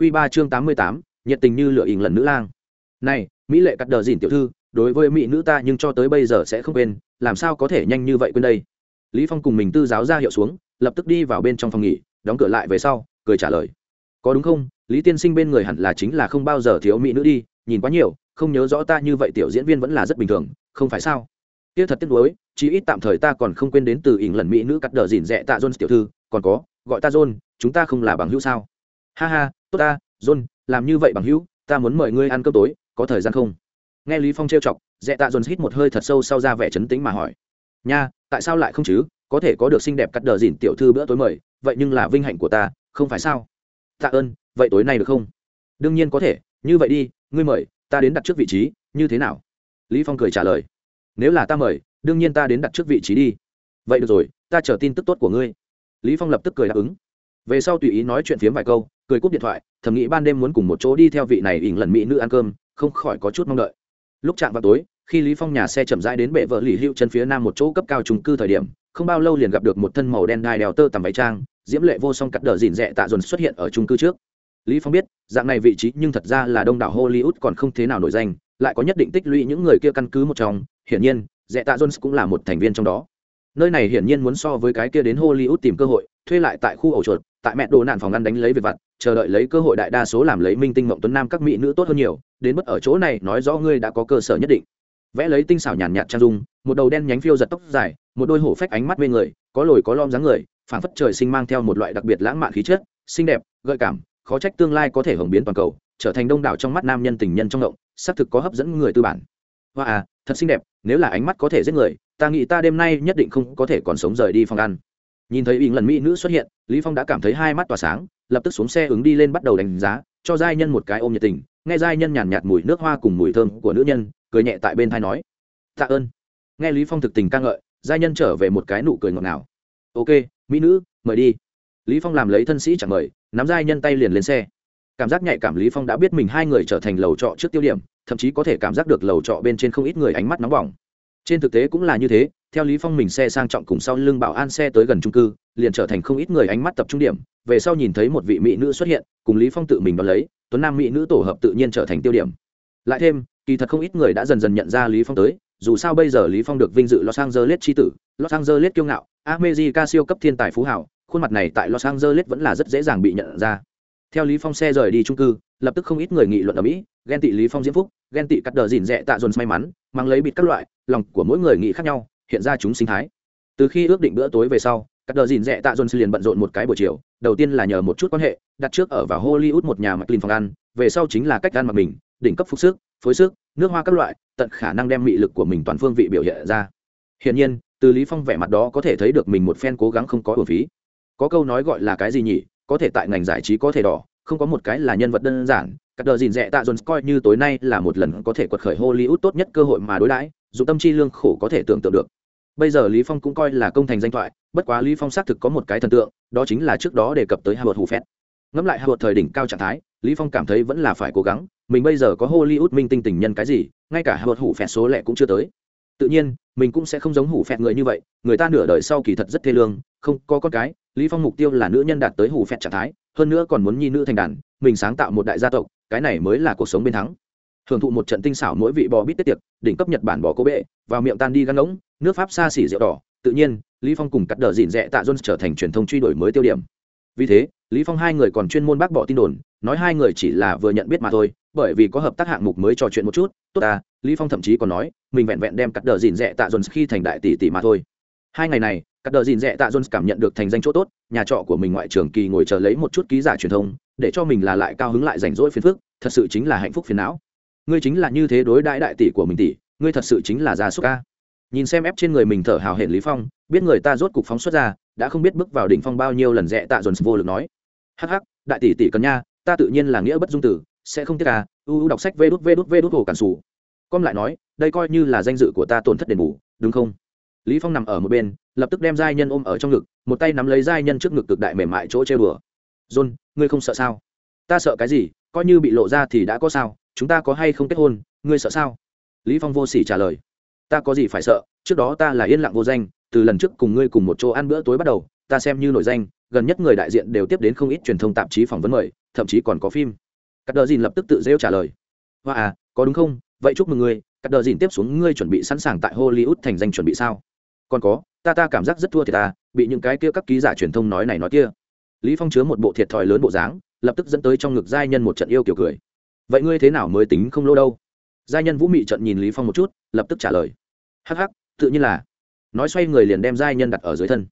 Quy 3 chương 88, nhiệt tình như lửa ỉn lần nữ lang. Này, mỹ lệ cắt đờ dỉn tiểu thư, đối với mỹ nữ ta nhưng cho tới bây giờ sẽ không quên, làm sao có thể nhanh như vậy quên đây. Lý Phong cùng mình tư giáo ra hiệu xuống, lập tức đi vào bên trong phòng nghỉ, đóng cửa lại về sau, cười trả lời. Có đúng không? Lý tiên sinh bên người hẳn là chính là không bao giờ thiếu mỹ nữ đi, nhìn quá nhiều, không nhớ rõ ta như vậy tiểu diễn viên vẫn là rất bình thường, không phải sao? Kia thật tiếc nuối, chí ít tạm thời ta còn không quên đến từ ỉn lần mỹ nữ cắt đờ dỉn rẻ tạ Jones tiểu thư, còn có, gọi ta John, chúng ta không là bằng hữu sao? Ha ha, tốt ta, John, làm như vậy bằng hữu ta muốn mời ngươi ăn cơm tối có thời gian không? Nghe lý phong trêu chọc dẹ tạ john hít một hơi thật sâu sau ra vẻ chấn tĩnh mà hỏi nha tại sao lại không chứ? Có thể có được xinh đẹp cắt đờ dìn tiểu thư bữa tối mời vậy nhưng là vinh hạnh của ta không phải sao? Tạ ơn vậy tối nay được không? Đương nhiên có thể như vậy đi ngươi mời ta đến đặt trước vị trí như thế nào? Lý phong cười trả lời nếu là ta mời đương nhiên ta đến đặt trước vị trí đi. Vậy được rồi ta chờ tin tức tốt của ngươi. Lý phong lập tức cười đáp ứng về sau tùy ý nói chuyện phiếm vài câu, cười cúp điện thoại, thầm nghĩ ban đêm muốn cùng một chỗ đi theo vị này ỉn lần mỹ nữ ăn cơm, không khỏi có chút mong đợi. Lúc chạm vào tối, khi lý phong nhà xe chậm rãi đến bệ vợ lì hữu chân phía nam một chỗ cấp cao trung cư thời điểm, không bao lâu liền gặp được một thân màu đen đai đèo tơ tầm váy trang, diễm lệ vô song cắt đờ dìn rẽ tạ dồn xuất hiện ở trung cư trước. Lý phong biết, dạng này vị trí nhưng thật ra là đông đảo hollywood còn không thế nào nổi danh, lại có nhất định tích lũy những người kia căn cứ một trong, hiển nhiên rẽ tạ dồn cũng là một thành viên trong đó nơi này hiển nhiên muốn so với cái kia đến hollywood tìm cơ hội, thuê lại tại khu ổ chuột, tại mẹ đồ nạn phòng ngăn đánh lấy về vặt, chờ đợi lấy cơ hội đại đa số làm lấy minh tinh mộng tuấn nam các mỹ nữ tốt hơn nhiều, đến mức ở chỗ này, nói rõ ngươi đã có cơ sở nhất định. Vẽ lấy tinh xảo nhàn nhạt trang dung, một đầu đen nhánh phiêu giật tóc dài, một đôi hổ phách ánh mắt mê người, có lồi có lom dáng người, phảng phất trời sinh mang theo một loại đặc biệt lãng mạn khí chất, xinh đẹp, gợi cảm, khó trách tương lai có thể hồng biến toàn cầu, trở thành đông đảo trong mắt nam nhân tình nhân trong động, xác thực có hấp dẫn người tư bản. Hoa à thật xinh đẹp, nếu là ánh mắt có thể giết người ta nghĩ ta đêm nay nhất định không có thể còn sống rời đi phòng ăn. Nhìn thấy ỉng lần mỹ nữ xuất hiện, lý phong đã cảm thấy hai mắt tỏa sáng, lập tức xuống xe ứng đi lên bắt đầu đánh giá, cho giai nhân một cái ôm nhiệt tình, nghe giai nhân nhàn nhạt mùi nước hoa cùng mùi thơm của nữ nhân, cười nhẹ tại bên thai nói, tạ ơn. Nghe lý phong thực tình ca ngợi, giai nhân trở về một cái nụ cười ngọt ngào. Ok, mỹ nữ, mời đi. Lý phong làm lấy thân sĩ chẳng mời, nắm giai nhân tay liền lên xe. Cảm giác nhạy cảm lý phong đã biết mình hai người trở thành lầu trọ trước tiêu điểm, thậm chí có thể cảm giác được lầu trọ bên trên không ít người ánh mắt nóng bỏng trên thực tế cũng là như thế, theo lý phong mình xe sang trọng cùng sau lưng bảo an xe tới gần trung cư, liền trở thành không ít người ánh mắt tập trung điểm, về sau nhìn thấy một vị mỹ nữ xuất hiện, cùng lý phong tự mình đón lấy, tuấn nam mỹ nữ tổ hợp tự nhiên trở thành tiêu điểm. Lại thêm, kỳ thật không ít người đã dần dần nhận ra lý phong tới, dù sao bây giờ lý phong được vinh dự los angeles chi tử, los angeles kiêu ngạo, america siêu cấp thiên tài phú hảo khuôn mặt này tại los angeles vẫn là rất dễ dàng bị nhận ra. Theo lý phong xe rời đi trung cư, lập tức không ít người nghị luận ở mỹ, ghen tị lý phong diễm phúc, ghen tị cắt đờ dìn dẹ tạ dồn may mắn, mang lấy bịt các loại lòng của mỗi người nghĩ khác nhau, hiện ra chúng sinh thái. Từ khi ước định bữa tối về sau, các đờ dìn dẹ tạ dồn liền bận rộn một cái buổi chiều, đầu tiên là nhờ một chút quan hệ, đặt trước ở vào hollywood một nhà mặc linh phòng ăn, về sau chính là cách ăn mặc mình, đỉnh cấp phục sức, phối sức, nước hoa các loại, tận khả năng đem mị lực của mình toàn phương vị biểu hiện ra. Hiển nhiên, từ lý phong vẻ mặt đó có thể thấy được mình một phen cố gắng không có uổng phí. Có câu nói gọi là cái gì nhỉ? Có thể tại ngành giải trí có thể đỏ, không có một cái là nhân vật đơn giản. Các đờ dìn dẹ tạ dồn coi như tối nay là một lần có thể quật khởi hollywood tốt nhất cơ hội mà đối đãi dù tâm chi lương khổ có thể tưởng tượng được. Bây giờ lý phong cũng coi là công thành danh thoại, bất quá lý phong xác thực có một cái thần tượng, đó chính là trước đó đề cập tới howard Hufet ngẫm lại howard thời đỉnh cao trạng thái, lý phong cảm thấy vẫn là phải cố gắng, mình bây giờ có hollywood minh tinh tình nhân cái gì, ngay cả howard Hufet số lẻ cũng chưa tới. Tự nhiên, mình cũng sẽ không giống hủ phẹt người như vậy, người ta nửa đời sau kỳ thật rất thê lương, không có con cái, lý phong mục tiêu là nữ nhân đạt tới hủ phẹt trạng thái, hơn nữa còn muốn nhi nữ thành đàn, mình sáng tạo một đại gia tộc, cái này mới là cuộc sống bên thắng hưởng thụ một trận tinh xảo mỗi vị bò bít tết tiệc, đỉnh cấp nhật bản bò cố bệ, vào miệng tan đi gan ngỗng, nước pháp xa xỉ rượu đỏ. Tự nhiên, lý phong cùng cắt đờ dịn rẽ tạ jones trở thành truyền thông truy đổi mới tiêu điểm. Vì thế, lý phong hai người còn chuyên môn bác bỏ tin đồn, nói hai người chỉ là vừa nhận biết mà thôi, bởi vì có hợp tác hạng mục mới trò chuyện một chút, tốt à lý phong thậm chí còn nói, mình vẹn vẹn đem cắt đờ dịn rẽ tạ jones khi thành đại tỷ tỷ mà thôi. Hai ngày này, cắt đờ dịn rẽ tạ jones cảm nhận được thành danh chỗ tốt, nhà trọ của mình ngoại trưởng kỳ ngồi chờ lấy một chút ký giả truyền thông, để cho mình là lại cao hứng lại rảnh rỗi phiền phức, thật sự chính là hạnh phúc phiền não ngươi chính là như thế đối đãi đại tỷ của mình tỷ, ngươi thật sự chính là gia súc ca. Nhìn xem ép trên người mình thở hào hển lý phong, biết người ta rốt cục phóng xuất ra, đã không biết bước vào đỉnh phong bao nhiêu lần rẽ tạ dồn vô lực nói. Hắc hắc, đại tỷ tỷ cần nha, ta tự nhiên là nghĩa bất dung tử, sẽ không tiếc à u u đọc sách vê đút vê đút vê đút hồ cản sủ. Com lại nói, đây coi như là danh dự của ta tổn thất đền bù, đúng không? Lý phong nằm ở một bên, lập tức đem giai nhân ôm ở trong ngực, một tay nắm lấy giai nhân trước ngực cực đại mềm mại chỗ chơi bừa john, ngươi không sợ sao? Ta sợ cái gì, coi như bị lộ ra thì đã có sao chúng ta có hay không kết hôn, ngươi sợ sao? Lý phong vô sỉ trả lời. Ta có gì phải sợ? Trước đó ta là yên lặng vô danh, từ lần trước cùng ngươi cùng một chỗ ăn bữa tối bắt đầu, ta xem như nổi danh, gần nhất người đại diện đều tiếp đến không ít truyền thông tạp chí phỏng vấn mời, thậm chí còn có phim. Cắt đờ dìn lập tức tự rêu trả lời. Hoa à có đúng không? Vậy chúc mừng ngươi, cắt đờ dìn tiếp xuống ngươi chuẩn bị sẵn sàng tại hollywood thành danh chuẩn bị sao? Còn có, ta ta cảm giác rất thua thì ta, bị những cái kia các ký giả truyền thông nói này nói kia. Lý phong chứa một bộ thiệt thòi lớn bộ dáng, lập tức dẫn tới trong ngực giai nhân một trận yêu kiểu cười vậy ngươi thế nào mới tính không lô đâu? Giai nhân vũ mị trận nhìn lý phong một chút, lập tức trả lời. Hắc hắc, tự nhiên là. Nói xoay người liền đem giai nhân đặt ở dưới thân.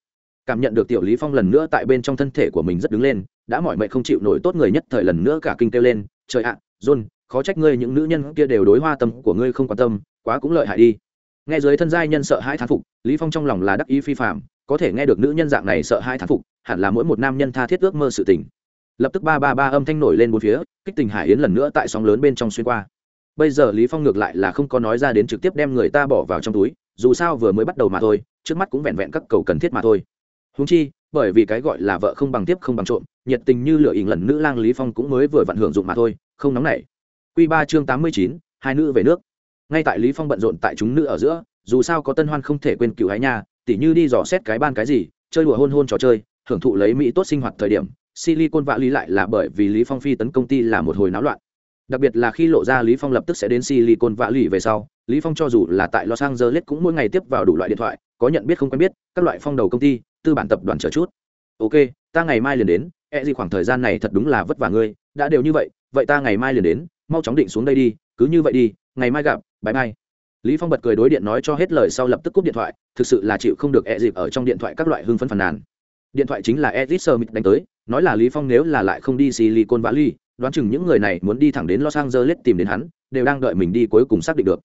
Cảm nhận được tiểu lý phong lần nữa tại bên trong thân thể của mình rất đứng lên, đã mỏi mệt không chịu nổi tốt người nhất thời lần nữa cả kinh kêu lên, trời ạ, john, khó trách ngươi những nữ nhân kia đều đối hoa tâm của ngươi không quan tâm, quá cũng lợi hại đi. Nghe dưới thân giai nhân sợ hãi thán phục, lý phong trong lòng là đắc ý phi phạm có thể nghe được nữ nhân dạng này sợ hãi thán phục, hẳn là mỗi một nam nhân tha thiết ước mơ sự tình lập tức ba ba ba âm thanh nổi lên bốn phía kích tình hải yến lần nữa tại sóng lớn bên trong xuyên qua. Bây giờ lý phong ngược lại là không có nói ra đến trực tiếp đem người ta bỏ vào trong túi dù sao vừa mới bắt đầu mà thôi trước mắt cũng vẹn vẹn các cầu cần thiết mà thôi. Huống chi bởi vì cái gọi là vợ không bằng tiếp không bằng trộm nhiệt tình như lửa ỉn lần nữ lang lý phong cũng mới vừa vặn hưởng dụng mà thôi không nóng nảy. Quy ba chương tám mươi chín, hai nữ về nước. Ngay tại lý phong bận rộn tại chúng nữ ở giữa dù sao có tân hoan không thể quên cựu hái nha tỉ như đi dò xét cái ban cái gì chơi đùa hôn hôn trò chơi hưởng thụ lấy mỹ tốt sinh hoạt thời điểm silicon vạ lý lại là bởi vì lý phong phi tấn công ty là một hồi náo loạn. Đặc biệt là khi lộ ra lý phong lập tức sẽ đến silicon vạ lý về sau, lý phong cho dù là tại los angeles cũng mỗi ngày tiếp vào đủ loại điện thoại, có nhận biết không quen biết, các loại phong đầu công ty, tư bản tập đoàn chờ chút. Ok, ta ngày mai liền đến e gì khoảng thời gian này thật đúng là vất vả ngươi, đã đều như vậy vậy ta ngày mai liền đến, mau chóng định xuống đây đi, cứ như vậy đi, ngày mai gặp, bye bye. Lý phong bật cười đối điện nói cho hết lời sau lập tức cúp điện thoại, thực sự là chịu không được e dịp ở trong điện thoại các loại hưng phấn phàn nàn. Điện thoại chính là edit smith đánh tới nói là lý phong nếu là lại không đi silicon valley, đoán chừng những người này muốn đi thẳng đến los angeles tìm đến hắn, đều đang đợi mình đi cuối cùng xác định được.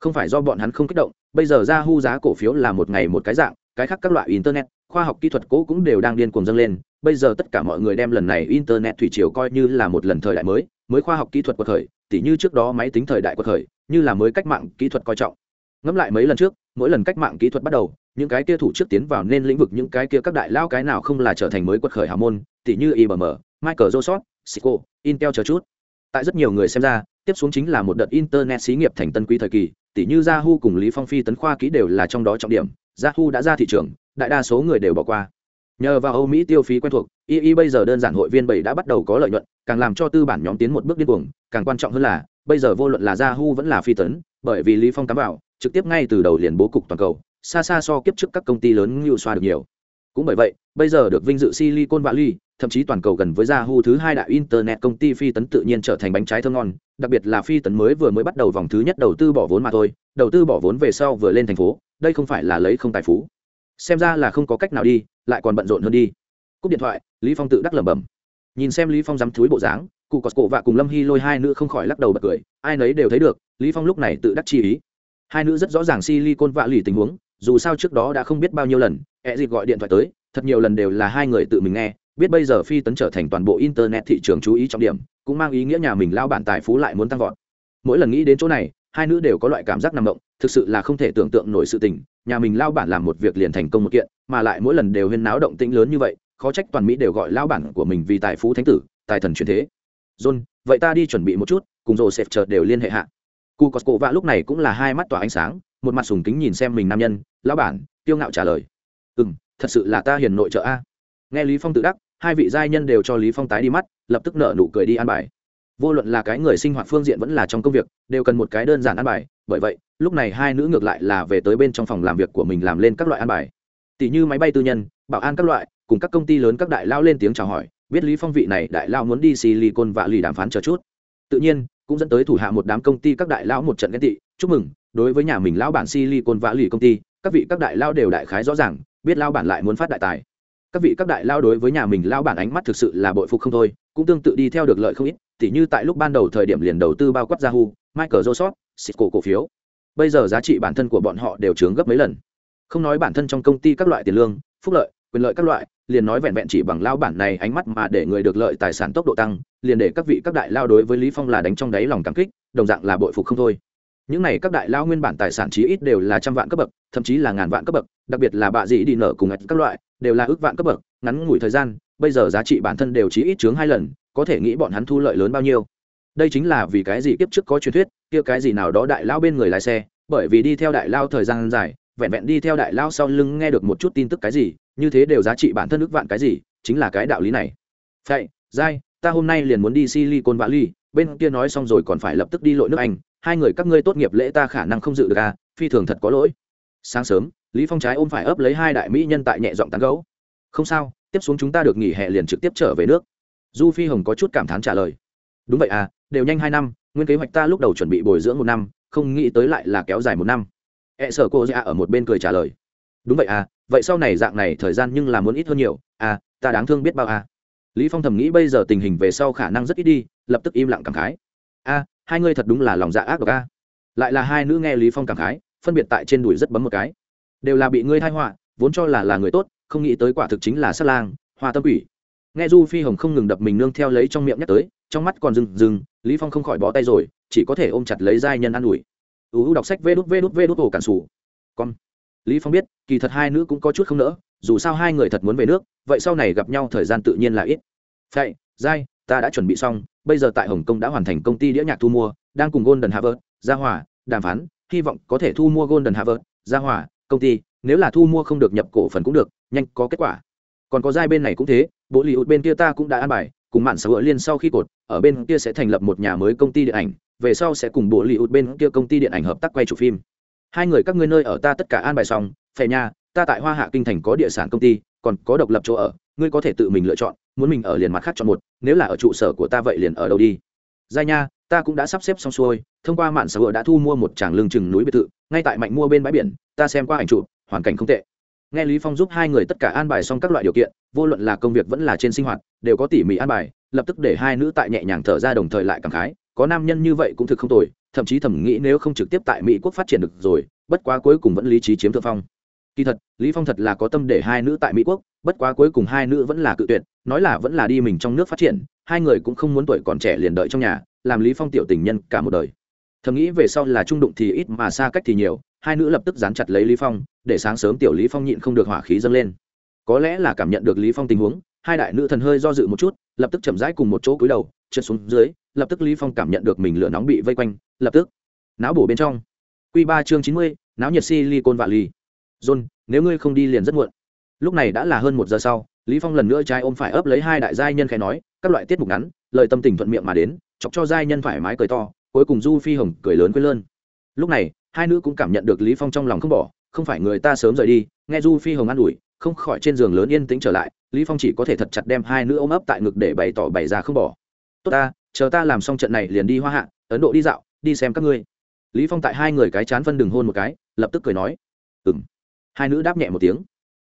Không phải do bọn hắn không kích động, bây giờ ra hu giá cổ phiếu là một ngày một cái dạng, cái khác các loại internet, khoa học kỹ thuật cũ cũng đều đang điên cuồng dâng lên. Bây giờ tất cả mọi người đem lần này internet thủy triều coi như là một lần thời đại mới mới khoa học kỹ thuật của thời tỉ như trước đó máy tính thời đại của thời như là mới cách mạng kỹ thuật coi trọng. Ngẫm lại mấy lần trước, mỗi lần cách mạng kỹ thuật bắt đầu những cái kia thủ trước tiến vào nên lĩnh vực những cái kia các đại lao cái nào không là trở thành mới quật khởi hào môn tỉ như IBM, Michael Joseph, Cisco, Intel chờ chút. Tại rất nhiều người xem ra, tiếp xuống chính là một đợt internet xí nghiệp thành tân quý thời kỳ, tỉ như Yahoo cùng Lý Phong Phi tấn khoa ký đều là trong đó trọng điểm, Yahoo đã ra thị trường, đại đa số người đều bỏ qua. Nhờ vào Âu Mỹ tiêu phí quen thuộc, EE bây giờ đơn giản hội viên bảy đã bắt đầu có lợi nhuận, càng làm cho tư bản nhóm tiến một bước điên cuồng, càng quan trọng hơn là, bây giờ vô luận là Yahoo vẫn là Phi tấn, bởi vì Lý Phong cắm vào, trực tiếp ngay từ đầu liền bố cục toàn cầu, xa xa so kiếp trước các công ty lớn như xoa được nhiều. Cũng bởi vậy, bây giờ được vinh dự Silicon Valley, thậm chí toàn cầu gần với Yahoo thứ hai đại internet công ty phi tấn tự nhiên trở thành bánh trái thơm ngon, đặc biệt là phi tấn mới vừa mới bắt đầu vòng thứ nhất đầu tư bỏ vốn mà thôi, đầu tư bỏ vốn về sau vừa lên thành phố, đây không phải là lấy không tài phú. Xem ra là không có cách nào đi, lại còn bận rộn hơn đi. Cúp điện thoại, Lý Phong tự đắc lẩm bẩm. Nhìn xem Lý Phong dám thúi bộ dáng, cụ cọt cổ và cùng Lâm Hy Lôi hai nữ không khỏi lắc đầu bật cười, ai nấy đều thấy được, Lý Phong lúc này tự đắc chi ý. Hai nữ rất rõ ràng silicon vạ lì tình huống, dù sao trước đó đã không biết bao nhiêu lần, ẹ dịp gọi điện thoại tới, thật nhiều lần đều là hai người tự mình nghe, biết bây giờ phi tấn trở thành toàn bộ internet thị trường chú ý trọng điểm cũng mang ý nghĩa nhà mình lao bản tài phú lại muốn tăng vọt. Mỗi lần nghĩ đến chỗ này hai nữ đều có loại cảm giác nằm động thực sự là không thể tưởng tượng nổi sự tình nhà mình lao bản làm một việc liền thành công một kiện mà lại mỗi lần đều huyên náo động tĩnh lớn như vậy khó trách toàn mỹ đều gọi lao bản của mình vì tài phú thánh tử tài thần truyền thế. John vậy ta đi chuẩn bị một chút cùng rồi sẹp chợt đều liên hệ hạ. Cu cosco vạ lúc này cũng là hai mắt tỏa ánh sáng một mặt sùng kính nhìn xem mình nam nhân, lão bản, tiêu ngạo trả lời. Ừ m thật sự là ta hiền nội trợ a. Nghe lý phong tự đắc, hai vị giai nhân đều cho lý phong tái đi mắt, lập tức nợ nụ cười đi ăn bài. Vô luận là cái người sinh hoạt phương diện vẫn là trong công việc, đều cần một cái đơn giản ăn bài, bởi vậy, lúc này hai nữ ngược lại là về tới bên trong phòng làm việc của mình làm lên các loại ăn bài. Tỷ như máy bay tư nhân, bảo an các loại, cùng các công ty lớn các đại lao lên tiếng chào hỏi, biết lý phong vị này đại lao muốn đi silicon và lì đàm phán chờ chút. Tự nhiên cũng dẫn tới thủ hạ một đám công ty các đại lão một trận ghen tị, chúc mừng, đối với nhà mình lão bản silicon vã lì công ty, các vị các đại lao đều đại khái rõ ràng, biết lao bản lại muốn phát đại tài. Các vị các đại lao đối với nhà mình lao bản ánh mắt thực sự là bội phục không thôi, cũng tương tự đi theo được lợi không ít, tỉ như tại lúc ban đầu thời điểm liền đầu tư bao quát yahoo, michael joseph, cisco cổ phiếu. Bây giờ giá trị bản thân của bọn họ đều trướng gấp mấy lần. Không nói bản thân trong công ty các loại tiền lương, phúc lợi, quyền lợi các loại, liền nói vẹn vẹn chỉ bằng lao bản này ánh mắt mà để người được lợi tài sản tốc độ tăng liền để các vị các đại lao đối với lý phong là đánh trong đáy lòng cảm kích, đồng dạng là bội phục không thôi những này các đại lao nguyên bản tài sản chí ít đều là trăm vạn cấp bậc, thậm chí là ngàn vạn cấp bậc, đặc biệt là bạ dị đi nở cùng các loại, đều là ước vạn cấp bậc, ngắn ngủi thời gian, bây giờ giá trị bản thân đều chí ít chướng hai lần, có thể nghĩ bọn hắn thu lợi lớn bao nhiêu đây chính là vì cái gì kiếp trước có truyền thuyết, kia cái gì nào đó đại lao bên người lái xe, bởi vì đi theo đại lao thời gian dài, vẹn vẹn đi theo đại lao sau lưng nghe được một chút tin tức cái gì, như thế đều giá trị bản thân ước vạn cái gì, chính là cái đạo lý này vậy dai ta hôm nay liền muốn đi silicon valley, bên kia nói xong rồi còn phải lập tức đi lội nước anh, hai người các ngươi tốt nghiệp lễ ta khả năng không dự được à phi thường thật có lỗi. Sáng sớm, lý phong trái ôm phải ấp lấy hai đại mỹ nhân tại nhẹ giọng tán gấu không sao, tiếp xuống chúng ta được nghỉ hè liền trực tiếp trở về nước. Du phi hồng có chút cảm thán trả lời. Đúng vậy à đều nhanh hai năm, nguyên kế hoạch ta lúc đầu chuẩn bị bồi dưỡng một năm, không nghĩ tới lại là kéo dài một năm. E sợ cô ra ở một bên cười trả lời. Đúng vậy à vậy sau này dạng này thời gian nhưng là muốn ít hơn nhiều à ta đáng thương biết bao à lý phong thầm nghĩ bây giờ tình hình về sau khả năng rất ít đi, lập tức im lặng cảm khái. A, hai ngươi thật đúng là lòng dạ ác độc a. Lại là hai nữ nghe lý phong cảm khái, phân biệt tại trên đùi rất bấm một cái. Đều là bị ngươi thai họa, vốn cho là là người tốt, không nghĩ tới quả thực chính là sát lang, hoa tâm quỷ. Nghe du phi hồng không ngừng đập mình nương theo lấy trong miệng nhắc tới, trong mắt còn rừng rừng, lý phong không khỏi bó tay rồi, chỉ có thể ôm chặt lấy giai nhân ăn ủi. U đọc sách vê đút vê đút vê đút ổ cản sủ. Con lý phong biết, kỳ thật hai nữ cũng có chút không nỡ, dù sao hai người thật muốn về nước, vậy sau này gặp nhau thời gian tự nhiên là ít. Vậy giai, ta đã chuẩn bị xong, bây giờ tại hồng kông đã hoàn thành công ty đĩa nhạc thu mua, đang cùng golden harvard gia hòa, đàm phán, hy vọng có thể thu mua golden harvard gia hòa, công ty, nếu là thu mua không được nhập cổ phần cũng được, nhanh có kết quả. Còn có giai bên này cũng thế, bộ lì bên kia ta cũng đã an bài, cùng mạn xã hội liên sau khi cột, ở bên kia sẽ thành lập một nhà mới công ty điện ảnh, về sau sẽ cùng bộ lì bên kia công ty điện ảnh hợp tác quay chụp phim hai người các ngươi nơi ở ta tất cả an bài xong, phè nha ta tại hoa hạ kinh thành có địa sản công ty, còn có độc lập chỗ ở, ngươi có thể tự mình lựa chọn, muốn mình ở liền mặt khác chọn một, nếu là ở trụ sở của ta vậy liền ở đâu đi. Giai nha, ta cũng đã sắp xếp xong xuôi, thông qua mạng xã hội đã thu mua một tràng lương chừng núi biệt thự, ngay tại mạnh mua bên bãi biển, ta xem qua ảnh chụp, hoàn cảnh không tệ. Nghe lý phong giúp hai người tất cả an bài xong các loại điều kiện, vô luận là công việc vẫn là trên sinh hoạt, đều có tỉ mỉ an bài, lập tức để hai nữ tại nhẹ nhàng thở ra đồng thời lại cảm khái, có nam nhân như vậy cũng thực không tồi thậm chí thầm nghĩ nếu không trực tiếp tại mỹ quốc phát triển được rồi, bất quá cuối cùng vẫn lý trí chiếm thượng phong. Kỳ thật, lý phong thật là có tâm để hai nữ tại mỹ quốc, bất quá cuối cùng hai nữ vẫn là cự tuyệt, nói là vẫn là đi mình trong nước phát triển, hai người cũng không muốn tuổi còn trẻ liền đợi trong nhà, làm lý phong tiểu tình nhân cả một đời. Thầm nghĩ về sau là trung đụng thì ít mà xa cách thì nhiều, hai nữ lập tức dán chặt lấy lý phong, để sáng sớm tiểu lý phong nhịn không được hỏa khí dâng lên. Có lẽ là cảm nhận được lý phong tình huống, hai đại nữ thần hơi do dự một chút, lập tức chậm rãi cùng một chỗ cúi đầu, trượt xuống dưới, lập tức lý phong cảm nhận được mình lửa nóng bị vây quanh lập tức. Não bổ bên trong. Quy ba chương chín mươi, não nhiệt silicon ly john nếu ngươi không đi liền rất muộn. Lúc này đã là hơn một giờ sau lý phong lần nữa trai ôm phải ấp lấy hai đại giai nhân khẽ nói các loại tiết mục ngắn lời tâm tình thuận miệng mà đến chọc cho giai nhân thoải mái cười to cuối cùng du phi hồng cười lớn quên lơn. Lúc này hai nữ cũng cảm nhận được lý phong trong lòng không bỏ không phải người ta sớm rời đi nghe du phi hồng an ủi không khỏi trên giường lớn yên tĩnh trở lại lý phong chỉ có thể thật chặt đem hai nữ ôm ấp tại ngực để bày tỏ bày ra không bỏ. Tốt ta chờ ta làm xong trận này liền đi hoa hạ ấn độ đi dạo đi xem các ngươi. Lý phong tại hai người cái chán phân đường hôn một cái, lập tức cười nói, ừm. Hai nữ đáp nhẹ một tiếng,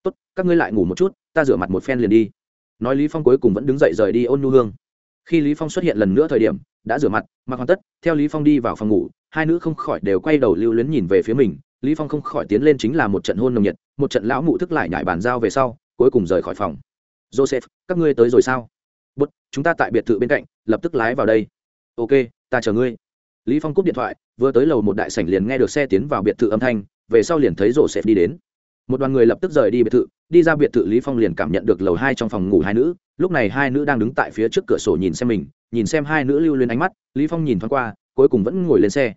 tốt, các ngươi lại ngủ một chút, ta rửa mặt một phen liền đi. Nói lý phong cuối cùng vẫn đứng dậy rời đi ôn nhu hương. Khi lý phong xuất hiện lần nữa thời điểm, đã rửa mặt, mặc hoàn tất, theo lý phong đi vào phòng ngủ, hai nữ không khỏi đều quay đầu lưu luyến nhìn về phía mình. Lý phong không khỏi tiến lên chính là một trận hôn nồng nhiệt, một trận lão mụ thức lại nhảy bàn giao về sau, cuối cùng rời khỏi phòng. Joseph, các ngươi tới rồi sao? Bút, chúng ta tại biệt thự bên cạnh, lập tức lái vào đây. Ok, ta chờ ngươi lý phong cúp điện thoại, vừa tới lầu một đại sảnh liền nghe được xe tiến vào biệt thự âm thanh, về sau liền thấy joseph đi đến. Một đoàn người lập tức rời đi biệt thự, đi ra biệt thự lý phong liền cảm nhận được lầu hai trong phòng ngủ hai nữ, lúc này hai nữ đang đứng tại phía trước cửa sổ nhìn xem mình, nhìn xem hai nữ lưu lên ánh mắt, lý phong nhìn thoáng qua, cuối cùng vẫn ngồi lên xe.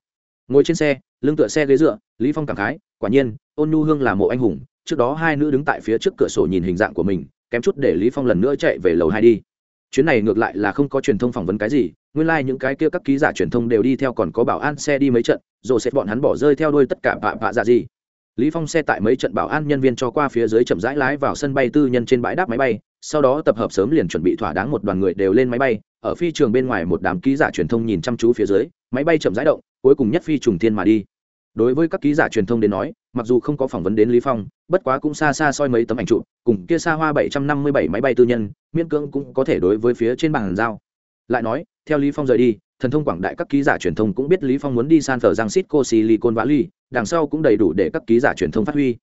Ngồi trên xe, lưng tựa xe ghế dựa, lý phong cảm khái, quả nhiên, ôn nhu hương là mộ anh hùng, trước đó hai nữ đứng tại phía trước cửa sổ nhìn hình dạng của mình, kém chút để lý phong lần nữa chạy về lầu hai đi. Chuyến này ngược lại là không có truyền thông phỏng vấn cái gì nguyên lai like những cái kia các ký giả truyền thông đều đi theo còn có bảo an xe đi mấy trận, rồi sẽ bọn hắn bỏ rơi theo đuôi tất cả bạ bạ dạ gì. Lý phong xe tại mấy trận bảo an nhân viên cho qua phía dưới chậm rãi lái vào sân bay tư nhân trên bãi đáp máy bay, sau đó tập hợp sớm liền chuẩn bị thỏa đáng một đoàn người đều lên máy bay, ở phi trường bên ngoài một đám ký giả truyền thông nhìn chăm chú phía dưới, máy bay chậm rãi động, cuối cùng nhất phi trùng thiên mà đi. Đối với các ký giả truyền thông đến nói, mặc dù không có phỏng vấn đến lý phong, bất quá cũng xa xa soi mấy tấm ảnh chụp, cùng kia xa hoa 757 máy bay tư nhân, miễn cưỡng cũng có thể đối với phía trên bàn giao. Lại nói theo lý phong rời đi, thần thông quảng đại các ký giả truyền thông cũng biết lý phong muốn đi san francisco silicon valley, đằng sau cũng đầy đủ để các ký giả truyền thông phát huy.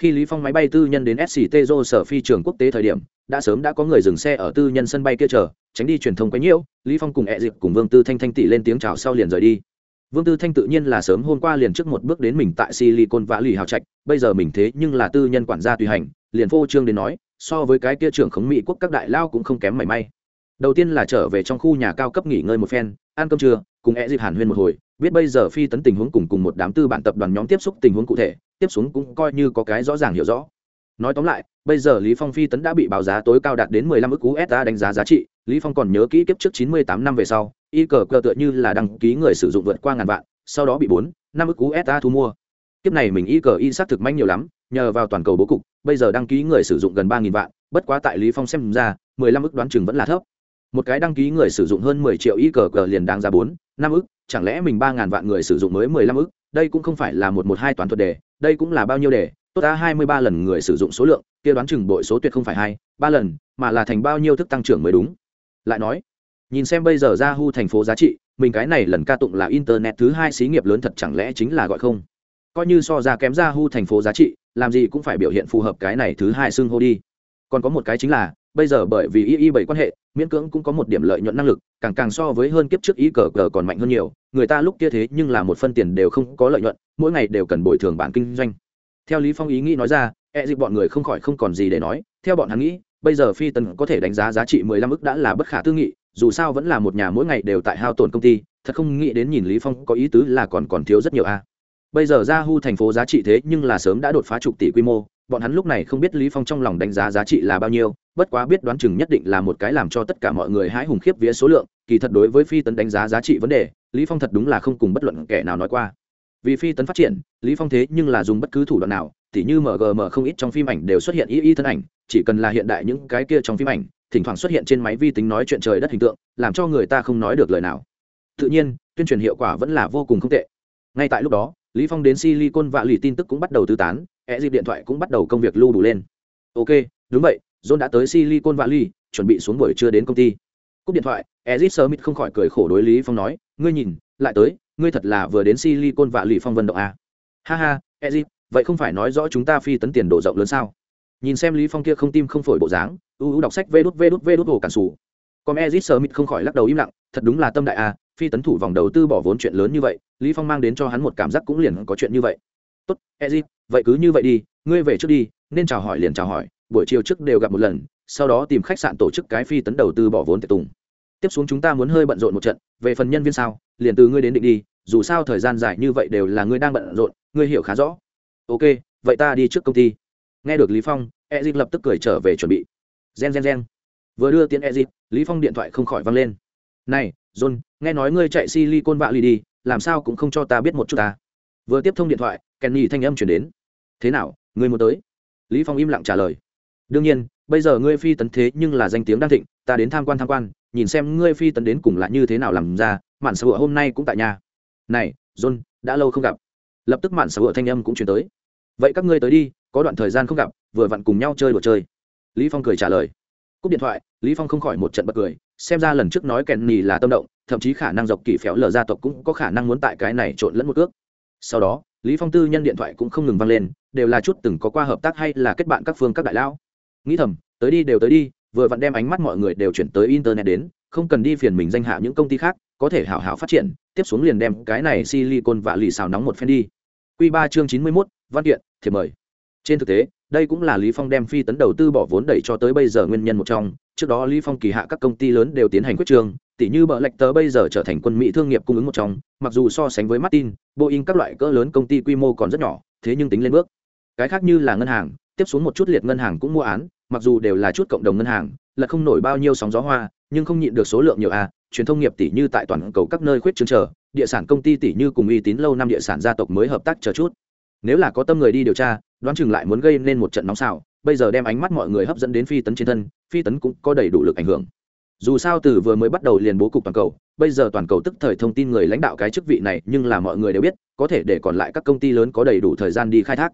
Khi lý phong máy bay tư nhân đến sct sở phi trường quốc tế thời điểm, đã sớm đã có người dừng xe ở tư nhân sân bay kia chờ, tránh đi truyền thông quấy nhiễu, lý phong cùng ẹ dịp cùng vương tư thanh thanh tỷ lên tiếng chào sau liền rời đi. Vương tư thanh tự nhiên là sớm hôm qua liền trước một bước đến mình tại silicon valley hào trạch, bây giờ mình thế nhưng là tư nhân quản gia tùy hành, liền phô trương đến nói, so với cái kia trưởng khống mỹ quốc các đại lao cũng không kém mảy may đầu tiên là trở về trong khu nhà cao cấp nghỉ ngơi một phen, ăn cơm trưa, cùng e dịp hàn huyên một hồi. Biết bây giờ phi tấn tình huống cùng cùng một đám tư bản tập đoàn nhóm tiếp xúc tình huống cụ thể, tiếp xuống cũng coi như có cái rõ ràng hiểu rõ. Nói tóm lại, bây giờ lý phong phi tấn đã bị báo giá tối cao đạt đến 15 ức usd đánh giá giá trị. Lý phong còn nhớ kỹ kiếp trước 98 năm về sau, y cờ cờ tựa như là đăng ký người sử dụng vượt qua ngàn vạn, sau đó bị bốn, năm ức usd thu mua. Kiếp này mình y cờ y xác thực manh nhiều lắm, nhờ vào toàn cầu bố cục, bây giờ đăng ký người sử dụng gần ba nghìn vạn, bất quá tại lý phong xem ra 15 ức đoán chừng vẫn là thấp một cái đăng ký người sử dụng hơn 10 triệu y cờ cờ liền đáng ra bốn, năm ức, chẳng lẽ mình ba ngàn vạn người sử dụng mới 15 ức? Đây cũng không phải là một một hai toán thuật đề, đây cũng là bao nhiêu đề? Tốt đã hai mươi ba lần người sử dụng số lượng, kia đoán chừng bội số tuyệt không phải hai, ba lần, mà là thành bao nhiêu thức tăng trưởng mới đúng? Lại nói, nhìn xem bây giờ ra hu thành phố giá trị, mình cái này lần ca tụng là internet thứ hai xí nghiệp lớn thật chẳng lẽ chính là gọi không? Coi như so ra kém ra hu thành phố giá trị, làm gì cũng phải biểu hiện phù hợp cái này thứ hai xưng hô đi. Còn có một cái chính là bây giờ bởi vì y y bảy quan hệ, miễn cưỡng cũng có một điểm lợi nhuận năng lực, càng càng so với hơn kiếp trước y cờ cờ còn mạnh hơn nhiều. Người ta lúc kia thế nhưng là một phân tiền đều không có lợi nhuận, mỗi ngày đều cần bồi thường bản kinh doanh. Theo lý phong ý nghĩ nói ra e dịp bọn người không khỏi không còn gì để nói. Theo bọn hắn nghĩ, bây giờ phi tần có thể đánh giá giá trị mười lăm ức đã là bất khả tư nghị, dù sao vẫn là một nhà mỗi ngày đều tại hao tổn công ty, thật không nghĩ đến nhìn lý phong có ý tứ là còn còn thiếu rất nhiều a. Bây giờ ra hu thành phố giá trị thế nhưng là sớm đã đột phá chục tỷ quy mô bọn hắn lúc này không biết lý phong trong lòng đánh giá giá trị là bao nhiêu, bất quá biết đoán chừng nhất định là một cái làm cho tất cả mọi người hãi hùng khiếp vía số lượng, kỳ thật đối với phi tấn đánh giá giá trị vấn đề, lý phong thật đúng là không cùng bất luận kẻ nào nói qua. Vì phi tấn phát triển, lý phong thế nhưng là dùng bất cứ thủ đoạn nào, tỉ như mgm không ít trong phim ảnh đều xuất hiện y y thân ảnh, chỉ cần là hiện đại những cái kia trong phim ảnh, thỉnh thoảng xuất hiện trên máy vi tính nói chuyện trời đất hình tượng, làm cho người ta không nói được lời nào. Tự nhiên, tuyên truyền hiệu quả vẫn là vô cùng không tệ. Ngay tại lúc đó, lý phong đến silicon vạ lì tin tức cũng bắt đầu tứ tán e dịp điện thoại cũng bắt đầu công việc lưu đủ lên. Ok, đúng vậy, john đã tới silicon valley, chuẩn bị xuống buổi trưa đến công ty. Cúp điện thoại ezit mít không khỏi cười khổ đối lý phong nói, ngươi nhìn, lại tới, ngươi thật là vừa đến silicon valley phong vân động à. ha ha ezit vậy không phải nói rõ chúng ta phi tấn tiền độ rộng lớn sao? Nhìn xem lý phong kia không tim không phổi bộ dáng, u u đọc sách vê đút vê đút vê đút hồ cản sủ. Còn ezit mít không khỏi lắc đầu im lặng, thật đúng là tâm đại à phi tấn thủ vòng đầu tư bỏ vốn chuyện lớn như vậy, lý phong mang đến cho hắn một cảm giác cũng liền có chuyện như vậy tốt ezit vậy cứ như vậy đi, ngươi về trước đi, nên chào hỏi liền chào hỏi, buổi chiều trước đều gặp một lần, sau đó tìm khách sạn tổ chức cái phi tấn đầu tư bỏ vốn tiệc tùng. Tiếp xuống chúng ta muốn hơi bận rộn một trận, về phần nhân viên sao, liền từ ngươi đến định đi, dù sao thời gian dài như vậy đều là ngươi đang bận rộn, ngươi hiểu khá rõ. Ok, vậy ta đi trước công ty. Nghe được lý phong ezit lập tức cười trở về chuẩn bị. Gen gen gen. Vừa đưa tiến ezit lý phong điện thoại không khỏi văng lên. Này, john, nghe nói ngươi chạy silicon valley đi, làm sao cũng không cho ta biết một chút ta? Vừa tiếp thông điện thoại kenny thanh âm chuyển đến. Thế nào, ngươi muốn tới? Lý phong im lặng trả lời. Đương nhiên, bây giờ ngươi phi tấn thế nhưng là danh tiếng đang thịnh, ta đến tham quan tham quan, nhìn xem ngươi phi tấn đến cùng là như thế nào làm ra, mạn sở hôm nay cũng tại nhà. Này, john, đã lâu không gặp. Lập tức mạn sở thanh âm cũng chuyển tới. Vậy các ngươi tới đi, có đoạn thời gian không gặp, vừa vặn cùng nhau chơi đồ chơi. Lý phong cười trả lời. Cúp điện thoại, lý phong không khỏi một trận bật cười, xem ra lần trước nói kèn là tâm động, thậm chí khả năng dọc kỳ phéo lở gia tộc cũng có khả năng muốn tại cái này trộn lẫn một cước. Sau đó lý phong tư nhân điện thoại cũng không ngừng vang lên đều là chút từng có qua hợp tác hay là kết bạn các phương các đại lão. Nghĩ thầm tới đi đều tới đi vừa vặn đem ánh mắt mọi người đều chuyển tới internet đến không cần đi phiền mình danh hạ những công ty khác có thể hảo hảo phát triển tiếp xuống liền đem cái này silicon và lì xào nóng một phen đi. Quy ba chương chín mươi 91, văn kiện thiệp mời. Trên thực tế đây cũng là lý phong đem phi tấn đầu tư bỏ vốn đẩy cho tới bây giờ nguyên nhân một trong. Trước đó lý phong kỳ hạ các công ty lớn đều tiến hành quyết trường tỷ như bờ lệch tớ bây giờ trở thành quân mỹ thương nghiệp cung ứng một trong, mặc dù so sánh với martin, boeing các loại cỡ lớn công ty quy mô còn rất nhỏ, thế nhưng tính lên bước. Cái khác như là ngân hàng, tiếp xuống một chút liệt ngân hàng cũng mua án, mặc dù đều là chút cộng đồng ngân hàng, là không nổi bao nhiêu sóng gió hoa, nhưng không nhịn được số lượng nhiều a truyền thông nghiệp tỷ như tại toàn cầu các nơi khuyết trường chờ, địa sản công ty tỷ như cùng uy tín lâu năm địa sản gia tộc mới hợp tác chờ chút. Nếu là có tâm người đi điều tra, đoán chừng lại muốn gây nên một trận nóng xào bây giờ đem ánh mắt mọi người hấp dẫn đến phi tấn trên thân, phi tấn cũng có đầy đủ lực ảnh hưởng dù sao từ vừa mới bắt đầu liền bố cục toàn cầu, bây giờ toàn cầu tức thời thông tin người lãnh đạo cái chức vị này, nhưng là mọi người đều biết, có thể để còn lại các công ty lớn có đầy đủ thời gian đi khai thác.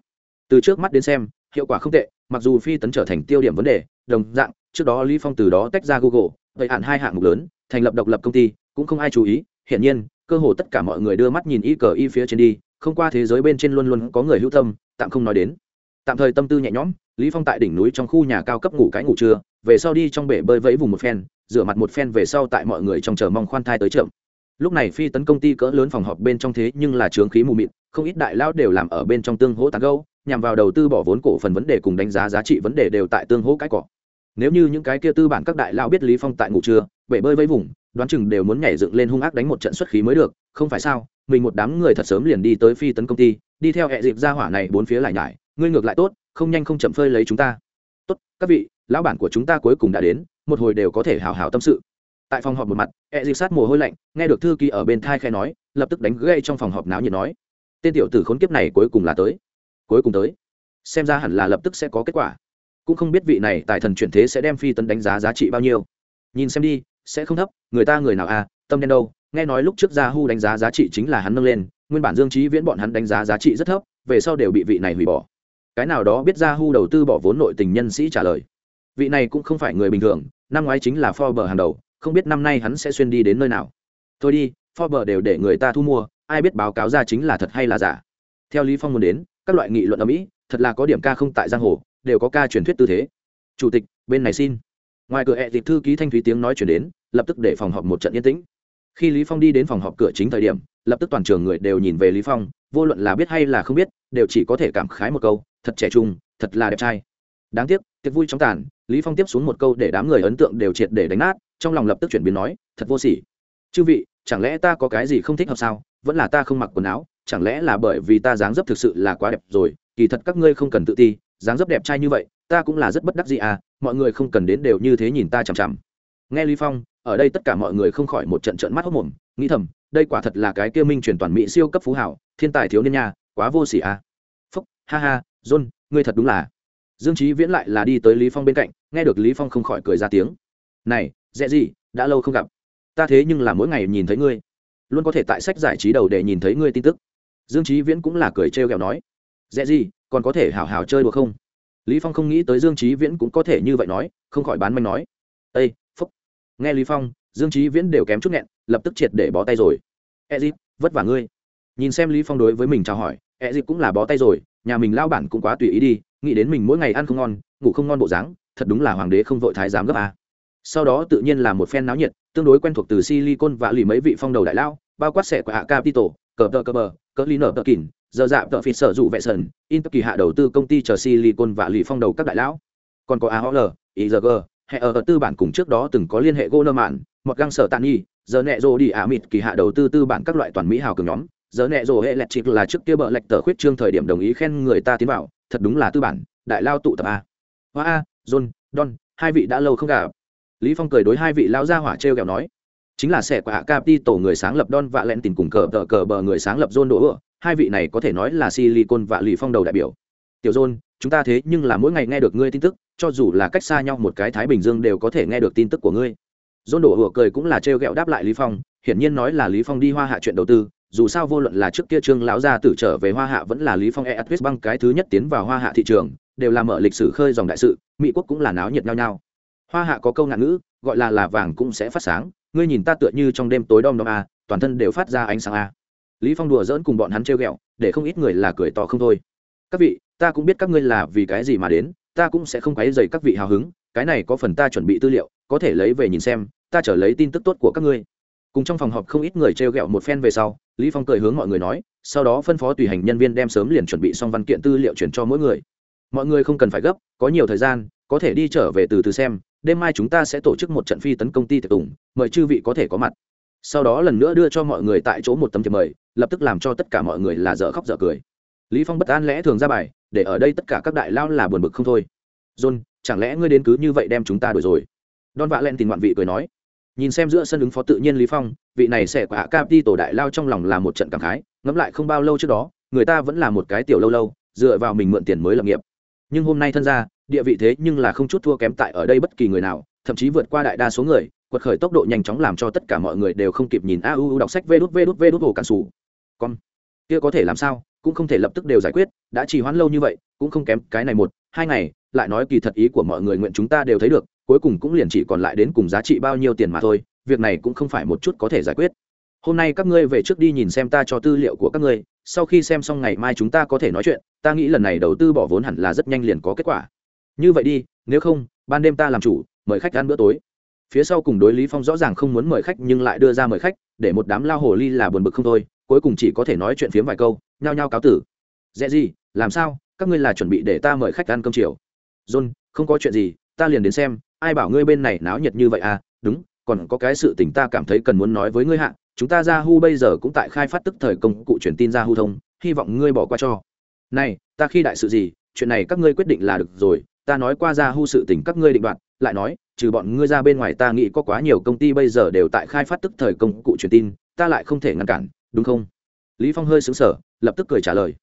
Từ trước mắt đến xem, hiệu quả không tệ, mặc dù phi tấn trở thành tiêu điểm vấn đề, đồng dạng, trước đó lý phong từ đó tách ra google, vậy hạn hai hạng mục lớn, thành lập độc lập công ty, cũng không ai chú ý, hiển nhiên, cơ hồ tất cả mọi người đưa mắt nhìn y cờ y phía trên đi, không qua thế giới bên trên luôn luôn có người hữu tâm, tạm không nói đến. Tạm thời tâm tư nhẹ nhõm, lý phong tại đỉnh núi trong khu nhà cao cấp ngủ cái ngủ trưa, về sau đi trong bể bơi vẫy vùng một phen rửa mặt một phen về sau tại mọi người trong chờ mong khoan thai tới chậm. Lúc này phi tấn công ty cỡ lớn phòng họp bên trong thế nhưng là trướng khí mù mịt, không ít đại lao đều làm ở bên trong tương hỗ tán gâu nhằm vào đầu tư bỏ vốn cổ phần vấn đề cùng đánh giá giá trị vấn đề đều tại tương hỗ cái cỏ. Nếu như những cái kia tư bản các đại lao biết lý phong tại ngủ trưa, bể bơi vây vùng, đoán chừng đều muốn nhảy dựng lên hung ác đánh một trận xuất khí mới được, không phải sao? Mình một đám người thật sớm liền đi tới phi tấn công ty, đi theo hệ dịp ra hỏa này bốn phía lại nhải, ngươi ngược lại tốt, không nhanh không chậm phơi lấy chúng ta. Tốt, các vị, lão bản của chúng ta cuối cùng đã đến một hồi đều có thể hào hào tâm sự. Tại phòng họp một mặt e dịch sát mồ hôi lạnh, nghe được thư ký ở bên thai khẽ nói, lập tức đánh gây trong phòng họp náo nhiệt nói. Tên tiểu tử khốn kiếp này cuối cùng là tới. Cuối cùng tới. Xem ra hẳn là lập tức sẽ có kết quả. Cũng không biết vị này tài thần chuyển thế sẽ đem phi tấn đánh giá giá trị bao nhiêu. Nhìn xem đi, sẽ không thấp, người ta người nào à tâm đen đâu. Nghe nói lúc trước gia hu đánh giá giá trị chính là hắn nâng lên, nguyên bản dương trí viễn bọn hắn đánh giá giá trị rất thấp, về sau đều bị vị này hủy bỏ. Cái nào đó biết Yahoo đầu tư bỏ vốn nội tình nhân sĩ trả lời. Vị này cũng không phải người bình thường năm ngoái chính là Forbes hàng đầu, không biết năm nay hắn sẽ xuyên đi đến nơi nào. Thôi đi, Forbes đều để người ta thu mua, ai biết báo cáo ra chính là thật hay là giả. Theo lý phong muốn đến, các loại nghị luận ở mỹ, thật là có điểm ca không tại giang hồ, đều có ca truyền thuyết tư thế. Chủ tịch, bên này xin. Ngoài cửa ẹt tịch thư ký thanh thúy tiếng nói chuyển đến, lập tức để phòng họp một trận yên tĩnh. Khi lý phong đi đến phòng họp cửa chính thời điểm, lập tức toàn trường người đều nhìn về lý phong, vô luận là biết hay là không biết, đều chỉ có thể cảm khái một câu, thật trẻ trung, thật là đẹp trai. Đáng tiếc, tiệc vui chóng tàn lý phong tiếp xuống một câu để đám người ấn tượng đều triệt để đánh nát, trong lòng lập tức chuyển biến nói, thật vô sỉ. Chư vị, chẳng lẽ ta có cái gì không thích hợp sao? Vẫn là ta không mặc quần áo, chẳng lẽ là bởi vì ta dáng dấp thực sự là quá đẹp rồi, kỳ thật các ngươi không cần tự ti, dáng dấp đẹp trai như vậy, ta cũng là rất bất đắc gì à mọi người không cần đến đều như thế nhìn ta chằm chằm. Nghe lý phong, ở đây tất cả mọi người không khỏi một trận trận mắt hốc mồm nghĩ thầm, đây quả thật là cái kia minh truyền toàn mỹ siêu cấp phú hảo, thiên tài thiếu niên nha, quá vô sỉ à. Phúc, ha ha, john, ngươi thật đúng là dương trí viễn lại là đi tới lý phong bên cạnh, nghe được lý phong không khỏi cười ra tiếng. Này, dễ gì, đã lâu không gặp. Ta thế nhưng là mỗi ngày nhìn thấy ngươi. Luôn có thể tại sách giải trí đầu để nhìn thấy ngươi tin tức. Dương trí viễn cũng là cười trêu ghẹo nói. Dễ gì, còn có thể hào hào chơi được không? Lý phong không nghĩ tới dương trí viễn cũng có thể như vậy nói, không khỏi bán manh nói. Ây phúc. Nghe lý phong, dương trí viễn đều kém chút nghẹn, lập tức triệt để bó tay rồi. E dịp, vất vả ngươi. Nhìn xem lý phong đối với mình chào hỏi e dịp cũng là bó tay rồi nhà mình lao bản cũng quá tùy ý đi nghĩ đến mình mỗi ngày ăn không ngon ngủ không ngon bộ dáng thật đúng là hoàng đế không vội thái giám gấp a. Sau đó tự nhiên là một phen náo nhiệt tương đối quen thuộc từ silicon và lì mấy vị phong đầu đại lao bao quát sẻ của hạ capital cờ tờ cờ bờ cờ lì nở tờ kín, giờ dạ tờ phi sở dụ vệ sần in kỳ hạ đầu tư công ty chờ silicon và lì phong đầu các đại lão. Còn có aol igg hệ ở tư bản cùng trước đó từng có liên hệ gô nơ mạn một găng sở tàn nhi giờ nẹ rô đi ả mịt kỳ hạ đầu tư tư bản các loại toàn mỹ hào cường nhóm giờ nẹ rổ hệ lẹt chịt là trước kia bợ lạch tờ khuyết trương thời điểm đồng ý khen người ta tiến vào, thật đúng là tư bản, đại lao tụ tập a. Hoa a, john, don, hai vị đã lâu không gặp. Lý phong cười đối hai vị lao ra hỏa treo kẹo nói, chính là sẻ của hạ tổ người sáng lập don và lẹn tìm cùng cờ tờ cờ bờ người sáng lập john đỗ hai vị này có thể nói là silicon và lì phong đầu đại biểu. Tiểu john, chúng ta thế nhưng là mỗi ngày nghe được ngươi tin tức, cho dù là cách xa nhau một cái thái bình dương đều có thể nghe được tin tức của ngươi. John đỗ ựa cười cũng là treo gẹo đáp lại lý phong, hiển nhiên nói là lý phong đi hoa hạ chuyện đầu tư dù sao vô luận là trước kia trương lão gia tử trở về hoa hạ vẫn là lý phong e atwis băng cái thứ nhất tiến vào hoa hạ thị trường, đều là mở lịch sử khơi dòng đại sự, mỹ quốc cũng là náo nhiệt nhau nhau. Hoa hạ có câu ngạn ngữ, gọi là là vàng cũng sẽ phát sáng, ngươi nhìn ta tựa như trong đêm tối đom đóm a, toàn thân đều phát ra ánh sáng a. Lý phong đùa giỡn cùng bọn hắn treo ghẹo, để không ít người là cười to không thôi. Các vị, ta cũng biết các ngươi là vì cái gì mà đến, ta cũng sẽ không quấy dày các vị hào hứng, cái này có phần ta chuẩn bị tư liệu, có thể lấy về nhìn xem, ta trở lấy tin tức tốt của các ngươi. Cùng trong phòng họp không ít người treo ghẹo một phen về sau lý phong cười hướng mọi người nói, sau đó phân phó tùy hành nhân viên đem sớm liền chuẩn bị xong văn kiện tư liệu chuyển cho mỗi người. Mọi người không cần phải gấp, có nhiều thời gian, có thể đi trở về từ từ xem, đêm mai chúng ta sẽ tổ chức một trận phi tấn công ty tiệc tùng, mời chư vị có thể có mặt. Sau đó lần nữa đưa cho mọi người tại chỗ một tấm thiệp mời, lập tức làm cho tất cả mọi người là dở khóc dở cười. Lý phong bất an lẽ thường ra bài, để ở đây tất cả các đại lao là buồn bực không thôi. John, chẳng lẽ ngươi đến cứ như vậy đem chúng ta đuổi rồi? Don vạ len tìm ngoạn vị cười nói nhìn xem giữa sân ứng phó tự nhiên lý phong, vị này sẽ quả cap đi tổ đại lao trong lòng là một trận cảm khái, ngẫm lại không bao lâu trước đó, người ta vẫn là một cái tiểu lâu lâu, dựa vào mình mượn tiền mới lập nghiệp. Nhưng hôm nay thân ra địa vị thế nhưng là không chút thua kém tại ở đây bất kỳ người nào, thậm chí vượt qua đại đa số người, quật khởi tốc độ nhanh chóng làm cho tất cả mọi người đều không kịp nhìn a u đọc sách vê đút vê đút vê đút hồ cản sủ. Con, kia có thể làm sao, cũng không thể lập tức đều giải quyết, đã trì hoãn lâu như vậy, cũng không kém cái này một, hai ngày, lại nói kỳ thật ý của mọi người nguyện chúng ta đều thấy được cuối cùng cũng liền chỉ còn lại đến cùng giá trị bao nhiêu tiền mà thôi, việc này cũng không phải một chút có thể giải quyết. Hôm nay các ngươi về trước đi nhìn xem ta cho tư liệu của các ngươi, sau khi xem xong ngày mai chúng ta có thể nói chuyện, ta nghĩ lần này đầu tư bỏ vốn hẳn là rất nhanh liền có kết quả. Như vậy đi, nếu không, ban đêm ta làm chủ, mời khách ăn bữa tối. Phía sau cùng đối lý phong rõ ràng không muốn mời khách nhưng lại đưa ra mời khách, để một đám lao hồ ly là buồn bực không thôi, cuối cùng chỉ có thể nói chuyện phiếm vài câu, nhao nhao cáo tử. Dễ gì, làm sao, các ngươi là chuẩn bị để ta mời khách ăn cơm chiều? John, không có chuyện gì, ta liền đến xem ai bảo ngươi bên này náo nhiệt như vậy à? Đúng, còn có cái sự tình ta cảm thấy cần muốn nói với ngươi hạ. Chúng ta ra hu bây giờ cũng tại khai phát tức thời công cụ truyền tin ra hu thông, hy vọng ngươi bỏ qua cho. Này, ta khi đại sự gì, chuyện này các ngươi quyết định là được rồi. Ta nói qua ra hu sự tình các ngươi định đoạt, lại nói, trừ bọn ngươi ra bên ngoài ta nghĩ có quá nhiều công ty bây giờ đều tại khai phát tức thời công cụ truyền tin, ta lại không thể ngăn cản, đúng không? Lý phong hơi sững sờ, lập tức cười trả lời.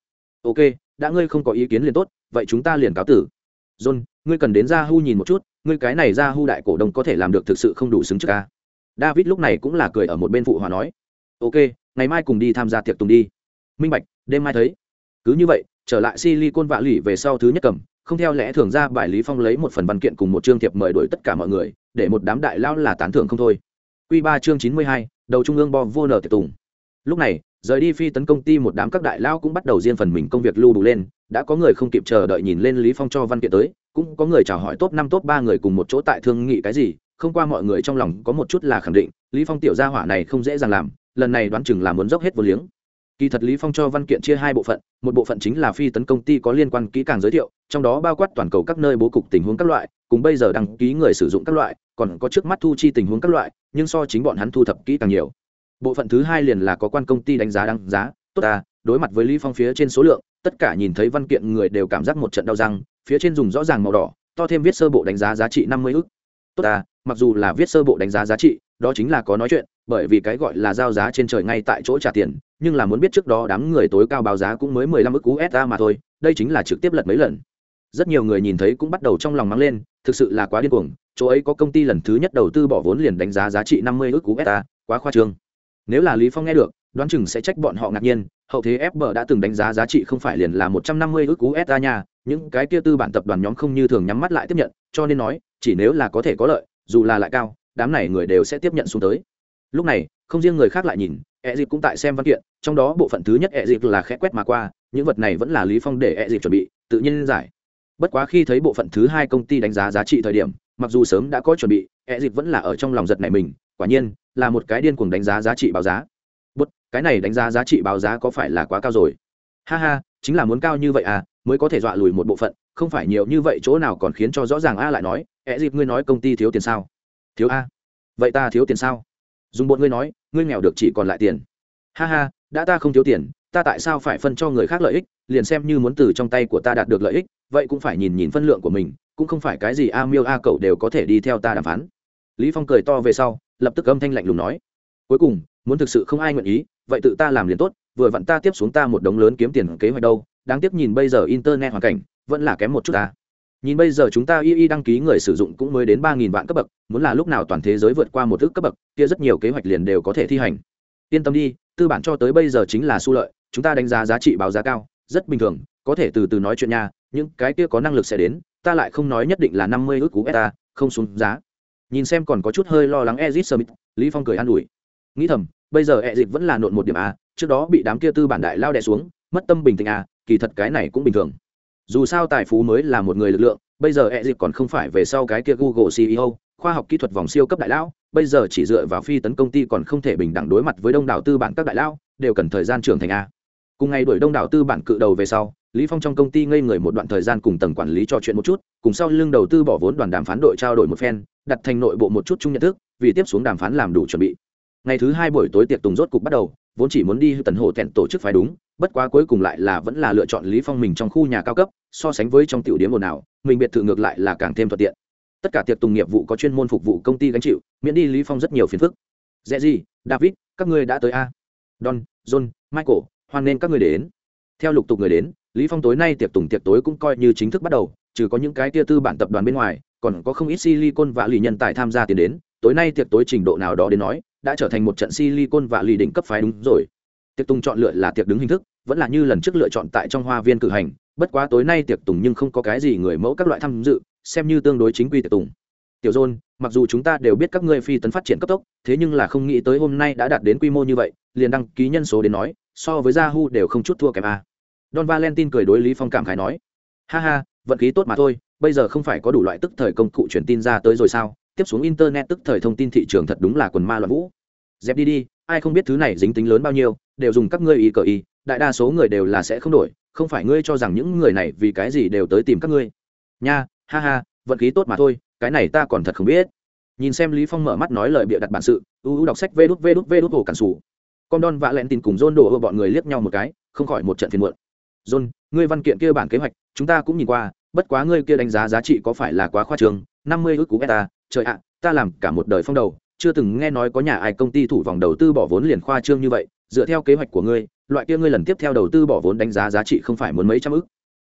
Ok, đã ngươi không có ý kiến liền tốt, vậy chúng ta liền cáo tử. John ngươi cần đến ra hu nhìn một chút ngươi cái này ra hu đại cổ đông có thể làm được thực sự không đủ xứng trước ca david lúc này cũng là cười ở một bên phụ hòa nói ok ngày mai cùng đi tham gia tiệc tùng đi. Minh bạch đêm mai thấy. Cứ như vậy trở lại silicon vạ lỉ về sau thứ nhất cầm không theo lẽ thường ra bài lý phong lấy một phần văn kiện cùng một chương thiệp mời đuổi tất cả mọi người để một đám đại lao là tán thưởng không thôi. Quy ba chương chín mươi hai, đầu trung ương bo vô nở tiệc tùng. Lúc này rời đi phi tấn công ty một đám các đại lao cũng bắt đầu riêng phần mình công việc lưu đủ lên đã có người không kịp chờ đợi nhìn lên lý phong cho văn kiện tới, cũng có người chào hỏi top năm, top ba người cùng một chỗ tại thương nghị cái gì, không qua mọi người trong lòng có một chút là khẳng định, lý phong tiểu gia hỏa này không dễ dàng làm, lần này đoán chừng là muốn dốc hết vô liếng. Kỳ thật lý phong cho văn kiện chia hai bộ phận, một bộ phận chính là phi tấn công ty có liên quan kỹ càng giới thiệu, trong đó bao quát toàn cầu các nơi bố cục tình huống các loại, cùng bây giờ đăng ký người sử dụng các loại, còn có trước mắt thu chi tình huống các loại, nhưng so chính bọn hắn thu thập kỹ càng nhiều. Bộ phận thứ hai liền là có quan công ty đánh giá đăng giá, tốt à đối mặt với lý phong phía trên số lượng, tất cả nhìn thấy văn kiện người đều cảm giác một trận đau răng, phía trên dùng rõ ràng màu đỏ, to thêm viết sơ bộ đánh giá giá trị năm mươi ức. Tốt à mặc dù là viết sơ bộ đánh giá giá trị, đó chính là có nói chuyện, bởi vì cái gọi là giao giá trên trời ngay tại chỗ trả tiền, nhưng là muốn biết trước đó đám người tối cao báo giá cũng mới mười lăm ức usd mà thôi, đây chính là trực tiếp lật mấy lần. Rất nhiều người nhìn thấy cũng bắt đầu trong lòng mắng lên, thực sự là quá điên cuồng, chỗ ấy có công ty lần thứ nhất đầu tư bỏ vốn liền đánh giá giá trị năm mươi ức usd quá khoa trương. Nếu là lý phong nghe được, đoán chừng sẽ trách bọn họ ngạc nhiên hậu thế fb đã từng đánh giá giá trị không phải liền là một trăm năm mươi ức usd nha, những cái kia tư bản tập đoàn nhóm không như thường nhắm mắt lại tiếp nhận, cho nên nói, chỉ nếu là có thể có lợi, dù là lại cao, đám này người đều sẽ tiếp nhận xuống tới. Lúc này, không riêng người khác lại nhìn e dịp cũng tại xem văn kiện, trong đó bộ phận thứ nhất e dịp là khẽ quét mà qua, những vật này vẫn là lý phong để e dịp chuẩn bị, tự nhiên giải. Bất quá khi thấy bộ phận thứ hai công ty đánh giá giá trị thời điểm, mặc dù sớm đã có chuẩn bị e dịp vẫn là ở trong lòng giật này mình, quả nhiên là một cái điên cuồng đánh giá giá trị báo giá bút, cái này đánh giá giá trị báo giá có phải là quá cao rồi? Ha ha, chính là muốn cao như vậy à mới có thể dọa lùi một bộ phận, không phải nhiều như vậy chỗ nào còn khiến cho rõ ràng a lại nói ẹ dịp ngươi nói công ty thiếu tiền sao? Thiếu a. Vậy ta thiếu tiền sao? Dùng bột ngươi nói, ngươi nghèo được chỉ còn lại tiền. Ha ha, đã ta không thiếu tiền, ta tại sao phải phân cho người khác lợi ích, liền xem như muốn từ trong tay của ta đạt được lợi ích, vậy cũng phải nhìn nhìn phân lượng của mình, cũng không phải cái gì a miêu a cậu đều có thể đi theo ta đàm phán. Lý phong cười to về sau, lập tức âm thanh lạnh lùng nói cuối cùng, muốn thực sự không ai nguyện ý, vậy tự ta làm liền tốt, vừa vặn ta tiếp xuống ta một đống lớn kiếm tiền kế hoạch đâu, đáng tiếc nhìn bây giờ internet hoàn cảnh, vẫn là kém một chút ta. Nhìn bây giờ chúng ta y y đăng ký người sử dụng cũng mới đến ba nghìn vạn cấp bậc, muốn là lúc nào toàn thế giới vượt qua một ước cấp bậc, kia rất nhiều kế hoạch liền đều có thể thi hành. Yên tâm đi, tư bản cho tới bây giờ chính là su lợi, chúng ta đánh giá giá trị báo giá cao, rất bình thường, có thể từ từ nói chuyện nha, những cái kia có năng lực sẽ đến, ta lại không nói nhất định là năm mươi ước cú beta, không xuống giá. Nhìn xem còn có chút hơi lo lắng ezit summit, lý phong cười an ủi nghĩ thầm bây giờ ezit vẫn là nộn một điểm a trước đó bị đám kia tư bản đại lao đè xuống mất tâm bình tĩnh a kỳ thật cái này cũng bình thường. Dù sao tài phú mới là một người lực lượng bây giờ e dịp còn không phải về sau cái kia google ceo khoa học kỹ thuật vòng siêu cấp đại lao, bây giờ chỉ dựa vào phi tấn công ty còn không thể bình đẳng đối mặt với đông đảo tư bản các đại lao, đều cần thời gian trưởng thành a. Cùng ngày đuổi đông đảo tư bản cự đầu về sau lý phong trong công ty ngây người một đoạn thời gian cùng tầng quản lý trò chuyện một chút cùng sau lưng đầu tư bỏ vốn đoàn đàm phán đội trao đổi một phen đặt thành nội bộ một chút chung nhận thức vì tiếp xuống đàm phán làm đủ chuẩn bị ngày thứ hai buổi tối tiệc tùng rốt cục bắt đầu, vốn chỉ muốn đi tần hồ tẹn tổ chức phải đúng, bất quá cuối cùng lại là vẫn là lựa chọn lý phong mình trong khu nhà cao cấp, so sánh với trong tiểu điểm ồn nào mình biệt thự ngược lại là càng thêm thuận tiện. Tất cả tiệc tùng nghiệp vụ có chuyên môn phục vụ công ty gánh chịu, miễn đi lý phong rất nhiều phiền phức. Dễ gì, david, các ngươi đã tới a? Don, john, michael, hoan nên các ngươi đến. Theo lục tục người đến, lý phong tối nay tiệc tùng tiệc tối cũng coi như chính thức bắt đầu, trừ có những cái tia tư bản tập đoàn bên ngoài, còn có không ít silicon và lì nhân tài tham gia tiền đến, tối nay tiệc tối trình độ nào đó đến nói đã trở thành một trận silicon và lì đỉnh cấp phái đúng rồi. Tiệc tùng chọn lựa là tiệc đứng hình thức, vẫn là như lần trước lựa chọn tại trong hoa viên cử hành, bất quá tối nay tiệc tùng nhưng không có cái gì người mẫu các loại tham dự, xem như tương đối chính quy tiệc tùng. Tiểu dôn mặc dù chúng ta đều biết các ngươi phi tấn phát triển cấp tốc, thế nhưng là không nghĩ tới hôm nay đã đạt đến quy mô như vậy, liền đăng ký nhân số đến nói, so với yahoo đều không chút thua kém a don valentine cười đối lý phong cảm khái nói, ha ha, vận khí tốt mà thôi, bây giờ không phải có đủ loại tức thời công cụ truyền tin ra tới rồi sao? Tiếp xuống internet tức thời thông tin thị trường thật đúng là quần ma loạn vũ. Dẹp đi đi, ai không biết thứ này dính tính lớn bao nhiêu, đều dùng các ngươi ý cờ ý đại đa số người đều là sẽ không đổi, không phải ngươi cho rằng những người này vì cái gì đều tới tìm các ngươi. Nha, ha ha, vận khí tốt mà thôi, cái này ta còn thật không biết. Nhìn xem lý phong mở mắt nói lời bịa đặt bản sự, u u đọc sách vê đút vê đút vê đút hồ cản sủ. Con đòn vạ lẹn tin cùng john đổ bọn người liếc nhau một cái, không khỏi một trận phiền muộn. John, ngươi văn kiện kia bản kế hoạch, chúng ta cũng nhìn qua, bất quá ngươi kia đánh giá giá trị có phải là quá khoa trương, năm mươi cú beta trời ạ, ta làm cả một đời phong đầu, chưa từng nghe nói có nhà ai công ty thủ vòng đầu tư bỏ vốn liền khoa trương như vậy, dựa theo kế hoạch của ngươi, loại kia ngươi lần tiếp theo đầu tư bỏ vốn đánh giá giá trị không phải muốn mấy trăm ước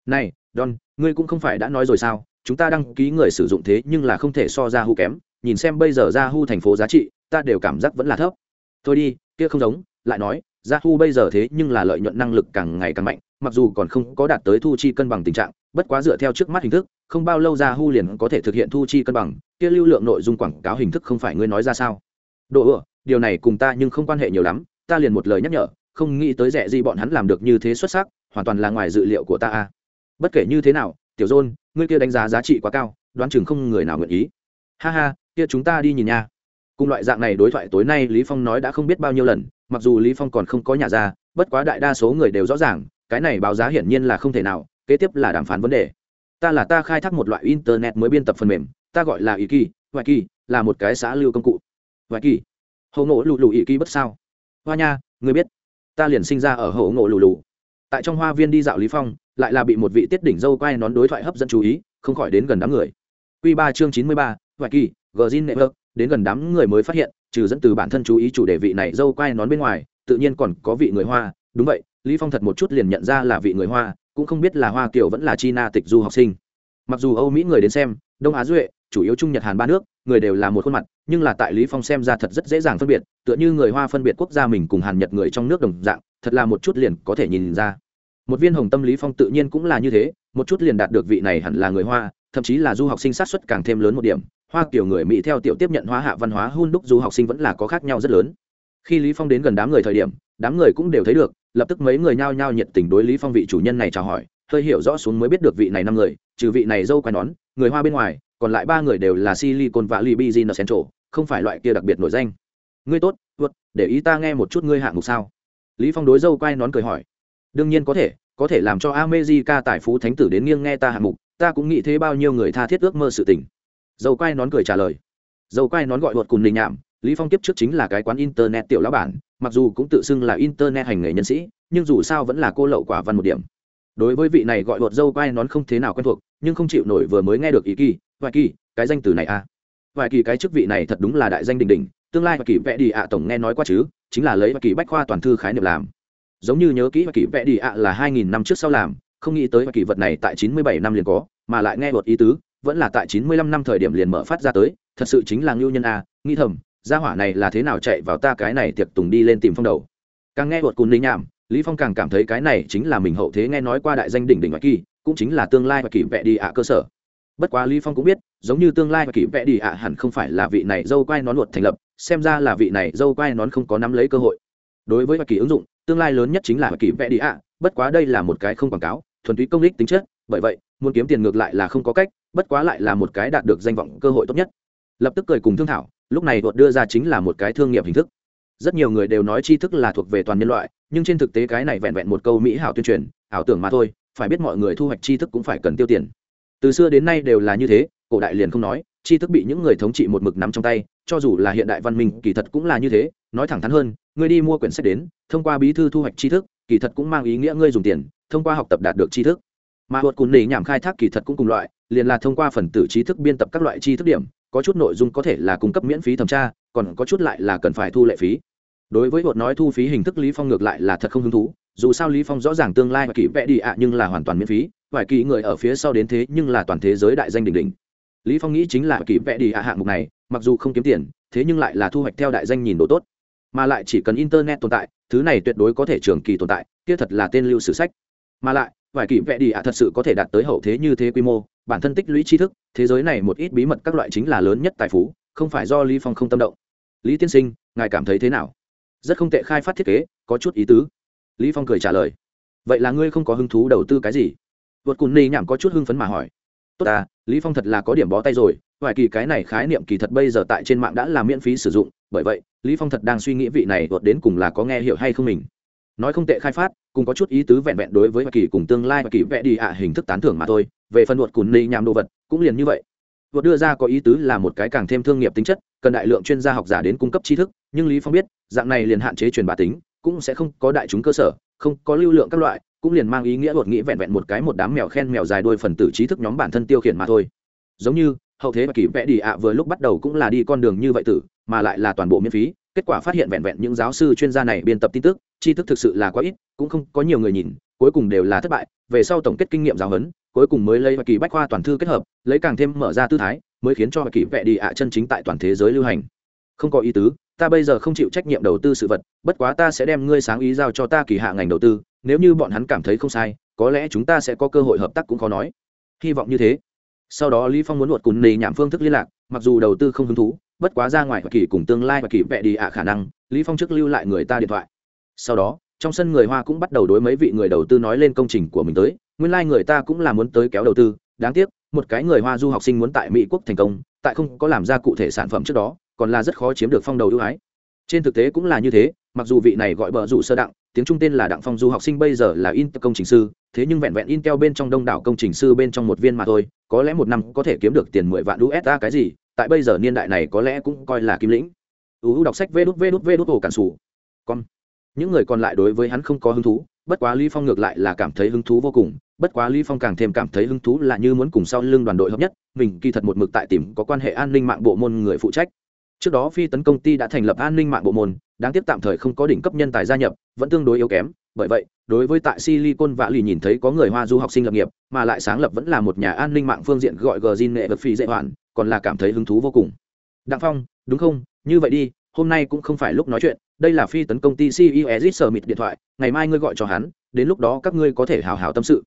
này, don, ngươi cũng không phải đã nói rồi sao? Chúng ta đăng ký người sử dụng thế nhưng là không thể so ra hu kém, nhìn xem bây giờ ra hu thành phố giá trị, ta đều cảm giác vẫn là thấp. Thôi đi, kia không giống, lại nói Gia thu bây giờ thế nhưng là lợi nhuận năng lực càng ngày càng mạnh, mặc dù còn không có đạt tới thu chi cân bằng tình trạng, bất quá dựa theo trước mắt hình thức, không bao lâu Gia thu liền có thể thực hiện thu chi cân bằng, kia lưu lượng nội dung quảng cáo hình thức không phải ngươi nói ra sao? Độ ựa, điều này cùng ta nhưng không quan hệ nhiều lắm, ta liền một lời nhắc nhở, không nghĩ tới rẻ gì bọn hắn làm được như thế xuất sắc, hoàn toàn là ngoài dự liệu của ta a bất kể như thế nào, tiểu dôn, ngươi kia đánh giá giá trị quá cao, đoán chừng không người nào nguyện ý. Ha ha, kia chúng ta đi nhìn nha. Cùng loại dạng này đối thoại tối nay lý phong nói đã không biết bao nhiêu lần mặc dù lý phong còn không có nhà ra, bất quá đại đa số người đều rõ ràng, cái này báo giá hiển nhiên là không thể nào, kế tiếp là đàm phán vấn đề. Ta là ta khai thác một loại internet mới biên tập phần mềm, ta gọi là ý kỳ hoài kỳ, là một cái xã lưu công cụ. Hoài kỳ. Hậu ngộ lù lù ý kỳ bất sao? Hoa nha, người biết. Ta liền sinh ra ở hậu ngộ lù lù. Tại trong hoa viên đi dạo lý phong, lại là bị một vị tiết đỉnh dâu quay nón đối thoại hấp dẫn chú ý, không khỏi đến gần đám người. Quy ba chương chín mươi ba hoài kỳ gờ zin đến gần đám người mới phát hiện trừ dẫn từ bản thân chú ý chủ đề vị này dâu quay nón bên ngoài, tự nhiên còn có vị người hoa. Đúng vậy, lý phong thật một chút liền nhận ra là vị người hoa, cũng không biết là hoa kiều vẫn là china tịch du học sinh. Mặc dù âu mỹ người đến xem, đông á duệ, chủ yếu trung nhật hàn ba nước, người đều là một khuôn mặt, nhưng là tại lý phong xem ra thật rất dễ dàng phân biệt, tựa như người hoa phân biệt quốc gia mình cùng hàn nhật người trong nước đồng dạng, thật là một chút liền có thể nhìn ra. Một viên hồng tâm lý phong tự nhiên cũng là như thế, một chút liền đạt được vị này hẳn là người hoa, thậm chí là du học sinh sát xuất càng thêm lớn một điểm hoa kiểu người mỹ theo tiểu tiếp nhận hóa hạ văn hóa hun đúc du học sinh vẫn là có khác nhau rất lớn. Khi lý phong đến gần đám người thời điểm, đám người cũng đều thấy được, lập tức mấy người nhao nhao nhiệt tình đối lý phong vị chủ nhân này chào hỏi, hơi hiểu rõ xuống mới biết được vị này năm người, trừ vị này dâu quai nón, người hoa bên ngoài, còn lại ba người đều là silicon và libi central, không phải loại kia đặc biệt nổi danh. Ngươi tốt, vượt, để ý ta nghe một chút ngươi hạng mục sao? Lý phong đối dâu quai nón cười hỏi. Đương nhiên có thể có thể làm cho America tài phú thánh tử đến nghiêng nghe ta hạng mục, ta cũng nghĩ thế bao nhiêu người tha thiết ước mơ sự tình dâu quai nón cười trả lời. Dâu quai nón gọi luật cùng đình nhảm lý phong tiếp trước chính là cái quán internet tiểu lão bản, mặc dù cũng tự xưng là internet hành nghề nhân sĩ, nhưng dù sao vẫn là cô lậu quả văn một điểm. Đối với vị này gọi luật dâu quai nón không thế nào quen thuộc, nhưng không chịu nổi vừa mới nghe được ý kỳ, vài kỳ, cái danh từ này à? Vài kỳ cái chức vị này thật đúng là đại danh đình đình tương lai và kỳ vẽ đi ạ tổng nghe nói qua chứ, chính là lấy và kỳ bách khoa toàn thư khái niệm làm. Giống như nhớ kỹ và kỳ vẽ đi ạ là hai nghìn năm trước sau làm, không nghĩ tới và kỳ vật này tại chín mươi bảy năm liền có, mà lại nghe luật ý tứ vẫn là tại chín mươi lăm năm thời điểm liền mở phát ra tới, thật sự chính là ngưu nhân a nghi thầm, gia hỏa này là thế nào chạy vào ta cái này tiệc tùng đi lên tìm phong đầu. Càng nghe vượt cùn linh nhảm, lý phong càng cảm thấy cái này chính là mình hậu thế nghe nói qua đại danh đỉnh đỉnh ngoại kỳ, cũng chính là tương lai và kỳ vẽ đi ạ cơ sở. Bất quá lý phong cũng biết, giống như tương lai và kỳ vẽ đi ạ hẳn không phải là vị này dâu quai nón luật thành lập, xem ra là vị này dâu quai nón không có nắm lấy cơ hội. Đối với và kỳ ứng dụng, tương lai lớn nhất chính là và kỳ vẽ đi ạ, bất quá đây là một cái không quảng cáo, thuần túy công lý tính chất bởi vậy, muốn kiếm tiền ngược lại là không có cách, bất quá lại là một cái đạt được danh vọng cơ hội tốt nhất. Lập tức cười cùng thương thảo, lúc này đột đưa ra chính là một cái thương nghiệp hình thức. Rất nhiều người đều nói tri thức là thuộc về toàn nhân loại, nhưng trên thực tế cái này vẹn vẹn một câu mỹ hảo tuyên truyền, ảo tưởng mà thôi, phải biết mọi người thu hoạch tri thức cũng phải cần tiêu tiền. Từ xưa đến nay đều là như thế, cổ đại liền không nói, tri thức bị những người thống trị một mực nắm trong tay, cho dù là hiện đại văn minh, kỳ thật cũng là như thế, nói thẳng thắn hơn ngươi đi mua quyển sách đến, thông qua bí thư thu hoạch tri thức, kỳ thật cũng mang ý nghĩa ngươi dùng tiền, thông qua học tập đạt được tri thức mà luật cùn nỉ nhảm khai thác kỳ thật cũng cùng loại, liền là thông qua phần tử trí thức biên tập các loại tri thức điểm, có chút nội dung có thể là cung cấp miễn phí thẩm tra, còn có chút lại là cần phải thu lệ phí. Đối với luật nói thu phí hình thức lý phong ngược lại là thật không hứng thú, dù sao lý phong rõ ràng tương lai và kỳ vẽ đi ạ, nhưng là hoàn toàn miễn phí vài kỳ người ở phía sau đến thế nhưng là toàn thế giới đại danh đỉnh đỉnh. Lý phong nghĩ chính là kỳ vẽ đi ạ hạng mục này, mặc dù không kiếm tiền, thế nhưng lại là thu hoạch theo đại danh nhìn độ tốt. Mà lại chỉ cần internet tồn tại, thứ này tuyệt đối có thể trường kỳ tồn tại, kia thật là tên lưu sử sách. Mà lại vài kỳ vẽ đi ạ, thật sự có thể đạt tới hậu thế như thế quy mô, bản thân tích lũy tri thức, thế giới này một ít bí mật các loại chính là lớn nhất tài phú, không phải do lý phong không tâm động. Lý tiên sinh, ngài cảm thấy thế nào? Rất không tệ khai phát thiết kế, có chút ý tứ. Lý phong cười trả lời. Vậy là ngươi không có hứng thú đầu tư cái gì? Vượt cùn ni nhảm có chút hưng phấn mà hỏi. Tốt à lý phong thật là có điểm bó tay rồi, vài kỳ cái này khái niệm kỳ thật bây giờ tại trên mạng đã là miễn phí sử dụng, bởi vậy, lý phong thật đang suy nghĩ vị này vượt đến cùng là có nghe hiểu hay không mình nói không tệ khai phát, cùng có chút ý tứ vẹn vẹn đối với kỳ cùng tương lai hoa kỳ vẽ đi ạ hình thức tán thưởng mà thôi. Về phần luật cùn ni nhảm đồ vật, cũng liền như vậy. Luật đưa ra có ý tứ là một cái càng thêm thương nghiệp tính chất, cần đại lượng chuyên gia học giả đến cung cấp tri thức, nhưng lý phong biết, dạng này liền hạn chế truyền bá tính, cũng sẽ không có đại chúng cơ sở, không có lưu lượng các loại, cũng liền mang ý nghĩa luật nghĩ vẹn vẹn một cái một đám mèo khen mèo dài đuôi phần tử trí thức nhóm bản thân tiêu khiển mà thôi. Giống như, hậu thế và kỳ vẽ đi ạ vừa lúc bắt đầu cũng là đi con đường như vậy tử, mà lại là toàn bộ miễn phí, kết quả phát hiện vẹn vẹn những giáo sư chuyên gia này biên tập tin tức tri thức thực sự là quá ít, cũng không có nhiều người nhìn, cuối cùng đều là thất bại. Về sau tổng kết kinh nghiệm giáo huấn, cuối cùng mới lấy và kỳ bách khoa toàn thư kết hợp, lấy càng thêm mở ra tư thái, mới khiến cho kỳ vẽ đi ạ chân chính tại toàn thế giới lưu hành. Không có ý tứ, ta bây giờ không chịu trách nhiệm đầu tư sự vật, bất quá ta sẽ đem ngươi sáng ý giao cho ta kỳ hạ ngành đầu tư, nếu như bọn hắn cảm thấy không sai, có lẽ chúng ta sẽ có cơ hội hợp tác cũng khó nói. Hy vọng như thế. Sau đó lý phong muốn luật cùng nề nhảm phương thức liên lạc, mặc dù đầu tư không hứng thú, bất quá ra ngoài và kỳ cùng tương lai và kỳ vẽ đi ạ khả năng, lý phong trước lưu lại người ta điện thoại sau đó, trong sân người hoa cũng bắt đầu đối mấy vị người đầu tư nói lên công trình của mình tới. Nguyên lai người ta cũng là muốn tới kéo đầu tư. Đáng tiếc, một cái người hoa du học sinh muốn tại mỹ quốc thành công, tại không có làm ra cụ thể sản phẩm trước đó, còn là rất khó chiếm được phong đầu ưu ái. Trên thực tế cũng là như thế, mặc dù vị này gọi bờ rủ sơ đặng, tiếng trung tên là đặng phong du học sinh bây giờ là intel công trình sư, thế nhưng vẹn vẹn intel bên trong đông đảo công trình sư bên trong một viên mà thôi, có lẽ một năm có thể kiếm được tiền mười vạn usd cái gì, tại bây giờ niên đại này có lẽ cũng coi là kim lĩnh. Uu đọc sách vê đút vê đút vê đút, ổ cản sủ. Con những người còn lại đối với hắn không có hứng thú, bất quá lý phong ngược lại là cảm thấy hứng thú vô cùng, bất quá lý phong càng thêm cảm thấy hứng thú là như muốn cùng sau lưng đoàn đội hợp nhất, mình kỳ thật một mực tại tìm có quan hệ an ninh mạng bộ môn người phụ trách. Trước đó phi tấn công ty đã thành lập an ninh mạng bộ môn, đáng tiếc tạm thời không có đỉnh cấp nhân tài gia nhập, vẫn tương đối yếu kém, bởi vậy, đối với tại silicon vạ lì nhìn thấy có người hoa du học sinh lập nghiệp, mà lại sáng lập vẫn là một nhà an ninh mạng phương diện gọi gờ zin nghệ vật phi dễ hoàn còn là cảm thấy hứng thú vô cùng. Đặng phong, đúng không? Như vậy đi hôm nay cũng không phải lúc nói chuyện, đây là phi tấn công ty ceo ezit sờ mịt điện thoại, ngày mai ngươi gọi cho hắn, đến lúc đó các ngươi có thể hào hào tâm sự.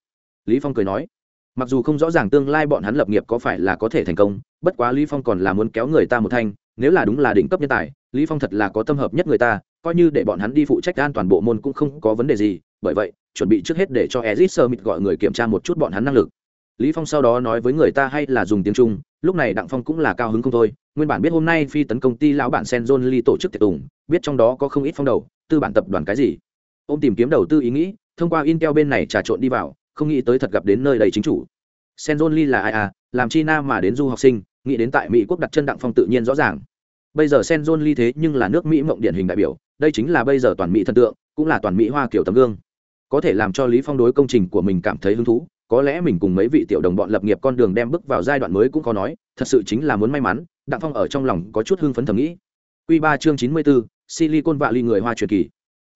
Lý phong cười nói. Mặc dù không rõ ràng tương lai bọn hắn lập nghiệp có phải là có thể thành công, bất quá lý phong còn là muốn kéo người ta một thanh, nếu là đúng là đỉnh cấp nhân tài, lý phong thật là có tâm hợp nhất người ta, coi như để bọn hắn đi phụ trách an toàn bộ môn cũng không có vấn đề gì, bởi vậy, chuẩn bị trước hết để cho ezit sơ mịt gọi người kiểm tra một chút bọn hắn năng lực lý phong sau đó nói với người ta hay là dùng tiếng trung, lúc này đặng phong cũng là cao hứng không thôi. Nguyên bản biết hôm nay phi tấn công ty lão bản sen john lee tổ chức tiệc tùng, biết trong đó có không ít phong đầu, tư bản tập đoàn cái gì. Ông tìm kiếm đầu tư ý nghĩ, thông qua intel bên này trà trộn đi vào, không nghĩ tới thật gặp đến nơi đầy chính chủ. Sen john lee là ai à? Làm chi nam mà đến du học sinh, nghĩ đến tại mỹ quốc đặt chân đặng phong tự nhiên rõ ràng. Bây giờ sen john lee thế nhưng là nước mỹ mộng điển hình đại biểu, đây chính là bây giờ toàn mỹ thần tượng, cũng là toàn mỹ hoa kiểu tấm gương. Có thể làm cho lý phong đối công trình của mình cảm thấy hứng thú có lẽ mình cùng mấy vị tiểu đồng bọn lập nghiệp con đường đem bước vào giai đoạn mới cũng có nói thật sự chính là muốn may mắn đặng phong ở trong lòng có chút hưng phấn thầm nghĩ Quy ba chương chín mươi 94, Silicon Valley người Hoa truyền kỳ.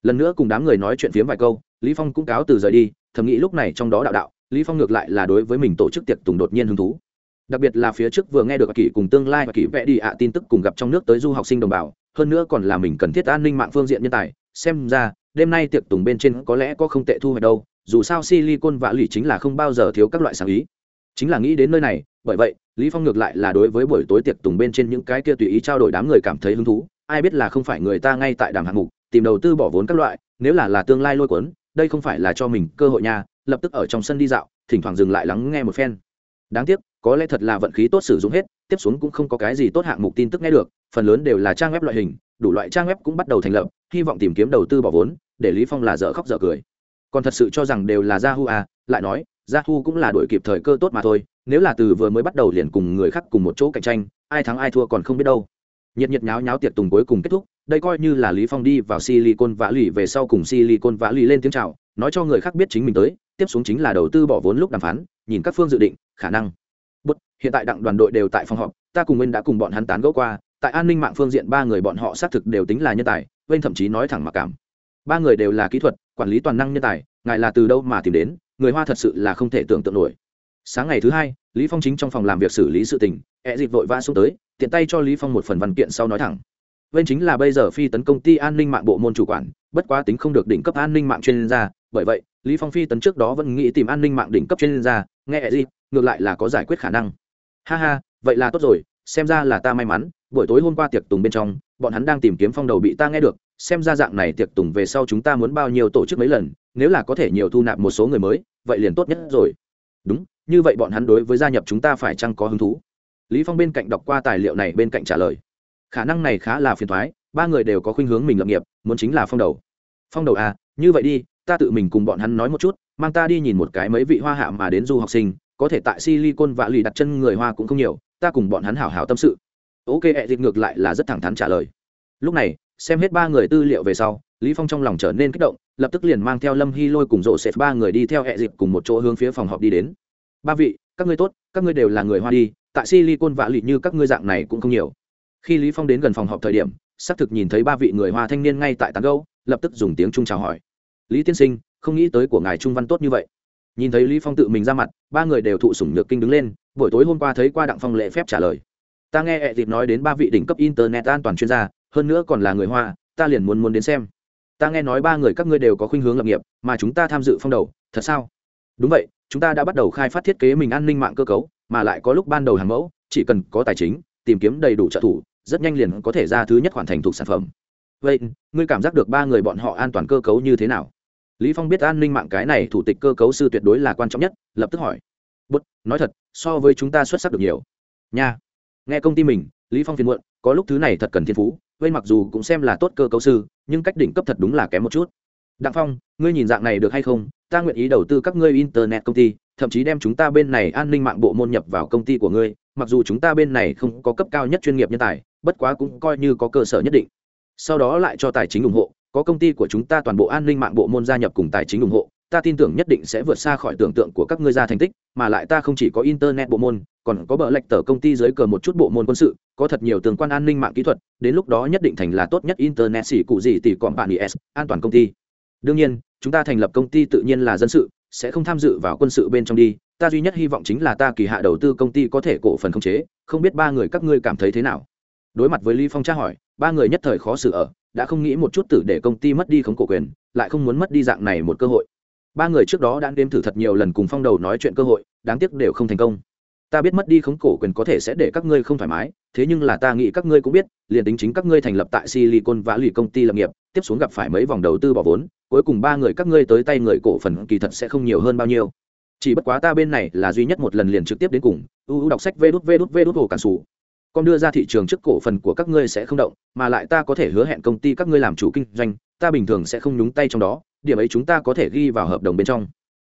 Lần nữa cùng đám người nói chuyện phiếm vài câu, Lý Phong cũng cáo từ rời đi, thầm nghĩ lúc này trong đó đạo đạo, Lý Phong ngược lại là đối với mình tổ chức tiệc tùng đột nhiên hứng thú. Đặc biệt là phía trước vừa nghe được kỷ cùng tương lai và kỷ vẽ đi ạ tin tức cùng gặp trong nước tới du học sinh đồng bào, hơn nữa còn là mình cần thiết an ninh mạng phương diện nhân tài, xem ra đêm nay tiệc tùng bên trên có lẽ có không tệ thu hoạch đâu, dù sao silicon vạ lì chính là không bao giờ thiếu các loại sáng ý. Chính là nghĩ đến nơi này, bởi vậy, lý phong ngược lại là đối với buổi tối tiệc tùng bên trên những cái kia tùy ý trao đổi đám người cảm thấy hứng thú. Ai biết là không phải người ta ngay tại đàm hạng mục, tìm đầu tư bỏ vốn các loại, nếu là là tương lai lôi cuốn, đây không phải là cho mình cơ hội nha, lập tức ở trong sân đi dạo, thỉnh thoảng dừng lại lắng nghe một phen. Đáng tiếc, có lẽ thật là vận khí tốt sử dụng hết, tiếp xuống cũng không có cái gì tốt hạng mục tin tức nghe được, phần lớn đều là trang web loại hình, đủ loại trang web cũng bắt đầu thành lập, hy vọng tìm kiếm đầu tư bỏ vốn, để lý phong là dở khóc dở cười còn thật sự cho rằng đều là Yahoo à, lại nói, Yahoo cũng là đuổi kịp thời cơ tốt mà thôi, nếu là từ vừa mới bắt đầu liền cùng người khác cùng một chỗ cạnh tranh, ai thắng ai thua còn không biết đâu. Nhiệt nhiệt nháo nháo tiệc tùng cuối cùng kết thúc, đây coi như là Lý Phong đi vào Silicon Valley về sau cùng Silicon Valley lên tiếng chào, nói cho người khác biết chính mình tới, tiếp xuống chính là đầu tư bỏ vốn lúc đàm phán, nhìn các phương dự định, khả năng. Bút, hiện tại đặng đoàn đội đều tại phòng họp, ta cùng Nguyên đã cùng bọn hắn tán gẫu qua, tại an ninh mạng phương diện ba người bọn họ xác thực đều tính là nhân tài, Nguyên thậm chí nói thẳng mặc cảm. Ba người đều là kỹ thuật, quản lý toàn năng nhân tài, ngài là từ đâu mà tìm đến, người hoa thật sự là không thể tưởng tượng nổi. Sáng ngày thứ hai, lý phong chính trong phòng làm việc xử lý sự tình ẹ dịp vội vã xuống tới, tiện tay cho lý phong một phần văn kiện sau nói thẳng. Bên chính là bây giờ phi tấn công ty an ninh mạng bộ môn chủ quản, bất quá tính không được đỉnh cấp an ninh mạng chuyên gia, bởi vậy, lý phong phi tấn trước đó vẫn nghĩ tìm an ninh mạng đỉnh cấp chuyên gia, nghe ẹ dịp, ngược lại là có giải quyết khả năng. Ha ha, vậy là tốt rồi, xem ra là ta may mắn, buổi tối hôm qua tiệc tùng bên trong, bọn hắn đang tìm kiếm phong đầu bị ta nghe được xem ra dạng này tiệc tùng về sau chúng ta muốn bao nhiêu tổ chức mấy lần, nếu là có thể nhiều thu nạp một số người mới, vậy liền tốt nhất rồi. Đúng, như vậy bọn hắn đối với gia nhập chúng ta phải chăng có hứng thú? Lý phong bên cạnh đọc qua tài liệu này bên cạnh trả lời. Khả năng này khá là phiền thoái ba người đều có khuynh hướng mình lập nghiệp, muốn chính là phong đầu. Phong đầu à như vậy đi, ta tự mình cùng bọn hắn nói một chút, mang ta đi nhìn một cái mấy vị hoa hạ mà đến du học sinh, có thể tại silicon vạ lì đặt chân người hoa cũng không nhiều, ta cùng bọn hắn hảo hảo tâm sự. Ok ẹ dịch ngược lại là rất thẳng thắn trả lời. Lúc này xem hết ba người tư liệu về sau, lý phong trong lòng trở nên kích động, lập tức liền mang theo lâm hy lôi cùng rộ xếp ba người đi theo hệ dịp cùng một chỗ hướng phía phòng họp đi đến. Ba vị, các ngươi tốt, các ngươi đều là người hoa đi, tại silicon vạ lị như các ngươi dạng này cũng không nhiều. Khi lý phong đến gần phòng họp thời điểm, xác thực nhìn thấy ba vị người hoa thanh niên ngay tại tán gâu lập tức dùng tiếng trung chào hỏi. Lý tiên sinh, không nghĩ tới của ngài trung văn tốt như vậy. Nhìn thấy lý phong tự mình ra mặt, ba người đều thụ sủng nhược kinh đứng lên, buổi tối hôm qua thấy qua đặng phong lễ phép trả lời. Ta nghe hệ dịp nói đến ba vị đỉnh cấp internet an toàn chuyên gia hơn nữa còn là người hoa, ta liền muốn muốn đến xem. Ta nghe nói ba người các ngươi đều có khuynh hướng lập nghiệp, mà chúng ta tham dự phong đầu, thật sao? Đúng vậy, chúng ta đã bắt đầu khai phát thiết kế mình an ninh mạng cơ cấu, mà lại có lúc ban đầu hàng mẫu, chỉ cần có tài chính, tìm kiếm đầy đủ trợ thủ, rất nhanh liền có thể ra thứ nhất hoàn thành thuộc sản phẩm. Vậy, ngươi cảm giác được ba người bọn họ an toàn cơ cấu như thế nào? Lý phong biết an ninh mạng cái này thủ tịch cơ cấu sư tuyệt đối là quan trọng nhất, lập tức hỏi. Bút nói thật, so với chúng ta xuất sắc được nhiều. Nha. Nghe công ty mình, lý phong phiền muộn, có lúc thứ này thật cần thiên phú vây mặc dù cũng xem là tốt cơ cấu sư, nhưng cách đỉnh cấp thật đúng là kém một chút. Đặng phong, ngươi nhìn dạng này được hay không? Ta nguyện ý đầu tư các ngươi internet công ty, thậm chí đem chúng ta bên này an ninh mạng bộ môn nhập vào công ty của ngươi, mặc dù chúng ta bên này không có cấp cao nhất chuyên nghiệp nhân tài, bất quá cũng coi như có cơ sở nhất định. Sau đó lại cho tài chính ủng hộ, có công ty của chúng ta toàn bộ an ninh mạng bộ môn gia nhập cùng tài chính ủng hộ ta tin tưởng nhất định sẽ vượt xa khỏi tưởng tượng của các ngươi ra thành tích, mà lại ta không chỉ có internet bộ môn, còn có bờ lệch tờ công ty dưới cờ một chút bộ môn quân sự, có thật nhiều tương quan an ninh mạng kỹ thuật, đến lúc đó nhất định thành là tốt nhất internet xỉ cụ gì tỷ còn bạn is an toàn công ty. Đương nhiên, chúng ta thành lập công ty tự nhiên là dân sự, sẽ không tham dự vào quân sự bên trong đi, ta duy nhất hy vọng chính là ta kỳ hạ đầu tư công ty có thể cổ phần khống chế, không biết ba người các ngươi cảm thấy thế nào. Đối mặt với lý phong tra hỏi, ba người nhất thời khó xử ở, đã không nghĩ một chút tử để công ty mất đi khống cổ quyền, lại không muốn mất đi dạng này một cơ hội ba người trước đó đã đêm thử thật nhiều lần cùng phong đầu nói chuyện cơ hội, đáng tiếc đều không thành công. Ta biết mất đi khống cổ quyền có thể sẽ để các ngươi không thoải mái, thế nhưng là ta nghĩ các ngươi cũng biết, liền tính chính các ngươi thành lập tại silicon và lì công ty lập nghiệp, tiếp xuống gặp phải mấy vòng đầu tư bỏ vốn, cuối cùng ba người các ngươi tới tay người cổ phần kỳ thật sẽ không nhiều hơn bao nhiêu. Chỉ bất quá ta bên này là duy nhất một lần liền trực tiếp đến cùng uu đọc sách vê đút vê đút vê đút hồ cản sủ. Con đưa ra thị trường trước cổ phần của các ngươi sẽ không động, mà lại ta có thể hứa hẹn công ty các ngươi làm chủ kinh doanh, ta bình thường sẽ không nhúng tay trong đó điểm ấy chúng ta có thể ghi vào hợp đồng bên trong.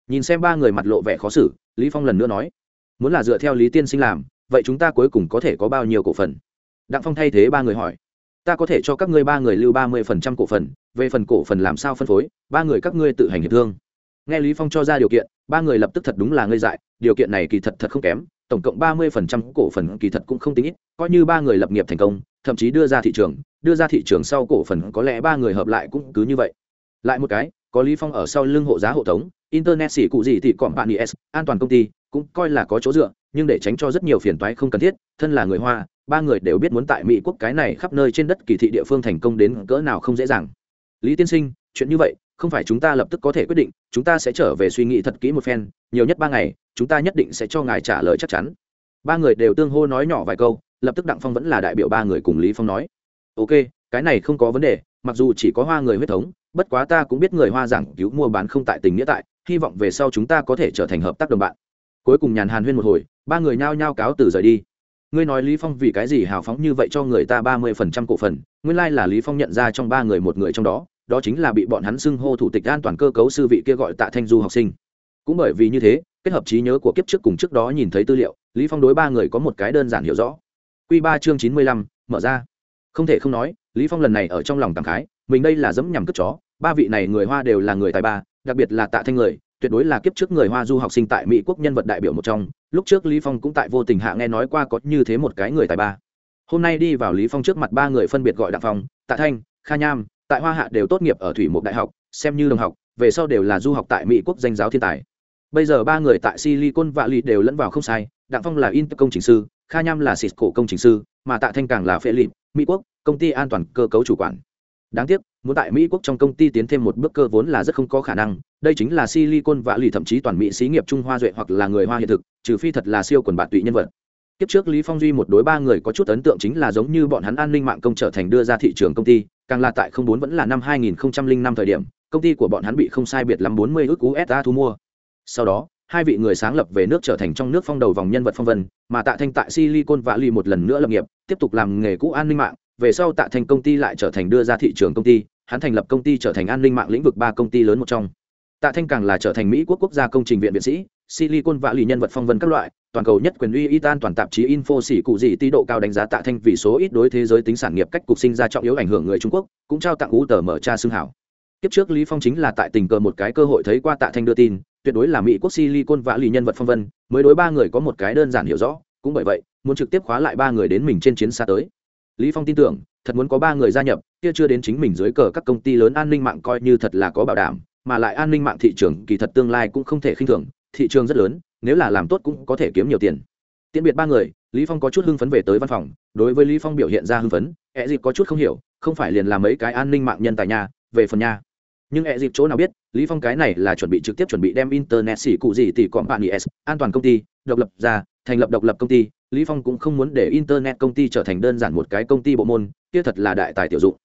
Nhìn xem ba người mặt lộ vẻ khó xử, lý phong lần nữa nói, muốn là dựa theo lý tiên sinh làm, vậy chúng ta cuối cùng có thể có bao nhiêu cổ phần? Đặng phong thay thế ba người hỏi, ta có thể cho các ngươi ba người lưu ba mươi phần trăm cổ phần, về phần cổ phần làm sao phân phối, ba người các ngươi tự hành hiệp thương. Nghe lý phong cho ra điều kiện, ba người lập tức thật đúng là ngây dại, điều kiện này kỳ thật thật không kém, tổng cộng ba mươi phần trăm cổ phần kỳ thật cũng không tính ít, coi như ba người lập nghiệp thành công, thậm chí đưa ra thị trường, đưa ra thị trường sau cổ phần có lẽ ba người hợp lại cũng cứ như vậy lại một cái, có lý phong ở sau lưng hộ giá hộ tống, internet xỉ cụ gì thì còn bạn is an toàn công ty, cũng coi là có chỗ dựa, nhưng để tránh cho rất nhiều phiền toái không cần thiết, thân là người hoa, ba người đều biết muốn tại mỹ quốc cái này khắp nơi trên đất kỳ thị địa phương thành công đến cỡ nào không dễ dàng. Lý tiên sinh, chuyện như vậy, không phải chúng ta lập tức có thể quyết định, chúng ta sẽ trở về suy nghĩ thật kỹ một phen, nhiều nhất ba ngày, chúng ta nhất định sẽ cho ngài trả lời chắc chắn. Ba người đều tương hô nói nhỏ vài câu, lập tức đặng phong vẫn là đại biểu ba người cùng lý phong nói. Ok, cái này không có vấn đề, mặc dù chỉ có hoa người huyết thống bất quá ta cũng biết người hoa giảng cứu mua bán không tại tình nghĩa tại, hy vọng về sau chúng ta có thể trở thành hợp tác đồng bạn. Cuối cùng nhàn hàn huyên một hồi, ba người nhao nhao cáo từ rời đi. Ngươi nói lý phong vì cái gì hào phóng như vậy cho người ta ba mươi phần trăm cổ phần, nguyên lai là lý phong nhận ra trong ba người một người trong đó đó chính là bị bọn hắn xưng hô thủ tịch an toàn cơ cấu sư vị kia gọi tạ thanh du học sinh. Cũng bởi vì như thế, kết hợp trí nhớ của kiếp trước cùng trước đó nhìn thấy tư liệu, lý phong đối ba người có một cái đơn giản hiểu rõ. Quy ba chương chín mươi lăm, mở ra. Không thể không nói, lý phong lần này ở trong lòng cảm khái, mình đây là dẫm nhằm cất chó ba vị này người hoa đều là người tài ba, đặc biệt là tạ thanh người, tuyệt đối là kiếp trước người hoa du học sinh tại mỹ quốc nhân vật đại biểu một trong. Lúc trước lý phong cũng tại vô tình hạ nghe nói qua có như thế một cái người tài ba. Hôm nay đi vào lý phong trước mặt ba người phân biệt gọi đặng phong, tạ thanh, kha nham, tại hoa hạ đều tốt nghiệp ở thủy mục đại học, xem như đồng học, về sau đều là du học tại mỹ quốc danh giáo thiên tài. Bây giờ ba người tại silicon valley đều lẫn vào không sai, đặng phong là inter công trình sư, kha nham là cisco công trình sư, mà tạ thanh càng là phê lịp, mỹ quốc công ty an toàn cơ cấu chủ quản. Đáng tiếc muốn tại mỹ quốc trong công ty tiến thêm một bước cơ vốn là rất không có khả năng, đây chính là silicon và lì thậm chí toàn mỹ xí nghiệp trung hoa duệ hoặc là người hoa hiện thực, trừ phi thật là siêu quần bạn tụy nhân vật. Kiếp trước lý phong duy một đối ba người có chút ấn tượng chính là giống như bọn hắn an ninh mạng công trở thành đưa ra thị trường công ty, càng là tại không bốn vẫn là năm 2005 thời điểm, công ty của bọn hắn bị không sai biệt lắm 40 ước USD thu mua. Sau đó, hai vị người sáng lập về nước trở thành trong nước phong đầu vòng nhân vật phong vân, mà tạ thanh tại silicon và lì một lần nữa lập nghiệp, tiếp tục làm nghề cũ an ninh mạng, về sau tạ thành công ty lại trở thành đưa ra thị trường công ty hắn thành lập công ty trở thành an ninh mạng lĩnh vực ba công ty lớn một trong tạ thanh càng là trở thành mỹ quốc quốc gia công trình viện viện sĩ silicon vạ lì nhân vật phong vân các loại toàn cầu nhất quyền uy y tan toàn tạp chí info xỉ cụ gì tí độ cao đánh giá tạ thanh vì số ít đối thế giới tính sản nghiệp cách cục sinh ra trọng yếu ảnh hưởng người trung quốc cũng trao tặng u tờ mở cha xương hảo Kiếp trước Lý Phong chính là tại tình cờ một cái cơ hội thấy qua Tạ Thanh đưa tin, tuyệt đối là Mỹ quốc Silicon vạ lì nhân vật phong vân, mới đối ba người có một cái đơn giản hiểu rõ, cũng bởi vậy, muốn trực tiếp khóa lại ba người đến mình trên chiến xa tới. Lý Phong tin tưởng, thật muốn có ba người gia nhập, kia chưa đến chính mình dưới cờ các công ty lớn an ninh mạng coi như thật là có bảo đảm, mà lại an ninh mạng thị trường kỳ thật tương lai cũng không thể khinh thường, thị trường rất lớn, nếu là làm tốt cũng có thể kiếm nhiều tiền. Tiễn biệt ba người, Lý Phong có chút hưng phấn về tới văn phòng, đối với Lý Phong biểu hiện ra hưng phấn, ẹ dịp có chút không hiểu, không phải liền là mấy cái an ninh mạng nhân tài nhà, về phần nhà nhưng ẹ dịp chỗ nào biết lý phong cái này là chuẩn bị trực tiếp chuẩn bị đem internet xỉ cụ gì tỷ còn bạn is an toàn công ty độc lập ra thành lập độc lập công ty lý phong cũng không muốn để internet công ty trở thành đơn giản một cái công ty bộ môn kia thật là đại tài tiểu dụng.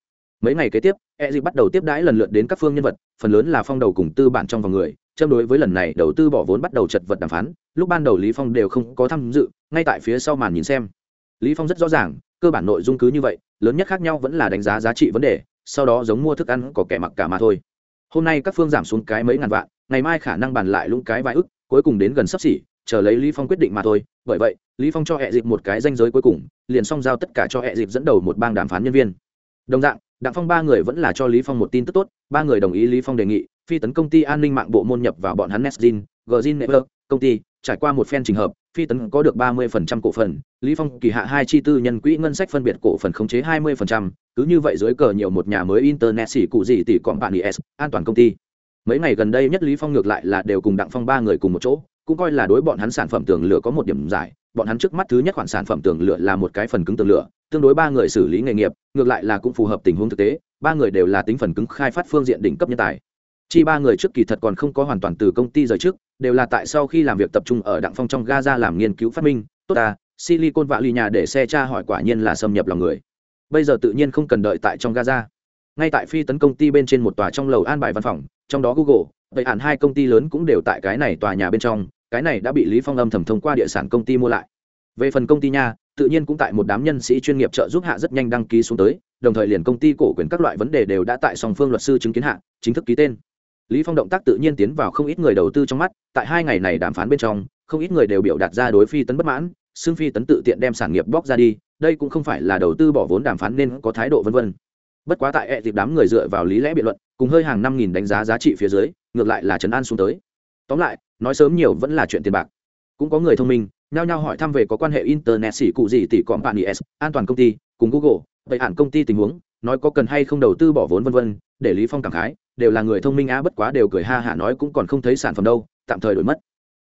Mấy ngày kế tiếp e dịp bắt đầu tiếp đãi lần lượt đến các phương nhân vật, phần lớn là phong đầu cùng tư bản trong vòng người, châm đối với lần này đầu tư bỏ vốn bắt đầu chật vật đàm phán, lúc ban đầu lý phong đều không có tham dự, ngay tại phía sau màn nhìn xem. Lý phong rất rõ ràng, cơ bản nội dung cứ như vậy, lớn nhất khác nhau vẫn là đánh giá giá trị vấn đề, sau đó giống mua thức ăn có kẻ mặc cả mà thôi. Hôm nay các phương giảm xuống cái mấy ngàn vạn, ngày mai khả năng bàn lại lũng cái vài ức, cuối cùng đến gần sắp xỉ, chờ lấy lý phong quyết định mà thôi, bởi vậy lý phong cho hệ dịp một cái danh giới cuối cùng liền xong giao tất cả cho hệ dịp dẫn đầu một bang đàm phán nhân viên. Đồng dạng đặng phong ba người vẫn là cho lý phong một tin tức tốt ba người đồng ý lý phong đề nghị phi tấn công ty an ninh mạng bộ môn nhập vào bọn hắn nestin gzin network công ty trải qua một phen trình hợp phi tấn có được 30% cổ phần lý phong kỳ hạ hai chi tư nhân quỹ ngân sách phân biệt cổ phần khống chế 20%, cứ như vậy dưới cờ nhiều một nhà mới internet xỉ cụ gì tỷ còn bạn is an toàn công ty. Mấy ngày gần đây nhất lý phong ngược lại là đều cùng đặng phong ba người cùng một chỗ cũng coi là đối bọn hắn sản phẩm tường lửa có một điểm giải. Bọn hắn trước mắt thứ nhất khoản sản phẩm tường lửa là một cái phần cứng tường lửa, tương đối ba người xử lý nghề nghiệp, ngược lại là cũng phù hợp tình huống thực tế, ba người đều là tính phần cứng khai phát phương diện đỉnh cấp nhân tài. Chi ba người trước kỳ thật còn không có hoàn toàn từ công ty rời trước, đều là tại sau khi làm việc tập trung ở đặng phong trong gaza làm nghiên cứu phát minh, tốt à silicon vạ lì nhà để xe tra hỏi quả nhiên là xâm nhập lòng người. Bây giờ tự nhiên không cần đợi tại trong gaza ngay tại phi tấn công ty bên trên một tòa trong lầu an bài văn phòng, trong đó google, vậy hẳn hai công ty lớn cũng đều tại cái này tòa nhà bên trong, cái này đã bị lý phong âm thầm thông qua địa sản công ty mua lại. Về phần công ty nha, tự nhiên cũng tại một đám nhân sĩ chuyên nghiệp trợ giúp hạ rất nhanh đăng ký xuống tới, đồng thời liền công ty cổ quyền các loại vấn đề đều đã tại song phương luật sư chứng kiến hạ, chính thức ký tên. Lý phong động tác tự nhiên tiến vào không ít người đầu tư trong mắt, tại hai ngày này đàm phán bên trong, không ít người đều biểu đạt ra đối phi tấn bất mãn xương phi tấn tự tiện đem sản nghiệp bóc ra đi, đây cũng không phải là đầu tư bỏ vốn đàm phán nên có thái độ vân vân bất quá tại hệ dịp đám người dựa vào lý lẽ biện luận cùng hơi hàng năm nghìn đánh giá giá trị phía dưới ngược lại là trấn an xuống tới. Tóm lại nói sớm nhiều vẫn là chuyện tiền bạc. Cũng có người thông minh nhao nhao hỏi thăm về có quan hệ internet xỉ cụ gì tỷ cọm bạn is an toàn công ty cùng google vậy hạn công ty tình huống nói có cần hay không đầu tư bỏ vốn vân vân để lý phong cảm khái đều là người thông minh á bất quá đều cười ha hả nói cũng còn không thấy sản phẩm đâu tạm thời đổi mất.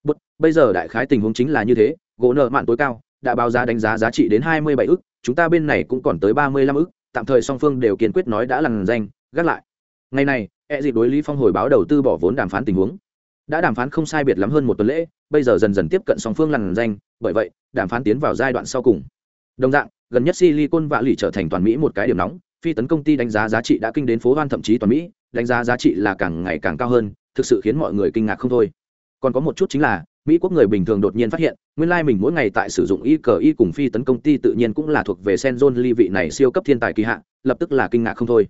Bất, bây giờ đại khái tình huống chính là như thế gỗ nợ mạn tối cao đã báo giá đánh giá giá trị đến hai mươi bảy ức chúng ta bên này cũng còn tới ba mươi lăm ức tạm thời song phương đều kiên quyết nói đã lằn danh, gác lại. Ngày này e dịp đối lý phong hồi báo đầu tư bỏ vốn đàm phán tình huống. Đã đàm phán không sai biệt lắm hơn một tuần lễ, bây giờ dần dần tiếp cận song phương lằn danh, bởi vậy, đàm phán tiến vào giai đoạn sau cùng. Đồng dạng, gần nhất silicon vạ lì trở thành toàn mỹ một cái điểm nóng, phi tấn công ty đánh giá giá trị đã kinh đến phố hoan thậm chí toàn mỹ, đánh giá giá trị là càng ngày càng cao hơn, thực sự khiến mọi người kinh ngạc không thôi. Còn có một chút chính là mỹ quốc người bình thường đột nhiên phát hiện, nguyên lai、like、mình mỗi ngày tại sử dụng y cờ y cùng phi tấn công ty tự nhiên cũng là thuộc về sen john ly vị này siêu cấp thiên tài kỳ hạn lập tức là kinh ngạc không thôi.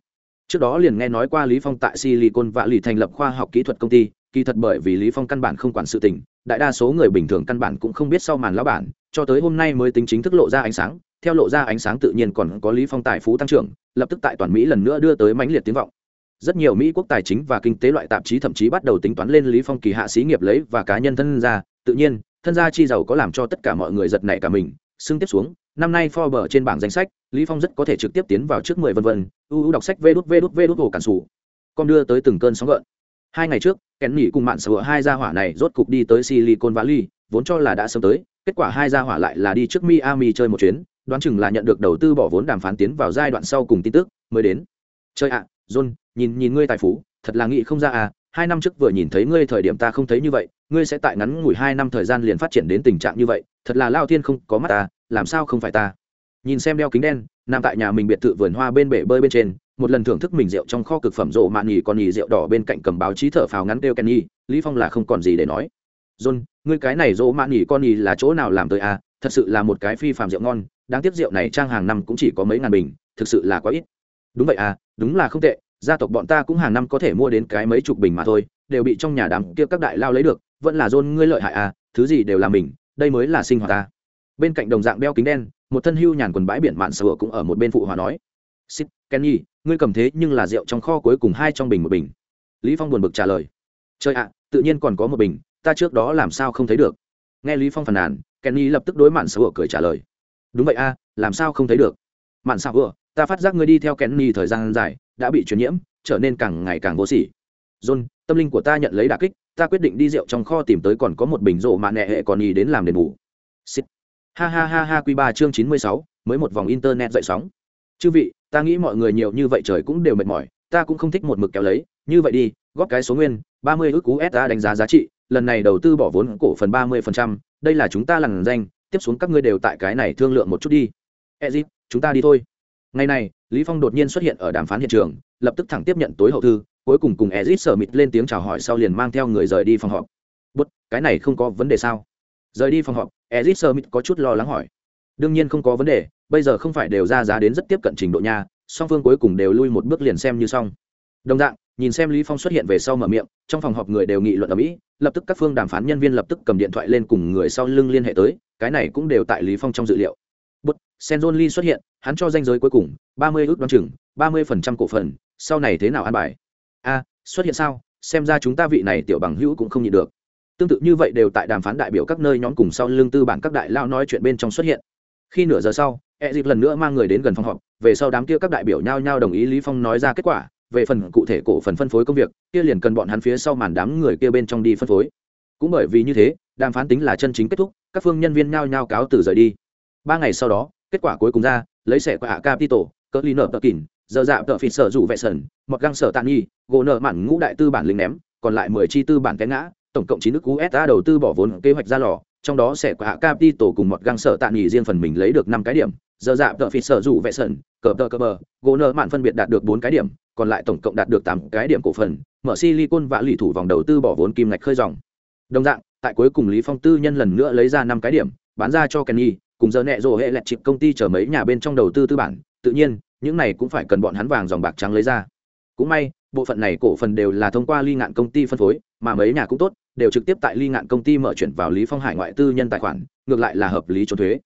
Trước đó liền nghe nói qua lý phong tại silicon và lì thành lập khoa học kỹ thuật công ty, kỳ thật bởi vì lý phong căn bản không quản sự tình, đại đa số người bình thường căn bản cũng không biết sau màn lão bản, cho tới hôm nay mới tính chính thức lộ ra ánh sáng, theo lộ ra ánh sáng tự nhiên còn có lý phong tài phú tăng trưởng, lập tức tại toàn mỹ lần nữa đưa tới mãnh liệt tiếng vọng rất nhiều mỹ quốc tài chính và kinh tế loại tạp chí thậm chí bắt đầu tính toán lên lý phong kỳ hạ sĩ nghiệp lấy và cá nhân thân gia tự nhiên, thân gia chi giàu có làm cho tất cả mọi người giật nảy cả mình. Xưng tiếp xuống, năm nay Forbes trên bảng danh sách, lý phong rất có thể trực tiếp tiến vào trước 10 vân vân. Ưu đọc sách vê đút vê đút vê đút hồ cản sủ. Con đưa tới từng cơn sóng gợn. Hai ngày trước kén nghỉ cùng mạng sở hai gia hỏa này rốt cục đi tới silicon valley, vốn cho là đã sớm tới, kết quả hai gia hỏa lại là đi trước miami chơi một chuyến, đoán chừng là nhận được đầu tư bỏ vốn đàm phán tiến vào giai đoạn sau cùng tin tức mới đến. Chơi ạ john, nhìn nhìn ngươi tài phú, thật là nghĩ không ra à hai năm trước vừa nhìn thấy ngươi thời điểm ta không thấy như vậy, ngươi sẽ tại ngắn ngủi hai năm thời gian liền phát triển đến tình trạng như vậy, thật là lao thiên không có mắt ta, làm sao không phải ta? Nhìn xem đeo kính đen, nằm tại nhà mình biệt thự vườn hoa bên bể bơi bên trên, một lần thưởng thức mình rượu trong kho cực phẩm rộ mạn nhì còn nhì rượu đỏ bên cạnh cầm báo chí thở phào ngắn kêu kenny, lý phong là không còn gì để nói. John, ngươi cái này rộ mạn nhì con nhì là chỗ nào làm tới à thật sự là một cái phi phàm rượu ngon, đáng tiếc rượu này trang hàng năm cũng chỉ có mấy ngàn bình, thực sự là quá ít đúng vậy à đúng là không tệ gia tộc bọn ta cũng hàng năm có thể mua đến cái mấy chục bình mà thôi đều bị trong nhà đám kia các đại lao lấy được vẫn là dôn ngươi lợi hại à thứ gì đều là mình đây mới là sinh hoạt ta. Bên cạnh đồng dạng đeo kính đen một thân hưu nhàn quần bãi biển mạn sửa cũng ở một bên phụ hòa nói. Sít, kenny ngươi cầm thế nhưng là rượu trong kho cuối cùng hai trong bình một bình. Lý phong buồn bực trả lời. Trời ạ tự nhiên còn có một bình ta trước đó làm sao không thấy được. Nghe lý phong phàn nàn kenny lập tức đối mạn sửa cười trả lời. Đúng vậy a làm sao không thấy được? Mạn sửa ta phát giác ngươi đi theo kenny thời gian dài, đã bị truyền nhiễm, trở nên càng ngày càng vô sỉ. John, tâm linh của ta nhận lấy đả kích, ta quyết định đi rượu trong kho tìm tới còn có một bình rộ mà nẹ hệ còn y đến làm đền bù. Xịt. ha ha ha ha q ba chương chín mươi sáu, mới một vòng internet dậy sóng. Chư vị, ta nghĩ mọi người nhiều như vậy trời cũng đều mệt mỏi, ta cũng không thích một mực kéo lấy. Như vậy đi, góp cái số nguyên, ba mươi ước cú sa đánh giá giá trị, lần này đầu tư bỏ vốn cổ phần ba mươi phần trăm, đây là chúng ta lằn danh, tiếp xuống các ngươi đều tại cái này thương lượng một chút đi. Ezit chúng ta đi thôi ngày này, lý phong đột nhiên xuất hiện ở đàm phán hiện trường, lập tức thẳng tiếp nhận tối hậu thư, cuối cùng cùng ezit sở mịt lên tiếng chào hỏi sau liền mang theo người rời đi phòng họp. Bút, cái này không có vấn đề sao? Rời đi phòng họp, ezit sở mịt có chút lo lắng hỏi. Đương nhiên không có vấn đề, bây giờ không phải đều ra giá đến rất tiếp cận trình độ nha, song phương cuối cùng đều lui một bước liền xem như xong. Đồng dạng, nhìn xem lý phong xuất hiện về sau mở miệng, trong phòng họp người đều nghị luận ở mỹ, lập tức các phương đàm phán nhân viên lập tức cầm điện thoại lên cùng người sau lưng liên hệ tới, cái này cũng đều tại lý phong trong dự liệu bút John lee xuất hiện, hắn cho danh giới cuối cùng, ba mươi ước đoán chừng, ba mươi phần trăm cổ phần, sau này thế nào an bài? A, xuất hiện sao? Xem ra chúng ta vị này tiểu bằng hữu cũng không nhịn được. Tương tự như vậy đều tại đàm phán đại biểu các nơi nhóm cùng sau lưng tư bản các đại lao nói chuyện bên trong xuất hiện. Khi nửa giờ sau e dịp lần nữa mang người đến gần phòng họp, về sau đám kia các đại biểu nhao nhao đồng ý lý phong nói ra kết quả, về phần cụ thể cổ phần phân phối công việc, kia liền cần bọn hắn phía sau màn đám người kia bên trong đi phân phối. Cũng bởi vì như thế, đàm phán tính là chân chính kết thúc, các phương nhân viên nhao nhao cáo từ rời đi ba ngày sau đó, kết quả cuối cùng ra, lấy sẻ qua hạ capital cỡ ly nợ tờ kín giờ dạo tờ phịt sở rủ vệ sần, mọt găng sở tàn nhi, gỗ nợ mặn ngũ đại tư bản lính ném, còn lại mười chi tư bản té ngã, tổng cộng chín nước usa đầu tư bỏ vốn kế hoạch ra lò, trong đó sẽ qua capital cùng một găng sở tàn nhi riêng phần mình lấy được năm cái điểm, giờ dạo tờ phịt sở rủ vệ sần, cờ tờ cờ bờ, gỗ nợ mặn phân biệt đạt được bốn cái điểm, còn lại tổng cộng đạt được tám cái điểm cổ phần, mở silicon và lì thủ vòng đầu tư bỏ vốn kim ngạch khơi dòng. Đồng dạng, tại cuối cùng lý phong tư nhân lần nữa lấy ra năm cái điểm, bán ra cho kenny cùng giờ nẹ rồ hệ lẹt chịp công ty chở mấy nhà bên trong đầu tư tư bản, tự nhiên, những này cũng phải cần bọn hắn vàng dòng bạc trắng lấy ra. Cũng may, bộ phận này cổ phần đều là thông qua ly ngạn công ty phân phối, mà mấy nhà cũng tốt, đều trực tiếp tại ly ngạn công ty mở chuyển vào lý phong hải ngoại tư nhân tài khoản, ngược lại là hợp lý trốn thuế.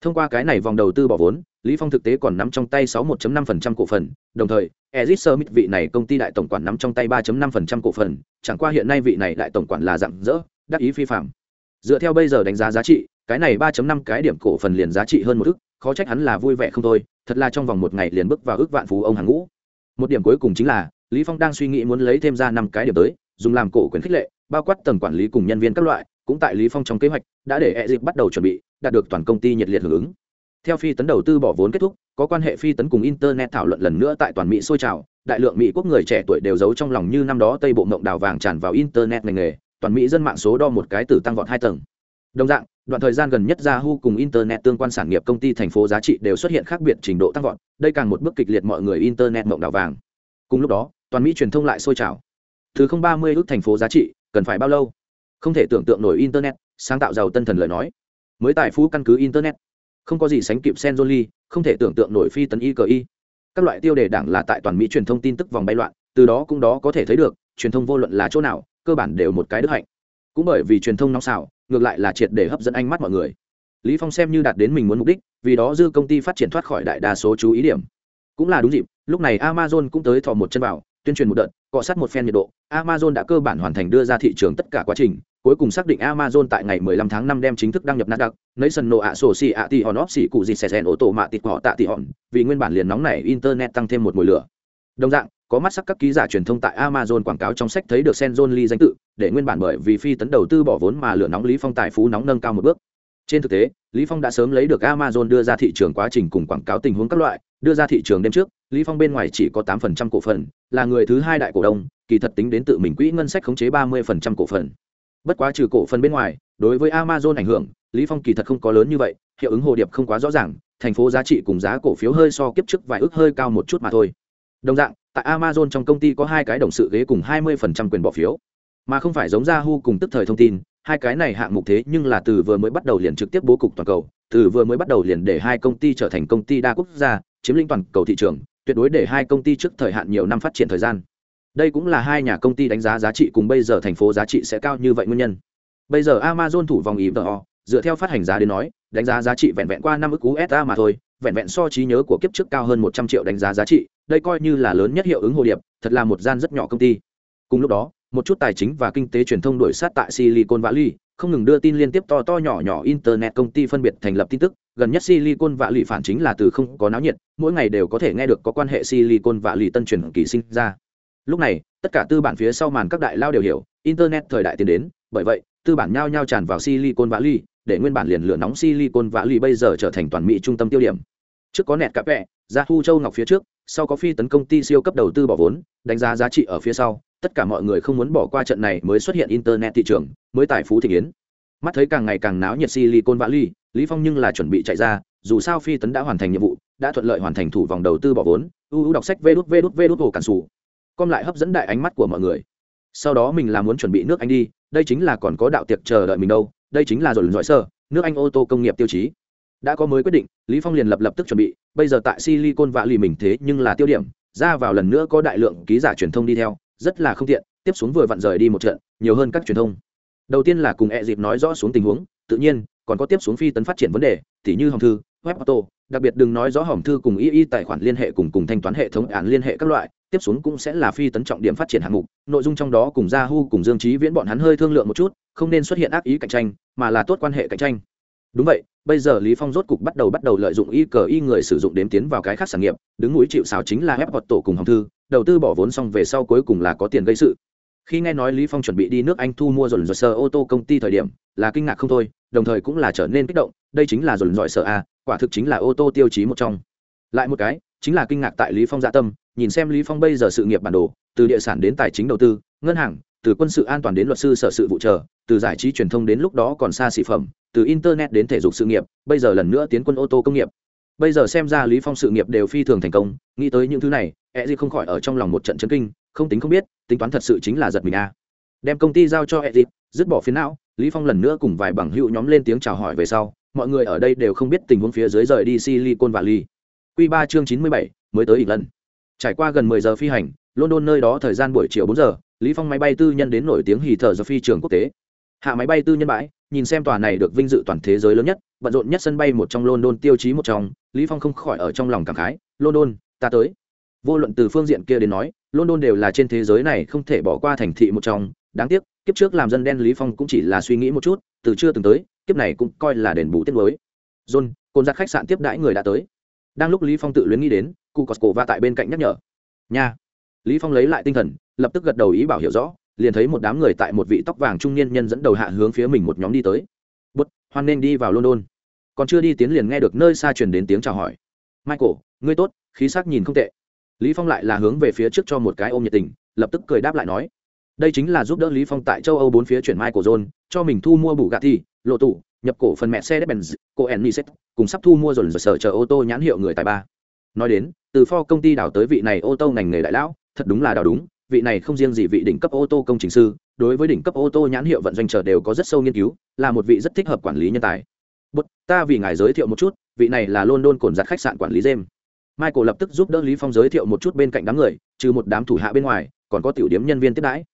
Thông qua cái này vòng đầu tư bỏ vốn, lý phong thực tế còn nắm trong tay 61.5% cổ phần, đồng thời, ezit summit vị này công ty đại tổng quản nắm trong tay 3.5% cổ phần, chẳng qua hiện nay vị này đại tổng quản là dạng dỡ đắc ý phi phạm. Dựa theo bây giờ đánh giá giá trị cái này 3.5 cái điểm cổ phần liền giá trị hơn một ức, khó trách hắn là vui vẻ không thôi, thật là trong vòng một ngày liền bước vào ước vạn phú ông hàng ngũ. Một điểm cuối cùng chính là, lý phong đang suy nghĩ muốn lấy thêm ra năm cái điểm tới, dùng làm cổ quyền khích lệ, bao quát tầng quản lý cùng nhân viên các loại, cũng tại lý phong trong kế hoạch, đã để e dịp bắt đầu chuẩn bị, đạt được toàn công ty nhiệt liệt hưởng ứng. Theo phi tấn đầu tư bỏ vốn kết thúc, có quan hệ phi tấn cùng internet thảo luận lần nữa tại toàn mỹ sôi trào, đại lượng mỹ quốc người trẻ tuổi đều giấu trong lòng như năm đó tây bộ mộng đào vàng tràn vào internet ngành nghề, toàn mỹ dân mạng số đo một cái từ tăng vọt hai tầng. Đồng dạng đoạn thời gian gần nhất yahoo cùng internet tương quan sản nghiệp công ty thành phố giá trị đều xuất hiện khác biệt trình độ tăng vọt, đây càng một bước kịch liệt mọi người internet mộng đảo vàng. Cùng lúc đó, toàn mỹ truyền thông lại sôi trào. Thứ không ba mươi ước thành phố giá trị, cần phải bao lâu? Không thể tưởng tượng nổi internet, sáng tạo giàu tân thần lời nói. Mới tài phú căn cứ internet. Không có gì sánh kịp senzoli, không thể tưởng tượng nổi phi tấn y cờ y. Các loại tiêu đề đảng là tại toàn mỹ truyền thông tin tức vòng bay loạn, từ đó cũng đó có thể thấy được, truyền thông vô luận là chỗ nào, cơ bản đều một cái đức hạnh. Cũng bởi vì truyền thông nóng xào ngược lại là triệt để hấp dẫn ánh mắt mọi người. Lý phong xem như đạt đến mình muốn mục đích, vì đó dư công ty phát triển thoát khỏi đại đa số chú ý điểm. Cũng là đúng dịp, lúc này amazon cũng tới thò một chân vào, tuyên truyền một đợt, cọ sát một phen nhiệt độ. Amazon đã cơ bản hoàn thành đưa ra thị trường tất cả quá trình, cuối cùng xác định amazon tại ngày 15 tháng 5 đem chính thức đăng nhập nasdaq nấy sân nổ ạ sổ xì ạ tì hòn óp xì cụ gì xè xèn ô tô mạ tịt họ tạ tị hòn, vì nguyên bản liền nóng này internet tăng thêm một mùi lửa. Đồng dạng có mắt sắc các ký giả truyền thông tại Amazon quảng cáo trong sách thấy được Senzon Lee danh tự, để nguyên bản bởi vì phi tấn đầu tư bỏ vốn mà lửa nóng Lý Phong tài phú nóng nâng cao một bước. Trên thực tế, Lý Phong đã sớm lấy được Amazon đưa ra thị trường quá trình cùng quảng cáo tình huống các loại, đưa ra thị trường đêm trước, Lý Phong bên ngoài chỉ có 8% cổ phần, là người thứ hai đại cổ đông, kỳ thật tính đến tự mình quỹ ngân sách khống chế 30% cổ phần. Bất quá trừ cổ phần bên ngoài, đối với Amazon ảnh hưởng, Lý Phong kỳ thật không có lớn như vậy, hiệu ứng hồ điệp không quá rõ ràng, thành phố giá trị cùng giá cổ phiếu hơi so kiếp trước vài ước hơi cao một chút mà thôi. Đồng dạng, tại Amazon trong công ty có hai cái đồng sự ghế cùng 20% quyền bỏ phiếu, mà không phải giống Yahoo cùng tức thời thông tin, hai cái này hạng mục thế nhưng là từ vừa mới bắt đầu liền trực tiếp bố cục toàn cầu, từ vừa mới bắt đầu liền để hai công ty trở thành công ty đa quốc gia, chiếm lĩnh toàn cầu thị trường, tuyệt đối để hai công ty trước thời hạn nhiều năm phát triển thời gian. Đây cũng là hai nhà công ty đánh giá giá trị cùng bây giờ thành phố giá trị sẽ cao như vậy nguyên nhân. bây giờ amazon thủ vòng ý tờ dựa theo phát hành giá đến nói đánh giá giá trị vẹn vẹn qua năm ức usd mà thôi vẹn vẹn so trí nhớ của kiếp trước cao hơn một trăm triệu đánh giá giá trị, đây coi như là lớn nhất hiệu ứng hồ điệp, thật là một gian rất nhỏ công ty. Cùng lúc đó, một chút tài chính và kinh tế truyền thông đổi sát tại silicon valley, không ngừng đưa tin liên tiếp to to nhỏ nhỏ internet công ty phân biệt thành lập tin tức, gần nhất silicon valley phản chính là từ không có náo nhiệt, mỗi ngày đều có thể nghe được có quan hệ silicon valley tân truyền kỳ sinh ra. Lúc này, tất cả tư bản phía sau màn các đại lao đều hiểu, internet thời đại tiến đến, bởi vậy, tư bản nhao nhao tràn vào silicon valley để nguyên bản liền lửa nóng silicon valley bây giờ trở thành toàn mỹ trung tâm tiêu điểm. Trước có nẹt cà vẹ ra thu châu ngọc phía trước, sau có phi tấn công ty siêu cấp đầu tư bỏ vốn, đánh giá giá trị ở phía sau, tất cả mọi người không muốn bỏ qua trận này mới xuất hiện internet thị trường, mới tài phú thị kiến mắt thấy càng ngày càng náo nhiệt silicon valley lý phong nhưng là chuẩn bị chạy ra, dù sao phi tấn đã hoàn thành nhiệm vụ, đã thuận lợi hoàn thành thủ vòng đầu tư bỏ vốn ưu đọc sách vê đút vê đút vê đút hồ cản sủ. Com lại hấp dẫn đại ánh mắt của mọi người. Sau đó mình là muốn chuẩn bị nước anh đi, đây chính là còn có đạo tiệc chờ đợi mình đâu đây chính là rồi giỏi sơ, nước anh ô tô công nghiệp tiêu chí. Đã có mới quyết định, lý phong liền lập lập tức chuẩn bị, bây giờ tại silicon valley mình thế nhưng là tiêu điểm, ra vào lần nữa có đại lượng ký giả truyền thông đi theo, rất là không tiện, tiếp xuống vừa vặn rời đi một trận, nhiều hơn các truyền thông. Đầu tiên là cùng e dịp nói rõ xuống tình huống, tự nhiên, còn có tiếp xuống phi tấn phát triển vấn đề, tỉ như hồng thư web auto, đặc biệt đừng nói rõ hỏng thư cùng y y tài khoản liên hệ cùng cùng thanh toán hệ thống án liên hệ các loại, tiếp xuống cũng sẽ là phi tấn trọng điểm phát triển hạng mục. Nội dung trong đó cùng yahoo, cùng dương trí viễn bọn hắn hơi thương lượng một chút, không nên xuất hiện ác ý cạnh tranh, mà là tốt quan hệ cạnh tranh. Đúng vậy, bây giờ lý phong rốt cục bắt đầu bắt đầu lợi dụng y cờ y người sử dụng đếm tiến vào cái khác sản nghiệp, đứng núi chịu xào chính là ép Auto tổ cùng hồng thư, đầu tư bỏ vốn xong về sau cuối cùng là có tiền gây sự. Khi nghe nói lý phong chuẩn bị đi nước anh thu mua dồn dồn sơ ô tô công ty thời điểm, là kinh ngạc không thôi, đồng thời cũng là trở nên kích động, đây chính là dồn dọi sợ a quả thực chính là ô tô tiêu chí một trong. Lại một cái, chính là kinh ngạc tại lý phong dạ tâm, nhìn xem lý phong bây giờ sự nghiệp bản đồ, từ địa sản đến tài chính đầu tư, ngân hàng, từ quân sự an toàn đến luật sư sở sự vụ trợ từ giải trí truyền thông đến lúc đó còn xa xỉ phẩm, từ internet đến thể dục sự nghiệp, bây giờ lần nữa tiến quân ô tô công nghiệp. Bây giờ xem ra lý phong sự nghiệp đều phi thường thành công, nghĩ tới những thứ này e gì không khỏi ở trong lòng một trận chấn kinh, không tính không biết, tính toán thật sự chính là giật mình a. Đem công ty giao cho e gì dứt bỏ phiến não, lý phong lần nữa cùng vài bằng hữu nhóm lên tiếng chào hỏi về sau mọi người ở đây đều không biết tình huống phía dưới rời đi silicon valley. Quy 3 chương 97, mới lần trải qua gần 10 giờ phi hành london nơi đó thời gian buổi chiều 4 giờ lý phong máy bay tư nhân đến nổi tiếng hì thở giờ phi trường quốc tế. Hạ máy bay tư nhân bãi nhìn xem tòa này được vinh dự toàn thế giới lớn nhất bận rộn nhất sân bay một trong london tiêu chí một trong lý phong không khỏi ở trong lòng cảm khái london ta tới. Vô luận từ phương diện kia đến nói london đều là trên thế giới này không thể bỏ qua thành thị một trong. Đáng tiếc kiếp trước làm dân đen lý phong cũng chỉ là suy nghĩ một chút từ chưa từng tới kiếp này cũng coi là đền bù tiết mới. John côn giặc khách sạn tiếp đãi người đã tới. Đang lúc lý phong tự luyến nghĩ đến, cụ cosco va tại bên cạnh nhắc nhở. Nha. Lý phong lấy lại tinh thần, lập tức gật đầu ý bảo hiểu rõ, liền thấy một đám người tại một vị tóc vàng trung niên nhân dẫn đầu hạ hướng phía mình một nhóm đi tới. Bút, hoan nên đi vào london. Còn chưa đi tiến liền nghe được nơi xa truyền đến tiếng chào hỏi. Michael, ngươi tốt, khí sắc nhìn không tệ. Lý phong lại là hướng về phía trước cho một cái ôm nhiệt tình, lập tức cười đáp lại nói, đây chính là giúp đỡ lý phong tại châu âu bốn phía chuyển michael john, cho mình thu mua bù gạt thi lộ tủ nhập cổ phần mẹ xe benz cô enniset cùng sắp thu mua dồn dồn sở chờ ô tô nhãn hiệu người tài ba. Nói đến từ pho công ty đào tới vị này ô tô ngành nghề đại lão thật đúng là đào đúng vị này không riêng gì vị đỉnh cấp ô tô công trình sư đối với đỉnh cấp ô tô nhãn hiệu vận doanh chờ đều có rất sâu nghiên cứu là một vị rất thích hợp quản lý nhân tài. Bút, ta vì ngài giới thiệu một chút vị này là london cồn giặt khách sạn quản lý james. Michael lập tức giúp đỡ lý phong giới thiệu một chút bên cạnh đám người trừ một đám thủ hạ bên ngoài còn có tiểu điểm nhân viên tiếp đãi.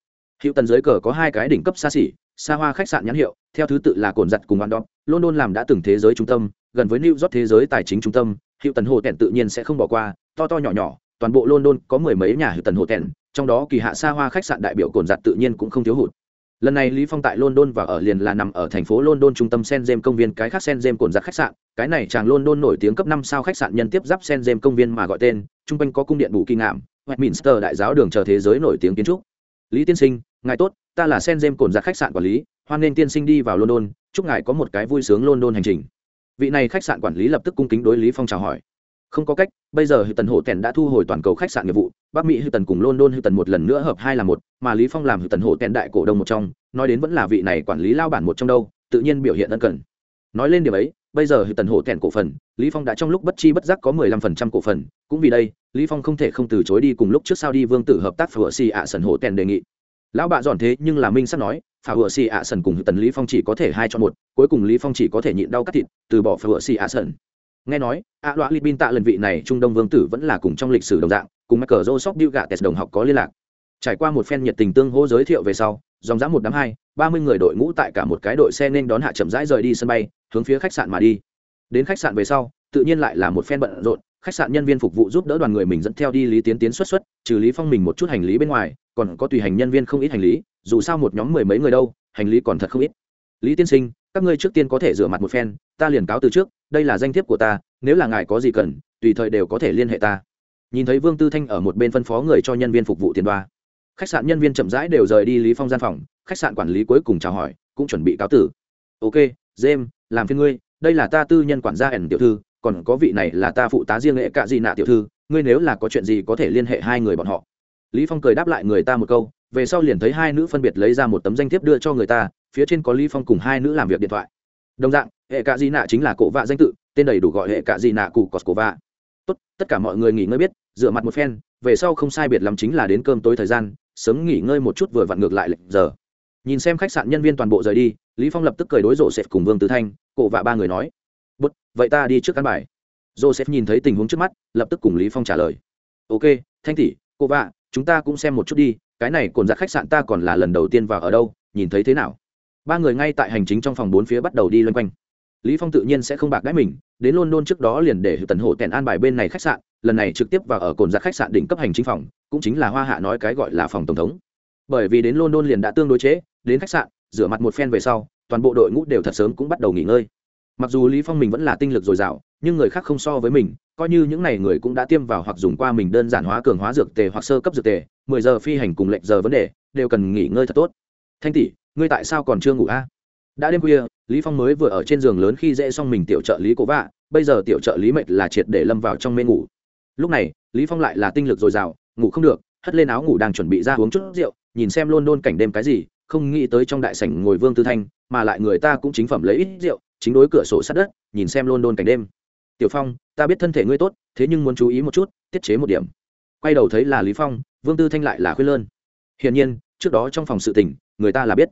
Hiệu tần giới cờ có hai cái đỉnh cấp xa xỉ xa hoa khách sạn nhãn hiệu, theo thứ tự là cồn giặt cùng ăn đọc london làm đã từng thế giới trung tâm, gần với new york thế giới tài chính trung tâm hiệu tần hồ tẻn tự nhiên sẽ không bỏ qua, to to nhỏ nhỏ, toàn bộ london có mười mấy nhà hiệu tần hồ tẻn trong đó kỳ hạ xa hoa khách sạn đại biểu cồn giặt tự nhiên cũng không thiếu hụt. Lần này lý phong tại london và ở liền là nằm ở thành phố london trung tâm sen công viên, cái khác sen cồn giặt khách sạn, cái này chàng london nổi tiếng cấp năm sao khách sạn nhân tiếp giáp sen công viên mà gọi tên, trung quanh có cung điện bù kỳ ngạm, Westminster đại giáo đường chờ thế giới nổi tiếng kiến trúc. Lý tiên sinh ngài tốt, ta là sen cồn giặc dạ khách sạn quản lý, hoan nghênh tiên sinh đi vào london, chúc ngài có một cái vui sướng london hành trình. Vị này khách sạn quản lý lập tức cung kính đối lý phong chào hỏi. Không có cách, bây giờ hữu tần hộ tèn đã thu hồi toàn cầu khách sạn nghiệp vụ, bắc mỹ hữu tần cùng london hữu tần một lần nữa hợp hai là một, mà lý phong làm hữu tần hộ tèn đại cổ đông một trong, nói đến vẫn là vị này quản lý lao bản một trong đâu, tự nhiên biểu hiện ân cần. Nói lên điều ấy, bây giờ hữu tần hộ tèn cổ phần, lý phong đã trong lúc bất chi bất giác có 15% cổ phần, cũng vì đây, lý phong không thể không từ chối đi cùng lúc trước sau đi vương tử hợp tác phở xì ạ sần hộ tèn đề nghị lão bạ dọn thế nhưng là minh sắp nói, phà hựa xì ạ sần cùng tần lý phong chỉ có thể hai chọn một, cuối cùng lý phong chỉ có thể nhịn đau cắt thịt, từ bỏ phà hựa xì ạ sần. Nghe nói a li libin tạ lần vị này trung đông vương tử vẫn là cùng trong lịch sử đồng dạng, cùng mắc cờ rô sóc điêu gạ tes đồng học có liên lạc. Trải qua một phen nhiệt tình tương hô giới thiệu về sau, dòng dã một đám hai, ba mươi người đội ngũ tại cả một cái đội xe nên đón hạ chậm rãi rời đi sân bay, hướng phía khách sạn mà đi. Đến khách sạn về sau, tự nhiên lại là một phen bận rộn khách sạn nhân viên phục vụ giúp đỡ đoàn người mình dẫn theo đi lý tiến tiến xuất xuất, trừ lý phong mình một chút hành lý bên ngoài, còn có tùy hành nhân viên không ít hành lý, dù sao một nhóm mười mấy người đâu, hành lý còn thật không ít. Lý tiên sinh, các ngươi trước tiên có thể rửa mặt một phen, ta liền cáo từ trước, đây là danh thiếp của ta, nếu là ngài có gì cần, tùy thời đều có thể liên hệ ta. Nhìn thấy vương tư thanh ở một bên phân phó người cho nhân viên phục vụ tiền đoa. Khách sạn nhân viên chậm rãi đều rời đi lý phong gian phòng, khách sạn quản lý cuối cùng chào hỏi, cũng chuẩn bị cáo tử. Ok, james, làm phiên ngươi, đây là ta tư nhân quản gia ẩn tiểu thư còn có vị này là ta phụ tá riêng nghệ cạ di nạ tiểu thư, ngươi nếu là có chuyện gì có thể liên hệ hai người bọn họ. Lý phong cười đáp lại người ta một câu, về sau liền thấy hai nữ phân biệt lấy ra một tấm danh thiếp đưa cho người ta, phía trên có lý phong cùng hai nữ làm việc điện thoại. Đồng dạng, hệ cạ di nạ chính là cổ vạ danh tự, tên đầy đủ gọi hệ cạ di nạ cụ cọt cổ vạ tốt, tất cả mọi người nghỉ ngơi biết dựa mặt một phen, về sau không sai biệt lắm chính là đến cơm tối thời gian, sớm nghỉ ngơi một chút vừa vặn ngược lại lệnh giờ. Nhìn xem khách sạn nhân viên toàn bộ rời đi, lý phong lập tức cười đối rộ sệt cùng vương tứ thanh, cổ vạ ba người nói bút, vậy ta đi trước căn bài. Joseph nhìn thấy tình huống trước mắt, lập tức cùng lý phong trả lời. Ok, thanh tỷ, cô vạ, chúng ta cũng xem một chút đi, cái này cồn giặt khách sạn ta còn là lần đầu tiên vào ở đâu, nhìn thấy thế nào? Ba người ngay tại hành chính trong phòng bốn phía bắt đầu đi loanh quanh. Lý phong tự nhiên sẽ không bạc đãi mình, đến london trước đó liền để tần hộ tèn an bài bên này khách sạn, lần này trực tiếp vào ở cồn giặt khách sạn đỉnh cấp hành chính phòng, cũng chính là hoa hạ nói cái gọi là phòng tổng thống. Bởi vì đến london liền đã tương đối chế, đến khách sạn, rửa mặt một phen về sau, toàn bộ đội ngũ đều thật sớm cũng bắt đầu nghỉ ngơi mặc dù lý phong mình vẫn là tinh lực dồi dào, nhưng người khác không so với mình, coi như những này người cũng đã tiêm vào hoặc dùng qua mình đơn giản hóa cường hóa dược tề hoặc sơ cấp dược tề, mười giờ phi hành cùng lệnh giờ vấn đề, đều cần nghỉ ngơi thật tốt. Thanh tỷ, ngươi tại sao còn chưa ngủ a? Đã đêm khuya, lý phong mới vừa ở trên giường lớn khi dễ xong mình tiểu trợ lý cố vạ, bây giờ tiểu trợ lý mệt là triệt để lâm vào trong mê ngủ. Lúc này, lý phong lại là tinh lực dồi dào, ngủ không được, hất lên áo ngủ đang chuẩn bị ra uống chút rượu, nhìn xem luôn đôn cảnh đêm cái gì, không nghĩ tới trong đại sảnh ngồi vương tư thanh, mà lại người ta cũng chính phẩm lấy ít rượu chính đối cửa sổ sát đất, nhìn xem luôn đôn cảnh đêm. Tiểu phong, ta biết thân thể ngươi tốt, thế nhưng muốn chú ý một chút, tiết chế một điểm. Quay đầu thấy là lý phong, vương tư thanh lại là khuyên lơn. Hiển nhiên, trước đó trong phòng sự tình, người ta là biết.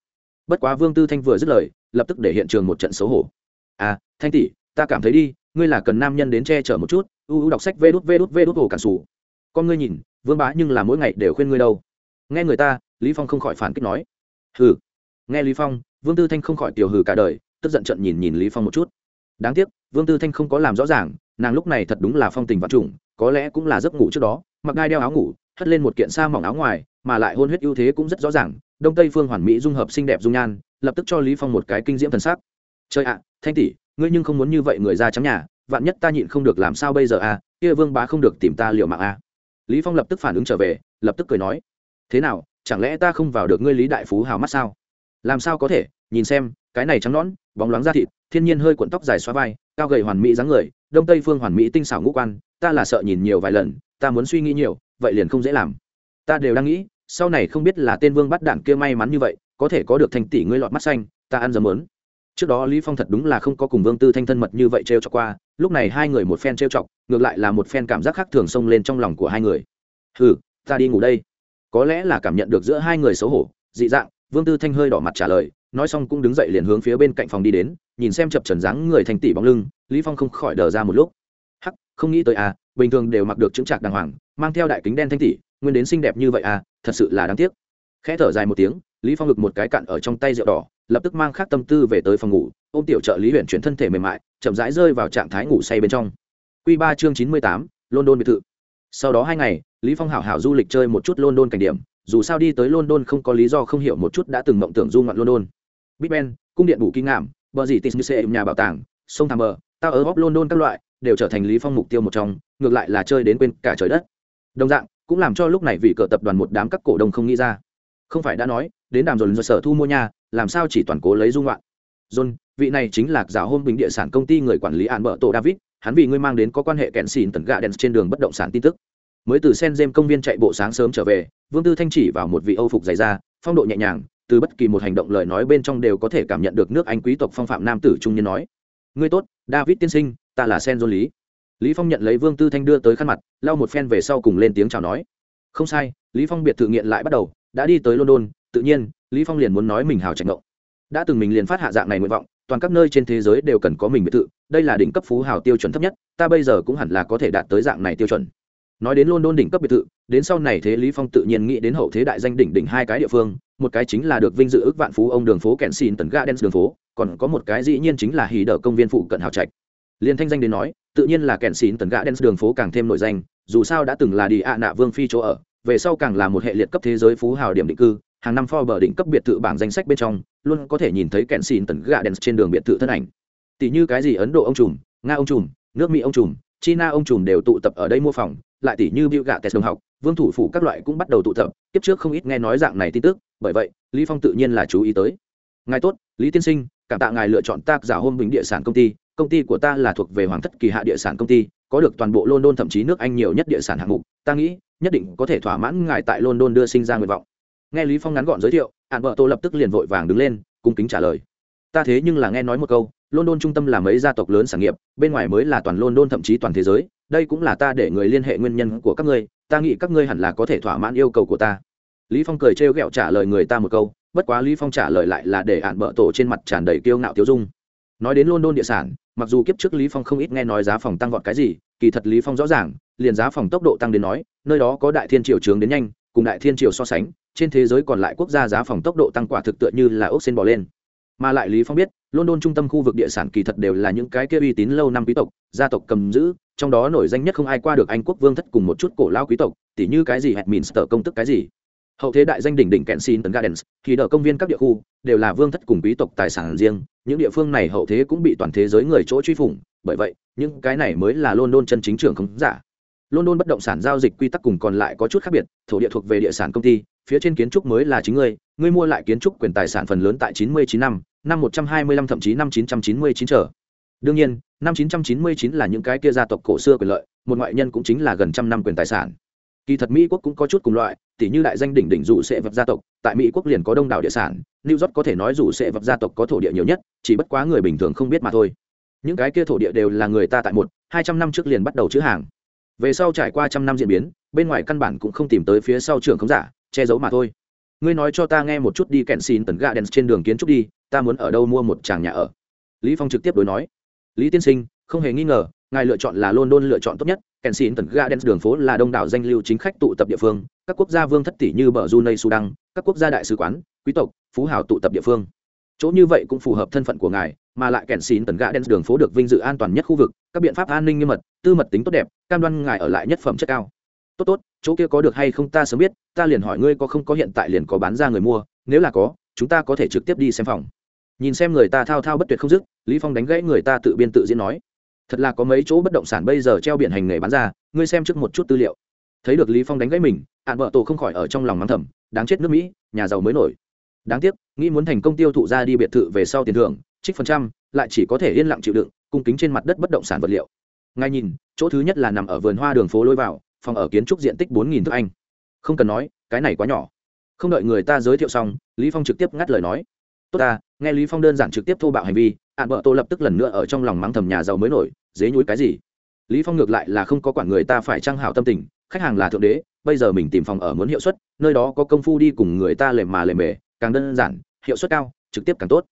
Bất quá vương tư thanh vừa dứt lời, lập tức để hiện trường một trận xấu hổ. À thanh tỷ, ta cảm thấy đi, ngươi là cần nam nhân đến che chở một chút, u u đọc sách vê đút vê đút vê đút hồ cản sủ. Con ngươi nhìn, vương bá nhưng là mỗi ngày đều khuyên ngươi đâu. Nghe người ta, lý phong không khỏi phản kích nói. Hừ. Nghe lý phong, vương tư thanh không khỏi tiểu hừ cả đời tức giận trận nhìn nhìn lý phong một chút. Đáng tiếc, vương tư thanh không có làm rõ ràng, nàng lúc này thật đúng là phong tình vạn trùng, có lẽ cũng là giấc ngủ trước đó, mặc ngai đeo áo ngủ, hất lên một kiện sa mỏng áo ngoài, mà lại hôn huyết ưu thế cũng rất rõ ràng, đông tây phương hoàn mỹ dung hợp xinh đẹp dung nhan, lập tức cho lý phong một cái kinh diễm thần sắc. Trời ạ, thanh tỷ, ngươi nhưng không muốn như vậy người ra trắng nhà, vạn nhất ta nhịn không được làm sao bây giờ à kia vương bá không được tìm ta liệu mạng à. Lý phong lập tức phản ứng trở về, lập tức cười nói, thế nào, chẳng lẽ ta không vào được ngươi lý đại phú hào mắt sao? Làm sao có thể, nhìn xem cái này trắng nõn, bóng loáng da thịt, thiên nhiên hơi cuộn tóc dài xóa vai, cao gầy hoàn mỹ dáng người, đông tây phương hoàn mỹ tinh xảo ngũ quan, ta là sợ nhìn nhiều vài lần, ta muốn suy nghĩ nhiều, vậy liền không dễ làm. Ta đều đang nghĩ, sau này không biết là tên vương bắt đạn kia may mắn như vậy, có thể có được thành tỷ ngươi lọt mắt xanh, ta ăn dấm lớn trước đó lý phong thật đúng là không có cùng vương tư thanh thân mật như vậy trêu chọc qua, lúc này hai người một phen trêu chọc, ngược lại là một phen cảm giác khác thường xông lên trong lòng của hai người. Hừ, ta đi ngủ đây. Có lẽ là cảm nhận được giữa hai người xấu hổ, dị dạng, vương tư thanh hơi đỏ mặt trả lời nói xong cũng đứng dậy liền hướng phía bên cạnh phòng đi đến, nhìn xem chập trần dáng người thành tỷ bóng lưng, lý phong không khỏi đờ ra một lúc. Hắc, không nghĩ tới à bình thường đều mặc được chứng trạc đàng hoàng, mang theo đại kính đen thanh tỷ, nguyên đến xinh đẹp như vậy à thật sự là đáng tiếc. Khẽ thở dài một tiếng, lý phong ngực một cái cạn ở trong tay rượu đỏ, lập tức mang khác tâm tư về tới phòng ngủ, ôm tiểu trợ lý huyện chuyển thân thể mềm mại, chậm rãi rơi vào trạng thái ngủ say bên trong. Quy ba chương chín mươi tám, london biệt thự. Sau đó hai ngày, lý phong hảo hảo du lịch chơi một chút london cảnh điểm, dù sao đi tới london không có lý do không hiểu một chút đã từng mộng tưởng du ngoạn london big ben, cung điện bù kinh ngạm, bờ gì tis như xe nhà bảo tàng, sông thảm bờ tao ở góc london các loại, đều trở thành lý phong mục tiêu một trong, ngược lại là chơi đến quên cả trời đất. Đồng dạng, cũng làm cho lúc này vị cờ tập đoàn một đám các cổ đông không nghĩ ra. Không phải đã nói, đến đàm dồn do sở thu mua nhà, làm sao chỉ toàn cố lấy dung loạn. John vị này chính là giáo hôm bình địa sản công ty người quản lý an bờ tổ david, hắn vì ngươi mang đến có quan hệ kẹn xỉn tần gạ đèn trên đường bất động sản tin tức. Mới từ sen jem công viên chạy bộ sáng sớm trở về, vương tư thanh chỉ vào một vị âu phục dày da, phong độ nhẹ nhàng từ bất kỳ một hành động lời nói bên trong đều có thể cảm nhận được nước anh quý tộc phong phạm nam tử trung niên nói. Ngươi tốt, david tiên sinh, ta là sen dôn lý. Lý phong nhận lấy vương tư thanh đưa tới khăn mặt, lau một phen về sau cùng lên tiếng chào nói. Không sai, lý phong biệt thự nghiện lại bắt đầu, đã đi tới london, tự nhiên, lý phong liền muốn nói mình hào trạch ngộng. Đã từng mình liền phát hạ dạng này nguyện vọng, toàn các nơi trên thế giới đều cần có mình biệt thự, đây là đỉnh cấp phú hào tiêu chuẩn thấp nhất, ta bây giờ cũng hẳn là có thể đạt tới dạng này tiêu chuẩn nói đến london đỉnh cấp biệt thự đến sau này thế lý phong tự nhiên nghĩ đến hậu thế đại danh đỉnh đỉnh hai cái địa phương một cái chính là được vinh dự ước vạn phú ông đường phố kẹn xin tần gardens đường phố còn có một cái dĩ nhiên chính là hì đỡ công viên phụ cận hào trạch liên thanh danh đến nói tự nhiên là kẹn xin tần gardens đường phố càng thêm nổi danh dù sao đã từng là đi ạ nạ vương phi chỗ ở về sau càng là một hệ liệt cấp thế giới phú hào điểm định cư hàng năm Forbes đỉnh cấp biệt thự bảng danh sách bên trong, luôn có thể nhìn thấy kẹn xỉn tần Gardens trên đường biệt thự thân ảnh. Tỷ như cái gì Ấn Độ ông trùm, Nga ông trùm, nước Mỹ ông trùm, China ông trùm đều tụ tập ở đây mua phòng, lại tỷ như Bill Gates đồng học, Vương thủ phủ các loại cũng bắt đầu tụ tập, tiếp trước không ít nghe nói dạng này tin tức, bởi vậy, Lý Phong tự nhiên là chú ý tới. Ngài tốt, Lý tiên sinh, cảm tạ ngài lựa chọn tác giả hôm bình địa sản công ty, công ty của ta là thuộc về Hoàng thất kỳ hạ địa sản công ty, có được toàn bộ London thậm chí nước Anh nhiều nhất địa sản hạng mục, ta nghĩ, nhất định có thể thỏa mãn ngài tại London đưa sinh ra nguyện vọng nghe lý phong ngắn gọn giới thiệu ạn vợ tô lập tức liền vội vàng đứng lên cung kính trả lời ta thế nhưng là nghe nói một câu london trung tâm là mấy gia tộc lớn sản nghiệp bên ngoài mới là toàn london thậm chí toàn thế giới đây cũng là ta để người liên hệ nguyên nhân của các ngươi, ta nghĩ các ngươi hẳn là có thể thỏa mãn yêu cầu của ta. Lý phong cười trêu ghẹo trả lời người ta một câu, bất quá lý phong trả lời lại là để ạn bợ tổ trên mặt tràn đầy kiêu ngạo tiêu dung. Nói đến london địa sản, mặc dù kiếp trước lý phong không ít nghe nói giá phòng tăng vọt cái gì, kỳ thật lý phong rõ ràng, liền giá phòng tốc độ tăng đến nói, nơi đó có đại thiên triều trướng đến nhanh, cùng đại thiên triều so sánh, trên thế giới còn lại quốc gia giá phòng tốc độ tăng quả thực tựa như là ốc sen bò lên mà lại lý phong biết london trung tâm khu vực địa sản kỳ thật đều là những cái kia uy tín lâu năm quý tộc gia tộc cầm giữ trong đó nổi danh nhất không ai qua được anh quốc vương thất cùng một chút cổ lao quý tộc tỉ như cái gì Westminster công tức cái gì hậu thế đại danh đỉnh đỉnh Kensington Gardens thì đỡ công viên các địa khu đều là vương thất cùng quý tộc tài sản riêng những địa phương này hậu thế cũng bị toàn thế giới người chỗ truy phủng bởi vậy những cái này mới là london chân chính trưởng không giả london bất động sản giao dịch quy tắc cùng còn lại có chút khác biệt thổ địa thuộc về địa sản công ty phía trên kiến trúc mới là chính ngươi ngươi mua lại kiến trúc quyền tài sản phần lớn tại 99 năm năm 125 thậm chí năm 999 trở. Đương nhiên, năm 999 là những cái kia gia tộc cổ xưa quyền lợi, một ngoại nhân cũng chính là gần trăm năm quyền tài sản. Kỳ thật mỹ quốc cũng có chút cùng loại tỷ như đại danh đỉnh đỉnh dụ sẽ vật gia tộc, tại mỹ quốc liền có đông đảo địa sản, new york có thể nói dụ sẽ vật gia tộc có thổ địa nhiều nhất, chỉ bất quá người bình thường không biết mà thôi. Những cái kia thổ địa đều là người ta tại một, hai trăm năm trước liền bắt đầu chữ hàng. Về sau trải qua trăm năm diễn biến, bên ngoài căn bản cũng không tìm tới phía sau trường không giả che giấu mà thôi. Ngươi nói cho ta nghe một chút đi kẹn xin tần gà đèn trên đường kiến trúc đi, ta muốn ở đâu mua một tràng nhà ở? Lý phong trực tiếp đối nói. Lý tiên sinh, không hề nghi ngờ, ngài lựa chọn là london lựa chọn tốt nhất. Kẹn xin tần gà đen đường phố là đông đảo danh lưu chính khách tụ tập địa phương, các quốc gia vương thất tỷ như bờ Brunei Sudan, các quốc gia đại sứ quán, quý tộc, phú hào tụ tập địa phương. Chỗ như vậy cũng phù hợp thân phận của ngài, mà lại kẹn xin tần gã đen đường phố được vinh dự an toàn nhất khu vực, các biện pháp an ninh nghiêm mật, tư mật tính tốt đẹp, cam đoan ngài ở lại nhất phẩm chất cao tốt tốt, chỗ kia có được hay không ta sớm biết, ta liền hỏi ngươi có không có hiện tại liền có bán ra người mua, nếu là có, chúng ta có thể trực tiếp đi xem phòng. Nhìn xem người ta thao thao bất tuyệt không dứt, lý phong đánh gãy người ta tự biên tự diễn nói. Thật là có mấy chỗ bất động sản bây giờ treo biển hành nghề bán ra, ngươi xem trước một chút tư liệu. Thấy được lý phong đánh gãy mình ạn vợ tổ không khỏi ở trong lòng mắng thầm, đáng chết nước mỹ, nhà giàu mới nổi. Đáng tiếc, nghĩ muốn thành công tiêu thụ ra đi biệt thự về sau tiền thưởng, trích phần trăm, lại chỉ có thể yên lặng chịu đựng, cung kính trên mặt đất bất động sản vật liệu. Ngay nhìn, chỗ thứ nhất là nằm ở vườn hoa đường phố lối vào phòng ở kiến trúc diện tích bốn nghìn thước anh. Không cần nói, cái này quá nhỏ. Không đợi người ta giới thiệu xong, lý phong trực tiếp ngắt lời nói. Tốt ta, nghe lý phong đơn giản trực tiếp thô bạo hành vi ạn vợ tô lập tức lần nữa ở trong lòng mắng thầm nhà giàu mới nổi, dế nhúi cái gì? Lý phong ngược lại là không có quản người ta phải trang hảo tâm tình, khách hàng là thượng đế, bây giờ mình tìm phòng ở muốn hiệu suất, nơi đó có công phu đi cùng người ta lề mà lề mề, càng đơn giản, hiệu suất cao, trực tiếp càng tốt.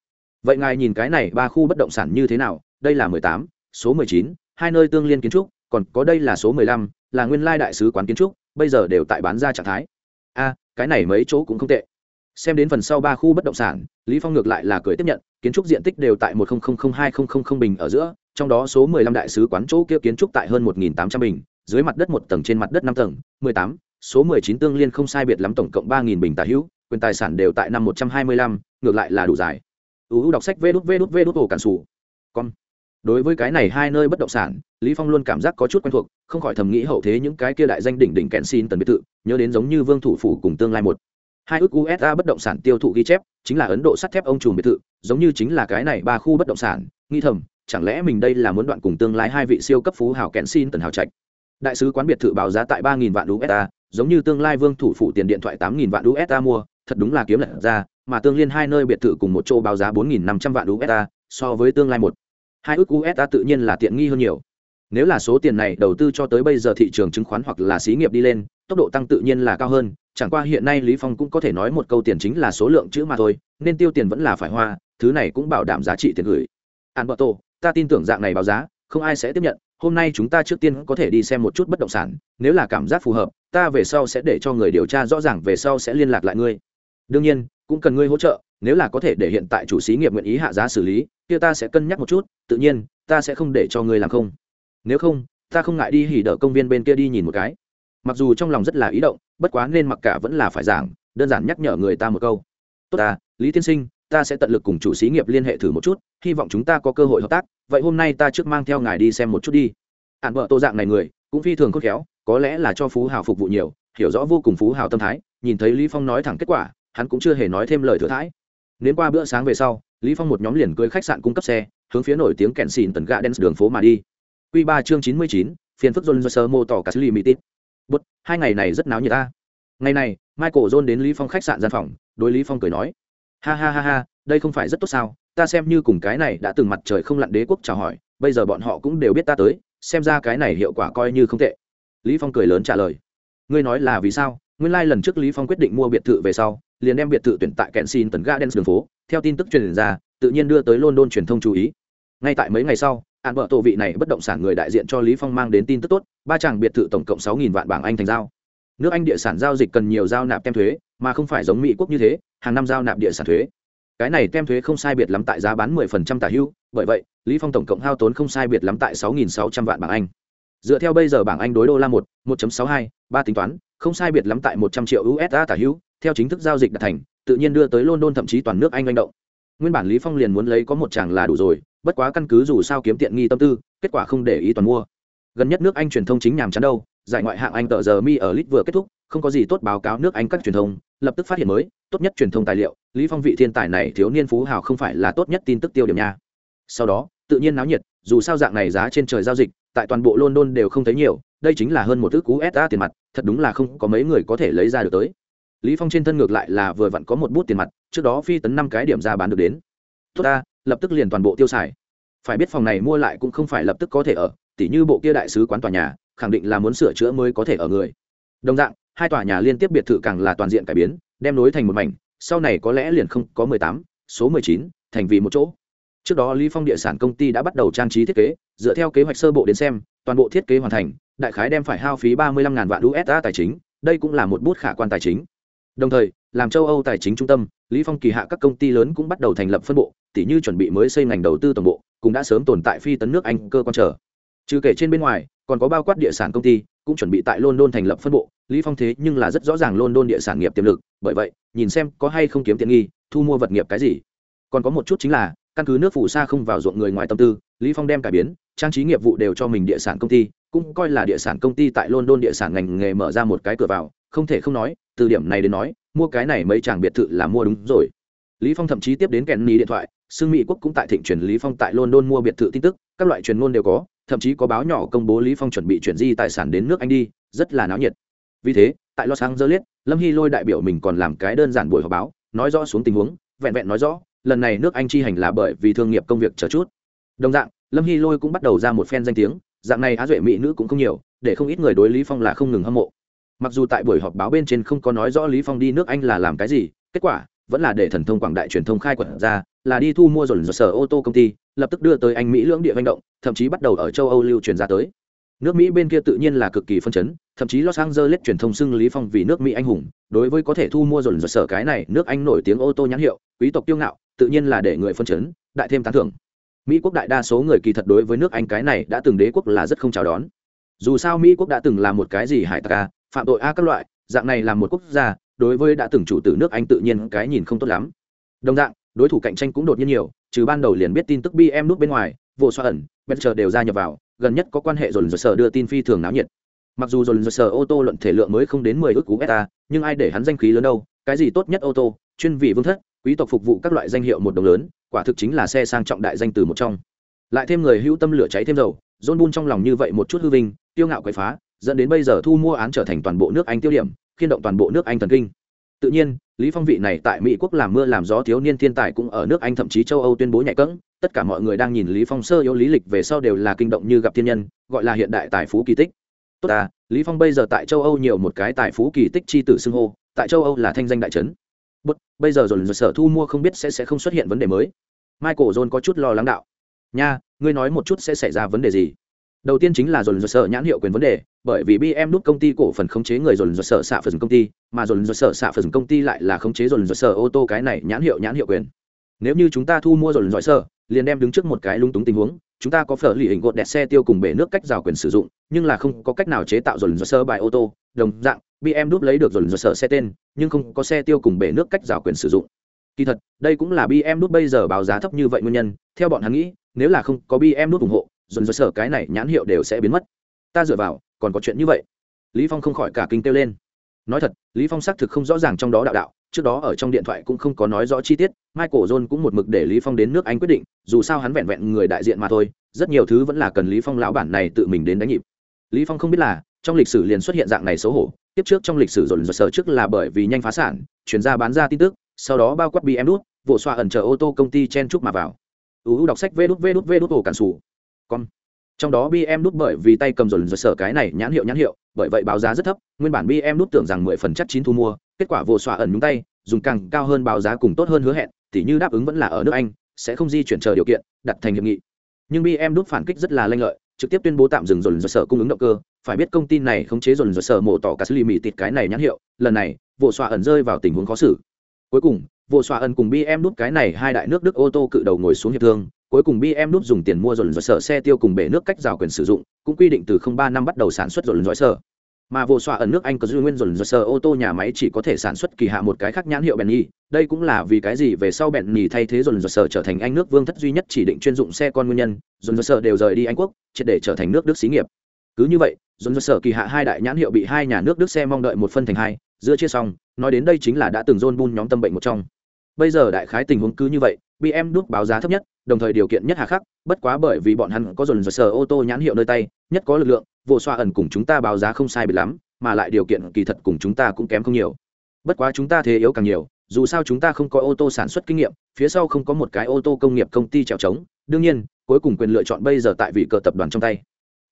Vậy ngài nhìn cái này ba khu bất động sản như thế nào? Đây là mười tám, số mười chín, hai nơi tương liên kiến trúc, còn có đây là số mười lăm là nguyên lai đại sứ quán kiến trúc, bây giờ đều tại bán ra trạng thái. A, cái này mấy chỗ cũng không tệ. Xem đến phần sau ba khu bất động sản, lý phong ngược lại là cười tiếp nhận, kiến trúc diện tích đều tại một hai bình ở giữa, trong đó số mười lăm đại sứ quán chỗ kia kiến trúc tại hơn một nghìn tám trăm bình, dưới mặt đất một tầng trên mặt đất năm tầng, mười tám, số mười chín tương liên không sai biệt lắm tổng cộng ba nghìn bình tả hữu, quyền tài sản đều tại năm một trăm hai mươi lăm, ngược lại là đủ dài. Uu đọc sách vê đút vê đút vê đút ổ cản sủ. Con đối với cái này hai nơi bất động sản, lý phong luôn cảm giác có chút quen thuộc, không khỏi thầm nghĩ hậu thế những cái kia đại danh đỉnh đỉnh kẹn xin tần biệt thự, nhớ đến giống như vương thủ phủ cùng tương lai một. Hai ước usa bất động sản tiêu thụ ghi chép, chính là ấn độ sắt thép ông trùm biệt thự, giống như chính là cái này ba khu bất động sản, nghi thầm, chẳng lẽ mình đây là muốn đoạn cùng tương lai hai vị siêu cấp phú hào kẹn xin tần hào trạch? Đại sứ quán biệt thự báo giá tại ba nghìn vạn usd giống như tương lai vương thủ phủ tiền điện thoại tám nghìn vạn usd mua, thật đúng là kiếm lật ra, mà tương liên hai nơi biệt thự cùng một chỗ báo giá bốn nghìn năm trăm vạn usd so với tương lai một hai ước usd tự nhiên là tiện nghi hơn nhiều. Nếu là số tiền này đầu tư cho tới bây giờ thị trường chứng khoán hoặc là xí nghiệp đi lên, tốc độ tăng tự nhiên là cao hơn. Chẳng qua hiện nay lý phong cũng có thể nói một câu tiền chính là số lượng chữ mà thôi, nên tiêu tiền vẫn là phải hoa, thứ này cũng bảo đảm giá trị tiền gửi. An bợ tổ ta tin tưởng dạng này báo giá, không ai sẽ tiếp nhận. Hôm nay chúng ta trước tiên có thể đi xem một chút bất động sản, nếu là cảm giác phù hợp, ta về sau sẽ để cho người điều tra rõ ràng, về sau sẽ liên lạc lại ngươi. Đương nhiên cũng cần ngươi hỗ trợ, nếu là có thể để hiện tại chủ xí nghiệp nguyện ý hạ giá xử lý, kia ta sẽ cân nhắc một chút, tự nhiên, ta sẽ không để cho ngươi làm không. Nếu không, ta không ngại đi hỉ đỡ công viên bên kia đi nhìn một cái. Mặc dù trong lòng rất là ý động, bất quá nên mặc cả vẫn là phải giảng, đơn giản nhắc nhở người ta một câu. Tốt ta, lý tiên sinh, ta sẽ tận lực cùng chủ xí nghiệp liên hệ thử một chút, hy vọng chúng ta có cơ hội hợp tác, vậy hôm nay ta trước mang theo ngài đi xem một chút đi. Ạn vợ tô dạng này người, cũng phi thường khôn khéo, có lẽ là cho phú hào phục vụ nhiều, hiểu rõ vô cùng phú hào tâm thái, nhìn thấy lý phong nói thẳng kết quả hắn cũng chưa hề nói thêm lời thừa thãi. Nếm qua bữa sáng về sau lý phong một nhóm liền cưới khách sạn cung cấp xe hướng phía nổi tiếng kẹn xìn tần gạ đen đường phố mà đi. Quy ba chương chín mươi chín, phiền phức john sơ mô tỏ cả xử lý mỹ tít bút hai ngày này rất náo nhiệt ta. Ngày này michael john đến lý phong khách sạn gian phòng đối lý phong cười nói ha ha ha ha đây không phải rất tốt sao? Ta xem như cùng cái này đã từng mặt trời không lặn đế quốc chào hỏi bây giờ bọn họ cũng đều biết ta tới xem ra cái này hiệu quả coi như không tệ. Lý phong cười lớn trả lời ngươi nói là vì sao? Nguyên lai like lần trước lý phong quyết định mua biệt thự về sau liền đem biệt thự tuyển tại kensington gardens đường phố theo tin tức truyền ra tự nhiên đưa tới london truyền thông chú ý. Ngay tại mấy ngày sau án vợ tổ vị này bất động sản người đại diện cho lý phong mang đến tin tức tốt ba chàng biệt thự tổng cộng sáu nghìn vạn bảng anh thành giao. Nước anh địa sản giao dịch cần nhiều giao nạp tem thuế mà không phải giống mỹ quốc như thế hàng năm giao nạp địa sản thuế. Cái này tem thuế không sai biệt lắm tại giá bán 10% tả hữu bởi vậy lý phong tổng cộng hao tốn không sai biệt lắm tại 6.600 vạn bảng anh. Dựa theo bây giờ bảng anh đối đô la một 1.62, ba tính toán không sai biệt lắm tại 100 triệu usd tả hữu theo chính thức giao dịch đạt thành, tự nhiên đưa tới london thậm chí toàn nước anh manh động. Nguyên bản lý phong liền muốn lấy có một chàng là đủ rồi, bất quá căn cứ dù sao kiếm tiện nghi tâm tư, kết quả không để ý toàn mua. Gần nhất nước anh truyền thông chính nhàm chán đâu, giải ngoại hạng anh tờ giờ mi ở lit vừa kết thúc, không có gì tốt báo cáo nước anh các truyền thông, lập tức phát hiện mới, tốt nhất truyền thông tài liệu, lý phong vị thiên tài này thiếu niên phú hào không phải là tốt nhất tin tức tiêu điểm nha. Sau đó, tự nhiên náo nhiệt, dù sao dạng này giá trên trời giao dịch, tại toàn bộ london đều không thấy nhiều, đây chính là hơn một ước cú sa tiền mặt, thật đúng là không có mấy người có thể lấy ra được tới lý phong trên thân ngược lại là vừa vặn có một bút tiền mặt, trước đó phi tấn năm cái điểm ra bán được đến. Tốt ta, lập tức liền toàn bộ tiêu xài. Phải biết phòng này mua lại cũng không phải lập tức có thể ở, tỉ như bộ kia đại sứ quán tòa nhà, khẳng định là muốn sửa chữa mới có thể ở người. Đồng dạng, hai tòa nhà liên tiếp biệt thự càng là toàn diện cải biến, đem nối thành một mảnh, sau này có lẽ liền không có mười tám, số mười chín, thành vì một chỗ. Trước đó lý phong địa sản công ty đã bắt đầu trang trí thiết kế, dựa theo kế hoạch sơ bộ đến xem, toàn bộ thiết kế hoàn thành, đại khái đem phải hao phí ba mươi lăm ngàn vạn usd tài chính, đây cũng là một bút khả quan tài chính đồng thời, làm châu âu tài chính trung tâm, lý phong kỳ hạ các công ty lớn cũng bắt đầu thành lập phân bộ, tỉ như chuẩn bị mới xây ngành đầu tư tổng bộ, cũng đã sớm tồn tại phi tấn nước anh cơ quan trở trừ kể trên bên ngoài, còn có bao quát địa sản công ty, cũng chuẩn bị tại london thành lập phân bộ, lý phong thế nhưng là rất rõ ràng london địa sản nghiệp tiềm lực, bởi vậy, nhìn xem có hay không kiếm tiền nghi, thu mua vật nghiệp cái gì. Còn có một chút chính là, căn cứ nước phủ xa không vào ruộng người ngoài tâm tư, lý phong đem cải biến, trang trí nghiệp vụ đều cho mình địa sản công ty, cũng coi là địa sản công ty tại london địa sản ngành nghề mở ra một cái cửa vào, không thể không nói từ điểm này đến nói, mua cái này mấy chàng biệt thự là mua đúng rồi. Lý phong thậm chí tiếp đến kèn ní điện thoại xương mỹ quốc cũng tại thịnh truyền lý phong tại london mua biệt thự tin tức, các loại truyền ngôn đều có, thậm chí có báo nhỏ công bố lý phong chuẩn bị chuyển di tài sản đến nước anh đi, rất là náo nhiệt. Vì thế, tại los angeles, lâm hy lôi đại biểu mình còn làm cái đơn giản buổi họp báo, nói rõ xuống tình huống, vẹn vẹn nói rõ, lần này nước anh chi hành là bởi vì thương nghiệp công việc chờ chút. Đồng dạng, lâm hy lôi cũng bắt đầu ra một phen danh tiếng, dạng này á duệ mỹ nữ cũng không nhiều, để không ít người đối lý phong là không ngừng hâm mộ mặc dù tại buổi họp báo bên trên không có nói rõ lý phong đi nước anh là làm cái gì, kết quả vẫn là để thần thông quảng đại truyền thông khai quật ra, là đi thu mua dồn dồn sở ô tô công ty, lập tức đưa tới anh mỹ lưỡng địa manh động, thậm chí bắt đầu ở châu âu lưu truyền ra tới. Nước mỹ bên kia tự nhiên là cực kỳ phân chấn, thậm chí los angeles truyền thông xưng lý phong vì nước mỹ anh hùng, đối với có thể thu mua dồn dồn sở cái này, nước anh nổi tiếng ô tô nhãn hiệu, quý tộc tiêu ngạo, tự nhiên là để người phân chấn, đại thêm tán thưởng. Mỹ quốc đại đa số người kỳ thật đối với nước anh cái này đã từng đế quốc là rất không chào đón. Dù sao mỹ quốc đã từng là một cái gì hải tặc à, phạm tội a các loại, dạng này là một quốc gia, đối với đã từng chủ tử nước anh tự nhiên cái nhìn không tốt lắm. Đồng dạng, đối thủ cạnh tranh cũng đột nhiên nhiều, trừ ban đầu liền biết tin tức bm nút bên ngoài, vô xoa ẩn bên chờ đều ra nhập vào, gần nhất có quan hệ dồn dồn sở đưa tin phi thường náo nhiệt. Mặc dù dồn dồn sở ô tô luận thể lượng mới không đến mười ước cú beta, nhưng ai để hắn danh khí lớn đâu, cái gì tốt nhất ô tô, chuyên vị vương thất, quý tộc phục vụ các loại danh hiệu một đồng lớn, quả thực chính là xe sang trọng đại danh từ một trong. Lại thêm người hữu tâm lửa cháy thêm dầu, john bun trong lòng như vậy một chút hư vinh tiêu ngạo quậy phá dẫn đến bây giờ thu mua án trở thành toàn bộ nước anh tiêu điểm khiên động toàn bộ nước anh thần kinh. Tự nhiên lý phong vị này tại mỹ quốc làm mưa làm gió thiếu niên thiên tài cũng ở nước anh thậm chí châu âu tuyên bố nhạy cẫng. Tất cả mọi người đang nhìn lý phong sơ yếu lý lịch về sau đều là kinh động như gặp thiên nhân gọi là hiện đại tài phú kỳ tích. Tốt à lý phong bây giờ tại châu âu nhiều một cái tài phú kỳ tích chi tử xưng hô tại châu âu là thanh danh đại trấn. Bất, bây giờ rồi sở thu mua không biết sẽ sẽ không xuất hiện vấn đề mới. Michael john có chút lo lắng đạo. Nha ngươi nói một chút sẽ xảy ra vấn đề gì? Đầu tiên chính là dồn dồn sợ nhãn hiệu quyền vấn đề, bởi vì bm nút công ty cổ phần khống chế người dồn dồn sợ xạ phần công ty, mà dồn dồn sợ xạ phần công ty lại là khống chế dồn dồn sợ ô tô cái này nhãn hiệu nhãn hiệu quyền. Nếu như chúng ta thu mua dồn dồn sợ liền đem đứng trước một cái lung túng tình huống, chúng ta có phở lì hình gột đẹp xe tiêu cùng bể nước cách rào quyền sử dụng, nhưng là không có cách nào chế tạo dồn dồn sợ bài ô tô. Đồng dạng bm nút lấy được dồn dồn sợ xe tên, nhưng không có xe tiêu cùng bể nước cách rào quyền sử dụng. Kỳ thật, đây cũng là bm nút bây giờ báo giá thấp như vậy nguyên nhân, theo bọn hắn nghĩ, nếu là không có bm nút ủng hộ dồn dồn sở cái này nhãn hiệu đều sẽ biến mất. Ta dựa vào, còn có chuyện như vậy. Lý phong không khỏi cả kinh kêu lên. Nói thật, lý phong xác thực không rõ ràng trong đó đạo đạo, trước đó ở trong điện thoại cũng không có nói rõ chi tiết, michael john cũng một mực để lý phong đến nước anh quyết định, dù sao hắn vẹn vẹn người đại diện mà thôi, rất nhiều thứ vẫn là cần lý phong lão bản này tự mình đến đánh nhịp. Lý phong không biết là, trong lịch sử liền xuất hiện dạng này xấu hổ, tiếp trước trong lịch sử dồn dồn sở trước là bởi vì nhanh phá sản, chuyển ra bán ra tin tức, sau đó bao quát bm đút vụ xoa ẩn chờ ô tô công ty chen chúc mà vào. Uu đọc sách vê đút vê đút vê đút ổ cản sủ con trong đó bm đút bởi vì tay cầm dồn dồn sở cái này nhãn hiệu nhãn hiệu, bởi vậy báo giá rất thấp, nguyên bản bm đút tưởng rằng mười phần chắc chín thu mua, kết quả vụ xoa ẩn nhúng tay, dùng càng cao hơn báo giá cùng tốt hơn hứa hẹn, tỉ như đáp ứng vẫn là ở nước anh, sẽ không di chuyển chờ điều kiện, đặt thành hiệp nghị. Nhưng bm đút phản kích rất là lanh lợi, trực tiếp tuyên bố tạm dừng dồn dồn sở cung ứng động cơ, phải biết công ty này khống chế dồn dồn sở mổ tỏ cả xử lý mỹ tịt cái này nhãn hiệu, lần này vụ xoa ẩn rơi vào tình huống khó xử. Cuối cùng vụ xoa ẩn cùng bm đút cái này hai đại nước đức ô tô cự đầu ngồi xuống hiệp thương cuối cùng bm núp dùng tiền mua dồn dồn sở xe tiêu cùng bể nước cách rào quyền sử dụng, cũng quy định từ ba năm bắt đầu sản xuất dồn dồn sở. Mà vụ xoa ẩn nước anh có dư nguyên dồn dồn sở ô tô nhà máy chỉ có thể sản xuất kỳ hạ một cái khác nhãn hiệu benny đây cũng là vì cái gì về sau benny thay thế dồn dồn sở trở thành anh nước vương thất duy nhất chỉ định chuyên dụng xe con nguyên nhân dồn dồn sở đều rời đi anh quốc, triệt để trở thành nước đức xí nghiệp. Cứ như vậy dồn dồn sở kỳ hạ hai đại nhãn hiệu bị hai nhà nước đức xe mong đợi một phân thành hai giữa chia xong, nói đến đây chính là đã từng John bun nhóm tâm bệnh một trong bây giờ đại khái tình huống cứ như vậy bm đúc báo giá thấp nhất, đồng thời điều kiện nhất hà khắc, bất quá bởi vì bọn hắn có dồn dồn sở ô tô nhãn hiệu nơi tay, nhất có lực lượng, vô xoa ẩn cùng chúng ta báo giá không sai biệt lắm, mà lại điều kiện kỳ thật cùng chúng ta cũng kém không nhiều. Bất quá chúng ta thế yếu càng nhiều, dù sao chúng ta không có ô tô sản xuất kinh nghiệm, phía sau không có một cái ô tô công nghiệp công ty trèo trống đương nhiên, cuối cùng quyền lựa chọn bây giờ tại vị cờ tập đoàn trong tay.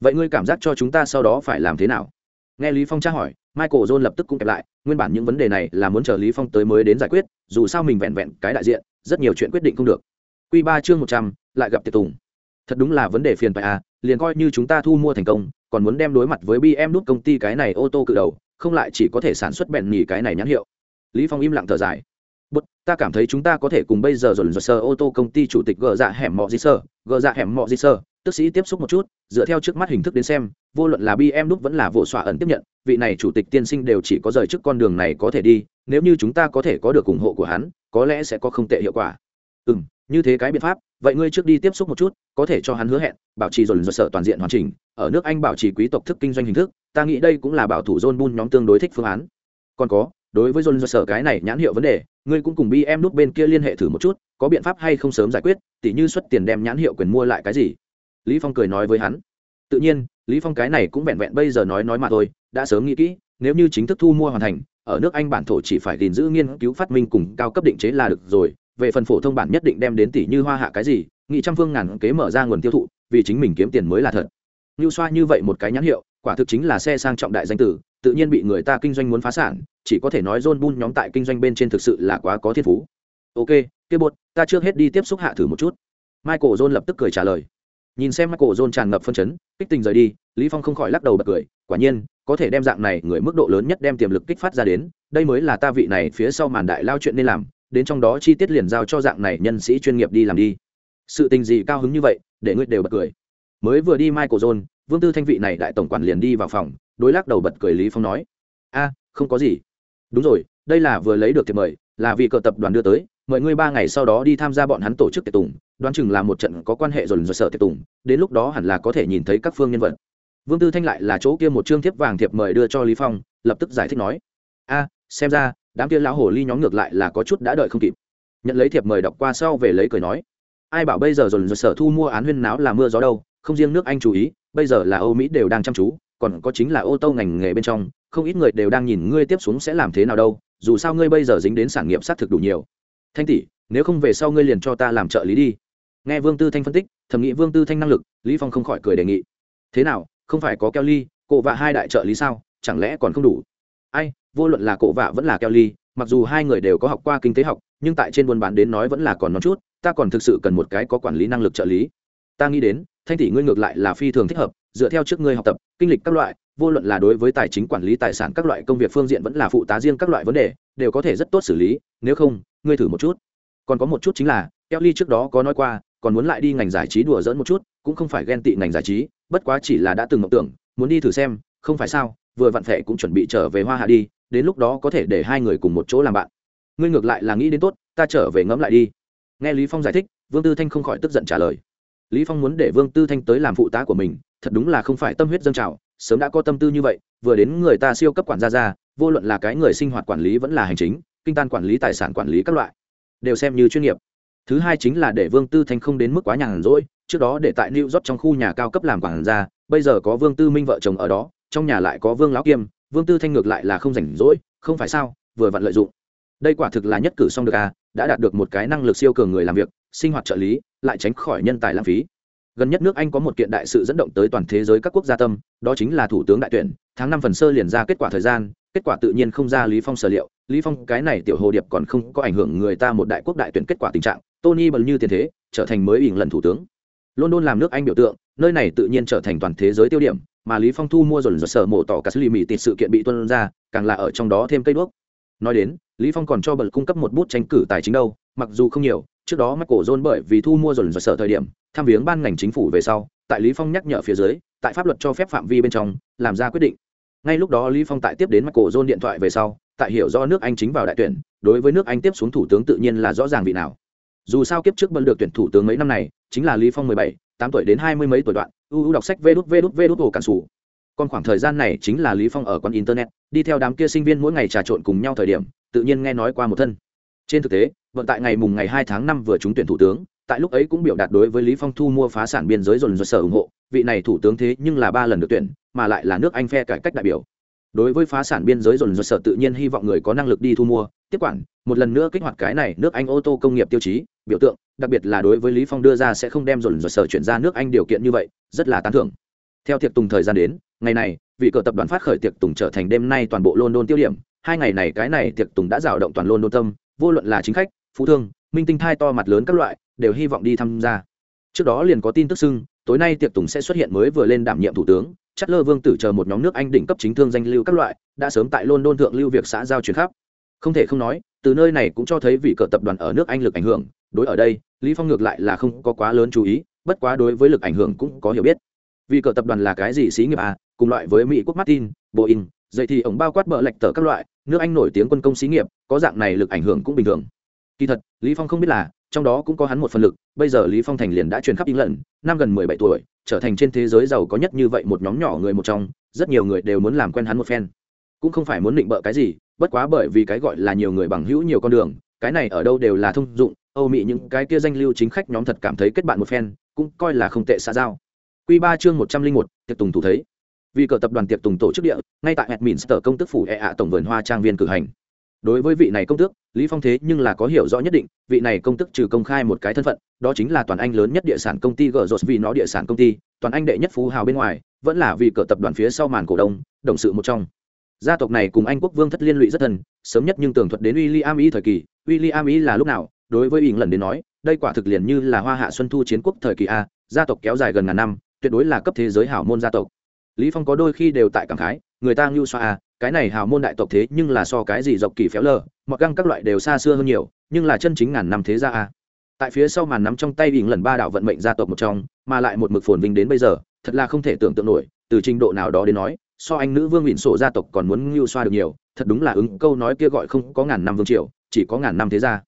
Vậy ngươi cảm giác cho chúng ta sau đó phải làm thế nào? Nghe lý phong tra hỏi michael john lập tức cũng kẹp lại, nguyên bản những vấn đề này là muốn chờ lý phong tới mới đến giải quyết, dù sao mình vẹn vẹn cái đại diện, rất nhiều chuyện quyết định không được. Quy ba chương một trăm, lại gặp tiệc tùng. Thật đúng là vấn đề phiền phải à liền coi như chúng ta thu mua thành công, còn muốn đem đối mặt với bm nút công ty cái này ô tô cự đầu, không lại chỉ có thể sản xuất bèn nhì cái này nhãn hiệu. Lý phong im lặng thở dài. Bút ta cảm thấy chúng ta có thể cùng bây giờ dồn dồn sơ ô tô công ty chủ tịch gờ dạ hẻm mọ di sơ, gờ dạ hẻm mọ di sơ, tức sĩ tiếp xúc một chút, dựa theo trước mắt hình thức đến xem vô luận là bm Đúc vẫn là vụ xoa ẩn tiếp nhận, vị này chủ tịch tiên sinh đều chỉ có rời trước con đường này có thể đi, nếu như chúng ta có thể có được ủng hộ của hắn, có lẽ sẽ có không tệ hiệu quả. Ừ như thế cái biện pháp, vậy ngươi trước đi tiếp xúc một chút, có thể cho hắn hứa hẹn, bảo trì dồn dồn sợ toàn diện hoàn chỉnh, ở nước anh bảo trì quý tộc thức kinh doanh hình thức, ta nghĩ đây cũng là bảo thủ john bun nhóm tương đối thích phương án. Còn có, đối với john dồn sợ cái này nhãn hiệu vấn đề, ngươi cũng cùng bm Đúc bên kia liên hệ thử một chút, có biện pháp hay không sớm giải quyết, tỉ như xuất tiền đem nhãn hiệu quyền mua lại cái gì? Lý phong cười nói với hắn. Tự nhiên lý phong cái này cũng vẹn vẹn bây giờ nói nói mà thôi, đã sớm nghĩ kỹ, nếu như chính thức thu mua hoàn thành, ở nước anh bản thổ chỉ phải gìn giữ nghiên cứu phát minh cùng cao cấp định chế là được rồi, về phần phổ thông bản nhất định đem đến tỷ như hoa hạ cái gì, nghị trăm phương ngàn kế mở ra nguồn tiêu thụ, vì chính mình kiếm tiền mới là thật. Như xoa như vậy một cái nhãn hiệu, quả thực chính là xe sang trọng đại danh tử, tự nhiên bị người ta kinh doanh muốn phá sản, chỉ có thể nói john bun nhóm tại kinh doanh bên trên thực sự là quá có thiên phú. Ok, kia bột, ta trước hết đi tiếp xúc hạ thử một chút. Michael john lập tức cười trả lời nhìn xem michael john tràn ngập phân chấn, kích tình rời đi, lý phong không khỏi lắc đầu bật cười, quả nhiên, có thể đem dạng này người mức độ lớn nhất đem tiềm lực kích phát ra đến, đây mới là ta vị này phía sau màn đại lao chuyện nên làm, đến trong đó chi tiết liền giao cho dạng này nhân sĩ chuyên nghiệp đi làm đi. Sự tình gì cao hứng như vậy, để ngươi đều bật cười. Mới vừa đi michael john vương tư thanh vị này đại tổng quản liền đi vào phòng, đối lắc đầu bật cười lý phong nói, a, không có gì. Đúng rồi, đây là vừa lấy được thiệp mời, là vì cờ tập đoàn đưa tới, mời ngươi ba ngày sau đó đi tham gia bọn hắn tổ chức tiệc tùng đoán chừng là một trận có quan hệ dồn dồn sợ tiệc tùng, đến lúc đó hẳn là có thể nhìn thấy các phương nhân vật. Vương tư thanh lại là chỗ kia một chương thiếp vàng thiệp mời đưa cho lý phong, lập tức giải thích nói, a, xem ra, đám kia lão hồ ly nhóm ngược lại là có chút đã đợi không kịp. Nhận lấy thiệp mời đọc qua sau về lấy cười nói, ai bảo bây giờ dồn dồn sở thu mua án huyên náo là mưa gió đâu, không riêng nước anh chú ý, bây giờ là âu mỹ đều đang chăm chú, còn có chính là ô tô ngành nghề bên trong, không ít người đều đang nhìn ngươi tiếp xuống sẽ làm thế nào đâu, dù sao ngươi bây giờ dính đến sản nghiệp xác thực đủ nhiều. Thanh tỷ, nếu không về sau ngươi liền cho ta làm trợ lý đi nghe vương tư thanh phân tích, thầm nghĩ vương tư thanh năng lực, lý phong không khỏi cười đề nghị. Thế nào, không phải có keo ly cộ và hai đại trợ lý sao? Chẳng lẽ còn không đủ? Ai, vô luận là cộ vạ vẫn là keo ly, mặc dù hai người đều có học qua kinh tế học, nhưng tại trên buôn bán đến nói vẫn là còn non chút, ta còn thực sự cần một cái có quản lý năng lực trợ lý. Ta nghĩ đến, thanh tỷ ngươi ngược lại là phi thường thích hợp, dựa theo trước ngươi học tập, kinh lịch các loại, vô luận là đối với tài chính quản lý tài sản các loại công việc phương diện vẫn là phụ tá riêng các loại vấn đề, đều có thể rất tốt xử lý, nếu không, ngươi thử một chút. Còn có một chút chính là kelly trước đó có nói qua còn muốn lại đi ngành giải trí đùa dỡn một chút, cũng không phải ghen tị ngành giải trí, bất quá chỉ là đã từng mộng tưởng, muốn đi thử xem, không phải sao, vừa vặn phệ cũng chuẩn bị trở về hoa hạ đi, đến lúc đó có thể để hai người cùng một chỗ làm bạn. Ngươi ngược lại là nghĩ đến tốt, ta trở về ngẫm lại đi. Nghe lý phong giải thích, vương tư thanh không khỏi tức giận trả lời. Lý phong muốn để vương tư thanh tới làm phụ tá của mình, thật đúng là không phải tâm huyết dâng trào, sớm đã có tâm tư như vậy, vừa đến người ta siêu cấp quản gia ra, vô luận là cái người sinh hoạt quản lý vẫn là hành chính, kinh tan quản lý tài sản quản lý các loại, đều xem như chuyên nghiệp thứ hai chính là để vương tư thanh không đến mức quá nhàn rỗi, trước đó để tại new york trong khu nhà cao cấp làm quản gia, bây giờ có vương tư minh vợ chồng ở đó, trong nhà lại có vương lão kiêm, vương tư thanh ngược lại là không rảnh rỗi, không phải sao, vừa vặn lợi dụng. Đây quả thực là nhất cử xong được à đã đạt được một cái năng lực siêu cường người làm việc, sinh hoạt trợ lý, lại tránh khỏi nhân tài lãng phí. Gần nhất nước anh có một kiện đại sự dẫn động tới toàn thế giới các quốc gia tâm, đó chính là thủ tướng đại tuyển, tháng năm phần sơ liền ra kết quả thời gian, kết quả tự nhiên không ra lý phong sở liệu, lý phong cái này tiểu hồ điệp còn không có ảnh hưởng người ta một đại quốc đại tuyển kết quả tình trạng tony bần như tiền thế, trở thành mới ỉn lần thủ tướng. London làm nước anh biểu tượng, nơi này tự nhiên trở thành toàn thế giới tiêu điểm, mà lý phong thu mua rồi sở mộ tỏ cả xử lý mỹ tịt sự kiện bị tuân ra, càng là ở trong đó thêm cây đuốc. Nói đến, lý phong còn cho bật cung cấp một bút tranh cử tài chính đâu, mặc dù không nhiều, trước đó michael john bởi vì thu mua rồi sở thời điểm, tham viếng ban ngành chính phủ về sau, tại lý phong nhắc nhở phía dưới, tại pháp luật cho phép phạm vi bên trong, làm ra quyết định. Ngay lúc đó lý phong tại tiếp đến michael john điện thoại về sau, tại hiểu rõ nước anh chính vào đại tuyển, đối với nước anh tiếp xuống thủ tướng tự nhiên là rõ ràng vị nào dù sao kiếp trước vẫn được tuyển thủ tướng mấy năm này, chính là lý phong mười bảy, tám tuổi đến hai mươi mấy tuổi đoạn ưu đọc sách vê đút vê đút vê đút hồ cản sủ. Còn khoảng thời gian này chính là lý phong ở quán internet, đi theo đám kia sinh viên mỗi ngày trà trộn cùng nhau thời điểm, tự nhiên nghe nói qua một thân. Trên thực tế, vận tại ngày mùng ngày hai tháng năm vừa trúng tuyển thủ tướng, tại lúc ấy cũng biểu đạt đối với lý phong thu mua phá sản biên giới dồn dồn sở ủng hộ, vị này thủ tướng thế nhưng là ba lần được tuyển, mà lại là nước anh phe cải cách đại biểu. Đối với phá sản biên giới dồn dồn sở tự nhiên hy vọng người có năng lực đi thu mua, tiếp quản, một lần nữa kích hoạt cái này nước anh ô tô công nghiệp tiêu chí biểu tượng, đặc biệt là đối với lý phong đưa ra sẽ không đem dồn dồn sở chuyển ra nước anh điều kiện như vậy, rất là tán thưởng. Theo tiệc tùng thời gian đến, ngày này, vị cờ tập đoàn phát khởi tiệc tùng trở thành đêm nay toàn bộ london tiêu điểm. Hai ngày này cái này tiệc tùng đã rào động toàn london tâm, vô luận là chính khách, phú thương, minh tinh thai to mặt lớn các loại, đều hy vọng đi tham gia. Trước đó liền có tin tức xưng, tối nay tiệc tùng sẽ xuất hiện mới vừa lên đảm nhiệm thủ tướng, chất lơ vương tử chờ một nhóm nước anh đỉnh cấp chính thương danh lưu các loại, đã sớm tại london thượng lưu việc xã giao chuyển khắp. Không thể không nói, từ nơi này cũng cho thấy vị cờ tập đoàn ở nước anh lực ảnh hưởng đối ở đây, lý phong ngược lại là không có quá lớn chú ý, bất quá đối với lực ảnh hưởng cũng có hiểu biết. Vì cờ tập đoàn là cái gì xí nghiệp à cùng loại với mỹ quốc martin, boeing, dậy thì ổng bao quát bợ lệch tờ các loại, nước anh nổi tiếng quân công xí nghiệp, có dạng này lực ảnh hưởng cũng bình thường. Kỳ thật, lý phong không biết là, trong đó cũng có hắn một phần lực, bây giờ lý phong thành liền đã truyền khắp lần năm gần mười bảy tuổi, trở thành trên thế giới giàu có nhất như vậy một nhóm nhỏ người một trong, rất nhiều người đều muốn làm quen hắn một phen. Cũng không phải muốn định bợ cái gì, bất quá bởi vì cái gọi là nhiều người bằng hữu nhiều con đường, cái này ở đâu đều là thông dụng âu mỹ những cái kia danh lưu chính khách nhóm thật cảm thấy kết bạn một phen cũng coi là không tệ xã giao Quy 3 chương 101, tiệc tùng thủ thấy. Vì cờ tập đoàn tiệc tùng tổ chức địa, ngay tại Westminster công tước phủ e ạ tổng vườn hoa trang viên cử hành. Đối với vị này công tước, Lý Phong thế nhưng là có hiểu rõ nhất định, vị này công tước trừ công khai một cái thân phận, đó chính là toàn Anh lớn nhất địa sản công ty Gerrard vì nó địa sản công ty, toàn Anh đệ nhất phú hào bên ngoài, vẫn là vì cờ tập đoàn phía sau màn cổ đông, đồng sự một trong. Gia tộc này cùng Anh quốc vương thất liên lụy rất thân, sớm nhất nhưng tường thuật đến William ý thời kỳ, William ý là lúc nào, đối với ý lần đến nói, đây quả thực liền như là hoa hạ xuân thu chiến quốc thời kỳ a, gia tộc kéo dài gần ngàn năm, tuyệt đối là cấp thế giới hảo môn gia tộc lý phong có đôi khi đều tại cảm khái người ta ngưu xoa a cái này hảo môn đại tộc thế nhưng là so cái gì dọc kỳ phéo lờ mọi găng các loại đều xa xưa hơn nhiều nhưng là chân chính ngàn năm thế gia a. tại phía sau màn nắm trong tay ỉn lần ba đạo vận mệnh gia tộc một trong mà lại một mực phồn vinh đến bây giờ thật là không thể tưởng tượng nổi từ trình độ nào đó đến nói so anh nữ vương ỉn sổ gia tộc còn muốn ngưu xoa được nhiều thật đúng là ứng câu nói kia gọi không có ngàn năm vương triều chỉ có ngàn năm thế gia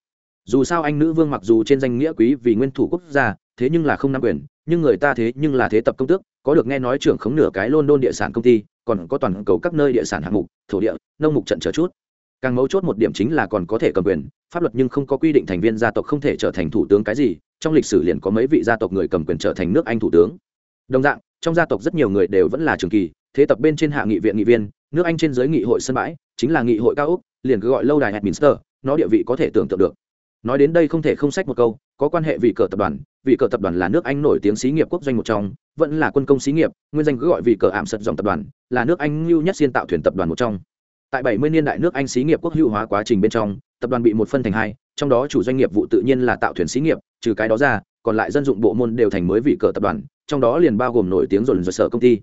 dù sao anh nữ vương mặc dù trên danh nghĩa quý vì nguyên thủ quốc gia thế nhưng là không nắm quyền nhưng người ta thế nhưng là thế tập công tước có được nghe nói trưởng khống nửa cái london địa sản công ty còn có toàn cầu các nơi địa sản hạng mục thổ địa nông mục trận chờ chút. Càng mấu chốt một điểm chính là còn có thể cầm quyền pháp luật nhưng không có quy định thành viên gia tộc không thể trở thành thủ tướng cái gì trong lịch sử liền có mấy vị gia tộc người cầm quyền trở thành nước anh thủ tướng. Đồng dạng trong gia tộc rất nhiều người đều vẫn là trường kỳ thế tập bên trên hạ nghị viện nghị viên nước anh trên giới nghị hội sân bãi chính là nghị hội cao úc liền cứ gọi lâu đài Westminster, nó địa vị có thể tưởng tượng được nói đến đây không thể không sách một câu, có quan hệ vị cờ tập đoàn vị cờ tập đoàn là nước anh nổi tiếng xí nghiệp quốc doanh một trong, vẫn là quân công xí nghiệp, nguyên danh cứ gọi vị cờ ảm sật dòng tập đoàn, là nước anh lưu nhất xuyên tạo thuyền tập đoàn một trong. Tại 70 niên đại nước anh xí nghiệp quốc hữu hóa quá trình bên trong, tập đoàn bị một phân thành hai, trong đó chủ doanh nghiệp vụ tự nhiên là tạo thuyền xí nghiệp, trừ cái đó ra, còn lại dân dụng bộ môn đều thành mới vị cờ tập đoàn, trong đó liền bao gồm nổi tiếng dồn dồn sở công ty.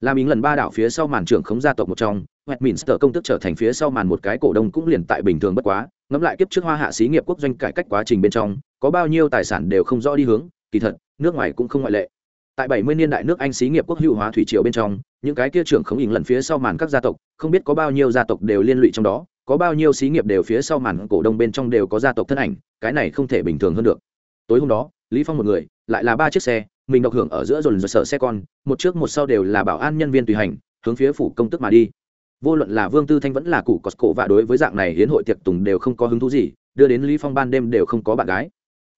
Làm ý lần ba đảo phía sau màn trưởng khống gia tộc một trong Westminster công tức trở thành phía sau màn một cái cổ đông cũng liền tại bình thường bất quá, ngẫm lại kiếp trước hoa hạ xí nghiệp quốc doanh cải cách quá trình bên trong, có bao nhiêu tài sản đều không rõ đi hướng, kỳ thật, nước ngoài cũng không ngoại lệ. Tại 70 niên đại nước anh xí nghiệp quốc hữu hóa thủy triều bên trong, những cái kia trưởng khống hình lần phía sau màn các gia tộc, không biết có bao nhiêu gia tộc đều liên lụy trong đó, có bao nhiêu xí nghiệp đều phía sau màn cổ đông bên trong đều có gia tộc thân ảnh, cái này không thể bình thường hơn được. Tối hôm đó, lý phong một người, lại là ba chiếc xe, mình độc hưởng ở giữa dồn dồn sở xe con, một trước một sau đều là bảo an nhân viên tùy hành, hướng phía phủ công tức mà đi vô luận là vương tư thanh vẫn là cụ cổ và đối với dạng này hiến hội tiệc tùng đều không có hứng thú gì, đưa đến lý phong ban đêm đều không có bạn gái.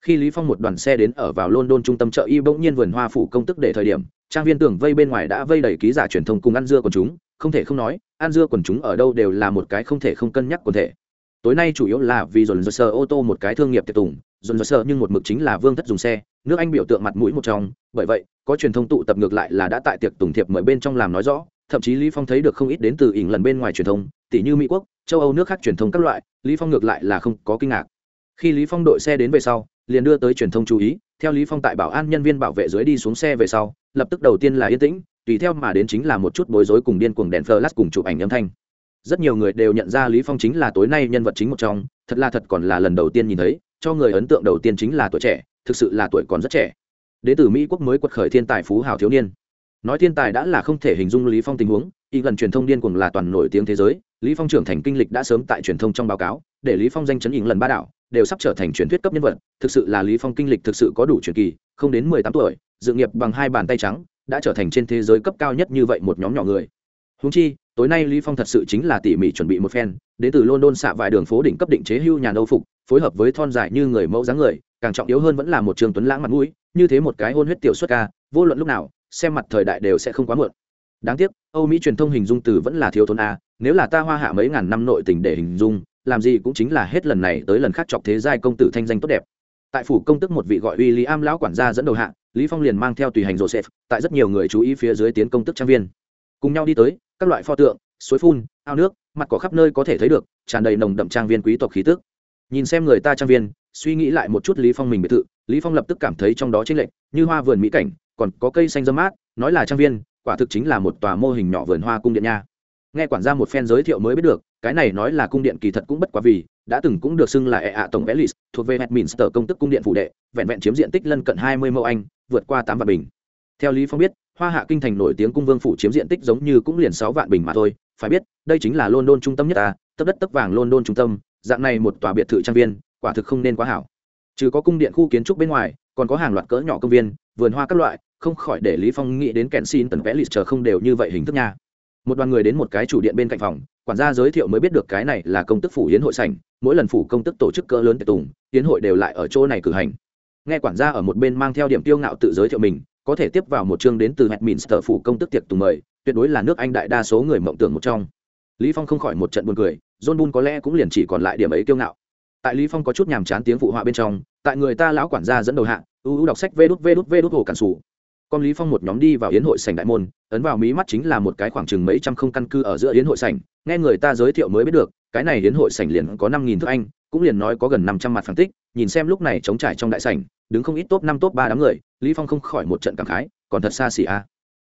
Khi lý phong một đoàn xe đến ở vào london trung tâm chợ y bỗng nhiên vườn hoa phủ công tức để thời điểm, trang viên tưởng vây bên ngoài đã vây đầy ký giả truyền thông cùng ăn dưa quần chúng, không thể không nói, ăn dưa quần chúng ở đâu đều là một cái không thể không cân nhắc quần thể. Tối nay chủ yếu là vì dồn dồn sơ ô tô một cái thương nghiệp tiệc tùng, dồn dồn sơ nhưng một mực chính là vương thất dùng xe, nước anh biểu tượng mặt mũi một trong, bởi vậy, có truyền thông tụ tập ngược lại là đã tại tiệc tùng thiệp mời bên trong làm nói rõ thậm chí lý phong thấy được không ít đến từ ỉn lần bên ngoài truyền thông tỷ như mỹ quốc, châu âu nước khác truyền thông các loại, lý phong ngược lại là không có kinh ngạc. Khi lý phong đội xe đến về sau, liền đưa tới truyền thông chú ý, theo lý phong tại bảo an nhân viên bảo vệ dưới đi xuống xe về sau, lập tức đầu tiên là yên tĩnh, tùy theo mà đến chính là một chút bối rối cùng điên cuồng đèn flash cùng chụp ảnh âm thanh. Rất nhiều người đều nhận ra lý phong chính là tối nay nhân vật chính một trong, thật là thật còn là lần đầu tiên nhìn thấy, cho người ấn tượng đầu tiên chính là tuổi trẻ, thực sự là tuổi còn rất trẻ. Đến từ mỹ quốc mới quật khởi thiên tài phú hào thiếu niên nói thiên tài đã là không thể hình dung lý phong tình huống, y lần truyền thông điên cuồng là toàn nổi tiếng thế giới, lý phong trưởng thành kinh lịch đã sớm tại truyền thông trong báo cáo, để lý phong danh chấn ỉng lần ba đảo, đều sắp trở thành truyền thuyết cấp nhân vật, thực sự là lý phong kinh lịch thực sự có đủ truyền kỳ, không đến mười tám tuổi, dự nghiệp bằng hai bàn tay trắng, đã trở thành trên thế giới cấp cao nhất như vậy một nhóm nhỏ người. Huống chi, tối nay lý phong thật sự chính là tỉ mỉ chuẩn bị một phen, đến từ london xạ vài đường phố đỉnh cấp định chế hưu nhà âu phục, phối hợp với thon dài như người mẫu dáng người, càng trọng yếu hơn vẫn là một trường tuấn lãng mặt mũi, như thế một cái hôn huyết tiểu xuất ca, vô luận lúc nào xem mặt thời đại đều sẽ không quá muộn. Đáng tiếc, âu mỹ truyền thông hình dung từ vẫn là thiếu thốn a, nếu là ta hoa hạ mấy ngàn năm nội tình để hình dung, làm gì cũng chính là hết lần này tới lần khác chọc thế giai công tử thanh danh tốt đẹp. Tại phủ công tức một vị gọi uy lý am lão quản gia dẫn đầu hạ, lý phong liền mang theo tùy hành joseph, tại rất nhiều người chú ý phía dưới tiến công tức trang viên. Cùng nhau đi tới, các loại pho tượng, suối phun, ao nước, mặt cỏ khắp nơi có thể thấy được, tràn đầy nồng đậm trang viên quý tộc khí tức. Nhìn xem người ta trang viên, suy nghĩ lại một chút lý phong mình biệt thự, lý phong lập tức cảm thấy trong đó chính lệnh như hoa vườn mỹ cảnh còn có cây xanh dâm mát nói là trang viên quả thực chính là một tòa mô hình nhỏ vườn hoa cung điện nha. Nghe quản gia một phen giới thiệu mới biết được cái này nói là cung điện kỳ thật cũng bất quá vì đã từng cũng được xưng là ệ ạ tổng velis thuộc về Westminster công tức cung điện phủ đệ vẹn vẹn chiếm diện tích lân cận hai mươi mẫu anh vượt qua tám vạn bình. Theo lý phong biết hoa hạ kinh thành nổi tiếng cung vương phủ chiếm diện tích giống như cũng liền sáu vạn bình mà thôi phải biết đây chính là london trung tâm nhất ta, tấp đất tấp vàng london trung tâm dạng này một tòa biệt thự trang viên quả thực không nên quá hảo. Trừ có cung điện khu kiến trúc bên ngoài còn có hàng loạt cỡ nhỏ công viên vườn hoa các loại, không khỏi để lý phong nghĩ đến kẹn xin tần vẽ lịch chờ không đều như vậy hình thức nha. Một đoàn người đến một cái chủ điện bên cạnh phòng, quản gia giới thiệu mới biết được cái này là công tức phủ hiến hội sảnh, mỗi lần phủ công tức tổ chức cỡ lớn tiệc tùng hiến hội đều lại ở chỗ này cử hành. Nghe quản gia ở một bên mang theo điểm tiêu ngạo tự giới thiệu mình, có thể tiếp vào một chương đến từ Westminster phủ công tức tiệc tùng mời, tuyệt đối là nước anh đại đa số người mộng tưởng một trong. Lý phong không khỏi một trận buồn cười, john bull có lẽ cũng liền chỉ còn lại điểm ấy kiêu ngạo. Tại lý phong có chút nhàm chán tiếng phụ họa bên trong, tại người ta lão quản gia dẫn đầu hạ ưu ưu đọc sách vê đút vê đút vê đút hồ cản sủ. Con lý phong một nhóm đi vào yến hội sảnh đại môn, ấn vào mí mắt chính là một cái khoảng chừng mấy trăm không căn cư ở giữa yến hội sảnh. Nghe người ta giới thiệu mới biết được, cái này yến hội sảnh liền có năm nghìn thước anh, cũng liền nói có gần năm trăm mặt phản tích, nhìn xem lúc này trống trải trong đại sảnh, đứng không ít top năm, top ba đám người, lý phong không khỏi một trận cảm khái, còn thật xa xỉ a.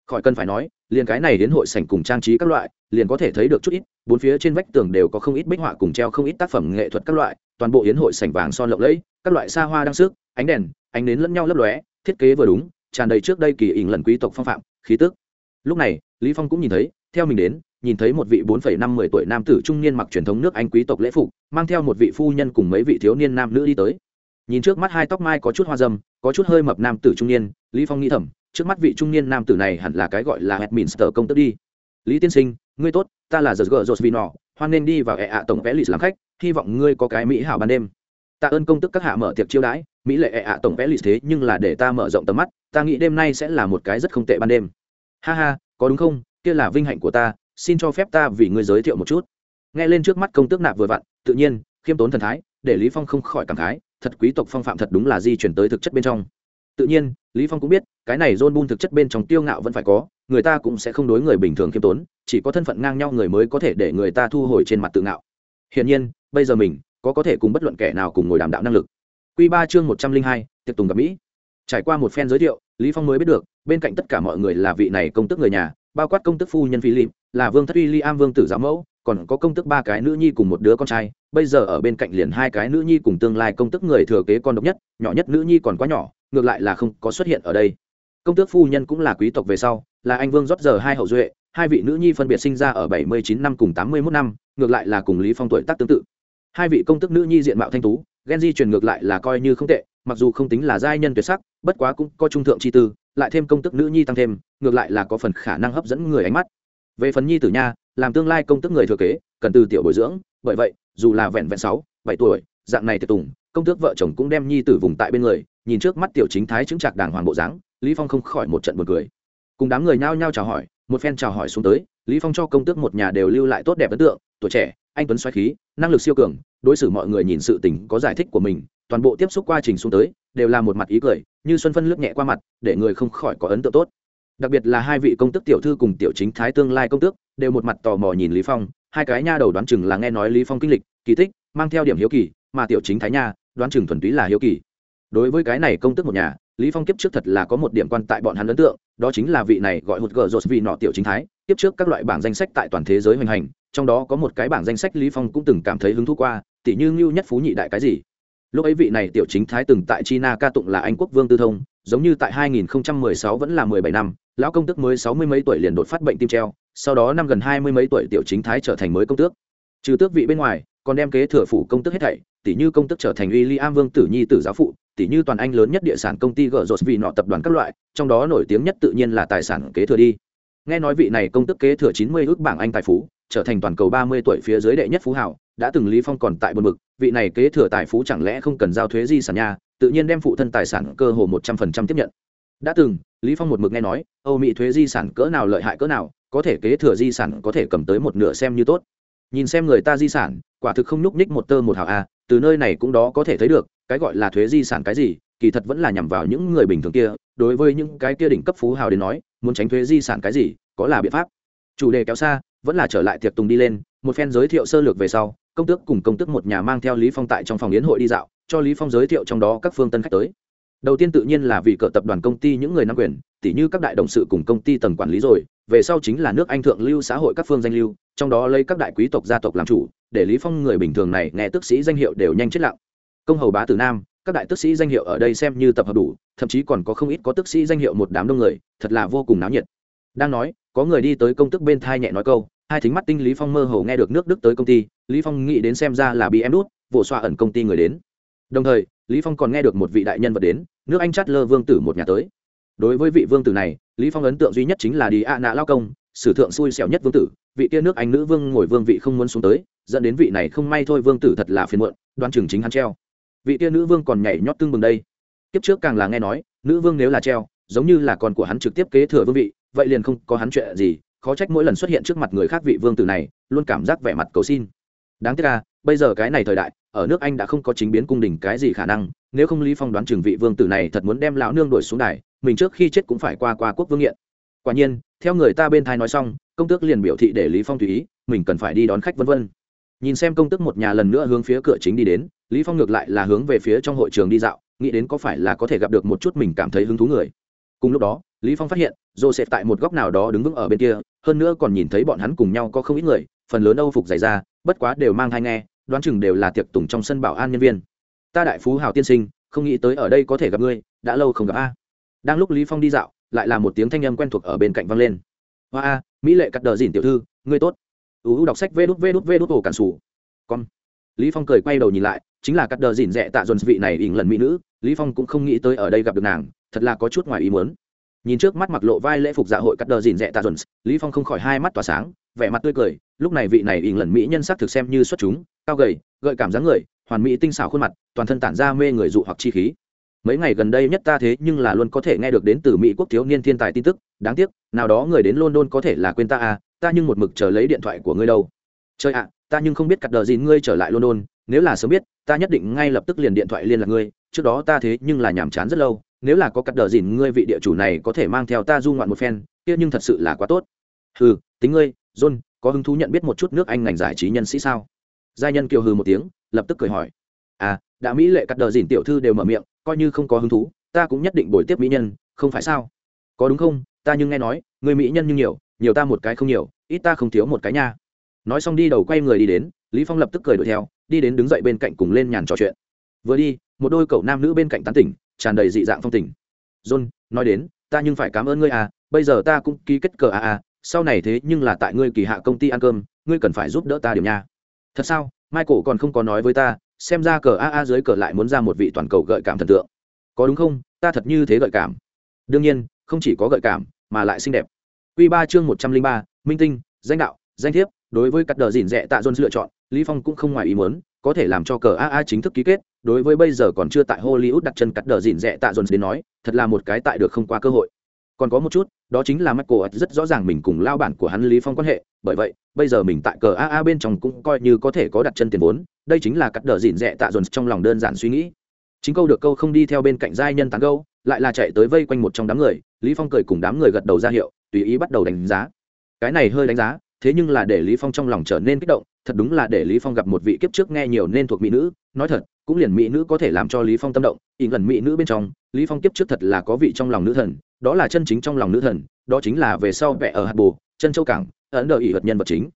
Khỏi cần phải nói, liền cái này đến hội sảnh cùng trang trí các loại, liền có thể thấy được chút ít, bốn phía trên vách tường đều có không ít bích họa cùng treo không ít tác phẩm nghệ thuật các loại, toàn bộ yến hội sảnh vàng son lộng lẫy, các loại xa hoa đăng sức, ánh đèn ánh nến lẫn nhau lấp lóe, thiết kế vừa đúng, tràn đầy trước đây kỳ ỉn lần quý tộc phong phạm, khí tức. Lúc này, lý phong cũng nhìn thấy, theo mình đến, nhìn thấy một vị bốn năm mười tuổi nam tử trung niên mặc truyền thống nước anh quý tộc lễ phục, mang theo một vị phu nhân cùng mấy vị thiếu niên nam nữ đi tới. Nhìn trước mắt hai tóc mai có chút hoa dâm, có chút hơi mập nam tử trung niên, lý phong nghĩ thầm, trước mắt vị trung niên nam tử này hẳn là cái gọi là Westminster công tước đi. Lý tiên sinh, ngươi tốt, ta là giật gờ josvino hoan nên đi vào ệ ạ tổng vẽ lịch làm khách, hy vọng ngươi có cái mỹ hảo ban đêm tạ ơn công tức các hạ mở tiệc chiêu đãi, mỹ lệ ệ ạ tổng vẽ lì thế nhưng là để ta mở rộng tầm mắt, ta nghĩ đêm nay sẽ là một cái rất không tệ ban đêm. Ha ha, có đúng không? Kia là vinh hạnh của ta, xin cho phép ta vì ngươi giới thiệu một chút. Nghe lên trước mắt công tước nạp vừa vặn, tự nhiên, khiêm tốn thần thái, để lý phong không khỏi cảm khái, thật quý tộc phong phạm thật đúng là di chuyển tới thực chất bên trong. Tự nhiên, lý phong cũng biết, cái này john bun thực chất bên trong tiêu ngạo vẫn phải có, người ta cũng sẽ không đối người bình thường khiêm tốn, chỉ có thân phận ngang nhau người mới có thể để người ta thu hồi trên mặt tự ngạo. Hiển nhiên, bây giờ mình có có thể cùng bất luận kẻ nào cùng ngồi đàm đạo năng lực. Quy ba chương một trăm linh hai, tiệc tùng gặp mỹ. Trải qua một phen giới thiệu, lý phong mới biết được, bên cạnh tất cả mọi người là vị này công tức người nhà, bao quát công tức phu nhân philip, là vương thất uy li am vương tử giám mẫu, còn có công tức ba cái nữ nhi cùng một đứa con trai. Bây giờ ở bên cạnh liền hai cái nữ nhi cùng tương lai công tức người thừa kế con độc nhất, nhỏ nhất nữ nhi còn quá nhỏ, ngược lại là không có xuất hiện ở đây. Công tước phu nhân cũng là quý tộc về sau, là anh vương rót giờ hai hậu duệ, hai vị nữ nhi phân biệt sinh ra ở bảy mươi chín năm cùng tám mươi 81 năm, ngược lại là cùng lý phong tuổi tác tương tự hai vị công tức nữ nhi diện mạo thanh tú ghen di truyền ngược lại là coi như không tệ, mặc dù không tính là giai nhân tuyệt sắc, bất quá cũng có trung thượng chi tư, lại thêm công tức nữ nhi tăng thêm, ngược lại là có phần khả năng hấp dẫn người ánh mắt. Về phần nhi tử nha, làm tương lai công tức người thừa kế, cần từ tiểu bồi dưỡng, bởi vậy, dù là vẹn vẹn sáu, bảy tuổi, dạng này tiệc tùng, công tước vợ chồng cũng đem nhi tử vùng tại bên người, nhìn trước mắt tiểu chính thái chứng trạc đàng hoàng bộ dáng, lý phong không khỏi một trận buồn cười. Cùng đám người nhao nhao chào hỏi, một phen chào hỏi xuống tới, lý phong cho công tước một nhà đều lưu lại tốt đẹp ấn tượng, tuổi trẻ anh tuấn xoáy khí, năng lực siêu cường, đối xử mọi người nhìn sự tình có giải thích của mình, toàn bộ tiếp xúc quá trình xuống tới, đều là một mặt ý cười, như xuân phân lướt nhẹ qua mặt, để người không khỏi có ấn tượng tốt. Đặc biệt là hai vị công tước tiểu thư cùng tiểu chính thái tương lai công tước, đều một mặt tò mò nhìn lý phong, hai cái nha đầu đoán chừng là nghe nói lý phong kinh lịch, kỳ tích, mang theo điểm hiếu kỳ, mà tiểu chính thái nha, đoán chừng thuần túy là hiếu kỳ. Đối với cái này công tước một nhà, lý phong kiếp trước thật là có một điểm quan tại bọn hắn ấn tượng, đó chính là vị này gọi hụt gờ rột vì nọ tiểu chính thái, kiếp trước các loại bảng danh sách tại toàn thế giới hoành hành trong đó có một cái bảng danh sách lý phong cũng từng cảm thấy hứng thú qua tỷ như ngưu nhất phú nhị đại cái gì. Lúc ấy vị này tiểu chính thái từng tại china ca tụng là anh quốc vương tư thông, giống như tại 2016 vẫn là 17 năm, lão công tước mới sáu mươi mấy tuổi liền đột phát bệnh tim treo, sau đó năm gần hai mươi mấy tuổi tiểu chính thái trở thành mới công tước. Trừ tước vị bên ngoài, còn đem kế thừa phủ công tước hết thảy tỷ như công tước trở thành uy Am vương tử nhi tử giáo phụ tỷ như toàn anh lớn nhất địa sản công ty gỡ rột vì nọ tập đoàn các loại, trong đó nổi tiếng nhất tự nhiên là tài sản kế thừa đi. Nghe nói vị này công tước kế thừa chín mươi ước bảng anh tài phú trở thành toàn cầu ba mươi tuổi phía dưới đệ nhất phú hảo đã từng lý phong còn tại buồn bực, vị này kế thừa tài phú chẳng lẽ không cần giao thuế di sản nha tự nhiên đem phụ thân tài sản cơ hồ một trăm phần trăm tiếp nhận. Đã từng, lý phong một mực nghe nói, âu mỹ thuế di sản cỡ nào lợi hại cỡ nào, có thể kế thừa di sản có thể cầm tới một nửa xem như tốt. Nhìn xem người ta di sản, quả thực không nhúc nhích một tơ một hào a từ nơi này cũng đó có thể thấy được, cái gọi là thuế di sản cái gì, kỳ thật vẫn là nhằm vào những người bình thường kia, đối với những cái kia đỉnh cấp phú hào đến nói, muốn tránh thuế di sản cái gì, có là biện pháp. Chủ đề kéo xa vẫn là trở lại tiệc tùng đi lên, một phen giới thiệu sơ lược về sau, công tước cùng công tước một nhà mang theo lý phong tại trong phòng yến hội đi dạo, cho lý phong giới thiệu trong đó các phương tân khách tới. Đầu tiên tự nhiên là vì cờ tập đoàn công ty những người nắm quyền, tỉ như các đại đồng sự cùng công ty tầng quản lý rồi, về sau chính là nước anh thượng lưu xã hội các phương danh lưu, trong đó lấy các đại quý tộc gia tộc làm chủ, để lý phong người bình thường này nghe tức sĩ danh hiệu đều nhanh chết lặng. Công hầu bá tử nam, các đại tức sĩ danh hiệu ở đây xem như tập hợp đủ, thậm chí còn có không ít có tức sĩ danh hiệu một đám đông người, thật là vô cùng náo nhiệt. Đang nói, có người đi tới công tức bên thai nhẹ nói câu hai thính mắt tinh lý phong mơ hồ nghe được nước đức tới công ty lý phong nghĩ đến xem ra là bị em đút vụ xoa ẩn công ty người đến đồng thời lý phong còn nghe được một vị đại nhân vật đến nước anh chát lơ vương tử một nhà tới đối với vị vương tử này lý phong ấn tượng duy nhất chính là đi ạ nạ lao công sử thượng xui xẻo nhất vương tử vị kia nước anh nữ vương ngồi vương vị không muốn xuống tới dẫn đến vị này không may thôi vương tử thật là phiền muộn đoan chừng chính hắn treo vị kia nữ vương còn nhảy nhót tương bừng đây kiếp trước càng là nghe nói nữ vương nếu là treo giống như là con của hắn trực tiếp kế thừa vương vị vậy liền không có hắn chuyện gì khó trách mỗi lần xuất hiện trước mặt người khác vị vương tử này, luôn cảm giác vẻ mặt cầu xin. Đáng tiếc là bây giờ cái này thời đại, ở nước anh đã không có chính biến cung đình cái gì khả năng, nếu không lý phong đoán trường vị vương tử này thật muốn đem lão nương đuổi xuống đài, mình trước khi chết cũng phải qua qua quốc vương nghiện. Quả nhiên, theo người ta bên thai nói xong, công tước liền biểu thị để lý phong tùy ý, mình cần phải đi đón khách vân vân. Nhìn xem công tước một nhà lần nữa hướng phía cửa chính đi đến, lý phong ngược lại là hướng về phía trong hội trường đi dạo, nghĩ đến có phải là có thể gặp được một chút mình cảm thấy hứng thú người. Cùng lúc đó, lý phong phát hiện joseph tại một góc nào đó đứng vững ở bên kia, hơn nữa còn nhìn thấy bọn hắn cùng nhau có không ít người, phần lớn âu phục dày ra bất quá đều mang hai nghe, đoán chừng đều là tiệc tùng trong sân bảo an nhân viên. Ta đại phú hào tiên sinh, không nghĩ tới ở đây có thể gặp ngươi, đã lâu không gặp a. Đang lúc lý phong đi dạo, lại là một tiếng thanh âm quen thuộc ở bên cạnh vang lên. Hoa a, mỹ lệ cắt đờ dỉn tiểu thư, ngươi tốt. Uu đọc sách vê đút vê đút vê đút ổ cản sủ. Con. Lý phong cười quay đầu nhìn lại, chính là cắt đờ dỉn rẻ tạ dồn vị này ỉn lần mỹ nữ, lý phong cũng không nghĩ tới ở đây gặp được nàng, thật là có chút ngoài ý muốn nhìn trước mắt mặc lộ vai lễ phục dạ hội cắt đờ dìn rẽ tạ dồn, lý phong không khỏi hai mắt tỏa sáng, vẻ mặt tươi cười, lúc này vị này ỉn lần mỹ nhân sắc thực xem như xuất chúng, cao gầy, gợi cảm dáng người, hoàn mỹ tinh xảo khuôn mặt, toàn thân tản ra mê người dụ hoặc chi khí. Mấy ngày gần đây nhất ta thế nhưng là luôn có thể nghe được đến từ mỹ quốc thiếu niên thiên tài tin tức, đáng tiếc, nào đó người đến london có thể là quên ta à ta nhưng một mực chờ lấy điện thoại của ngươi đâu. Chơi ạ, ta nhưng không biết cắt đờ dìn ngươi trở lại london, nếu là sớm biết, ta nhất định ngay lập tức liền điện thoại liên lạc ngươi, trước đó ta thế nhưng là nhàm chán rất lâu nếu là có cắt đờ dìn, ngươi vị địa chủ này có thể mang theo ta du ngoạn một phen, kia nhưng thật sự là quá tốt. Hừ, tính ngươi, john, có hứng thú nhận biết một chút nước anh ngành giải trí nhân sĩ sao? Giai nhân kiều hừ một tiếng, lập tức cười hỏi. À đã mỹ lệ cắt đờ dìn tiểu thư đều mở miệng, coi như không có hứng thú, ta cũng nhất định bồi tiếp mỹ nhân, không phải sao? Có đúng không? Ta nhưng nghe nói, người mỹ nhân nhưng nhiều nhiều ta một cái không nhiều, ít ta không thiếu một cái nha. Nói xong đi đầu quay người đi đến, lý phong lập tức cười đuổi theo, đi đến đứng dậy bên cạnh cùng lên nhàn trò chuyện. Vừa đi, một đôi cậu nam nữ bên cạnh tán tỉnh tràn đầy dị dạng phong tình. John, nói đến, ta nhưng phải cảm ơn ngươi à bây giờ ta cũng ký kết cờ à à sau này thế nhưng là tại ngươi kỳ hạ công ty ăn cơm, ngươi cần phải giúp đỡ ta điểm nha. Thật sao? Michael còn không có nói với ta, xem ra cờ a a dưới cờ lại muốn ra một vị toàn cầu gợi cảm thần tượng. Có đúng không? Ta thật như thế gợi cảm. Đương nhiên, không chỉ có gợi cảm, mà lại xinh đẹp. Q ba chương một trăm linh ba, minh tinh, danh đạo, danh thiếp, đối với các đờ dìn rẽ tạ dôn lựa chọn, lý phong cũng không ngoài ý muốn, có thể làm cho cờ a a chính thức ký kết đối với bây giờ còn chưa tại hollywood đặt chân cắt đờ dìn rẽ tạ Dồn đến nói, thật là một cái tại được không qua cơ hội. Còn có một chút, đó chính là michael rất rõ ràng mình cùng lao bản của hắn lý phong quan hệ, bởi vậy, bây giờ mình tại cờ aa bên trong cũng coi như có thể có đặt chân tiền vốn, đây chính là cắt đờ dìn rẽ tạ dồn trong lòng đơn giản suy nghĩ. Chính câu được câu không đi theo bên cạnh giai nhân tán câu lại là chạy tới vây quanh một trong đám người, lý phong cười cùng đám người gật đầu ra hiệu, tùy ý bắt đầu đánh giá. Cái này hơi đánh giá, thế nhưng là để lý phong trong lòng trở nên kích động thật đúng là để lý phong gặp một vị kiếp trước nghe nhiều nên thuộc mỹ nữ, nói thật, cũng liền mỹ nữ có thể làm cho lý phong tâm động ỉn gần mỹ nữ bên trong, lý phong kiếp trước thật là có vị trong lòng nữ thần, đó là chân chính trong lòng nữ thần, đó chính là về sau vẽ ở hạt Bù chân châu cảng, ấn độ Ỷ vật nhân vật chính.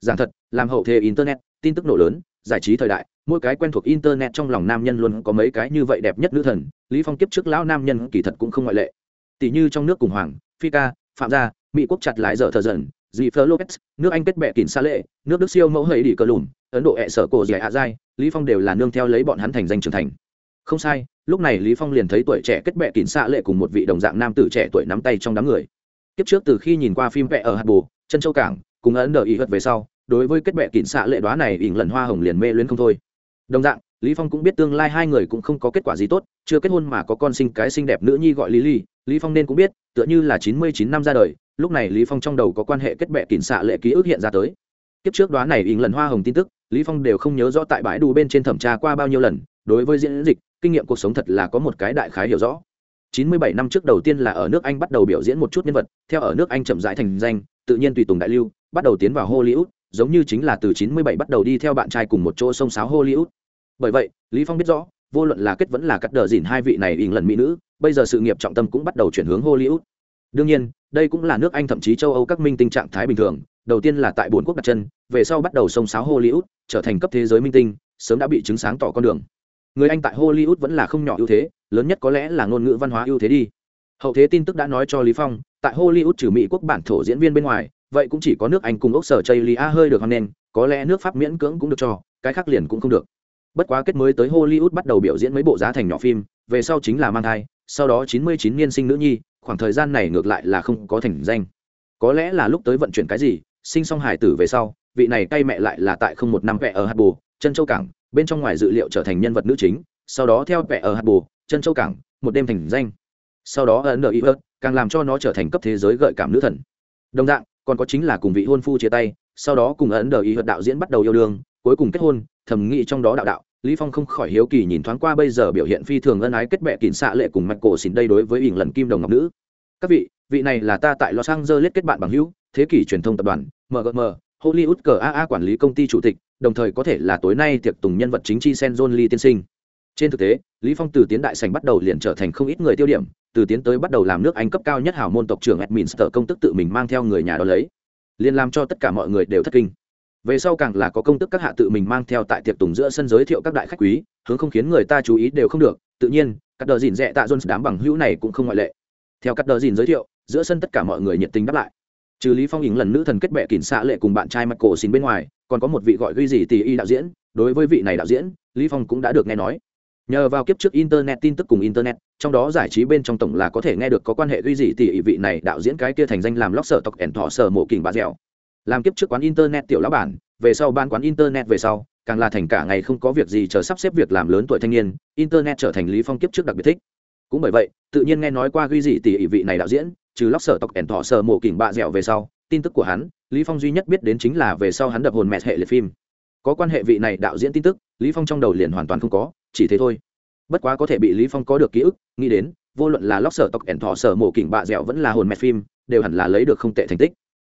Giảng thật, làm hậu thế internet, tin tức nổ lớn, giải trí thời đại, mỗi cái quen thuộc internet trong lòng nam nhân luôn có mấy cái như vậy đẹp nhất nữ thần, lý phong kiếp trước lão nam nhân kỳ thật cũng không ngoại lệ. Tỷ như trong nước cùng hoàng, phi ca, phạm gia, mỹ quốc chặt lái dở thờ dần dì phơ lopez, nước anh kết bệ kín xa lệ, nước đức siêu mẫu hầy đi cờ lùn, ấn độ hẹ sở cổ dì hạ giai lý phong đều là nương theo lấy bọn hắn thành danh trưởng thành. Không sai, lúc này lý phong liền thấy tuổi trẻ kết bệ kín xa lệ cùng một vị đồng dạng nam tử trẻ tuổi nắm tay trong đám người. Tiếp trước từ khi nhìn qua phim vẽ ở hạt bù chân châu cảng, cùng ấn độ ý hật về sau, đối với kết bệ kín xa lệ đóa này ỉn lần hoa hồng liền mê luyến không thôi. Đồng dạng, lý phong cũng biết tương lai hai người cũng không có kết quả gì tốt, chưa kết hôn mà có con sinh cái xinh đẹp nữ nhi gọi lý lý lý phong nên cũng biết, tựa như là chín mươi chín năm ra đời lúc này lý phong trong đầu có quan hệ kết bệ kín xạ lệ ký ức hiện ra tới kiếp trước đoán này ỉn lần hoa hồng tin tức lý phong đều không nhớ rõ tại bãi đù bên trên thẩm tra qua bao nhiêu lần đối với diễn dịch kinh nghiệm cuộc sống thật là có một cái đại khái hiểu rõ 97 năm trước đầu tiên là ở nước Anh bắt đầu biểu diễn một chút nhân vật, theo ở nước Anh chậm rãi thành danh, tự nhiên tùy tùng đại lưu, bắt đầu tiến vào Hollywood, giống như chính là từ 97 bắt đầu đi theo bạn trai cùng một chỗ sông sáo Hollywood. Bởi vậy, Lý Phong biết rõ, vô luận là kết vẫn là cắt đờ dỉn hai vị này ỉn lần mỹ nữ, bây giờ sự nghiệp trọng tâm cũng bắt đầu chuyển hướng Hollywood. Đương nhiên, đây cũng là nước Anh thậm chí châu Âu các minh tinh trạng thái bình thường, đầu tiên là tại bốn quốc đặt chân, về sau bắt đầu sông sáo Hollywood, trở thành cấp thế giới minh tinh, sớm đã bị chứng sáng tỏ con đường. Người Anh tại Hollywood vẫn là không nhỏ ưu thế, lớn nhất có lẽ là ngôn ngữ văn hóa ưu thế đi. Hậu thế tin tức đã nói cho Lý Phong, tại Hollywood trừ Mỹ quốc bản thổ diễn viên bên ngoài, vậy cũng chỉ có nước Anh cùng ốc sở Chaylia hơi được hoan nên, có lẽ nước Pháp miễn cưỡng cũng được cho, cái khác liền cũng không được. Bất quá kết mới tới Hollywood bắt đầu biểu diễn mấy bộ giá thành nhỏ phim, về sau chính là mang thai, sau đó 99 niên sinh nữ nhi, khoảng thời gian này ngược lại là không có thành danh. Có lẽ là lúc tới vận chuyển cái gì, sinh xong hải tử về sau, vị này cay mẹ lại là tại không một năm vẽ ở hạt bù chân châu cảng, bên trong ngoài dự liệu trở thành nhân vật nữ chính, sau đó theo vẽ ở hạt bù chân châu cảng, một đêm thành danh. Sau đó ấn đờ ớt càng làm cho nó trở thành cấp thế giới gợi cảm nữ thần. Đồng dạng, còn có chính là cùng vị hôn phu chia tay, sau đó cùng ấn đờ ý ớt đạo diễn bắt đầu yêu đương, cuối cùng kết hôn, thầm nghĩ trong đó đạo đạo lý phong không khỏi hiếu kỳ nhìn thoáng qua bây giờ biểu hiện phi thường ân ái kết bè kín xạ lệ cùng mạch cổ xỉn đây đối với ỉn lần kim đồng ngọc nữ. Các vị vị này là ta tại los angeles kết bạn bằng hữu, thế kỷ truyền thông tập đoàn mgm hollywood cờ quản lý công ty chủ tịch, đồng thời có thể là tối nay tiệc tùng nhân vật chính chi sen john lee tiên sinh. Trên thực tế, lý phong từ tiến đại sành bắt đầu liền trở thành không ít người tiêu điểm, từ tiến tới bắt đầu làm nước anh cấp cao nhất hào môn tộc trưởng edminster công tức tự mình mang theo người nhà đó lấy, liền làm cho tất cả mọi người đều thất kinh về sau càng là có công tức các hạ tự mình mang theo tại tiệc tùng giữa sân giới thiệu các đại khách quý, hướng không khiến người ta chú ý đều không được. Tự nhiên các đờ dìn dẹ tạ jones đám bằng hữu này cũng không ngoại lệ. Theo các đờ dìn giới thiệu, giữa sân tất cả mọi người nhiệt tình đáp lại. Trừ lý phong ứng lần nữ thần kết bệ kỉnh xạ lệ cùng bạn trai mặt cổ xin bên ngoài, còn có một vị gọi ghi gì tỷ y đạo diễn. Đối với vị này đạo diễn, lý phong cũng đã được nghe nói. Nhờ vào kiếp trước internet tin tức cùng internet, trong đó giải trí bên trong tổng là có thể nghe được có quan hệ ghi gì tỷ y vị này đạo diễn cái kia thành danh làm lóc sở tộc ẻn thọ sở mộ kình bà dẻo làm kiếp trước quán internet tiểu lão bản, về sau ban quán internet về sau, càng là thành cả ngày không có việc gì chờ sắp xếp việc làm lớn tuổi thanh niên, internet trở thành lý phong kiếp trước đặc biệt thích. Cũng bởi vậy, tự nhiên nghe nói qua ghi dị tỷ ỷ vị này đạo diễn, trừ lóc sở tộc ẻn thọ sở mộ kỉnh bạ dẻo về sau, tin tức của hắn, lý phong duy nhất biết đến chính là về sau hắn đập hồn mẹ hệ liệt phim. Có quan hệ vị này đạo diễn tin tức, lý phong trong đầu liền hoàn toàn không có, chỉ thế thôi. Bất quá có thể bị lý phong có được ký ức, nghĩ đến, vô luận là lóc sở tộc ẻn thọ sở mộ kỉnh bạ dẻo vẫn là hồn mẹ phim, đều hẳn là lấy được không tệ thành tích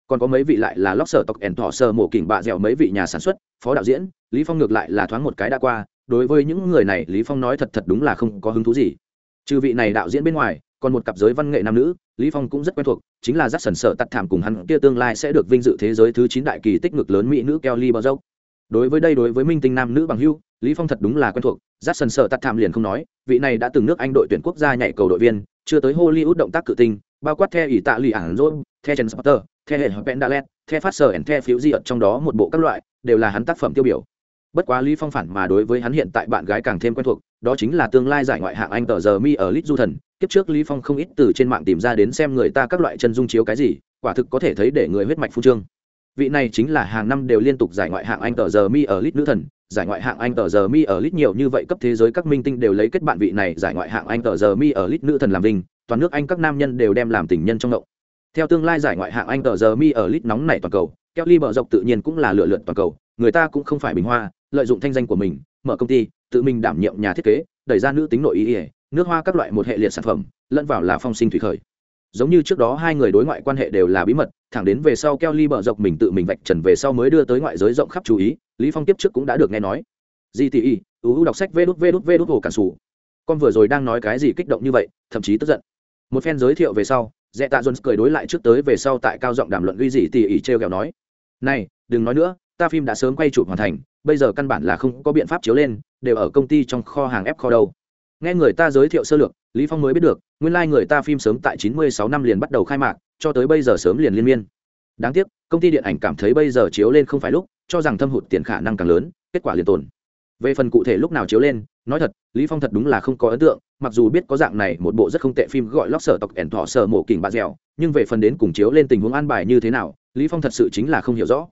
còn có mấy vị lại là lóc sở tộc ẻn thọ sơ mổ kỉnh bạ dẻo mấy vị nhà sản xuất, phó đạo diễn, lý phong ngược lại là thoáng một cái đã qua, đối với những người này lý phong nói thật thật đúng là không có hứng thú gì. Trừ vị này đạo diễn bên ngoài, còn một cặp giới văn nghệ nam nữ, lý phong cũng rất quen thuộc, chính là giác sần sợ tắt thảm cùng hắn kia tương lai sẽ được vinh dự thế giới thứ chín đại kỳ tích ngực lớn mỹ nữ kelly bao dốc đối với đây đối với minh tinh nam nữ bằng hưu lý phong thật đúng là quen thuộc, giác sần sợ tắt thảm liền không nói, vị này đã từng nước anh đội tuyển quốc gia nhảy cầu đội viên, chưa tới hollywood động tác cự tinh, bao quát theo ỷ tạ lì ảng rôn theo chen spotter the hệ pendalet, the phát sở theo phiếu di ợt trong đó một bộ các loại đều là hắn tác phẩm tiêu biểu. Bất quá lý phong phản mà đối với hắn hiện tại bạn gái càng thêm quen thuộc, đó chính là tương lai giải ngoại hạng anh tờ giờ mi ở lit du thần. Kiếp trước lý phong không ít từ trên mạng tìm ra đến xem người ta các loại chân dung chiếu cái gì, quả thực có thể thấy để người huyết mạch phu trương. Vị này chính là hàng năm đều liên tục giải ngoại hạng anh tờ giờ mi ở lit nữ thần. Giải ngoại hạng anh tờ giờ mi ở lit nhiều như vậy cấp thế giới các minh tinh đều lấy kết bạn vị này giải ngoại hạng anh tờ giờ mi ở lit nữ thần làm vinh. Toàn nước anh các nam nhân đều đem làm tình nhân trong động theo tương lai giải ngoại hạng anh tờ giờ mi ở lit nóng này toàn cầu, kelly bờ dọc tự nhiên cũng là lựa lượn toàn cầu, người ta cũng không phải bình hoa, lợi dụng thanh danh của mình, mở công ty, tự mình đảm nhiệm nhà thiết kế, đẩy ra nữ tính nội ý ỉa nước hoa các loại một hệ liệt sản phẩm, lẫn vào là phong sinh thủy khởi. Giống như trước đó hai người đối ngoại quan hệ đều là bí mật, thẳng đến về sau keo ly bờ dọc mình tự mình vạch trần về sau mới đưa tới ngoại giới rộng khắp chú ý, lý phong tiếp trước cũng đã được nghe nói. Gti uu đọc sách vê đút vê đút vê đút hồ cản sủ. Con vừa rồi đang nói cái gì kích động như vậy, thậm chí tức giận. Một phen giới thiệu về sau dẹ tạ jones cười đối lại trước tới về sau tại cao giọng đàm luận ghi gì tỉ ỉ treo kẹo nói, này, đừng nói nữa, ta phim đã sớm quay chụp hoàn thành, bây giờ căn bản là không có biện pháp chiếu lên, đều ở công ty trong kho hàng ép kho đâu. Nghe người ta giới thiệu sơ lược, lý phong mới biết được, nguyên lai like người ta phim sớm tại 96 năm liền bắt đầu khai mạc, cho tới bây giờ sớm liền liên miên. Đáng tiếc, công ty điện ảnh cảm thấy bây giờ chiếu lên không phải lúc, cho rằng thâm hụt tiền khả năng càng lớn, kết quả liền tồn. Về phần cụ thể lúc nào chiếu lên, nói thật, lý phong thật đúng là không có ấn tượng mặc dù biết có dạng này một bộ rất không tệ phim gọi lóc sở tộc ẻn thọ sở mổ kình bà dẻo, nhưng về phần đến cùng chiếu lên tình huống an bài như thế nào, lý phong thật sự chính là không hiểu rõ.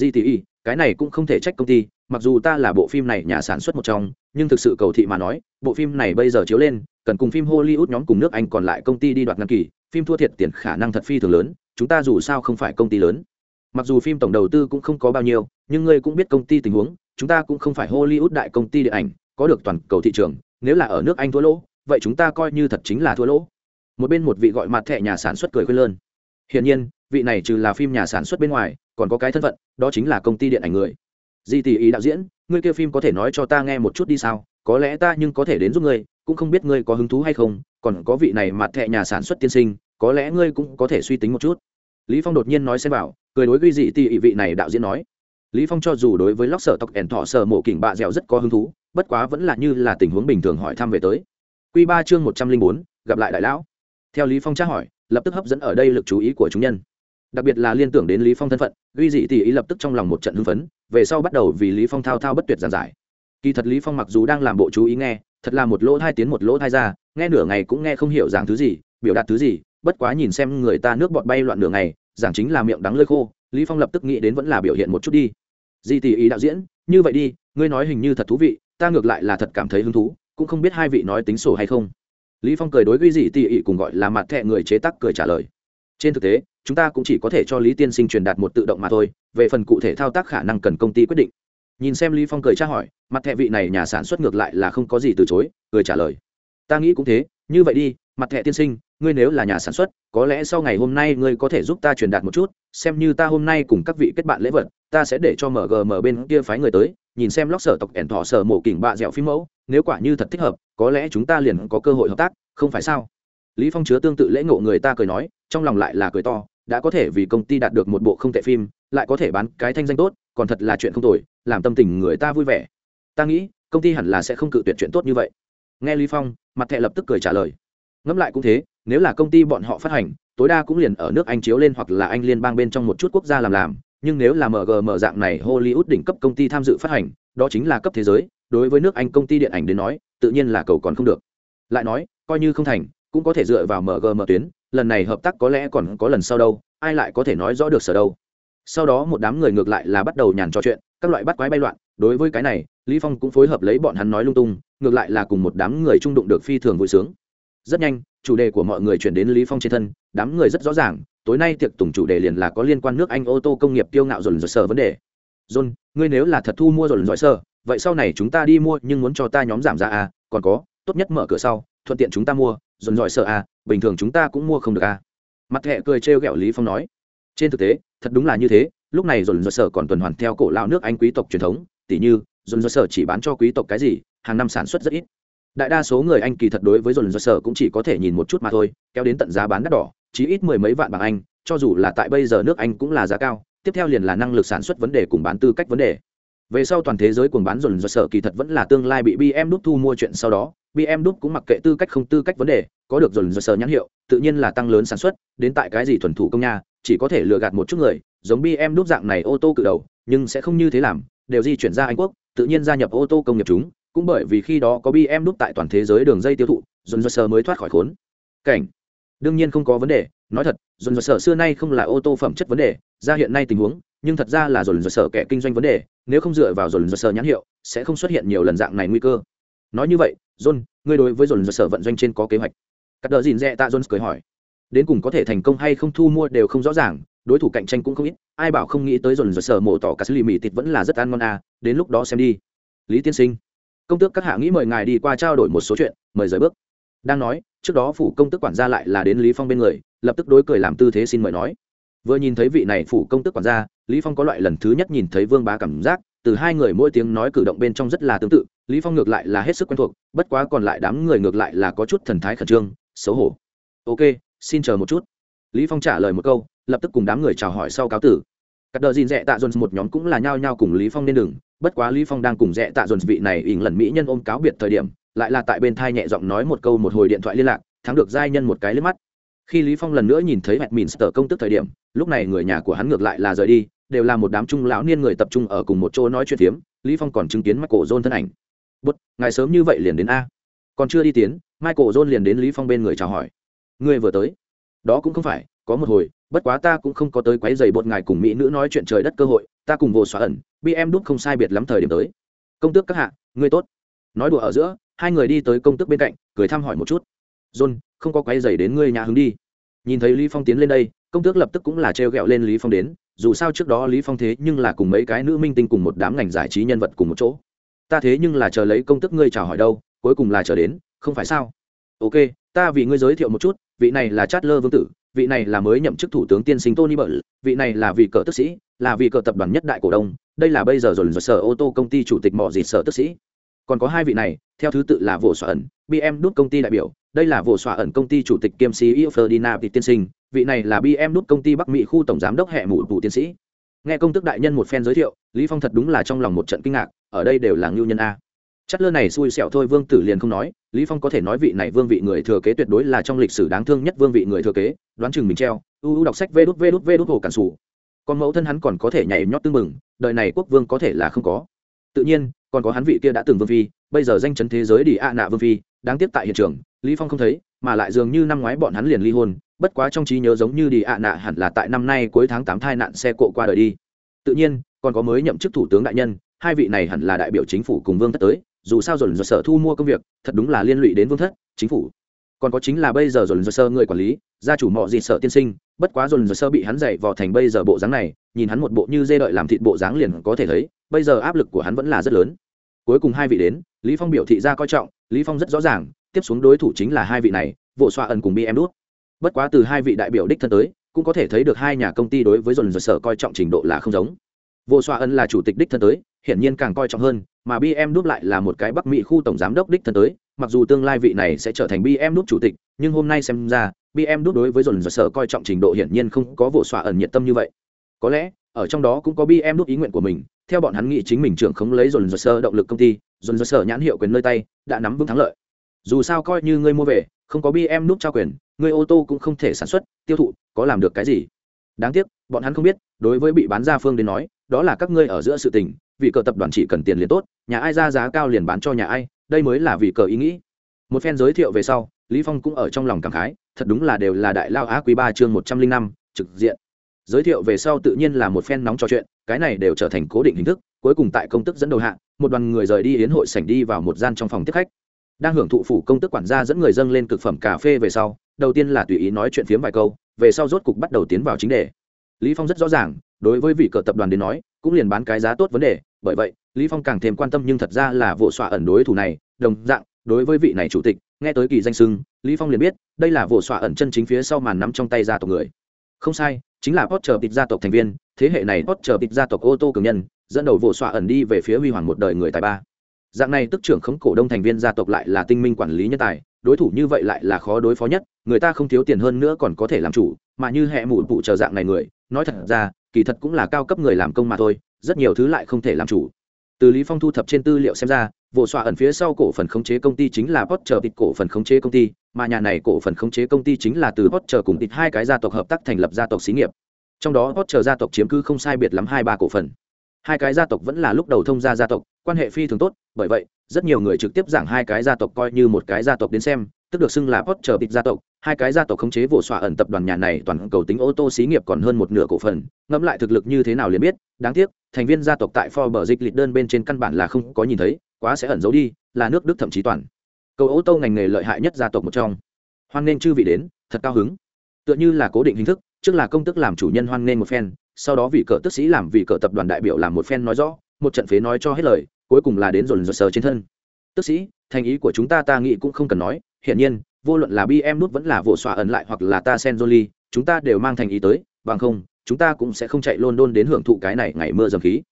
Gti cái này cũng không thể trách công ty, mặc dù ta là bộ phim này nhà sản xuất một trong, nhưng thực sự cầu thị mà nói, bộ phim này bây giờ chiếu lên, cần cùng phim hollywood nhóm cùng nước anh còn lại công ty đi đoạt ngăn kỳ, phim thua thiệt tiền khả năng thật phi thường lớn, chúng ta dù sao không phải công ty lớn. Mặc dù phim tổng đầu tư cũng không có bao nhiêu, nhưng ngươi cũng biết công ty tình huống, chúng ta cũng không phải hollywood đại công ty điện ảnh, có được toàn cầu thị trường nếu là ở nước anh thua lỗ, vậy chúng ta coi như thật chính là thua lỗ. Một bên một vị gọi mặt thẻ nhà sản xuất cười khuyên lơn. Hiển nhiên, vị này trừ là phim nhà sản xuất bên ngoài, còn có cái thân phận, đó chính là công ty điện ảnh người. Di tỷ ý đạo diễn, ngươi kêu phim có thể nói cho ta nghe một chút đi sao? Có lẽ ta nhưng có thể đến giúp ngươi, cũng không biết ngươi có hứng thú hay không, còn có vị này mặt thẻ nhà sản xuất tiên sinh, có lẽ ngươi cũng có thể suy tính một chút. Lý phong đột nhiên nói xem bảo, cười đối với dị tỷ ý vị này đạo diễn nói lý phong cho dù đối với lóc sở tộc ẻn thọ sở mộ kỉnh bạ dẻo rất có hứng thú, bất quá vẫn là như là tình huống bình thường hỏi thăm về tới. Quy ba chương một trăm linh bốn, gặp lại đại lão. Theo lý phong tra hỏi, lập tức hấp dẫn ở đây lực chú ý của chúng nhân. Đặc biệt là liên tưởng đến lý phong thân phận duy dị tỷ ý lập tức trong lòng một trận hưng phấn, về sau bắt đầu vì lý phong thao thao bất tuyệt giảng giải. Kỳ thật lý phong mặc dù đang làm bộ chú ý nghe, thật là một lỗ thai tiến một lỗ thai ra, nghe nửa ngày cũng nghe không hiểu giảng thứ gì, biểu đạt thứ gì, bất quá nhìn xem người ta nước bọt bay loạn nửa ngày, giảng chính là miệng đắng lơi khô, lý phong lập tức nghĩ đến vẫn là biểu hiện một chút đi di tỷ ý đạo diễn, như vậy đi, ngươi nói hình như thật thú vị, ta ngược lại là thật cảm thấy hứng thú, cũng không biết hai vị nói tính sổ hay không. Lý phong cười đối với dị tỷ ý cùng gọi là mặt thẹ người chế tác cười trả lời. Trên thực tế, chúng ta cũng chỉ có thể cho lý tiên sinh truyền đạt một tự động mà thôi, về phần cụ thể thao tác khả năng cần công ty quyết định. Nhìn xem lý phong cười tra hỏi, mặt thẹ vị này nhà sản xuất ngược lại là không có gì từ chối, cười trả lời. Ta nghĩ cũng thế, như vậy đi, mặt thẹ tiên sinh ngươi nếu là nhà sản xuất, có lẽ sau ngày hôm nay ngươi có thể giúp ta truyền đạt một chút, xem như ta hôm nay cùng các vị kết bạn lễ vật, ta sẽ để cho mgm bên kia phái người tới, nhìn xem lóc sở tộc ẻn thọ sở mổ kỉnh bạ dẻo phim mẫu, nếu quả như thật thích hợp, có lẽ chúng ta liền có cơ hội hợp tác, không phải sao? Lý phong chứa tương tự lễ ngộ người ta cười nói, trong lòng lại là cười to, đã có thể vì công ty đạt được một bộ không tệ phim, lại có thể bán cái thanh danh tốt, còn thật là chuyện không tồi, làm tâm tình người ta vui vẻ. Ta nghĩ, công ty hẳn là sẽ không cự tuyệt chuyện tốt như vậy. Nghe lý phong, mặt thẹ lập tức cười trả lời. Ngẫm lại cũng thế nếu là công ty bọn họ phát hành, tối đa cũng liền ở nước anh chiếu lên hoặc là anh liên bang bên trong một chút quốc gia làm làm. Nhưng nếu là mgm dạng này hollywood đỉnh cấp công ty tham dự phát hành, đó chính là cấp thế giới, đối với nước anh công ty điện ảnh đến nói, tự nhiên là cầu còn không được. Lại nói, coi như không thành, cũng có thể dựa vào mgm tuyến, lần này hợp tác có lẽ còn có lần sau đâu, ai lại có thể nói rõ được sở đâu. Sau đó một đám người ngược lại là bắt đầu nhàn trò chuyện, các loại bắt quái bay loạn, đối với cái này, lý phong cũng phối hợp lấy bọn hắn nói lung tung, ngược lại là cùng một đám người trung đụng được phi thường vui sướng rất nhanh, chủ đề của mọi người chuyển đến lý phong trên thân, đám người rất rõ ràng, tối nay tiệc tùng chủ đề liền là có liên quan nước anh ô tô công nghiệp tiêu ngạo dồn dồn sở vấn đề. John, ngươi nếu là thật thu mua dồn dồn sở, vậy sau này chúng ta đi mua nhưng muốn cho ta nhóm giảm giá à? Còn có, tốt nhất mở cửa sau, thuận tiện chúng ta mua dồn dồn sở à? Bình thường chúng ta cũng mua không được à? Mặt thẹ cười trêu ghẹo lý phong nói. Trên thực tế, thật đúng là như thế, lúc này dồn dồn sở còn tuần hoàn theo cổ lão nước anh quý tộc truyền thống tỷ như, dồn dồn sở chỉ bán cho quý tộc cái gì, hàng năm sản xuất rất ít đại đa số người anh kỳ thật đối với dồn dơ sở cũng chỉ có thể nhìn một chút mà thôi, kéo đến tận giá bán đắt đỏ, chí ít mười mấy vạn bằng anh, cho dù là tại bây giờ nước anh cũng là giá cao, tiếp theo liền là năng lực sản xuất vấn đề cùng bán tư cách vấn đề. Về sau toàn thế giới cuồng bán dồn dơ sở kỳ thật vẫn là tương lai bị bm đúc thu mua chuyện sau đó bm đúc cũng mặc kệ tư cách không tư cách vấn đề, có được dồn dơ sở nhãn hiệu, tự nhiên là tăng lớn sản xuất, đến tại cái gì thuần thủ công nha, chỉ có thể lừa gạt một chút người, giống bm đúc dạng này ô tô cự đầu, nhưng sẽ không như thế làm, đều di chuyển ra anh quốc, tự nhiên gia nhập ô tô công nghiệp chúng cũng bởi vì khi đó có bm đúc tại toàn thế giới đường dây tiêu thụ dồn dơ sở mới thoát khỏi khốn. Cảnh. Đương nhiên không có vấn đề, nói thật dồn dơ sở xưa nay không là ô tô phẩm chất vấn đề, ra hiện nay tình huống, nhưng thật ra là dồn dơ sở kẻ kinh doanh vấn đề, nếu không dựa vào dồn dơ sở nhãn hiệu, sẽ không xuất hiện nhiều lần dạng này nguy cơ. Nói như vậy, john, ngươi đối với dồn dơ sở vận doanh trên có kế hoạch? Cắt đờ dìn dẹ tạ john cười hỏi. Đến cùng có thể thành công hay không thu mua đều không rõ ràng, đối thủ cạnh tranh cũng không ít, ai bảo không nghĩ tới dồn dơ sở mổ tỏ cả lì mì thịt vẫn là rất ăn ngon à đến lúc đó xem đi. Lý tiên sinh công tước các hạ nghĩ mời ngài đi qua trao đổi một số chuyện, mời rời bước. Đang nói, trước đó phủ công tước quản gia lại là đến lý phong bên người, lập tức đối cười làm tư thế xin mời nói. Vừa nhìn thấy vị này phủ công tước quản gia, lý phong có loại lần thứ nhất nhìn thấy vương bá cảm giác, từ hai người mỗi tiếng nói cử động bên trong rất là tương tự, lý phong ngược lại là hết sức quen thuộc, bất quá còn lại đám người ngược lại là có chút thần thái khẩn trương, xấu hổ. Ok, xin chờ một chút. Lý phong trả lời một câu, lập tức cùng đám người chào hỏi sau cáo tử. Các đờ dìn dẹ tạ dồn một nhóm cũng là nhao nhao cùng lý phong nên đừng bất quá lý phong đang cùng rẽ tạ dồn vị này ỉn lần mỹ nhân ôm cáo biệt thời điểm, lại là tại bên thai nhẹ giọng nói một câu một hồi điện thoại liên lạc, thắng được giai nhân một cái lướt mắt. Khi lý phong lần nữa nhìn thấy mẹ sờ công tức thời điểm, lúc này người nhà của hắn ngược lại là rời đi, đều là một đám trung lão niên người tập trung ở cùng một chỗ nói chuyện tiếm lý phong còn chứng kiến michael john thân ảnh. Bút, ngài sớm như vậy liền đến a. Còn chưa đi tiến. Michael john liền đến lý phong bên người chào hỏi. Ngươi vừa tới. Đó cũng không phải, có một hồi, bất quá ta cũng không có tới quấy giày bột ngài cùng mỹ nữ nói chuyện trời đất cơ hội, ta cùng vô xóa ẩn bm đúc không sai biệt lắm thời điểm tới. Công tước các hạ, ngươi tốt. Nói đùa ở giữa, hai người đi tới công tước bên cạnh, cười thăm hỏi một chút. John, không có quấy dày đến ngươi nhà hướng đi. Nhìn thấy lý phong tiến lên đây, công tước lập tức cũng là treo gẹo lên lý phong đến, dù sao trước đó lý phong thế nhưng là cùng mấy cái nữ minh tinh cùng một đám ngành giải trí nhân vật cùng một chỗ. Ta thế nhưng là chờ lấy công tước ngươi chào hỏi đâu, cuối cùng là chờ đến, không phải sao? Ok, ta vì ngươi giới thiệu một chút, vị này là chát lơ vương tử, vị này là mới nhậm chức thủ tướng tiên sinh tony bẩn vị này là vị cờ tức sĩ là vì cờ tập đoàn nhất đại cổ đông, đây là bây giờ rồi sở ô tô công ty chủ tịch mỏ dịt sở tức sĩ. Còn có hai vị này, theo thứ tự là vỗ xoa ẩn bm đút công ty đại biểu, đây là vỗ xoa ẩn công ty chủ tịch kiêm ceo ferdinand tiên sinh, vị này là bm đút công ty bắc mỹ khu tổng giám đốc hệ mụ vụ tiến sĩ. Nghe công tức đại nhân một phen giới thiệu, lý phong thật đúng là trong lòng một trận kinh ngạc, ở đây đều là ngưu nhân a. Chất lơ này xui xẻo thôi vương tử liền không nói, lý phong có thể nói vị này vương vị người thừa kế tuyệt đối là trong lịch sử đáng thương nhất vương vị người thừa kế, đoán chừng mình treo Uu u đọc sách vê đút vê đút vê đút hồ cản sủ còn mẫu thân hắn còn có thể nhảy nhót tương mừng đời này quốc vương có thể là không có. Tự nhiên, còn có hắn vị kia đã từng vương phi, bây giờ danh chấn thế giới đi a nạ vương phi, đáng tiếc tại hiện trường, lý phong không thấy, mà lại dường như năm ngoái bọn hắn liền ly hôn, bất quá trong trí nhớ giống như đi a nạ hẳn là tại năm nay cuối tháng tám thai nạn xe cộ qua đời đi. Tự nhiên, còn có mới nhậm chức thủ tướng đại nhân, hai vị này hẳn là đại biểu chính phủ cùng vương thất tới, dù sao dồn dồn sở thu mua công việc, thật đúng là liên lụy đến vương thất, chính phủ còn có chính là bây giờ dồn dồn sơ người quản lý, gia chủ mọ gì sợ tiên sinh, bất quá dồn dồn sơ bị hắn dạy vò thành bây giờ bộ dáng này, nhìn hắn một bộ như dê đợi làm thịt bộ dáng liền có thể thấy, bây giờ áp lực của hắn vẫn là rất lớn. Cuối cùng hai vị đến, lý phong biểu thị ra coi trọng, lý phong rất rõ ràng, tiếp xuống đối thủ chính là hai vị này, vụ xoa ẩn cùng bi em đút. Bất quá từ hai vị đại biểu đích thân tới, cũng có thể thấy được hai nhà công ty đối với dồn dồn sơ coi trọng trình độ là không giống. Vô xoa ân là chủ tịch đích thân tới, hiển nhiên càng coi trọng hơn, mà bm đúc lại là một cái bắc mỹ khu tổng giám đốc đích thân tới mặc dù tương lai vị này sẽ trở thành bm đúc chủ tịch, nhưng hôm nay xem ra bm đúc đối với dồn dở sở coi trọng trình độ hiển nhiên không có vụ xoa ẩn nhiệt tâm như vậy. Có lẽ, ở trong đó cũng có bm đúc ý nguyện của mình, theo bọn hắn nghĩ chính mình trưởng không lấy dồn dở sơ động lực công ty, dồn dở sở nhãn hiệu quyền nơi tay, đã nắm vững thắng lợi. Dù sao coi như ngươi mua về, không có bm đúc trao quyền, ngươi ô tô cũng không thể sản xuất, tiêu thụ, có làm được cái gì? Đáng tiếc, bọn hắn không biết, đối với bị bán ra phương đến nói, đó là các ngươi ở giữa sự tình, vì cờ tập đoàn chỉ cần tiền liền tốt, nhà ai ra giá cao liền bán cho nhà ai đây mới là vì cờ ý nghĩ. Một phen giới thiệu về sau, lý phong cũng ở trong lòng cảm khái, thật đúng là đều là đại lao á quý ba chương một trăm linh năm, trực diện. Giới thiệu về sau tự nhiên là một phen nóng trò chuyện, cái này đều trở thành cố định hình thức, cuối cùng tại công tức dẫn đầu hạng một đoàn người rời đi yến hội sảnh đi vào một gian trong phòng tiếp khách. Đang hưởng thụ phủ công tức quản gia dẫn người dâng lên cực phẩm cà phê về sau, đầu tiên là tùy ý nói chuyện phiếm vài câu, về sau rốt cục bắt đầu tiến vào chính đề. Lý phong rất rõ ràng, đối với vị cờ tập đoàn đến nói cũng liền bán cái giá tốt vấn đề, bởi vậy, lý phong càng thêm quan tâm nhưng thật ra là vụ xoa ẩn đối thủ này, đồng dạng, đối với vị này chủ tịch, nghe tới kỳ danh sưng lý phong liền biết, đây là vụ xoa ẩn chân chính phía sau màn nắm trong tay gia tộc người. Không sai, chính là Potter tịch gia tộc thành viên, thế hệ này Potter tịch gia tộc ô tô cường nhân, dẫn đầu vụ xoa ẩn đi về phía huy hoàng một đời người tài ba. Dạng này tức trưởng khống cổ đông thành viên gia tộc lại là tinh minh quản lý nhân tài, đối thủ như vậy lại là khó đối phó nhất, người ta không thiếu tiền hơn nữa còn có thể làm chủ, mà như hệ mụ phụ chờ dạng này người, nói thật ra kỳ thật cũng là cao cấp người làm công mà thôi, rất nhiều thứ lại không thể làm chủ. Từ lý phong thu thập trên tư liệu xem ra, vụ xoa ẩn phía sau cổ phần khống chế công ty chính là Potter tịt cổ phần khống chế công ty, mà nhà này cổ phần khống chế công ty chính là từ Potter cùng tịt hai cái gia tộc hợp tác thành lập gia tộc xí nghiệp. Trong đó Potter gia tộc chiếm cứ không sai biệt lắm hai ba cổ phần. Hai cái gia tộc vẫn là lúc đầu thông gia gia tộc, quan hệ phi thường tốt, bởi vậy, rất nhiều người trực tiếp giảng hai cái gia tộc coi như một cái gia tộc đến xem, tức được xưng là Potter tịt gia tộc hai cái gia tộc khống chế vụ xoa ẩn tập đoàn nhà này toàn cầu tính ô tô xí nghiệp còn hơn một nửa cổ phần, ngẫm lại thực lực như thế nào liền biết, đáng tiếc, thành viên gia tộc tại Forbes dịch lịch đơn bên trên căn bản là không có nhìn thấy, quá sẽ ẩn giấu đi, là nước đức thậm chí toàn cầu ô tô ngành nghề lợi hại nhất gia tộc một trong. Hoan nên chư vị đến, thật cao hứng. Tựa như là cố định hình thức, trước là công tức làm chủ nhân hoan nên một phen, sau đó vị cờ tức sĩ làm vị cờ tập đoàn đại biểu làm một phen nói rõ, một trận phế nói cho hết lời, cuối cùng là đến dồn dồn sờ trên thân. Tức sĩ, thành ý của chúng ta ta nghĩ cũng không cần nói, hiển nhiên vô luận là bm nút vẫn là vụ xoa ẩn lại hoặc là ta sen jolie chúng ta đều mang thành ý tới, bằng không, chúng ta cũng sẽ không chạy london đến hưởng thụ cái này ngày mưa dầm khí.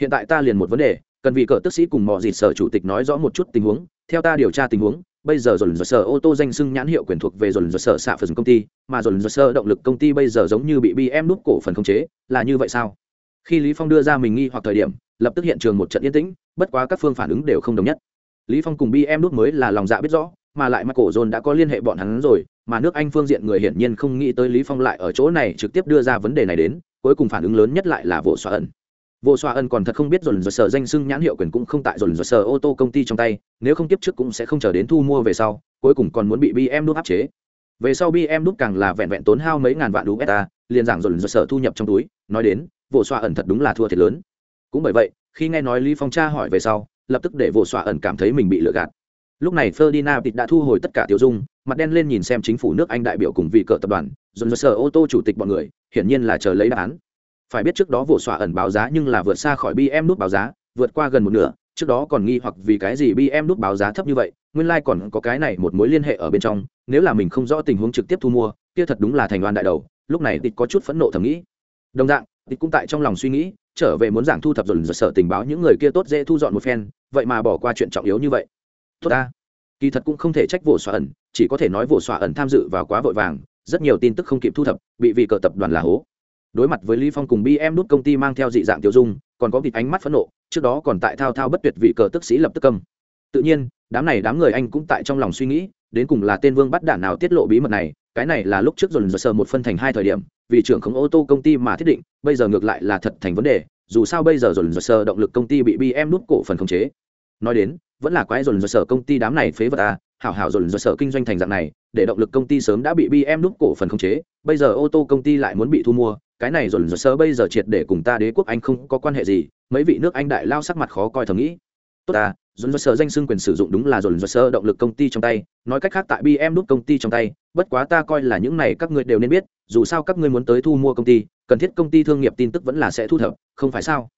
Hiện tại ta liền một vấn đề, cần vị cờ tức sĩ cùng mọi dịt sở chủ tịch nói rõ một chút tình huống, theo ta điều tra tình huống, bây giờ dồn dồn sở ô tô danh xưng nhãn hiệu quyền thuộc về dồn dồn sở xạ phần công ty, mà dồn dồn sở động lực công ty bây giờ giống như bị bm nút cổ phần khống chế, là như vậy sao? Khi lý phong đưa ra mình nghi hoặc thời điểm, lập tức hiện trường một trận yên tĩnh, bất quá các phương phản ứng đều không đồng nhất. Lý phong cùng bm nút mới là lòng dạ biết rõ mà lại Michael John đã có liên hệ bọn hắn rồi, mà nước Anh phương diện người hiển nhiên không nghĩ tới Lý Phong lại ở chỗ này trực tiếp đưa ra vấn đề này đến, cuối cùng phản ứng lớn nhất lại là Vô Xoa ẩn. Vô Xoa ẩn còn thật không biết dồn dồn sở danh xưng nhãn hiệu quyền cũng không tại dồn dồn sở ô tô công ty trong tay, nếu không tiếp trước cũng sẽ không chờ đến thu mua về sau, cuối cùng còn muốn bị BM đút áp chế. Về sau BM đút càng là vẹn vẹn tốn hao mấy ngàn vạn USD, liền giảng dồn dồn sở thu nhập trong túi, nói đến, Vô Xoa ẩn thật đúng là thua thiệt lớn. Cũng bởi vậy, khi nghe nói Lý Phong tra hỏi về sau, lập tức để Vô Xoa ẩn cảm thấy mình bị lừa gạt lúc này ferdinand đã thu hồi tất cả tiêu dung, mặt đen lên nhìn xem chính phủ nước anh đại biểu cùng vị cờ tập đoàn dồn dơ sở ô tô chủ tịch bọn người, hiển nhiên là chờ lấy đáp án. Phải biết trước đó vụ xóa ẩn báo giá nhưng là vượt xa khỏi bm nút báo giá, vượt qua gần một nửa, trước đó còn nghi hoặc vì cái gì bm nút báo giá thấp như vậy, nguyên lai、like、còn có cái này một mối liên hệ ở bên trong, nếu là mình không rõ tình huống trực tiếp thu mua, kia thật đúng là thành đoàn đại đầu, lúc này tịt có chút phẫn nộ thầm nghĩ. Đồng dạng tịt cũng tại trong lòng suy nghĩ, trở về muốn giảng thu thập dồn dơ sở tình báo những người kia tốt dễ thu dọn một phen, vậy mà bỏ qua chuyện trọng yếu như vậy tốt ta. Kỳ thật cũng không thể trách vụ xoa ẩn, chỉ có thể nói vụ xoa ẩn tham dự vào quá vội vàng, rất nhiều tin tức không kịp thu thập, bị vị cờ tập đoàn là hố. Đối mặt với lý phong cùng bm nút công ty mang theo dị dạng tiêu dung, còn có vịt ánh mắt phẫn nộ, trước đó còn tại thao thao bất tuyệt vị cờ tức sĩ lập tức cầm tự nhiên, đám này đám người anh cũng tại trong lòng suy nghĩ, đến cùng là tên vương bắt đản nào tiết lộ bí mật này, cái này là lúc trước dồn dồn sờ một phân thành hai thời điểm, vì trưởng khống ô tô công ty mà thiết định, bây giờ ngược lại là thật thành vấn đề, dù sao bây giờ dồn dồn sờ động lực công ty bị bm nút cổ phần khống chế. Nói đến vẫn là quái dồn dồn sở công ty đám này phế vật à hảo hảo dồn dồn sở kinh doanh thành dạng này, để động lực công ty sớm đã bị bm đúc cổ phần khống chế, bây giờ ô tô công ty lại muốn bị thu mua, cái này dồn dồn sở bây giờ triệt để cùng ta đế quốc anh không có quan hệ gì, mấy vị nước anh đại lao sắc mặt khó coi thầm nghĩ. Tốt à dồn dồn sở danh xưng quyền sử dụng đúng là dồn dồn sở động lực công ty trong tay, nói cách khác tại bm đúc công ty trong tay, bất quá ta coi là những này các ngươi đều nên biết, dù sao các ngươi muốn tới thu mua công ty, cần thiết công ty thương nghiệp tin tức vẫn là sẽ thu thập, không phải sao?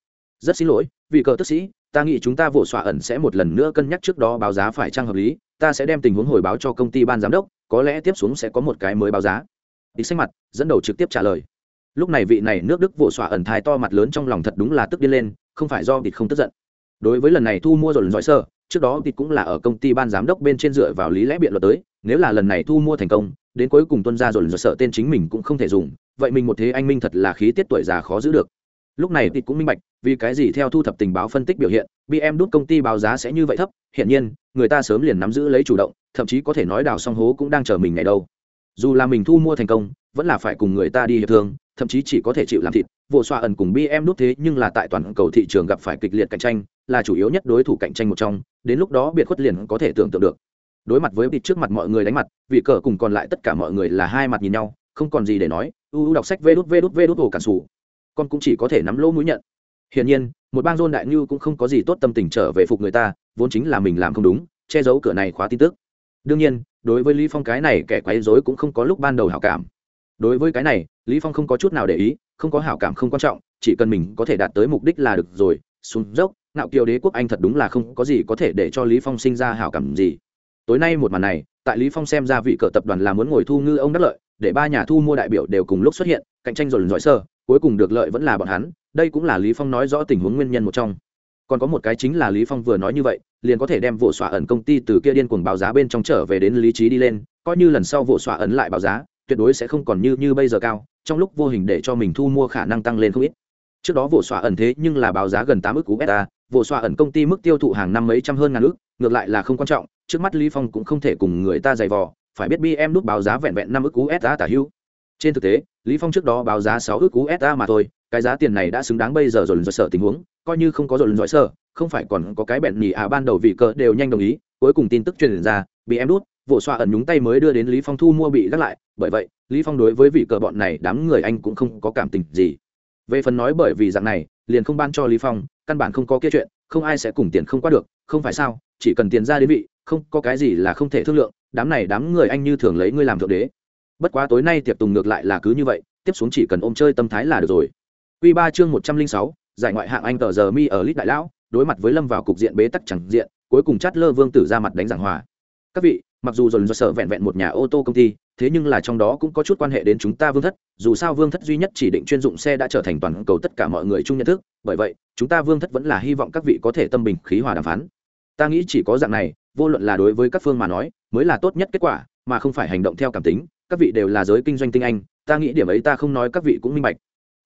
Rất xin lỗi, vì cờ tức sĩ, ta nghĩ chúng ta vỗ xoa ẩn sẽ một lần nữa cân nhắc trước đó báo giá phải trang hợp lý, ta sẽ đem tình huống hồi báo cho công ty ban giám đốc, có lẽ tiếp xuống sẽ có một cái mới báo giá. Đi xanh mặt, dẫn đầu trực tiếp trả lời. Lúc này vị này nước đức vỗ xoa ẩn thái to mặt lớn trong lòng thật đúng là tức điên lên, không phải do vịt không tức giận. Đối với lần này thu mua rồi lần giỏi sơ, trước đó vịt cũng là ở công ty ban giám đốc bên trên dựa vào lý lẽ biện luật tới, nếu là lần này thu mua thành công, đến cuối cùng tuân ra rồi lần sợ tên chính mình cũng không thể dùng, vậy mình một thế anh minh thật là khí tiết tuổi già khó giữ được lúc này thì cũng minh bạch, vì cái gì theo thu thập tình báo phân tích biểu hiện bm đút công ty báo giá sẽ như vậy thấp hiện nhiên, người ta sớm liền nắm giữ lấy chủ động, thậm chí có thể nói đào song hố cũng đang chờ mình ngày đâu dù là mình thu mua thành công, vẫn là phải cùng người ta đi hiệp thương, thậm chí chỉ có thể chịu làm thịt vụ xoa ẩn cùng bm đút thế nhưng là tại toàn cầu thị trường gặp phải kịch liệt cạnh tranh, là chủ yếu nhất đối thủ cạnh tranh một trong, đến lúc đó biệt khuất liền có thể tưởng tượng được. Đối mặt với vịt trước mặt mọi người đánh mặt, vị cờ cùng còn lại tất cả mọi người là hai mặt nhìn nhau, không còn gì để nói u đọc sách vê đút vê đút vê đút hồ cản sủ con cũng chỉ có thể nắm lỗ mũi nhận. Hiển nhiên, một bang dôn đại ngưu cũng không có gì tốt tâm tình trở về phục người ta, vốn chính là mình làm không đúng, che giấu cửa này khóa tin tức. Đương nhiên, đối với lý phong cái này kẻ quấy rối cũng không có lúc ban đầu hảo cảm. Đối với cái này, lý phong không có chút nào để ý, không có hảo cảm không quan trọng, chỉ cần mình có thể đạt tới mục đích là được rồi, xuống dốc, ngạo kiều đế quốc anh thật đúng là không có gì có thể để cho lý phong sinh ra hảo cảm gì. Tối nay một màn này, tại lý phong xem ra vị cờ tập đoàn là muốn ngồi thu ngư ông đắc lợi, để ba nhà thu mua đại biểu đều cùng lúc xuất hiện, cạnh tranh rồi giỏi sơ cuối cùng được lợi vẫn là bọn hắn đây cũng là lý phong nói rõ tình huống nguyên nhân một trong. Còn có một cái chính là lý phong vừa nói như vậy liền có thể đem vụ xóa ẩn công ty từ kia điên cuồng báo giá bên trong trở về đến lý trí đi lên coi như lần sau vụ xóa ẩn lại báo giá tuyệt đối sẽ không còn như như bây giờ cao trong lúc vô hình để cho mình thu mua khả năng tăng lên không ít. Trước đó vụ xóa ẩn thế nhưng là báo giá gần tám ức cú beta vụ xóa ẩn công ty mức tiêu thụ hàng năm mấy trăm hơn ngàn ức, ngược lại là không quan trọng trước mắt lý phong cũng không thể cùng người ta giày vò phải biết bm đúc báo giá vẹn vẹn năm ức cú beta tả hữu trên thực tế, lý phong trước đó báo giá sáu ước cú ETA mà thôi, cái giá tiền này đã xứng đáng bây giờ rồi rồi sợ tình huống, coi như không có rồi rồi sợ không phải còn có cái bẹn nhỉ à ban đầu vị cờ đều nhanh đồng ý, cuối cùng tin tức truyền ra, bị em đút vụ xoa ẩn nhúng tay mới đưa đến lý phong thu mua bị gác lại, bởi vậy, lý phong đối với vị cờ bọn này đám người anh cũng không có cảm tình gì. Về phần nói bởi vì dạng này, liền không ban cho lý phong, căn bản không có kia chuyện, không ai sẽ cùng tiền không qua được, không phải sao, chỉ cần tiền ra đến vị, không, có cái gì là không thể thương lượng, đám này đám người anh như thường lấy ngươi làm thượng đế bất quá tối nay tiệc tùng ngược lại là cứ như vậy tiếp xuống chỉ cần ôm chơi tâm thái là được rồi Quy ba chương 106, giải ngoại hạng Anh tờ giờ mi ở Lít đại lão, đối mặt với Lâm vào cục diện bế tắc chẳng diện, cuối cùng chát lơ Vương Tử ra mặt đánh giảng hòa. Các vị, mặc dù dồn do sợ vẹn vẹn một nhà ô tô công ty, thế nhưng là trong đó cũng có chút quan hệ đến chúng ta Vương thất, dù sao Vương thất duy nhất chỉ định chuyên dụng xe đã trở thành toàn cầu tất cả mọi người chung nhận thức, bởi vậy, chúng ta Vương thất vẫn là hy vọng các vị có thể tâm bình khí hòa đàm phán. Ta nghĩ chỉ có dạng này, vô luận là đối với các phương mà nói, mới là tốt nhất kết quả, mà không phải hành động theo cảm tính, các vị đều là giới kinh doanh tinh anh, ta nghĩ điểm ấy ta không nói các vị cũng minh bạch.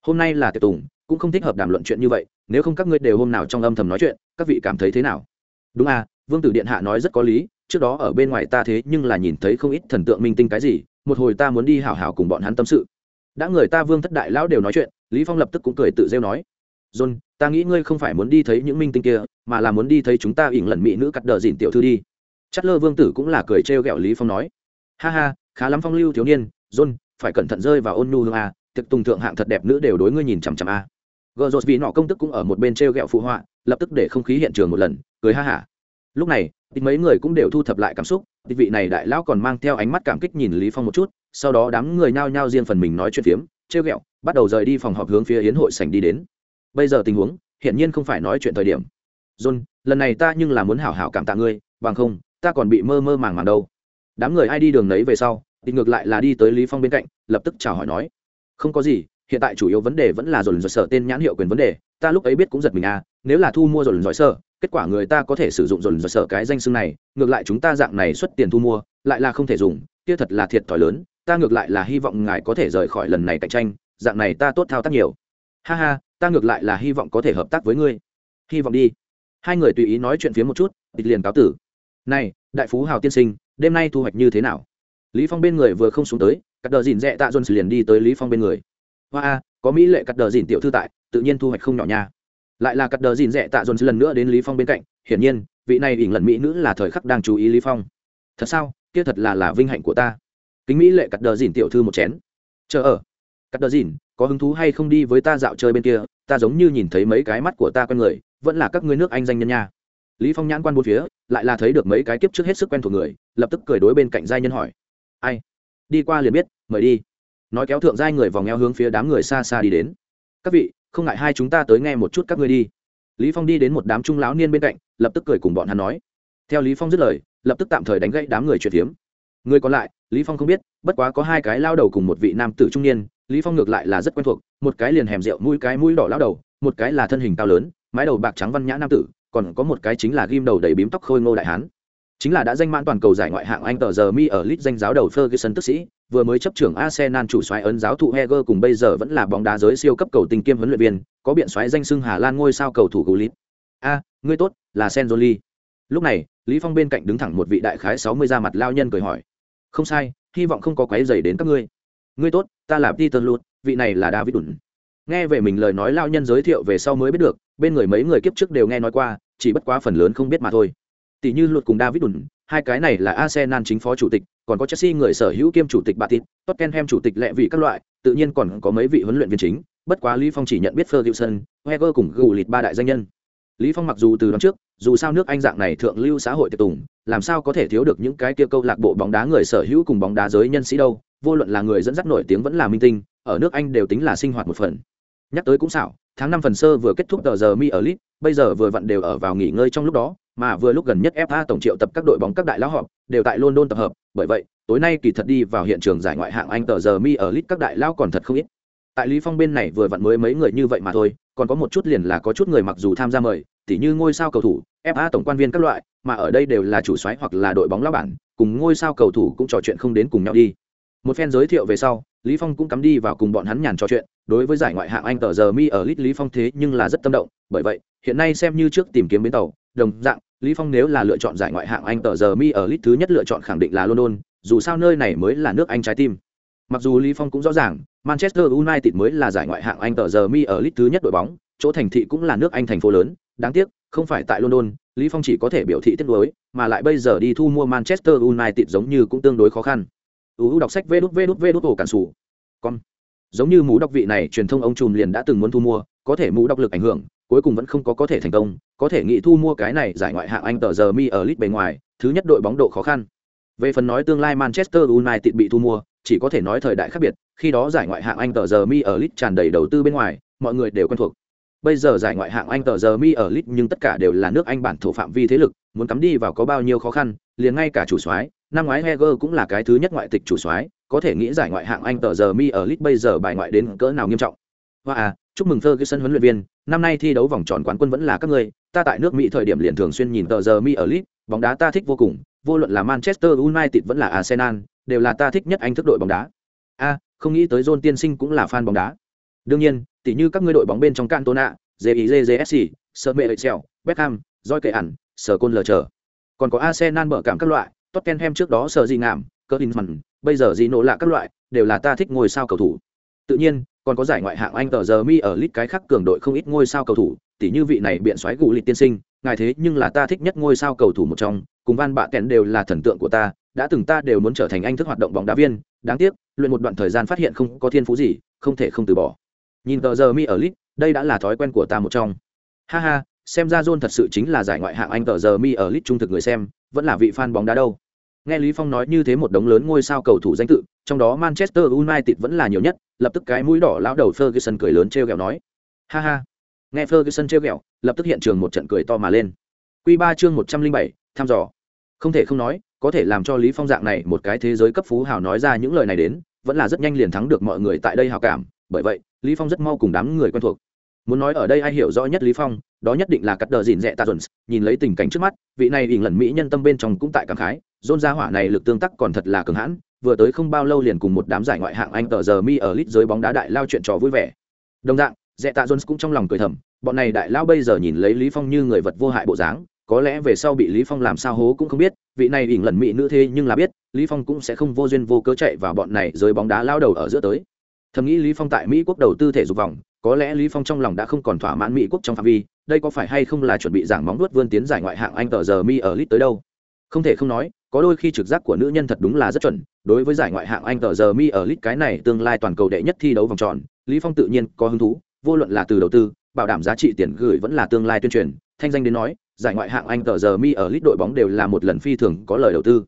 Hôm nay là tiệc tùng cũng không thích hợp đàm luận chuyện như vậy nếu không các ngươi đều hôm nào trong âm thầm nói chuyện các vị cảm thấy thế nào? Đúng à vương tử điện hạ nói rất có lý trước đó ở bên ngoài ta thế nhưng là nhìn thấy không ít thần tượng minh tinh cái gì một hồi ta muốn đi hảo hảo cùng bọn hắn tâm sự. Đã người ta vương thất đại lão đều nói chuyện lý phong lập tức cũng cười tự rêu nói. John ta nghĩ ngươi không phải muốn đi thấy những minh tinh kia mà là muốn đi thấy chúng ta ỉn lần mỹ nữ cắt đờ dìn tiểu thư đi. Chất lơ vương tử cũng là cười trêu ghẹo lý phong nói. Ha ha khá lắm phong lưu thiếu niên, john, phải cẩn thận rơi vào ôn nhu hương a, tiệc tùng thượng hạng thật đẹp nữ đều đối ngươi nhìn chằm chằm a. Gờ rột vì nọ công tức cũng ở một bên t r e o g ẹ o phụ họa, lập tức để không khí hiện trường một lần, cười ha hả. Lúc này thì mấy người cũng đều thu thập lại cảm xúc thì vị này đại lão còn mang theo ánh mắt cảm kích nhìn lý phong một chút, sau đó đám người nao nhao riêng phần mình nói chuyện phiếm t r e o g ẹ o bắt đầu rời đi phòng họp hướng phía hiến hội sảnh đi đến. Bây giờ tình huống, hiển nhiên không phải nói chuyện thời điểm. John, lần này ta nhưng là muốn hảo hảo cảm tạ ngươi, bằng không, ta còn bị mơ mơ màng màng đâu. Đám người ai đi đường nấy về sau thì ngược lại là đi tới lý phong bên cạnh, lập tức chào hỏi nói, không có gì, hiện tại chủ yếu vấn đề vẫn là dồn dồn sở tên nhãn hiệu quyền vấn đề, ta lúc ấy biết cũng giật mình à nếu là thu mua dồn dồn sở, kết quả người ta có thể sử dụng dồn dồn sở cái danh xưng này, ngược lại chúng ta dạng này xuất tiền thu mua, lại là không thể dùng, kia thật là thiệt thòi lớn, ta ngược lại là hy vọng ngài có thể rời khỏi lần này cạnh tranh, dạng này ta tốt thao tác nhiều. Ha ha, ta ngược lại là hy vọng có thể hợp tác với ngươi. Hy vọng đi. Hai người tùy ý nói chuyện phía một chút địch liền cáo tử, này, đại phú hào tiên sinh, đêm nay thu hoạch như thế nào? Lý phong bên người vừa không xuống tới, cắt đờ dìn dẹ tạ jones liền đi tới lý phong bên người. Hoa a, có mỹ lệ cắt đờ dìn tiểu thư tại, tự nhiên thu hoạch không nhỏ nha. Lại là cắt đờ dìn dẹ tạ jones lần nữa đến lý phong bên cạnh, hiển nhiên, vị này ỉn lần mỹ nữ là thời khắc đang chú ý lý phong. Thật sao? Kia thật là là vinh hạnh của ta. Kính mỹ lệ cắt đờ dìn tiểu thư một chén. Chờ ở. Cắt đờ dìn, có hứng thú hay không đi với ta dạo chơi bên kia? Ta giống như nhìn thấy mấy cái mắt của ta con người, vẫn là các ngươi nước anh danh nhân nha. Lý phong nhãn quan bốn phía, lại là thấy được mấy cái kiếp trước hết sức quen thuộc người, lập tức cười đối bên cạnh giai nhân hỏi ai? Đi qua liền biết, mời đi. Nói kéo thượng giai người vòng eo hướng phía đám người xa xa đi đến. Các vị, không ngại hai chúng ta tới nghe một chút các ngươi đi. Lý phong đi đến một đám trung lão niên bên cạnh, lập tức cười cùng bọn hắn nói. Theo lý phong dứt lời, lập tức tạm thời đánh gãy đám người chuyện phiếm người còn lại, lý phong không biết, bất quá có hai cái lao đầu cùng một vị nam tử trung niên, lý phong ngược lại là rất quen thuộc, một cái liền hẻm rượu mũi cái mũi đỏ lao đầu, một cái là thân hình cao lớn, mái đầu bạc trắng văn nhã nam tử, còn có một cái chính là ghim đầu đầy bím tóc khôi ngô đại hán chính là đã danh mãn toàn cầu giải ngoại hạng Anh tờ giờ mi ở lit danh giáo đầu Ferguson tức sĩ, vừa mới chấp trưởng Arsenal chủ soái ấn giáo thụ Heger cùng bây giờ vẫn là bóng đá giới siêu cấp cầu tình kiêm huấn luyện viên, có biện soái danh xưng Hà Lan ngôi sao cầu thủ Gullit. A, ngươi tốt, là Senzoli. Lúc này, Lý Phong bên cạnh đứng thẳng một vị đại khái 60 ra mặt lao nhân cười hỏi. Không sai, hy vọng không có quấy rầy đến các ngươi. Ngươi tốt, ta là Peter Lut, vị này là David Dunn. Nghe về mình lời nói lao nhân giới thiệu về sau mới biết được, bên người mấy người kiếp trước đều nghe nói qua, chỉ bất quá phần lớn không biết mà thôi tỷ như luật cùng David Dunn, hai cái này là Arsenal chính phó chủ tịch, còn có Chelsea người sở hữu kiêm chủ tịch Batit, Tottenham chủ tịch lệ vị các loại, tự nhiên còn có mấy vị huấn luyện viên chính, bất quá Lý Phong chỉ nhận biết Ferguson, Wenger cùng Gullit ba đại danh nhân. Lý Phong mặc dù từ năm trước, dù sao nước Anh dạng này thượng lưu xã hội tiệc tùng, làm sao có thể thiếu được những cái kia câu lạc bộ bóng đá người sở hữu cùng bóng đá giới nhân sĩ đâu, vô luận là người dẫn dắt nổi tiếng vẫn là minh tinh, ở nước Anh đều tính là sinh hoạt một phần. Nhắc tới cũng xảo, tháng năm phần sơ vừa kết thúc tờ giờ mi ở Leeds, bây giờ vừa vặn đều ở vào nghỉ ngơi trong lúc đó, mà vừa lúc gần nhất FA tổng triệu tập các đội bóng các đại lão họp đều tại London tập hợp, bởi vậy, tối nay kỳ thật đi vào hiện trường giải ngoại hạng Anh tờ giờ mi ở lit các đại lão còn thật không ít. Tại Lý Phong bên này vừa vặn mới mấy người như vậy mà thôi, còn có một chút liền là có chút người mặc dù tham gia mời, tỉ như ngôi sao cầu thủ, FA tổng quan viên các loại, mà ở đây đều là chủ soái hoặc là đội bóng lão bản cùng ngôi sao cầu thủ cũng trò chuyện không đến cùng nhau đi. Một phen giới thiệu về sau lý phong cũng cắm đi vào cùng bọn hắn nhàn trò chuyện. Đối với giải ngoại hạng anh tờ giờ mi ở lit lý phong thế nhưng là rất tâm động bởi vậy hiện nay xem như trước tìm kiếm bến tàu đồng dạng, lý phong nếu là lựa chọn giải ngoại hạng anh tờ giờ mi ở lit thứ nhất lựa chọn khẳng định là london, dù sao nơi này mới là nước anh trái tim. Mặc dù lý phong cũng rõ ràng, manchester united mới là giải ngoại hạng anh tờ giờ mi ở lit thứ nhất đội bóng, chỗ thành thị cũng là nước anh thành phố lớn, đáng tiếc, không phải tại london, lý phong chỉ có thể biểu thị tiếc nuối, mà lại bây giờ đi thu mua manchester united giống như cũng tương đối khó khăn. Uu đọc sách vê đút vê đút vê đút ổ cản sủ. Con giống như mũ đọc vị này truyền thông ông trùm liền đã từng muốn thu mua, có thể mũ đọc lực ảnh hưởng cuối cùng vẫn không có có thể thành công, có thể nghĩ thu mua cái này giải ngoại hạng anh tờ giờ mi ở lit bề ngoài, thứ nhất đội bóng độ khó khăn. Về phần nói tương lai manchester united bị thu mua, chỉ có thể nói thời đại khác biệt, khi đó giải ngoại hạng anh tờ giờ mi ở lit tràn đầy đầu tư bên ngoài, mọi người đều quen thuộc. Bây giờ giải ngoại hạng anh tờ giờ mi ở lit nhưng tất cả đều là nước anh bản thổ phạm vi thế lực, muốn cắm đi vào có bao nhiêu khó khăn, liền ngay cả chủ soái, năm ngoái heger cũng là cái thứ nhất ngoại tịch chủ soái, có thể nghĩ giải ngoại hạng anh tờ giờ mi ở lit bây giờ bài ngoại đến cỡ nào nghiêm trọng. Và à chúc mừng ferguson huấn luyện viên năm nay thi đấu vòng tròn quán quân vẫn là các ngươi, ta tại nước mỹ thời điểm liền thường xuyên nhìn tờ giờ mi ở lit bóng đá ta thích vô cùng, vô luận là manchester united vẫn là arsenal, đều là ta thích nhất anh thức đội bóng đá. A, không nghĩ tới john tiên sinh cũng là fan bóng đá. Đương nhiên tỷ như các ngươi đội bóng bên trong cantona jizsc sơ mệ excel beckham roi kệ ẩn sở côn lờ chờ. Còn có arsenal mở cảm các loại, tottenham trước đó sở gì ngảm cơ mặn bây giờ gì nổ lạ các loại, đều là ta thích ngồi sao cầu thủ. Tự nhiên còn có giải ngoại hạng anh tờ giờ mi ở lit cái khác cường đội không ít ngôi sao cầu thủ tỷ như vị này biện xoáy gù lịch tiên sinh, ngài thế nhưng là ta thích nhất ngôi sao cầu thủ một trong, cùng van bạ kèn đều là thần tượng của ta, đã từng ta đều muốn trở thành anh thức hoạt động bóng đá viên, đáng tiếc, luyện một đoạn thời gian phát hiện không có thiên phú gì, không thể không từ bỏ. Nhìn tờ giờ mi ở lit đây đã là thói quen của ta một trong. Ha ha, xem ra john thật sự chính là giải ngoại hạng anh tờ giờ mi ở lit trung thực người xem, vẫn là vị fan bóng đá đâu nghe lý phong nói như thế một đống lớn ngôi sao cầu thủ danh tự trong đó manchester united vẫn là nhiều nhất lập tức cái mũi đỏ lão đầu ferguson cười lớn treo ghẹo nói ha ha. Nghe ferguson treo ghẹo, lập tức hiện trường một trận cười to mà lên. Quy ba chương một trăm linh bảy thăm dò. Không thể không nói có thể làm cho lý phong dạng này một cái thế giới cấp phú hào nói ra những lời này đến vẫn là rất nhanh liền thắng được mọi người tại đây hào cảm. Bởi vậy lý phong rất mau cùng đám người quen thuộc. Muốn nói ở đây ai hiểu rõ nhất lý phong đó nhất định là cắt đờ dìn rẻ ta jones nhìn lấy tình cảnh trước mắt vị này ỉn lần mỹ nhân tâm bên trong cũng tại cảm khái dôn gia hỏa này lực tương tác còn thật là cường hãn, vừa tới không bao lâu liền cùng một đám giải ngoại hạng anh tờ giờ mi ở lít dưới bóng đá đại lao chuyện trò vui vẻ. Đồng dạng dẹ tạ jones cũng trong lòng cười thầm, bọn này đại lao bây giờ nhìn lấy lý phong như người vật vô hại bộ dáng, có lẽ về sau bị lý phong làm sao hố cũng không biết, vị này ỉn lần mỹ nữ thế nhưng là biết, lý phong cũng sẽ không vô duyên vô cớ chạy vào bọn này dưới bóng đá lao đầu ở giữa tới. Thầm nghĩ lý phong tại mỹ quốc đầu tư thể dục vòng, có lẽ lý phong trong lòng đã không còn thỏa mãn mỹ quốc trong phạm vi, đây có phải hay không là chuẩn bị giảng móng nuốt vươn tiến giải ngoại hạng anh tờ giờ mi ở lit tới đâu? Không thể không nói có đôi khi trực giác của nữ nhân thật đúng là rất chuẩn đối với giải ngoại hạng anh tờ giờ mi ở lit cái này tương lai toàn cầu đệ nhất thi đấu vòng tròn lý phong tự nhiên có hứng thú vô luận là từ đầu tư bảo đảm giá trị tiền gửi vẫn là tương lai tuyên truyền thanh danh đến nói giải ngoại hạng anh tờ giờ mi ở lit đội bóng đều là một lần phi thường có lời đầu tư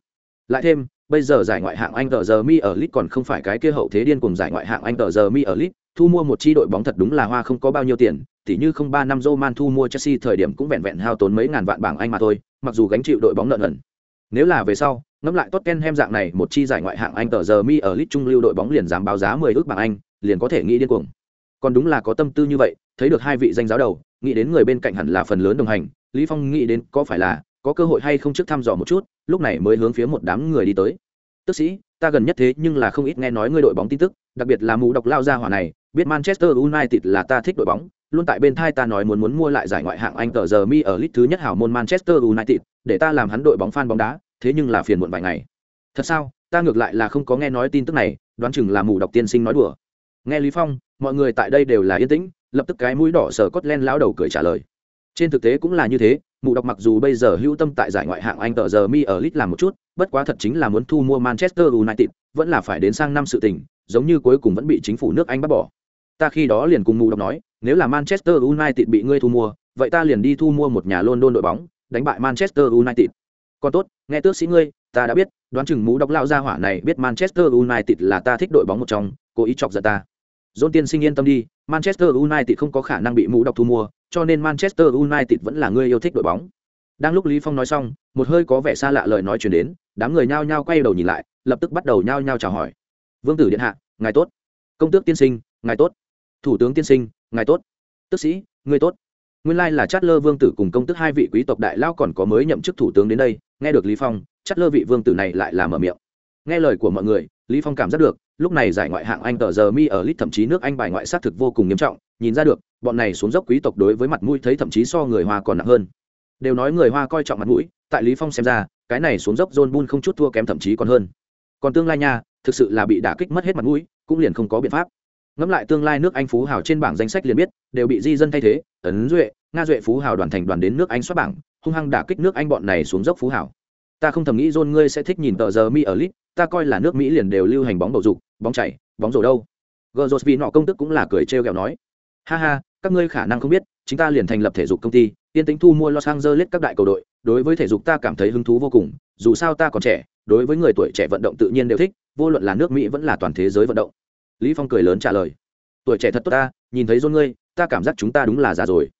lại thêm bây giờ giải ngoại hạng anh tờ giờ mi ở lit còn không phải cái kia hậu thế điên cùng giải ngoại hạng anh tờ giờ mi ở lit thu mua một chi đội bóng thật đúng là hoa không có bao nhiêu tiền tỉ như không ba năm Roman thu mua Chelsea thời điểm cũng vẹn vẹn hao tốn mấy ngàn vạn bảng Anh mà thôi, mặc dù gánh chịu đội bóng nợ nần. Nếu là về sau, ngẫm lại Tottenham dạng này một chi giải ngoại hạng Anh tờ giờ mi ở lit trung lưu đội bóng liền dám báo giá 10 ước bảng Anh, liền có thể nghĩ điên cuồng. Còn đúng là có tâm tư như vậy, thấy được hai vị danh giáo đầu, nghĩ đến người bên cạnh hẳn là phần lớn đồng hành, Lý Phong nghĩ đến có phải là có cơ hội hay không trước thăm dò một chút, lúc này mới hướng phía một đám người đi tới. Tức sĩ, ta gần nhất thế nhưng là không ít nghe nói ngươi đội bóng tin tức, đặc biệt là mù độc lao ra hỏa này, biết Manchester United là ta thích đội bóng, luôn tại bên thai ta nói muốn muốn mua lại giải ngoại hạng Anh tờ giờ mi ở lit thứ nhất hảo môn Manchester United, để ta làm hắn đội bóng fan bóng đá, thế nhưng là phiền muộn vài ngày. Thật sao? Ta ngược lại là không có nghe nói tin tức này, đoán chừng là mù đọc tiên sinh nói đùa. Nghe Lý Phong, mọi người tại đây đều là yên tĩnh, lập tức cái mũi đỏ sờ cốt len lão đầu cười trả lời. Trên thực tế cũng là như thế, mù đọc mặc dù bây giờ hữu tâm tại giải ngoại hạng Anh tờ giờ mi ở lit làm một chút, bất quá thật chính là muốn thu mua Manchester United, vẫn là phải đến sang năm sự tình, giống như cuối cùng vẫn bị chính phủ nước Anh bắt bỏ. Ta khi đó liền cùng mù đọc nói, nếu là Manchester United bị ngươi thu mua, vậy ta liền đi thu mua một nhà London đội bóng, đánh bại Manchester United. Còn tốt, nghe tước sĩ ngươi, ta đã biết, đoán chừng mũ đọc lao ra hỏa này biết Manchester United là ta thích đội bóng một trong, cố ý chọc giận ta. dôn tiên sinh yên tâm đi, Manchester United không có khả năng bị mũ đọc thu mua, cho nên Manchester United vẫn là ngươi yêu thích đội bóng. Đang lúc Lý Phong nói xong, một hơi có vẻ xa lạ lời nói truyền đến, đám người nhao nhao quay đầu nhìn lại, lập tức bắt đầu nhao nhao chào hỏi. Vương tử điện hạ, ngài tốt. Công tước tiên sinh, ngài tốt. Thủ tướng tiên sinh, ngài tốt tức sĩ ngươi tốt nguyên lai là chát lơ vương tử cùng công tức hai vị quý tộc đại lao còn có mới nhậm chức thủ tướng đến đây. Nghe được lý phong chát lơ vị vương tử này lại là mở miệng. Nghe lời của mọi người, lý phong cảm giác được, lúc này giải ngoại hạng anh tờ giờ mi ở lit thậm chí nước anh bài ngoại sát thực vô cùng nghiêm trọng. Nhìn ra được, bọn này xuống dốc quý tộc đối với mặt mũi thấy thậm chí so người hoa còn nặng hơn. Đều nói người hoa coi trọng mặt mũi, tại lý phong xem ra, cái này xuống dốc john bull không chút thua kém thậm chí còn hơn. Còn tương lai nha, thực sự là bị đả kích mất hết mặt mũi, cũng liền không có biện pháp. Ngẫm lại tương lai nước anh phú hào trên bảng danh sách liền biết, đều bị di dân thay thế ấn duệ, nga duệ phú hào đoàn thành đoàn đến nước anh xuất bảng, hung hăng đả kích nước anh bọn này xuống dốc phú hào. Ta không thầm nghĩ john ngươi sẽ thích nhìn tờ giờ mi ở lit ta coi là nước mỹ liền đều lưu hành bóng bầu dục, bóng chảy, bóng rổ đâu. Gờ rột vì nọ công tức cũng là cười trêu ghẹo nói. Ha ha, các ngươi khả năng không biết chúng ta liền thành lập thể dục công ty, tiên tính thu mua los angeles các đại cầu đội, đối với thể dục ta cảm thấy hứng thú vô cùng, dù sao ta còn trẻ, đối với người tuổi trẻ vận động tự nhiên đều thích, vô luận là nước mỹ vẫn là toàn thế giới vận động. Lý phong cười lớn trả lời. Tuổi trẻ thật tốt ta, nhìn thấy dôn ngươi ta cảm giác chúng ta đúng là già rồi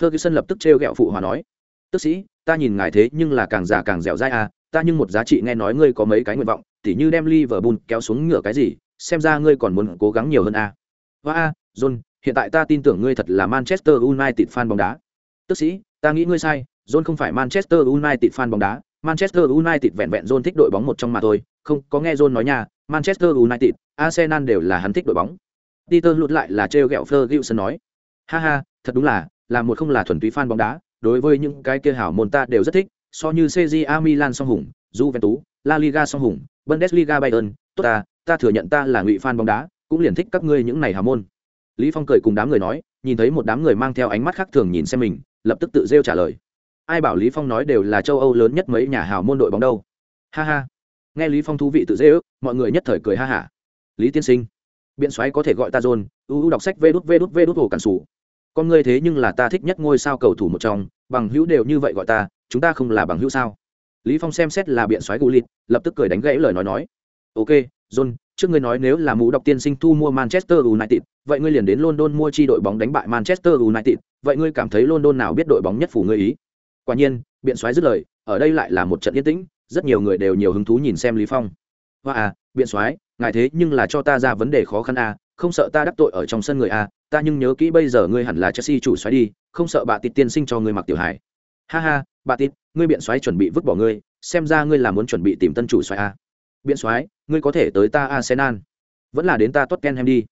ferguson lập tức trêu ghẹo phụ hòa nói tức sĩ ta nhìn ngài thế nhưng là càng già càng dẻo dai à ta nhưng một giá trị nghe nói ngươi có mấy cái nguyện vọng tỉ như đem Liverpool kéo xuống ngựa cái gì, xem ra ngươi còn muốn cố gắng nhiều hơn. À. Và a, John, hiện tại ta tin tưởng ngươi thật là Manchester United fan bóng đá. Tức sĩ, ta nghĩ ngươi sai, John không phải Manchester United fan bóng đá, Manchester United vẹn vẹn John thích đội bóng một trong mà thôi, không, có nghe John nói nha, Manchester United, Arsenal đều là hắn thích đội bóng. Peter lụt lại là trêu o Ferguson nói. Ha ha, thật đúng là, là một không là thuần túy fan bóng đá, đối với những cái kia hảo môn ta đều rất thích, so như CJA Milan song hùng, Juventus, La Liga song hùng, Bundesliga Bayern, tốt ta, ta thừa nhận ta là ngụy fan bóng đá, cũng liền thích các ngươi những này hào môn. Lý Phong cười cùng đám người nói, nhìn thấy một đám người mang theo ánh mắt khác thường nhìn xem mình, lập tức tự rêu trả lời. Ai bảo Lý Phong nói đều là châu Âu lớn nhất mấy nhà hào môn đội bóng đâu? Ha ha. Nghe Lý Phong thú vị tự rêu, mọi người nhất thời cười ha hả. Lý tiên sinh, biện xoáy có thể gọi ta John, u đọc sách vê đút vê đút vê đút hồ cản sủ. Con ngươi thế nhưng là ta thích nhất ngôi sao cầu thủ một trong, bằng hữu đều như vậy gọi ta, chúng ta không là bằng hữu sao? lý phong xem xét là biện xoáy gù lịt lập tức cười đánh gãy lời nói nói. Ok john trước ngươi nói nếu là mũ đọc tiên sinh thu mua manchester united vậy ngươi liền đến london mua chi đội bóng đánh bại manchester united vậy ngươi cảm thấy london nào biết đội bóng nhất phủ ngươi ý? Quả nhiên biện xoáy dứt lời ở đây lại là một trận yên tĩnh rất nhiều người đều nhiều hứng thú nhìn xem lý phong. Hoa à biện xoáy ngài thế nhưng là cho ta ra vấn đề khó khăn à không sợ ta đắc tội ở trong sân người à ta nhưng nhớ kỹ bây giờ ngươi hẳn là chelsea chủ xoáy đi, không sợ bà tịt tiên sinh cho ngươi mặc tiểu hải ha ha, bà tịt, ngươi biện xoáy chuẩn bị vứt bỏ ngươi, xem ra ngươi là muốn chuẩn bị tìm tân chủ xoáy a. Biện xoáy, ngươi có thể tới ta arsenal. Vẫn là đến ta tottenham đi.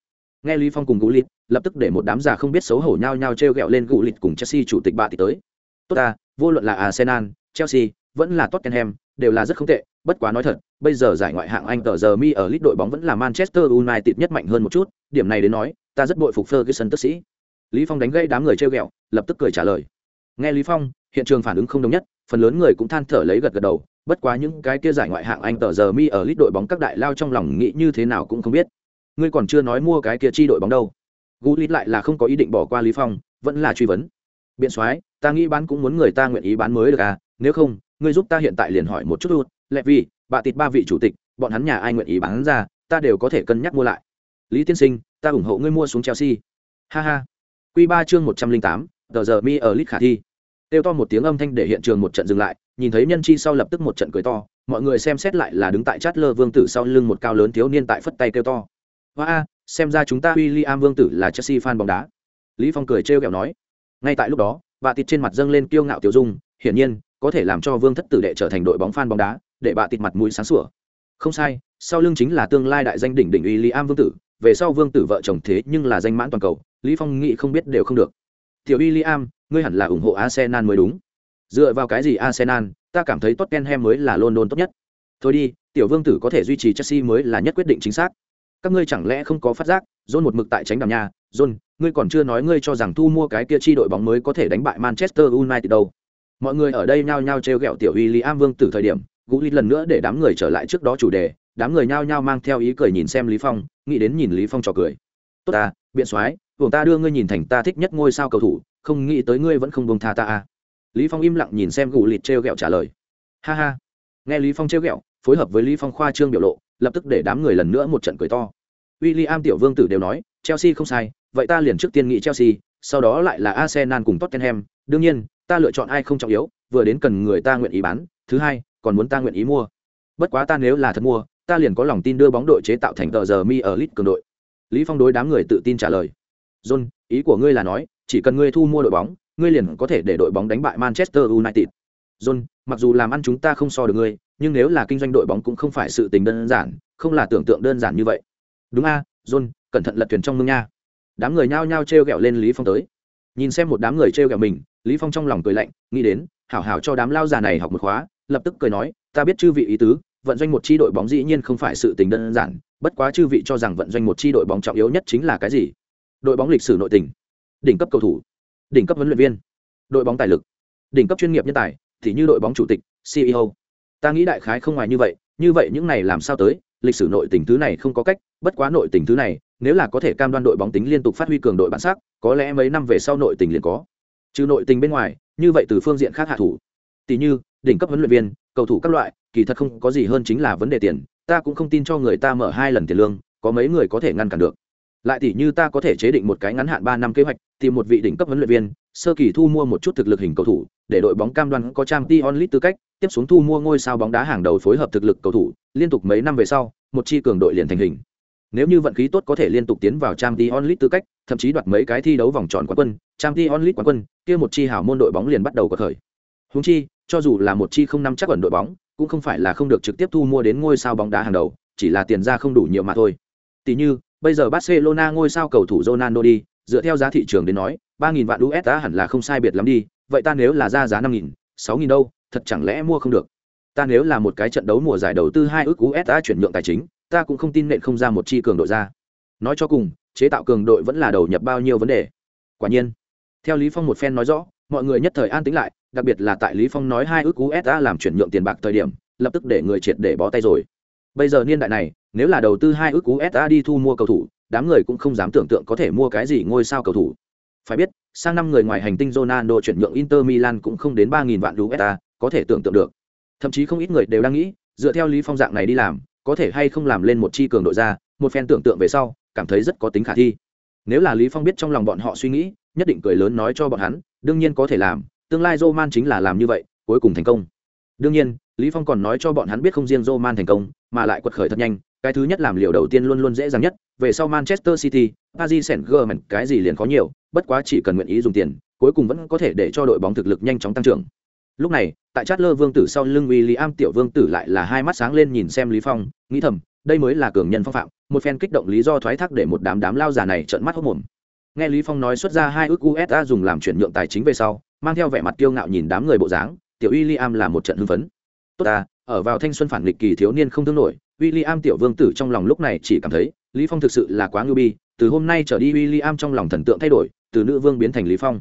Nghe lý phong cùng gũ lịt, lập tức để một đám già không biết xấu hổ nhau nhau treo gẹo lên gũ lịt cùng chelsea chủ tịch bà tịt tới. Tốt ta, vô luận là arsenal, chelsea, vẫn là tottenham đều là rất không tệ, bất quá nói thật, bây giờ giải ngoại hạng anh tờ giờ mi ở lít đội bóng vẫn là manchester united nhất mạnh hơn một chút, điểm này đến nói, ta rất bội phục ferguson tức sĩ. Lý phong đánh gây đám người trêu gẹo lập tức cười trả lời. Nghe lý phong, hiện trường phản ứng không đồng nhất, phần lớn người cũng than thở lấy gật gật đầu, bất quá những cái kia giải ngoại hạng anh tờ giờ mi ở lít đội bóng các đại lao trong lòng nghĩ như thế nào cũng không biết. Ngươi còn chưa nói mua cái kia chi đội bóng đâu. Gu lít lại là không có ý định bỏ qua lý phong, vẫn là truy vấn. Biện soái, ta nghĩ bán cũng muốn người ta nguyện ý bán mới được à nếu không ngươi giúp ta hiện tại liền hỏi một chút luôn lẹ vì bà tịt ba vị chủ tịch bọn hắn nhà ai nguyện ý bán ra ta đều có thể cân nhắc mua lại lý tiên sinh ta ủng hộ ngươi mua xuống chelsea ha ha quy ba chương một trăm linh tám tờ giờ mi ở lit khả thi Tiêu to một tiếng âm thanh để hiện trường một trận dừng lại, nhìn thấy nhân chi sau lập tức một trận cười to, mọi người xem xét lại là đứng tại chát lơ vương tử sau lưng một cao lớn thiếu niên tại phất tay kêu to. Hoa a, xem ra chúng ta William vương tử là Chelsea fan bóng đá. Lý Phong cười trêu ghẹo nói. Ngay tại lúc đó, bà tịt trên mặt dâng lên kiêu ngạo tiểu dung, hiển nhiên, có thể làm cho vương thất tử đệ trở thành đội bóng phan bóng đá, để bà tịt mặt mũi sáng sủa. Không sai, sau lưng chính là tương lai đại danh đỉnh đỉnh William vương tử, về sau vương tử vợ chồng thế nhưng là danh mãn toàn cầu, Lý Phong nghĩ không biết đều không được. Tiểu William, ngươi hẳn là ủng hộ Arsenal mới đúng. Dựa vào cái gì Arsenal, ta cảm thấy Tottenham mới là London tốt nhất. Thôi đi, tiểu vương tử có thể duy trì Chelsea mới là nhất quyết định chính xác. Các ngươi chẳng lẽ không có phát giác, John một mực tại tránh đàm nhà, John, ngươi còn chưa nói ngươi cho rằng thu mua cái kia chi đội bóng mới có thể đánh bại Manchester United đâu. Mọi người ở đây nhao nhao trêu ghẹo tiểu uy lý am vương tử thời điểm, Gullit lần nữa để đám người trở lại trước đó chủ đề, đám người nhao nhao mang theo ý cười nhìn xem Lý Phong, nghĩ đến nhìn Lý Phong trò cười. Tốt ta, biện soái, buồng ta đưa ngươi nhìn thành ta thích nhất ngôi sao cầu thủ, không nghĩ tới ngươi vẫn không buông tha ta à. lý phong im lặng nhìn xem gù lịt treo gẹo trả lời ha ha nghe lý phong treo gẹo phối hợp với lý phong khoa trương biểu lộ lập tức để đám người lần nữa một trận cười to William tiểu vương tử đều nói chelsea không sai vậy ta liền trước tiên nghĩ chelsea sau đó lại là arsenal cùng tottenham đương nhiên ta lựa chọn ai không trọng yếu vừa đến cần người ta nguyện ý bán thứ hai còn muốn ta nguyện ý mua bất quá ta nếu là thật mua ta liền có lòng tin đưa bóng đội chế tạo thành tờ giờ mi ở lit cường đội lý phong đối đám người tự tin trả lời john ý của ngươi là nói chỉ cần ngươi thu mua đội bóng ngươi liền có thể để đội bóng đánh bại Manchester United. John, mặc dù làm ăn chúng ta không so được ngươi, nhưng nếu là kinh doanh đội bóng cũng không phải sự tình đơn giản, không là tưởng tượng đơn giản như vậy. Đúng a, John, cẩn thận lật thuyền trong mương nha. Đám người nhao nhao treo gẹo lên Lý Phong tới. Nhìn xem một đám người treo gẹo mình, Lý Phong trong lòng cười lạnh, nghĩ đến, hảo hảo cho đám lao già này học một khóa, lập tức cười nói, ta biết chư vị ý tứ, vận doanh một chi đội bóng dĩ nhiên không phải sự tình đơn giản, bất quá chư vị cho rằng vận doanh một chi đội bóng trọng yếu nhất chính là cái gì? Đội bóng lịch sử nội tình, đỉnh cấp cầu thủ, đỉnh cấp huấn luyện viên, đội bóng tài lực, đỉnh cấp chuyên nghiệp nhân tài, thì như đội bóng chủ tịch, CEO. Ta nghĩ đại khái không ngoài như vậy, như vậy những này làm sao tới, lịch sử nội tình thứ này không có cách, bất quá nội tình thứ này, nếu là có thể cam đoan đội bóng tính liên tục phát huy cường đội bản sắc, có lẽ mấy năm về sau nội tình liền có. Trừ nội tình bên ngoài, như vậy từ phương diện khác hạ thủ. Tỷ như, đỉnh cấp huấn luyện viên, cầu thủ các loại, kỳ thật không có gì hơn chính là vấn đề tiền, ta cũng không tin cho người ta mở hai lần tiền lương, có mấy người có thể ngăn cản được. Lại tỷ như ta có thể chế định một cái ngắn hạn ba năm kế hoạch, tìm một vị đỉnh cấp huấn luyện viên, sơ kỳ thu mua một chút thực lực hình cầu thủ, để đội bóng cam đoan có trang t onlit tư cách, tiếp xuống thu mua ngôi sao bóng đá hàng đầu phối hợp thực lực cầu thủ, liên tục mấy năm về sau, một chi cường đội liền thành hình. Nếu như vận khí tốt có thể liên tục tiến vào Champions League tư cách, thậm chí đoạt mấy cái thi đấu vòng tròn quán quân, Champions League quán quân, kia một chi hảo môn đội bóng liền bắt đầu có khởi. Huống chi, cho dù là một chi không nắm chắc ẩn đội bóng, cũng không phải là không được trực tiếp thu mua đến ngôi sao bóng đá hàng đầu, chỉ là tiền ra không đủ nhiều mà thôi. Tỷ như, bây giờ Barcelona ngôi sao cầu thủ Ronaldo đi, dựa theo giá thị trường đến nói, 3000 vạn USD hẳn là không sai biệt lắm đi, vậy ta nếu là ra giá 5000, 6000 đâu, thật chẳng lẽ mua không được. Ta nếu là một cái trận đấu mùa giải đầu tư 2 ức USD chuyển nhượng tài chính, ta cũng không tin nện không ra một chi cường đội ra. Nói cho cùng, chế tạo cường đội vẫn là đầu nhập bao nhiêu vấn đề. Quả nhiên, theo Lý Phong một phen nói rõ, mọi người nhất thời an tĩnh lại, đặc biệt là tại Lý Phong nói hai ước USD làm chuyển nhượng tiền bạc thời điểm, lập tức để người triệt để bó tay rồi. Bây giờ niên đại này, nếu là đầu tư hai ước USD đi thu mua cầu thủ, đám người cũng không dám tưởng tượng có thể mua cái gì ngôi sao cầu thủ. Phải biết, sang năm người ngoài hành tinh Ronaldo chuyển nhượng Inter Milan cũng không đến 3000 vạn USD, có thể tưởng tượng được. Thậm chí không ít người đều đang nghĩ, dựa theo Lý Phong dạng này đi làm, có thể hay không làm lên một chi cường đội ra, một phen tưởng tượng về sau, cảm thấy rất có tính khả thi. Nếu là Lý Phong biết trong lòng bọn họ suy nghĩ, nhất định cười lớn nói cho bọn hắn, đương nhiên có thể làm, tương lai Roman chính là làm như vậy, cuối cùng thành công. Đương nhiên, Lý Phong còn nói cho bọn hắn biết không riêng Roman thành công, mà lại quật khởi thật nhanh, cái thứ nhất làm liều đầu tiên luôn luôn dễ dàng nhất, về sau Manchester City, Paris Saint-Germain cái gì liền khó nhiều, bất quá chỉ cần nguyện ý dùng tiền, cuối cùng vẫn có thể để cho đội bóng thực lực nhanh chóng tăng trưởng. Lúc này, tại Chatler Vương tử sau lưng William tiểu vương tử lại là hai mắt sáng lên nhìn xem Lý Phong, nghĩ thầm, đây mới là cường nhân phong phạm, một phen kích động lý do thoái thác để một đám đám lao già này trợn mắt hốc mồm. Nghe Lý Phong nói xuất ra hai ước USD dùng làm chuyển nhượng tài chính về sau, mang theo vẻ mặt kiêu ngạo nhìn đám người bộ dáng, tiểu William là một trận hưng phấn. Tốt ta, ở vào thanh xuân phản nghịch kỳ thiếu niên không thương nổi, William tiểu vương tử trong lòng lúc này chỉ cảm thấy, Lý Phong thực sự là quá ngưu bi, từ hôm nay trở đi William trong lòng thần tượng thay đổi, từ nữ vương biến thành Lý Phong.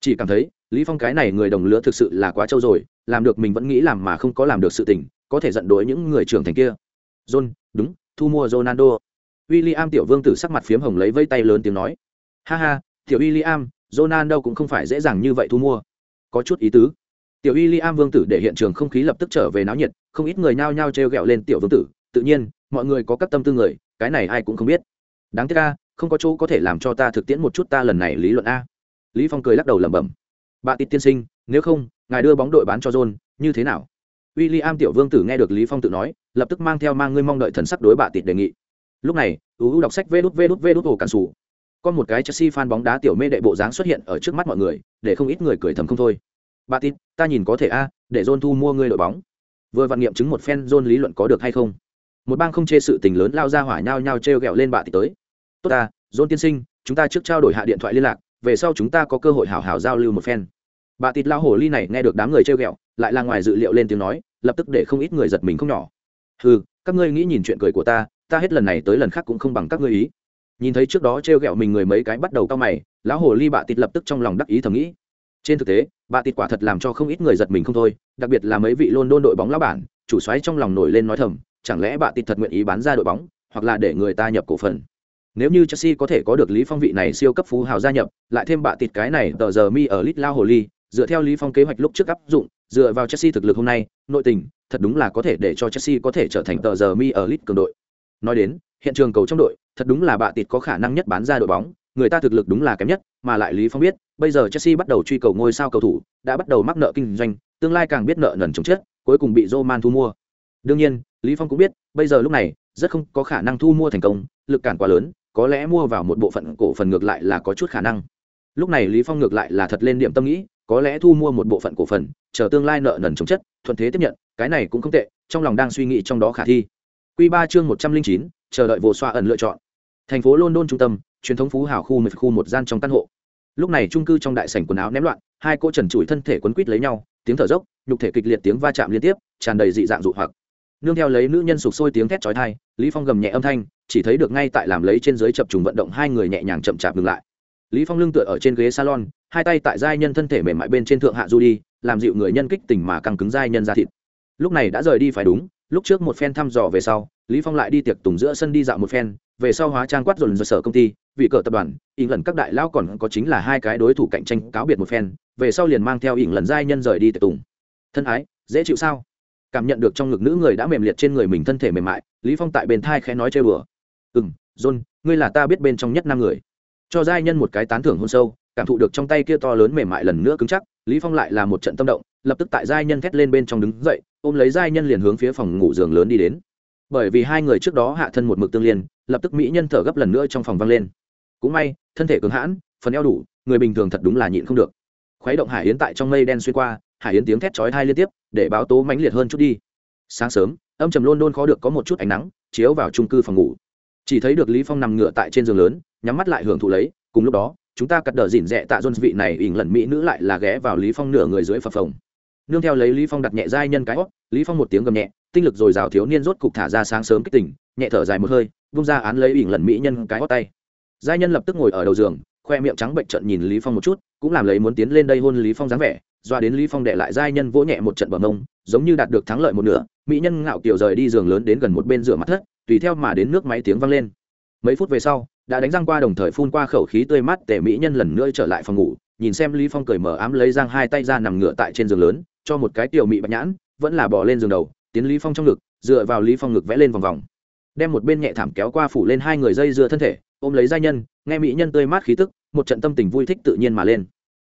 Chỉ cảm thấy, Lý Phong cái này người đồng lứa thực sự là quá trâu rồi, làm được mình vẫn nghĩ làm mà không có làm được sự tình, có thể giận đối những người trưởng thành kia. John, đúng, thu mua Ronaldo. William tiểu vương tử sắc mặt phiếm hồng lấy vây tay lớn tiếng nói. Ha ha, tiểu William, Ronaldo cũng không phải dễ dàng như vậy thu mua. Có chút ý tứ. Tiểu William vương tử để hiện trường không khí lập tức trở về náo nhiệt, không ít người nhao nhao treo gẹo lên tiểu vương tử, tự nhiên, mọi người có các tâm tư người, cái này ai cũng không biết. Đáng tiếc a, không có chỗ có thể làm cho ta thực tiễn một chút ta lần này lý luận a. Lý Phong cười lắc đầu lẩm bẩm. Bà Tịt tiên sinh, nếu không, ngài đưa bóng đội bán cho John, như thế nào? William tiểu vương tử nghe được Lý Phong tự nói, lập tức mang theo mang ngươi mong đợi thần sắc đối bà Tịt đề nghị. Lúc này, UU đọc sách Vút Vút Vút ổ cản sủ. Con một cái Chelsea fan bóng đá tiểu mê đệ bộ dáng xuất hiện ở trước mắt mọi người, để không ít người cười thầm không thôi. Bà Tịt, ta nhìn có thể a, để John thu mua ngươi đội bóng. Vừa vận nghiệm chứng một phen John lý luận có được hay không? Một bang không chê sự tình lớn lao ra hỏa nhau nhau treo gẹo lên bà Tịt tới. Tốt ta, John tiên sinh, chúng ta trước trao đổi hạ điện thoại liên lạc, về sau chúng ta có cơ hội hảo hảo giao lưu một phen. Bà tịt lao hồ ly này nghe được đám người trêu ghẹo, lại là ngoài dự liệu lên tiếng nói, lập tức để không ít người giật mình không nhỏ. Ừ các ngươi nghĩ nhìn chuyện cười của ta ta hết lần này tới lần khác cũng không bằng các ngươi ý. Nhìn thấy trước đó trêu ghẹo mình người mấy cái bắt đầu cao mày, lão hồ ly bà tịt lập tức trong lòng đắc ý thầm nghĩ. Trên thực tế, bà tịt quả thật làm cho không ít người giật mình không thôi, đặc biệt là mấy vị luôn đôn đội bóng lão bản, chủ xoáy trong lòng nổi lên nói thầm, chẳng lẽ bà tịt thật nguyện ý bán ra đội bóng, hoặc là để người ta nhập cổ phần? Nếu như Chelsea có thể có được Lý Phong vị này siêu cấp phú hào gia nhập, lại thêm bạ tịt cái này tờ giờ mi ở Lit Lao Hồ Ly, dựa theo Lý Phong kế hoạch lúc trước áp dụng, dựa vào Chelsea thực lực hôm nay, nội tình, thật đúng là có thể để cho Chelsea có thể trở thành tờ giờ mi ở Lit cường đội. Nói đến, hiện trường cầu trong đội, thật đúng là bạ tịt có khả năng nhất bán ra đội bóng, người ta thực lực đúng là kém nhất, mà lại Lý Phong biết, bây giờ Chelsea bắt đầu truy cầu ngôi sao cầu thủ, đã bắt đầu mắc nợ kinh doanh, tương lai càng biết nợ nần chồng chết, cuối cùng bị Roman thu mua. Đương nhiên, Lý Phong cũng biết, bây giờ lúc này, rất không có khả năng thu mua thành công, lực cản quá lớn, có lẽ mua vào một bộ phận cổ phần ngược lại là có chút khả năng. Lúc này lý phong ngược lại là thật lên điểm tâm nghĩ, có lẽ thu mua một bộ phận cổ phần, chờ tương lai nợ nần chống chất, thuận thế tiếp nhận, cái này cũng không tệ, trong lòng đang suy nghĩ trong đó khả thi. Quy ba chương một trăm linh chín, chờ đợi vô xoa ẩn lựa chọn. Thành phố london trung tâm, truyền thống phú hào khu một khu một gian trong căn hộ. Lúc này trung cư trong đại sảnh quần áo ném loạn, hai cô trần trụi thân thể quấn quít lấy nhau, tiếng thở dốc, nhục thể kịch liệt tiếng va chạm liên tiếp, tràn đầy dị dạng dụ hoặc. Nương theo lấy nữ nhân sụp sôi tiếng thét chói tai, lý phong gầm nhẹ âm thanh chỉ thấy được ngay tại làm lấy trên dưới chập trùng vận động hai người nhẹ nhàng chậm chạp ngừng lại. Lý phong lưng tựa ở trên ghế salon, hai tay tại giai nhân thân thể mềm mại bên trên thượng hạ du đi, làm dịu người nhân kích tình mà căng cứng giai nhân ra thịt. Lúc này đã rời đi phải đúng, lúc trước một phen thăm dò về sau, lý phong lại đi tiệc tùng giữa sân đi dạo một phen, về sau hóa trang quát dồn dồn sở công ty, vị cờ tập đoàn, ỉn lần các đại lao còn có chính là hai cái đối thủ cạnh tranh cáo biệt một phen, về sau liền mang theo ỉn lần giai nhân rời đi tiệc tùng. Thân ái, dễ chịu sao? Cảm nhận được trong ngực nữ người đã mềm liệt trên người mình thân thể mềm mại, lý phong tại bên thai khẽ nói chơi bừa ừm, john, ngươi là ta biết bên trong nhất năm người. Cho giai nhân một cái tán thưởng hôn sâu, cảm thụ được trong tay kia to lớn mềm mại lần nữa cứng chắc, lý phong lại là một trận tâm động, lập tức tại giai nhân thét lên bên trong đứng dậy, ôm lấy giai nhân liền hướng phía phòng ngủ giường lớn đi đến. Bởi vì hai người trước đó hạ thân một mực tương liên, lập tức mỹ nhân thở gấp lần nữa trong phòng vang lên. Cũng may, thân thể cứng hãn, phần eo đủ, người bình thường thật đúng là nhịn không được. Khuấy động hải yến tại trong mây đen xuyên qua, hải yến tiếng thét chói tai liên tiếp, để báo tố mãnh liệt hơn chút đi. Sáng sớm, âm trầm luôn luôn khó được có một chút ánh nắng, chiếu vào trung cư phòng ngủ chỉ thấy được lý phong nằm ngửa tại trên giường lớn, nhắm mắt lại hưởng thụ lấy, cùng lúc đó, chúng ta cắt đờ dỉn rẽ tạ dôn vị này ỉn lần mỹ nữ lại là ghé vào lý phong nửa người dưới phập phồng. Nương theo lấy lý phong đặt nhẹ giai nhân cái hót lý phong một tiếng gầm nhẹ, tinh lực dồi dào thiếu niên rốt cục thả ra sáng sớm kích tỉnh nhẹ thở dài một hơi, vung ra án lấy ỉn lần mỹ nhân cái hót tay. Giai nhân lập tức ngồi ở đầu giường, khoe miệng trắng bệnh trận nhìn lý phong một chút, cũng làm lấy muốn tiến lên đây hôn lý phong dáng vẻ, doa đến lý phong đệ lại giai nhân vỗ nhẹ một trận bờ mông, giống như đạt được thắng lợi một nửa, mỹ nhân ngạo kiều rời đi giường lớn đến gần một bên rửa mặt thất tùy theo mà đến nước máy tiếng vang lên. Mấy phút về sau, đã đánh răng qua đồng thời phun qua khẩu khí tươi mát tề mỹ nhân lần nữa trở lại phòng ngủ, nhìn xem lý phong cười mở ám lấy giang hai tay ra nằm ngửa tại trên giường lớn, cho một cái tiểu mị bạch nhãn, vẫn là bỏ lên giường đầu, tiến lý phong trong ngực, dựa vào lý phong ngực vẽ lên vòng vòng. Đem một bên nhẹ thảm kéo qua phủ lên hai người dây dưa thân thể, ôm lấy giai nhân, nghe mỹ nhân tươi mát khí tức, một trận tâm tình vui thích tự nhiên mà lên.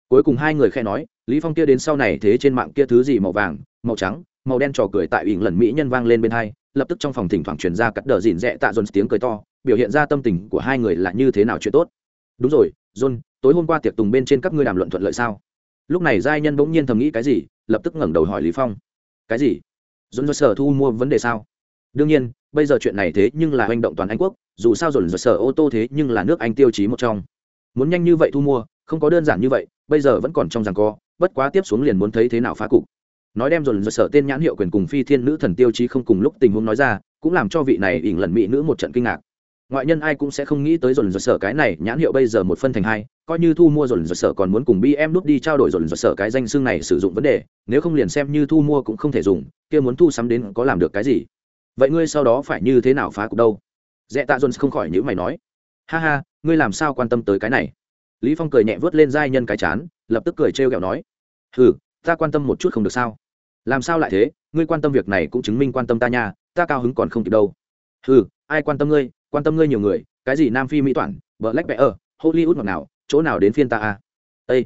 Cuối cùng hai người khẽ nói, lý phong kia đến sau này thế trên mạng kia thứ gì màu vàng, màu trắng, màu đen trò cười tại ỉn lần mỹ nhân vang lên bên hai lập tức trong phòng thỉnh thoảng truyền ra cắt đờ dìn rẽ tạ dồn tiếng cười to, biểu hiện ra tâm tình của hai người là như thế nào chuyện tốt. Đúng rồi, john, tối hôm qua tiệc tùng bên trên các ngươi đàm luận thuận lợi sao? Lúc này giai nhân bỗng nhiên thầm nghĩ cái gì, lập tức ngẩng đầu hỏi lý phong. Cái gì? John do sở thu mua vấn đề sao? Đương nhiên, bây giờ chuyện này thế nhưng là hành động toàn anh quốc, dù sao rồi sở ô tô thế nhưng là nước anh tiêu chí một trong. Muốn nhanh như vậy thu mua, không có đơn giản như vậy, bây giờ vẫn còn trong rằng co, bất quá tiếp xuống liền muốn thấy thế nào phá cục nói đem rồi sở tên nhãn hiệu quyền cùng phi thiên nữ thần tiêu chí không cùng lúc tình huống nói ra, cũng làm cho vị này ỉn lần mỹ nữ một trận kinh ngạc. Ngoại nhân ai cũng sẽ không nghĩ tới dồn rồi sở cái này nhãn hiệu bây giờ một phân thành hai, coi như thu mua dồn rồi sở còn muốn cùng bm đút đi trao đổi dồn rồi sở cái danh xương này sử dụng vấn đề, nếu không liền xem như thu mua cũng không thể dùng, kia muốn thu sắm đến có làm được cái gì? Vậy ngươi sau đó phải như thế nào phá cục đâu? Dẹ tạ dồn không khỏi nhữ mày nói. Ha ha, ngươi làm sao quan tâm tới cái này? Lý phong cười nhẹ vớt lên giai nhân cái chán, lập tức cười trêu ghẹo nói. Hừ, ta quan tâm một chút không được sao? Làm sao lại thế? Ngươi quan tâm việc này cũng chứng minh quan tâm ta nha, ta cao hứng còn không kịp đâu. Ừ ai quan tâm ngươi? Quan tâm ngươi nhiều người, cái gì nam phi mỹ toản black bear hollywood ngọt nào chỗ nào đến phiên ta à? Ê,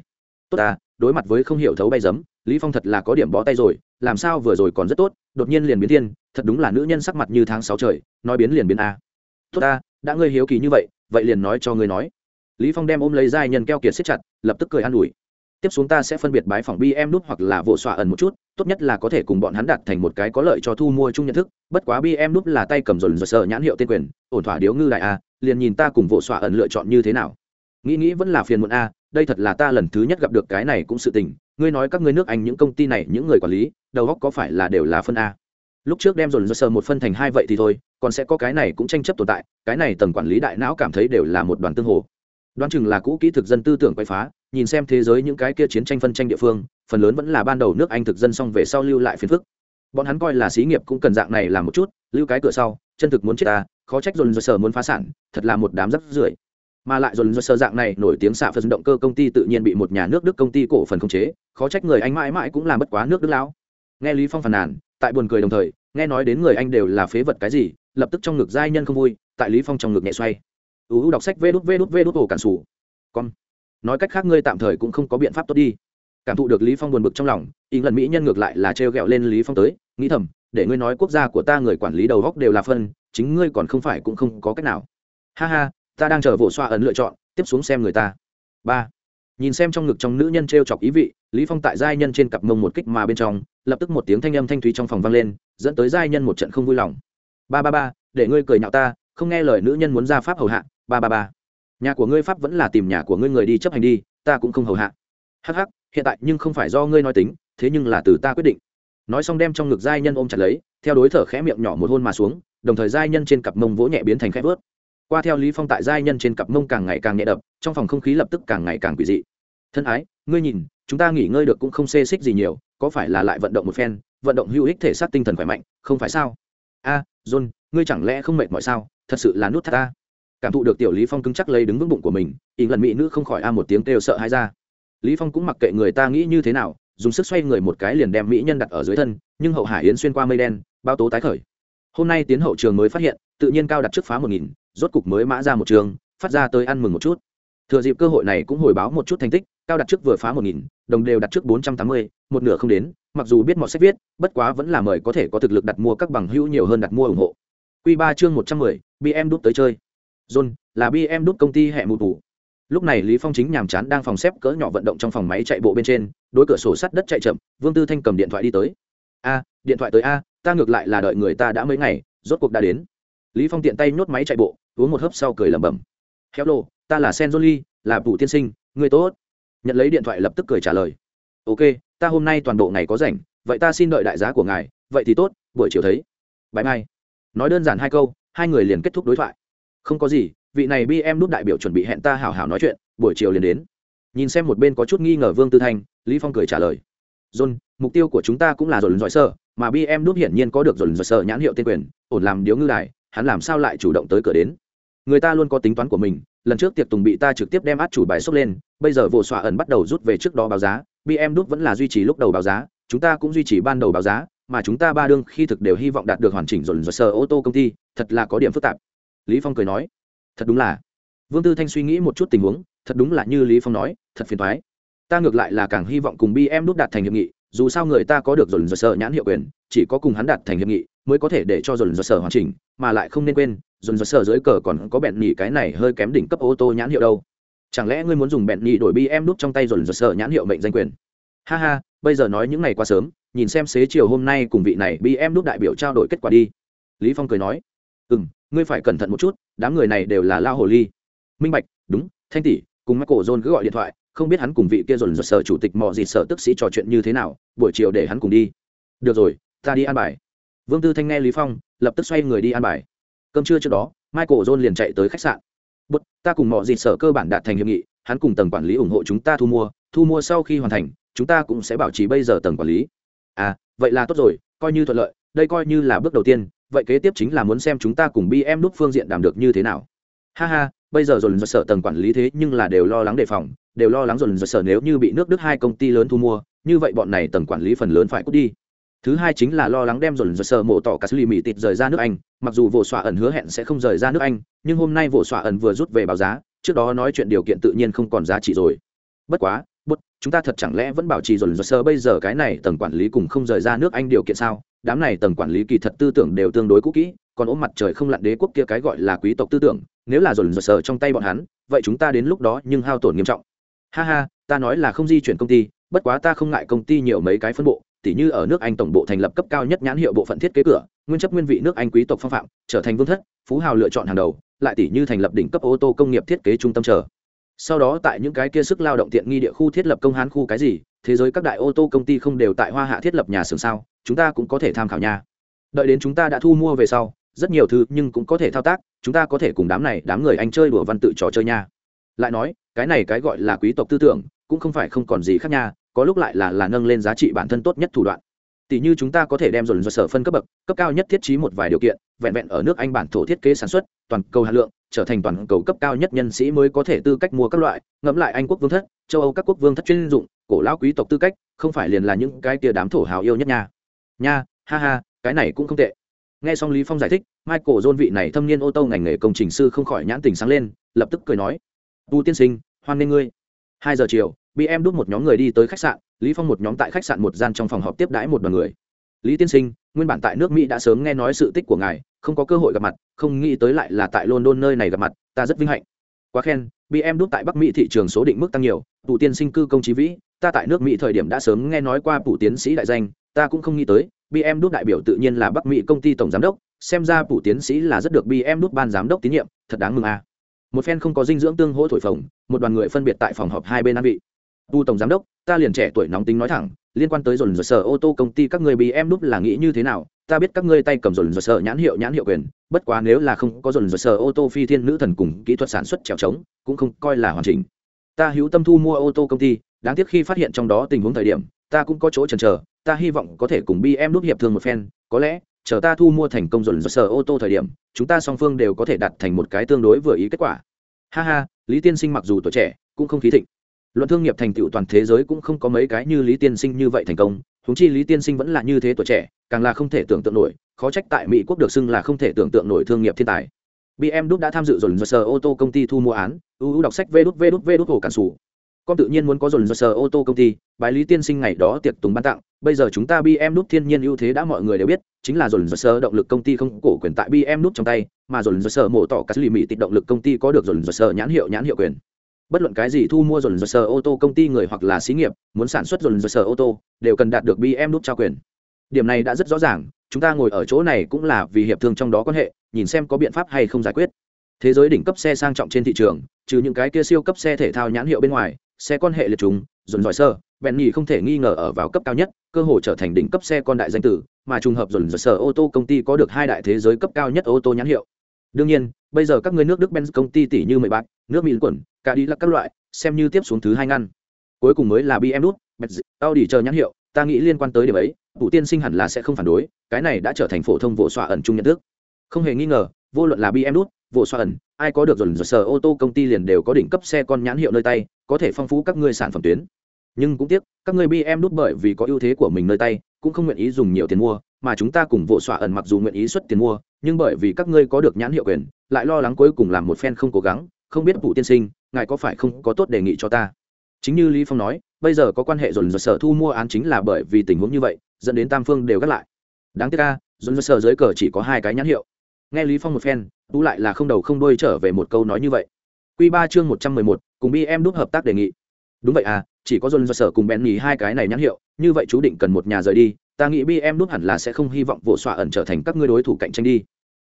tốt ta, đối mặt với không hiểu thấu bay giấm lý phong thật là có điểm bó tay rồi, làm sao vừa rồi còn rất tốt, đột nhiên liền biến thiên, thật đúng là nữ nhân sắc mặt như tháng sáu trời, nói biến liền biến a tốt ta, đã ngươi hiếu kỳ như vậy vậy liền nói cho ngươi nói. Lý phong đem ôm lấy giai nhân keo kiệt siết chặt, lập tức cười an ủi. Tiếp xuống ta sẽ phân biệt bái phòng em nút hoặc là vỗ xoa ẩn một chút tốt nhất là có thể cùng bọn hắn đạt thành một cái có lợi cho thu mua chung nhận thức, bất quá bm núp là tay cầm dồn dồn sợ nhãn hiệu tên quyền, ổn thỏa điếu ngư đại a, liền nhìn ta cùng vỗ xoa ẩn lựa chọn như thế nào. Nghĩ nghĩ vẫn là phiền muộn a, đây thật là ta lần thứ nhất gặp được cái này cũng sự tình, ngươi nói các ngươi nước anh những công ty này, những người quản lý, đầu óc có phải là đều là phân a? Lúc trước đem dồn dồn sờ một phân thành hai vậy thì thôi, còn sẽ có cái này cũng tranh chấp tồn tại, cái này tầng quản lý đại não cảm thấy đều là một đoàn tương hồ. Đoán chừng là cũ kỹ thực dân tư tưởng quay phá nhìn xem thế giới những cái kia chiến tranh phân tranh địa phương, phần lớn vẫn là ban đầu nước anh thực dân xong về sau lưu lại phiền phức. Bọn hắn coi là xí nghiệp cũng cần dạng này làm một chút, lưu cái cửa sau, chân thực muốn chết ta khó trách dồn dơ sờ muốn phá sản, thật là một đám rắc rưởi. Mà lại dồn dơ sờ dạng này nổi tiếng xạ phân động cơ công ty tự nhiên bị một nhà nước đức công ty cổ phần khống chế, khó trách người anh mãi mãi cũng làm bất quá nước đức lão. Nghe lý phong phàn nàn, tại buồn cười đồng thời, nghe nói đến người anh đều là phế vật cái gì, lập tức trong ngực giai nhân không vui, tại lý phong trong ngực nhẹ xoay. Uu đọc sách vê đút vê đút vê đút ổ cản sủ. Con nói cách khác ngươi tạm thời cũng không có biện pháp tốt đi. Cảm thụ được lý phong buồn bực trong lòng ý lần mỹ nhân ngược lại là treo gẹo lên lý phong tới, nghĩ thầm, để ngươi nói quốc gia của ta người quản lý đầu góc đều là phân, chính ngươi còn không phải cũng không có cách nào. Ha ha, ta đang chờ vỗ xoa ấn lựa chọn, tiếp xuống xem người ta. Ba. Nhìn xem trong ngực trong nữ nhân treo chọc ý vị, lý phong tại giai nhân trên cặp mông một kích mà bên trong, lập tức một tiếng thanh âm thanh thúy trong phòng vang lên, dẫn tới giai nhân một trận không vui lòng. Ba ba ba, để ngươi cười nhạo ta, không nghe lời nữ nhân muốn ra pháp hầu hạ, ba ba ba nhà của ngươi pháp vẫn là tìm nhà của ngươi người đi chấp hành đi, ta cũng không hầu hạ. Hắc hắc, hiện tại nhưng không phải do ngươi nói tính, thế nhưng là từ ta quyết định. Nói xong đem trong ngực giai nhân ôm chặt lấy, theo đối thở khẽ miệng nhỏ một hôn mà xuống, đồng thời giai nhân trên cặp mông vỗ nhẹ biến thành khẽ vớt. Qua theo lý phong tại giai nhân trên cặp mông càng ngày càng nhẹ đập, trong phòng không khí lập tức càng ngày càng quỷ dị. Thân ái, ngươi nhìn, chúng ta nghỉ ngơi được cũng không xê xích gì nhiều, có phải là lại vận động một phen, vận động hữu ích thể xác tinh thần khỏe mạnh, không phải sao? A, john, ngươi chẳng lẽ không mệt mỏi sao? Thật sự là nút thắt ta cảm thụ được tiểu lý phong cứng chắc lấy đứng vững bụng của mình ý lần mỹ nữ không khỏi a một tiếng kêu sợ hãi ra lý phong cũng mặc kệ người ta nghĩ như thế nào dùng sức xoay người một cái liền đem mỹ nhân đặt ở dưới thân nhưng hậu hải yến xuyên qua mây đen bao tố tái khởi hôm nay tiến hậu trường mới phát hiện tự nhiên cao đặt trước phá một nghìn rốt cục mới mã ra một trường phát ra tới ăn mừng một chút thừa dịp cơ hội này cũng hồi báo một chút thành tích cao đặt trước vừa phá một nghìn đồng đều đặt trước bốn trăm tám mươi một nửa không đến mặc dù biết mọi sách viết bất quá vẫn là mời có thể có thực lực đặt mua các bằng hữu nhiều hơn đặt mua ủng hộ q ba chương một trăm mười bm đút tới chơi john, là bm đút công ty hẹ mù tủ. Lúc này lý phong chính nhàm chán đang phòng xếp cỡ nhỏ vận động trong phòng máy chạy bộ bên trên, đối cửa sổ sắt đất chạy chậm, vương tư thanh cầm điện thoại đi tới. A, điện thoại tới a, ta ngược lại là đợi người ta đã mấy ngày, rốt cuộc đã đến. Lý phong tiện tay nhốt máy chạy bộ, uống một hớp sau cười lẩm bẩm. Hello, ta là sen jolie là phủ tiên sinh, người tốt. Nhận lấy điện thoại lập tức cười trả lời. Ok, ta hôm nay toàn bộ ngày có rảnh, vậy ta xin đợi đại giá của ngài, vậy thì tốt, buổi chiều thấy. Bãi mai nói đơn giản hai câu, hai người liền kết thúc đối thoại không có gì, vị này bi em đút đại biểu chuẩn bị hẹn ta hảo hảo nói chuyện, buổi chiều liền đến. Nhìn xem một bên có chút nghi ngờ vương tư thanh, lý phong cười trả lời. John, mục tiêu của chúng ta cũng là dồn dọi sơ, mà bi em đút hiển nhiên có được dồn dọi sơ nhãn hiệu tên quyền, ổn làm điếu ngư đài, hắn làm sao lại chủ động tới cửa đến? Người ta luôn có tính toán của mình, lần trước tiệc tùng bị ta trực tiếp đem át chủ bài xốc lên, bây giờ vồ xoa ẩn bắt đầu rút về trước đó báo giá bm đút vẫn là duy trì lúc đầu báo giá, chúng ta cũng duy trì ban đầu báo giá, mà chúng ta ba đương khi thực đều hy vọng đạt được hoàn chỉnh dồn dồn sơ ô tô công ty, thật là có điểm phức tạp lý phong cười nói, thật đúng là. Vương tư thanh suy nghĩ một chút tình huống, thật đúng là như lý phong nói, thật phiền toái. Ta ngược lại là càng hy vọng cùng Bi Em đúc đạt thành hiệp nghị, dù sao người ta có được dồn dồn sở nhãn hiệu quyền, chỉ có cùng hắn đạt thành hiệp nghị mới có thể để cho dồn dồn sở hoàn chỉnh, mà lại không nên quên, dồn dồn sở dưới cờ còn có bẹn nhỉ cái này hơi kém đỉnh cấp ô tô nhãn hiệu đâu. Chẳng lẽ ngươi muốn dùng bẹn nhỉ đổi Bi Em đúc trong tay dồn dồn sở nhãn hiệu mệnh danh quyền? Ha ha, bây giờ nói những ngày quá sớm, nhìn xem xế chiều hôm nay cùng vị này Bi Em đúc đại biểu trao đổi kết quả đi. Lý phong cười nói ừ ngươi phải cẩn thận một chút, đám người này đều là lao hồ ly. Minh bạch, đúng, thanh tỷ, cùng michael john cứ gọi điện thoại, không biết hắn cùng vị kia dồn dồn sở chủ tịch mò gì sở tức sĩ trò chuyện như thế nào, buổi chiều để hắn cùng đi. Được rồi, ta đi ăn bài. Vương tư thanh nghe lý phong, lập tức xoay người đi ăn bài. Cơm trưa trước đó, michael john liền chạy tới khách sạn. Bút ta cùng mọi gì sở cơ bản đạt thành hiệp nghị, hắn cùng tầng quản lý ủng hộ chúng ta thu mua thu mua sau khi hoàn thành, chúng ta cũng sẽ bảo trì bây giờ tầng quản lý. À vậy là tốt rồi, coi như thuận lợi, đây coi như là bước đầu tiên vậy kế tiếp chính là muốn xem chúng ta cùng bm nút phương diện đảm được như thế nào. Ha ha, bây giờ dồn dồn sở tầng quản lý thế nhưng là đều lo lắng đề phòng, đều lo lắng dồn dồn sở nếu như bị nước đức hai công ty lớn thu mua, như vậy bọn này tầng quản lý phần lớn phải cút đi. Thứ hai chính là lo lắng đem dồn dồn sở mổ tỏ cả xử mỹ tịt rời ra nước anh, mặc dù vỗ xoa ẩn hứa hẹn sẽ không rời ra nước anh, nhưng hôm nay vỗ xoa ẩn vừa rút về báo giá, trước đó nói chuyện điều kiện tự nhiên không còn giá trị rồi. Bất quá bút, chúng ta thật chẳng lẽ vẫn bảo trì dồn dồn sơ bây giờ cái này tầng quản lý cùng không rời ra nước anh điều kiện sao? Đám này tầng quản lý kỳ thật tư tưởng đều tương đối cũ kỹ, còn ôm mặt trời không lặn đế quốc kia cái gọi là quý tộc tư tưởng, nếu là dồn dồn sơ trong tay bọn hắn, vậy chúng ta đến lúc đó nhưng hao tổn nghiêm trọng. Ha ha, ta nói là không di chuyển công ty, bất quá ta không ngại công ty nhiều mấy cái phân bộ, tỉ như ở nước anh tổng bộ thành lập cấp cao nhất nhãn hiệu bộ phận thiết kế cửa, nguyên chấp nguyên vị nước anh quý tộc phong phạm, trở thành vương thất, phú hào lựa chọn hàng đầu, lại tỉ như thành lập đỉnh cấp ô tô công nghiệp thiết kế trung tâm chờ sau đó tại những cái kia sức lao động tiện nghi địa khu thiết lập công hán khu cái gì, thế giới các đại ô tô công ty không đều tại hoa hạ thiết lập nhà xưởng sao? Chúng ta cũng có thể tham khảo nha. Đợi đến chúng ta đã thu mua về sau, rất nhiều thứ nhưng cũng có thể thao tác, chúng ta có thể cùng đám này đám người anh chơi đùa văn tự trò chơi nha. Lại nói, cái này cái gọi là quý tộc tư tưởng, cũng không phải không còn gì khác nha, có lúc lại là là nâng lên giá trị bản thân tốt nhất thủ đoạn. Tỷ như chúng ta có thể đem dồn dồn sở phân cấp bậc, cấp cao nhất thiết trí một vài điều kiện, vẹn vẹn ở nước anh bản thổ thiết kế sản xuất, toàn cầu hạt lượng trở thành toàn cầu cấp cao nhất nhân sĩ mới có thể tư cách mua các loại, ngẫm lại anh quốc vương thất, châu âu các quốc vương thất chuyên dụng, cổ lão quý tộc tư cách, không phải liền là những cái tia đám thổ hào yêu nhất nha. Nha, ha ha, cái này cũng không tệ. Nghe xong lý phong giải thích, michael john vị này thâm niên ô tô ngành nghề công trình sư không khỏi nhãn tình sáng lên, lập tức cười nói, tu tiên sinh, hoan nghênh ngươi. Hai giờ chiều bị em đút một nhóm người đi tới khách sạn, lý phong một nhóm tại khách sạn một gian trong phòng họp tiếp đãi một đoàn người. Lý tiên sinh nguyên bản tại nước mỹ đã sớm nghe nói sự tích của ngài, không có cơ hội gặp mặt, không nghĩ tới lại là tại london nơi này gặp mặt, ta rất vinh hạnh quá khen bm đúc tại bắc mỹ thị trường số định mức tăng nhiều, tụ tiên sinh cư công trí vĩ, ta tại nước mỹ thời điểm đã sớm nghe nói qua phủ tiến sĩ đại danh, ta cũng không nghĩ tới bm đúc đại biểu tự nhiên là bắc mỹ công ty tổng giám đốc, xem ra phủ tiến sĩ là rất được bm đúc ban giám đốc tín nhiệm, thật đáng mừng à. một phen không có dinh dưỡng tương hỗ thổi phồng, một đoàn người phân biệt tại phòng họp hai bên an vị tu tổng giám đốc, ta liền trẻ tuổi nóng tính nói thẳng liên quan tới dồn dồn sở ô tô công ty các người bm đúc là nghĩ như thế nào? Ta biết các ngươi tay cầm dồn dồn sở nhãn hiệu nhãn hiệu quyền, bất quá nếu là không có dồn dồn sở ô tô phi thiên nữ thần cùng kỹ thuật sản xuất trèo trống, cũng không coi là hoàn chỉnh. Ta hữu tâm thu mua ô tô công ty, đáng tiếc khi phát hiện trong đó tình huống thời điểm, ta cũng có chỗ chần chờ, ta hy vọng có thể cùng bi em đúc hiệp thương một phen, có lẽ, chờ ta thu mua thành công dồn dồn sở ô tô thời điểm, chúng ta song phương đều có thể đạt thành một cái tương đối vừa ý kết quả. Ha ha, lý tiên sinh mặc dù tuổi trẻ, cũng không khí thịnh luận thương nghiệp thành tựu toàn thế giới cũng không có mấy cái như lý tiên sinh như vậy thành công húng chi lý tiên sinh vẫn là như thế tuổi trẻ, càng là không thể tưởng tượng nổi, khó trách tại mỹ quốc được xưng là không thể tưởng tượng nổi thương nghiệp thiên tài. Bm đúc đã tham dự dồn dơ sờ ô tô công ty thu mua án ưu đọc sách vê đút vê đút vê đút hồ cản sủ. Con tự nhiên muốn có dồn dơ sờ ô tô công ty, bài lý tiên sinh ngày đó tiệc tùng ban tặng, bây giờ chúng ta bm đúc thiên nhiên ưu thế đã mọi người đều biết, chính là dồn dơ sờ động lực công ty không cổ quyền tại bm đúc trong tay, mà dồn dơ sờ mổ tỏ các lì mỹ tịch động lực công ty có được dồn dơ sờ nhãn hiệu nhãn hiệu quyền bất luận cái gì thu mua dồn dồn sờ ô tô công ty người hoặc là xí nghiệp, muốn sản xuất dồn dồn sờ ô tô, đều cần đạt được bm nút trao quyền. Điểm này đã rất rõ ràng, chúng ta ngồi ở chỗ này cũng là vì hiệp thương trong đó quan hệ, nhìn xem có biện pháp hay không giải quyết. Thế giới đỉnh cấp xe sang trọng trên thị trường, trừ những cái kia siêu cấp xe thể thao nhãn hiệu bên ngoài, xe con hệ liệt chúng, dồn dòi sơ bèn nhì không thể nghi ngờ ở vào cấp cao nhất, cơ hội trở thành đỉnh cấp xe con đại danh tử, mà trùng hợp dồn dòi sơ ô tô công ty có được hai đại thế giới cấp cao nhất ô tô nhãn hiệu. Đương nhiên, bây giờ các người nước đức benz công ty tỷ như mười bạc, nước mỹ quẩn cả đi là các loại, xem như tiếp xuống thứ hai ngăn. Cuối cùng mới là bm nút audi chờ nhãn hiệu, ta nghĩ liên quan tới điểm ấy vụ tiên sinh hẳn là sẽ không phản đối, cái này đã trở thành phổ thông vụ xoa ẩn chung nhận thức. Không hề nghi ngờ, vô luận là bm nút vụ xoa ẩn, ai có được dồn dồn sở ô tô công ty liền đều có đỉnh cấp xe con nhãn hiệu nơi tay, có thể phong phú các ngươi sản phẩm tuyến. Nhưng cũng tiếc, các ngươi bm nút bởi vì có ưu thế của mình nơi tay, cũng không nguyện ý dùng nhiều tiền mua, mà chúng ta cùng vụ xoa ẩn mặc dù nguyện ý xuất tiền mua, nhưng bởi vì các ngươi có được nhãn hiệu quyền, lại lo lắng cuối cùng làm một phen không cố gắng, không biết vụ tiên sinh ngài có phải không có tốt đề nghị cho ta? Chính như lý phong nói, bây giờ có quan hệ dồn dồn sở thu mua án chính là bởi vì tình huống như vậy, dẫn đến tam phương đều gắt lại. Đáng tiếc ca dồn dồn sở dưới cờ chỉ có hai cái nhãn hiệu. Nghe lý phong một phen, tú lại là không đầu không đuôi trở về một câu nói như vậy. Quy ba chương một trăm mười một, cùng bm đúc hợp tác đề nghị. Đúng vậy à chỉ có dồn dồn sở cùng bèn nhì hai cái này nhãn hiệu, như vậy chú định cần một nhà rời đi, ta nghĩ Bi Em đúc hẳn là sẽ không hy vọng vụ xoa ẩn trở thành các ngươi đối thủ cạnh tranh đi.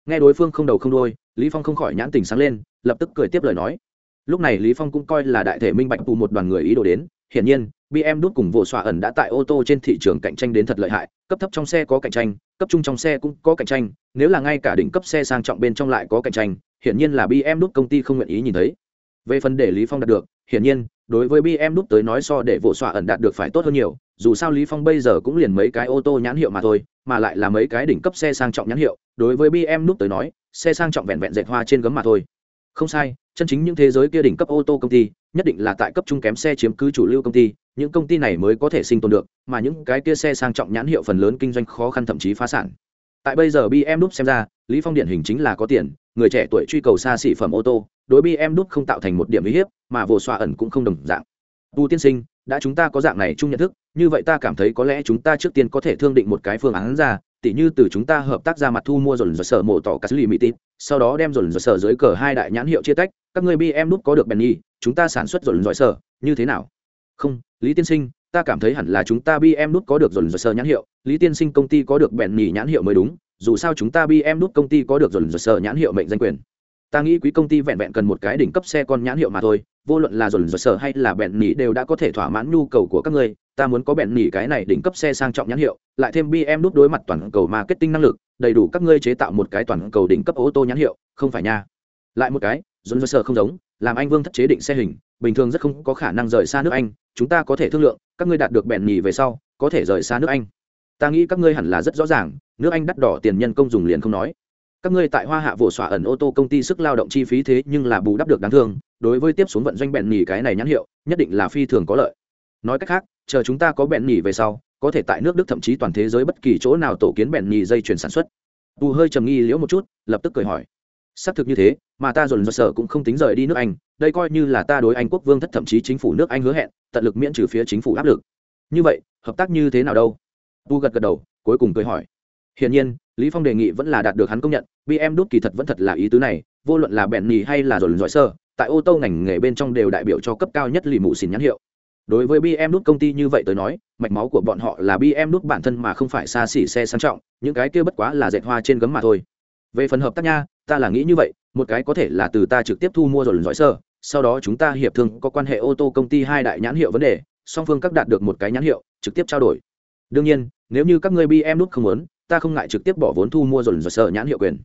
Nghe đối phương không đầu không đuôi, lý phong không khỏi nhãn tình sáng lên, lập tức cười tiếp lời nói lúc này lý phong cũng coi là đại thể minh bạch tù một đoàn người ý đồ đến. Hiển nhiên bm đút cùng vụ xoa ẩn đã tại ô tô trên thị trường cạnh tranh đến thật lợi hại, cấp thấp trong xe có cạnh tranh, cấp trung trong xe cũng có cạnh tranh, nếu là ngay cả đỉnh cấp xe sang trọng bên trong lại có cạnh tranh, hiển nhiên là bm đút công ty không nguyện ý nhìn thấy. Về phần để lý phong đạt được, hiển nhiên, đối với bm đút tới nói so để vụ xoa ẩn đạt được phải tốt hơn nhiều, dù sao lý phong bây giờ cũng liền mấy cái ô tô nhãn hiệu mà thôi, mà lại là mấy cái đỉnh cấp xe sang trọng nhãn hiệu, đối với bm đút tới nói, xe sang trọng vẹn vẹn dệt hoa trên gấm mà thôi không sai, chân chính những thế giới kia đỉnh cấp ô tô công ty, nhất định là tại cấp trung kém xe chiếm cứ chủ lưu công ty, những công ty này mới có thể sinh tồn được, mà những cái kia xe sang trọng nhãn hiệu phần lớn kinh doanh khó khăn thậm chí phá sản. Tại bây giờ bm đúc xem ra, lý phong điển hình chính là có tiền, người trẻ tuổi truy cầu xa xỉ phẩm ô tô, đối bm đúc không tạo thành một điểm uy hiếp, mà vô xoa ẩn cũng không đồng dạng. Tu tiên sinh, đã chúng ta có dạng này chung nhận thức, như vậy ta cảm thấy có lẽ chúng ta trước tiên có thể thương định một cái phương án ra tỉ như từ chúng ta hợp tác ra mặt thu mua dồn dồn sở mổ tỏ cà xử lý mỹ tít, sau đó đem dồn dồn sở dưới cờ hai đại nhãn hiệu chia tách, các người bm đúc có được bèn nhi chúng ta sản xuất dồn dồn sở như thế nào? Không, lý tiên sinh, ta cảm thấy hẳn là chúng ta bm đúc có được dồn dồn sở nhãn hiệu, lý tiên sinh công ty có được bèn nhi nhãn hiệu mới đúng, dù sao chúng ta bm đúc công ty có được dồn dồn sở nhãn hiệu mệnh danh quyền. Ta nghĩ quý công ty vẹn vẹn cần một cái đỉnh cấp xe con nhãn hiệu mà thôi vô luận là dồn dồn sở hay là bẹn nỉ đều đã có thể thỏa mãn nhu cầu của các ngươi, ta muốn có bẹn nỉ cái này đỉnh cấp xe sang trọng nhãn hiệu, lại thêm bm đúc đối mặt toàn cầu marketing năng lực, đầy đủ các ngươi chế tạo một cái toàn cầu đỉnh cấp ô tô nhãn hiệu, không phải nha. Lại một cái, dồn dồn sở không giống, làm anh vương thất chế định xe hình, bình thường rất không có khả năng rời xa nước anh, chúng ta có thể thương lượng, các ngươi đạt được bẹn nỉ về sau, có thể rời xa nước anh. Ta nghĩ các ngươi hẳn là rất rõ ràng, nước anh đắt đỏ tiền nhân công dùng liền không nói các ngươi tại hoa hạ vỗ xỏa ẩn ô tô công ty sức lao động chi phí thế nhưng là bù đắp được đáng thương, đối với tiếp xuống vận doanh bẹn nhì cái này nhãn hiệu, nhất định là phi thường có lợi. Nói cách khác, chờ chúng ta có bẹn nhì về sau, có thể tại nước đức thậm chí toàn thế giới bất kỳ chỗ nào tổ kiến bẹn nhì dây chuyển sản xuất. Bù hơi trầm nghi liễu một chút, lập tức cười hỏi. Xác thực như thế, mà ta dồn do sở cũng không tính rời đi nước anh, đây coi như là ta đối anh quốc vương thất thậm chí chính phủ nước anh hứa hẹn, tận lực miễn trừ phía chính phủ áp lực. Như vậy, hợp tác như thế nào đâu? Tu gật gật đầu, cuối cùng cười hỏi hiển nhiên, lý phong đề nghị vẫn là đạt được hắn công nhận bm đút kỳ thật vẫn thật là ý tứ này, vô luận là bèn nhì hay là rồi giỏi sơ, tại ô tô ngành nghề bên trong đều đại biểu cho cấp cao nhất lì mù xỉn nhãn hiệu. Đối với bm nút công ty như vậy tới nói, mạch máu của bọn họ là bm nút bản thân mà không phải xa xỉ xe sang trọng, những cái kia bất quá là dệt hoa trên gấm mà thôi. Về phần hợp tác nha, ta là nghĩ như vậy, một cái có thể là từ ta trực tiếp thu mua rồi giỏi sơ, sau đó chúng ta hiệp thương có quan hệ ô tô công ty hai đại nhãn hiệu vấn đề, song phương các đạt được một cái nhãn hiệu, trực tiếp trao đổi. Đương nhiên, nếu như các ngươi bm nút không muốn ta không ngại trực tiếp bỏ vốn thu mua dồn dồn sở nhãn hiệu quyền.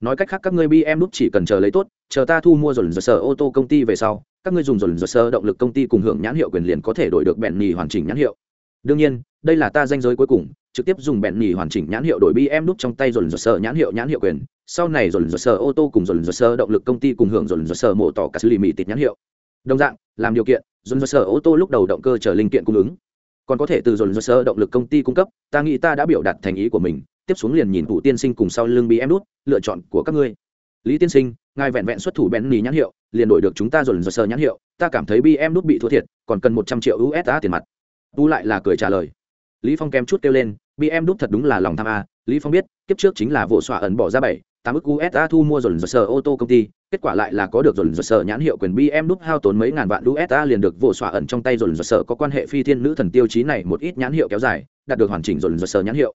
Nói cách khác, các ngươi bm nút chỉ cần chờ lấy tốt, chờ ta thu mua dồn dồn sở ô tô công ty về sau, các ngươi dùng dồn dồn sở động lực công ty cùng hưởng nhãn hiệu quyền liền có thể đổi được bẹn nhì hoàn chỉnh nhãn hiệu. Đương nhiên, đây là ta danh giới cuối cùng, trực tiếp dùng bẹn nhì hoàn chỉnh nhãn hiệu đổi bm nút trong tay dồn dồn sở nhãn hiệu nhãn hiệu quyền. Sau này dồn dồn sở ô tô cùng dồn dồn sở động lực công ty cùng hưởng dồn dồn sở mổ tỏ cả xử lý mỹ tịt nhãn hiệu. Đồng dạng, làm điều kiện, dồn dồn sở ô tô lúc đầu động cơ chờ linh kiện cung ứng còn có thể từ dồn dơ sơ động lực công ty cung cấp, ta nghĩ ta đã biểu đạt thành ý của mình. Tiếp xuống liền nhìn cụ tiên sinh cùng sau lưng bm đút lựa chọn của các ngươi. Lý tiên sinh, ngài vẹn vẹn xuất thủ bén nỉ nhãn hiệu, liền đổi được chúng ta dồn dơ sơ nhãn hiệu. Ta cảm thấy bm đút bị thua thiệt, còn cần một trăm triệu usd tiền mặt. Tu lại là cười trả lời. Lý phong kém chút kêu lên, bm đút thật đúng là lòng tham a. Lý phong biết, kiếp trước chính là vụ xoa ẩn bỏ ra bảy, tám ức usd thu mua dồn dơ sơ ô tô công ty kết quả lại là có được dồn dồn sở nhãn hiệu quyền bm đúc hao tốn mấy ngàn vạn usd liền được vụ xỏa ẩn trong tay dồn dồn sở có quan hệ phi thiên nữ thần tiêu chí này một ít nhãn hiệu kéo dài, đạt được hoàn chỉnh dồn dồn sở nhãn hiệu.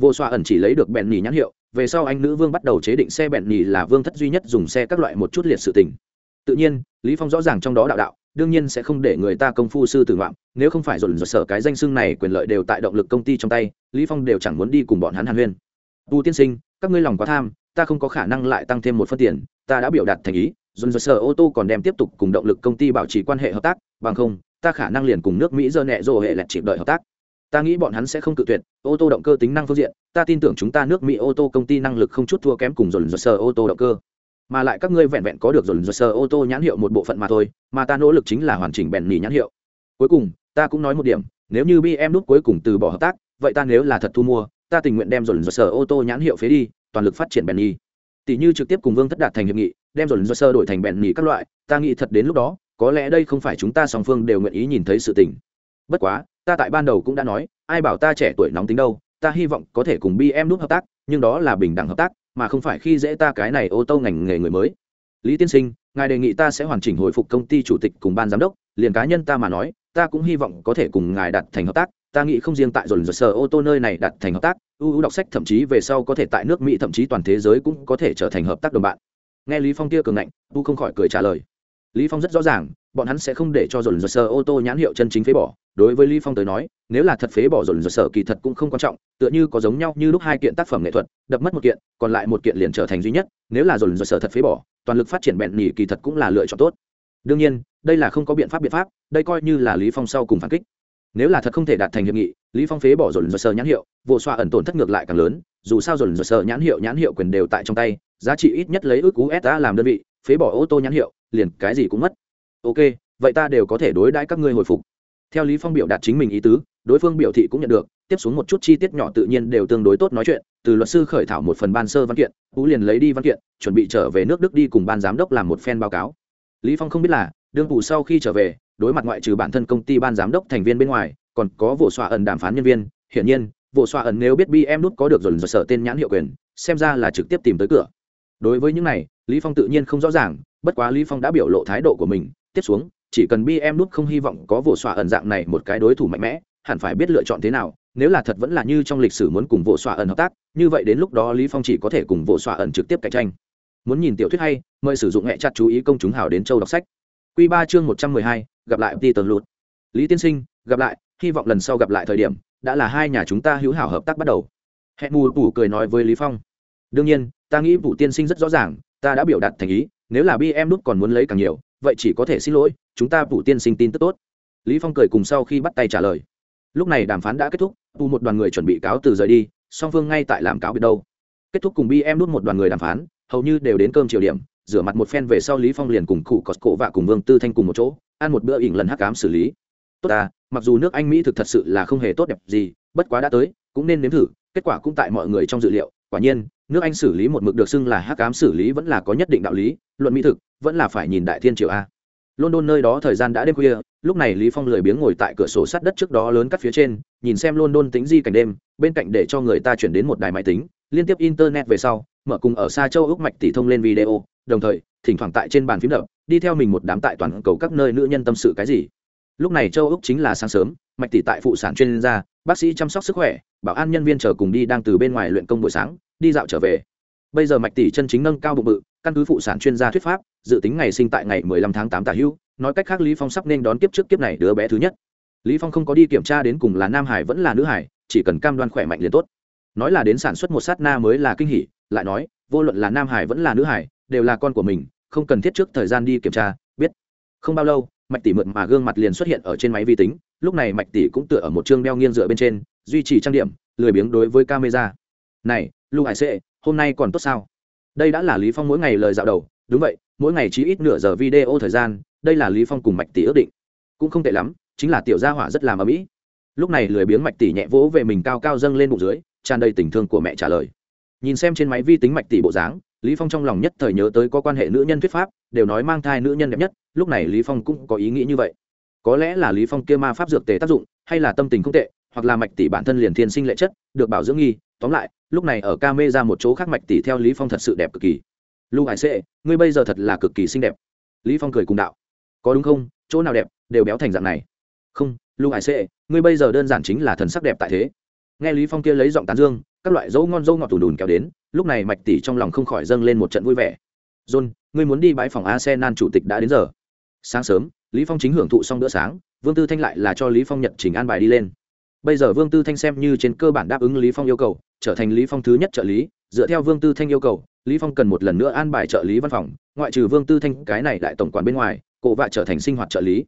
Vô xoa ẩn chỉ lấy được bẹn nhì nhãn hiệu, về sau anh nữ vương bắt đầu chế định xe bẹn nhì là vương thất duy nhất dùng xe các loại một chút liệt sự tình. Tự nhiên, lý phong rõ ràng trong đó đạo đạo, đương nhiên sẽ không để người ta công phu sư tử ngoạm, nếu không phải dồn dồn sở cái danh xưng này quyền lợi đều tại động lực công ty trong tay, lý phong đều chẳng muốn đi cùng bọn hắn hàn huyên. Tu tiên sinh, các ngươi lòng quá tham ta không có khả năng lại tăng thêm một phân tiền, ta đã biểu đạt thành ý dồn dồn sở ô tô còn đem tiếp tục cùng động lực công ty bảo trì quan hệ hợp tác, bằng không, ta khả năng liền cùng nước mỹ dơ nẹ rồ hệ lẹt chịp đợi hợp tác. Ta nghĩ bọn hắn sẽ không cự tuyệt, ô tô động cơ tính năng phương diện, ta tin tưởng chúng ta nước mỹ ô tô công ty năng lực không chút thua kém cùng dồn dồn sơ ô tô động cơ. Mà lại các ngươi vẹn vẹn có được dồn dồn sơ ô tô nhãn hiệu một bộ phận mà thôi, mà ta nỗ lực chính là hoàn chỉnh bèn nỉ nhãn hiệu. Cuối cùng, ta cũng nói một điểm, nếu như bm đút cuối cùng từ bỏ hợp tác, vậy ta nếu là thật thu mua, ta tình nguyện đem dồn dồn sơ ô tô nhãn hiệu phế đi toàn lực phát triển bèn nỉ tỷ như trực tiếp cùng vương thất đạt thành hiệp nghị, đem dồn do sơ đổi thành bèn nỉ các loại, ta nghĩ thật đến lúc đó, có lẽ đây không phải chúng ta song phương đều nguyện ý nhìn thấy sự tình. Bất quá, ta tại ban đầu cũng đã nói, ai bảo ta trẻ tuổi nóng tính đâu, ta hy vọng có thể cùng bi em nút hợp tác, nhưng đó là bình đẳng hợp tác, mà không phải khi dễ ta cái này ô tô ngành nghề người mới. Lý tiên sinh, ngài đề nghị ta sẽ hoàn chỉnh hồi phục công ty chủ tịch cùng ban giám đốc, liền cá nhân ta mà nói, ta cũng hy vọng có thể cùng ngài đặt thành hợp tác, ta nghĩ không riêng tại dồn dồn sở ô tô nơi này đặt thành hợp tác ưu ưu đọc sách thậm chí về sau có thể tại nước mỹ thậm chí toàn thế giới cũng có thể trở thành hợp tác đồng bạn. Nghe lý phong kia cường ngạnh, u không khỏi cười trả lời. Lý phong rất rõ ràng, bọn hắn sẽ không để cho dồn dồn sở ô tô nhãn hiệu chân chính phế bỏ. Đối với lý phong tới nói, nếu là thật phế bỏ dồn dồn sở kỳ thật cũng không quan trọng, tựa như có giống nhau như lúc hai kiện tác phẩm nghệ thuật, đập mất một kiện, còn lại một kiện liền trở thành duy nhất, nếu là dồn dồn sở thật phế bỏ, toàn lực phát triển bẹn nhỉ kỳ thật cũng là lựa chọn tốt. Đương nhiên, đây là không có biện pháp biện pháp, đây coi như là lý phong sau cùng phản kích. Nếu là thật không thể đạt thành hiệp nghị lý phong phế bỏ dồn dồn sờ nhãn hiệu vụ xoa ẩn tổn thất ngược lại càng lớn, dù sao dồn dồn sờ nhãn hiệu nhãn hiệu quyền đều tại trong tay, giá trị ít nhất lấy ước cú sa làm đơn vị, phế bỏ ô tô nhãn hiệu, liền cái gì cũng mất. Ok, vậy ta đều có thể đối đãi các ngươi hồi phục. Theo lý phong biểu đạt chính mình ý tứ, đối phương biểu thị cũng nhận được, tiếp xuống một chút chi tiết nhỏ tự nhiên đều tương đối tốt nói chuyện, từ luật sư khởi thảo một phần ban sơ văn kiện, tú liền lấy đi văn kiện, chuẩn bị trở về nước đức đi cùng ban giám đốc làm một phen báo cáo. Lý phong không biết là, đương phủ sau khi trở về, đối mặt ngoại trừ bản thân công ty ban giám đốc thành viên bên ngoài còn có vụ xoa ẩn đàm phán nhân viên, hiển nhiên vụ xoa ẩn nếu biết bm nút có được rồi sở tên nhãn hiệu quyền, xem ra là trực tiếp tìm tới cửa. Đối với những này, lý phong tự nhiên không rõ ràng, bất quá lý phong đã biểu lộ thái độ của mình, tiếp xuống, chỉ cần bm nút không hy vọng có vụ xoa ẩn dạng này một cái đối thủ mạnh mẽ, hẳn phải biết lựa chọn thế nào, nếu là thật vẫn là như trong lịch sử muốn cùng vụ xoa ẩn hợp tác, như vậy đến lúc đó lý phong chỉ có thể cùng vụ xoa ẩn trực tiếp cạnh tranh. Muốn nhìn tiểu thuyết hay, mời sử dụng hệ chặt chú ý công chúng hào đến châu đọc sách. Quy ba chương một trăm mười hai, gặp lại peter lụt lý tiên sinh, gặp lại hy vọng lần sau gặp lại thời điểm, đã là hai nhà chúng ta hữu hảo hợp tác bắt đầu. Hẹn mù tủ cười nói với lý phong. Đương nhiên, ta nghĩ vụ tiên sinh rất rõ ràng, ta đã biểu đạt thành ý, nếu là bm nút còn muốn lấy càng nhiều, vậy chỉ có thể xin lỗi, chúng ta vụ tiên sinh tin tức tốt. Lý phong cười cùng sau khi bắt tay trả lời. Lúc này đàm phán đã kết thúc tu một đoàn người chuẩn bị cáo từ rời đi, song phương ngay tại làm cáo biệt đâu. Kết thúc cùng bm nút một đoàn người đàm phán, hầu như đều đến cơm chiều điểm, rửa mặt một phen về sau lý phong liền cùng cụ cọt cổ và cùng vương tư thanh cùng một chỗ, ăn một bữa ỉn lần hắc cám xử lý tốt à mặc dù nước anh, mỹ thực thật sự là không hề tốt đẹp gì, bất quá đã tới, cũng nên nếm thử, kết quả cũng tại mọi người trong dự liệu. Quả nhiên, nước anh xử lý một mực được xưng là hắc cám xử lý vẫn là có nhất định đạo lý, luận mỹ thực, vẫn là phải nhìn đại thiên triều a. London nơi đó thời gian đã đêm khuya, lúc này lý phong lười biếng ngồi tại cửa sổ sắt đất trước đó lớn cắt phía trên, nhìn xem london tính di cảnh đêm, bên cạnh để cho người ta chuyển đến một đài máy tính, liên tiếp internet về sau, mở cùng ở xa châu úc mạch tỷ thông lên video, đồng thời, thỉnh thoảng tại trên bàn phím đập, đi theo mình một đám tại toàn cầu các nơi nữ nhân tâm sự cái gì lúc này châu úc chính là sáng sớm, mạch tỷ tại phụ sản chuyên gia, bác sĩ chăm sóc sức khỏe, bảo an nhân viên chờ cùng đi đang từ bên ngoài luyện công buổi sáng, đi dạo trở về. Bây giờ mạch tỷ chân chính nâng cao bụng bự, căn cứ phụ sản chuyên gia thuyết pháp, dự tính ngày sinh tại ngày 15 tháng 8 tả hữu, nói cách khác lý phong sắp nên đón kiếp trước kiếp này đứa bé thứ nhất. Lý phong không có đi kiểm tra đến cùng là nam hải vẫn là nữ hải, chỉ cần cam đoan khỏe mạnh liền tốt. Nói là đến sản xuất một sát na mới là kinh hỉ, lại nói, vô luận là nam hải vẫn là nữ hải, đều là con của mình, không cần thiết trước thời gian đi kiểm tra, biết. Không bao lâu mạch tỷ mượn mà gương mặt liền xuất hiện ở trên máy vi tính, lúc này mạch tỷ cũng tựa ở một chương đeo nghiêng dựa bên trên, duy trì trang điểm, lười biếng đối với camera. Này lưu hải sệ, hôm nay còn tốt sao? Đây đã là lý phong mỗi ngày lời dạo đầu, đúng vậy, mỗi ngày chỉ ít nửa giờ video thời gian, đây là lý phong cùng mạch tỷ ước định. Cũng không tệ lắm, chính là tiểu gia hỏa rất làm ở mỹ lúc này lười biếng mạch tỷ nhẹ vỗ về mình cao cao dâng lên bụng dưới, tràn đầy tình thương của mẹ trả lời. Nhìn xem trên máy vi tính mạch tỷ bộ dáng lý phong trong lòng nhất thời nhớ tới có quan hệ nữ nhân thuyết pháp, đều nói mang thai nữ nhân đẹp nhất, lúc này lý phong cũng có ý nghĩ như vậy. Có lẽ là lý phong kia ma pháp dược tề tác dụng, hay là tâm tình không tệ, hoặc là mạch tỷ bản thân liền thiên sinh lệ chất, được bảo dưỡng nghi, tóm lại, lúc này ở ca mê ra một chỗ khác mạch tỷ theo lý phong thật sự đẹp cực kỳ. Lưu hải sệ, ngươi bây giờ thật là cực kỳ xinh đẹp. Lý phong cười cùng đạo. Có đúng không? Chỗ nào đẹp, đều béo thành dạng này. Không lưu hải sệ, ngươi bây giờ đơn giản chính là thần sắc đẹp tại thế. Nghe lý phong kia lấy giọng tán dương các loại dấu ngon dâu ngọt tủ đùn kéo đến, lúc này mạch tỷ trong lòng không khỏi dâng lên một trận vui vẻ. John, ngươi muốn đi bãi phòng arsenal chủ tịch đã đến giờ. Sáng sớm, lý phong chính hưởng thụ xong bữa sáng, vương tư thanh lại là cho lý phong nhận trình an bài đi lên. Bây giờ vương tư thanh xem như trên cơ bản đáp ứng lý phong yêu cầu, trở thành lý phong thứ nhất trợ lý. Dựa theo vương tư thanh yêu cầu, lý phong cần một lần nữa an bài trợ lý văn phòng, ngoại trừ vương tư thanh, cái này đại tổng quản bên ngoài, cổ vạ trở thành sinh hoạt trợ lý.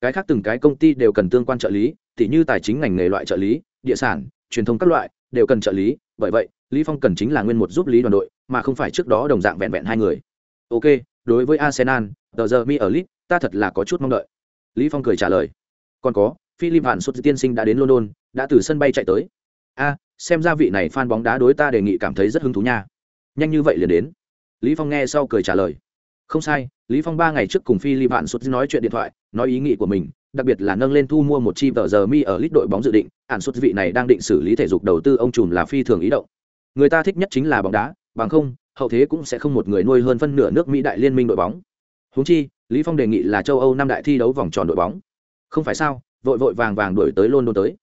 Cái khác từng cái công ty đều cần tương quan trợ lý, tỉ như tài chính ngành nghề loại trợ lý, địa sản, truyền thông các loại, đều cần trợ lý bởi vậy, lý phong cần chính là nguyên một giúp lý đoàn đội, mà không phải trước đó đồng dạng vẹn vẹn hai người. Ok, đối với arsenal, tờ giờ mi ở lit ta thật là có chút mong đợi. Lý phong cười trả lời. Còn có, philip hạn xuất tiên sinh đã đến london, đã từ sân bay chạy tới. A, xem ra vị này fan bóng đá đối ta đề nghị cảm thấy rất hứng thú nha. Nhanh như vậy liền đến. Lý phong nghe sau cười trả lời. Không sai, lý phong ba ngày trước cùng philip hạn xuất nói chuyện điện thoại nói ý nghĩ của mình, đặc biệt là nâng lên thu mua một chi tờ giờ mi ở lít đội bóng dự định, ản xuất vị này đang định xử lý thể dục đầu tư ông trùm là phi thường ý động. Người ta thích nhất chính là bóng đá, bằng không, hậu thế cũng sẽ không một người nuôi hơn phân nửa nước mỹ đại liên minh đội bóng. Húng chi, lý phong đề nghị là châu âu năm đại thi đấu vòng tròn đội bóng. Không phải sao, vội vội vàng vàng đuổi tới london tới.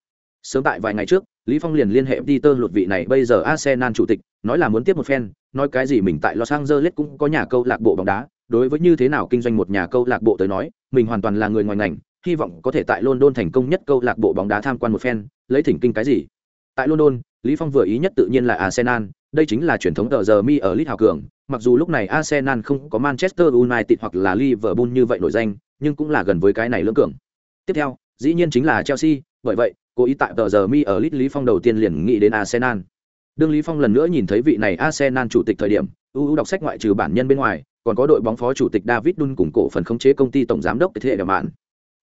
Sớm tại vài ngày trước, lý phong liền liên hệ peter luật vị này, bây giờ arsenal chủ tịch nói là muốn tiếp một phen, nói cái gì mình tại los angeles cũng có nhà câu lạc bộ bóng đá, đối với như thế nào kinh doanh một nhà câu lạc bộ tới nói, mình hoàn toàn là người ngoài ngành, hy vọng có thể tại london thành công nhất câu lạc bộ bóng đá tham quan một phen, lấy thỉnh kinh cái gì. Tại london, lý phong vừa ý nhất tự nhiên là arsenal, đây chính là truyền thống tờ giờ mi ở Leeds hào cường, mặc dù lúc này arsenal không có manchester united hoặc là liverpool như vậy nổi danh, nhưng cũng là gần với cái này lưỡng cường. Tiếp theo, dĩ nhiên chính là chelsea, bởi vậy, cố ý tại tờ giờ mi ở Leeds lý phong đầu tiên liền nghĩ đến arsenal đương lý phong lần nữa nhìn thấy vị này arsenal chủ tịch thời điểm ưu đọc sách ngoại trừ bản nhân bên ngoài còn có đội bóng phó chủ tịch david dun cùng cổ phần khống chế công ty tổng giám đốc thế hệ đẹp mạn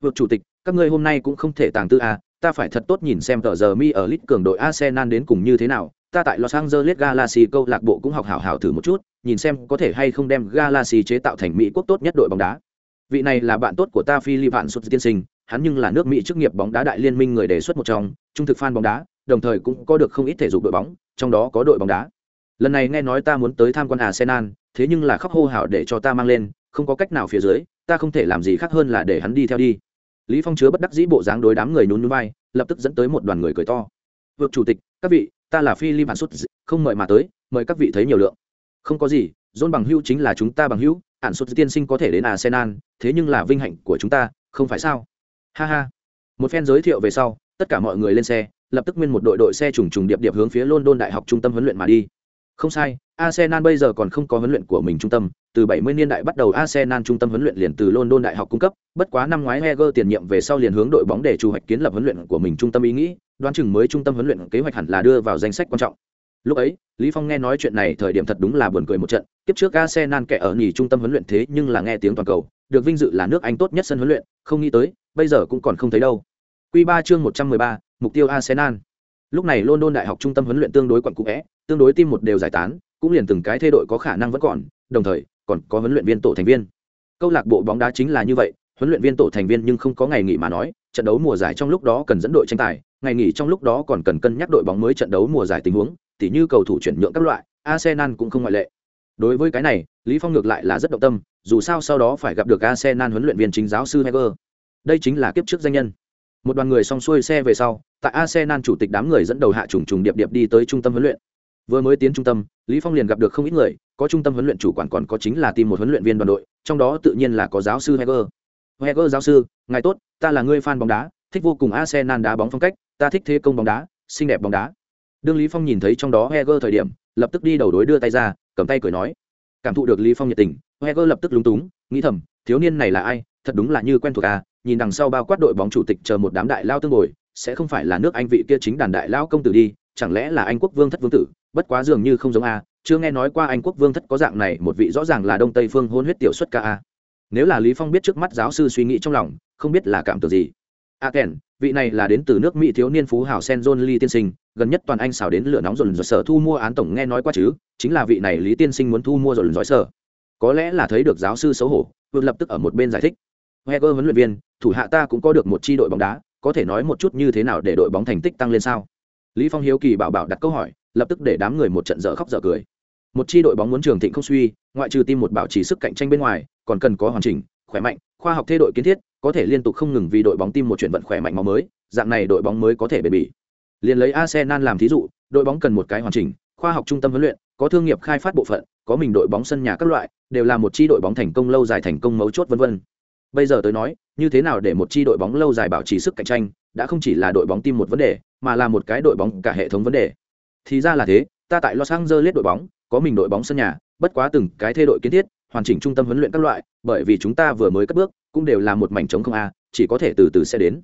vượt chủ tịch các ngươi hôm nay cũng không thể tàng tư à, ta phải thật tốt nhìn xem tờ giờ mi ở lit cường đội arsenal đến cùng như thế nào ta tại los angeles galaxy câu lạc bộ cũng học hảo hảo thử một chút nhìn xem có thể hay không đem galaxy chế tạo thành mỹ quốc tốt nhất đội bóng đá. Vị này là bạn tốt của ta philip vạn xuất tiên sinh hắn nhưng là nước mỹ chức nghiệp bóng đá đại liên minh người đề xuất một trong trung thực fan bóng đá đồng thời cũng có được không ít thể dục đội bóng trong đó có đội bóng đá. Lần này nghe nói ta muốn tới tham quan arsenal thế nhưng là khóc hô hào để cho ta mang lên không có cách nào phía dưới ta không thể làm gì khác hơn là để hắn đi theo đi. Lý phong chứa bất đắc dĩ bộ dáng đối đám người nhún nhún vai lập tức dẫn tới một đoàn người cười to. Vượt chủ tịch các vị ta là phi lim Sút, không mời mà tới mời các vị thấy nhiều lượng. Không có gì dôn bằng hữu chính là chúng ta bằng hữu ản xuất tiên sinh có thể đến arsenal thế nhưng là vinh hạnh của chúng ta không phải sao? Ha ha. Một phen giới thiệu về sau tất cả mọi người lên xe lập tức nguyên một đội đội xe trùng trùng điệp điệp hướng phía london đại học trung tâm huấn luyện mà đi. Không sai arsenal bây giờ còn không có huấn luyện của mình trung tâm. Từ 70 niên đại bắt đầu arsenal trung tâm huấn luyện liền từ london đại học cung cấp. Bất quá năm ngoái heger tiền nhiệm về sau liền hướng đội bóng để chủ hoạch kiến lập huấn luyện của mình trung tâm ý nghĩ đoán chừng mới trung tâm huấn luyện kế hoạch hẳn là đưa vào danh sách quan trọng. Lúc ấy lý phong nghe nói chuyện này thời điểm thật đúng là buồn cười một trận. Tiếp trước arsenal kẻ ở nhì trung tâm huấn luyện thế nhưng là nghe tiếng toàn cầu được vinh dự là nước anh tốt nhất sân huấn luyện. Không nghĩ tới bây giờ cũng còn không thấy đâu. Quy 3 chương 113, mục tiêu arsenal lúc này london đại học trung tâm huấn luyện tương đối quận cũ tương đối tim một đều giải tán cũng liền từng cái thay đổi có khả năng vẫn còn đồng thời còn có huấn luyện viên tổ thành viên câu lạc bộ bóng đá chính là như vậy huấn luyện viên tổ thành viên nhưng không có ngày nghỉ mà nói trận đấu mùa giải trong lúc đó cần dẫn đội tranh tài ngày nghỉ trong lúc đó còn cần cân nhắc đội bóng mới trận đấu mùa giải tình huống tỉ như cầu thủ chuyển nhượng các loại Arsenal cũng không ngoại lệ. Đối với cái này, Lý Phong ngược lại là rất động tâm, dù sao sau đó phải gặp được Arsenal huấn luyện viên chính giáo sư Heger. Đây chính là kiếp trước danh nhân. Một đoàn người xong xuôi xe về sau, tại Arsenal chủ tịch đám người dẫn đầu hạ trùng trùng điệp điệp đi tới trung tâm huấn luyện. Vừa mới tiến trung tâm, Lý Phong liền gặp được không ít người, có trung tâm huấn luyện chủ quản còn có chính là tìm một huấn luyện viên đoàn đội, trong đó tự nhiên là có giáo sư Heger. Heger giáo sư, ngài tốt, ta là người fan bóng đá, thích vô cùng Arsenal đá bóng phong cách, ta thích thế công bóng đá, xinh đẹp bóng đá. Đương Lý Phong nhìn thấy trong đó Heger thời điểm, lập tức đi đầu đối đưa tay ra, cầm tay cười nói. Cảm thụ được Lý Phong nhiệt tình, Heger lập tức lúng túng, nghĩ thầm, thiếu niên này là ai, thật đúng là như quen thuộc à, nhìn đằng sau bao quát đội bóng chủ tịch chờ một đám đại lao tương ngồi, sẽ không phải là nước Anh vị kia chính đàn đại lao công tử đi, chẳng lẽ là Anh quốc vương thất vương tử, bất quá dường như không giống a, chưa nghe nói qua Anh quốc vương thất có dạng này một vị rõ ràng là Đông Tây phương hôn huyết tiểu xuất ca a. Nếu là Lý Phong biết trước mắt giáo sư suy nghĩ trong lòng, không biết là cảm tưởng gì. A Ken, vị này là đến từ nước Mỹ thiếu niên phú hào Sen John Lee tiên sinh, gần nhất toàn Anh xào đến lửa nóng rộn rộn sở thu mua án tổng nghe nói qua chứ, chính là vị này Lý tiên sinh muốn thu mua rộn rồi sở. Có lẽ là thấy được giáo sư xấu hổ, vượt lập tức ở một bên giải thích. Heger huấn luyện viên, thủ hạ ta cũng có được một chi đội bóng đá, có thể nói một chút như thế nào để đội bóng thành tích tăng lên sao? Lý Phong hiếu kỳ bảo bảo đặt câu hỏi, lập tức để đám người một trận dở khóc dở cười. Một chi đội bóng muốn trường thịnh không suy, ngoại trừ tim một bảo trì sức cạnh tranh bên ngoài, còn cần có hoàn chỉnh, khỏe mạnh, khoa học thay đổi kiến thiết, có thể liên tục không ngừng vì đội bóng tim một chuyển vận khỏe mạnh máu mới, dạng này đội bóng mới có thể bền bỉ. Liên lấy Arsenal làm thí dụ, đội bóng cần một cái hoàn chỉnh, khoa học trung tâm huấn luyện, có thương nghiệp khai phát bộ phận, có mình đội bóng sân nhà các loại, đều là một chi đội bóng thành công lâu dài thành công mấu chốt vân vân. Bây giờ tới nói, như thế nào để một chi đội bóng lâu dài bảo trì sức cạnh tranh, đã không chỉ là đội bóng tim một vấn đề, mà là một cái đội bóng cả hệ thống vấn đề. Thì ra là thế, ta tại Los Angeles đội bóng, có mình đội bóng sân nhà, bất quá từng cái thay đội kiến thiết, hoàn chỉnh trung tâm huấn luyện các loại, bởi vì chúng ta vừa mới cất bước, cũng đều là một mảnh trống không a, chỉ có thể từ từ sẽ đến.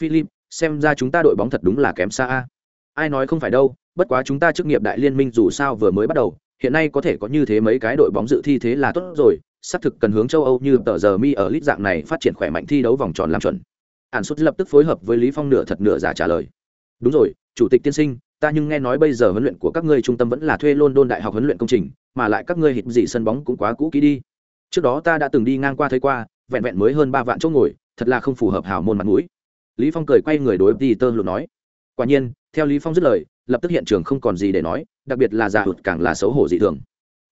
Philip, xem ra chúng ta đội bóng thật đúng là kém xa a. Ai nói không phải đâu, bất quá chúng ta chức nghiệp đại liên minh dù sao vừa mới bắt đầu, hiện nay có thể có như thế mấy cái đội bóng dự thi thế là tốt rồi, xác thực cần hướng châu Âu như tờ giờ mi ở lít dạng này phát triển khỏe mạnh thi đấu vòng tròn làm chuẩn. Hàn Sút lập tức phối hợp với Lý Phong nửa thật nửa giả trả lời. Đúng rồi, chủ tịch tiên sinh, ta nhưng nghe nói bây giờ huấn luyện của các ngươi trung tâm vẫn là thuê London đại học huấn luyện công trình, mà lại các ngươi hít gì sân bóng cũng quá cũ kỹ đi. Trước đó ta đã từng đi ngang qua thấy qua, vẹn vẹn mới hơn ba vạn chỗ ngồi, thật là không phù hợp hảo môn mặt mũi. Lý Phong cười quay người đối Peter luôn nói. Quả nhiên, theo Lý Phong dứt lời, lập tức hiện trường không còn gì để nói, đặc biệt là giả hụt càng là xấu hổ dị thường.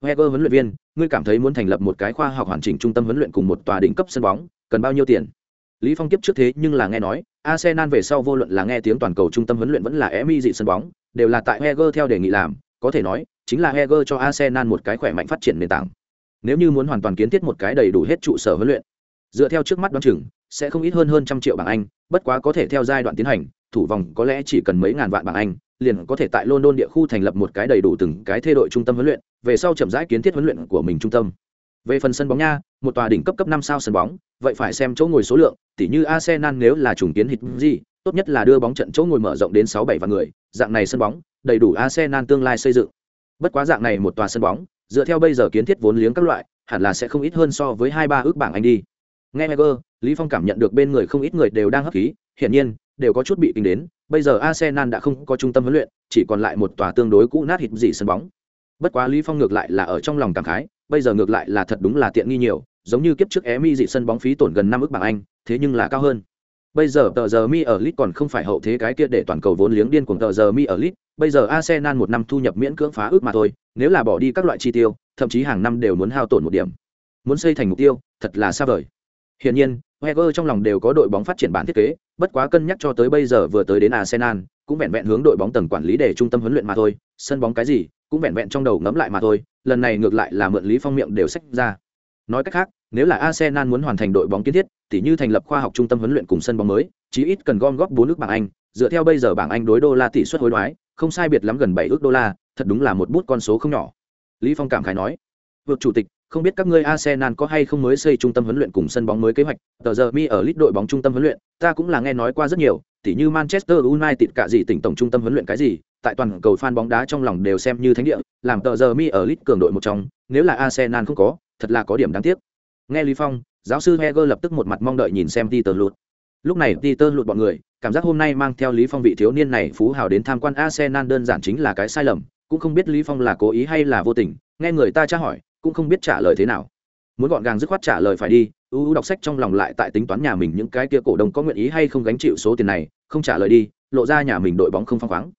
Heger huấn luyện viên, ngươi cảm thấy muốn thành lập một cái khoa học hoàn chỉnh trung tâm huấn luyện cùng một tòa đỉnh cấp sân bóng, cần bao nhiêu tiền? Lý Phong kiếp trước thế nhưng là nghe nói, Arsenal về sau vô luận là nghe tiếng toàn cầu trung tâm huấn luyện vẫn là Emi dị sân bóng, đều là tại Heger theo đề nghị làm, có thể nói, chính là Heger cho Arsenal một cái khỏe mạnh phát triển nền tảng. Nếu như muốn hoàn toàn kiến thiết một cái đầy đủ hết trụ sở huấn luyện, dựa theo trước mắt đoán chừng, sẽ không ít hơn hơn trăm triệu bảng Anh, bất quá có thể theo giai đoạn tiến hành, thủ vòng có lẽ chỉ cần mấy ngàn vạn bảng Anh, liền có thể tại London địa khu thành lập một cái đầy đủ từng cái thay đổi trung tâm huấn luyện, về sau chậm rãi kiến thiết huấn luyện của mình trung tâm. Về phần sân bóng nha, một tòa đỉnh cấp cấp năm sao sân bóng, vậy phải xem chỗ ngồi số lượng, tỉ như Arsenal nếu là trùng kiến hit gì, tốt nhất là đưa bóng trận chỗ ngồi mở rộng đến sáu bảy vạn người, dạng này sân bóng, đầy đủ Arsenal tương lai xây dựng. Bất quá dạng này một tòa sân bóng, dựa theo bây giờ kiến thiết vốn liếng các loại, hẳn là sẽ không ít hơn so với hai ba ước bảng Anh đi. Nghe Heger, Lý Phong cảm nhận được bên người không ít người đều đang hấp khí, hiển nhiên, đều có chút bị kinh đến, bây giờ Arsenal đã không có trung tâm huấn luyện, chỉ còn lại một tòa tương đối cũ nát hít gì sân bóng. Bất quá Lý Phong ngược lại là ở trong lòng cảm khái, bây giờ ngược lại là thật đúng là tiện nghi nhiều, giống như kiếp trước Emi dị sân bóng phí tổn gần năm ức bảng Anh, thế nhưng là cao hơn. Bây giờ tờ giờ mi ở Leeds còn không phải hậu thế cái kia để toàn cầu vốn liếng điên cuồng tờ giờ mi ở Leeds, bây giờ Arsenal một năm thu nhập miễn cưỡng phá ước mà thôi, nếu là bỏ đi các loại chi tiêu, thậm chí hàng năm đều muốn hao tổn một điểm. Muốn xây thành mục tiêu, thật là xa vời. Hiển nhiên, Wenger trong lòng đều có đội bóng phát triển bản thiết kế, bất quá cân nhắc cho tới bây giờ vừa tới đến Arsenal, cũng vẹn vẹn hướng đội bóng tầng quản lý để trung tâm huấn luyện mà thôi, sân bóng cái gì, cũng vẹn vẹn trong đầu ngẫm lại mà thôi, lần này ngược lại là mượn Lý Phong miệng đều sách ra. Nói cách khác, nếu là Arsenal muốn hoàn thành đội bóng kiến thiết, tỉ như thành lập khoa học trung tâm huấn luyện cùng sân bóng mới, chí ít cần gom góp 4 nước bảng Anh, dựa theo bây giờ bảng Anh đối đô la tỷ suất hối đoái, không sai biệt lắm gần 7 ước đô la, thật đúng là một bút con số không nhỏ. Lý Phong cảm khái nói, "Vượt chủ tịch, không biết các ngươi Arsenal có hay không mới xây trung tâm huấn luyện cùng sân bóng mới kế hoạch, tờ giờ mi ở lít đội bóng trung tâm huấn luyện, ta cũng là nghe nói qua rất nhiều, tỉ như Manchester United cả gì tỉnh tổng trung tâm huấn luyện cái gì, tại toàn cầu fan bóng đá trong lòng đều xem như thánh địa, làm tờ giờ mi ở lít cường đội một trong, nếu là Arsenal không có, thật là có điểm đáng tiếc. Nghe Lý Phong, giáo sư Heger lập tức một mặt mong đợi nhìn xem Peter Lụt. Lúc này Peter Lụt bọn người, cảm giác hôm nay mang theo Lý Phong vị thiếu niên này phú hào đến tham quan Arsenal đơn giản chính là cái sai lầm, cũng không biết Lý Phong là cố ý hay là vô tình, nghe người ta tra hỏi, cũng không biết trả lời thế nào. Muốn gọn gàng dứt khoát trả lời phải đi, u u đọc sách trong lòng lại tại tính toán nhà mình những cái kia cổ đông có nguyện ý hay không gánh chịu số tiền này, không trả lời đi, lộ ra nhà mình đội bóng không phăng khoáng.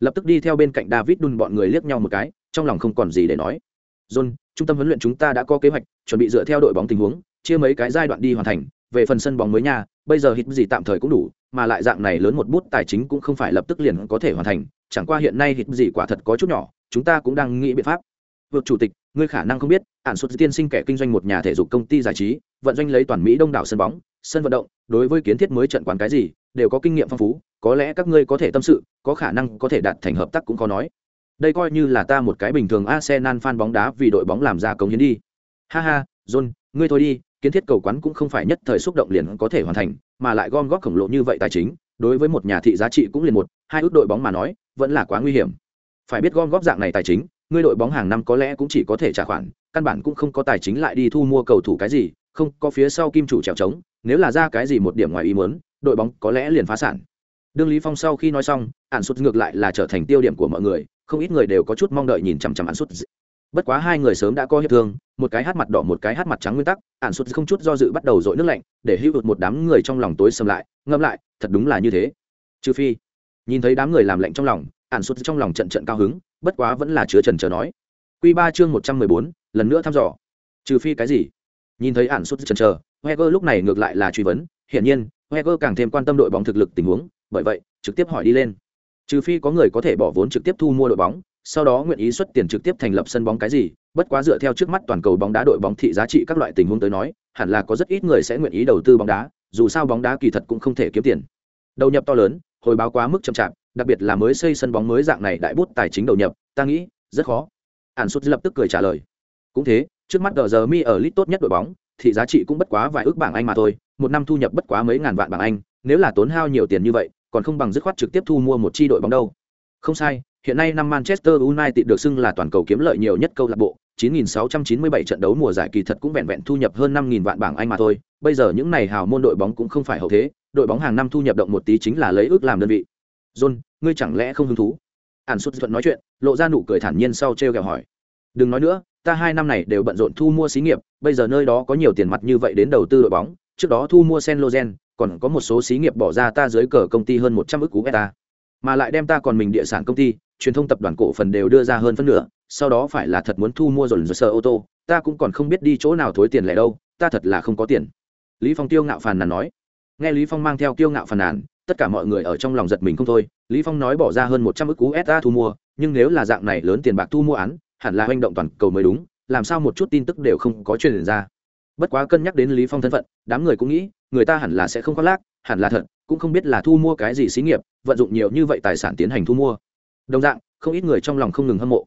Lập tức đi theo bên cạnh david đun bọn người liếc nhau một cái, trong lòng không còn gì để nói. John, trung tâm huấn luyện chúng ta đã có kế hoạch, chuẩn bị dựa theo đội bóng tình huống, chia mấy cái giai đoạn đi hoàn thành, về phần sân bóng mới nha, bây giờ hít gì tạm thời cũng đủ, mà lại dạng này lớn một bút tài chính cũng không phải lập tức liền có thể hoàn thành, chẳng qua hiện nay hít gì quả thật có chút nhỏ, chúng ta cũng đang nghĩ biện pháp. Vượt chủ tịch ngươi khả năng không biết, Ản Sút tiên sinh kẻ kinh doanh một nhà thể dục công ty giải trí, vận doanh lấy toàn mỹ đông đảo sân bóng, sân vận động, đối với kiến thiết mới trận quán cái gì, đều có kinh nghiệm phong phú, có lẽ các ngươi có thể tâm sự, có khả năng có thể đạt thành hợp tác cũng có nói. Đây coi như là ta một cái bình thường arsenal fan bóng đá vì đội bóng làm ra công hiến đi. Ha ha, john, ngươi thôi đi, kiến thiết cầu quán cũng không phải nhất thời xúc động liền có thể hoàn thành, mà lại gom góp khổng lồ như vậy tài chính, đối với một nhà thị giá trị cũng liền một, hai ước đội bóng mà nói, vẫn là quá nguy hiểm. Phải biết gom góp dạng này tài chính ngươi đội bóng hàng năm có lẽ cũng chỉ có thể trả khoản, căn bản cũng không có tài chính lại đi thu mua cầu thủ cái gì, không có phía sau kim chủ trèo trống, nếu là ra cái gì một điểm ngoài ý muốn, đội bóng có lẽ liền phá sản. Đương lý phong sau khi nói xong ảnh sút ngược lại là trở thành tiêu điểm của mọi người, không ít người đều có chút mong đợi nhìn chằm chằm ảnh sút. Bất quá hai người sớm đã có hiệp thương, một cái hát mặt đỏ, một cái hát mặt trắng nguyên tắc ảnh sút không chút do dự bắt đầu dội nước lạnh, để hữu một đám người trong lòng tối sầm lại ngâm lại, thật đúng là như thế. Trừ phi, nhìn thấy đám người làm lạnh trong lòng ảnh sút trong lòng trận trận cao hứng bất quá vẫn là chứa trần chờ nói. Quy ba chương một trăm mười bốn, lần nữa thăm dò. Trừ phi cái gì? Nhìn thấy ản sút chần chờ heger lúc này ngược lại là truy vấn. Hiển nhiên heger càng thêm quan tâm đội bóng thực lực tình huống, bởi vậy, trực tiếp hỏi đi lên. Trừ phi có người có thể bỏ vốn trực tiếp thu mua đội bóng, sau đó nguyện ý xuất tiền trực tiếp thành lập sân bóng cái gì, bất quá dựa theo trước mắt toàn cầu bóng đá đội bóng thị giá trị các loại tình huống tới nói, hẳn là có rất ít người sẽ nguyện ý đầu tư bóng đá, dù sao bóng đá kỳ thật cũng không thể kiếm tiền. Đầu nhập to lớn, hồi báo quá mức chậm chạp đặc biệt là mới xây sân bóng mới dạng này đại bút tài chính đầu nhập ta nghĩ rất khó Hàn sút lập tức cười trả lời cũng thế trước mắt giờ mi ở lit tốt nhất đội bóng thì giá trị cũng bất quá vài ước bảng anh mà thôi một năm thu nhập bất quá mấy ngàn vạn bảng anh nếu là tốn hao nhiều tiền như vậy còn không bằng dứt khoát trực tiếp thu mua một chi đội bóng đâu không sai hiện nay năm manchester united được xưng là toàn cầu kiếm lợi nhiều nhất câu lạc bộ 9.697 trận đấu mùa giải kỳ thật cũng vẹn vẹn thu nhập hơn 5.000 vạn bảng Anh mà thôi. Bây giờ những này hào môn đội bóng cũng không phải hậu thế, đội bóng hàng năm thu nhập động một tí chính là lấy ước làm đơn vị. John, ngươi chẳng lẽ không hứng thú? Ản Sút thuận nói chuyện, lộ ra nụ cười thản nhiên sau treo kẹo hỏi. Đừng nói nữa, ta hai năm này đều bận rộn thu mua xí nghiệp, bây giờ nơi đó có nhiều tiền mặt như vậy đến đầu tư đội bóng, trước đó thu mua Senlogen, còn có một số xí nghiệp bỏ ra ta dưới cờ công ty hơn 100 ức cú beta. Mà lại đem ta còn mình địa sản công ty, truyền thông tập đoàn cổ phần đều đưa ra hơn phân nửa, sau đó phải là thật muốn thu mua rồi rồi sơ ô tô, ta cũng còn không biết đi chỗ nào thối tiền lẻ đâu, ta thật là không có tiền. Lý Phong tiêu ngạo phàn nàn nói. Nghe Lý Phong mang theo tiêu ngạo phàn nàn, tất cả mọi người ở trong lòng giật mình không thôi, lý phong nói bỏ ra hơn một trăm ức cú thu mua, nhưng nếu là dạng này lớn tiền bạc thu mua án, hẳn là hành động toàn cầu mới đúng, làm sao một chút tin tức đều không có truyền ra. Bất quá cân nhắc đến lý phong thân phận, đám người cũng nghĩ, người ta hẳn là sẽ không khoác lác, hẳn là thật, cũng không biết là thu mua cái gì xí nghiệp, vận dụng nhiều như vậy tài sản tiến hành thu mua. Đồng dạng, không ít người trong lòng không ngừng hâm mộ.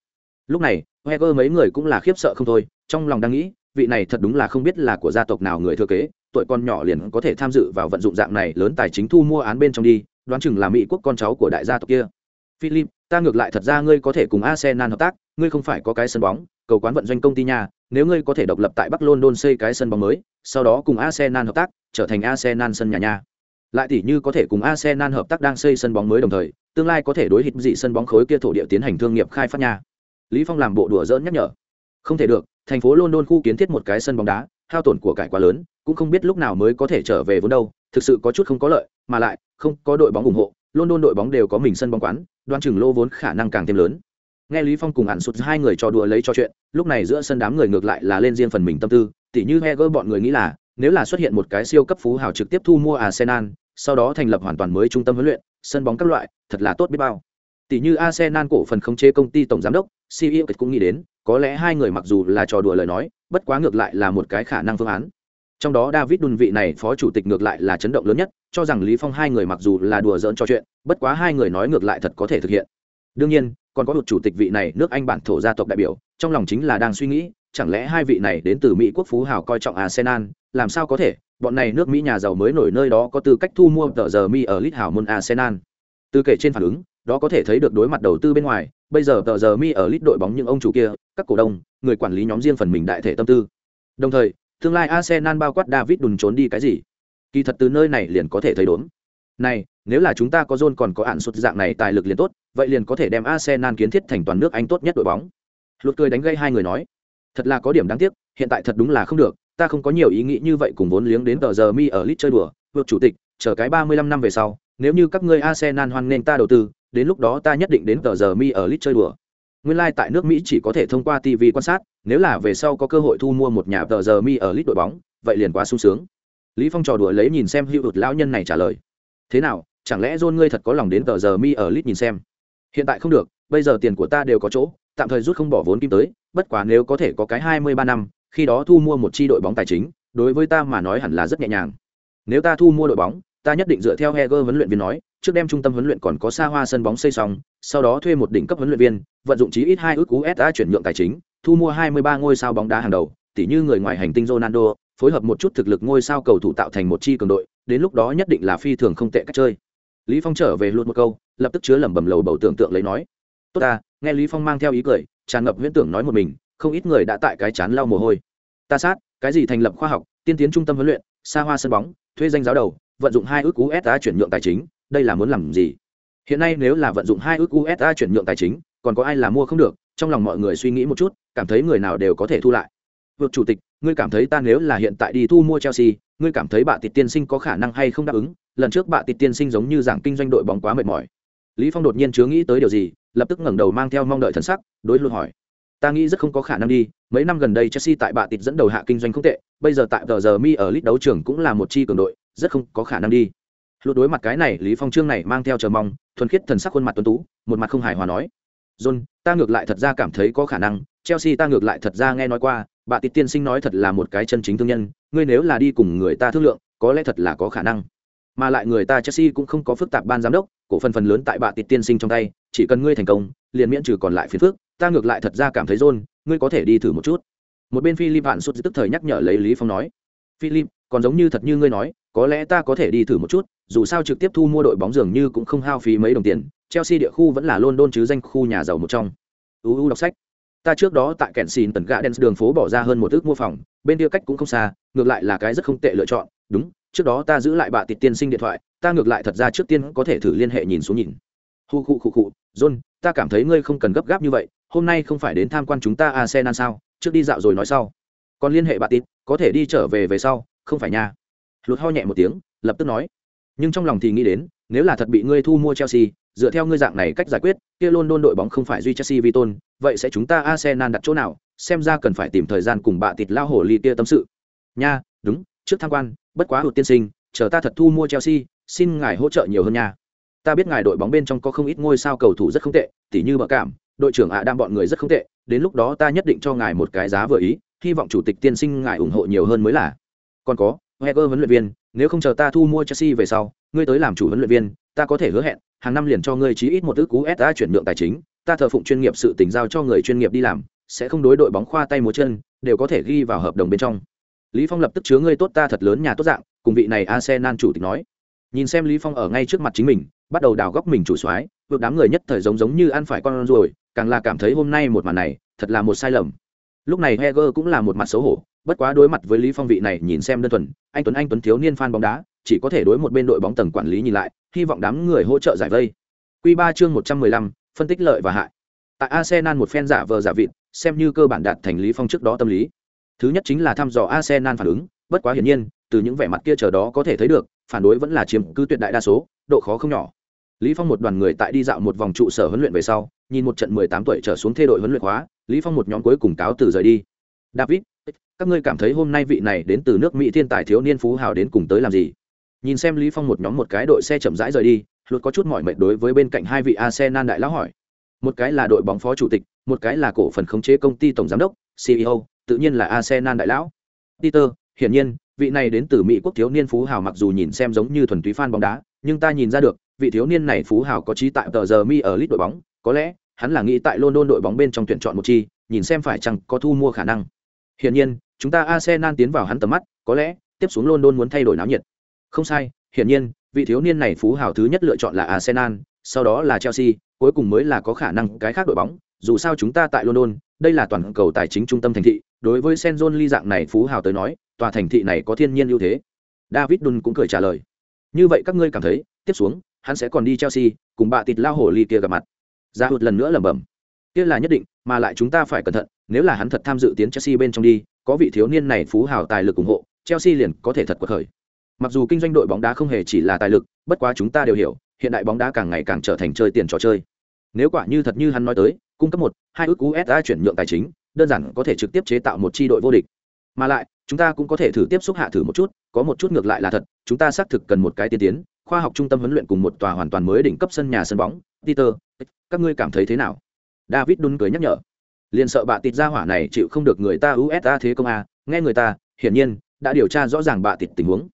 Lúc này heger mấy người cũng là khiếp sợ không thôi, trong lòng đang nghĩ vị này thật đúng là không biết là của gia tộc nào người thừa kế, tuổi con nhỏ liền có thể tham dự vào vận dụng dạng này lớn tài chính thu mua án bên trong đi, đoán chừng là mỹ quốc con cháu của đại gia tộc kia. Philip, ta ngược lại thật ra ngươi có thể cùng arsenal hợp tác, ngươi không phải có cái sân bóng, cầu quán vận doanh công ty nhà nếu ngươi có thể độc lập tại bắc london xây cái sân bóng mới, sau đó cùng arsenal hợp tác, trở thành arsenal sân nhà nhà lại tỷ như có thể cùng arsenal hợp tác đang xây sân bóng mới đồng thời, tương lai có thể đối hịch dị sân bóng khối kia thổ địa tiến hành thương nghiệp khai phát nhà lý phong làm bộ đùa dỡn nhắc nhở không thể được, thành phố london khu kiến thiết một cái sân bóng đá, hao tổn của cải quá lớn, cũng không biết lúc nào mới có thể trở về vốn đâu, thực sự có chút không có lợi, mà lại, không có đội bóng ủng hộ, london đội bóng đều có mình sân bóng quán, đoan chừng lô vốn khả năng càng thêm lớn. Nghe lý phong cùng hạn sụt hai người trò đùa lấy cho chuyện, lúc này giữa sân đám người ngược lại là lên riêng phần mình tâm tư, tỉ như heger bọn người nghĩ là, nếu là xuất hiện một cái siêu cấp phú hào trực tiếp thu mua arsenal, sau đó thành lập hoàn toàn mới trung tâm huấn luyện, sân bóng các loại, thật là tốt biết bao. Tỷ như arsenal cổ phần khống chế công ty tổng giám đốc ceo cũng nghĩ đến có lẽ hai người mặc dù là trò đùa lời nói, bất quá ngược lại là một cái khả năng phương án. Trong đó david đun vị này phó chủ tịch ngược lại là chấn động lớn nhất, cho rằng lý phong hai người mặc dù là đùa giỡn cho chuyện, bất quá hai người nói ngược lại thật có thể thực hiện. Đương nhiên, còn có một chủ tịch vị này nước anh bản thổ gia tộc đại biểu, trong lòng chính là đang suy nghĩ, chẳng lẽ hai vị này đến từ mỹ quốc phú hào coi trọng arsenal, làm sao có thể, bọn này nước mỹ nhà giàu mới nổi nơi đó có tư cách thu mua tờ giờ mi ở lit hào môn arsenal. Từ kể trên phản ứng, đó có thể thấy được đối mặt đầu tư bên ngoài, bây giờ tờ giờ mi ở lit đội bóng những ông chủ kia các cổ đông, người quản lý nhóm riêng phần mình đại thể tâm tư. Đồng thời, tương lai arsenal bao quát david đùn trốn đi cái gì? Kỳ thật từ nơi này liền có thể thấy đốn. Này, nếu là chúng ta có John còn có ạn sụt dạng này tài lực liền tốt, vậy liền có thể đem arsenal kiến thiết thành toàn nước anh tốt nhất đội bóng. Luật cười đánh gây hai người nói. Thật là có điểm đáng tiếc, hiện tại thật đúng là không được, ta không có nhiều ý nghĩ như vậy cùng vốn liếng đến tờ giờ mi ở lit chơi đùa, vượt chủ tịch, chờ cái ba mươi lăm năm về sau, nếu như các ngươi arsenal hoan nghênh ta đầu tư, đến lúc đó ta nhất định đến tờ giờ mi ở lit chơi đùa nguyên lai、like、tại nước mỹ chỉ có thể thông qua tv quan sát, nếu là về sau có cơ hội thu mua một nhà tờ giờ mi ở lít đội bóng, vậy liền quá sung sướng. Lý phong trò đùa lấy nhìn xem hữu ụt lão nhân này trả lời. Thế nào, chẳng lẽ john ngươi thật có lòng đến tờ giờ mi ở lít nhìn xem? Hiện tại không được, bây giờ tiền của ta đều có chỗ, tạm thời rút không bỏ vốn kim tới, bất quá nếu có thể có cái hai mươi ba năm, khi đó thu mua một chi đội bóng tài chính, đối với ta mà nói hẳn là rất nhẹ nhàng. Nếu ta thu mua đội bóng, ta nhất định dựa theo heger huấn luyện viên nói, trước đem trung tâm huấn luyện còn có xa hoa sân bóng xây xong sau đó thuê một đỉnh cấp huấn luyện viên, vận dụng chí ít hai ước USD chuyển nhượng tài chính, thu mua hai mươi ba ngôi sao bóng đá hàng đầu tỷ như người ngoài hành tinh ronaldo, phối hợp một chút thực lực ngôi sao cầu thủ tạo thành một chi cường đội, đến lúc đó nhất định là phi thường không tệ cách chơi. Lý phong trở về luôn một câu, lập tức chứa lẩm bẩm lầu bầu tưởng tượng lấy nói. Tốt ta, nghe lý phong mang theo ý cười, tràn ngập huyễn tưởng nói một mình, không ít người đã tại cái chán lau mồ hôi. Ta sát, cái gì thành lập khoa học, tiên tiến trung tâm huấn luyện, xa hoa sân bóng, thuê danh giáo đầu, vận dụng hai ước usa chuyển nhượng tài chính, đây là muốn làm gì? Hiện nay nếu là vận dụng hai ước usa chuyển nhượng tài chính, còn có ai là mua không được, trong lòng mọi người suy nghĩ một chút, cảm thấy người nào đều có thể thu lại. Vượt chủ tịch, ngươi cảm thấy ta nếu là hiện tại đi thu mua chelsea, ngươi cảm thấy bà tịt tiên sinh có khả năng hay không đáp ứng? Lần trước bà tịt tiên sinh giống như giảng kinh doanh đội bóng quá mệt mỏi. Lý phong đột nhiên chứa nghĩ tới điều gì, lập tức ngẩng đầu mang theo mong đợi thần sắc, đối luôn hỏi. Ta nghĩ rất không có khả năng đi, mấy năm gần đây chelsea tại bà tịt dẫn đầu hạ kinh doanh không tệ, bây giờ tại tờ giờ mi ở lít đấu trường cũng là một chi cường đội, rất không có khả năng đi lụt đối mặt cái này, lý phong trương này mang theo chờ mong, thuần khiết thần sắc khuôn mặt tuấn tú, một mặt không hài hòa nói, john, ta ngược lại thật ra cảm thấy có khả năng, chelsea ta ngược lại thật ra nghe nói qua, bà tịt tiên sinh nói thật là một cái chân chính thương nhân, ngươi nếu là đi cùng người ta thương lượng, có lẽ thật là có khả năng. Mà lại người ta chelsea cũng không có phức tạp ban giám đốc, cổ phần phần lớn tại bà tịt tiên sinh trong tay, chỉ cần ngươi thành công, liền miễn trừ còn lại phiền phức, ta ngược lại thật ra cảm thấy, john, ngươi có thể đi thử một chút. Một bên philip hạn suốt tức thời nhắc nhở lấy lý phong nói, philip, còn giống như thật như ngươi nói có lẽ ta có thể đi thử một chút, dù sao trực tiếp thu mua đội bóng dường như cũng không hao phí mấy đồng tiền, chelsea địa khu vẫn là london chứ danh khu nhà giàu một trong. Uu đọc sách. Ta trước đó tại kẹn xìn tần gã đen đường phố bỏ ra hơn một ước mua phòng, bên kia cách cũng không xa, ngược lại là cái rất không tệ lựa chọn. Đúng, trước đó ta giữ lại bà tịt tiên sinh điện thoại, ta ngược lại thật ra trước tiên có thể thử liên hệ nhìn xuống nhìn. Hu khu khu khu, john, ta cảm thấy ngươi không cần gấp gáp như vậy, hôm nay không phải đến tham quan chúng ta arsenal sao? Trước đi dạo rồi nói sau. Còn liên hệ bà tịt, có thể đi trở về về sau, không phải nha lụt ho nhẹ một tiếng, lập tức nói. Nhưng trong lòng thì nghĩ đến, nếu là thật bị ngươi thu mua chelsea, dựa theo ngươi dạng này cách giải quyết, kia london đội bóng không phải duy chelsea vi tôn, vậy sẽ chúng ta arsenal đặt chỗ nào? Xem ra cần phải tìm thời gian cùng bạ tịt lao hổ ly kia tâm sự. Nha, đúng, trước tham quan, bất quá hụt tiên sinh, chờ ta thật thu mua chelsea, xin ngài hỗ trợ nhiều hơn nha. Ta biết ngài đội bóng bên trong có không ít ngôi sao cầu thủ rất không tệ, tỉ như bợ cảm đội trưởng ạ đang bọn người rất không tệ, đến lúc đó ta nhất định cho ngài một cái giá vừa ý, hy vọng chủ tịch tiên sinh ngài ủng hộ nhiều hơn mới là. Còn có Wenger huấn luyện viên, nếu không chờ ta thu mua Chelsea về sau, ngươi tới làm chủ huấn luyện viên, ta có thể hứa hẹn, hàng năm liền cho ngươi chí ít một ức cú SA chuyển nhượng tài chính, ta thờ phụng chuyên nghiệp sự tình giao cho người chuyên nghiệp đi làm, sẽ không đối đội bóng khoa tay múa chân, đều có thể ghi vào hợp đồng bên trong. Lý Phong lập tức chứa ngươi tốt ta thật lớn nhà tốt dạng, cùng vị này Arsenal chủ tịch nói. Nhìn xem Lý Phong ở ngay trước mặt chính mình, bắt đầu đào góc mình chủ soái, vượt đám người nhất thời giống giống như ăn phải con rồi, càng là cảm thấy hôm nay một màn này, thật là một sai lầm. Lúc này Heger cũng là một mặt xấu hổ, bất quá đối mặt với lý phong vị này nhìn xem đơn thuần anh tuấn anh tuấn thiếu niên fan bóng đá chỉ có thể đối một bên đội bóng tầng quản lý nhìn lại hy vọng đám người hỗ trợ giải vây. Quy ba chương một trăm mười lăm, phân tích lợi và hại. Tại arsenal một phen giả vờ giả vịt xem như cơ bản đạt thành lý phong trước đó tâm lý. Thứ nhất chính là thăm dò arsenal phản ứng bất quá hiển nhiên từ những vẻ mặt kia chờ đó có thể thấy được phản đối vẫn là chiếm cứ tuyệt đại đa số độ khó không nhỏ. Lý phong một đoàn người tại đi dạo một vòng trụ sở huấn luyện về sau nhìn một trận mười tám tuổi trở xuống thay đội huấn luyện hóa lý phong một nhóm cuối cùng cáo từ rời đi. David các ngươi cảm thấy hôm nay vị này đến từ nước mỹ thiên tài thiếu niên phú hào đến cùng tới làm gì? Nhìn xem lý phong một nhóm một cái đội xe chậm rãi rời đi, luật có chút mỏi mệt đối với bên cạnh hai vị arsenal đại lão hỏi. Một cái là đội bóng phó chủ tịch, một cái là cổ phần khống chế công ty tổng giám đốc ceo tự nhiên là arsenal đại lão. Peter, hiển nhiên, vị này đến từ mỹ quốc thiếu niên phú hào mặc dù nhìn xem giống như thuần túy fan bóng đá, nhưng ta nhìn ra được, vị thiếu niên này phú hào có trí tại tờ giờ mi ở lít đội bóng, có lẽ, hắn là nghĩ tại london đội bóng bên trong tuyển chọn một chi, nhìn xem phải chăng có thu mua khả năng. Hiển nhiên, chúng ta Arsenal tiến vào hắn tầm mắt, có lẽ tiếp xuống London muốn thay đổi náo nhiệt. Không sai, hiển nhiên, vị thiếu niên này phú hào thứ nhất lựa chọn là Arsenal, sau đó là Chelsea, cuối cùng mới là có khả năng cái khác đội bóng. Dù sao chúng ta tại London, đây là toàn cầu tài chính trung tâm thành thị, đối với Senzon ly dạng này phú hào tới nói, tòa thành thị này có thiên nhiên ưu thế. David Dunn cũng cười trả lời. Như vậy các ngươi cảm thấy, tiếp xuống, hắn sẽ còn đi Chelsea, cùng bà tịt lao hổ ly kia gặp mặt. Ra hụt lần nữa lẩm bẩm. Kia là nhất định, mà lại chúng ta phải cẩn thận, nếu là hắn thật tham dự tiến Chelsea bên trong đi, có vị thiếu niên này phú hào tài lực ủng hộ, Chelsea liền có thể thật quật khởi. Mặc dù kinh doanh đội bóng đá không hề chỉ là tài lực, bất quá chúng ta đều hiểu, hiện đại bóng đá càng ngày càng trở thành chơi tiền trò chơi. Nếu quả như thật như hắn nói tới, cung cấp một hai ước usd chuyển nhượng tài chính đơn giản có thể trực tiếp chế tạo một chi đội vô địch mà lại chúng ta cũng có thể thử tiếp xúc hạ thử một chút có một chút ngược lại là thật chúng ta xác thực cần một cái tiên tiến khoa học trung tâm huấn luyện cùng một tòa hoàn toàn mới đỉnh cấp sân nhà sân bóng peter các ngươi cảm thấy thế nào david đun cười nhắc nhở liền sợ bạ tịt ra hỏa này chịu không được người ta usa thế công a, nghe người ta, hiển nhiên, đã điều tra rõ ràng bạ tịt tình huống.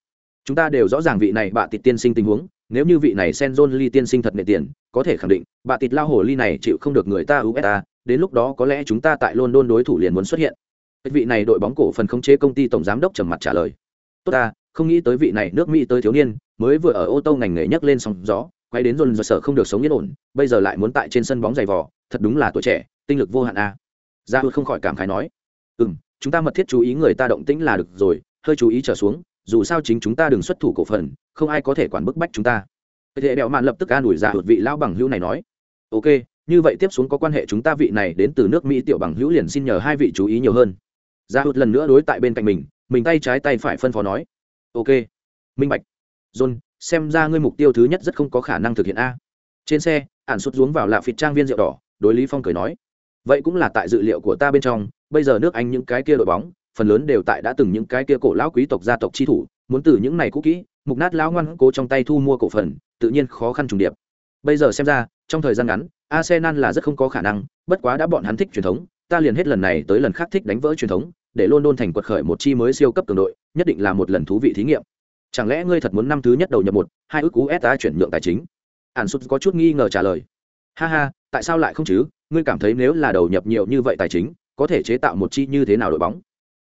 Chúng ta đều rõ ràng vị này bạ tịt tiên sinh tình huống, nếu như vị này sen john lee tiên sinh thật nệ tiền, có thể khẳng định, bạ tịt lao hồ ly này chịu không được người ta usa đến lúc đó có lẽ chúng ta tại london đối thủ liền muốn xuất hiện. Vị này đội bóng cổ phần khống chế công ty tổng giám đốc trầm mặt trả lời. Tốt ta, không nghĩ tới vị này nước mỹ tới thiếu niên, mới vừa ở ô tô ngành nghề nhấc lên sóng gió, quay đến dồn dồn sợ không được sống yên ổn, bây giờ lại muốn tại trên sân bóng giày vò, thật đúng là tuổi trẻ, tinh lực vô hạn a gia hư không khỏi cảm khái nói ừ m chúng ta mật thiết chú ý người ta động tĩnh là được rồi, hơi chú ý trở xuống, dù sao chính chúng ta đừng xuất thủ cổ phần, không ai có thể quản bức bách chúng ta. Thế đẹo mạn lập tức an ủi ra hụt vị lão bằng hữu này nói, ok, như vậy tiếp xuống có quan hệ chúng ta vị này đến từ nước mỹ tiểu bằng hữu liền xin nhờ hai vị chú ý nhiều hơn. Ra hụt lần nữa đối tại bên cạnh mình mình tay trái tay phải phân phó nói, ok, minh bạch. John, xem ra ngươi mục tiêu thứ nhất rất không có khả năng thực hiện a. Trên xe, ản sụt xuống vào lạ phịt trang viên rượu đỏ, đối lý phong cười nói vậy cũng là tại dự liệu của ta bên trong, bây giờ nước anh những cái kia đội bóng, phần lớn đều tại đã từng những cái kia cổ lão quý tộc gia tộc chi thủ, muốn từ những này cũ kỹ, mục nát lão ngoan cố trong tay thu mua cổ phần, tự nhiên khó khăn trùng điệp. Bây giờ xem ra, trong thời gian ngắn, arsenal là rất không có khả năng, bất quá đã bọn hắn thích truyền thống, ta liền hết lần này tới lần khác thích đánh vỡ truyền thống, để london thành quật khởi một chi mới siêu cấp cường đội, nhất định là một lần thú vị thí nghiệm. Chẳng lẽ ngươi thật muốn năm thứ nhất đầu nhập một, hai ước cú sa chuyển nhượng tài chính? Ản sút có chút nghi ngờ trả lời. Ha ha tại sao lại không chứ? Ngươi cảm thấy nếu là đầu nhập nhiều như vậy tài chính, có thể chế tạo một chi như thế nào đội bóng?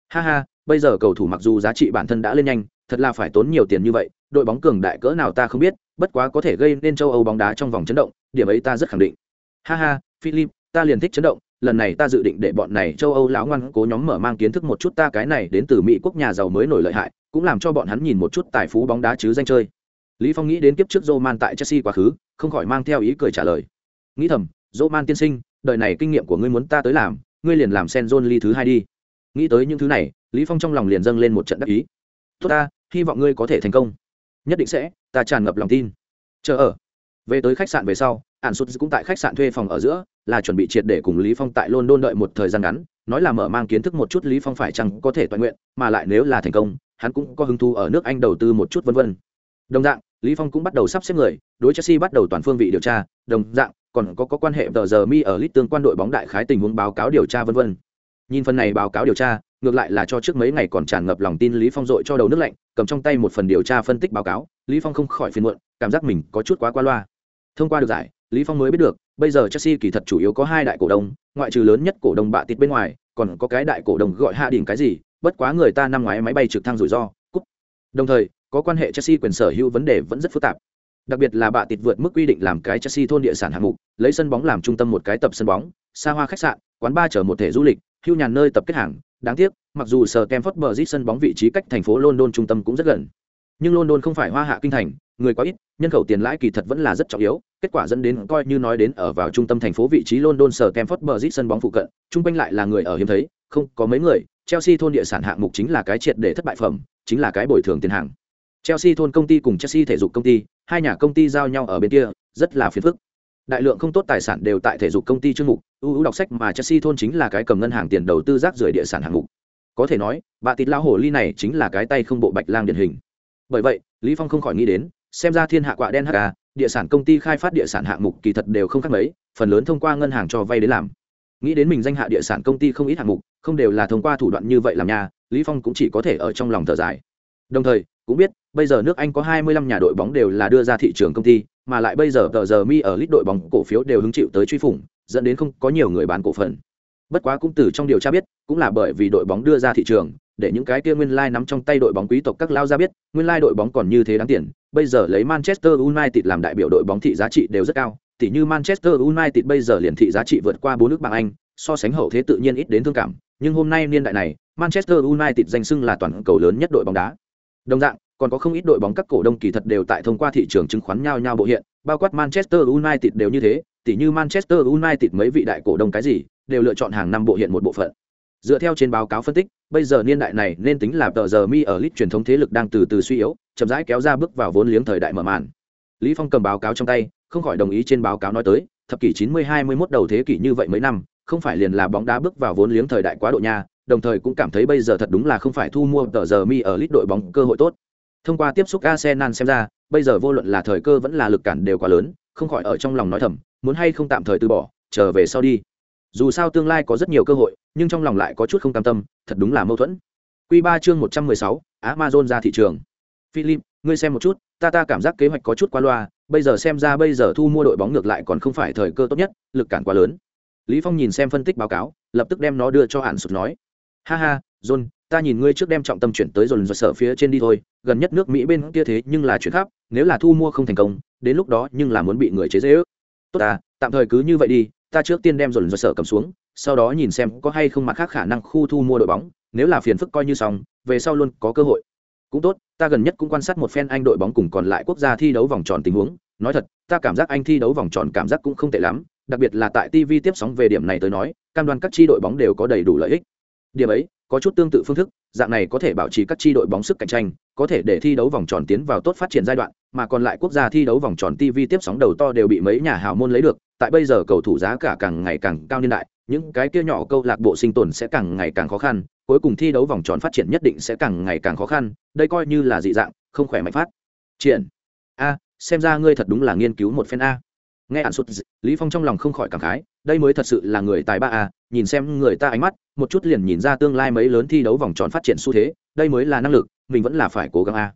Ha ha, bây giờ cầu thủ mặc dù giá trị bản thân đã lên nhanh, thật là phải tốn nhiều tiền như vậy, đội bóng cường đại cỡ nào ta không biết, bất quá có thể gây nên châu âu bóng đá trong vòng chấn động, điểm ấy ta rất khẳng định. Ha ha, philip, ta liền thích chấn động, lần này ta dự định để bọn này châu âu lão ngoan cố nhóm mở mang kiến thức một chút ta cái này đến từ mỹ quốc nhà giàu mới nổi lợi hại, cũng làm cho bọn hắn nhìn một chút tài phú bóng đá chứ danh chơi. Lý phong nghĩ đến kiếp trước Roman tại Chelsea quá khứ, không khỏi mang theo ý cười trả lời. Nghĩ thầm Dỗ man tiên sinh, đời này kinh nghiệm của ngươi muốn ta tới làm, ngươi liền làm sen John ly thứ hai đi. Nghĩ tới những thứ này, lý phong trong lòng liền dâng lên một trận đắc ý. Tốt ta, hy vọng ngươi có thể thành công. Nhất định sẽ, ta tràn ngập lòng tin. Chờ ở. Về tới khách sạn về sau ạn sụt cũng tại khách sạn thuê phòng ở giữa, là chuẩn bị triệt để cùng lý phong tại london đợi một thời gian ngắn, nói là mở mang kiến thức một chút lý phong phải chăng có thể toàn nguyện, mà lại nếu là thành công, hắn cũng có hứng thú ở nước anh đầu tư một chút vân vân. Đồng dạng, lý phong cũng bắt đầu sắp xếp người, đối chelsea bắt đầu toàn phương vị điều tra. Đồng dạng còn có, có quan hệ tờ giờ mi ở lit tương quan đội bóng đại khái tình huống báo cáo điều tra vân vân. Nhìn phần này báo cáo điều tra ngược lại là cho trước mấy ngày còn tràn ngập lòng tin lý phong dội cho đầu nước lạnh cầm trong tay một phần điều tra phân tích báo cáo lý phong không khỏi phiền muộn cảm giác mình có chút quá qua loa. Thông qua được giải lý phong mới biết được bây giờ chelsea kỳ thật chủ yếu có hai đại cổ đông ngoại trừ lớn nhất cổ đông bạ tịt bên ngoài còn có cái đại cổ đông gọi hạ đỉnh cái gì bất quá người ta năm ngoái máy bay trực thăng rủi ro cúp. Đồng thời có quan hệ chelsea quyền sở hữu vấn đề vẫn rất phức tạp đặc biệt là bạ tịt vượt mức quy định làm cái chelsea thôn địa sản hạng mục, lấy sân bóng làm trung tâm một cái tập sân bóng, xa hoa khách sạn, quán bar chở một thể du lịch, hưu nhàn nơi tập kết hàng. Đáng tiếc, mặc dù sở Stamford Bridge sân bóng vị trí cách thành phố London trung tâm cũng rất gần. Nhưng London không phải hoa hạ kinh thành, người quá ít, nhân khẩu tiền lãi kỳ thật vẫn là rất trọng yếu, kết quả dẫn đến coi như nói đến ở vào trung tâm thành phố vị trí London sở Stamford Bridge sân bóng phụ cận, chung quanh lại là người ở hiếm thấy, không có mấy người. Chelsea thôn địa sản hạng mục chính là cái triệt để thất bại phẩm, chính là cái bồi thường tiền hàng. Chelsea thôn công ty cùng Chelsea thể dục công ty hai nhà công ty giao nhau ở bên kia, rất là phiền phức. Đại lượng không tốt tài sản đều tại thể dục công ty chương mục. Ưu ưu đọc sách mà chelsea thôn chính là cái cầm ngân hàng tiền đầu tư rác rưởi địa sản hạng mục. Có thể nói, bà tịt lao hồ ly này chính là cái tay không bộ bạch lang điển hình. Bởi vậy, lý phong không khỏi nghĩ đến, xem ra thiên hạ quạ đen hk địa sản công ty khai phát địa sản hạng mục kỳ thật đều không khác mấy, phần lớn thông qua ngân hàng cho vay đến làm. Nghĩ đến mình danh hạ địa sản công ty không ít hạng mục, không đều là thông qua thủ đoạn như vậy làm nhà lý phong cũng chỉ có thể ở trong lòng thở dài. Đồng thời, cũng biết bây giờ nước anh có 25 nhà đội bóng đều là đưa ra thị trường công ty, mà lại bây giờ tờ giờ mi ở lít đội bóng cổ phiếu đều hứng chịu tới truy phủng, dẫn đến không có nhiều người bán cổ phần. Bất quá cũng từ trong điều tra biết, cũng là bởi vì đội bóng đưa ra thị trường, để những cái kia nguyên lai nắm trong tay đội bóng quý tộc các lao ra biết, nguyên lai đội bóng còn như thế đáng tiền, bây giờ lấy manchester united làm đại biểu đội bóng thị giá trị đều rất cao tỷ như manchester united bây giờ liền thị giá trị vượt qua bốn nước bảng anh, so sánh hậu thế tự nhiên ít đến thương cảm, nhưng hôm nay niên đại này, manchester united danh xưng là toàn cầu lớn nhất đội bóng đá đồng dạng còn có không ít đội bóng các cổ đông kỳ thật đều tại thông qua thị trường chứng khoán nhau nhau bộ hiện, bao quát Manchester United đều như thế, tỉ như Manchester United mấy vị đại cổ đông cái gì, đều lựa chọn hàng năm bộ hiện một bộ phận. Dựa theo trên báo cáo phân tích, bây giờ niên đại này nên tính là tờ giờ mi ở lịch truyền thống thế lực đang từ từ suy yếu, chậm rãi kéo ra bước vào vốn liếng thời đại mở màn. Lý Phong cầm báo cáo trong tay, không khỏi đồng ý trên báo cáo nói tới, thập kỷ 90-21 đầu thế kỷ như vậy mấy năm không phải liền là bóng đá bước vào vốn liếng thời đại quá độ nha đồng thời cũng cảm thấy bây giờ thật đúng là không phải thu mua tờ giờ mi ở lít đội bóng cơ hội tốt. Thông qua tiếp xúc arsenal xem ra, bây giờ vô luận là thời cơ vẫn là lực cản đều quá lớn, không khỏi ở trong lòng nói thầm, muốn hay không tạm thời từ bỏ trở về sau đi. Dù sao tương lai có rất nhiều cơ hội, nhưng trong lòng lại có chút không cam tâm, thật đúng là mâu thuẫn. Q ba chương một trăm mười sáu, amazon ra thị trường. Philip, ngươi xem một chút, ta ta cảm giác kế hoạch có chút qua loa, bây giờ xem ra bây giờ thu mua đội bóng ngược lại còn không phải thời cơ tốt nhất, lực cản quá lớn. Lý phong nhìn xem phân tích báo cáo, lập tức đem nó đưa cho hạn sụt nói ha ha, john, ta nhìn ngươi trước đem trọng tâm chuyển tới dồn dồn sở phía trên đi thôi. Gần nhất nước mỹ bên kia thế nhưng là chuyện khắp, nếu là thu mua không thành công, đến lúc đó nhưng là muốn bị người chế dễ ước. Tốt à tạm thời cứ như vậy đi, ta trước tiên đem dồn dồn sở cầm xuống, sau đó nhìn xem có hay không mặt khác khả năng khu thu mua đội bóng, nếu là phiền phức coi như xong, về sau luôn có cơ hội. Cũng tốt, ta gần nhất cũng quan sát một phen anh đội bóng cùng còn lại quốc gia thi đấu vòng tròn tình huống. Nói thật, ta cảm giác anh thi đấu vòng tròn cảm giác cũng không tệ lắm, đặc biệt là tại tv tiếp sóng về điểm này tới nói, cam đoan các tri đội bóng đều có đầy đủ lợi ích điểm ấy, có chút tương tự phương thức, dạng này có thể bảo trì các tri đội bóng sức cạnh tranh, có thể để thi đấu vòng tròn tiến vào tốt phát triển giai đoạn, mà còn lại quốc gia thi đấu vòng tròn tv tiếp sóng đầu to đều bị mấy nhà hào môn lấy được, tại bây giờ cầu thủ giá cả càng ngày càng cao niên đại, những cái kia nhỏ câu lạc bộ sinh tồn sẽ càng ngày càng khó khăn, cuối cùng thi đấu vòng tròn phát triển nhất định sẽ càng ngày càng khó khăn, đây coi như là dị dạng, không khỏe mạnh phát. Triển. A, xem ra ngươi thật đúng là nghiên cứu một phen a. Nghe ạn sụt lý phong trong lòng không khỏi cảm khái, đây mới thật sự là người tài ba a nhìn xem người ta ánh mắt, một chút liền nhìn ra tương lai mấy lớn thi đấu vòng tròn phát triển xu thế, đây mới là năng lực, mình vẫn là phải cố gắng a.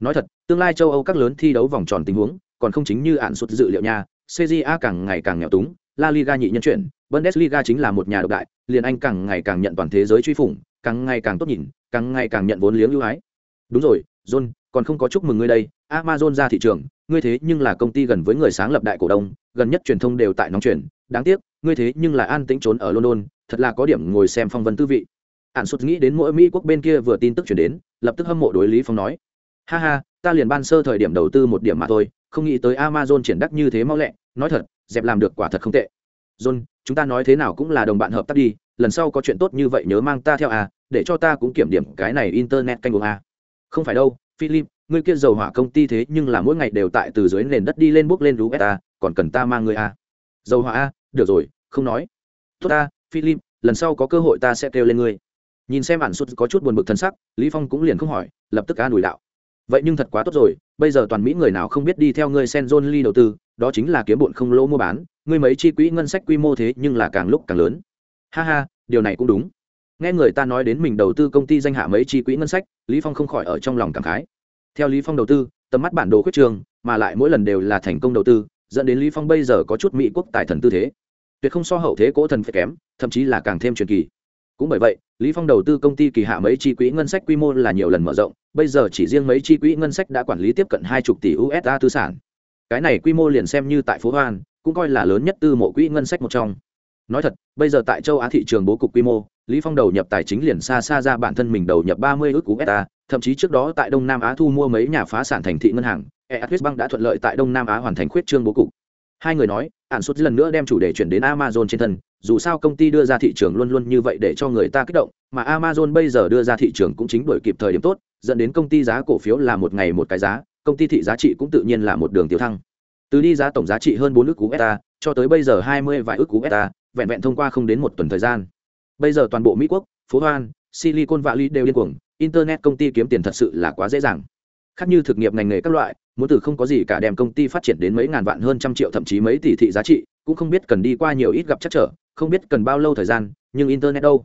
Nói thật, tương lai châu âu các lớn thi đấu vòng tròn tình huống, còn không chính như ạn sụt dự liệu nha cja càng ngày càng nghèo túng, la liga nhị nhân chuyển, bundesliga chính là một nhà độc đại, liền anh càng ngày càng nhận toàn thế giới truy phủng, càng ngày càng tốt nhìn, càng ngày càng nhận vốn liếng ưu ái. Đúng rồi, john, còn không có chúc mừng ngươi đây, amazon ra thị trường, ngươi thế nhưng là công ty gần với người sáng lập đại cổ đông, gần nhất truyền thông đều tại nóng truyền đáng tiếc ngươi thế nhưng là an tĩnh trốn ở london, thật là có điểm ngồi xem phong vân tư vị. Ạn sụt nghĩ đến mỗi mỹ quốc bên kia vừa tin tức chuyển đến, lập tức hâm mộ đối lý phong nói. Ha ha, ta liền ban sơ thời điểm đầu tư một điểm mà thôi, không nghĩ tới amazon triển đắc như thế mau lẹ, nói thật, dẹp làm được quả thật không tệ. John, chúng ta nói thế nào cũng là đồng bạn hợp tác đi, lần sau có chuyện tốt như vậy nhớ mang ta theo à để cho ta cũng kiểm điểm cái này internet canh uống à. Không phải đâu, philip, ngươi kia dầu hỏa công ty thế nhưng là mỗi ngày đều tại từ dưới nền đất đi lên bước lên rú beta à, còn cần ta mang ngươi à. Dầu hỏa à được rồi, không nói. Tốt ta, philip, lần sau có cơ hội ta sẽ kêu lên ngươi. Nhìn xem ản sút có chút buồn bực thân sắc, lý phong cũng liền không hỏi, lập tức an ủi đạo. Vậy nhưng thật quá tốt rồi, bây giờ toàn mỹ người nào không biết đi theo ngươi sen john lee đầu tư, đó chính là kiếm bụn không lỗ mua bán, ngươi mấy chi quỹ ngân sách quy mô thế nhưng là càng lúc càng lớn. Ha ha, điều này cũng đúng. Nghe người ta nói đến mình đầu tư công ty danh hạ mấy chi quỹ ngân sách, lý phong không khỏi ở trong lòng cảm khái. Theo lý phong đầu tư, tầm mắt bản đồ khuyết trường, mà lại mỗi lần đều là thành công đầu tư, dẫn đến lý phong bây giờ có chút mỹ quốc tài thần tư thế tuyệt không so hậu thế cố thần phải kém, thậm chí là càng thêm truyền kỳ. Cũng bởi vậy, lý phong đầu tư công ty kỳ hạ mấy chi quỹ ngân sách quy mô là nhiều lần mở rộng, bây giờ chỉ riêng mấy chi quỹ ngân sách đã quản lý tiếp cận hai chục tỷ usd tư sản. Cái này quy mô liền xem như tại phố hoan, cũng coi là lớn nhất tư mộ quỹ ngân sách một trong. Nói thật, bây giờ tại châu á thị trường bố cục quy mô, lý phong đầu nhập tài chính liền xa xa ra bản thân mình đầu nhập ba mươi ước usd thậm chí trước đó tại đông nam á thu mua mấy nhà phá sản thành thị ngân hàng eatwest bank đã thuận lợi tại đông nam á hoàn thành khuyết trương bố cục hai người nói ạn suốt lần nữa đem chủ đề chuyển đến amazon trên thân, dù sao công ty đưa ra thị trường luôn luôn như vậy để cho người ta kích động, mà amazon bây giờ đưa ra thị trường cũng chính đổi kịp thời điểm tốt, dẫn đến công ty giá cổ phiếu là một ngày một cái giá, công ty thị giá trị cũng tự nhiên là một đường tiêu thăng. Từ đi giá tổng giá trị hơn bốn ước cú beta, cho tới bây giờ hai mươi vài ước cú beta, vẹn vẹn thông qua không đến một tuần thời gian. Bây giờ toàn bộ mỹ quốc phố hoan, silicon valley đều điên cuồng, internet công ty kiếm tiền thật sự là quá dễ dàng. Khác như thực nghiệp ngành nghề các loại muốn từ không có gì cả đem công ty phát triển đến mấy ngàn vạn hơn trăm triệu thậm chí mấy tỷ thị giá trị, cũng không biết cần đi qua nhiều ít gặp chắc trở, không biết cần bao lâu thời gian, nhưng internet đâu?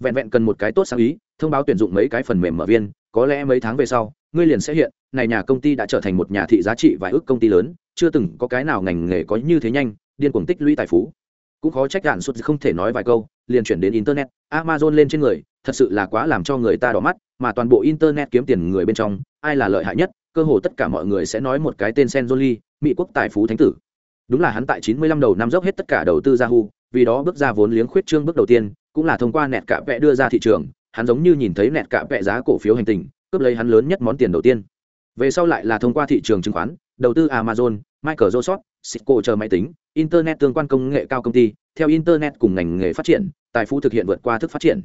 Vẹn vẹn cần một cái tốt sáng ý, thông báo tuyển dụng mấy cái phần mềm mở viên, có lẽ mấy tháng về sau, ngươi liền sẽ hiện, này nhà công ty đã trở thành một nhà thị giá trị vài ước công ty lớn, chưa từng có cái nào ngành nghề có như thế nhanh, điên cuồng tích lũy tài phú. Cũng khó trách đạn suốt không thể nói vài câu, liền chuyển đến internet, amazon lên trên người, thật sự là quá làm cho người ta đỏ mắt, mà toàn bộ internet kiếm tiền người bên trong, ai là lợi hại nhất? Cơ hồ tất cả mọi người sẽ nói một cái tên sen Joli, mỹ quốc tài phú thánh tử. Đúng là hắn tại 95 đầu năm dốc hết tất cả đầu tư yahoo vì đó bước ra vốn liếng khuyết trương bước đầu tiên cũng là thông qua nẹt cạ vẽ đưa ra thị trường hắn giống như nhìn thấy nẹt cạ vẽ giá cổ phiếu hành tình cướp lấy hắn lớn nhất món tiền đầu tiên. Về sau lại là thông qua thị trường chứng khoán đầu tư amazon michael joseph cisco chờ máy tính internet tương quan công nghệ cao công ty theo internet cùng ngành nghề phát triển tài phú thực hiện vượt qua thức phát triển.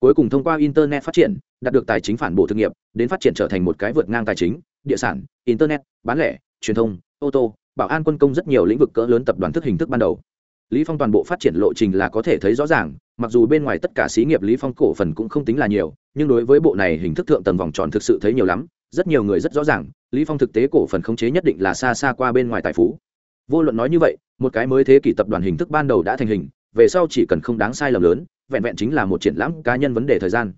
Cuối cùng thông qua internet phát triển đạt được tài chính phản bổ thực nghiệp đến phát triển trở thành một cái vượt ngang tài chính địa sản, internet, bán lẻ, truyền thông, ô tô, bảo an quân công rất nhiều lĩnh vực cỡ lớn tập đoàn thức hình thức ban đầu. Lý phong toàn bộ phát triển lộ trình là có thể thấy rõ ràng, mặc dù bên ngoài tất cả xí nghiệp lý phong cổ phần cũng không tính là nhiều, nhưng đối với bộ này hình thức thượng tầng vòng tròn thực sự thấy nhiều lắm, rất nhiều người rất rõ ràng, lý phong thực tế cổ phần khống chế nhất định là xa xa qua bên ngoài tài phú. Vô luận nói như vậy, một cái mới thế kỷ tập đoàn hình thức ban đầu đã thành hình, về sau chỉ cần không đáng sai lầm lớn, vẹn vẹn chính là một triển lãm cá nhân vấn đề thời gian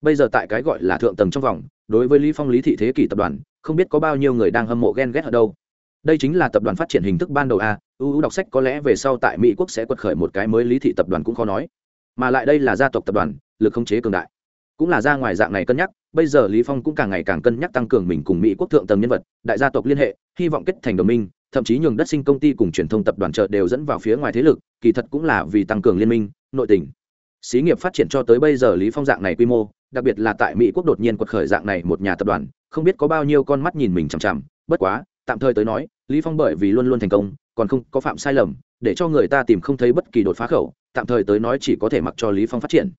bây giờ tại cái gọi là thượng tầng trong vòng, đối với lý phong lý thị thế kỷ tập đoàn, không biết có bao nhiêu người đang hâm mộ ghen ghét ở đâu. Đây chính là tập đoàn phát triển hình thức ban đầu a ưu đọc sách có lẽ về sau tại mỹ quốc sẽ quật khởi một cái mới lý thị tập đoàn cũng khó nói. Mà lại đây là gia tộc tập đoàn, lực khống chế cường đại. Cũng là ra ngoài dạng này cân nhắc, bây giờ lý phong cũng càng ngày càng cân nhắc tăng cường mình cùng mỹ quốc thượng tầng nhân vật, đại gia tộc liên hệ, hy vọng kết thành đồng minh, thậm chí nhường đất sinh công ty cùng truyền thông tập đoàn chợ đều dẫn vào phía ngoài thế lực, kỳ thật cũng là vì tăng cường liên minh, nội tình. Xí nghiệp phát triển cho tới bây giờ lý phong dạng này quy mô đặc biệt là tại mỹ quốc đột nhiên quật khởi dạng này một nhà tập đoàn không biết có bao nhiêu con mắt nhìn mình chằm chằm bất quá tạm thời tới nói lý phong bởi vì luôn luôn thành công còn không có phạm sai lầm để cho người ta tìm không thấy bất kỳ đột phá khẩu tạm thời tới nói chỉ có thể mặc cho lý phong phát triển.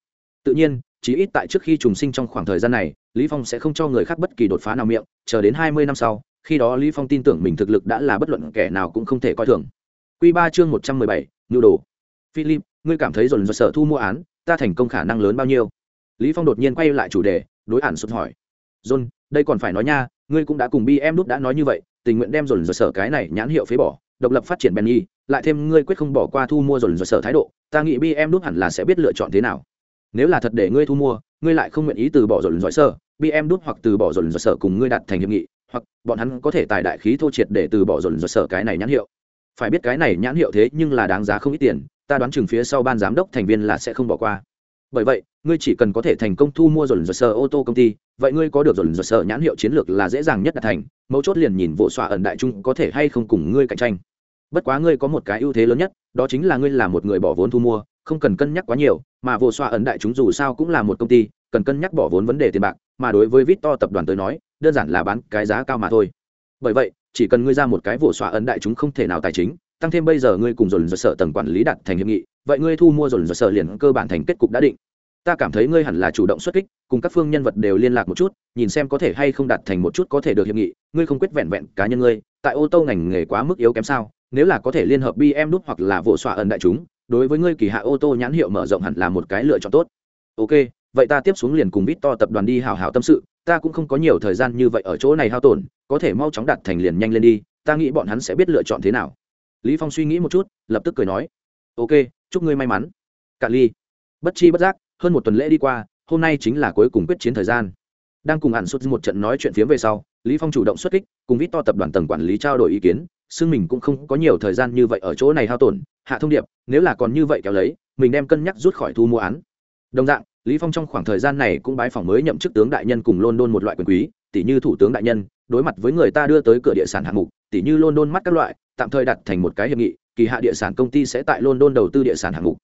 Tự nhiên chí ít tại trước khi trùng sinh trong khoảng thời gian này lý phong sẽ không cho người khác bất kỳ đột phá nào miệng chờ đến hai mươi năm sau khi đó lý phong tin tưởng mình thực lực đã là bất luận kẻ nào cũng không thể coi thường. Quy ba chương một trăm mười bảy, nhu đồ. Philip ngươi cảm thấy dồn dồn sở thu mua án ta thành công khả năng lớn bao nhiêu? Lý phong đột nhiên quay lại chủ đề, đối ản sụt hỏi. John, đây còn phải nói nha, ngươi cũng đã cùng bi em Đút đã nói như vậy, tình nguyện đem dồn dồn sở cái này nhãn hiệu phế bỏ, độc lập phát triển benny, lại thêm ngươi quyết không bỏ qua thu mua dồn dồn sở thái độ, ta nghĩ bi em Đút hẳn là sẽ biết lựa chọn thế nào. Nếu là thật để ngươi thu mua, ngươi lại không nguyện ý từ bỏ dồn dồn sở bi em Đút hoặc từ bỏ dồn dồn sở cùng ngươi đặt thành hiệp nghị, hoặc bọn hắn có thể tài đại khí thô triệt để từ bỏ dồn dồn sở cái này nhãn hiệu. Phải biết cái này nhãn hiệu thế nhưng là đáng giá không ít tiền, ta đoán chừng phía sau ban giám đốc thành viên là sẽ không bỏ qua. Bởi vậy ngươi chỉ cần có thể thành công thu mua dồn dồn sờ ô tô công ty, vậy ngươi có được dồn dồn sờ nhãn hiệu chiến lược là dễ dàng nhất đạt thành, mấu chốt liền nhìn vụ xoa ẩn đại trung có thể hay không cùng ngươi cạnh tranh. Bất quá ngươi có một cái ưu thế lớn nhất, đó chính là ngươi là một người bỏ vốn thu mua, không cần cân nhắc quá nhiều, mà vụ xoa ẩn đại chúng dù sao cũng là một công ty, cần cân nhắc bỏ vốn vấn đề tiền bạc, mà đối với vít to tập đoàn tới nói, đơn giản là bán cái giá cao mà thôi. Bởi vậy, chỉ cần ngươi ra một cái vụ xoa ẩn đại chúng không thể nào tài chính, tăng thêm bây giờ ngươi cùng dồn dồn sở tầng quản lý đặt thành hiệp nghị, vậy ngươi thu mua dồn dồn sở liền cơ bản thành kết cục đã định ta cảm thấy ngươi hẳn là chủ động xuất kích, cùng các phương nhân vật đều liên lạc một chút, nhìn xem có thể hay không đạt thành một chút có thể được hiệp nghị, ngươi không quyết vẹn vẹn cá nhân ngươi, tại ô tô ngành nghề quá mức yếu kém sao, nếu là có thể liên hợp bm đút hoặc là vụ xoa ẩn đại chúng, đối với ngươi kỳ hạ ô tô nhãn hiệu mở rộng hẳn là một cái lựa chọn tốt. Ok, vậy ta tiếp xuống liền cùng bít to tập đoàn đi hào hào tâm sự, ta cũng không có nhiều thời gian như vậy ở chỗ này hao tổn, có thể mau chóng đạt thành liền nhanh lên đi, ta nghĩ bọn hắn sẽ biết lựa chọn thế nào. Lý phong suy nghĩ một chút, lập tức cười nói. Ok, chúc ngươi may mắn. Cả ly. Bất chi bất giác hơn một tuần lễ đi qua, hôm nay chính là cuối cùng quyết chiến thời gian. Đang cùng hạn xuất một trận nói chuyện phiếm về sau, lý phong chủ động xuất kích, cùng vít to tập đoàn tầng quản lý trao đổi ý kiến xương mình cũng không có nhiều thời gian như vậy ở chỗ này hao tổn, hạ thông điệp, nếu là còn như vậy kéo lấy, mình đem cân nhắc rút khỏi thu mua án. Đồng dạng, lý phong trong khoảng thời gian này cũng bái phỏng mới nhậm chức tướng đại nhân cùng london một loại quyền quý tỷ như thủ tướng đại nhân, đối mặt với người ta đưa tới cửa địa sản hạng mục tỷ như london mắt các loại, tạm thời đặt thành một cái hiệp nghị, kỳ hạ địa sản công ty sẽ tại london đầu tư địa sản hạng mục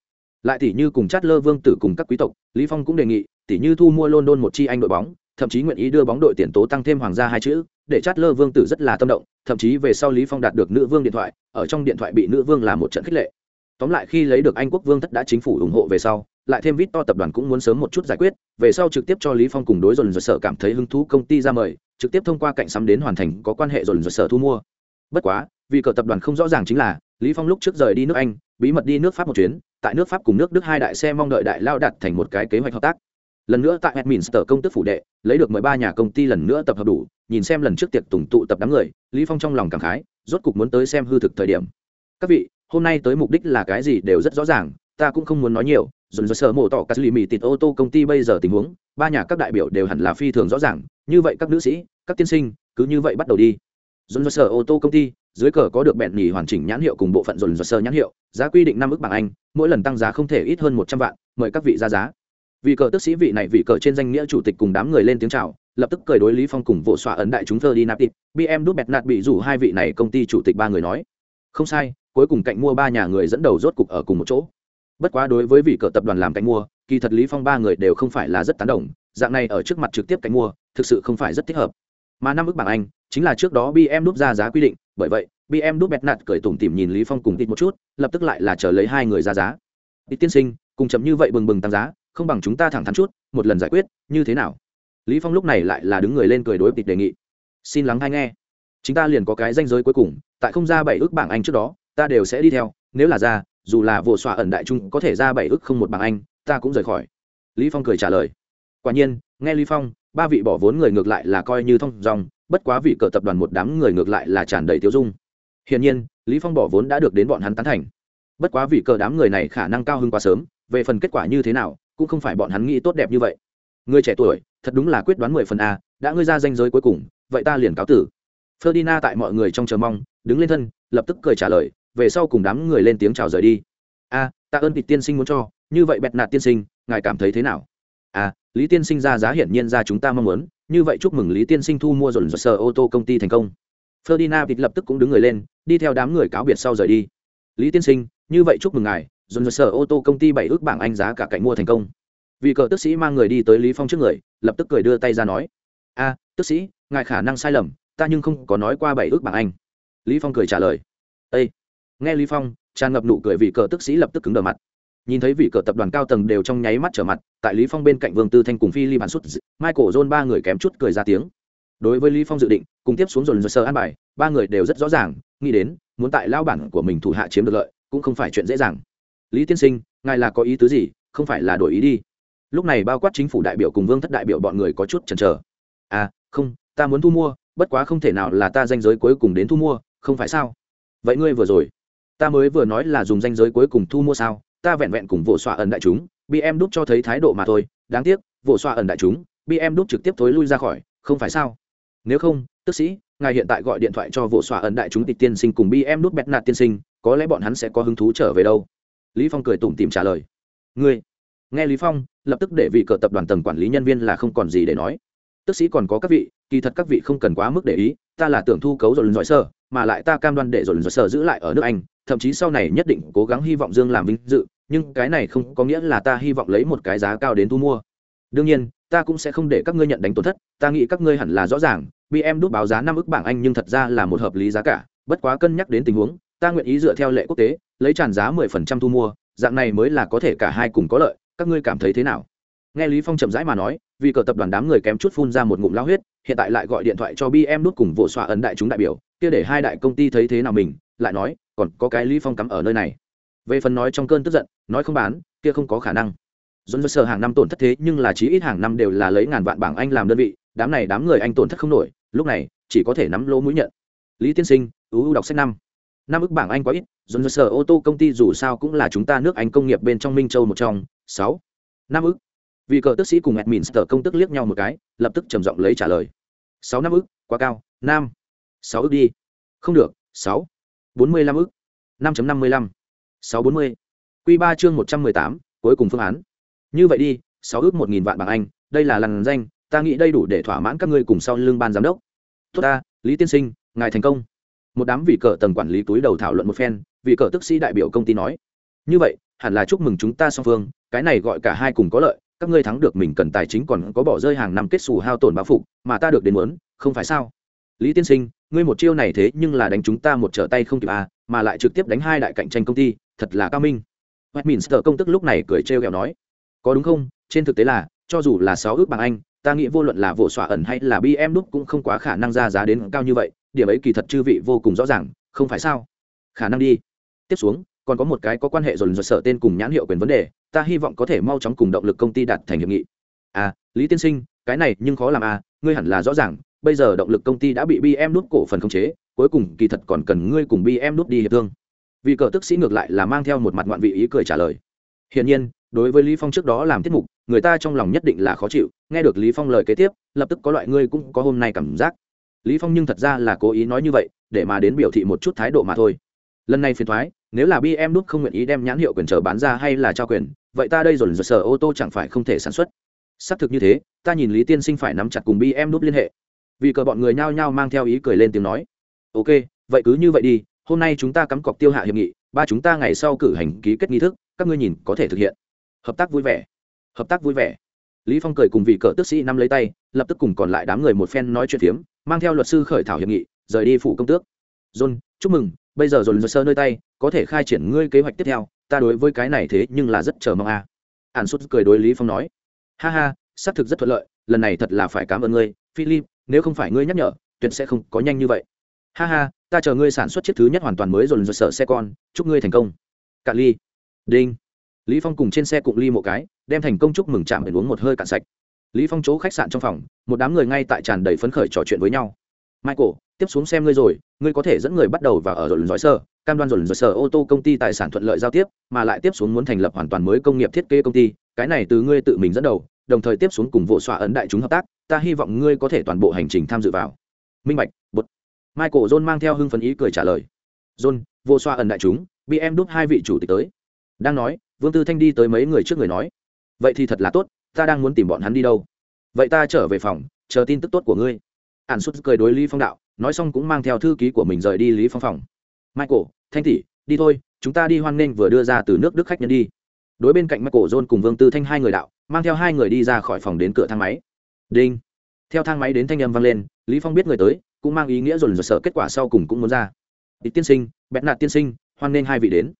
lại tỷ như cùng chát lơ vương tử cùng các quý tộc, lý phong cũng đề nghị tỷ như thu mua london một chi anh đội bóng, thậm chí nguyện ý đưa bóng đội tiền tố tăng thêm hoàng gia hai chữ, để chát lơ vương tử rất là tâm động, thậm chí về sau lý phong đạt được nữ vương điện thoại, ở trong điện thoại bị nữ vương làm một trận khích lệ. Tóm lại khi lấy được anh quốc vương thất đã chính phủ ủng hộ về sau, lại thêm vít to tập đoàn cũng muốn sớm một chút giải quyết, về sau trực tiếp cho lý phong cùng đối dồn dồn sở cảm thấy hứng thú công ty ra mời, trực tiếp thông qua cạnh sắm đến hoàn thành có quan hệ dồn dồn sở thu mua. Bất quá, vì cờ tập đoàn không rõ ràng chính là lý phong lúc trước rời đi nước anh, bí mật đi nước pháp một chuyến, tại nước pháp cùng nước đức hai đại xe mong đợi đại lao đặt thành một cái kế hoạch hợp tác. Lần nữa tại Westminster công tức phủ đệ, lấy được mười ba nhà công ty lần nữa tập hợp đủ, nhìn xem lần trước tiệc tùng tụ tập đám người, lý phong trong lòng cảm khái, rốt cục muốn tới xem hư thực thời điểm. Các vị, hôm nay tới mục đích là cái gì đều rất rõ ràng, ta cũng không muốn nói nhiều dồn sơ sở mổ tỏ các lý mì tịt ô tô công ty bây giờ tình huống, ba nhà các đại biểu đều hẳn là phi thường rõ ràng, như vậy các nữ sĩ, các tiên sinh, cứ như vậy bắt đầu đi dồn dồn sở ô tô công ty, dưới cờ có được bẹn nhì hoàn chỉnh nhãn hiệu cùng bộ phận dồn dồn sở nhãn hiệu, giá quy định năm ức bảng anh, mỗi lần tăng giá không thể ít hơn một trăm vạn, mời các vị ra giá. Vì cờ tức sĩ vị này vị cờ trên danh nghĩa chủ tịch cùng đám người lên tiếng chào, lập tức cười đối lý phong cùng vỗ xoa ấn đại chúng thơ đi nạp tịp bm đút bẹt nạt bị rủ hai vị này công ty chủ tịch ba người nói. Không sai, cuối cùng cạnh mua ba nhà người dẫn đầu rốt cục ở cùng một chỗ. Bất quá đối với vị cờ tập đoàn làm cạnh mua, kỳ thật lý phong ba người đều không phải là rất tán đồng, dạng này ở trước mặt trực tiếp cạnh mua, thực sự không phải rất thích hợp mà năm ước bảng anh chính là trước đó bm đúc ra giá quy định. Bởi vậy bm đúc bẹt nạt cười tủm tỉm nhìn lý phong cùng tít một chút, lập tức lại là chờ lấy hai người ra giá. Tít tiên sinh, cùng chấm như vậy bừng bừng tăng giá, không bằng chúng ta thẳng thắn chút, một lần giải quyết, như thế nào? Lý phong lúc này lại là đứng người lên cười đối tịch đề nghị. Xin lắng hay nghe. Chúng ta liền có cái danh giới cuối cùng, tại không ra bảy ước bảng anh trước đó, ta đều sẽ đi theo, nếu là ra, dù là vụ xòa ẩn đại trung có thể ra bảy ước không một bảng anh, ta cũng rời khỏi. Lý phong cười trả lời. Quả nhiên, nghe lý phong ba vị bỏ vốn người ngược lại là coi như thông dòng, bất quá vị cờ tập đoàn một đám người ngược lại là tràn đầy tiêu dung. Hiển nhiên, lý phong bỏ vốn đã được đến bọn hắn tán thành. Bất quá vị cờ đám người này khả năng cao hơn quá sớm, về phần kết quả như thế nào, cũng không phải bọn hắn nghĩ tốt đẹp như vậy. Người trẻ tuổi, thật đúng là quyết đoán mười phần a, đã ngươi ra danh giới cuối cùng, vậy ta liền cáo tử. Ferdinand tại mọi người trong chờ mong, đứng lên thân, lập tức cười trả lời, về sau cùng đám người lên tiếng chào rời đi. A, tạ ơn vị tiên sinh muốn cho, như vậy bẹt nạt tiên sinh, ngài cảm thấy thế nào? À lý tiên sinh ra giá hiển nhiên ra chúng ta mong muốn. Như vậy chúc mừng lý tiên sinh thu mua dồn dồn sờ ô tô công ty thành công. Ferdinand vịt lập tức cũng đứng người lên, đi theo đám người cáo biệt sau rời đi. Lý tiên sinh, như vậy chúc mừng ngài, dồn dồn sờ ô tô công ty bảy ước bảng anh giá cả cạnh mua thành công. Vì cờ tức sĩ mang người đi tới lý phong trước người, lập tức cười đưa tay ra nói, a tức sĩ, ngài khả năng sai lầm, ta nhưng không có nói qua bảy ước bảng anh. Lý phong cười trả lời, ê, nghe lý phong, tràn ngập nụ cười vì cờ tức sĩ lập tức cứng đờ mặt nhìn thấy vị cờ tập đoàn cao tầng đều trong nháy mắt trở mặt, tại lý phong bên cạnh vương tư thanh cùng phi Li bản xuất michael john ba người kém chút cười ra tiếng. Đối với lý phong dự định, cùng tiếp xuống dồn sơ an bài, ba người đều rất rõ ràng, nghĩ đến, muốn tại lao bản của mình thủ hạ chiếm được lợi, cũng không phải chuyện dễ dàng. Lý tiên sinh, ngài là có ý tứ gì? Không phải là đổi ý đi. Lúc này bao quát chính phủ đại biểu cùng vương thất đại biểu bọn người có chút chần chờ. À không, ta muốn thu mua, bất quá không thể nào là ta danh giới cuối cùng đến thu mua, không phải sao? Vậy ngươi vừa rồi, ta mới vừa nói là dùng danh giới cuối cùng thu mua sao? Ta vẹn vẹn cùng vỗ xoa ẩn đại chúng, bm đúc cho thấy thái độ mà thôi, đáng tiếc, vỗ xoa ẩn đại chúng, bm đúc trực tiếp thối lui ra khỏi, không phải sao? Nếu không, tức sĩ, ngài hiện tại gọi điện thoại cho vỗ xoa ẩn đại chúng tịch tiên sinh cùng bm đúc bẹt nạt tiên sinh, có lẽ bọn hắn sẽ có hứng thú trở về đâu? Lý phong cười tủm tỉm trả lời. Ngươi, nghe lý phong, lập tức để vị cờ tập đoàn tầng quản lý nhân viên là không còn gì để nói. Tức sĩ còn có các vị, kỳ thật các vị không cần quá mức để ý, ta là tưởng thu cấu rồi lần giỏi sơ mà lại ta cam đoan để rồi lần sở giữ lại ở nước anh, thậm chí sau này nhất định cố gắng hy vọng dương làm vinh dự, nhưng cái này không có nghĩa là ta hy vọng lấy một cái giá cao đến thu mua. Đương nhiên, ta cũng sẽ không để các ngươi nhận đánh tổn thất, ta nghĩ các ngươi hẳn là rõ ràng bm đút báo giá năm ức bảng anh nhưng thật ra là một hợp lý giá cả, bất quá cân nhắc đến tình huống, ta nguyện ý dựa theo lệ quốc tế, lấy tràn giá mười phần trăm thu mua, dạng này mới là có thể cả hai cùng có lợi, các ngươi cảm thấy thế nào? Nghe lý phong chậm rãi mà nói vì cờ tập đoàn đám người kém chút phun ra một ngụm lao huyết, hiện tại lại gọi điện thoại cho bm đút cùng vụ xoa ấn đại chúng đại biểu, kia để hai đại công ty thấy thế nào mình, lại nói, còn có cái lý phong cắm ở nơi này. Về phần nói trong cơn tức giận, nói không bán, kia không có khả năng. Dồn dơ sờ hàng năm tổn thất thế, nhưng là chí ít hàng năm đều là lấy ngàn vạn bảng anh làm đơn vị, đám này đám người anh tổn thất không nổi, lúc này, chỉ có thể nắm lỗ mũi nhận. Lý tiên sinh, ưu đọc sách năm. Năm ức bảng anh quá ít dồn dơ sờ ô tô công ty dù sao cũng là chúng ta nước anh công nghiệp bên trong minh châu một trong, sáu. Năm ức vì cờ tức sĩ cùng Edminster công tức liếc nhau một cái, lập tức trầm giọng lấy trả lời. Sáu năm ức, quá cao, năm. Sáu ức đi. Không được, sáu. Bốn mươi lăm ức. năm năm mươi lăm. Sáu bốn mươi. Q ba chương một trăm mười tám, cuối cùng phương án. Như vậy đi, sáu ước một nghìn vạn bảng anh, đây là lần danh, ta nghĩ đây đủ để thỏa mãn các ngươi cùng sau lưng ban giám đốc. Tốt ta, lý tiên sinh, ngài thành công. Một đám vị cờ tầng quản lý túi đầu thảo luận một phen, vị cờ tức sĩ đại biểu công ty nói. Như vậy, hẳn là chúc mừng chúng ta song phương, cái này gọi cả hai cùng có lợi các ngươi thắng được mình cần tài chính còn có bỏ rơi hàng năm kết xù hao tổn báo phục mà ta được đến muốn, không phải sao? Lý tiên sinh, ngươi một chiêu này thế nhưng là đánh chúng ta một trở tay không kịp à mà lại trực tiếp đánh hai đại cạnh tranh công ty, thật là cao minh. Westminster công tức lúc này cười trêu ghẹo nói, có đúng không? Trên thực tế là, cho dù là sáu ước bằng anh, ta nghĩ vô luận là vỗ xỏa ẩn hay là bm đúc cũng không quá khả năng ra giá đến cao như vậy, điểm ấy kỳ thật chư vị vô cùng rõ ràng, không phải sao? Khả năng đi. Tiếp xuống, còn có một cái có quan hệ dồn dồn sợ tên cùng nhãn hiệu quyền vấn đề ta hy vọng có thể mau chóng cùng động lực công ty đạt thành hiệp nghị. À lý tiên sinh, cái này nhưng khó làm à ngươi hẳn là rõ ràng, bây giờ động lực công ty đã bị bm nút cổ phần khống chế, cuối cùng kỳ thật còn cần ngươi cùng bm nút đi hiệp thương. Vì cờ tức sĩ ngược lại là mang theo một mặt ngoạn vị ý cười trả lời. Hiển nhiên, đối với lý phong trước đó làm tiết mục, người ta trong lòng nhất định là khó chịu, nghe được lý phong lời kế tiếp, lập tức có loại ngươi cũng có hôm nay cảm giác. Lý phong nhưng thật ra là cố ý nói như vậy, để mà đến biểu thị một chút thái độ mà thôi. Lần này phiền thoái nếu là bm đúc không nguyện ý đem nhãn hiệu quyền chờ bán ra hay là trao quyền, vậy ta đây dồn dồn sở ô tô chẳng phải không thể sản xuất. Xác thực như thế, ta nhìn lý tiên sinh phải nắm chặt cùng bm đúc liên hệ. Vì cờ bọn người nhao nhao mang theo ý cười lên tiếng nói, ok, vậy cứ như vậy đi, hôm nay chúng ta cắm cọc tiêu hạ hiệp nghị, ba chúng ta ngày sau cử hành ký kết nghi thức, các ngươi nhìn có thể thực hiện. Hợp tác vui vẻ. Hợp tác vui vẻ. Lý phong cười cùng vị cờ tước sĩ năm lấy tay, lập tức cùng còn lại đám người một phen nói chuyện phiếm, mang theo luật sư khởi thảo hiệp nghị, rời đi phủ công tước. John, chúc mừng, bây giờ dồn dồn sơ nơi tay có thể khai triển ngươi kế hoạch tiếp theo, ta đối với cái này thế nhưng là rất chờ mong a. À. ản sút cười đối lý phong nói, ha ha, xác thực rất thuận lợi, lần này thật là phải cảm ơn ngươi, philip, nếu không phải ngươi nhắc nhở, tuyệt sẽ không có nhanh như vậy. Ha ha, ta chờ ngươi sản xuất chiếc thứ nhất hoàn toàn mới rồi rồi sở xe con, chúc ngươi thành công. Cạn ly, đinh. Lý phong cùng trên xe cụng ly một cái, đem thành công chúc mừng chạm để uống một hơi cạn sạch. Lý phong chỗ khách sạn trong phòng, một đám người ngay tại tràn đầy phấn khởi trò chuyện với nhau. Michael, tiếp xuống xem ngươi rồi, ngươi có thể dẫn người bắt đầu vào ở rồi giỏi sơ cam đoan dồn giỏi sở ô tô công ty tài sản thuận lợi giao tiếp, mà lại tiếp xuống muốn thành lập hoàn toàn mới công nghiệp thiết kế công ty, cái này từ ngươi tự mình dẫn đầu, đồng thời tiếp xuống cùng vụ xoa ấn đại chúng hợp tác, ta hy vọng ngươi có thể toàn bộ hành trình tham dự vào. Minh bạch bột michael john mang theo hưng phấn ý cười trả lời. John vô xoa ẩn đại chúng bị em đúc hai vị chủ tịch tới. Đang nói, vương tư thanh đi tới mấy người trước người nói. Vậy thì thật là tốt, ta đang muốn tìm bọn hắn đi đâu? Vậy ta trở về phòng, chờ tin tức tốt của ngươi. Ản xuất cười đối lý phong đạo, nói xong cũng mang theo thư ký của mình rời đi lý phong phòng. Michael thanh tỷ, đi thôi, chúng ta đi hoan nghênh vừa đưa ra từ nước đức khách nhân đi. Đối bên cạnh michael john cùng vương tư thanh hai người đạo, mang theo hai người đi ra khỏi phòng đến cửa thang máy. Đinh. Theo thang máy đến thanh âm vang lên, lý phong biết người tới, cũng mang ý nghĩa dồn dồn sợ kết quả sau cùng cũng muốn ra. Ít tiên sinh, bẹt nạt tiên sinh, hoan nghênh hai vị đến.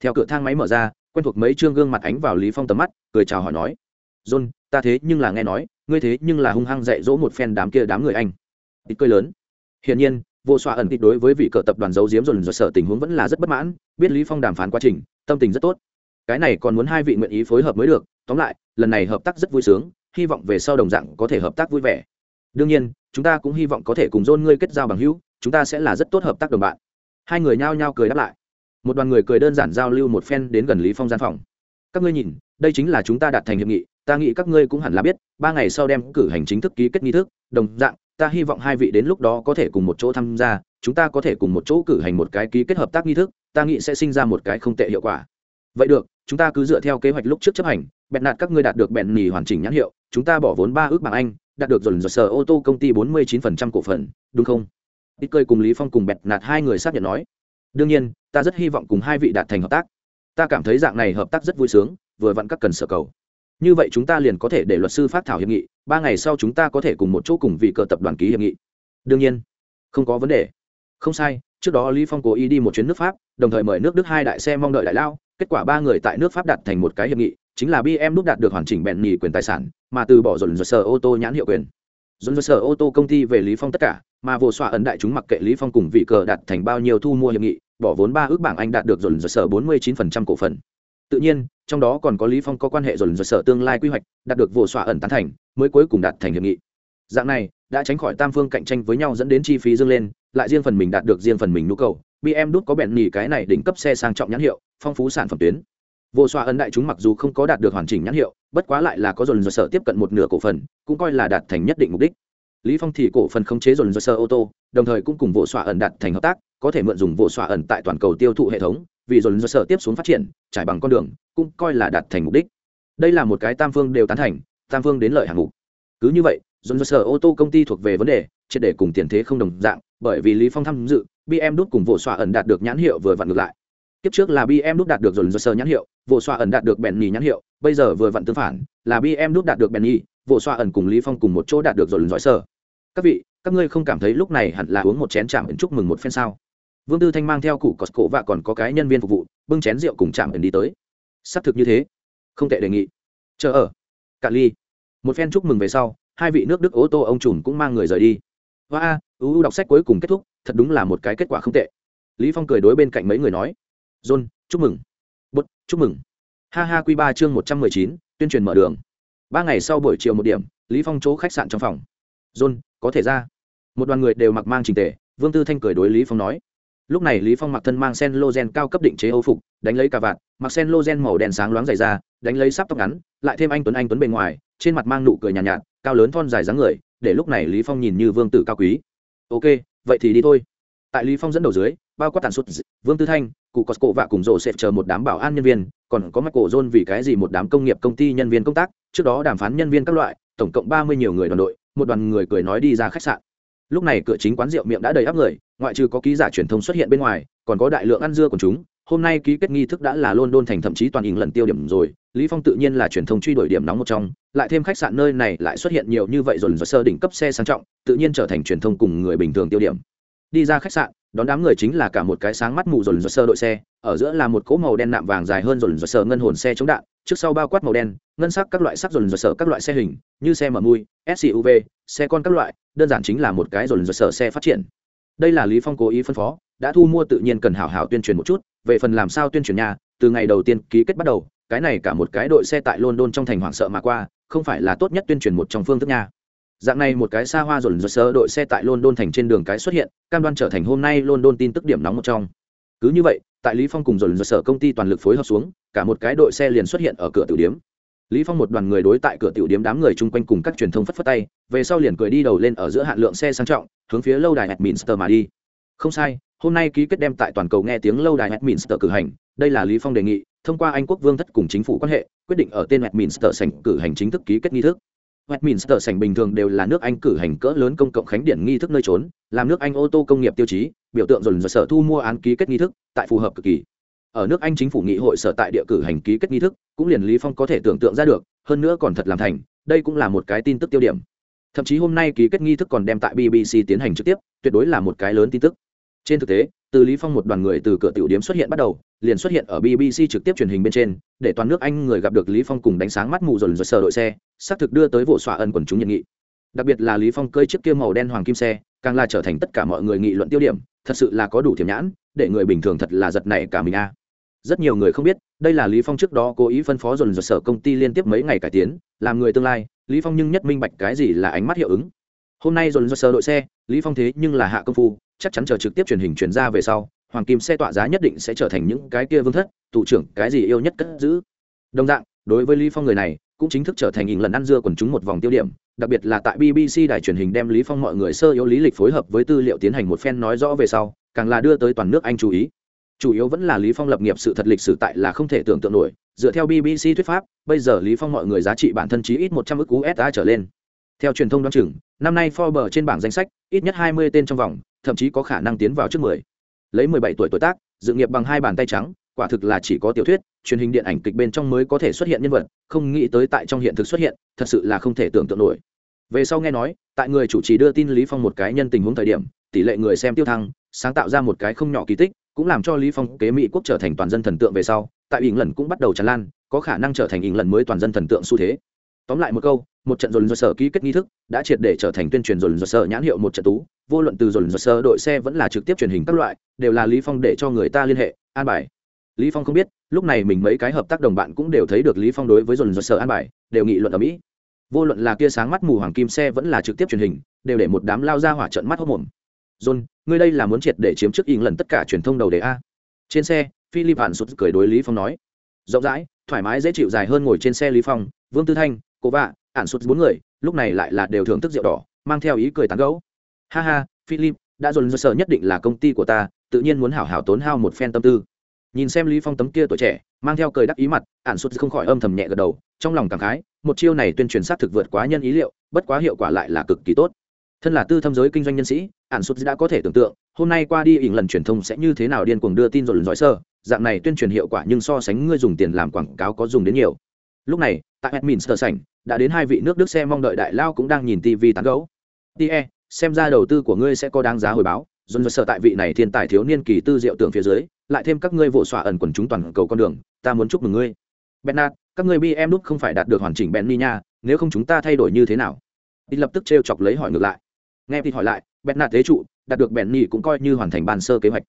Theo cửa thang máy mở ra, quen thuộc mấy trương gương mặt ánh vào lý phong tầm mắt, cười chào hỏi nói. John, ta thế nhưng là nghe nói, ngươi thế nhưng là hung hăng dạy dỗ một phen đám kia đám người anh. Ít cười lớn. Hiển nhiên vô xoa ẩn tịt đối với vị cờ tập đoàn giấu diếm dồn dồn sợ tình huống vẫn là rất bất mãn, biết lý phong đàm phán quá trình, tâm tình rất tốt. Cái này còn muốn hai vị nguyện ý phối hợp mới được, tóm lại, lần này hợp tác rất vui sướng, hy vọng về sau đồng dạng có thể hợp tác vui vẻ. Đương nhiên, chúng ta cũng hy vọng có thể cùng dôn ngươi kết giao bằng hữu, chúng ta sẽ là rất tốt hợp tác đồng bạn. Hai người nhao nhao cười đáp lại. Một đoàn người cười đơn giản giao lưu một phen đến gần lý phong gian phòng. Các ngươi nhìn, đây chính là chúng ta đạt thành hiệp nghị, ta nghĩ các ngươi cũng hẳn là biết, ba ngày sau đem cử hành chính thức ký kết nghi thức, đồng dạng ta hy vọng hai vị đến lúc đó có thể cùng một chỗ tham gia, chúng ta có thể cùng một chỗ cử hành một cái ký kết hợp tác nghi thức, ta nghĩ sẽ sinh ra một cái không tệ hiệu quả. Vậy được, chúng ta cứ dựa theo kế hoạch lúc trước chấp hành, bẹn nạt các ngươi đạt được bẹn nỉ hoàn chỉnh nhãn hiệu, chúng ta bỏ vốn ba ước bảng anh, đạt được dồn dồn sở ô tô công ty bốn mươi 49% cổ phần, đúng không? Ít cười cùng lý phong cùng bẹn nạt hai người xác nhận nói. Đương nhiên, ta rất hy vọng cùng hai vị đạt thành hợp tác. Ta cảm thấy dạng này hợp tác rất vui sướng, vừa vặn các cần sở cầu. Như vậy chúng ta liền có thể để luật sư phát thảo hiệp nghị ba ngày sau chúng ta có thể cùng một chỗ cùng vị cờ tập đoàn ký hiệp nghị. Đương nhiên, không có vấn đề. Không sai, trước đó lý phong cố ý đi một chuyến nước pháp, đồng thời mời nước đức hai đại xe mong đợi đại lao, kết quả ba người tại nước pháp đạt thành một cái hiệp nghị, chính là bm đúc đạt được hoàn chỉnh bẹn nhì quyền tài sản, mà từ bỏ dồn dồn sở ô tô nhãn hiệu quyền. Dồn dồn sở ô tô công ty về lý phong tất cả, mà vô xoa ấn đại chúng mặc kệ lý phong cùng vị cờ đạt thành bao nhiêu thu mua hiệp nghị, bỏ vốn ba ước bảng anh đạt được dồn dồn sở bốn mươi 49% cổ phần tự nhiên, trong đó còn có lý phong có quan hệ dồn dồn sở tương lai quy hoạch, đạt được vô xóa ẩn tán thành, mới cuối cùng đạt thành hiệp nghị. Dạng này, đã tránh khỏi tam phương cạnh tranh với nhau dẫn đến chi phí dâng lên, lại riêng phần mình đạt được riêng phần mình nhu cầu. Bm đút có bẹn nhì cái này đỉnh cấp xe sang trọng nhãn hiệu, phong phú sản phẩm tuyến. Vô xoa ấn đại chúng mặc dù không có đạt được hoàn chỉnh nhãn hiệu, bất quá lại là có dồn dồn sở tiếp cận một nửa cổ phần, cũng coi là đạt thành nhất định mục đích lý phong thì cổ phần khống chế dồn dồn Sơ ô tô, đồng thời cũng cùng Vụ xoa ẩn đạt thành hợp tác, có thể mượn dùng Vụ xoa ẩn tại toàn cầu tiêu thụ hệ thống, vì dồn dồn Sơ tiếp xuống phát triển, trải bằng con đường, cũng coi là đạt thành mục đích. Đây là một cái tam phương đều tán thành, tam phương đến lợi hàng mục. Cứ như vậy, dồn dồn Sơ ô tô công ty thuộc về vấn đề, triệt để cùng tiền thế không đồng dạng, bởi vì lý phong tham dự bm đút cùng Vụ xoa ẩn đạt được nhãn hiệu vừa vặn ngược lại. Kiếp trước là bm đúc đạt được dồn dơ sơ nhãn hiệu vụ xoa ẩn đạt được bèn nhì nhãn hiệu, bây giờ vừa vặn tương phản, là bm đúc đạt được bèn nhì vụ xoa ẩn cùng lý phong cùng một chỗ đạt được Rồi dõi sơ các vị, các ngươi không cảm thấy lúc này hẳn là uống một chén chạm ẩn chúc mừng một phen sao? Vương tư thanh mang theo cụ cọt cổ và còn có cái nhân viên phục vụ, bưng chén rượu cùng chạm ẩn đi tới. Xác thực như thế. Không tệ đề nghị. Chờ ở cạn ly. Một phen chúc mừng về sau, hai vị nước đức ô tô ông trùm cũng mang người rời đi. Hoa a uu đọc sách cuối cùng kết thúc, thật đúng là một cái kết quả không tệ. Lý phong cười đối bên cạnh mấy người nói. John, chúc mừng. Bút, chúc mừng. Ha ha q ba chương một trăm mười chín, tuyên truyền mở đường. Ba ngày sau buổi chiều một điểm, lý phong chỗ khách sạn trong phòng john có thể ra. Một đoàn người đều mặc mang trình tề vương tư thanh cười đối lý phong nói. Lúc này lý phong mặc thân mang sen lô gen cao cấp định chế âu phục đánh lấy cà vạt mặc sen lô gen màu đen sáng loáng dày ra đánh lấy sắp tóc ngắn lại thêm anh tuấn anh tuấn bề ngoài trên mặt mang nụ cười nhàn nhạt, nhạt cao lớn thon dài dáng người để lúc này lý phong nhìn như vương tử cao quý. Ok vậy thì đi thôi. Tại lý phong dẫn đầu dưới bao quát tàn suất vương tư thanh cụ có cổ vạ cùng rổ sẽ chờ một đám bảo an nhân viên còn có michael john vì cái gì một đám công nghiệp công ty nhân viên công tác trước đó đàm phán nhân viên các loại tổng cộng ba mươi nhiều người đoàn đội một đoàn người cười nói đi ra khách sạn. Lúc này cửa chính quán rượu miệng đã đầy áp người, ngoại trừ có ký giả truyền thông xuất hiện bên ngoài, còn có đại lượng ăn dưa của chúng. Hôm nay ký kết nghi thức đã là london thành thậm chí toàn hình lần tiêu điểm rồi. Lý phong tự nhiên là truyền thông truy đuổi điểm nóng một trong. Lại thêm khách sạn nơi này lại xuất hiện nhiều như vậy rồi sơ đỉnh cấp xe sang trọng, tự nhiên trở thành truyền thông cùng người bình thường tiêu điểm. Đi ra khách sạn, đón đám người chính là cả một cái sáng mắt mù dồn dồn sơ đội xe. Ở giữa là một cỗ màu đen nạm vàng dài hơn dồn dồn sơ ngân hồn xe chống đạn trước sau bao quát màu đen, ngân sắc các loại sắc dồn dồn sở các loại xe hình, như xe mở mui suv xe con các loại, đơn giản chính là một cái dồn dồn sở xe phát triển. Đây là lý phong cố ý phân phó, đã thu mua tự nhiên cần hảo hảo tuyên truyền một chút, về phần làm sao tuyên truyền nhà từ ngày đầu tiên ký kết bắt đầu, cái này cả một cái đội xe tại london trong thành hoảng sợ mà qua, không phải là tốt nhất tuyên truyền một trong phương thức nha. Dạng này một cái xa hoa dồn dồn sơ đội xe tại london thành trên đường cái xuất hiện, cam đoan trở thành hôm nay london tin tức điểm nóng một trong. Cứ như vậy, tại lý phong cùng dồn dồn sở công ty toàn lực phối hợp xuống cả một cái đội xe liền xuất hiện ở cửa tiểu điếm. Lý phong một đoàn người đối tại cửa tiểu điếm đám người chung quanh cùng các truyền thông phất phất tay về sau liền cười đi đầu lên ở giữa hạn lượng xe sang trọng hướng phía lâu đài Minster mà đi. Không sai hôm nay ký kết đem tại toàn cầu nghe tiếng lâu đài Minster cử hành đây là lý phong đề nghị thông qua anh quốc vương thất cùng chính phủ quan hệ quyết định ở tên Minster sảnh cử hành chính thức ký kết nghi thức. Westminster sảnh bình thường đều là nước Anh cử hành cỡ lớn công cộng khánh điển nghi thức nơi trốn, làm nước Anh ô tô công nghiệp tiêu chí, biểu tượng dồn dồn sở thu mua án ký kết nghi thức, tại phù hợp cực kỳ. Ở nước Anh chính phủ nghị hội sở tại địa cử hành ký kết nghi thức, cũng liền Lý Phong có thể tưởng tượng ra được, hơn nữa còn thật làm thành, đây cũng là một cái tin tức tiêu điểm. Thậm chí hôm nay ký kết nghi thức còn đem tại BBC tiến hành trực tiếp, tuyệt đối là một cái lớn tin tức. Trên thực tế, từ Lý Phong một đoàn người từ cửa tiểu điểm xuất hiện bắt đầu, liền xuất hiện ở BBC trực tiếp truyền hình bên trên, để toàn nước Anh người gặp được Lý Phong cùng đánh sáng mắt mù dồn rồi sờ đội xe, xác thực đưa tới vụ xóa ân quần chúng nhận nghị. Đặc biệt là Lý Phong cơi chiếc kia màu đen hoàng kim xe, càng là trở thành tất cả mọi người nghị luận tiêu điểm, thật sự là có đủ thiểm nhãn, để người bình thường thật là giật nảy cả mình a. Rất nhiều người không biết, đây là Lý Phong trước đó cố ý phân phó dồn dồn sở công ty liên tiếp mấy ngày cải tiến, làm người tương lai, Lý Phong nhưng nhất minh bạch cái gì là ánh mắt hiệu ứng. Hôm nay dồn dồn sở đội xe, Lý Phong thế nhưng là hạ công phu, chắc chắn chờ trực tiếp truyền hình truyền ra về sau hoàng kim xe tọa giá nhất định sẽ trở thành những cái kia vương thất thủ trưởng cái gì yêu nhất cất giữ. Đồng dạng đối với lý phong người này cũng chính thức trở thành hình lần ăn dưa quần chúng một vòng tiêu điểm đặc biệt là tại bbc đài truyền hình đem lý phong mọi người sơ yếu lý lịch phối hợp với tư liệu tiến hành một phen nói rõ về sau càng là đưa tới toàn nước anh chú ý chủ yếu vẫn là lý phong lập nghiệp sự thật lịch sử tại là không thể tưởng tượng nổi. Dựa theo bbc thuyết pháp, bây giờ lý phong mọi người giá trị bản thân chí ít một trăm ức usd trở lên. Theo truyền thông đoán chừng, năm nay forbes trên bảng danh sách, ít nhất hai mươi tên trong vòng, thậm chí có khả năng tiến vào trước mười. Lấy mười bảy tuổi tuổi tác, dự nghiệp bằng hai bàn tay trắng, quả thực là chỉ có tiểu thuyết, truyền hình điện ảnh kịch bên trong mới có thể xuất hiện nhân vật, không nghĩ tới tại trong hiện thực xuất hiện, thật sự là không thể tưởng tượng nổi. Về sau nghe nói, tại người chủ trì đưa tin lý phong một cái nhân tình huống thời điểm, tỷ lệ người xem tiêu thăng, sáng tạo ra một cái không nhỏ kỳ tích cũng làm cho lý phong kế mỹ quốc trở thành toàn dân thần tượng về sau, tại ỉng lần cũng bắt đầu tràn lan, có khả năng trở thành ỉng lần mới toàn dân thần tượng xu thế. Tóm lại một câu, một trận dồn dồn sở ký kết nghi thức đã triệt để trở thành tuyên truyền dồn dồn sở nhãn hiệu một trận tú, vô luận từ dồn dồn sở đội xe vẫn là trực tiếp truyền hình các loại, đều là lý phong để cho người ta liên hệ, an bài. Lý phong không biết, lúc này mình mấy cái hợp tác đồng bạn cũng đều thấy được lý phong đối với dồn dồn sở an bài, đều nghị luận ở mỹ. Vô luận là kia sáng mắt mù hoàng kim xe vẫn là trực tiếp truyền hình, đều để một đám lao ra hỏa trận mắt hốt mồm john, ngươi đây là muốn triệt để chiếm trước in lần tất cả truyền thông đầu đề a. Trên xe, philip hạn sụt cười đối lý phong nói. Rộng rãi, thoải mái dễ chịu dài hơn ngồi trên xe lý phong, vương tư thanh Cố vạ ạn sụt bốn người, lúc này lại là đều thưởng thức rượu đỏ, mang theo ý cười tán gẫu. ha ha, philip, đã dồn dơ sợ nhất định là công ty của ta, tự nhiên muốn hảo hảo tốn hao một phen tâm tư. Nhìn xem lý phong tấm kia tuổi trẻ, mang theo cười đắc ý mặt ạn sụt không khỏi âm thầm nhẹ gật đầu, trong lòng cảm khái, một chiêu này tuyên truyền sát thực vượt quá nhân ý liệu, bất quá hiệu quả lại là cực kỳ tốt thân là tư thâm giới kinh doanh nhân sĩ ạn sụt đã có thể tưởng tượng hôm nay qua đi ỉn lần truyền thông sẽ như thế nào điên cuồng đưa tin rồi dõi sơ dạng này tuyên truyền hiệu quả nhưng so sánh ngươi dùng tiền làm quảng cáo có dùng đến nhiều lúc này tại Edminster sảnh đã đến hai vị nước Đức xe mong đợi đại lao cũng đang nhìn TV tán gẫu. Tie, xem ra đầu tư của ngươi sẽ có đáng giá hồi báo, dồn dồn sợ tại vị này thiên tài thiếu niên kỳ tư diệu tưởng phía dưới, lại thêm các ngươi vụ xóa ẩn quần chúng toàn cầu con đường, ta muốn chúc mừng ngươi. Bernard, các ngươi BM nút không phải đạt được hoàn chỉnh Benny nha, nếu không chúng ta thay đổi như thế nào? Đi lập tức trêu chọc lấy hỏi ngược lại. Nghe thì hỏi lại, Bernard thế trụ, đạt được bẹn nhì cũng coi như hoàn thành ban sơ kế hoạch.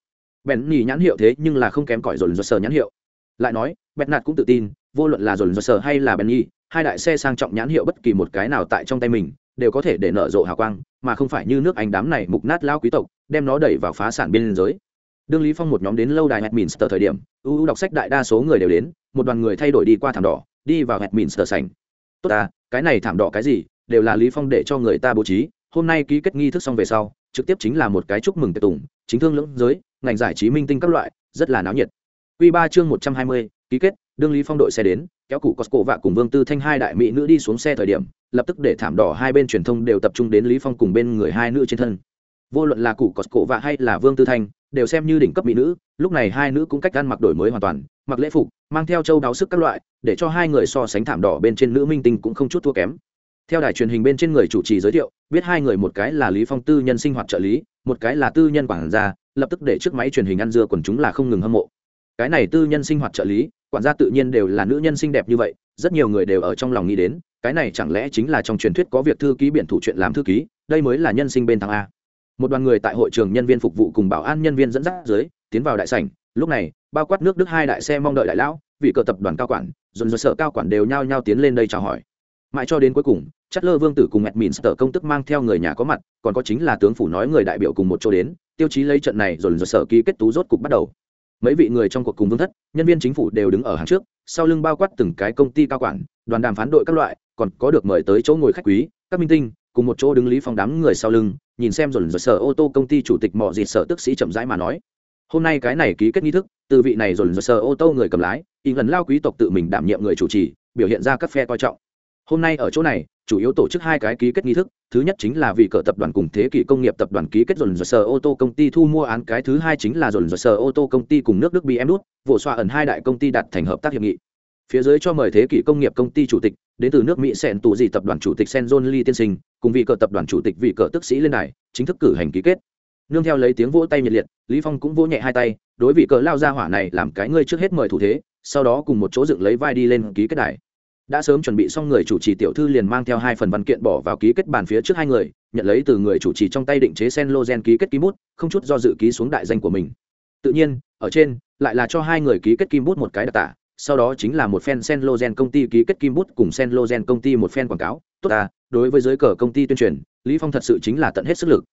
bẹn nhì nhãn hiệu thế nhưng là không kém cỏi dồn dồn sờ nhãn hiệu. Lại nói, Bernard cũng tự tin, vô luận là dồn dồn sờ hay là bẹn nhì hai đại xe sang trọng nhãn hiệu bất kỳ một cái nào tại trong tay mình đều có thể để nở rộ hào quang mà không phải như nước anh đám này mục nát lao quý tộc đem nó đẩy vào phá sản biên giới đương lý phong một nhóm đến lâu đài Hedminster thời điểm ưu đọc sách đại đa số người đều đến một đoàn người thay đổi đi qua thảm đỏ đi vào Hedminster sảnh tốt à cái này thảm đỏ cái gì đều là lý phong để cho người ta bố trí hôm nay ký kết nghi thức xong về sau, trực tiếp chính là một cái chúc mừng tiệc tùng, chính thương lưỡng giới, ngành giải trí minh tinh các loại, rất là náo nhiệt. Quy ba chương một trăm hai mươi, ký kết, đương lý phong đội xe đến, kéo cụ cosco và cùng vương tư thanh hai đại mỹ nữ đi xuống xe thời điểm, lập tức để thảm đỏ hai bên truyền thông đều tập trung đến lý phong cùng bên người hai nữ trên thân. Vô luận là cụ cosco và hay là vương tư thanh, đều xem như đỉnh cấp mỹ nữ, lúc này hai nữ cũng cách ăn mặc đổi mới hoàn toàn, mặc lễ phục, mang theo châu đáo sức các loại, để cho hai người so sánh thảm đỏ bên trên nữ minh tinh cũng không chút thua kém theo đài truyền hình bên trên người chủ trì giới thiệu, biết hai người một cái là lý phong tư nhân sinh hoạt trợ lý, một cái là tư nhân quản gia, lập tức để trước máy truyền hình ăn dưa quần chúng là không ngừng hâm mộ. Cái này tư nhân sinh hoạt trợ lý, quản gia tự nhiên đều là nữ nhân xinh đẹp như vậy, rất nhiều người đều ở trong lòng nghĩ đến, cái này chẳng lẽ chính là trong truyền thuyết có việc thư ký biển thủ chuyện làm thư ký, đây mới là nhân sinh bên thằng a. Một đoàn người tại hội trường nhân viên phục vụ cùng bảo an nhân viên dẫn dắt dưới, tiến vào đại sảnh, lúc này, bao quát nước đức hai đại xe mong đợi đại lão, vị cờ tập đoàn cao quản, dồn dồn sở cao quản đều nhao nhao tiến lên đây chào hỏi mãi cho đến cuối cùng chất lơ vương tử cùng mẹt mìn sở công tức mang theo người nhà có mặt, còn có chính là tướng phủ nói người đại biểu cùng một chỗ đến, tiêu chí lấy trận này rồi dồn sở ký kết tú rốt cục bắt đầu. Mấy vị người trong cuộc cùng vương thất, nhân viên chính phủ đều đứng ở hàng trước, sau lưng bao quát từng cái công ty cao quản, đoàn đàm phán đội các loại, còn có được mời tới chỗ ngồi khách quý, các minh tinh, cùng một chỗ đứng lý phong đám người sau lưng, nhìn xem rồi dồn sở ô tô công ty chủ tịch mọ dịt sở tức sĩ chậm rãi mà nói. Hôm nay cái này ký kết nghi thức, từ vị này rồi dồn sở ô tô người cầm lái ý lần lao quý tộc tự mình đảm nhiệm người chủ trì, biểu hiện ra các phe coi trọng hôm nay ở chỗ này, chủ yếu tổ chức hai cái ký kết nghi thức, thứ nhất chính là vì cờ tập đoàn cùng thế kỷ công nghiệp tập đoàn ký kết dồn dồn sở ô tô công ty thu mua án, cái thứ hai chính là dồn dồn sở ô tô công ty cùng nước đức bm đút vỗ xoa ẩn hai đại công ty đạt thành hợp tác hiệp nghị. Phía dưới cho mời thế kỷ công nghiệp công ty chủ tịch, đến từ nước mỹ sẹn tù dị tập đoàn chủ tịch sen john lee tiên sinh, cùng vị cờ tập đoàn chủ tịch vị cờ tức sĩ lên đài, chính thức cử hành ký kết. Nương theo lấy tiếng vỗ tay nhiệt liệt, lý phong cũng vỗ nhẹ hai tay, đối vị cờ lao ra hỏa này làm cái ngươi trước hết mời thủ thế, sau đó cùng một chỗ dựng lấy vai đi lên ký kết đài đã sớm chuẩn bị xong người chủ trì tiểu thư liền mang theo hai phần văn kiện bỏ vào ký kết bàn phía trước hai người, nhận lấy từ người chủ trì trong tay định chế sen lô gen ký kết ký bút, không chút do dự ký xuống đại danh của mình. Tự nhiên, ở trên, lại là cho hai người ký kết kim bút một cái đặc tả, sau đó chính là một fan sen lô gen công ty ký kết kim bút cùng sen lô gen công ty một fan quảng cáo. Tốt à đối với giới cờ công ty tuyên truyền, lý phong thật sự chính là tận hết sức lực.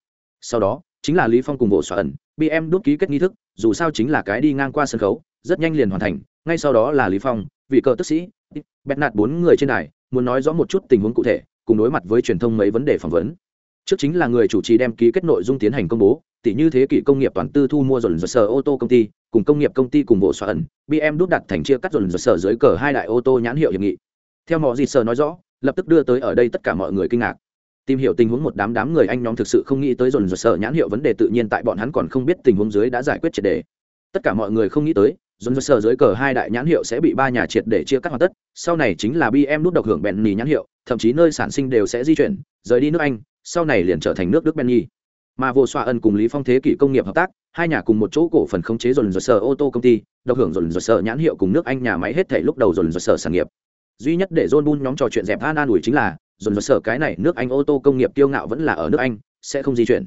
Sau đó, chính là lý phong cùng bộ xóa ẩn bm đút ký kết nghi thức, dù sao chính là cái đi ngang qua sân khấu, rất nhanh liền hoàn thành. Ngay sau đó là lý phong, vị cờ tức sĩ bẹt nạt bốn người trên đài, muốn nói rõ một chút tình huống cụ thể, cùng đối mặt với truyền thông mấy vấn đề phỏng vấn. Trước chính là người chủ trì đem ký kết nội dung tiến hành công bố tỷ như thế kỷ công nghiệp toàn tư thu mua dồn dồn sở ô tô công ty, cùng công nghiệp công ty cùng bộ xóa ẩn bm đút đặt thành chia cắt dồn dồn sở dưới cờ hai đại ô tô nhãn hiệu hiệp nghị. Theo mọi gì sở nói rõ, lập tức đưa tới ở đây tất cả mọi người kinh ngạc. Tìm hiểu tình huống một đám đám người anh nhóm thực sự không nghĩ tới dồn dồn sở nhãn hiệu vấn đề tự nhiên tại bọn hắn còn không biết tình huống dưới đã giải quyết triệt đề. Tất cả mọi người không nghĩ tới, dồn dồn sở dưới cờ hai đại nhãn hiệu sẽ bị ba nhà triệt để chia cắt hoàn tất sau này chính là bm nút độc hưởng bèn nhãn hiệu, thậm chí nơi sản sinh đều sẽ di chuyển, rời đi nước anh, sau này liền trở thành nước đức benny. Mà vô xoa ân cùng lý phong thế kỷ công nghiệp hợp tác, hai nhà cùng một chỗ cổ phần khống chế dồn dồn sở ô tô công ty, độc hưởng dồn dồn sở nhãn hiệu cùng nước anh nhà máy hết thảy lúc đầu dồn dồn sở sản nghiệp. Duy nhất để john bun nhóm trò chuyện dẹp an an ủi chính là dồn dồn sở cái này nước anh ô tô công nghiệp tiêu ngạo vẫn là ở nước anh, sẽ không di chuyển.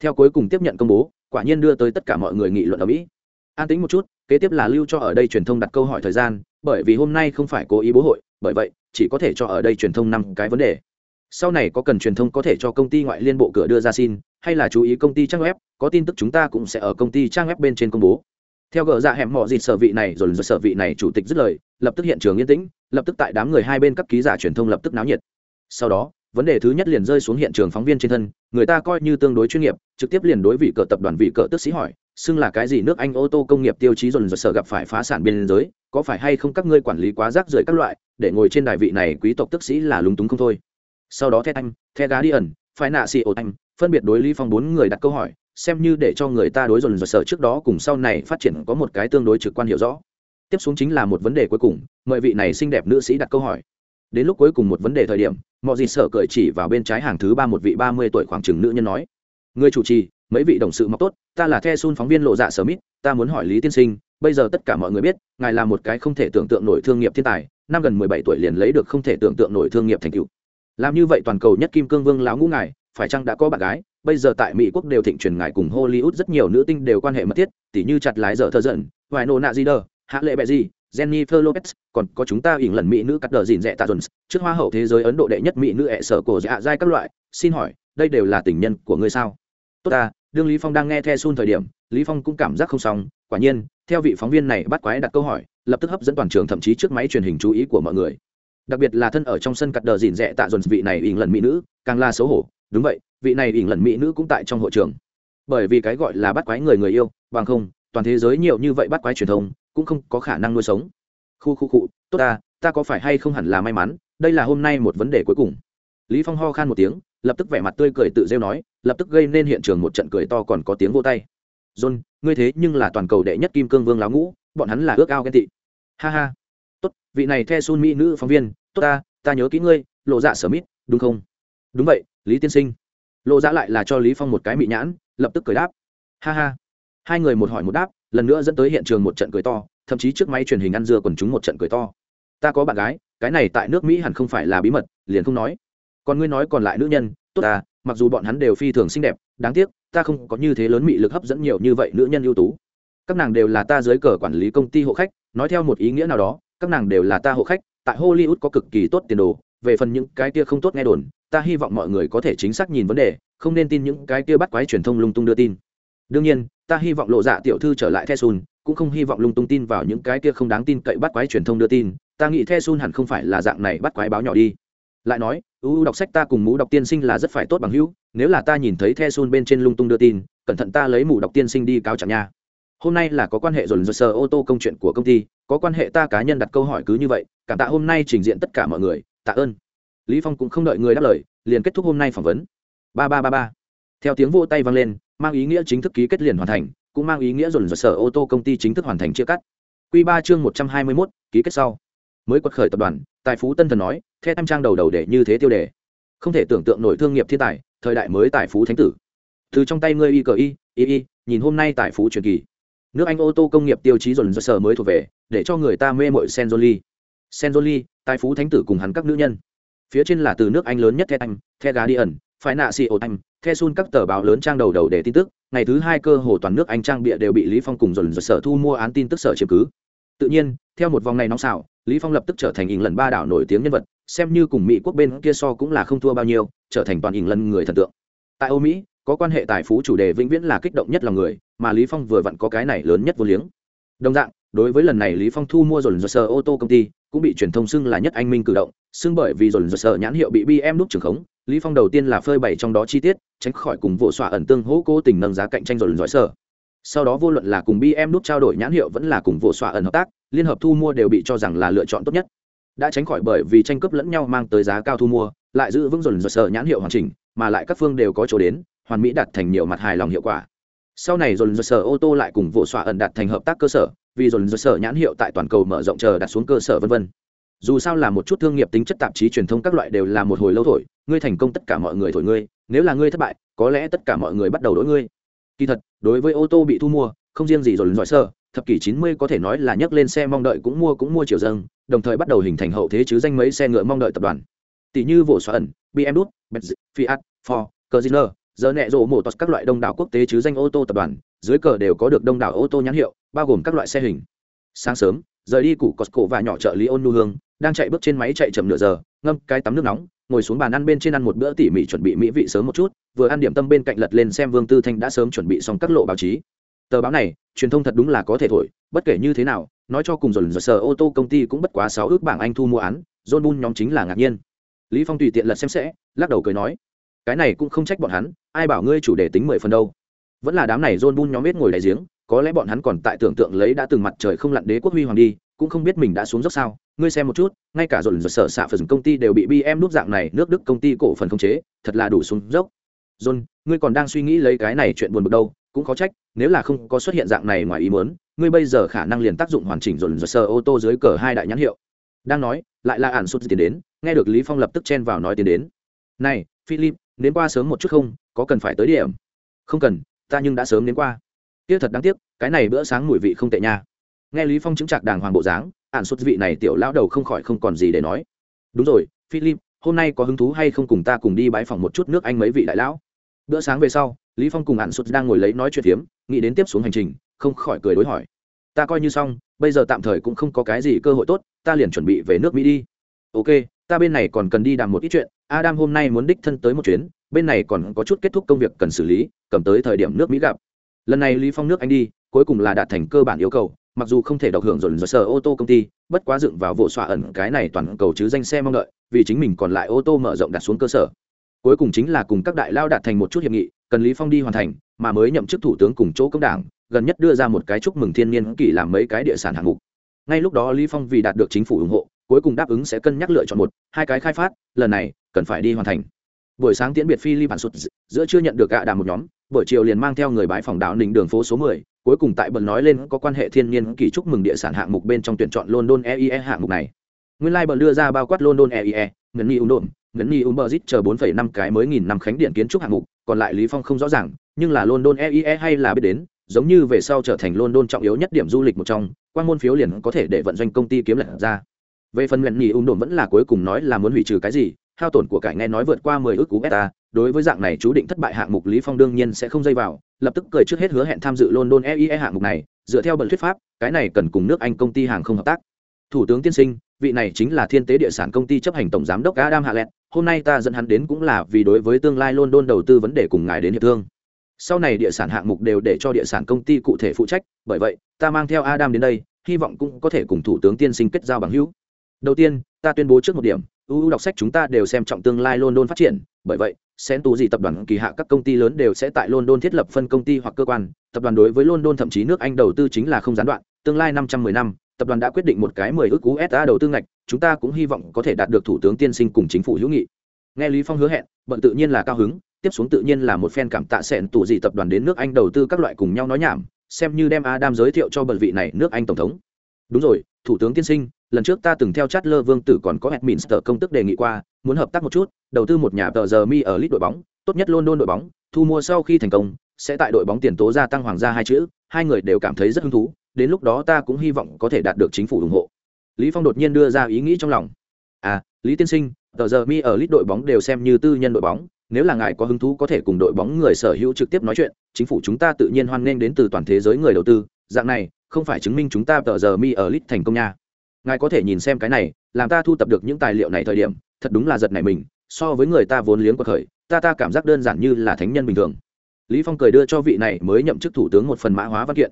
Theo cuối cùng tiếp nhận công bố, quả nhiên đưa tới tất cả mọi người nghị luận ở mỹ. An tính một chút kế tiếp là lưu cho ở đây truyền thông đặt câu hỏi thời gian, bởi vì hôm nay không phải cố ý bố hội, bởi vậy, chỉ có thể cho ở đây truyền thông năm cái vấn đề. Sau này có cần truyền thông có thể cho công ty ngoại liên bộ cửa đưa ra xin, hay là chú ý công ty trang web, có tin tức chúng ta cũng sẽ ở công ty trang web bên trên công bố. Theo gỡ ra dạ hẻm mọi gì sở vị này, rồi rồi sở vị này chủ tịch dứt lời, lập tức hiện trường yên tĩnh, lập tức tại đám người hai bên các ký giả truyền thông lập tức náo nhiệt. Sau đó vấn đề thứ nhất liền rơi xuống hiện trường phóng viên trên thân, người ta coi như tương đối chuyên nghiệp, trực tiếp liền đối vị cờ tập đoàn vị cờ tức sĩ hỏi, xưng là cái gì nước anh ô tô công nghiệp tiêu chí dồn dồn sở gặp phải phá sản biên giới, có phải hay không các ngươi quản lý quá rác rưởi các loại, để ngồi trên đài vị này quý tộc tức sĩ là lúng túng không thôi? Sau đó thét anh the gá đi ẩn phải nạ xì ổ anh phân biệt đối lý phong bốn người đặt câu hỏi, xem như để cho người ta đối dồn dồn sở trước đó cùng sau này phát triển có một cái tương đối trực quan hiểu rõ. Tiếp xuống chính là một vấn đề cuối cùng, mời vị này xinh đẹp nữ sĩ đặt câu hỏi đến lúc cuối cùng một vấn đề thời điểm, mọi gì sợ cởi chỉ vào bên trái hàng thứ ba một vị ba mươi tuổi khoảng chừng nữ nhân nói, người chủ trì, mấy vị đồng sự mọc tốt, ta là the sun phóng viên lộ dạ sở mít, ta muốn hỏi lý tiên sinh, bây giờ tất cả mọi người biết, ngài là một cái không thể tưởng tượng nổi thương nghiệp thiên tài, năm gần mười bảy tuổi liền lấy được không thể tưởng tượng nổi thương nghiệp thành tựu. Làm như vậy toàn cầu nhất kim cương vương láo ngũ ngài, phải chăng đã có bạn gái? Bây giờ tại mỹ quốc đều thịnh truyền ngài cùng hollywood rất nhiều nữ tinh đều quan hệ mật thiết, tỉ như chặt lái dở thơ giận hoài nô nạ di đờ hạ lệ bẹ gì jennifer lopez, còn có chúng ta ỉn lần mỹ nữ cắt đờ dìn rẻ tạ jones, trước hoa hậu thế giới ấn độ đệ nhất mỹ nữ ẹ sở cổ dạ dai các loại. Xin hỏi, đây đều là tình nhân của ngươi sao? Tốt ta, đương lý phong đang nghe the sun thời điểm, lý phong cũng cảm giác không xong. Quả nhiên, theo vị phóng viên này bắt quái đặt câu hỏi, lập tức hấp dẫn toàn trường thậm chí trước máy truyền hình chú ý của mọi người. Đặc biệt là thân ở trong sân cắt đờ dìn rẻ tạ dồn vị này ỉn lần mỹ nữ, càng là xấu hổ. Đúng vậy, vị này ỉn lần mỹ nữ cũng tại trong hội trường. Bởi vì cái gọi là bắt quái người người yêu, bằng không, toàn thế giới nhiều như vậy bắt quái truyền thông cũng không có khả năng nuôi sống. Khu khu cụ tốt ta ta có phải hay không hẳn là may mắn, đây là hôm nay một vấn đề cuối cùng. Lý phong ho khan một tiếng, lập tức vẻ mặt tươi cười tự rêu nói, lập tức gây nên hiện trường một trận cười to còn có tiếng vô tay. John, ngươi thế nhưng là toàn cầu đệ nhất kim cương vương láo ngũ, bọn hắn là ước ao ghen tị. Ha ha. Tốt, vị này the sun mỹ nữ phóng viên, tốt ta ta nhớ kỹ ngươi, lộ dạ sở mít, đúng không? Đúng vậy, lý tiên sinh. Lộ dạ lại là cho lý phong một cái mị nhãn, lập tức cười đáp. Ha ha. Hai người một hỏi một đáp lần nữa dẫn tới hiện trường một trận cười to, thậm chí trước máy truyền hình ăn dưa quần chúng một trận cười to. Ta có bạn gái, cái này tại nước mỹ hẳn không phải là bí mật, liền không nói. Còn ngươi nói còn lại nữ nhân, tốt ta, mặc dù bọn hắn đều phi thường xinh đẹp, đáng tiếc, ta không có như thế lớn mị lực hấp dẫn nhiều như vậy nữ nhân ưu tú. Các nàng đều là ta dưới cờ quản lý công ty hộ khách, nói theo một ý nghĩa nào đó, các nàng đều là ta hộ khách, tại hollywood có cực kỳ tốt tiền đồ, về phần những cái kia không tốt nghe đồn, ta hy vọng mọi người có thể chính xác nhìn vấn đề, không nên tin những cái kia bắt quái truyền thông lung tung đưa tin. Đương nhiên ta hy vọng lộ dạ tiểu thư trở lại the sun, cũng không hy vọng lung tung tin vào những cái kia không đáng tin cậy bắt quái truyền thông đưa tin, ta nghĩ the sun hẳn không phải là dạng này bắt quái báo nhỏ đi. Lại nói ưu đọc sách ta cùng mũ đọc tiên sinh là rất phải tốt bằng hữu, nếu là ta nhìn thấy the sun bên trên lung tung đưa tin, cẩn thận ta lấy mũ đọc tiên sinh đi cáo chẳng nha. Hôm nay là có quan hệ dồn dồn sờ ô tô công chuyện của công ty, có quan hệ ta cá nhân đặt câu hỏi cứ như vậy, cảm tạ hôm nay trình diện tất cả mọi người, tạ ơn. Lý phong cũng không đợi người đáp lời, liền kết thúc hôm nay phỏng vấn. Ba ba ba ba theo tiếng vỗ tay vang lên mang ý nghĩa chính thức ký kết liền hoàn thành cũng mang ý nghĩa dồn dồn sở ô tô công ty chính thức hoàn thành chia cắt. Quy ba chương một trăm hai mươi mốt ký kết sau. Mới quật khởi tập đoàn tài phú tân thần nói theo tam trang đầu đầu để như thế tiêu đề. Không thể tưởng tượng nổi thương nghiệp thiên tài thời đại mới tài phú thánh tử. Từ trong tay ngươi y cờ y y y nhìn hôm nay tài phú truyền kỳ. Nước anh ô tô công nghiệp tiêu chí dồn dồn sở mới thuộc về để cho người ta mê mội Senjoli. Senjoli, tài phú thánh tử cùng hắn các nữ nhân. Phía trên là từ nước anh lớn nhất the anh the ẩn, phải nạ xì ô anh the sun các tờ báo lớn trang đầu đầu để tin tức, ngày thứ hai cơ hồ toàn nước anh trang bịa đều bị lý phong cùng dồn dồn sở thu mua án tin tức sở chiếm cứ. Tự nhiên, theo một vòng này nóng xào lý phong lập tức trở thành ỉng lần ba đảo nổi tiếng nhân vật, xem như cùng mỹ quốc bên kia so cũng là không thua bao nhiêu, trở thành toàn ỉng lần người thần tượng. Tại âu mỹ, có quan hệ tài phú chủ đề vĩnh viễn là kích động nhất lòng người, mà lý phong vừa vặn có cái này lớn nhất vô liếng. Đồng dạng đối với lần này lý phong thu mua dồn dồn sở ô tô công ty, cũng bị truyền thông xưng là nhất anh minh cử động, xưng bởi vì dồn dồn sở nhãn hiệu bị bm đúc trường khống, lý phong đầu tiên là phơi bày trong đó chi tiết, tránh khỏi cùng vụ xoa ẩn tương hỗ cố tình nâng giá cạnh tranh dồn dồn sở sau đó vô luận là cùng bm đúc trao đổi nhãn hiệu vẫn là cùng vụ xoa ẩn hợp tác, liên hợp thu mua đều bị cho rằng là lựa chọn tốt nhất. Đã tránh khỏi bởi vì tranh cướp lẫn nhau mang tới giá cao thu mua, lại giữ vững dồn dồn sở nhãn hiệu hoàn chỉnh, mà lại các phương đều có chỗ đến, hoàn mỹ đạt thành nhiều mặt hài lòng hiệu quả sau này dồn dơ sở ô tô lại cùng vụ xoa ẩn đạt thành hợp tác cơ sở, vì dồn dơ sở nhãn hiệu tại toàn cầu mở rộng chờ đặt xuống cơ sở vân vân. Dù sao là một chút thương nghiệp tính chất tạp chí truyền thông các loại đều là một hồi lâu thổi, ngươi thành công tất cả mọi người thổi ngươi, nếu là ngươi thất bại, có lẽ tất cả mọi người bắt đầu đổi ngươi. Kỳ thật, đối với ô tô bị thu mua, không riêng gì dồn dọi sơ thập kỷ 90 có thể nói là nhấc lên xe mong đợi cũng mua cũng mua chiều dâng, đồng thời bắt đầu hình thành hậu thế chứ danh mấy xe ngựa mong đợi tập đoàn. Tỷ như vụ xoa ẩn bm benz, fiat, ford cờ giờ nẹ rộ mổ tọt các loại đông đảo quốc tế chứ danh ô tô tập đoàn, dưới cờ đều có được đông đảo ô tô nhãn hiệu, bao gồm các loại xe hình. Sáng sớm, rời đi cụ costco và nhỏ chợ lý ôn nu hương, đang chạy bước trên máy chạy chậm nửa giờ, ngâm cái tắm nước nóng, ngồi xuống bàn ăn bên trên ăn một bữa tỉ mỉ chuẩn bị mỹ vị sớm một chút, vừa ăn điểm tâm bên cạnh lật lên xem vương tư thanh đã sớm chuẩn bị xong các lộ báo chí. Tờ báo này, truyền thông thật đúng là có thể thổi, bất kể như thế nào, nói cho cùng dồn dồn sờ ô tô công ty cũng bất quá sáu ước bảng anh thu mua án, john bull nhóm chính là ngạc nhiên. Lý phong tùy tiện lật xem sẽ, lắc đầu cười nói cái này cũng không trách bọn hắn, ai bảo ngươi chủ đề tính mười phần đâu. Vẫn là đám này john bun nhóm biết ngồi đại giếng, có lẽ bọn hắn còn tại tưởng tượng lấy đã từng mặt trời không lặn đế quốc huy hoàng đi, cũng không biết mình đã xuống dốc sao. Ngươi xem một chút, ngay cả dồn dồn sở xạ phần công ty đều bị bm nút dạng này, nước đức công ty cổ phần không chế, thật là đủ xuống dốc. John ngươi còn đang suy nghĩ lấy cái này chuyện buồn bực đâu, cũng khó trách, nếu là không có xuất hiện dạng này ngoài ý muốn, ngươi bây giờ khả năng liền tác dụng hoàn chỉnh dồn dồn sở ô tô dưới cờ hai đại nhãn hiệu. Đang nói, lại là ản sút tiền đến, nghe được lý phong lập tức chen vào nói tiền đến. Này, philip đến qua sớm một chút không, có cần phải tới điểm? Không cần, ta nhưng đã sớm đến qua. Kia thật đáng tiếc, cái này bữa sáng mùi vị không tệ nha. Nghe lý phong chứng trạc đàng hoàng bộ dáng, ản xuất vị này tiểu lão đầu không khỏi không còn gì để nói. Đúng rồi, philip, hôm nay có hứng thú hay không cùng ta cùng đi bãi phòng một chút nước anh mấy vị đại lão? Bữa sáng về sau, lý phong cùng ản xuất đang ngồi lấy nói chuyện phiếm, nghĩ đến tiếp xuống hành trình, không khỏi cười đối hỏi. Ta coi như xong, bây giờ tạm thời cũng không có cái gì cơ hội tốt, ta liền chuẩn bị về nước mỹ đi. Ok ta bên này còn cần đi đàm một ít chuyện, adam hôm nay muốn đích thân tới một chuyến, bên này còn có chút kết thúc công việc cần xử lý, cầm tới thời điểm nước mỹ gặp. Lần này lý phong nước anh đi, cuối cùng là đạt thành cơ bản yêu cầu, mặc dù không thể độc hưởng dồn dồn sở ô tô công ty, bất quá dựng vào vụ xoa ẩn cái này toàn cầu chứ danh xe mong đợi, vì chính mình còn lại ô tô mở rộng đặt xuống cơ sở. Cuối cùng chính là cùng các đại lao đạt thành một chút hiệp nghị, cần lý phong đi hoàn thành, mà mới nhậm chức thủ tướng cùng chỗ công đảng, gần nhất đưa ra một cái chúc mừng thiên niên kỷ làm mấy cái địa sản hạng mục. Ngay lúc đó lý phong vì đạt được chính phủ ủng hộ cuối cùng đáp ứng sẽ cân nhắc lựa chọn một hai cái khai phát lần này cần phải đi hoàn thành buổi sáng tiễn biệt phi li bản sụt giữa chưa nhận được gạ đàm một nhóm buổi chiều liền mang theo người bãi phòng đạo ninh đường phố số 10, cuối cùng tại bần nói lên có quan hệ thiên nhiên kỳ chúc mừng địa sản hạng mục bên trong tuyển chọn London EIE hạng mục này. Nguyên lai like bần đưa ra bao quát London EIE, ngấn ni đồn, ngấn ni Umberzit chờ 4,5 cái mới nghìn năm khánh điện kiến trúc hạng mục, còn lại Lý Phong không rõ ràng, nhưng là London EIE hay là biết đến, giống như về sau trở thành London trọng yếu nhất điểm du lịch một trong, quan môn phiếu liền có thể để vận doanh công ty kiếm lợi ra. Về phần lần nhì ung đồn vẫn là cuối cùng nói là muốn hủy trừ cái gì, hao tổn của cải nghe nói vượt qua mười ước cú beta, đối với dạng này chú định thất bại hạng mục lý phong đương nhiên sẽ không dây vào lập tức cười trước hết hứa hẹn tham dự london eie hạng mục này dựa theo bận thuyết pháp cái này cần cùng nước anh công ty hàng không hợp tác. Thủ tướng tiên sinh vị này chính là thiên tế địa sản công ty chấp hành tổng giám đốc adam hạ lẹt hôm nay ta dẫn hắn đến cũng là vì đối với tương lai london đầu tư vấn đề cùng ngài đến hiệp thương. Sau này địa sản hạng mục đều để cho địa sản công ty cụ thể phụ trách bởi vậy ta mang theo adam đến đây hy vọng cũng có thể cùng thủ tướng tiên sinh kết giao bằng hữu đầu tiên, ta tuyên bố trước một điểm uu đọc sách chúng ta đều xem trọng tương lai london phát triển. Bởi vậy, sen tù gì tập đoàn kỳ hạ các công ty lớn đều sẽ tại london thiết lập phân công ty hoặc cơ quan. Tập đoàn đối với london thậm chí nước anh đầu tư chính là không gián đoạn. Tương lai năm trăm mười năm, tập đoàn đã quyết định một cái mười ước usa đầu tư ngạch. Chúng ta cũng hy vọng có thể đạt được thủ tướng tiên sinh cùng chính phủ hữu nghị. Nghe lý phong hứa hẹn, bận tự nhiên là cao hứng. Tiếp xuống tự nhiên là một phen cảm tạ sẹn tù gì tập đoàn đến nước anh đầu tư các loại cùng nhau nói nhảm. Xem như đem adam giới thiệu cho bận vị này nước anh tổng thống. Đúng rồi, thủ tướng tiên sinh lần trước ta từng theo chát lơ vương tử còn có edminster công tức đề nghị qua, muốn hợp tác một chút, đầu tư một nhà tờ giờ mi ở lit đội bóng, tốt nhất london đội bóng, thu mua sau khi thành công, sẽ tại đội bóng tiền tố gia tăng hoàng gia hai chữ, hai người đều cảm thấy rất hứng thú, đến lúc đó ta cũng hy vọng có thể đạt được chính phủ ủng hộ. Lý phong đột nhiên đưa ra ý nghĩ trong lòng. À lý tiên sinh, tờ giờ mi ở lit đội bóng đều xem như tư nhân đội bóng, nếu là ngài có hứng thú có thể cùng đội bóng người sở hữu trực tiếp nói chuyện, chính phủ chúng ta tự nhiên hoan nghênh đến từ toàn thế giới người đầu tư, dạng này, không phải chứng minh chúng ta tờ giờ mi ở lit thành công nha ngài có thể nhìn xem cái này làm ta thu tập được những tài liệu này thời điểm thật đúng là giật này mình so với người ta vốn liếng của khởi ta ta cảm giác đơn giản như là thánh nhân bình thường. Lý phong cười đưa cho vị này mới nhậm chức thủ tướng một phần mã hóa văn kiện.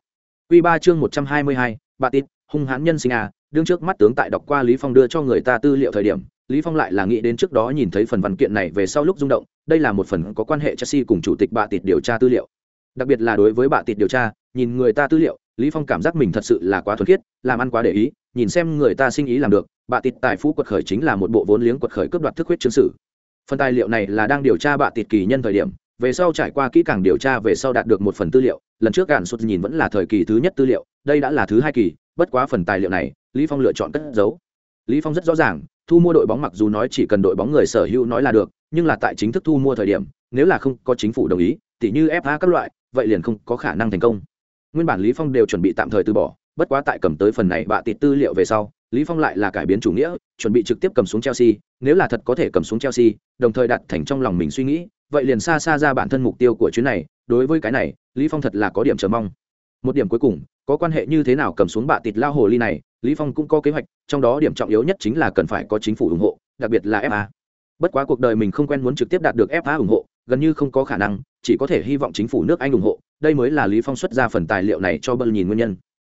Quy ba chương một trăm hai mươi hai, bà tít hung hãn nhân sinh à đương trước mắt tướng tại đọc qua lý phong đưa cho người ta tư liệu thời điểm lý phong lại là nghĩ đến trước đó nhìn thấy phần văn kiện này về sau lúc rung động đây là một phần có quan hệ chelsea cùng chủ tịch bà tịt điều tra tư liệu. Đặc biệt là đối với bà tịt điều tra nhìn người ta tư liệu lý phong cảm giác mình thật sự là quá thuần khiết, làm ăn quá để ý, nhìn xem người ta sinh ý làm được Bạ tịt tài phú quật khởi chính là một bộ vốn liếng quật khởi cướp đoạt thức huyết chứng sử phần tài liệu này là đang điều tra bạ tịt kỳ nhân thời điểm, về sau trải qua kỹ càng điều tra về sau đạt được một phần tư liệu, lần trước gạn sụt nhìn vẫn là thời kỳ thứ nhất tư liệu, đây đã là thứ hai kỳ, bất quá phần tài liệu này, lý phong lựa chọn cất giấu. Lý phong rất rõ ràng, thu mua đội bóng mặc dù nói chỉ cần đội bóng người sở hữu nói là được, nhưng là tại chính thức thu mua thời điểm, nếu là không có chính phủ đồng ý, tỉ như fa các loại, vậy liền không có khả năng thành công nguyên bản lý phong đều chuẩn bị tạm thời từ bỏ, bất quá tại cầm tới phần này bạ tịt tư liệu về sau, lý phong lại là cải biến chủ nghĩa, chuẩn bị trực tiếp cầm xuống chelsea, nếu là thật có thể cầm xuống chelsea, đồng thời đặt thành trong lòng mình suy nghĩ, vậy liền xa xa ra bản thân mục tiêu của chuyến này, đối với cái này, lý phong thật là có điểm chờ mong. Một điểm cuối cùng, có quan hệ như thế nào cầm xuống bạ tịt lao hồ ly này, lý phong cũng có kế hoạch, trong đó điểm trọng yếu nhất chính là cần phải có chính phủ ủng hộ, đặc biệt là fa bất quá cuộc đời mình không quen muốn trực tiếp đạt được fa ủng hộ, gần như không có khả năng, chỉ có thể hy vọng chính phủ nước anh ủng hộ đây mới là lý phong xuất ra phần tài liệu này cho bân nhìn nguyên nhân.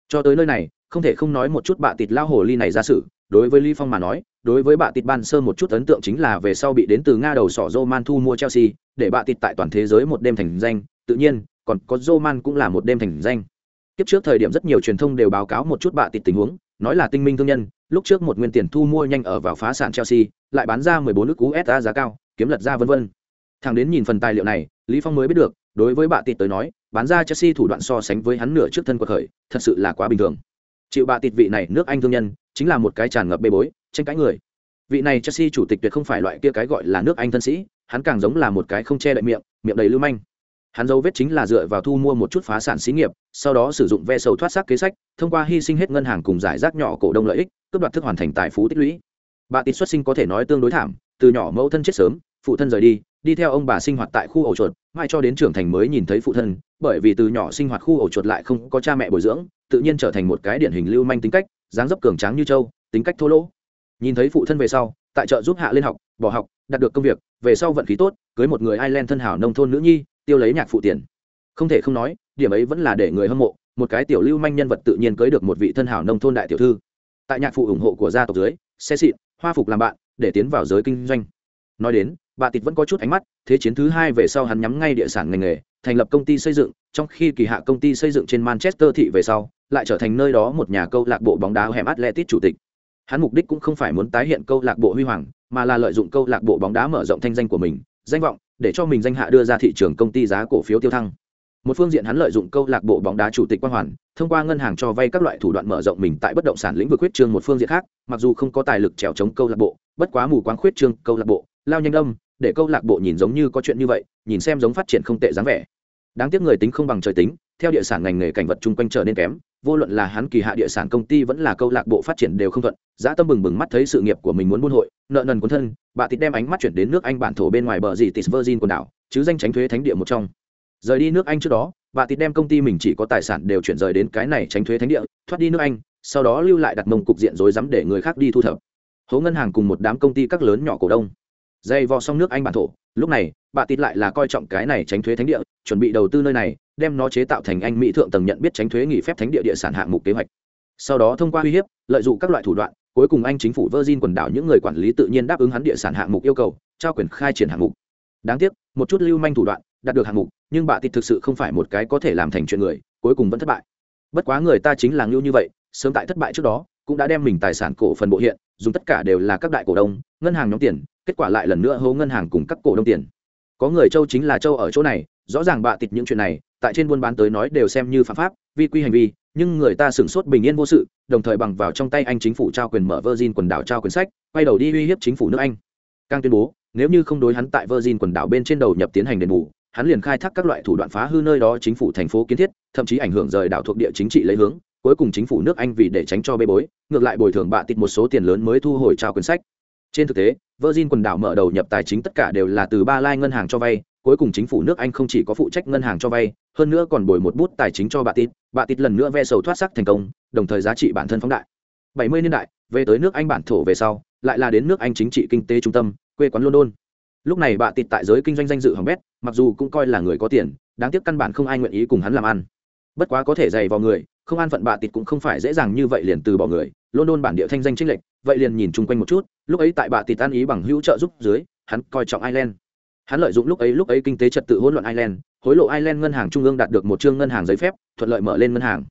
Cho tới nơi này, không thể không nói một chút bạ tịt lao hồ ly này ra sự. Đối với lý phong mà nói, đối với bạ tịt ban sơ một chút ấn tượng chính là về sau bị đến từ nga đầu sỏ roman thu mua chelsea, để bạ tịt tại toàn thế giới một đêm thành danh. Tự nhiên, còn có roman cũng là một đêm thành danh. Kiếp trước thời điểm rất nhiều truyền thông đều báo cáo một chút bạ tịt tình huống, nói là tinh minh thương nhân, lúc trước một nguyên tiền thu mua nhanh ở vào phá sản chelsea, lại bán ra 14 nước usd giá cao, kiếm lật ra vân vân. Thằng đến nhìn phần tài liệu này, lý phong mới biết được, đối với bạ tịt tới nói bán ra chelsea thủ đoạn so sánh với hắn nửa trước thân của khởi, thật sự là quá bình thường. Chịu bà tịt vị này nước anh thương nhân, chính là một cái tràn ngập bê bối, tranh cãi người. Vị này chelsea chủ tịch tuyệt không phải loại kia cái gọi là nước anh thân sĩ, hắn càng giống là một cái không che đậy miệng miệng đầy lưu manh. Hắn dấu vết chính là dựa vào thu mua một chút phá sản xí nghiệp, sau đó sử dụng ve sầu thoát xác kế sách, thông qua hy sinh hết ngân hàng cùng giải rác nhỏ cổ đông lợi ích, cướp đoạt thức hoàn thành tài phú tích lũy. Bà tịt xuất sinh có thể nói tương đối thảm, từ nhỏ mẫu thân chết sớm, phụ thân rời đi đi theo ông bà sinh hoạt tại khu ổ chuột, mai cho đến trưởng thành mới nhìn thấy phụ thân, bởi vì từ nhỏ sinh hoạt khu ổ chuột lại không có cha mẹ bồi dưỡng, tự nhiên trở thành một cái điển hình lưu manh tính cách, dáng dấp cường tráng như châu tính cách thô lỗ. Nhìn thấy phụ thân về sau, tại chợ giúp hạ lên học, bỏ học, đạt được công việc, về sau vận khí tốt, cưới một người ireland thân hảo nông thôn nữ nhi, tiêu lấy nhạc phụ tiền. Không thể không nói, điểm ấy vẫn là để người hâm mộ, một cái tiểu lưu manh nhân vật tự nhiên cưới được một vị thân hảo nông thôn đại tiểu thư. Tại nhạc phụ ủng hộ của gia tộc dưới, xe xịn, hoa phục làm bạn, để tiến vào giới kinh doanh. Nói đến bà tịt vẫn có chút ánh mắt, thế chiến thứ hai về sau hắn nhắm ngay địa sản ngành nghề, thành lập công ty xây dựng, trong khi kỳ hạ công ty xây dựng trên manchester thị về sau, lại trở thành nơi đó một nhà câu lạc bộ bóng đá hẻm atletic chủ tịch. Hắn mục đích cũng không phải muốn tái hiện câu lạc bộ huy hoàng, mà là lợi dụng câu lạc bộ bóng đá mở rộng thanh danh của mình, danh vọng, để cho mình danh hạ đưa ra thị trường công ty giá cổ phiếu tiêu thăng. Một phương diện hắn lợi dụng câu lạc bộ bóng đá chủ tịch quang hoàn, thông qua ngân hàng cho vay các loại thủ đoạn mở rộng mình tại bất động sản lĩnh vực huyết trương một phương diện khác, mặc dù không có tài lực trèo chống câu lạc bộ, bất quá mù quáng khuyết trương câu lạc bộ, lao nhanh âm để câu lạc bộ nhìn giống như có chuyện như vậy, nhìn xem giống phát triển không tệ dáng vẻ. Đáng tiếc người tính không bằng trời tính, theo địa sản ngành nghề cảnh vật chung quanh trở nên kém, vô luận là hắn kỳ hạ địa sản công ty vẫn là câu lạc bộ phát triển đều không thuận, Giá tâm bừng bừng mắt thấy sự nghiệp của mình muốn buôn hội, nợ nần cuốn thân, bà tịt đem ánh mắt chuyển đến nước anh bản thổ bên ngoài bờ dì tis virgin quần đảo, chứ danh tránh thuế thánh địa một trong. Rời đi nước anh trước đó, bà tịt đem công ty mình chỉ có tài sản đều chuyển rời đến cái này tránh thuế thánh địa, thoát đi nước anh, sau đó lưu lại đặt mông cục diện rối rắm để người khác đi thu thập. Hố ngân hàng cùng một đám công ty các lớn nhỏ cổ đông dây vò xong nước anh bản thổ, lúc này, bà tịt lại là coi trọng cái này tránh thuế thánh địa, chuẩn bị đầu tư nơi này, đem nó chế tạo thành anh mỹ thượng tầng nhận biết tránh thuế nghỉ phép thánh địa địa sản hạng mục kế hoạch. Sau đó thông qua uy hiếp, lợi dụng các loại thủ đoạn, cuối cùng anh chính phủ virgin quần đảo những người quản lý tự nhiên đáp ứng hắn địa sản hạng mục yêu cầu, trao quyền khai triển hạng mục. Đáng tiếc, một chút lưu manh thủ đoạn, đạt được hạng mục, nhưng bà tịt thực sự không phải một cái có thể làm thành chuyện người, cuối cùng vẫn thất bại. Bất quá người ta chính là ngưu như vậy, sớm tại thất bại trước đó cũng đã đem mình tài sản cổ phần bộ hiện, dùng tất cả đều là các đại cổ đông, ngân hàng nhóm tiền, kết quả lại lần nữa hố ngân hàng cùng các cổ đông tiền. Có người châu chính là châu ở chỗ này, rõ ràng bạ tịt những chuyện này, tại trên buôn bán tới nói đều xem như phạm pháp, vi quy hành vi, nhưng người ta sửng sốt bình yên vô sự, đồng thời bằng vào trong tay anh chính phủ trao quyền mở virgin quần đảo trao quyền sách, quay đầu đi uy hiếp chính phủ nước anh. Càng tuyên bố, nếu như không đối hắn tại virgin quần đảo bên trên đầu nhập tiến hành đền bù, hắn liền khai thác các loại thủ đoạn phá hư nơi đó chính phủ thành phố kiến thiết, thậm chí ảnh hưởng rời đảo thuộc địa chính trị lấy hướng cuối cùng chính phủ nước anh vì để tránh cho bê bối, ngược lại bồi thường bạ tịt một số tiền lớn mới thu hồi trao quyển sách. Trên thực tế, virgin quần đảo mở đầu nhập tài chính tất cả đều là từ ba lai ngân hàng cho vay, cuối cùng chính phủ nước anh không chỉ có phụ trách ngân hàng cho vay, hơn nữa còn bồi một bút tài chính cho bà tít bà tít lần nữa ve sầu thoát sắc thành công, đồng thời giá trị bản thân phóng đại. 70 niên đại, về tới nước anh bản thổ về sau, lại là đến nước anh chính trị kinh tế trung tâm, quê quán london. Lúc này bà tịt tại giới kinh doanh danh dự hỏng bét, mặc dù cũng coi là người có tiền, đáng tiếc căn bản không ai nguyện ý cùng hắn làm ăn. Bất quá có thể dày vào người không an phận bà tịt cũng không phải dễ dàng như vậy liền từ bỏ người. London bản địa thanh danh trích lệch, vậy liền nhìn chung quanh một chút, lúc ấy tại bà tịt an ý bằng hữu trợ giúp dưới, hắn coi trọng ireland. Hắn lợi dụng lúc ấy lúc ấy kinh tế trật tự hỗn loạn ireland, hối lộ ireland ngân hàng trung ương đạt được một chương ngân hàng giấy phép, thuận lợi mở lên ngân hàng.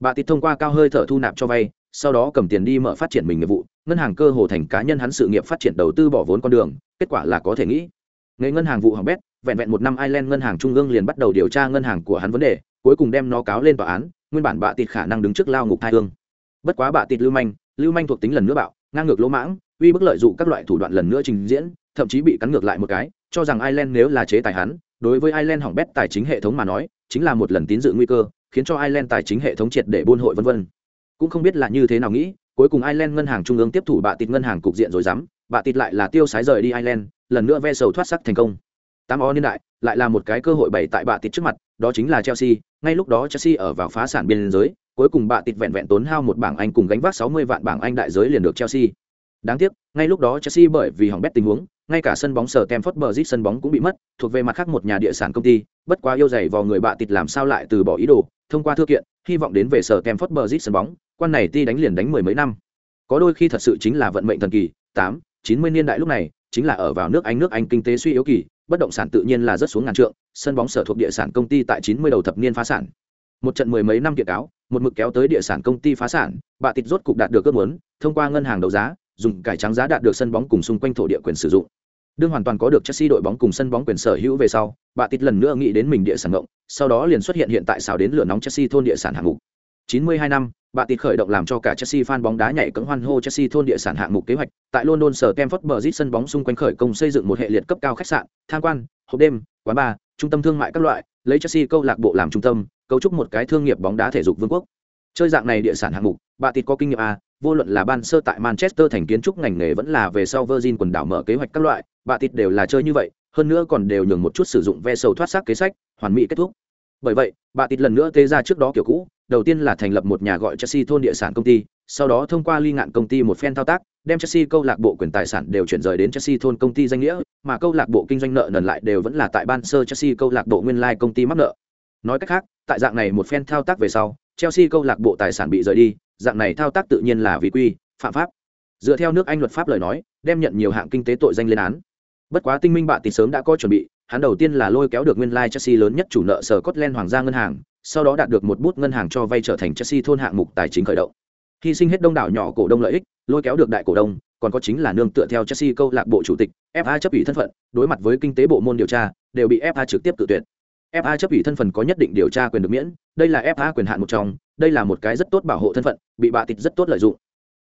Bà tịt thông qua cao hơi thở thu nạp cho vay, sau đó cầm tiền đi mở phát triển mình nghiệp vụ, ngân hàng cơ hồ thành cá nhân hắn sự nghiệp phát triển đầu tư bỏ vốn con đường, kết quả là có thể nghĩ. Nghề ngân hàng vụ hỏng bét, vẹn vẹn một năm ireland ngân hàng trung ương liền bắt đầu điều tra ngân hàng của hắn vấn đề cuối cùng đem nó cáo lên tòa án nguyên bản bà tịt khả năng đứng trước lao ngục thai hương bất quá bà tịt lưu manh lưu manh thuộc tính lần nữa bạo ngang ngược lỗ mãng uy bức lợi dụng các loại thủ đoạn lần nữa trình diễn thậm chí bị cắn ngược lại một cái cho rằng Ireland nếu là chế tài hắn, đối với Ireland hỏng bét tài chính hệ thống mà nói, chính là một lần tín dự nguy cơ, khiến cho Ireland tài chính hệ thống triệt để buôn hội vân vân. Cũng không biết là như thế nào nghĩ, cuối cùng Ireland ngân hàng trung ương tiếp thủ bạ tịt ngân hàng cục diện rồi dám, bạ tịt lại là tiêu sái rời đi Ireland, lần nữa ve sầu thoát sắc thành công. Tám o niên đại, lại là một cái cơ hội bày tại bạ tịt trước mặt, đó chính là Chelsea, ngay lúc đó Chelsea ở vào phá sản biên giới, cuối cùng bạ tịt vẹn vẹn tốn hao một bảng Anh cùng gánh vác 60 vạn bảng Anh đại giới liền được Chelsea. Đáng tiếc, ngay lúc đó Chelsea bởi vì hỏng bét tình huống, ngay cả sân bóng sở Stamford Bridge sân bóng cũng bị mất, thuộc về mặt khác một nhà địa sản công ty, bất quá yêu dày vào người bạ tịt làm sao lại từ bỏ ý đồ, thông qua thư kiện, hy vọng đến về sở Stamford Bridge sân bóng, quan này ti đánh liền đánh mười mấy năm. Có đôi khi thật sự chính là vận mệnh thần kỳ, tám, chín mươi niên đại lúc này, chính là ở vào nước Anh nước Anh kinh tế suy yếu kỳ, bất động sản tự nhiên là rất xuống ngàn trượng, sân bóng sở thuộc địa sản công ty tại chín mươi đầu thập niên phá sản. Một trận mười mấy năm kiện cáo, một mực kéo tới địa sản công ty phá sản, Bà tịt rốt cục đạt được ước muốn, thông qua ngân hàng đấu giá, dùng cải trắng giá đạt được sân bóng cùng xung quanh thổ địa quyền sử dụng. Đương hoàn toàn có được Chelsea đội bóng cùng sân bóng quyền sở hữu về sau, bà tịt lần nữa nghĩ đến mình địa sản ngộng, sau đó liền xuất hiện hiện tại xào đến lửa nóng Chelsea thôn địa sản hạng mục. 92 năm, bà tịt khởi động làm cho cả Chelsea fan bóng đá nhảy cẫng hoan hô Chelsea thôn địa sản hạng mục kế hoạch, tại London sở Stamford Bridge sân bóng xung quanh khởi công xây dựng một hệ liệt cấp cao khách sạn, tham quan, hộp đêm, quán bar, trung tâm thương mại các loại, lấy Chelsea câu lạc bộ làm trung tâm, cấu trúc một cái thương nghiệp bóng đá thể dục vương quốc. Chơi dạng này địa sản hạng mục, bà tịt có kinh nghiệm à, vô luận là ban sơ tại Manchester thành kiến trúc ngành nghề vẫn là về sau Virgin quần đảo mở kế hoạch các loại, bà tịt đều là chơi như vậy, hơn nữa còn đều nhường một chút sử dụng ve sầu thoát xác kế sách, hoàn mỹ kết thúc. Bởi vậy, bà tịt lần nữa tê ra trước đó kiểu cũ, đầu tiên là thành lập một nhà gọi Chelsea thôn địa sản công ty, sau đó thông qua ly ngạn công ty một phen thao tác, đem Chelsea câu lạc bộ quyền tài sản đều chuyển rời đến Chelsea thôn công ty danh nghĩa, mà câu lạc bộ kinh doanh nợ nần lại đều vẫn là tại ban sơ Chelsea câu lạc bộ nguyên lai like công ty mắc nợ. Nói cách khác, tại dạng này một phen thao tác về sau, Chelsea câu lạc bộ tài sản bị rời đi, dạng này thao tác tự nhiên là vi quy phạm pháp dựa theo nước anh luật pháp lời nói đem nhận nhiều hạng kinh tế tội danh lên án bất quá tinh minh bạ tỷ sớm đã có chuẩn bị hắn đầu tiên là lôi kéo được nguyên lai chelsea lớn nhất chủ nợ sở scotland hoàng gia ngân hàng sau đó đạt được một bút ngân hàng cho vay trở thành chelsea thôn hạng mục tài chính khởi động. Hy sinh hết đông đảo nhỏ cổ đông lợi ích, lôi kéo được đại cổ đông, còn có chính là nương tựa theo chelsea câu lạc bộ chủ tịch fa chấp ủy thân phận, đối mặt với kinh tế bộ môn điều tra, đều bị fa trực tiếp tự tuyệt. Fa chấp ủy thân phận có nhất định điều tra quyền được miễn, đây là fa quyền hạn một trong, đây là một cái rất tốt bảo hộ thân phận, bị bà tịt rất tốt lợi dụng.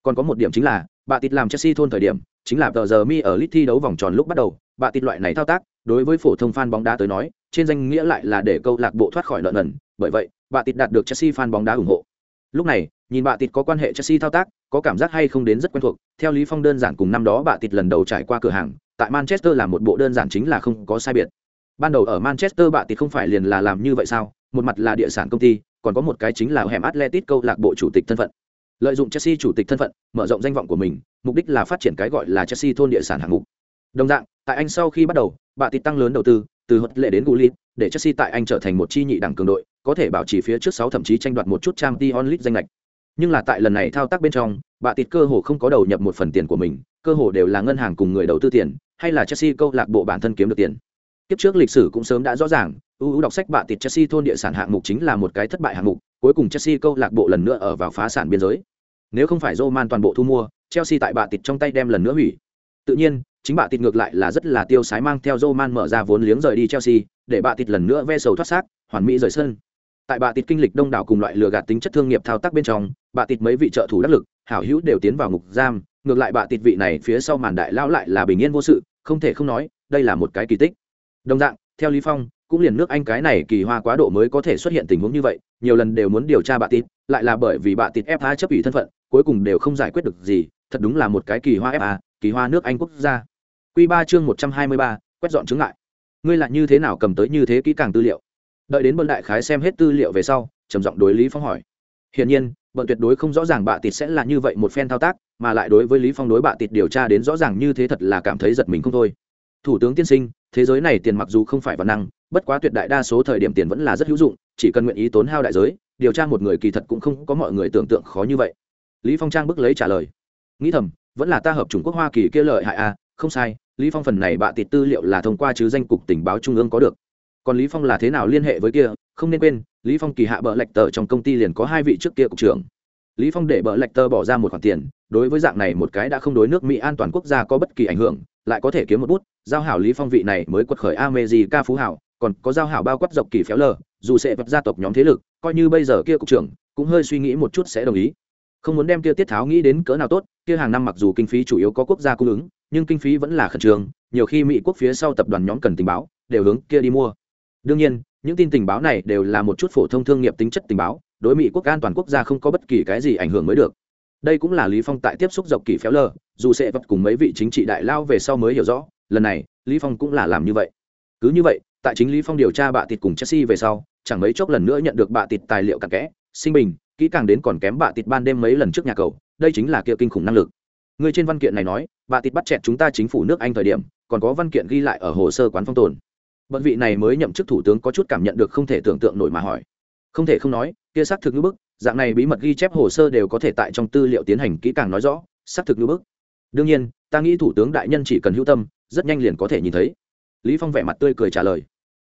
Còn có một điểm chính là bà tịt làm chelsea thôn thời điểm, chính là tờ giờ mi ở lit thi đấu vòng tròn lúc bắt đầu bà tịt loại này thao tác, đối với phổ thông fan bóng đá tới nói, trên danh nghĩa lại là để câu lạc bộ thoát khỏi nợ nần bởi vậy bà tịt đạt được chelsea fan bóng đá ủng hộ. Lúc này, nhìn bạ tịt có quan hệ chelsea thao tác, có cảm giác hay không đến rất quen thuộc. Theo lý phong đơn giản cùng năm đó bạ tịt lần đầu trải qua cửa hàng, tại manchester là một bộ đơn giản chính là không có sai biệt. Ban đầu ở manchester bạ tịt không phải liền là làm như vậy sao? Một mặt là địa sản công ty, còn có một cái chính là hẻm atletic câu lạc bộ chủ tịch thân phận. Lợi dụng chelsea chủ tịch thân phận, mở rộng danh vọng của mình, mục đích là phát triển cái gọi là chelsea thôn địa sản hạng mục. Đồng dạng, tại anh sau khi bắt đầu, bạ tịt tăng lớn đầu tư, từ huấn lệ đến gulit để chelsea tại anh trở thành một chi nhị đẳng cường đội có thể bảo trì phía trước sáu thậm chí tranh đoạt một chút trang t onlit danh lệch nhưng là tại lần này thao tác bên trong bạ tịt cơ hồ không có đầu nhập một phần tiền của mình cơ hồ đều là ngân hàng cùng người đầu tư tiền hay là chelsea câu lạc bộ bản thân kiếm được tiền Kiếp trước lịch sử cũng sớm đã rõ ràng, ưu đọc sách bạ tịt Chelsea thôn địa sản hạng mục chính là một cái thất bại hạng mục, cuối cùng Chelsea câu lạc bộ lần nữa ở vào phá sản biên giới. Nếu không phải Roman toàn bộ thu mua, Chelsea tại bạ tịt trong tay đem lần nữa hủy. Tự nhiên, chính bạ tịt ngược lại là rất là tiêu sái mang theo Roman mở ra vốn liếng rời đi Chelsea, để bạ tịt lần nữa ve sầu thoát xác, hoàn mỹ rời sân. Tại bạ tịt kinh lịch đông đảo cùng loại lừa gạt tính chất thương nghiệp thao tác bên trong, bạ tịt mấy vị trợ thủ đắc lực, hảo hữu đều tiến vào ngục giam, ngược lại bạ tịt vị này phía sau màn đại lão lại là bình yên vô sự, không thể không nói, đây là một cái kỳ tích. Đồng dạng, theo lý phong cũng liền nước anh cái này kỳ hoa quá độ mới có thể xuất hiện tình huống như vậy nhiều lần đều muốn điều tra bạ tịt lại là bởi vì bạ tịt fa chấp ủy thân phận cuối cùng đều không giải quyết được gì thật đúng là một cái kỳ hoa fa kỳ hoa nước anh quốc gia. Quy ba chương một trăm hai mươi ba, quét dọn chứng ngại. Ngươi là như thế nào cầm tới như thế kỹ càng tư liệu? Đợi đến bận đại khái xem hết tư liệu về sau trầm giọng đối lý phong hỏi. Hiển nhiên bận tuyệt đối không rõ ràng bạ tịt sẽ là như vậy một phen thao tác mà lại đối với lý phong đối bạ tịt điều tra đến rõ ràng như thế thật là cảm thấy giật mình không thôi. Thủ tướng tiên sinh thế giới này tiền mặc dù không phải văn năng bất quá tuyệt đại đa số thời điểm tiền vẫn là rất hữu dụng chỉ cần nguyện ý tốn hao đại giới điều tra một người kỳ thật cũng không có mọi người tưởng tượng khó như vậy. Lý phong trang bức lấy trả lời. Nghĩ thầm vẫn là ta hợp trung quốc hoa kỳ kia lợi hại a à, không sai lý phong phần này bạ tịt tư liệu là thông qua chứ danh cục tình báo trung ương có được còn lý phong là thế nào liên hệ với kia không nên quên lý phong kỳ hạ bợ lạch tờ trong công ty liền có hai vị trước kia cục trưởng lý phong để bợ lạch tờ bỏ ra một khoản tiền đối với dạng này một cái đã không đối nước mỹ an toàn quốc gia có bất kỳ ảnh hưởng lại có thể kiếm một bút giao hảo lý phong vị này mới quật khởi ca phú hảo còn có giao hảo bao quát dọc kỳ phéo lờ dù sẽ vật gia tộc nhóm thế lực coi như bây giờ kia cục trưởng cũng hơi suy nghĩ một chút sẽ đồng ý không muốn đem kia tiết tháo nghĩ đến cỡ nào tốt kia hàng năm mặc dù kinh phí chủ yếu có quốc gia cung ứng nhưng kinh phí vẫn là khẩn trương nhiều khi mỹ quốc phía sau tập đoàn nhóm cần tình báo đều hướng kia đi mua đương nhiên, những tin tình báo này đều là một chút phổ thông thương nghiệp tính chất tình báo, đối mỹ quốc an toàn quốc gia không có bất kỳ cái gì ảnh hưởng mới được. Đây cũng là lý phong tại tiếp xúc dọc kỳ phéo lờ, dù sẽ vật cùng mấy vị chính trị đại lao về sau mới hiểu rõ, lần này, lý phong cũng là làm như vậy. Cứ như vậy, tại chính lý phong điều tra bạ tịt cùng chelsea về sau, chẳng mấy chốc lần nữa nhận được bạ tịt tài liệu cặn kẽ, sinh bình, kỹ càng đến còn kém bạ tịt ban đêm mấy lần trước nhà cầu, đây chính là kia kinh khủng năng lực. Người trên văn kiện này nói, bạ tịt bắt chẹt chúng ta chính phủ nước anh thời điểm, còn có văn kiện ghi lại ở hồ sơ quán phong tồn bận vị này mới nhậm chức thủ tướng có chút cảm nhận được không thể tưởng tượng nổi mà hỏi. Không thể không nói, kia xác thực như bức, dạng này bí mật ghi chép hồ sơ đều có thể tại trong tư liệu tiến hành kỹ càng nói rõ, xác thực như bức. Đương nhiên, ta nghĩ thủ tướng đại nhân chỉ cần hữu tâm, rất nhanh liền có thể nhìn thấy. Lý phong vẻ mặt tươi cười trả lời.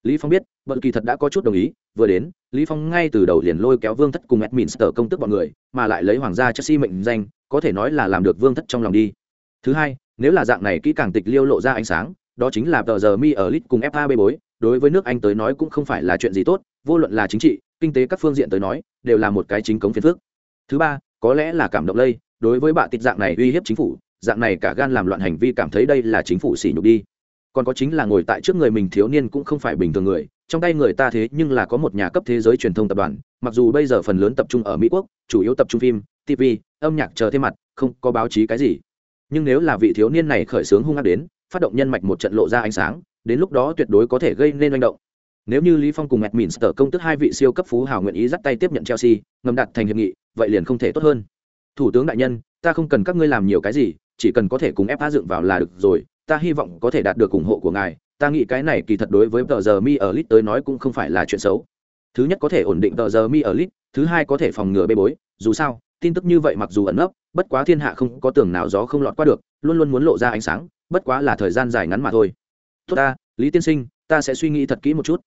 Lý phong biết, bận kỳ thật đã có chút đồng ý, vừa đến, lý phong ngay từ đầu liền lôi kéo vương thất cùng edminster công tức bọn người, mà lại lấy hoàng gia chelsea mệnh danh, có thể nói là làm được vương thất trong lòng đi. Thứ hai, nếu là dạng này kỹ càng tịch liêu lộ ra ánh sáng đó chính là tờ giờ mi ở lit cùng fa bê bối, đối với nước anh tới nói cũng không phải là chuyện gì tốt, vô luận là chính trị, kinh tế các phương diện tới nói, đều là một cái chính cống phiền phức. Thứ ba, có lẽ là cảm động lây, đối với bạ tịt dạng này uy hiếp chính phủ, dạng này cả gan làm loạn hành vi cảm thấy đây là chính phủ xỉ nhục đi. Còn có chính là ngồi tại trước người mình thiếu niên cũng không phải bình thường người, trong tay người ta thế nhưng là có một nhà cấp thế giới truyền thông tập đoàn, mặc dù bây giờ phần lớn tập trung ở mỹ quốc, chủ yếu tập trung phim tv âm nhạc chờ thêm mặt, không có báo chí cái gì. Nhưng nếu là vị thiếu niên này khởi xướng hung ác đến phát động nhân mạch một trận lộ ra ánh sáng, đến lúc đó tuyệt đối có thể gây nên manh động. Nếu như lý phong cùng edminster công tức hai vị siêu cấp phú hào nguyện ý dắt tay tiếp nhận chelsea, ngầm đặt thành hiệp nghị, vậy liền không thể tốt hơn. Thủ tướng đại nhân, ta không cần các ngươi làm nhiều cái gì, chỉ cần có thể cùng ép phá dựng vào là được rồi, ta hy vọng có thể đạt được ủng hộ của ngài, ta nghĩ cái này kỳ thật đối với tờ giờ mi ở lit tới nói cũng không phải là chuyện xấu. Thứ nhất có thể ổn định tờ giờ mi ở lit thứ hai có thể phòng ngừa bê bối, dù sao, tin tức như vậy mặc dù ẩn nấp bất quá thiên hạ không có tường nào gió không lọt qua được, luôn luôn muốn lộ ra ánh sáng, bất quá là thời gian dài ngắn mà thôi. Tốt ta, lý tiên sinh, ta sẽ suy nghĩ thật kỹ một chút.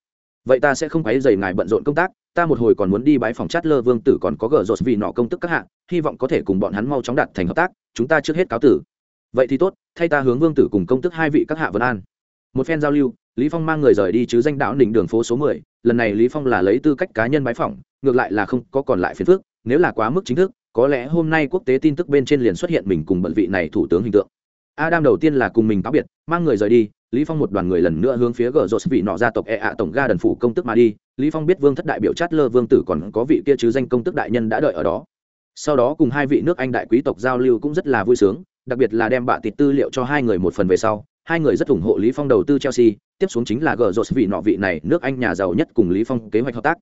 Vậy ta sẽ không quấy dày ngài bận rộn công tác, ta một hồi còn muốn đi bái phòng chát lơ vương tử còn có gờ rột vì nọ công tức các hạng hy vọng có thể cùng bọn hắn mau chóng đạt thành hợp tác, chúng ta trước hết cáo tử. Vậy thì tốt, thay ta hướng vương tử cùng công tức hai vị các hạ vân an. Một phen giao lưu, lý phong mang người rời đi chứ danh đạo đỉnh đường phố số mười. lần này lý phong là lấy tư cách cá nhân bái phỏng ngược lại là không có còn lại phiền phức, nếu là quá mức chính thức có lẽ hôm nay quốc tế tin tức bên trên liền xuất hiện mình cùng bận vị này thủ tướng hình tượng. Adam đầu tiên là cùng mình cáo biệt, mang người rời đi, lý phong một đoàn người lần nữa hướng phía gờ rột vị nọ gia tộc e ạ tổng ga đần phủ công tức mà đi. Lý phong biết vương thất đại biểu chát lơ vương tử còn có vị kia chứ danh công tức đại nhân đã đợi ở đó. Sau đó cùng hai vị nước anh đại quý tộc giao lưu cũng rất là vui sướng, đặc biệt là đem bạ tịt tư liệu cho hai người một phần về sau, hai người rất ủng hộ lý phong đầu tư chelsea, tiếp xuống chính là gờ rột vị nọ vị này nước anh nhà giàu nhất cùng lý phong kế hoạch hợp tác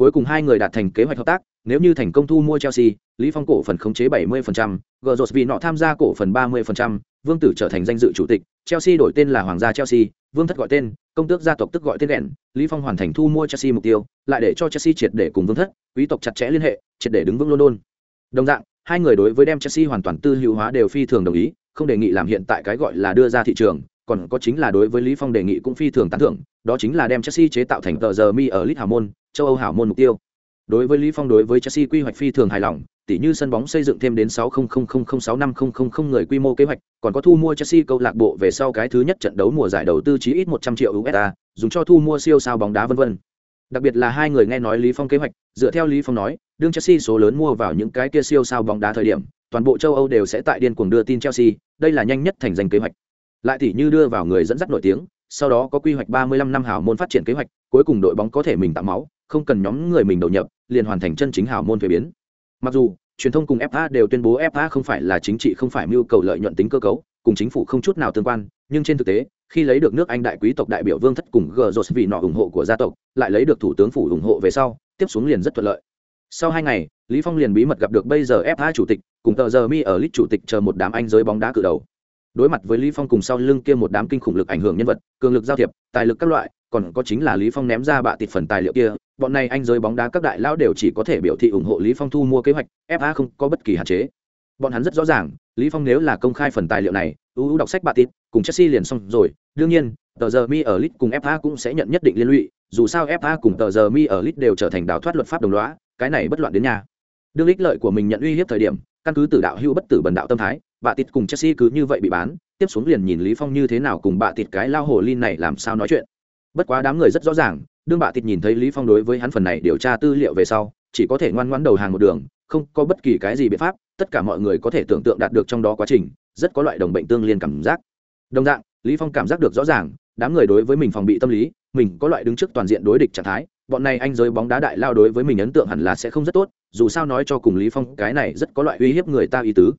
cuối cùng hai người đạt thành kế hoạch hợp tác nếu như thành công thu mua chelsea lý phong cổ phần khống chế 70%, gờ vì nọ tham gia cổ phần 30%, vương tử trở thành danh dự chủ tịch chelsea đổi tên là hoàng gia chelsea vương thất gọi tên công tước gia tộc tức gọi tên đèn lý phong hoàn thành thu mua chelsea mục tiêu lại để cho chelsea triệt để cùng vương thất quý tộc chặt chẽ liên hệ triệt để đứng vững london. Đồng dạng hai người đối với đem chelsea hoàn toàn tư hữu hóa đều phi thường đồng ý không đề nghị làm hiện tại cái gọi là đưa ra thị trường còn có chính là đối với lý phong đề nghị cũng phi thường tán thưởng đó chính là đem chelsea chế tạo thành tờ giờ mi ở lit hào môn châu âu hảo môn mục tiêu đối với lý phong đối với chelsea quy hoạch phi thường hài lòng tỉ như sân bóng xây dựng thêm đến 6000065000 người quy mô kế hoạch, còn có thu mua Chelsea câu lạc bộ về sau cái thứ nhất trận đấu mùa giải đầu tư chí ít 100 triệu USD, dùng cho thu mua siêu sao bóng đá vân vân. Đặc biệt là hai người nghe nói Lý Phong kế hoạch, dựa theo Lý Phong nói, đương Chelsea số lớn mua vào những cái kia siêu sao bóng đá thời điểm, toàn bộ châu Âu đều sẽ tại điên cuồng đưa tin Chelsea, đây là nhanh nhất thành danh kế hoạch. Lại tỉ như đưa vào người dẫn dắt nổi tiếng, sau đó có quy hoạch 35 năm hảo môn phát triển kế hoạch, cuối cùng đội bóng có thể mình tạo máu, không cần nhóm người mình đầu nhập, liền hoàn thành chân chính hảo môn thuế biến. Mặc dù truyền thông cùng FA đều tuyên bố FA không phải là chính trị không phải mưu cầu lợi nhuận tính cơ cấu, cùng chính phủ không chút nào tương quan, nhưng trên thực tế, khi lấy được nước Anh đại quý tộc đại biểu Vương thất cùng Gerrard vì nọ ủng hộ của gia tộc, lại lấy được thủ tướng phủ ủng hộ về sau, tiếp xuống liền rất thuận lợi. Sau hai ngày, Lý Phong liền bí mật gặp được bây giờ FA chủ tịch, cùng tờ giờ mi ở list chủ tịch chờ một đám anh giới bóng đá cử đầu. Đối mặt với Lý Phong cùng sau lưng kia một đám kinh khủng lực ảnh hưởng nhân vật, cường lực giao thiệp, tài lực các loại, còn có chính là Lý Phong ném ra bạ tịt phần tài liệu kia, bọn này anh giới bóng đá các đại lão đều chỉ có thể biểu thị ủng hộ Lý Phong thu mua kế hoạch, FA không có bất kỳ hạn chế. Bọn hắn rất rõ ràng, Lý Phong nếu là công khai phần tài liệu này, ưu đọc sách bạ tịt, cùng Chelsea liền xong rồi, đương nhiên, tờ giờ mi ở lit cùng FA cũng sẽ nhận nhất định liên lụy, dù sao FA cùng tờ giờ mi ở lit đều trở thành đào thoát luật pháp đồng lõa, cái này bất loạn đến nhà. Đương ích lợi của mình nhận uy hiếp thời điểm, căn cứ tử đạo hữu bất tử bần đạo tâm thái, bạ tịt cùng Chelsea cứ như vậy bị bán, tiếp xuống liền nhìn Lý Phong như thế nào cùng bạ tịt cái lao hồ linh này làm sao nói chuyện bất quá đám người rất rõ ràng, đương bạ thịt nhìn thấy lý phong đối với hắn phần này điều tra tư liệu về sau, chỉ có thể ngoan ngoãn đầu hàng một đường, không có bất kỳ cái gì biện pháp, tất cả mọi người có thể tưởng tượng đạt được trong đó quá trình, rất có loại đồng bệnh tương liên cảm giác. Đồng dạng, lý phong cảm giác được rõ ràng, đám người đối với mình phòng bị tâm lý, mình có loại đứng trước toàn diện đối địch trạng thái, bọn này anh giới bóng đá đại lao đối với mình ấn tượng hẳn là sẽ không rất tốt, dù sao nói cho cùng lý phong cái này rất có loại uy hiếp người ta ý tứ.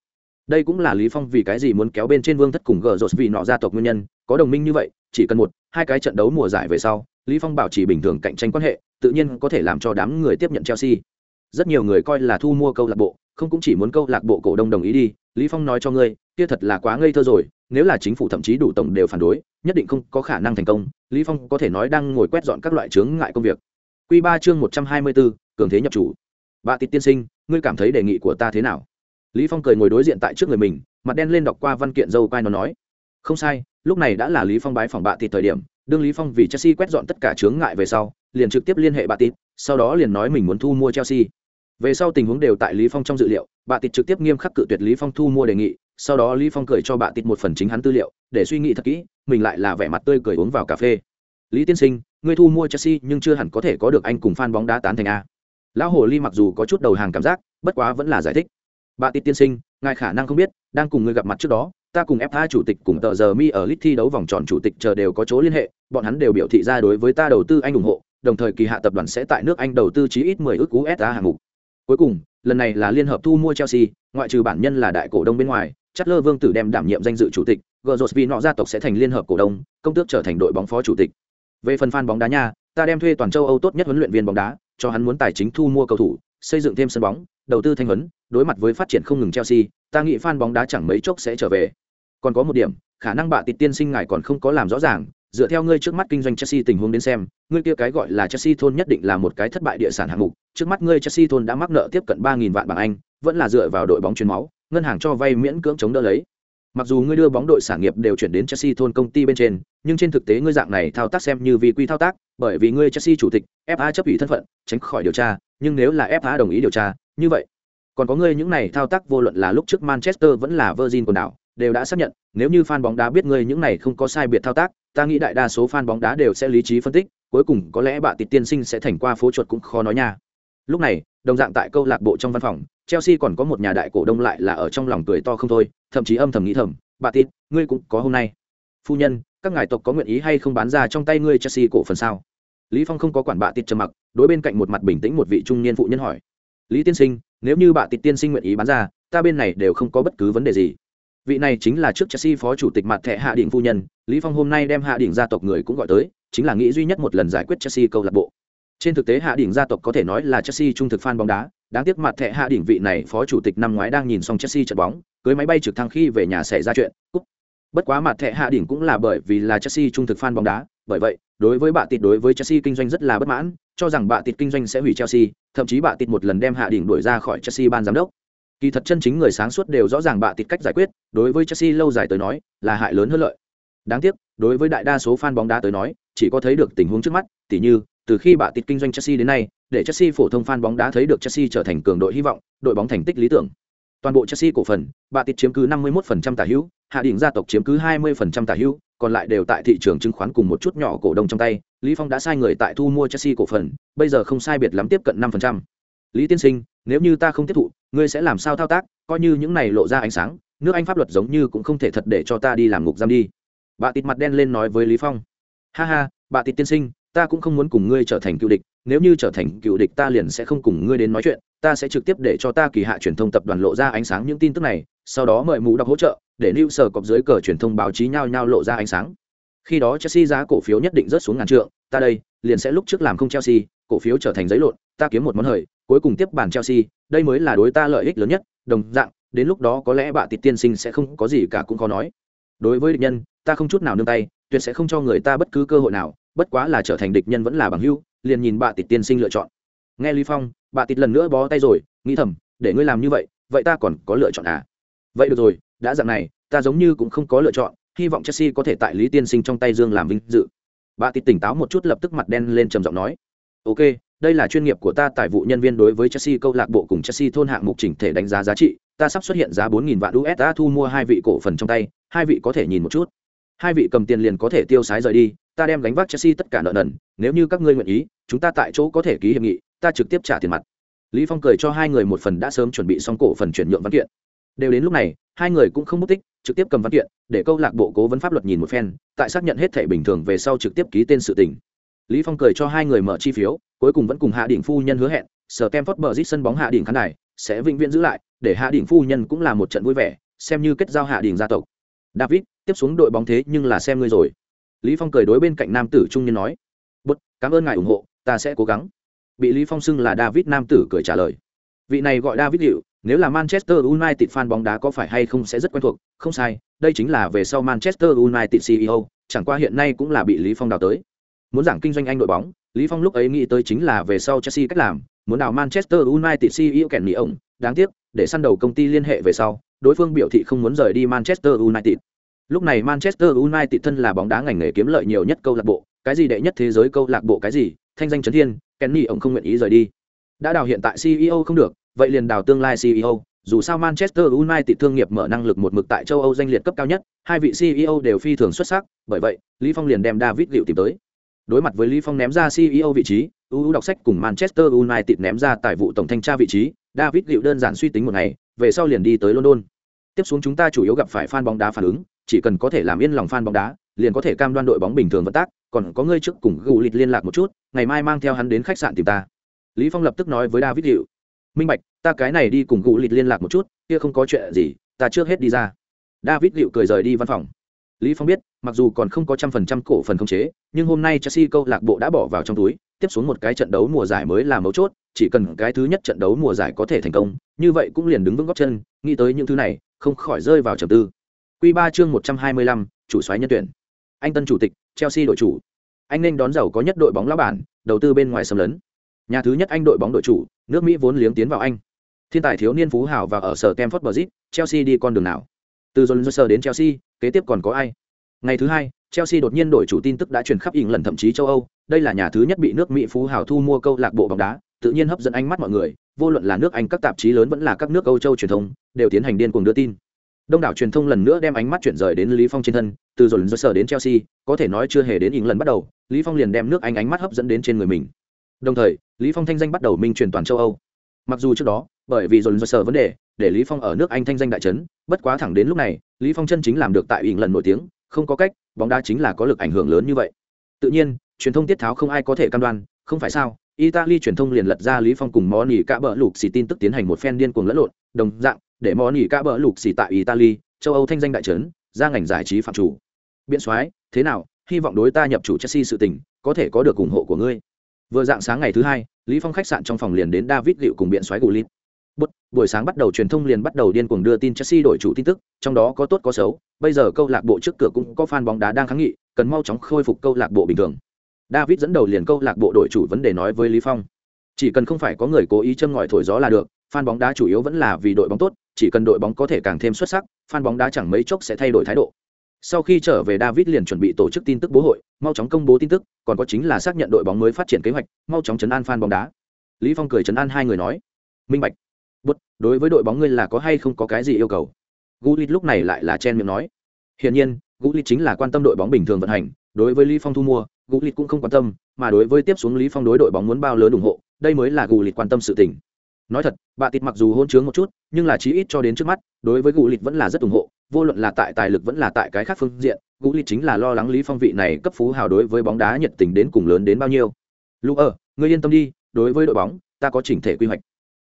Đây cũng là lý phong vì cái gì muốn kéo bên trên vương thất cùng gờ rột vì nọ gia tộc nguyên nhân, có đồng minh như vậy chỉ cần một hai cái trận đấu mùa giải về sau lý phong bảo trì bình thường cạnh tranh quan hệ tự nhiên có thể làm cho đám người tiếp nhận chelsea. Rất nhiều người coi là thu mua câu lạc bộ không cũng chỉ muốn câu lạc bộ cổ đông đồng ý đi. Lý phong nói cho ngươi kia thật là quá ngây thơ rồi nếu là chính phủ thậm chí đủ tổng đều phản đối nhất định không có khả năng thành công. Lý phong có thể nói đang ngồi quét dọn các loại chướng ngại công việc. Quy ba chương một trăm hai mươi 124, cường thế nhập chủ. Bà tịt tiên sinh ngươi cảm thấy đề nghị của ta thế nào? Lý phong cười ngồi đối diện tại trước người mình mặt đen lên đọc qua văn kiện dâu quai nó nói không sai, lúc này đã là lý phong bái phòng bạ tịt thời điểm, đương lý phong vì chelsea quét dọn tất cả chướng ngại về sau, liền trực tiếp liên hệ bạ tịt, sau đó liền nói mình muốn thu mua chelsea. Về sau tình huống đều tại lý phong trong dự liệu, bạ tịt trực tiếp nghiêm khắc cự tuyệt lý phong thu mua đề nghị, sau đó lý phong cười cho bạ tịt một phần chính hắn tư liệu, để suy nghĩ thật kỹ, mình lại là vẻ mặt tươi cười uống vào cà phê. Lý tiên sinh, ngươi thu mua chelsea nhưng chưa hẳn có thể có được anh cùng fan bóng đá tán thành a. Lão hồ ly mặc dù có chút đầu hàng cảm giác, bất quá vẫn là giải thích. Bà tít tiên sinh, ngài khả năng không biết, đang cùng người gặp mặt trước đó ta cùng fa chủ tịch cùng tờ giờ mi ở lit thi đấu vòng tròn chủ tịch chờ đều có chỗ liên hệ, bọn hắn đều biểu thị ra đối với ta đầu tư anh ủng hộ, đồng thời kỳ hạ tập đoàn sẽ tại nước anh đầu tư chí ít 10 ước usd hạng mục. Cuối cùng, lần này là liên hợp thu mua chelsea, ngoại trừ bản nhân là đại cổ đông bên ngoài, Chatler vương tử đem đảm nhiệm danh dự chủ tịch gờ vì nọ gia tộc sẽ thành liên hợp cổ đông, công tước trở thành đội bóng phó chủ tịch. Về phần fan bóng đá nha, ta đem thuê toàn châu âu tốt nhất huấn luyện viên bóng đá, cho hắn muốn tài chính thu mua cầu thủ xây dựng thêm sân bóng, đầu tư thanh huấn, đối mặt với phát triển không ngừng chelsea, ta nghĩ fan bóng đá chẳng mấy chốc sẽ trở về. Còn có một điểm, khả năng bạ tịt tiên sinh ngài còn không có làm rõ ràng, dựa theo ngươi trước mắt kinh doanh chelsea tình huống đến xem, ngươi kia cái gọi là chelsea thôn nhất định là một cái thất bại địa sản hạng mục, trước mắt ngươi chelsea thôn đã mắc nợ tiếp cận ba nghìn vạn bảng anh, vẫn là dựa vào đội bóng truyền máu, ngân hàng cho vay miễn cưỡng chống đỡ lấy. Mặc dù ngươi đưa bóng đội sản nghiệp đều chuyển đến chelsea thôn công ty bên trên, nhưng trên thực tế ngươi dạng này thao tác xem như vì quy thao tác, bởi vì ngươi chelsea chủ tịch fa chấp ủy thân phận, tránh khỏi điều tra nhưng nếu là fa đồng ý điều tra, như vậy, còn có ngươi những này thao tác vô luận là lúc trước manchester vẫn là virgin quần đảo, đều đã xác nhận, nếu như fan bóng đá biết ngươi những này không có sai biệt thao tác, ta nghĩ đại đa số fan bóng đá đều sẽ lý trí phân tích, cuối cùng có lẽ bạn tịt tiên sinh sẽ thành qua phố chuột cũng khó nói nha. Lúc này, đồng dạng tại câu lạc bộ trong văn phòng, chelsea còn có một nhà đại cổ đông lại là ở trong lòng cười to không thôi, thậm chí âm thầm nghĩ thầm bà tịt, ngươi cũng có hôm nay. Phu nhân, các ngài tộc có nguyện ý hay không bán ra trong tay ngươi chelsea cổ phần sao? Lý phong không có quản bạ tịt trầm mặc đối bên cạnh một mặt bình tĩnh một vị trung niên phụ nhân hỏi, lý tiên sinh, nếu như bà tịt tiên sinh nguyện ý bán ra, ta bên này đều không có bất cứ vấn đề gì. Vị này chính là trước chelsea phó chủ tịch mặt thẻ hạ đỉnh phu nhân, lý phong hôm nay đem hạ đỉnh gia tộc người cũng gọi tới, chính là nghĩ duy nhất một lần giải quyết chelsea câu lạc bộ. Trên thực tế hạ đỉnh gia tộc có thể nói là chelsea trung thực fan bóng đá, đáng tiếc mặt thẻ hạ đỉnh vị này phó chủ tịch năm ngoái đang nhìn xong chelsea trận bóng, cưới máy bay trực thăng khi về nhà xảy ra chuyện, cúp. Bất quá mặt thẻ hạ đỉnh cũng là bởi vì là chelsea trung thực fan bóng đá bởi vậy, đối với bà tịt đối với chelsea kinh doanh rất là bất mãn, cho rằng bà tịt kinh doanh sẽ hủy chelsea, thậm chí bà tịt một lần đem hạ đỉnh đuổi ra khỏi chelsea ban giám đốc. Kỳ thật chân chính người sáng suốt đều rõ ràng bà tịt cách giải quyết, đối với chelsea lâu dài tới nói, là hại lớn hơn lợi. Đáng tiếc, đối với đại đa số fan bóng đá tới nói, chỉ có thấy được tình huống trước mắt, tỉ như, từ khi bà tịt kinh doanh chelsea đến nay, để chelsea phổ thông fan bóng đá thấy được chelsea trở thành cường đội hy vọng, đội bóng thành tích lý tưởng. Toàn bộ chelsea cổ phần bà tịt chiếm cứ 51% tả hữu, hạ đỉnh gia tộc chiếm cứ 20% tả hữu còn lại đều tại thị trường chứng khoán cùng một chút nhỏ cổ đông trong tay, lý phong đã sai người tại thu mua chelsea cổ phần, bây giờ không sai biệt lắm tiếp cận 5%. lý tiên sinh, nếu như ta không tiếp thụ, ngươi sẽ làm sao thao tác? Coi như những này lộ ra ánh sáng, nước anh pháp luật giống như cũng không thể thật để cho ta đi làm ngục giam đi. Bà tịt mặt đen lên nói với lý phong. Ha ha, bà tịt tiên sinh, ta cũng không muốn cùng ngươi trở thành cựu địch. Nếu như trở thành cựu địch ta liền sẽ không cùng ngươi đến nói chuyện. Ta sẽ trực tiếp để cho ta kỳ hạ truyền thông tập đoàn lộ ra ánh sáng những tin tức này, sau đó mời mũ đọc hỗ trợ để lưu sở cọp dưới cờ truyền thông báo chí nhau nhau lộ ra ánh sáng. Khi đó chelsea giá cổ phiếu nhất định rớt xuống ngàn trượng, ta đây, liền sẽ lúc trước làm không chelsea, cổ phiếu trở thành giấy lộn, ta kiếm một món hời, cuối cùng tiếp bàn chelsea, đây mới là đối ta lợi ích lớn nhất, đồng dạng, đến lúc đó có lẽ bà tịt tiên sinh sẽ không có gì cả cũng khó nói. Đối với địch nhân, ta không chút nào nương tay, tuyệt sẽ không cho người ta bất cứ cơ hội nào, bất quá là trở thành địch nhân vẫn là bằng hữu, liền nhìn bà tịt tiên sinh lựa chọn. Nghe lý phong, bà tịt lần nữa bó tay rồi, nghĩ thầm, để ngươi làm như vậy vậy ta còn có lựa chọn à? Vậy được rồi, đã dạng này, ta giống như cũng không có lựa chọn, hy vọng chelsea có thể tại lý tiên sinh trong tay dương làm vinh dự. Bà tít tỉnh táo một chút lập tức mặt đen lên trầm giọng nói. Ok, đây là chuyên nghiệp của ta tại vụ nhân viên đối với chelsea câu lạc bộ cùng chelsea thôn hạng mục chỉnh thể đánh giá giá trị. Ta sắp xuất hiện giá 4.000 vạn usd thu mua hai vị cổ phần trong tay, hai vị có thể nhìn một chút. Hai vị cầm tiền liền có thể tiêu sái rời đi, ta đem gánh vác chelsea tất cả nợ nần, nếu như các ngươi nguyện ý, chúng ta tại chỗ có thể ký hiệp nghị, ta trực tiếp trả tiền mặt. Lý phong cười cho hai người một phần đã sớm chuẩn bị xong cổ phần chuyển nhượng văn kiện đều đến lúc này, hai người cũng không mất tích, trực tiếp cầm văn kiện, để câu lạc bộ cố vấn pháp luật nhìn một phen, tại xác nhận hết thể bình thường về sau trực tiếp ký tên sự tình. Lý phong cười cho hai người mở chi phiếu, cuối cùng vẫn cùng hạ đỉnh phu nhân hứa hẹn, sở kem phớt bờ rít sân bóng hạ đỉnh khán đài sẽ vĩnh viễn giữ lại, để hạ đỉnh phu nhân cũng là một trận vui vẻ, xem như kết giao hạ đỉnh gia tộc. David, tiếp xuống đội bóng thế nhưng là xem ngươi rồi. Lý phong cười đối bên cạnh nam tử trung niên nói, bút, cảm ơn ngài ủng hộ, ta sẽ cố gắng. Bị lý phong xưng là david, nam tử cười trả lời, vị này gọi david hiệu nếu là manchester united fan bóng đá có phải hay không sẽ rất quen thuộc, không sai, đây chính là về sau manchester united ceo chẳng qua hiện nay cũng là bị lý phong đào tới. Muốn giảng kinh doanh anh đội bóng, lý phong lúc ấy nghĩ tới chính là về sau chelsea cách làm, muốn đào manchester united ceo kèn nỉ ổng, đáng tiếc, để săn đầu công ty liên hệ về sau, đối phương biểu thị không muốn rời đi manchester united. Lúc này manchester united thân là bóng đá ngành nghề kiếm lợi nhiều nhất câu lạc bộ, cái gì đệ nhất thế giới câu lạc bộ cái gì, thanh danh chấn thiên kenny ông không nguyện ý rời đi. Đã đào hiện tại ceo không được vậy liền đào tương lai ceo dù sao manchester united thương nghiệp mở năng lực một mực tại châu âu danh liệt cấp cao nhất hai vị ceo đều phi thường xuất sắc bởi vậy lý phong liền đem david liệu tìm tới. Đối mặt với lý phong ném ra ceo vị trí uu đọc sách cùng manchester united ném ra tài vụ tổng thanh tra vị trí david liệu đơn giản suy tính một ngày về sau liền đi tới london. Tiếp xuống chúng ta chủ yếu gặp phải fan bóng đá phản ứng chỉ cần có thể làm yên lòng fan bóng đá, liền có thể cam đoan đội bóng bình thường vận tác, còn có ngươi trước cùng gù lịch liên lạc một chút, ngày mai mang theo hắn đến khách sạn tìm ta. Lý Phong lập tức nói với David Liệu "Minh bạch, ta cái này đi cùng gù lịt liên lạc một chút, kia không có chuyện gì, ta trước hết đi ra." David liệu cười rời đi văn phòng. Lý Phong biết, mặc dù còn không có trăm phần trăm cổ phần khống chế, nhưng hôm nay Chelsea câu lạc bộ đã bỏ vào trong túi, tiếp xuống một cái trận đấu mùa giải mới là mấu chốt, chỉ cần cái thứ nhất trận đấu mùa giải có thể thành công, như vậy cũng liền đứng vững góc chân, nghĩ tới những thứ này, không khỏi rơi vào trầm tư. Quy 3 chương 125, chủ soái nhân tuyển. Anh tân chủ tịch, Chelsea đội chủ. Anh nên đón giàu có nhất đội bóng lão bản, đầu tư bên ngoài xâm lấn. Nhà thứ nhất anh đội bóng đội chủ, nước Mỹ vốn liếng tiến vào Anh. Thiên tài thiếu niên phú hào và ở sở Stamford Bridge, Chelsea đi con đường nào? Từ John Jones đến Chelsea, kế tiếp còn có ai? Ngày thứ hai, Chelsea đột nhiên đổi chủ tin tức đã truyền khắp lần thậm chí châu Âu, đây là nhà thứ nhất bị nước Mỹ phú hào thu mua câu lạc bộ bóng đá, tự nhiên hấp dẫn ánh mắt mọi người, vô luận là nước Anh các tạp chí lớn vẫn là các nước Âu châu truyền thông, đều tiến hành điên cuồng đưa tin đông đảo truyền thông lần nữa đem ánh mắt chuyển rời đến lý phong trên thân từ dồn dơ sở đến chelsea có thể nói chưa hề đến ỉng lần bắt đầu lý phong liền đem nước anh ánh mắt hấp dẫn đến trên người mình đồng thời lý phong thanh danh bắt đầu minh truyền toàn châu âu. Mặc dù trước đó bởi vì dồn do sở vấn đề để lý phong ở nước anh thanh danh đại chấn bất quá thẳng đến lúc này lý phong chân chính làm được tại ỉn lần nổi tiếng không có cách bóng đá chính là có lực ảnh hưởng lớn như vậy. Tự nhiên truyền thông tiết tháo không ai có thể cam đoan không phải sao? Italy truyền thông liền lật ra lý phong cùng món nỉ cả bờ lục xì tin tức tiến hành một phen điên cuồng lẫn lộn đồng dạng để món nỉ cả bờ lục xì tại italy châu âu thanh danh đại chấn, ra ngành giải trí phạm chủ. Biện soái thế nào? Hy vọng đối ta nhập chủ chelsea sự tình có thể có được ủng hộ của ngươi vừa dạng sáng ngày thứ hai lý phong khách sạn trong phòng liền đến david liệu cùng biện xoáy gù lít Bút, buổi sáng bắt đầu truyền thông liền bắt đầu điên cuồng đưa tin Chelsea đổi chủ tin tức, trong đó có tốt có xấu, bây giờ câu lạc bộ trước cửa cũng có fan bóng đá đang kháng nghị, cần mau chóng khôi phục câu lạc bộ bình thường. David dẫn đầu liền câu lạc bộ đổi chủ vấn đề nói với Lý Phong. Chỉ cần không phải có người cố ý châm ngòi thổi gió là được, fan bóng đá chủ yếu vẫn là vì đội bóng tốt, chỉ cần đội bóng có thể càng thêm xuất sắc, fan bóng đá chẳng mấy chốc sẽ thay đổi thái độ. Sau khi trở về David liền chuẩn bị tổ chức tin tức bố hội, mau chóng công bố tin tức, còn có chính là xác nhận đội bóng mới phát triển kế hoạch, mau chóng chấn an fan bóng đá. Lý Phong cười chấn an hai người nói, minh bạch. Bút, đối với đội bóng ngươi là có hay không có cái gì yêu cầu? Gullit lúc này lại là chen miệng nói. Hiển nhiên, Gullit chính là quan tâm đội bóng bình thường vận hành, đối với Lý Phong thu mua, Gullit cũng không quan tâm, mà đối với tiếp xuống Lý Phong đối đội bóng muốn bao lớn ủng hộ, đây mới là Gullit quan tâm sự tình. Nói thật, bà tịt mặc dù hôn chướng một chút, nhưng là chí ít cho đến trước mắt, đối với Gullit vẫn là rất ủng hộ, vô luận là tại tài lực vẫn là tại cái khác phương diện, Gullit chính là lo lắng Lý Phong vị này cấp phú hào đối với bóng đá nhiệt tình đến cùng lớn đến bao nhiêu. Lúc ở, ờ, ngươi yên tâm đi, đối với đội bóng, ta có chỉnh thể quy hoạch.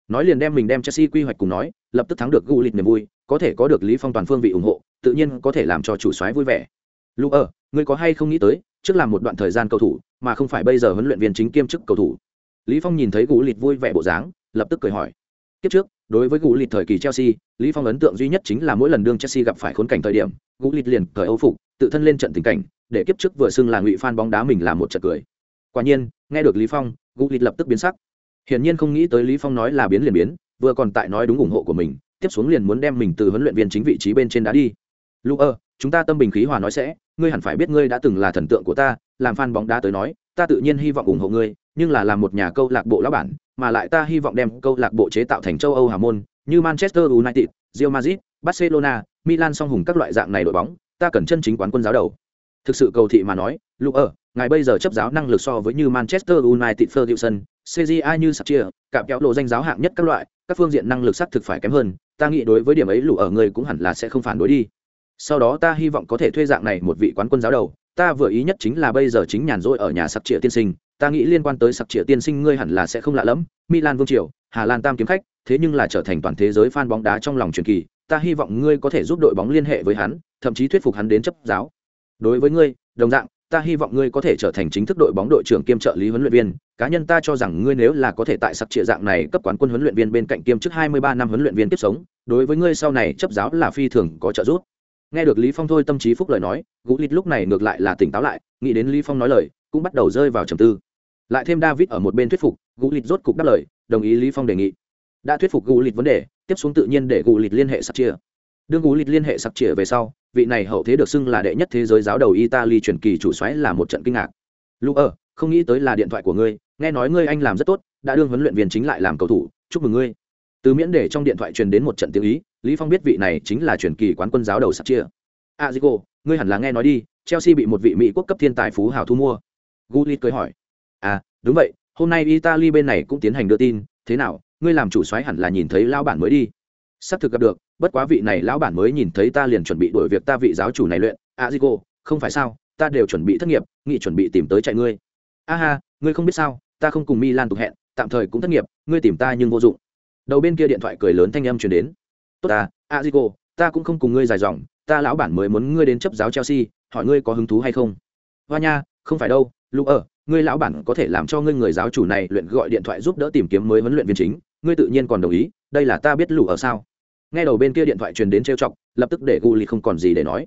Nói liền đem mình đem chelsea quy hoạch cùng nói lập tức thắng được gu lịch niềm vui có thể có được lý phong toàn phương vị ủng hộ tự nhiên có thể làm cho chủ soái vui vẻ. Lúc ở ờ, ngươi có hay không nghĩ tới trước làm một đoạn thời gian cầu thủ mà không phải bây giờ huấn luyện viên chính kiêm chức cầu thủ? Lý phong nhìn thấy gu lịch vui vẻ bộ dáng lập tức cười hỏi kiếp trước, đối với gu lịt thời kỳ chelsea, lý phong ấn tượng duy nhất chính là mỗi lần đương chelsea gặp phải khốn cảnh thời điểm gu lịt liền cởi âu phục, tự thân lên trận tình cảnh, để kiếp trước vừa xưng là ngụy fan bóng đá mình làm một trận cười. Quả nhiên, nghe được lý phong gu lịt lập tức biến sắc. Hiển nhiên không nghĩ tới lý phong nói là biến liền biến, vừa còn tại nói đúng ủng hộ của mình, tiếp xuống liền muốn đem mình từ huấn luyện viên chính vị trí bên trên đá đi. Lu ơ, chúng ta tâm bình khí hòa nói sẽ, ngươi hẳn phải biết ngươi đã từng là thần tượng của ta, làm fan bóng đá tới nói ta tự nhiên hy vọng ủng hộ ngươi nhưng là làm một nhà câu lạc bộ lão bản mà lại ta hy vọng đem câu lạc bộ chế tạo thành châu âu hà môn như manchester united real madrid barcelona milan song hùng các loại dạng này đội bóng ta cần chân chính quán quân giáo đầu thực sự cầu thị mà nói lúc ở ngài bây giờ chấp giáo năng lực so với như manchester united ferguson CGI như sạc chia, cạm kéo lộ danh giáo hạng nhất các loại, các phương diện năng lực xác thực phải kém hơn, ta nghĩ đối với điểm ấy lũ ở người cũng hẳn là sẽ không phản đối đi. Sau đó ta hy vọng có thể thuê dạng này một vị quán quân giáo đầu, ta vừa ý nhất chính là bây giờ chính nhàn rỗi ở nhà sặc trịa tiên sinh, ta nghĩ liên quan tới sặc trịa tiên sinh ngươi hẳn là sẽ không lạ lắm, Milan Vương Triều, Hà Lan Tam kiếm khách, thế nhưng là trở thành toàn thế giới fan bóng đá trong lòng truyền kỳ, ta hy vọng ngươi có thể giúp đội bóng liên hệ với hắn, thậm chí thuyết phục hắn đến chấp giáo. Đối với ngươi, đồng dạng, ta hy vọng ngươi có thể trở thành chính thức đội bóng đội trưởng kiêm trợ lý huấn luyện viên cá nhân ta cho rằng ngươi nếu là có thể tại sặc trịa dạng này cấp quán quân huấn luyện viên bên cạnh kiêm chức 23 năm huấn luyện viên tiếp sống đối với ngươi sau này chấp giáo là phi thường có trợ giúp nghe được lý phong thôi tâm trí phúc lời nói, gũ lịt lúc này ngược lại là tỉnh táo lại, nghĩ đến lý phong nói lời, cũng bắt đầu rơi vào trầm tư. Lại thêm david ở một bên thuyết phục, gũ lịt rốt cục đáp lời, đồng ý lý phong đề nghị. Đã thuyết phục gũ lịt vấn đề, tiếp xuống tự nhiên để gũ lịt liên hệ sạc chia. Đương gũ lịt liên hệ sạc chia về sau, vị này hậu thế được xưng là đệ nhất thế giới giáo đầu italy truyền kỳ chủ xoáy là một trận kinh ngạc. Lúc ở không nghĩ tới là điện thoại của ngươi, nghe nói ngươi anh làm rất tốt, đã đương huấn luyện viên chính lại làm cầu thủ, chúc mừng ngươi. Từ miễn để trong điện thoại truyền đến một trận tiếng ý lý phong biết vị này chính là truyền kỳ quán quân giáo đầu sạc chia. A zico ngươi hẳn là nghe nói đi chelsea bị một vị mỹ quốc cấp thiên tài phú hào thu mua. Gulit cười hỏi. À đúng vậy hôm nay italy bên này cũng tiến hành đưa tin thế nào ngươi làm chủ soái hẳn là nhìn thấy lão bản mới đi. Sắp thực gặp được bất quá vị này lão bản mới nhìn thấy ta liền chuẩn bị đổi việc ta vị giáo chủ này luyện. A không phải sao ta đều chuẩn bị thất nghiệp nghị chuẩn bị tìm tới chạy ngươi. Aha, ngươi không biết sao ta không cùng milan tục hẹn tạm thời cũng thất nghiệp ngươi tìm ta nhưng vô dụng. Đầu bên kia điện thoại cười lớn thanh âm truyền đến tốt ta a di cô ta cũng không cùng ngươi dài dòng, ta lão bản mới muốn ngươi đến chấp giáo chelsea, hỏi ngươi có hứng thú hay không? Hoa nha, không phải đâu lúc ở, ngươi lão bản có thể làm cho ngươi người giáo chủ này luyện gọi điện thoại giúp đỡ tìm kiếm mới huấn luyện viên chính, ngươi tự nhiên còn đồng ý, đây là ta biết lù ở sao? Nghe đầu bên kia điện thoại truyền đến trêu chọc, lập tức để gu lịt không còn gì để nói.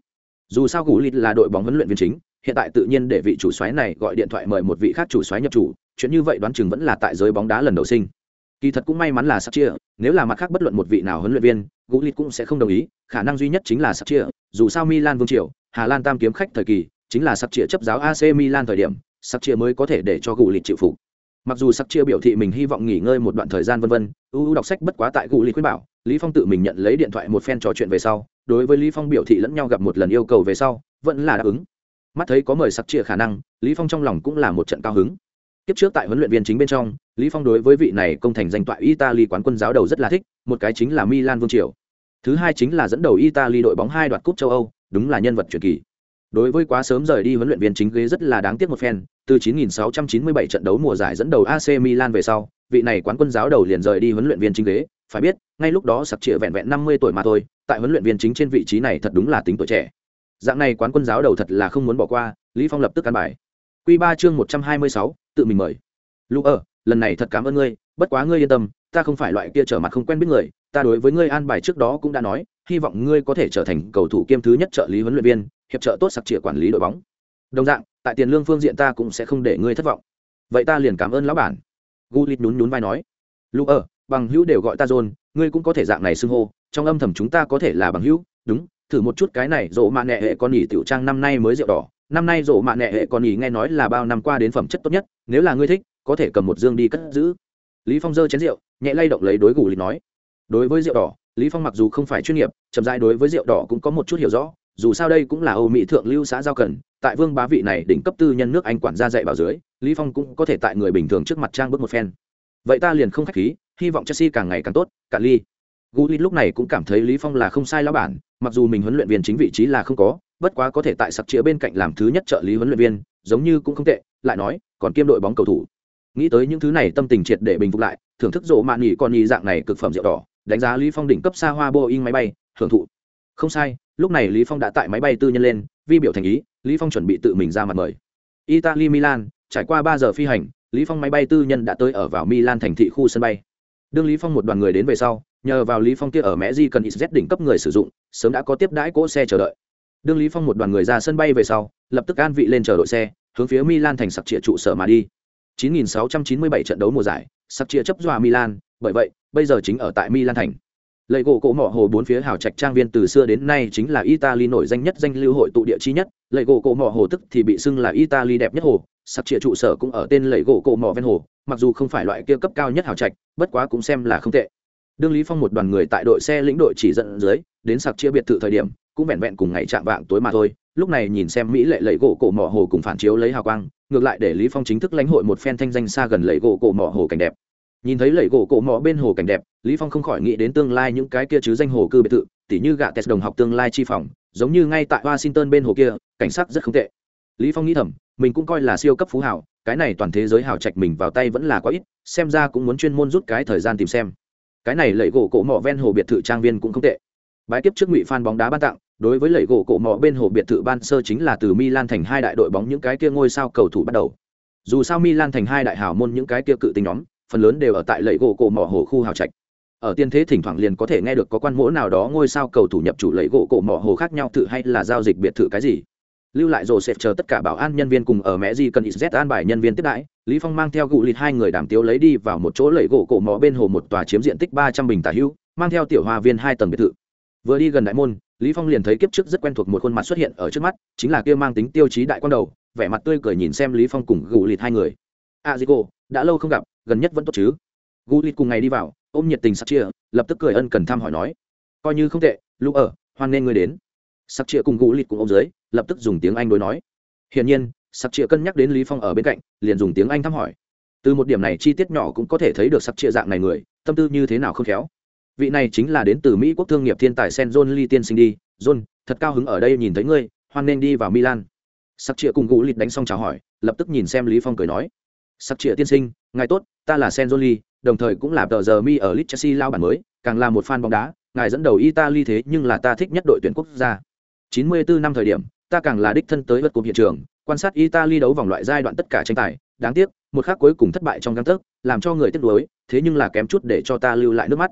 Dù sao gu lịt là đội bóng huấn luyện viên chính, hiện tại tự nhiên để vị chủ xoáy này gọi điện thoại mời một vị khác chủ xoáy nhập chủ, chuyện như vậy đoán chừng vẫn là tại giới bóng đá lần đầu sinh kỳ thật cũng may mắn là sắp chia, nếu là mặt khác bất luận một vị nào huấn luyện viên gu lịt cũng sẽ không đồng ý, khả năng duy nhất chính là sắp chia. Dù sao milan vương triều, hà lan tam kiếm khách thời kỳ, chính là sắp chia chấp giáo ac milan thời điểm Sắp chia mới có thể để cho gu lịt chịu phục. Mặc dù sắp chia biểu thị mình hy vọng nghỉ ngơi một đoạn thời gian vân vân ưu đọc sách bất quá tại gu lịt khuyên bảo, lý phong tự mình nhận lấy điện thoại một phen trò chuyện về sau, đối với lý phong biểu thị lẫn nhau gặp một lần yêu cầu về sau, vẫn là đáp ứng. Mắt thấy có mời sắp chia khả năng, lý phong trong lòng cũng là một trận cao hứng tiếp trước tại huấn luyện viên chính bên trong lý phong đối với vị này công thành danh toại italy quán quân giáo đầu rất là thích một cái chính là milan vương triều thứ hai chính là dẫn đầu italy đội bóng hai đoạt cúp châu âu đúng là nhân vật truyền kỳ Đối với quá sớm rời đi huấn luyện viên chính ghế rất là đáng tiếc một phen, từ 9697 trận đấu mùa giải dẫn đầu AC Milan về sau, vị này quán quân giáo đầu liền rời đi huấn luyện viên chính ghế, phải biết, ngay lúc đó sặc trịa vẹn vẹn 50 tuổi mà thôi, tại huấn luyện viên chính trên vị trí này thật đúng là tính tuổi trẻ. Dạng này quán quân giáo đầu thật là không muốn bỏ qua, Lý Phong lập tức căn bài. Quy 3 chương 126, tự mình mời. Lục ở, lần này thật cảm ơn ngươi, bất quá ngươi yên tâm, ta không phải loại kia trở mặt không quen biết người, ta đối với ngươi an bài trước đó cũng đã nói, hy vọng ngươi có thể trở thành cầu thủ kiêm thứ nhất trợ lý huấn luyện viên, hiệp trợ tốt sặc trịa quản lý đội bóng. Đồng dạng, tại tiền lương phương diện ta cũng sẽ không để ngươi thất vọng. Vậy ta liền cảm ơn lão bản. Gulit nhún nhún vai nói. Lục ở, bằng hữu đều gọi ta John, ngươi cũng có thể dạng này xưng hô, trong âm thầm chúng ta có thể là bằng hữu, đúng, thử một chút cái này, dỗ mà nệ hệ con nhỉ tiểu trang năm nay mới rượu đỏ, năm nay rộ mạ nệ hệ con ý nghe nói là bao năm qua đến phẩm chất tốt nhất, nếu là ngươi thích, có thể cầm một dương đi cất giữ. Lý Phong giơ chén rượu, nhẹ lay động lấy đối gù lịch nói. Đối với rượu đỏ, Lý Phong mặc dù không phải chuyên nghiệp, chậm rãi đối với rượu đỏ cũng có một chút hiểu rõ, dù sao đây cũng là Âu Mỹ thượng lưu xã giao cần, tại Vương Bá vị này đỉnh cấp tư nhân nước Anh quản gia dạy bảo dưới, Lý Phong cũng có thể tại người bình thường trước mặt trang bước một phen. Vậy ta liền không khách khí, hy vọng Chelsea càng ngày càng tốt, cả ly. Gullit lúc này cũng cảm thấy Lý Phong là không sai lão bản, mặc dù mình huấn luyện viên chính vị trí là không có, bất quá có thể tại sặc chĩa bên cạnh làm thứ nhất trợ lý huấn luyện viên, giống như cũng không tệ, lại nói, còn kiêm đội bóng cầu thủ. Nghĩ tới những thứ này tâm tình triệt để bình phục lại, thưởng thức rộ mạn nghỉ còn nhì dạng này cực phẩm rượu đỏ, đánh giá Lý Phong đỉnh cấp xa hoa Boeing máy bay, hưởng thụ. Không sai, lúc này Lý Phong đã tại máy bay tư nhân lên, vi biểu thành ý, Lý Phong chuẩn bị tự mình ra mặt mời. Italy Milan, trải qua ba giờ phi hành, Lý Phong máy bay tư nhân đã tới ở vào Milan thành thị khu sân bay. Đương Lý Phong một đoàn người đến về sau, nhờ vào Lý Phong kia ở Mẹ Di cần XZ đỉnh cấp người sử dụng, sớm đã có tiếp đãi cỗ xe chờ đợi. Đương Lý Phong một đoàn người ra sân bay về sau, lập tức an vị lên chờ đội xe, hướng phía Milan thành sặc trịa trụ sở mà đi. 9697 trận đấu mùa giải, sặc trịa chấp dọa Milan, bởi vậy, bây giờ chính ở tại Milan thành. Lệ gỗ cổ mỏ hồ bốn phía hào trạch trang viên từ xưa đến nay chính là Italy nổi danh nhất danh lưu hội tụ địa chi nhất, lệ gỗ cổ mỏ hồ tức thì bị xưng là Italy đẹp nhất hồ, sặc trịa trụ sở cũng ở tên lệ gỗ cổ mỏ ven hồ, mặc dù không phải loại kia cấp cao nhất hào trạch, bất quá cũng xem là không tệ. Đương Lý Phong một đoàn người tại đội xe lĩnh đội chỉ dẫn dưới, đến sặc chia biệt thự thời điểm, cũng vẹn vẹn cùng ngày chạm vạng tối mà thôi. Lúc này nhìn xem mỹ lệ lệ gỗ cổ mỏ hồ cùng phản chiếu lấy hào quang, ngược lại để Lý Phong chính thức lãnh hội một phen thanh danh xa gần lệ gỗ cổ mỏ hồ cảnh đẹp. Nhìn thấy lầy gỗ cổ mỏ bên hồ cảnh đẹp lý phong không khỏi nghĩ đến tương lai những cái kia chứ danh hồ cư biệt thự tỉ như gạ test đồng học tương lai chi phòng giống như ngay tại washington bên hồ kia cảnh sắc rất không tệ. Lý phong nghĩ thầm mình cũng coi là siêu cấp phú hảo cái này toàn thế giới hào trạch mình vào tay vẫn là quá ít xem ra cũng muốn chuyên môn rút cái thời gian tìm xem. Cái này lầy gỗ cổ mỏ ven hồ biệt thự trang viên cũng không tệ bãi tiếp trước ngụy phan bóng đá ban tặng, đối với lẩy gỗ cổ mỏ bên hồ biệt thự ban sơ chính là từ milan thành hai đại đội bóng những cái kia ngôi sao cầu thủ bắt đầu. Dù sao milan thành hai đại hào môn những cái kia cự tinh nhóm, phần lớn đều ở tại lẩy gỗ cổ mỏ hồ khu hào trạch. Ở tiên thế thỉnh thoảng liền có thể nghe được có quan mỗ nào đó ngôi sao cầu thủ nhập chủ lẩy gỗ cổ mỏ hồ khác nhau thử hay là giao dịch biệt thự cái gì. Lưu lại rồi sẽ chờ tất cả bảo an nhân viên cùng ở mẹ gì cần ít z an bài nhân viên tiếp đãi, lý phong mang theo gụ lịt hai người đàm tiếu lấy đi vào một chỗ lẩy gỗ cổ mỏ bên hồ một tòa chiếm diện tích ba trăm bình tả hữu, mang theo tiểu hoa viên hai tầng biệt thự vừa đi gần đại môn lý phong liền thấy kiếp trước rất quen thuộc một khuôn mặt xuất hiện ở trước mắt chính là kia mang tính tiêu chí đại quan đầu vẻ mặt tươi cười nhìn xem lý phong cùng gù lịt hai người. A à, đã lâu không gặp gần nhất vẫn tốt chứ? Gu lịt cùng ngày đi vào ôm nhiệt tình sắc chia lập tức cười ân cần thăm hỏi nói coi như không tệ lúc ở hoan nên người đến. Sắc chia cùng gu lịt cùng ôm dưới lập tức dùng tiếng anh đối nói hiển nhiên sắc chia cân nhắc đến lý phong ở bên cạnh liền dùng tiếng anh thăm hỏi. Từ một điểm này chi tiết nhỏ cũng có thể thấy được sắc chia dạng này người tâm tư như thế nào không khéo vị này chính là đến từ mỹ quốc thương nghiệp thiên tài sen john lee tiên sinh đi john thật cao hứng ở đây nhìn thấy ngươi hoan nên đi vào milan sắc chĩa cùng gũ lít đánh xong chào hỏi lập tức nhìn xem lý phong cười nói sắc chĩa tiên sinh ngài tốt ta là Sen John Lee, đồng thời cũng là tờ giờ mi ở Leeds Chelsea lao bản mới, càng là một fan bóng đá, ngài dẫn đầu Italy thế nhưng là ta thích nhất đội tuyển quốc gia. 94 năm thời điểm, ta càng là đích thân tới vật cùng hiện trường, quan sát Italy đấu vòng loại giai đoạn tất cả tranh tài, đáng tiếc, một khắc cuối cùng thất bại trong găng tấc, làm cho người tiếc nuối, thế nhưng là kém chút để cho ta lưu lại nước mắt.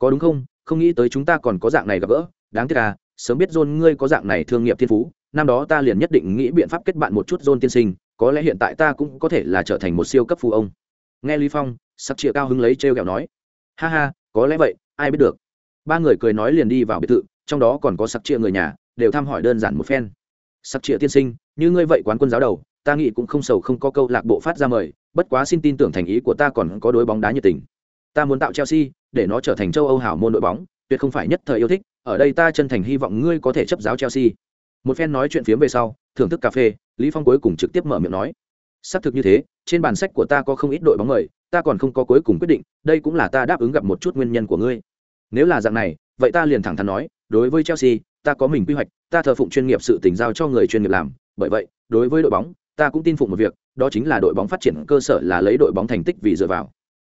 Có đúng không? Không nghĩ tới chúng ta còn có dạng này gặp gỡ, đáng tiếc à, sớm biết John ngươi có dạng này thương nghiệp thiên phú, năm đó ta liền nhất định nghĩ biện pháp kết bạn một chút John tiên sinh, có lẽ hiện tại ta cũng có thể là trở thành một siêu cấp phu ông. Nghe lý phong sắc chia cao hứng lấy treo kẹo nói. Ha ha có lẽ vậy ai biết được. Ba người cười nói liền đi vào biệt thự trong đó còn có sắc chia người nhà đều thăm hỏi đơn giản một phen. Sắc chia tiên sinh như ngươi vậy quán quân giáo đầu ta nghĩ cũng không sầu không có câu lạc bộ phát ra mời bất quá xin tin tưởng thành ý của ta còn có đối bóng đá nhiệt tình. Ta muốn tạo chelsea để nó trở thành châu âu hảo môn đội bóng, tuyệt không phải nhất thời yêu thích, ở đây ta chân thành hy vọng ngươi có thể chấp giáo chelsea. Một phen nói chuyện phiếm về sau, thưởng thức cà phê, lý phong cuối cùng trực tiếp mở miệng nói. Xác thực như thế, trên bản sách của ta có không ít đội bóng mời, ta còn không có cuối cùng quyết định, đây cũng là ta đáp ứng gặp một chút nguyên nhân của ngươi. Nếu là dạng này, vậy ta liền thẳng thắn nói, đối với chelsea, ta có mình quy hoạch, ta thờ phụng chuyên nghiệp sự tình giao cho người chuyên nghiệp làm, bởi vậy, đối với đội bóng, ta cũng tin phụng một việc, đó chính là đội bóng phát triển cơ sở là lấy đội bóng thành tích vì dựa vào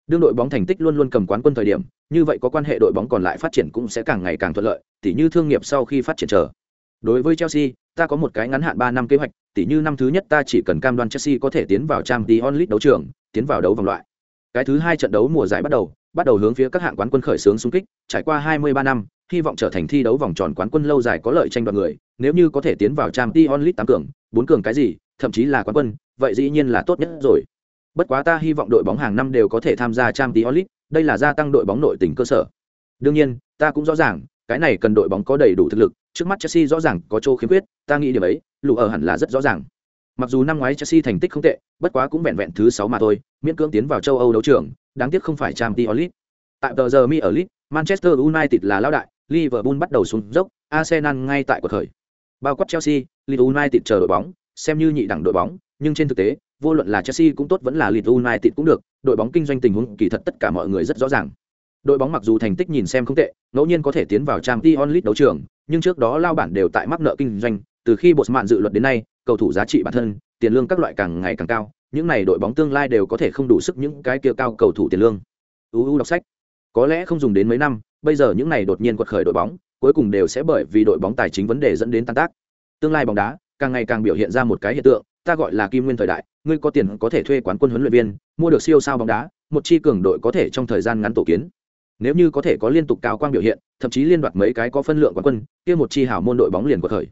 đương đội bóng thành tích luôn luôn cầm quán quân thời điểm, như vậy có quan hệ đội bóng còn lại phát triển cũng sẽ càng ngày càng thuận lợi, tỉ như thương nghiệp sau khi phát triển chờ. Đối với chelsea, ta có một cái ngắn hạn ba năm kế hoạch, tỉ như năm thứ nhất ta chỉ cần cam đoan chelsea có thể tiến vào trang t onlit đấu trường, tiến vào đấu vòng loại. Cái thứ hai trận đấu mùa giải bắt đầu bắt đầu hướng phía các hạng quán quân khởi xướng xung kích, trải qua 23 năm, hy vọng trở thành thi đấu vòng tròn quán quân lâu dài có lợi tranh đoạt người, nếu như có thể tiến vào trang t onlit tám cường, bốn cường cái gì, thậm chí là quán quân, vậy dĩ nhiên là tốt nhất rồi bất quá ta hy vọng đội bóng hàng năm đều có thể tham gia trang tí đây là gia tăng đội bóng nội tình cơ sở. Đương nhiên, ta cũng rõ ràng, cái này cần đội bóng có đầy đủ thực lực, trước mắt chelsea rõ ràng có chỗ khiếm khuyết, ta nghĩ điểm ấy lụ ở hẳn là rất rõ ràng. Mặc dù năm ngoái chelsea thành tích không tệ, bất quá cũng vẹn vẹn thứ sáu mà thôi, miễn cưỡng tiến vào châu âu đấu trường, đáng tiếc không phải trang tí tại tờ giờ mi ở lit manchester united là lão đại, liverpool bắt đầu xuống dốc, arsenal ngay tại cuộc khởi. Bao quát chelsea leeds united chờ đội bóng, xem như nhị đẳng đội bóng, nhưng trên thực tế vô luận là Chelsea cũng tốt vẫn là Leeds United cũng được, đội bóng kinh doanh tình huống kỳ thật tất cả mọi người rất rõ ràng. Đội bóng mặc dù thành tích nhìn xem không tệ, ngẫu nhiên có thể tiến vào Champions League đấu trường, nhưng trước đó lao bản đều tại mắc nợ kinh doanh, từ khi bộ mạn dự luật đến nay, cầu thủ giá trị bản thân, tiền lương các loại càng ngày càng cao, những này đội bóng tương lai đều có thể không đủ sức những cái kia cao cầu thủ tiền lương. UU đọc sách. Có lẽ không dùng đến mấy năm, bây giờ những này đột nhiên quật khởi đội bóng, cuối cùng đều sẽ bởi vì đội bóng tài chính vấn đề dẫn đến tan tác. Tương lai bóng đá càng ngày càng biểu hiện ra một cái hiện tượng, ta gọi là kim nguyên thời đại, ngươi có tiền có thể thuê quán quân huấn luyện viên, mua được siêu sao bóng đá, một chi cường đội có thể trong thời gian ngắn tổ kiến. Nếu như có thể có liên tục cao quang biểu hiện, thậm chí liên đoạt mấy cái có phân lượng quán quân, kia một chi hảo môn đội bóng liền của thời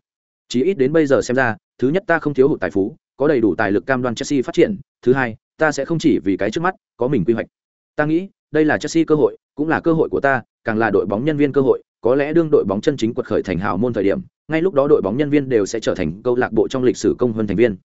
chí ít đến bây giờ xem ra, thứ nhất ta không thiếu hụt tài phú, có đầy đủ tài lực cam đoan chelsea phát triển, thứ hai, ta sẽ không chỉ vì cái trước mắt, có mình quy hoạch. Ta nghĩ, đây là chelsea cơ hội, cũng là cơ hội của ta, càng là đội bóng nhân viên cơ hội, có lẽ đương đội bóng chân chính quật khởi thành hào môn thời điểm, ngay lúc đó đội bóng nhân viên đều sẽ trở thành câu lạc bộ trong lịch sử công hơn thành viên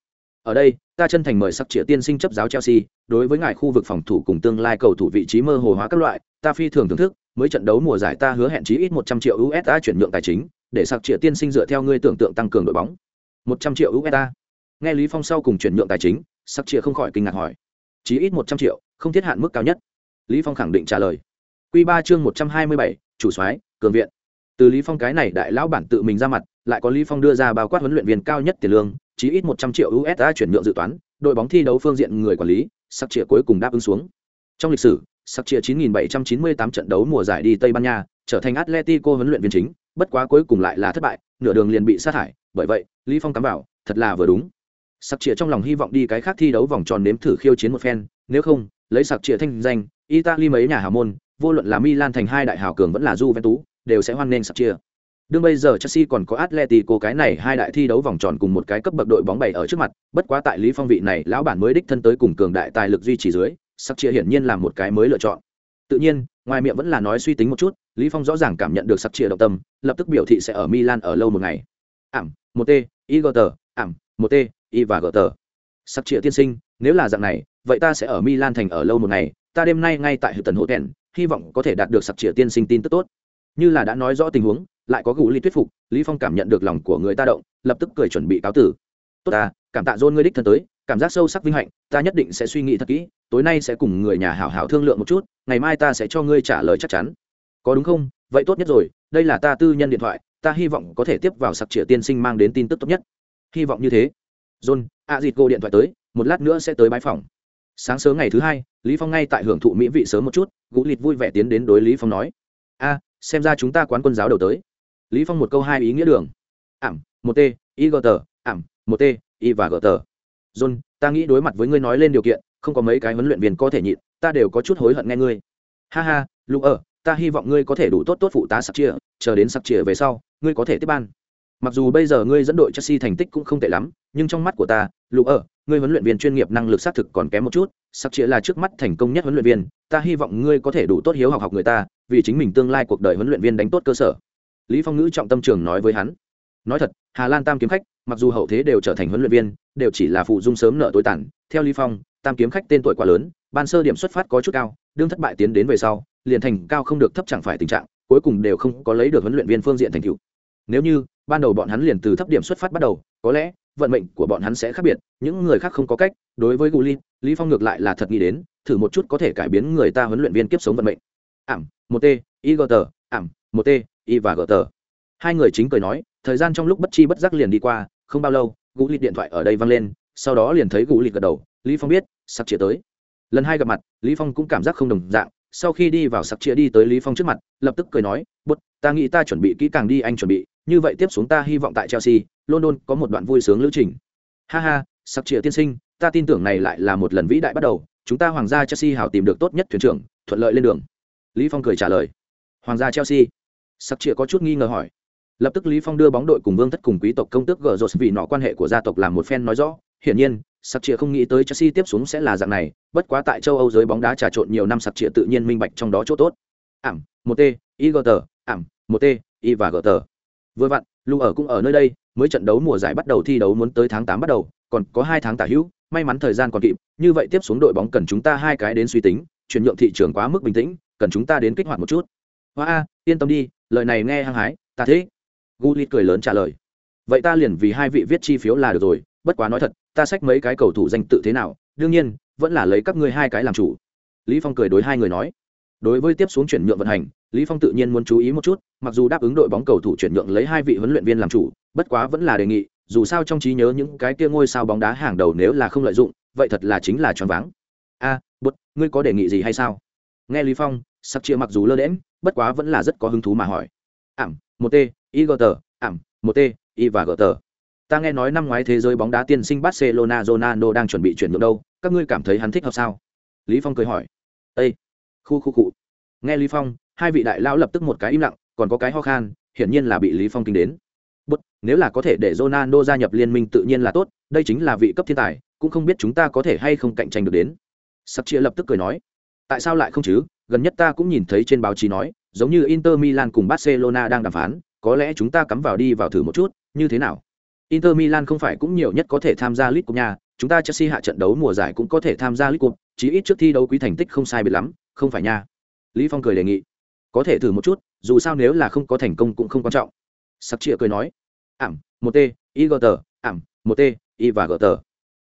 ở đây, ta chân thành mời sắc trịa tiên sinh chấp giáo chelsea, đối với ngài khu vực phòng thủ cùng tương lai cầu thủ vị trí mơ hồ hóa các loại, ta phi thường thưởng thức, mới trận đấu mùa giải ta hứa hẹn chí ít một trăm triệu usd chuyển nhượng tài chính, để sạc trịa tiên sinh dựa theo ngươi tưởng tượng tăng cường đội bóng. Một trăm triệu usd nghe lý phong sau cùng chuyển nhượng tài chính, sắc trịa không khỏi kinh ngạc hỏi. Chí ít một trăm triệu, không thiết hạn mức cao nhất. Lý phong khẳng định trả lời. Quy ba chương một trăm hai mươi bảy, chủ soái, cường viện. Từ lý phong cái này đại lão bản tự mình ra mặt, lại có lý phong đưa ra bao quát huấn luyện viên cao nhất tiền lương chí ít một trăm triệu usd chuyển nhượng dự toán, đội bóng thi đấu phương diện người quản lý, sắc chĩa cuối cùng đáp ứng xuống trong lịch sử, sắc chĩa 9798 trận đấu mùa giải đi tây ban nha, trở thành atletico huấn luyện viên chính, bất quá cuối cùng lại là thất bại, nửa đường liền bị sát thải. bởi vậy, lý phong cắm bảo thật là vừa đúng sắc Trịa trong lòng hy vọng đi cái khác thi đấu vòng tròn nếm thử khiêu chiến một phen, nếu không, lấy sắc Trịa thanh danh, italy mấy nhà hào môn, vô luận là milan thành hai đại hào cường vẫn là juventus, đều sẽ hoan nghênh sắc Trịa. Đương bây giờ Chelsea còn có Atletico cái này hai đại thi đấu vòng tròn cùng một cái cấp bậc đội bóng bày ở trước mặt, bất quá tại Lý Phong vị này lão bản mới đích thân tới cùng cường đại tài lực duy trì dưới, sắc chia hiển nhiên là một cái mới lựa chọn. Tự nhiên, ngoài miệng vẫn là nói suy tính một chút, Lý Phong rõ ràng cảm nhận được sắc chia động tâm, lập tức biểu thị sẽ ở Milan ở lâu một ngày. Ảm, một T, Tờ ảm, một T, Y và Goter. Sắc chia tiên sinh, nếu là dạng này, vậy ta sẽ ở Milan thành ở lâu một ngày, ta đêm nay ngay tại Hilton Hotel, hy vọng có thể đạt được sắc chia tiên sinh tin tức tốt. Như là đã nói rõ tình huống, lại có gù ly thuyết phục, lý phong cảm nhận được lòng của người ta động, lập tức cười chuẩn bị cáo tử. Tốt ta, cảm tạ dôn ngươi đích thân tới, cảm giác sâu sắc vinh hạnh, ta nhất định sẽ suy nghĩ thật kỹ, tối nay sẽ cùng người nhà hảo hảo thương lượng một chút, ngày mai ta sẽ cho ngươi trả lời chắc chắn. Có đúng không? Vậy tốt nhất rồi, đây là ta tư nhân điện thoại, ta hy vọng có thể tiếp vào sặc trịa tiên sinh mang đến tin tức tốt nhất. Hy vọng như thế. John a dịt cô điện thoại tới, một lát nữa sẽ tới bãi phòng. Sáng sớm ngày thứ hai, lý phong ngay tại hưởng thụ mỹ vị sớm một chút gũ lịt vui vẻ tiến đến đối lý phong nói, a, xem ra chúng ta quán quân giáo đầu tới lý phong một câu hai ý nghĩa đường. Ảm, một t y g tờ. Ảm, một t y và g tờ. John, ta nghĩ đối mặt với ngươi nói lên điều kiện, không có mấy cái huấn luyện viên có thể nhịn, ta đều có chút hối hận nghe ngươi. Ha ha, lục ở, ta hy vọng ngươi có thể đủ tốt tốt phụ tá sắp chia, chờ đến sắp chia về sau, ngươi có thể tiếp ban. Mặc dù bây giờ ngươi dẫn đội chelsea thành tích cũng không tệ lắm, nhưng trong mắt của ta, lục ở, ngươi huấn luyện viên chuyên nghiệp năng lực xác thực còn kém một chút, Sắp chia là trước mắt thành công nhất huấn luyện viên, ta hy vọng ngươi có thể đủ tốt hiếu học học người ta, vì chính mình tương lai cuộc đời huấn luyện viên đánh tốt cơ sở lý phong ngữ trọng tâm trường nói với hắn. Nói thật, hà lan tam kiếm khách, mặc dù hậu thế đều trở thành huấn luyện viên, đều chỉ là phụ dung sớm nợ tối tản theo lý phong, tam kiếm khách tên tuổi quá lớn, ban sơ điểm xuất phát có chút cao, đương thất bại tiến đến về sau, liền thành cao không được thấp chẳng phải tình trạng, cuối cùng đều không có lấy được huấn luyện viên phương diện thành tựu. Nếu như, ban đầu bọn hắn liền từ thấp điểm xuất phát bắt đầu, có lẽ, vận mệnh của bọn hắn sẽ khác biệt, những người khác không có cách, đối với guli lý phong ngược lại là thật nghĩ đến, thử một chút có thể cải biến người ta huấn luyện viên kiếp sống vận mệnh. Ảm, một t igot ảm, một t y và gờ tờ. Hai người chính cười nói, thời gian trong lúc bất chi bất giác liền đi qua, không bao lâu, gũ lịt điện thoại ở đây văng lên, sau đó liền thấy gũ lịt gật đầu, lý phong biết sắp chĩa tới. Lần hai gặp mặt, lý phong cũng cảm giác không đồng dạng, sau khi đi vào sắp chĩa đi tới lý phong trước mặt, lập tức cười nói, bút, ta nghĩ ta chuẩn bị kỹ càng đi, anh chuẩn bị, như vậy tiếp xuống ta hy vọng tại chelsea, london có một đoạn vui sướng lữ trình. Ha ha sắp chĩa tiên sinh, ta tin tưởng này lại là một lần vĩ đại bắt đầu, chúng ta hoàng gia chelsea hảo tìm được tốt nhất thuyền trưởng, thuận lợi lên đường. Lý phong cười trả lời. Hoàng gia chelsea? Sắc chĩa có chút nghi ngờ hỏi. Lập tức lý phong đưa bóng đội cùng vương thất cùng quý tộc công tước gờ rột vì nọ quan hệ của gia tộc làm một phen nói rõ. Hiển nhiên sặc chĩa không nghĩ tới chelsea tiếp xuống sẽ là dạng này, bất quá tại châu âu giới bóng đá trà trộn nhiều năm sặc chĩa tự nhiên minh bạch trong đó chỗ tốt. Ảm, một t y gờ tờ, ảm, một t Y và gờ tờ. Vừa vặn, lu ở cũng ở nơi đây, mới trận đấu mùa giải bắt đầu thi đấu muốn tới tháng tám bắt đầu, còn có hai tháng tả hữu, may mắn thời gian còn kịp, như vậy tiếp xuống đội bóng cần chúng ta hai cái đến suy tính, chuyển nhượng thị trường quá mức bình tĩnh, cần chúng ta đến kích hoạt một chút. Hoa a yên tâm đi lời này nghe hăng hái ta thế Gu Li cười lớn trả lời. Vậy ta liền vì hai vị viết chi phiếu là được rồi bất quá nói thật ta xách mấy cái cầu thủ danh tự thế nào đương nhiên vẫn là lấy các ngươi hai cái làm chủ. Lý phong cười đối hai người nói. Đối với tiếp xuống chuyển nhượng vận hành lý phong tự nhiên muốn chú ý một chút mặc dù đáp ứng đội bóng cầu thủ chuyển nhượng lấy hai vị huấn luyện viên làm chủ bất quá vẫn là đề nghị dù sao trong trí nhớ những cái kia ngôi sao bóng đá hàng đầu nếu là không lợi dụng vậy thật là chính là choáng váng. A à, bút ngươi có đề nghị gì hay sao? Nghe lý phong sắp chia mặc dù lơ đễm bất quá vẫn là rất có hứng thú mà hỏi. Ảm một t y gờ tờ ảm một t y và gờ tờ. Ta nghe nói năm ngoái thế giới bóng đá tiên sinh barcelona ronaldo đang chuẩn bị chuyển nhượng đâu các ngươi cảm thấy hắn thích hợp sao? Lý phong cười hỏi. Ây khu khu cụ nghe lý phong hai vị đại lão lập tức một cái im lặng còn có cái ho khan hiển nhiên là bị lý phong kinh đến. Bất, nếu là có thể để ronaldo gia nhập liên minh tự nhiên là tốt đây chính là vị cấp thiên tài cũng không biết chúng ta có thể hay không cạnh tranh được đến. Sắc chia lập tức cười nói. Tại sao lại không chứ? Gần nhất ta cũng nhìn thấy trên báo chí nói, giống như inter milan cùng barcelona đang đàm phán, có lẽ chúng ta cắm vào đi vào thử một chút, như thế nào? Inter milan không phải cũng nhiều nhất có thể tham gia league cup nhà chúng ta chelsea hạ trận đấu mùa giải cũng có thể tham gia league cup, chí ít trước thi đấu quý thành tích không sai biệt lắm, không phải nha. Lý phong cười đề nghị. Có thể thử một chút, dù sao nếu là không có thành công cũng không quan trọng. Sắc Triệu cười nói. Ảm, một t y gờ tờ, ảm, một t Y và gờ tờ.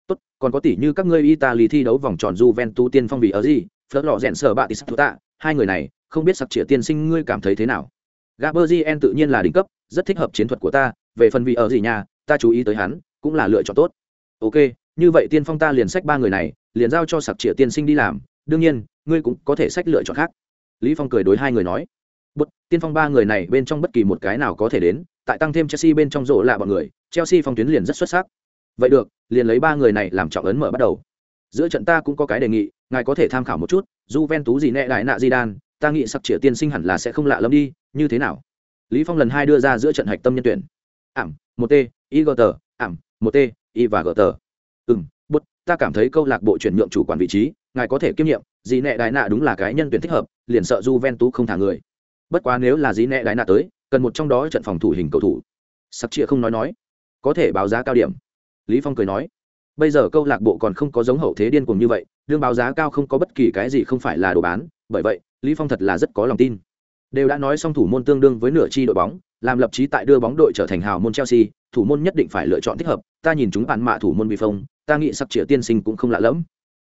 Tốt, còn có tỷ như các ngươi italy thi đấu vòng tròn juventus tiên phong vì ở gì? Phớt lò rèn sở bạ thú tạ, hai người này, không biết sặc chĩa tiên sinh ngươi cảm thấy thế nào. Gaberzien tự nhiên là đỉnh cấp, rất thích hợp chiến thuật của ta, về phần vị ở gì nhà, ta chú ý tới hắn, cũng là lựa chọn tốt. Ok, như vậy tiên phong ta liền sách ba người này, liền giao cho sặc chĩa tiên sinh đi làm, đương nhiên, ngươi cũng có thể sách lựa chọn khác. Lý phong cười đối hai người nói. Bất tiên phong ba người này bên trong bất kỳ một cái nào có thể đến, tại tăng thêm chelsea bên trong rộ là bọn người, chelsea phong tuyến liền rất xuất sắc. Vậy được, liền lấy ba người này làm trọng ấn mở bắt đầu. Giữa trận ta cũng có cái đề nghị ngài có thể tham khảo một chút, Juventus gì nệ đại nạ di đan ta nghĩ sặc chĩa tiên sinh hẳn là sẽ không lạ lắm đi, như thế nào? Lý phong lần hai đưa ra giữa trận hạch tâm nhân tuyển. Ảm, một t y g tờ, ảm, một t y và g tờ. Ừm, bút, ta cảm thấy câu lạc bộ chuyển nhượng chủ quản vị trí, ngài có thể kiêm nhiệm dì nệ đại nạ đúng là cái nhân tuyển thích hợp, liền sợ Juventus không thả người. Bất quá nếu là dì nệ đại nạ tới, cần một trong đó trận phòng thủ hình cầu thủ. Sắc chia không nói nói, có thể báo giá cao điểm. Lý phong cười nói bây giờ câu lạc bộ còn không có giống hậu thế điên cuồng như vậy, đương báo giá cao không có bất kỳ cái gì không phải là đồ bán, bởi vậy, lý phong thật là rất có lòng tin. Đều đã nói xong thủ môn tương đương với nửa chi đội bóng, làm lập chí tại đưa bóng đội trở thành hào môn chelsea, thủ môn nhất định phải lựa chọn thích hợp, ta nhìn chúng bạn mạ thủ môn bị phong ta nghĩ sắc triệu tiên sinh cũng không lạ lẫm.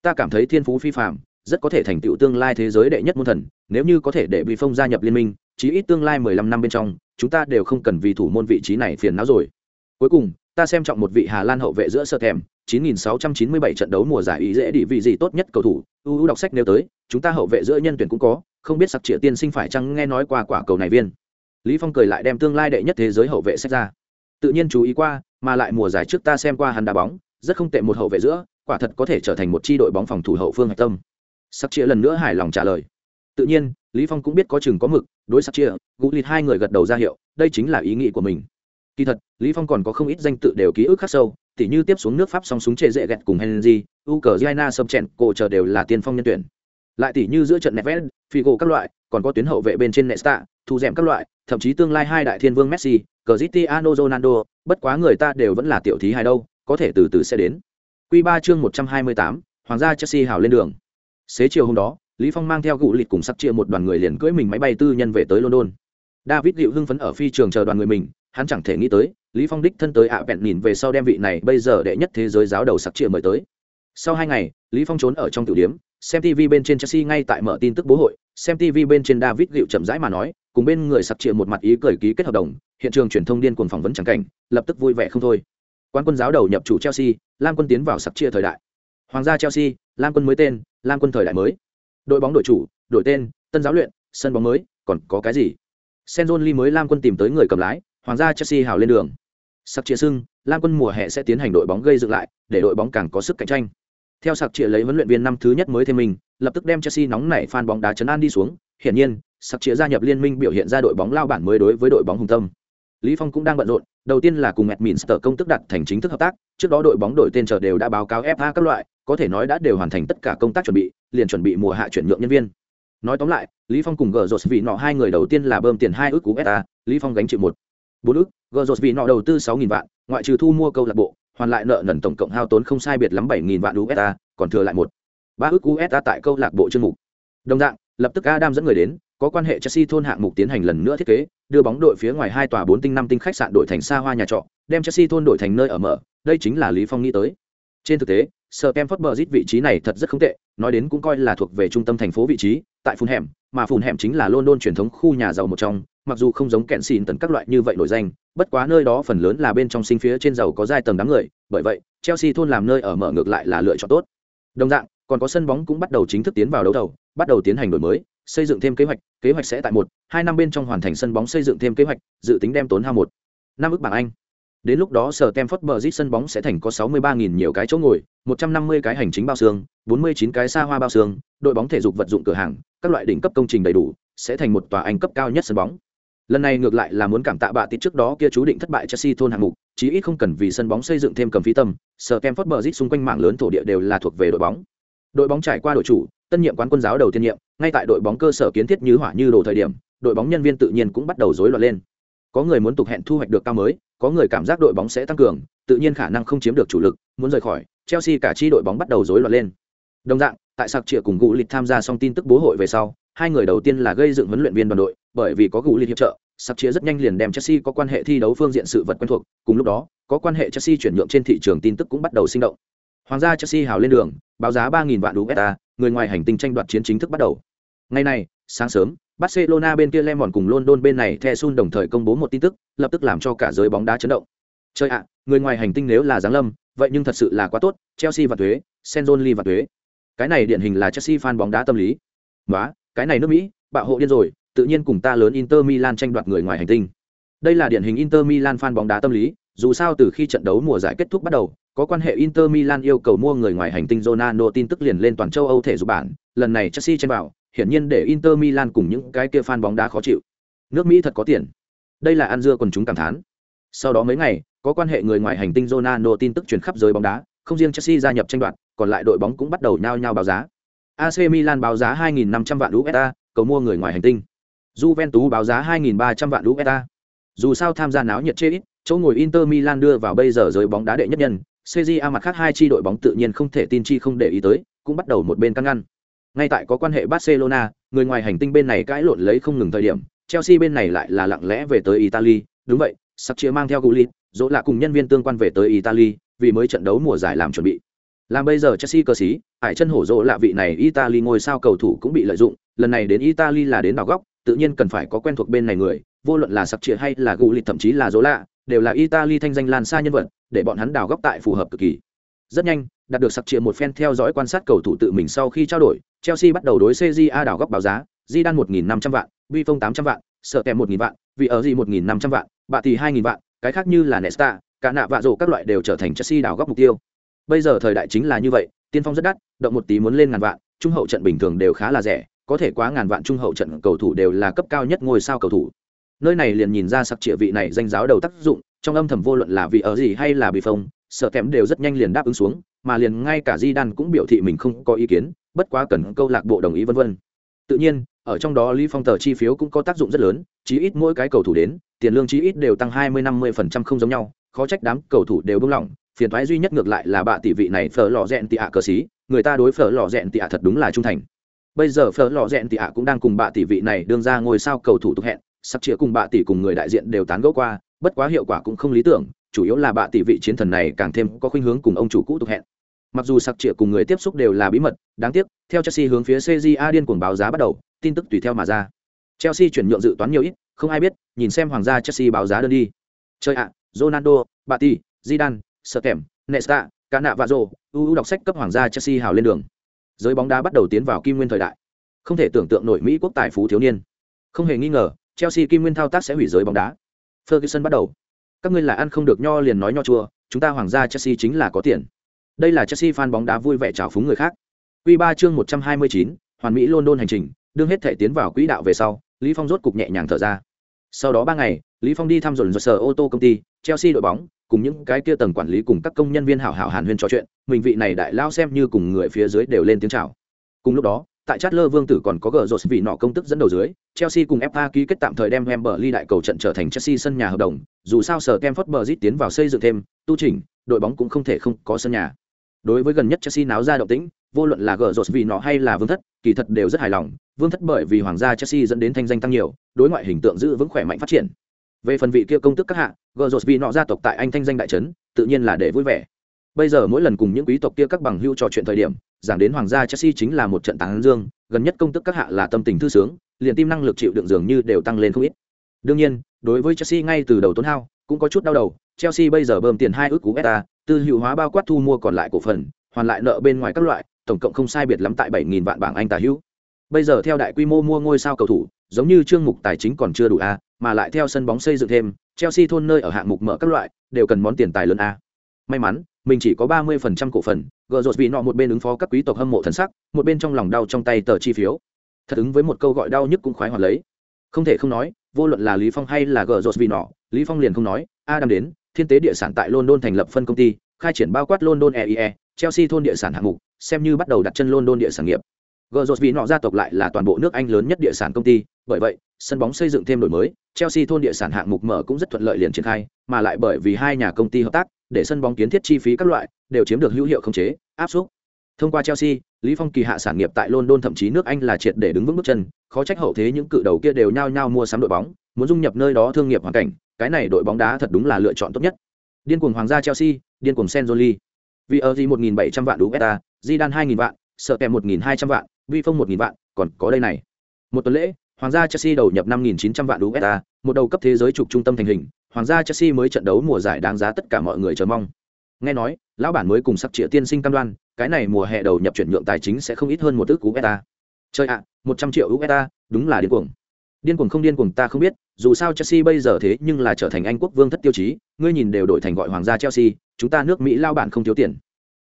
Ta cảm thấy thiên phú phi phạm rất có thể thành tựu tương lai thế giới đệ nhất môn thần, nếu như có thể để bị phong gia nhập liên minh, chí ít tương lai mười lăm năm bên trong, chúng ta đều không cần vì thủ môn vị trí này phiền não rồi. Cuối cùng ta xem trọng một vị hà lan hậu vệ giữa sơ thèm 9697 trận đấu mùa giải ý dễ đi vị gì tốt nhất cầu thủ uu đọc sách nếu tới chúng ta hậu vệ giữa nhân tuyển cũng có không biết sặc trịa tiên sinh phải chăng nghe nói qua quả cầu này viên. Lý phong cười lại đem tương lai đệ nhất thế giới hậu vệ sách ra. Tự nhiên chú ý qua mà lại mùa giải trước ta xem qua hắn đá bóng rất không tệ một hậu vệ giữa quả thật có thể trở thành một chi đội bóng phòng thủ hậu phương hạch tâm. Sắc Triệu lần nữa hài lòng trả lời. Tự nhiên lý phong cũng biết có chừng có mực đối sắc Triệu, gũ hai người gật đầu ra hiệu đây chính là ý nghĩ của mình kỳ thật lý phong còn có không ít danh tự đều ký ức khắc sâu tỉ như tiếp xuống nước pháp song súng trệ dễ gẹt cùng henry ukraine sập chèn cổ chờ đều là tiên phong nhân tuyển lại tỉ như giữa trận Neves, Figo các loại, còn có tuyến hậu vệ bên trên Nesta, thu dẻm các loại, thậm chí tương lai hai đại thiên vương Messi, Cristiano Ronaldo, bất quá người ta đều vẫn là tiểu thí hài đâu, có thể từ từ sẽ đến. Quy 3 chương 128, Hoàng gia Chelsea hào lên đường. Xế chiều hôm đó, Lý Phong mang theo cụ lịch cùng sắp chia một đoàn người liền cưỡi mình máy bay tư nhân về tới London. David Liệu hưng phấn ở phi trường chờ đoàn người mình, hắn chẳng thể nghĩ tới, Lý Phong đích thân tới ạ bẹn nhìn về sau đem vị này bây giờ đệ nhất thế giới giáo đầu sặc chia mời tới. Sau hai ngày, Lý Phong trốn ở trong tiểu điểm, xem TV bên trên Chelsea ngay tại mở tin tức bố hội, xem TV bên trên David liệu chậm rãi mà nói, cùng bên người sặc chia một mặt ý cười ký kết hợp đồng, hiện trường truyền thông điên cuồng phỏng vấn chẳng cảnh lập tức vui vẻ không thôi. Quan quân giáo đầu nhập chủ chelsea lam quân tiến vào sặc chia thời đại. Hoàng gia chelsea lam quân mới tên lam quân thời đại mới. Đội bóng đội chủ đổi tên tân giáo luyện sân bóng mới còn có cái gì? Senzon Lee mới Lam quân tìm tới người cầm lái, hoàng gia Chelsea hào lên đường. Sặc chia sưng, Lam quân mùa hè sẽ tiến hành đội bóng gây dựng lại, để đội bóng càng có sức cạnh tranh. Theo sặc chia lấy huấn luyện viên năm thứ nhất mới thêm mình, lập tức đem Chelsea nóng nảy fan bóng đá chấn an đi xuống. Hiển nhiên, sặc chia gia nhập liên minh biểu hiện ra đội bóng lao bản mới đối với đội bóng hùng tâm. Lý Phong cũng đang bận rộn, đầu tiên là cùng Edminster công tức đặt thành chính thức hợp tác, trước đó đội bóng đội tên chờ đều đã báo cáo FA các loại, có thể nói đã đều hoàn thành tất cả công tác chuẩn bị, liền chuẩn bị mùa hạ chuyển nhượng nhân viên. Nói tóm lại, Lý Phong cùng Gở Rột vì nọ hai người đầu tiên là bơm tiền hai ước cú beta, Lý Phong gánh chịu một bốn ước, gờ Rột vì nọ đầu tư sáu nghìn vạn, ngoại trừ thu mua câu lạc bộ, hoàn lại nợ nần tổng cộng hao tốn không sai biệt lắm bảy nghìn vạn USD, còn thừa lại một ba ước USD tại câu lạc bộ chương mục. Đồng dạng, lập tức Adam dẫn người đến, có quan hệ Chelsea thôn hạng mục tiến hành lần nữa thiết kế, đưa bóng đội phía ngoài hai tòa bốn tinh năm tinh khách sạn đổi thành xa hoa nhà trọ, đem Chelsea thôn đổi thành nơi ở mở, đây chính là Lý Phong nghĩ tới. Trên thực tế, Stamford Bridge vị trí này thật rất không tệ, nói đến cũng coi là thuộc về trung tâm thành phố vị trí, tại phun hẻm, mà phun hẻm chính là London truyền thống khu nhà giàu một trong, mặc dù không giống kẹn xìn tần các loại như vậy nổi danh, bất quá nơi đó phần lớn là bên trong sinh phía trên giàu có giai tầng đám người, bởi vậy, Chelsea thôn làm nơi ở mở ngược lại là lựa chọn tốt. Đồng dạng, còn có sân bóng cũng bắt đầu chính thức tiến vào đấu đầu, bắt đầu tiến hành đổi mới, xây dựng thêm kế hoạch, kế hoạch sẽ tại một, hai năm bên trong hoàn thành sân bóng xây dựng thêm kế hoạch, dự tính đem tốn hao một năm ước bảng Anh. Đến lúc đó sở Stamford Bridge sân bóng sẽ thành có 63.000 nhiều cái chỗ ngồi, 150 cái hành chính bao xương, 49 cái xa hoa bao xương, đội bóng thể dục vật dụng cửa hàng, các loại đỉnh cấp công trình đầy đủ, sẽ thành một tòa Anh cấp cao nhất sân bóng. Lần này ngược lại là muốn cảm tạ bạ tịt trước đó kia chú định thất bại Chelsea thôn hạng mục, chí ít không cần vì sân bóng xây dựng thêm cầm phí tâm, sở bờ rít xung quanh mạng lớn thổ địa đều là thuộc về đội bóng. Đội bóng trải qua đội chủ, tân nhiệm quán quân giáo đầu tiên nhiệm, ngay tại đội bóng cơ sở kiến thiết như hỏa như đồ thời điểm, đội bóng nhân viên tự nhiên cũng bắt đầu rối loạn lên. Có người muốn tục hẹn thu hoạch được cao mới, có người cảm giác đội bóng sẽ tăng cường, tự nhiên khả năng không chiếm được chủ lực, muốn rời khỏi, Chelsea cả chi đội bóng bắt đầu rối loạn lên. Đồng dạng, tại sạc trịa cùng gũ Lịch tham gia xong tin tức bố hội về sau, hai người đầu tiên là gây dựng huấn luyện viên đoàn đội, bởi vì có Gù liên hiệp trợ, sắp chia rất nhanh liền đem Chelsea có quan hệ thi đấu phương diện sự vật quen thuộc, cùng lúc đó, có quan hệ Chelsea chuyển nhượng trên thị trường tin tức cũng bắt đầu sinh động. Hoàng gia Chelsea hào lên đường, báo giá 3000 vạn USD, người ngoài hành tinh tranh đoạt chiến chính thức bắt đầu. Ngày này, sáng sớm, Barcelona bên kia Lemon cùng London bên này The Sun đồng thời công bố một tin tức, lập tức làm cho cả giới bóng đá chấn động. Chơi ạ, người ngoài hành tinh nếu là giáng lâm, vậy nhưng thật sự là quá tốt, Chelsea và thuế, Senzon Lee và thuế. Cái này điển hình là Chelsea fan bóng đá tâm lý. Quá, cái này nước Mỹ, bạo hộ điên rồi, tự nhiên cùng ta lớn Inter Milan tranh đoạt người ngoài hành tinh. Đây là điển hình Inter Milan fan bóng đá tâm lý, dù sao từ khi trận đấu mùa giải kết thúc bắt đầu, có quan hệ Inter Milan yêu cầu mua người ngoài hành tinh Ronaldo tin tức liền lên toàn châu Âu thể dục bản, lần này Chelsea tranh vào, hiển nhiên để Inter Milan cùng những cái kia fan bóng đá khó chịu. Nước Mỹ thật có tiền. Đây là ăn dưa còn chúng cảm thán. Sau đó mấy ngày, có quan hệ người ngoài hành tinh Ronaldo tin tức truyền khắp giới bóng đá, không riêng Chelsea gia nhập tranh đoạt, còn lại đội bóng cũng bắt đầu nhao nhao báo giá. AC Milan báo giá 2.500 vạn USD, cầu mua người ngoài hành tinh. Juventus báo giá 2.300 vạn USD. Dù sao tham gia náo nhiệt chê ít, chỗ ngồi Inter Milan đưa vào bây giờ giới bóng đá đệ nhất nhân, CJA mặt khác hai chi đội bóng tự nhiên không thể tin chi không để ý tới, cũng bắt đầu một bên căng ngăn. Ngay tại có quan hệ Barcelona, người ngoài hành tinh bên này cãi lộn lấy không ngừng thời điểm, Chelsea bên này lại là lặng lẽ về tới Italy, đúng vậy, sắp chia mang theo Gullit, dỗ là cùng nhân viên tương quan về tới Italy, vì mới trận đấu mùa giải làm chuẩn bị. Làm bây giờ Chelsea cơ sĩ, hải chân hổ dỗ lạ vị này Italy ngôi sao cầu thủ cũng bị lợi dụng, lần này đến Italy là đến đảo góc, tự nhiên cần phải có quen thuộc bên này người, vô luận là sắp trịa hay là Gullit thậm chí là dỗ lạ, đều là Italy thanh danh lan xa nhân vật, để bọn hắn đào góc tại phù hợp cực kỳ. Rất nhanh, đạt được sặc trịa một phen theo dõi quan sát cầu thủ tự mình sau khi trao đổi, Chelsea bắt đầu đối CJA đào góc báo giá, Zidane 1500 vạn, Buffon 800 vạn, sợ kèm 1000 vạn, vì ở gì 1500 vạn, bạ thì 2000 vạn, cái khác như là Nesta, cả nạ vạ rổ các loại đều trở thành Chelsea đào góc mục tiêu. Bây giờ thời đại chính là như vậy, tiên phong rất đắt, động một tí muốn lên ngàn vạn, trung hậu trận bình thường đều khá là rẻ, có thể quá ngàn vạn trung hậu trận cầu thủ đều là cấp cao nhất ngôi sao cầu thủ. Nơi này liền nhìn ra sặc trịa vị này danh giáo đầu tác dụng, trong âm thầm vô luận là vị ở gì hay là bị phong sợ kém đều rất nhanh liền đáp ứng xuống mà liền ngay cả di đan cũng biểu thị mình không có ý kiến bất quá cần câu lạc bộ đồng ý vân vân tự nhiên ở trong đó lý phong tờ chi phiếu cũng có tác dụng rất lớn chí ít mỗi cái cầu thủ đến tiền lương chí ít đều tăng hai mươi năm mươi phần trăm không giống nhau khó trách đám cầu thủ đều bưng lỏng phiền thoái duy nhất ngược lại là bạ tỷ vị này phở lò rẽn tị ạ cờ xí người ta đối phở lò rẽn tị ạ thật đúng là trung thành. Bây giờ phở lò rẽn tị ạ cũng đang cùng bạ tỷ vị này đương ra ngôi sao cầu thủ tục hẹn sắp chĩa cùng bạ tỷ cùng người đại diện đều tán gẫu qua bất quá hiệu quả cũng không lý tưởng chủ yếu là bạ tỷ vị chiến thần này càng thêm có khuynh hướng cùng ông chủ cũ tục hẹn. Mặc dù sặc trịa cùng người tiếp xúc đều là bí mật đáng tiếc theo chelsea hướng phía cja điên cuồng báo giá bắt đầu tin tức tùy theo mà ra. Chelsea chuyển nhượng dự toán nhiều ít không ai biết nhìn xem hoàng gia chelsea báo giá đơn đi. Chơi ạ ronaldo bà tỷ, zidane sợ kèm nesta cá nạ và rô ưu đọc sách cấp hoàng gia chelsea hào lên đường. Giới bóng đá bắt đầu tiến vào kim nguyên thời đại. Không thể tưởng tượng nổi mỹ quốc tài phú thiếu niên. Không hề nghi ngờ chelsea kim nguyên thao tác sẽ hủy giới bóng đá. Ferguson bắt đầu. Các ngươi là ăn không được nho liền nói nho chua chúng ta hoàng gia chelsea chính là có tiền. Đây là chelsea fan bóng đá vui vẻ chào phúng người khác. Q ba chương 129, hoàn mỹ london hành trình đương hết thể tiến vào quỹ đạo về sau lý phong rốt cục nhẹ nhàng thở ra. Sau đó ba ngày lý phong đi thăm dồn dồn sở ô tô công ty chelsea đội bóng cùng những cái kia tầng quản lý cùng các công nhân viên hảo hảo hàn huyên trò chuyện mình vị này đại lao xem như cùng người phía dưới đều lên tiếng chào cùng lúc đó tại Chatler Vương tử còn có gờ rột vì nọ công tức dẫn đầu dưới, Chelsea cùng FA ký kết tạm thời đem Wembley đại cầu trận trở thành Chelsea sân nhà hợp đồng, dù sao sở Stamford Bridge tiến vào xây dựng thêm, tu chỉnh, đội bóng cũng không thể không có sân nhà. Đối với gần nhất Chelsea náo ra động tĩnh, vô luận là gờ rột vì nọ hay là Vương thất, kỳ thật đều rất hài lòng, Vương thất bởi vì hoàng gia Chelsea dẫn đến thanh danh tăng nhiều, đối ngoại hình tượng giữ vững khỏe mạnh phát triển. Về phần vị kia công tức các hạ, gờ rột vì nọ gia tộc tại Anh thanh danh đại trấn, tự nhiên là để vui vẻ. Bây giờ mỗi lần cùng những quý tộc kia các bằng hưu trò chuyện thời điểm, giảng đến hoàng gia Chelsea chính là một trận tán dương, gần nhất công tức các hạ là tâm tình thư sướng, liền tim năng lực chịu đựng dường như đều tăng lên không ít. Đương nhiên, đối với Chelsea ngay từ đầu tốn hao, cũng có chút đau đầu, Chelsea bây giờ bơm tiền hai ước cú beta, tư hữu hóa bao quát thu mua còn lại cổ phần, hoàn lại nợ bên ngoài các loại, tổng cộng không sai biệt lắm tại 7000 vạn bảng Anh tả hữu. Bây giờ theo đại quy mô mua ngôi sao cầu thủ, giống như chương mục tài chính còn chưa đủ a, mà lại theo sân bóng xây dựng thêm, Chelsea thôn nơi ở hạng mục mở các loại, đều cần món tiền tài lớn a. May mắn, mình chỉ có 30% cổ phần, gỡ rột vì nọ một bên ứng phó các quý tộc hâm mộ thần sắc một bên trong lòng đau trong tay tờ chi phiếu. Thật ứng với một câu gọi đau nhức cũng khoái hoạt lấy. Không thể không nói vô luận là lý phong hay là gỡ rột vì nọ lý phong liền không nói adam đến thiên tế địa sản tại london thành lập phân công ty khai triển bao quát london eie e, chelsea thôn địa sản hạng mục xem như bắt đầu đặt chân london địa sản nghiệp. Gờ vì nọ gia tộc lại là toàn bộ nước anh lớn nhất địa sản công ty bởi vậy, sân bóng xây dựng thêm đổi mới, chelsea thôn địa sản hạng mục mở cũng rất thuận lợi liền triển khai, mà lại bởi vì hai nhà công ty hợp tác, để sân bóng kiến thiết chi phí các loại, đều chiếm được hữu hiệu khống chế, áp suất. Thông qua chelsea, lý phong kỳ hạ sản nghiệp tại london thậm chí nước anh là triệt để đứng vững bước chân, khó trách hậu thế những cự đầu kia đều nhao nhao mua sắm đội bóng, muốn dung nhập nơi đó thương nghiệp hoàn cảnh, cái này đội bóng đá thật đúng là lựa chọn tốt nhất. Điên cuồng hoàng gia chelsea, điên cuồng senzoli vì ở gì 1.700 vạn usd Zidane 2.000 vạn sợ kèm 1.200 vạn vi phong 1.000 vạn, còn có đây này. Một tuần lễ hoàng gia chelsea đầu nhập 5.900 vạn usd một đầu cấp thế giới trục trung tâm thành hình hoàng gia chelsea mới trận đấu mùa giải đáng giá tất cả mọi người chờ mong. Nghe nói lão bản mới cùng sắc triệu tiên sinh cam đoan cái này mùa hè đầu nhập chuyển nhượng tài chính sẽ không ít hơn một ước cú chơi ạ một trăm triệu USD, đúng là điên cuồng. Điên cuồng không điên cuồng ta không biết dù sao chelsea bây giờ thế nhưng là trở thành anh quốc vương thất tiêu chí ngươi nhìn đều đổi thành gọi hoàng gia chelsea chúng ta nước mỹ lao bản không thiếu tiền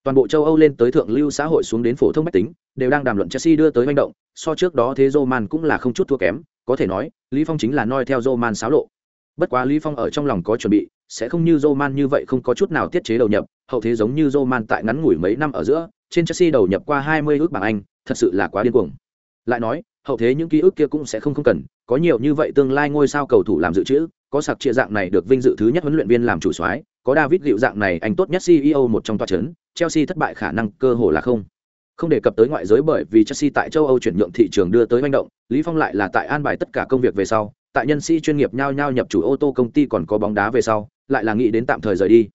toàn bộ châu âu lên tới thượng lưu xã hội xuống đến phổ thông mách tính, đều đang đàm luận chelsea đưa tới manh động, so trước đó thế roman cũng là không chút thua kém, có thể nói, lý phong chính là noi theo roman xáo lộ. Bất quá lý phong ở trong lòng có chuẩn bị, sẽ không như roman như vậy không có chút nào tiết chế đầu nhập, hậu thế giống như roman tại ngắn ngủi mấy năm ở giữa, trên chelsea đầu nhập qua 20 ước bảng anh, thật sự là quá điên cuồng. Lại nói, hậu thế những ký ức kia cũng sẽ không không cần, có nhiều như vậy tương lai ngôi sao cầu thủ làm dự trữ, có sạc chia dạng này được vinh dự thứ nhất huấn luyện viên làm chủ soái có david liệu dạng này anh tốt nhất ceo một trong tòa chấn chelsea thất bại khả năng cơ hồ là không. Không đề cập tới ngoại giới bởi vì chelsea tại châu âu chuyển nhượng thị trường đưa tới manh động lý phong lại là tại an bài tất cả công việc về sau tại nhân sĩ chuyên nghiệp nhau nhau nhập chủ ô tô công ty còn có bóng đá về sau lại là nghĩ đến tạm thời rời đi.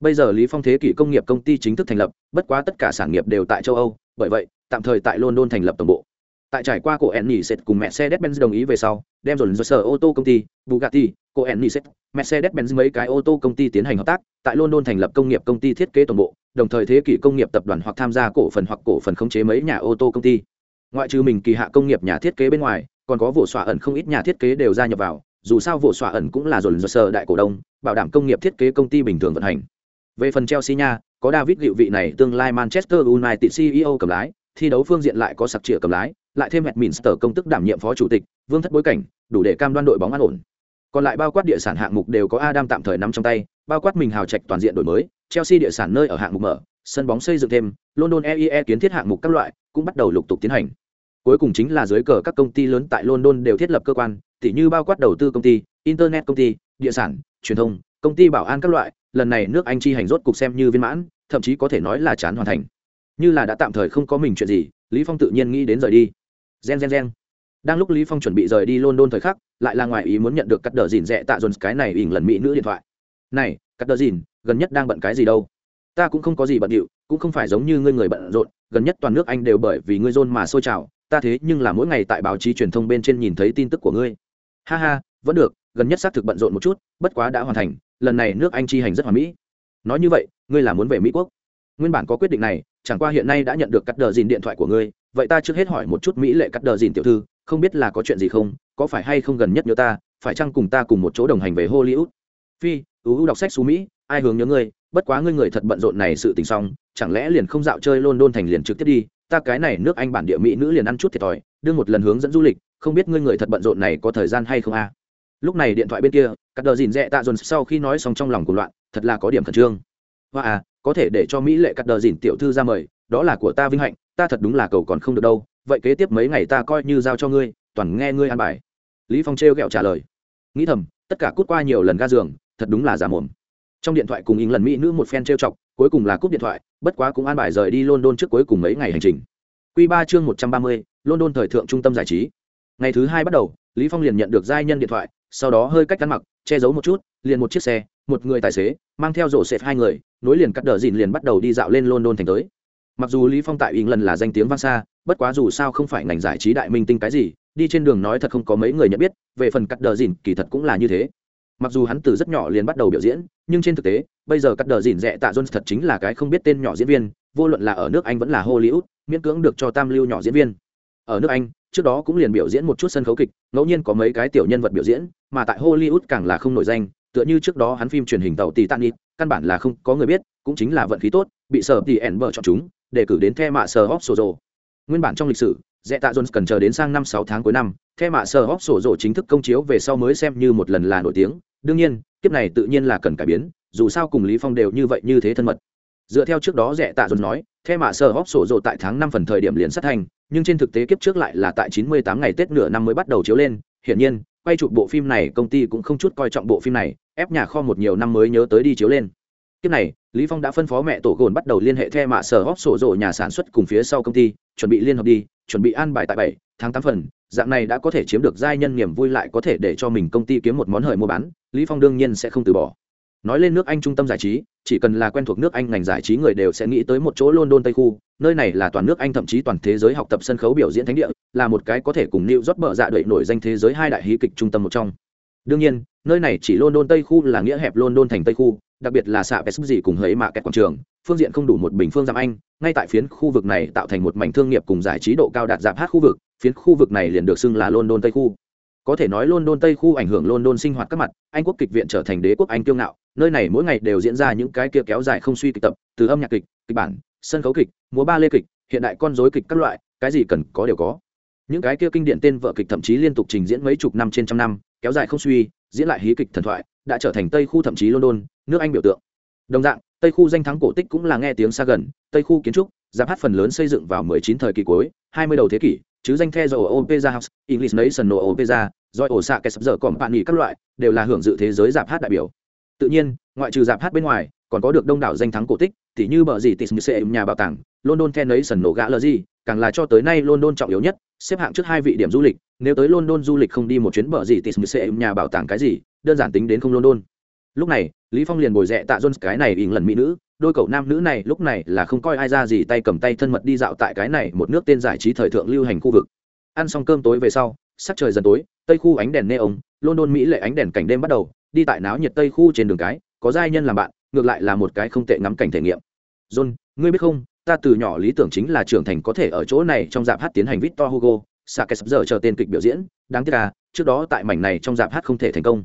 Bây giờ lý phong thế kỷ công nghiệp công ty chính thức thành lập bất quá tất cả sản nghiệp đều tại châu âu bởi vậy tạm thời tại london thành lập tổng bộ. Tại trải qua cổ Enniset cùng Mercedes-Benz đồng ý về sau, đem rồi sở ô tô công ty, Bugatti, cổ Enniset, Mercedes-Benz mấy cái ô tô công ty tiến hành hợp tác, tại London thành lập công nghiệp công ty thiết kế toàn bộ, đồng thời thế kỷ công nghiệp tập đoàn hoặc tham gia cổ phần hoặc cổ phần khống chế mấy nhà ô tô công ty. Ngoại trừ mình kỳ hạ công nghiệp nhà thiết kế bên ngoài, còn có vụ xóa ẩn không ít nhà thiết kế đều gia nhập vào, dù sao vụ xóa ẩn cũng là dồn dơ sơ đại cổ đông, bảo đảm công nghiệp thiết kế công ty bình thường vận hành. Về phần Chelsea nha, có David Liệu vị này tương lai Manchester United CEO cầm lái, thi đấu phương diện lại có sặc trịa cầm lái, lại thêm Minster công tức đảm nhiệm phó chủ tịch, vương thất bối cảnh, đủ để cam đoan đội bóng an ổn. Còn lại bao quát địa sản hạng mục đều có Adam tạm thời nắm trong tay, bao quát mình hào trạch toàn diện đổi mới, Chelsea địa sản nơi ở hạng mục mở, sân bóng xây dựng thêm, London EIE kiến thiết hạng mục các loại, cũng bắt đầu lục tục tiến hành. Cuối cùng chính là dưới cờ các công ty lớn tại London đều thiết lập cơ quan, tỉ như bao quát đầu tư công ty, internet công ty, địa sản, truyền thông, công ty bảo an các loại, lần này nước Anh chi hành rốt cục xem như viên mãn, thậm chí có thể nói là chán hoàn thành. Như là đã tạm thời không có mình chuyện gì, Lý Phong tự nhiên nghĩ đến rời đi gen gen gen đang lúc lý phong chuẩn bị rời đi london thời khắc, lại là ngoài ý muốn nhận được cắt đờ dìn rẻ tạ dồn cái này ỉn lần mỹ nữ điện thoại. Này cắt đờ dìn, gần nhất đang bận cái gì đâu? Ta cũng không có gì bận điệu, cũng không phải giống như ngươi người bận rộn, gần nhất toàn nước anh đều bởi vì ngươi dôn mà sôi trào, ta thế nhưng là mỗi ngày tại báo chí truyền thông bên trên nhìn thấy tin tức của ngươi. Ha ha, vẫn được, gần nhất xác thực bận rộn một chút, bất quá đã hoàn thành, lần này nước anh chi hành rất hoàn mỹ. Nói như vậy, ngươi là muốn về mỹ quốc? Nguyên bản có quyết định này, chẳng qua hiện nay đã nhận được cắt đờ dìn điện thoại của ngươi, vậy ta trước hết hỏi một chút mỹ lệ cắt đờ dìn tiểu thư không biết là có chuyện gì không, có phải hay không gần nhất nhớ ta, phải chăng cùng ta cùng một chỗ đồng hành về hollywood? Phi ưu đọc sách xú mỹ, ai hướng nhớ ngươi? Bất quá ngươi người thật bận rộn này sự tình xong, chẳng lẽ liền không dạo chơi london thành liền trực tiếp đi? Ta cái này nước anh bản địa mỹ nữ liền ăn chút thiệt thòi, đưa một lần hướng dẫn du lịch, không biết ngươi người thật bận rộn này có thời gian hay không a? Lúc này điện thoại bên kia, cắt đờ dìn dẹ tạ dồn sau khi nói xong trong lòng của loạn, thật là có điểm khẩn trương. Hoa à có thể để cho mỹ lệ cắt đờ dìn tiểu thư ra mời, đó là của ta vinh hạnh, ta thật đúng là cầu còn không được đâu vậy kế tiếp mấy ngày ta coi như giao cho ngươi, toàn nghe ngươi an bài. Lý phong trêu ghẹo trả lời. Nghĩ thầm, tất cả cút qua nhiều lần ga giường, thật đúng là giả mồm. Trong điện thoại cùng ý lần mỹ nữ một phen trêu chọc, cuối cùng là cúp điện thoại, bất quá cũng an bài rời đi london trước cuối cùng mấy ngày hành trình. Quy ba chương một trăm ba mươi, london thời thượng trung tâm giải trí. Ngày thứ hai bắt đầu, lý phong liền nhận được giai nhân điện thoại, sau đó hơi cách ăn mặc, che giấu một chút, liền một chiếc xe, một người tài xế, mang theo rổ xẹp hai người, nối liền cắt đờ dìn liền bắt đầu đi dạo lên london thành tới mặc dù lý phong tại lần là danh tiếng vang xa, bất quá dù sao không phải ngành giải trí đại minh tinh cái gì, đi trên đường nói thật không có mấy người nhận biết, về phần cắt đờ dìn kỳ thật cũng là như thế. Mặc dù hắn từ rất nhỏ liền bắt đầu biểu diễn, nhưng trên thực tế, bây giờ cắt đờ dìn rẽ tạ jones thật chính là cái không biết tên nhỏ diễn viên, vô luận là ở nước anh vẫn là hollywood, miễn cưỡng được cho tam lưu nhỏ diễn viên. Ở nước anh, trước đó cũng liền biểu diễn một chút sân khấu kịch, ngẫu nhiên có mấy cái tiểu nhân vật biểu diễn, mà tại hollywood càng là không nổi danh, tựa như trước đó hắn phim truyền hình tàu tì tan căn bản là không có người biết, cũng chính là vận khí tốt, bị sở tì ẻn bờ chọn chúng để cử đến the mạ sở Hop sổ rồ. Nguyên bản trong lịch sử dẹ tạ jones cần chờ đến sang năm sáu tháng cuối năm, the mạ sở Hop sổ rồ chính thức công chiếu về sau mới xem như một lần là nổi tiếng. Đương nhiên, kiếp này tự nhiên là cần cải biến, dù sao cùng lý phong đều như vậy như thế thân mật. Dựa theo trước đó rẻ tạ dồn nói theo mạ Sở Hop sổ rộ tại tháng năm phần thời điểm liền sát thành, nhưng trên thực tế kiếp trước lại là tại chín mươi tám ngày tết nửa năm mới bắt đầu chiếu lên. Hiển nhiên, quay chụp bộ phim này công ty cũng không chút coi trọng bộ phim này, ép nhà kho một nhiều năm mới nhớ tới đi chiếu lên. Kiếp này lý phong đã phân phó mẹ tổ gồn bắt đầu liên hệ theo mạ sở hóc sổ rộ nhà sản xuất cùng phía sau công ty, chuẩn bị liên hợp đi, chuẩn bị an bài tại bảy, tháng tám phần. Dạng này đã có thể chiếm được giai nhân niềm vui lại có thể để cho mình công ty kiếm một món hời mua bán, lý phong đương nhiên sẽ không từ bỏ. Nói lên nước anh trung tâm giải trí, chỉ cần là quen thuộc nước anh ngành giải trí người đều sẽ nghĩ tới một chỗ london tây khu, nơi này là toàn nước anh thậm chí toàn thế giới học tập sân khấu biểu diễn thánh địa, là một cái có thể cùng new rót bờ dạ đẩy nổi danh thế giới hai đại hí kịch trung tâm một trong. Đương nhiên, nơi này chỉ london tây khu là nghĩa hẹp london thành tây khu đặc biệt là xạ pes gì cùng hấy mạ kẹt quảng trường, phương diện không đủ một bình phương giam anh, ngay tại phiến khu vực này tạo thành một mảnh thương nghiệp cùng giải trí độ cao đạt giảm hát khu vực, phiến khu vực này liền được xưng là london tây khu. Có thể nói london tây khu ảnh hưởng london sinh hoạt các mặt, anh quốc kịch viện trở thành đế quốc anh kiêu ngạo, nơi này mỗi ngày đều diễn ra những cái kia kéo dài không suy kịch tập, từ âm nhạc kịch kịch bản, sân khấu kịch, múa ba lê kịch, hiện đại con dối kịch các loại, cái gì cần có đều có. Những cái kia kinh điển tên vợ kịch thậm chí liên tục trình diễn mấy chục năm trên trăm năm, kéo dài không suy, diễn lại hí kịch thần thoại, đã trở thành tây khu thậm chí london nước anh biểu tượng. Đồng dạng, tây khu danh thắng cổ tích cũng là nghe tiếng xa gần, tây khu kiến trúc, giáp hát phần lớn xây dựng vào 19 thời kỳ cuối 20 đầu thế kỷ, chứ danh the rồi opera house, english national opera do ổ xạ kẹt giờ còn bạn nghỉ các loại, đều là hưởng dự thế giới giáp hát đại biểu. Tự nhiên, ngoại trừ giáp hát bên ngoài, còn có được đông đảo danh thắng cổ tích, tỉ như bờ gì tis sẽ nhà bảo tàng, london the nation gã gì, càng là cho tới nay london trọng yếu nhất, xếp hạng trước hai vị điểm du lịch, nếu tới london du lịch không đi một chuyến bờ gì tis sẽ nhà bảo tàng cái gì, đơn giản tính đến không london lúc này, lý phong liền bồi rẽ tạ jones cái này ỉn lần mỹ nữ, đôi cậu nam nữ này lúc này là không coi ai ra gì, tay cầm tay thân mật đi dạo tại cái này một nước tên giải trí thời thượng lưu hành khu vực. Ăn xong cơm tối về sau, sắc trời dần tối, tây khu ánh đèn neon, london, mỹ lệ ánh đèn cảnh đêm bắt đầu, đi tại náo nhiệt tây khu trên đường cái, có giai nhân làm bạn, ngược lại là một cái không tệ ngắm cảnh thể nghiệm. John, ngươi biết không, ta từ nhỏ lý tưởng chính là trưởng thành có thể ở chỗ này trong dạp hát tiến hành victor hugo sa sắp giờ chờ tên kịch biểu diễn, đáng tiếc là, trước đó tại mảnh này trong dạp hát không thể thành công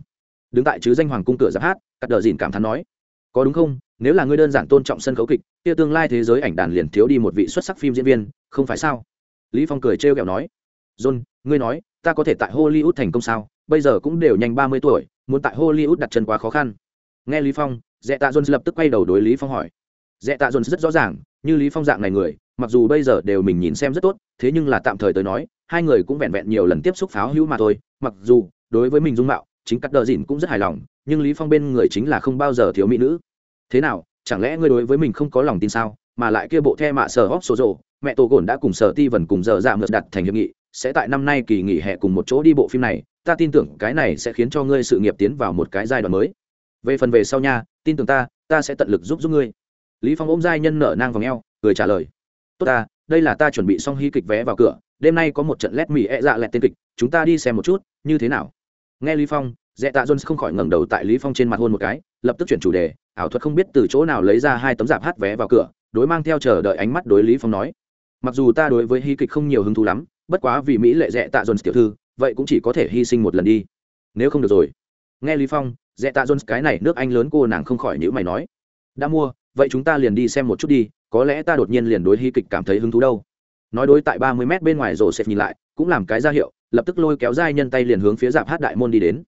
đứng tại chứ danh hoàng cung cửa giáp hát, cắt đờ dìn cảm thán nói, có đúng không? Nếu là ngươi đơn giản tôn trọng sân khấu kịch, kia tương lai thế giới ảnh đàn liền thiếu đi một vị xuất sắc phim diễn viên, không phải sao? Lý phong cười trêu ghẹo nói, john, ngươi nói, ta có thể tại hollywood thành công sao? Bây giờ cũng đều nhanh ba mươi tuổi, muốn tại hollywood đặt chân quá khó khăn. Nghe lý phong dẹ tạ john lập tức quay đầu đối lý phong hỏi dẹ tạ john rất rõ ràng, như lý phong dạng này người, mặc dù bây giờ đều mình nhìn xem rất tốt, thế nhưng là tạm thời tới nói, hai người cũng vẹn vẹn nhiều lần tiếp xúc pháo hữu mà thôi, mặc dù đối với mình dung mạo chính cắt đờ dìn cũng rất hài lòng, nhưng lý phong bên người chính là không bao giờ thiếu mỹ nữ. Thế nào, chẳng lẽ ngươi đối với mình không có lòng tin sao? Mà lại kia bộ the mạ sở hóc sổ rộ mẹ tổ gồn đã cùng sở ti vần cùng giờ dạ mượt đặt thành hiệp nghị, sẽ tại năm nay kỳ nghỉ hè cùng một chỗ đi bộ phim này, ta tin tưởng cái này sẽ khiến cho ngươi sự nghiệp tiến vào một cái giai đoạn mới. Về phần về sau nha, tin tưởng ta ta sẽ tận lực giúp giúp ngươi. Lý phong ôm giai nhân nở nang vòng eo, cười trả lời. Tốt ta, đây là ta chuẩn bị xong hy kịch vé vào cửa, đêm nay có một trận lét mì e dạ lẹt tên kịch, chúng ta đi xem một chút, như thế nào? Nghe lý phong dẹ tạ jones không khỏi ngẩng đầu tại lý phong trên mặt hôn một cái, lập tức chuyển chủ đề, ảo thuật không biết từ chỗ nào lấy ra hai tấm giảm hát vé vào cửa, đối mang theo chờ đợi ánh mắt đối lý phong nói. Mặc dù ta đối với hí kịch không nhiều hứng thú lắm, bất quá vì mỹ lệ dẹ tạ jones tiểu thư, vậy cũng chỉ có thể hy sinh một lần đi. Nếu không được rồi. Nghe lý phong dẹ tạ jones cái này nước anh lớn cô nàng không khỏi nhữ mày nói. Đã mua, vậy chúng ta liền đi xem một chút đi, có lẽ ta đột nhiên liền đối hí kịch cảm thấy hứng thú đâu nói đối tại ba mươi mét bên ngoài rổ xếp nhìn lại, cũng làm cái ra hiệu, lập tức lôi kéo dai nhân tay liền hướng phía dạp hát đại môn đi đến.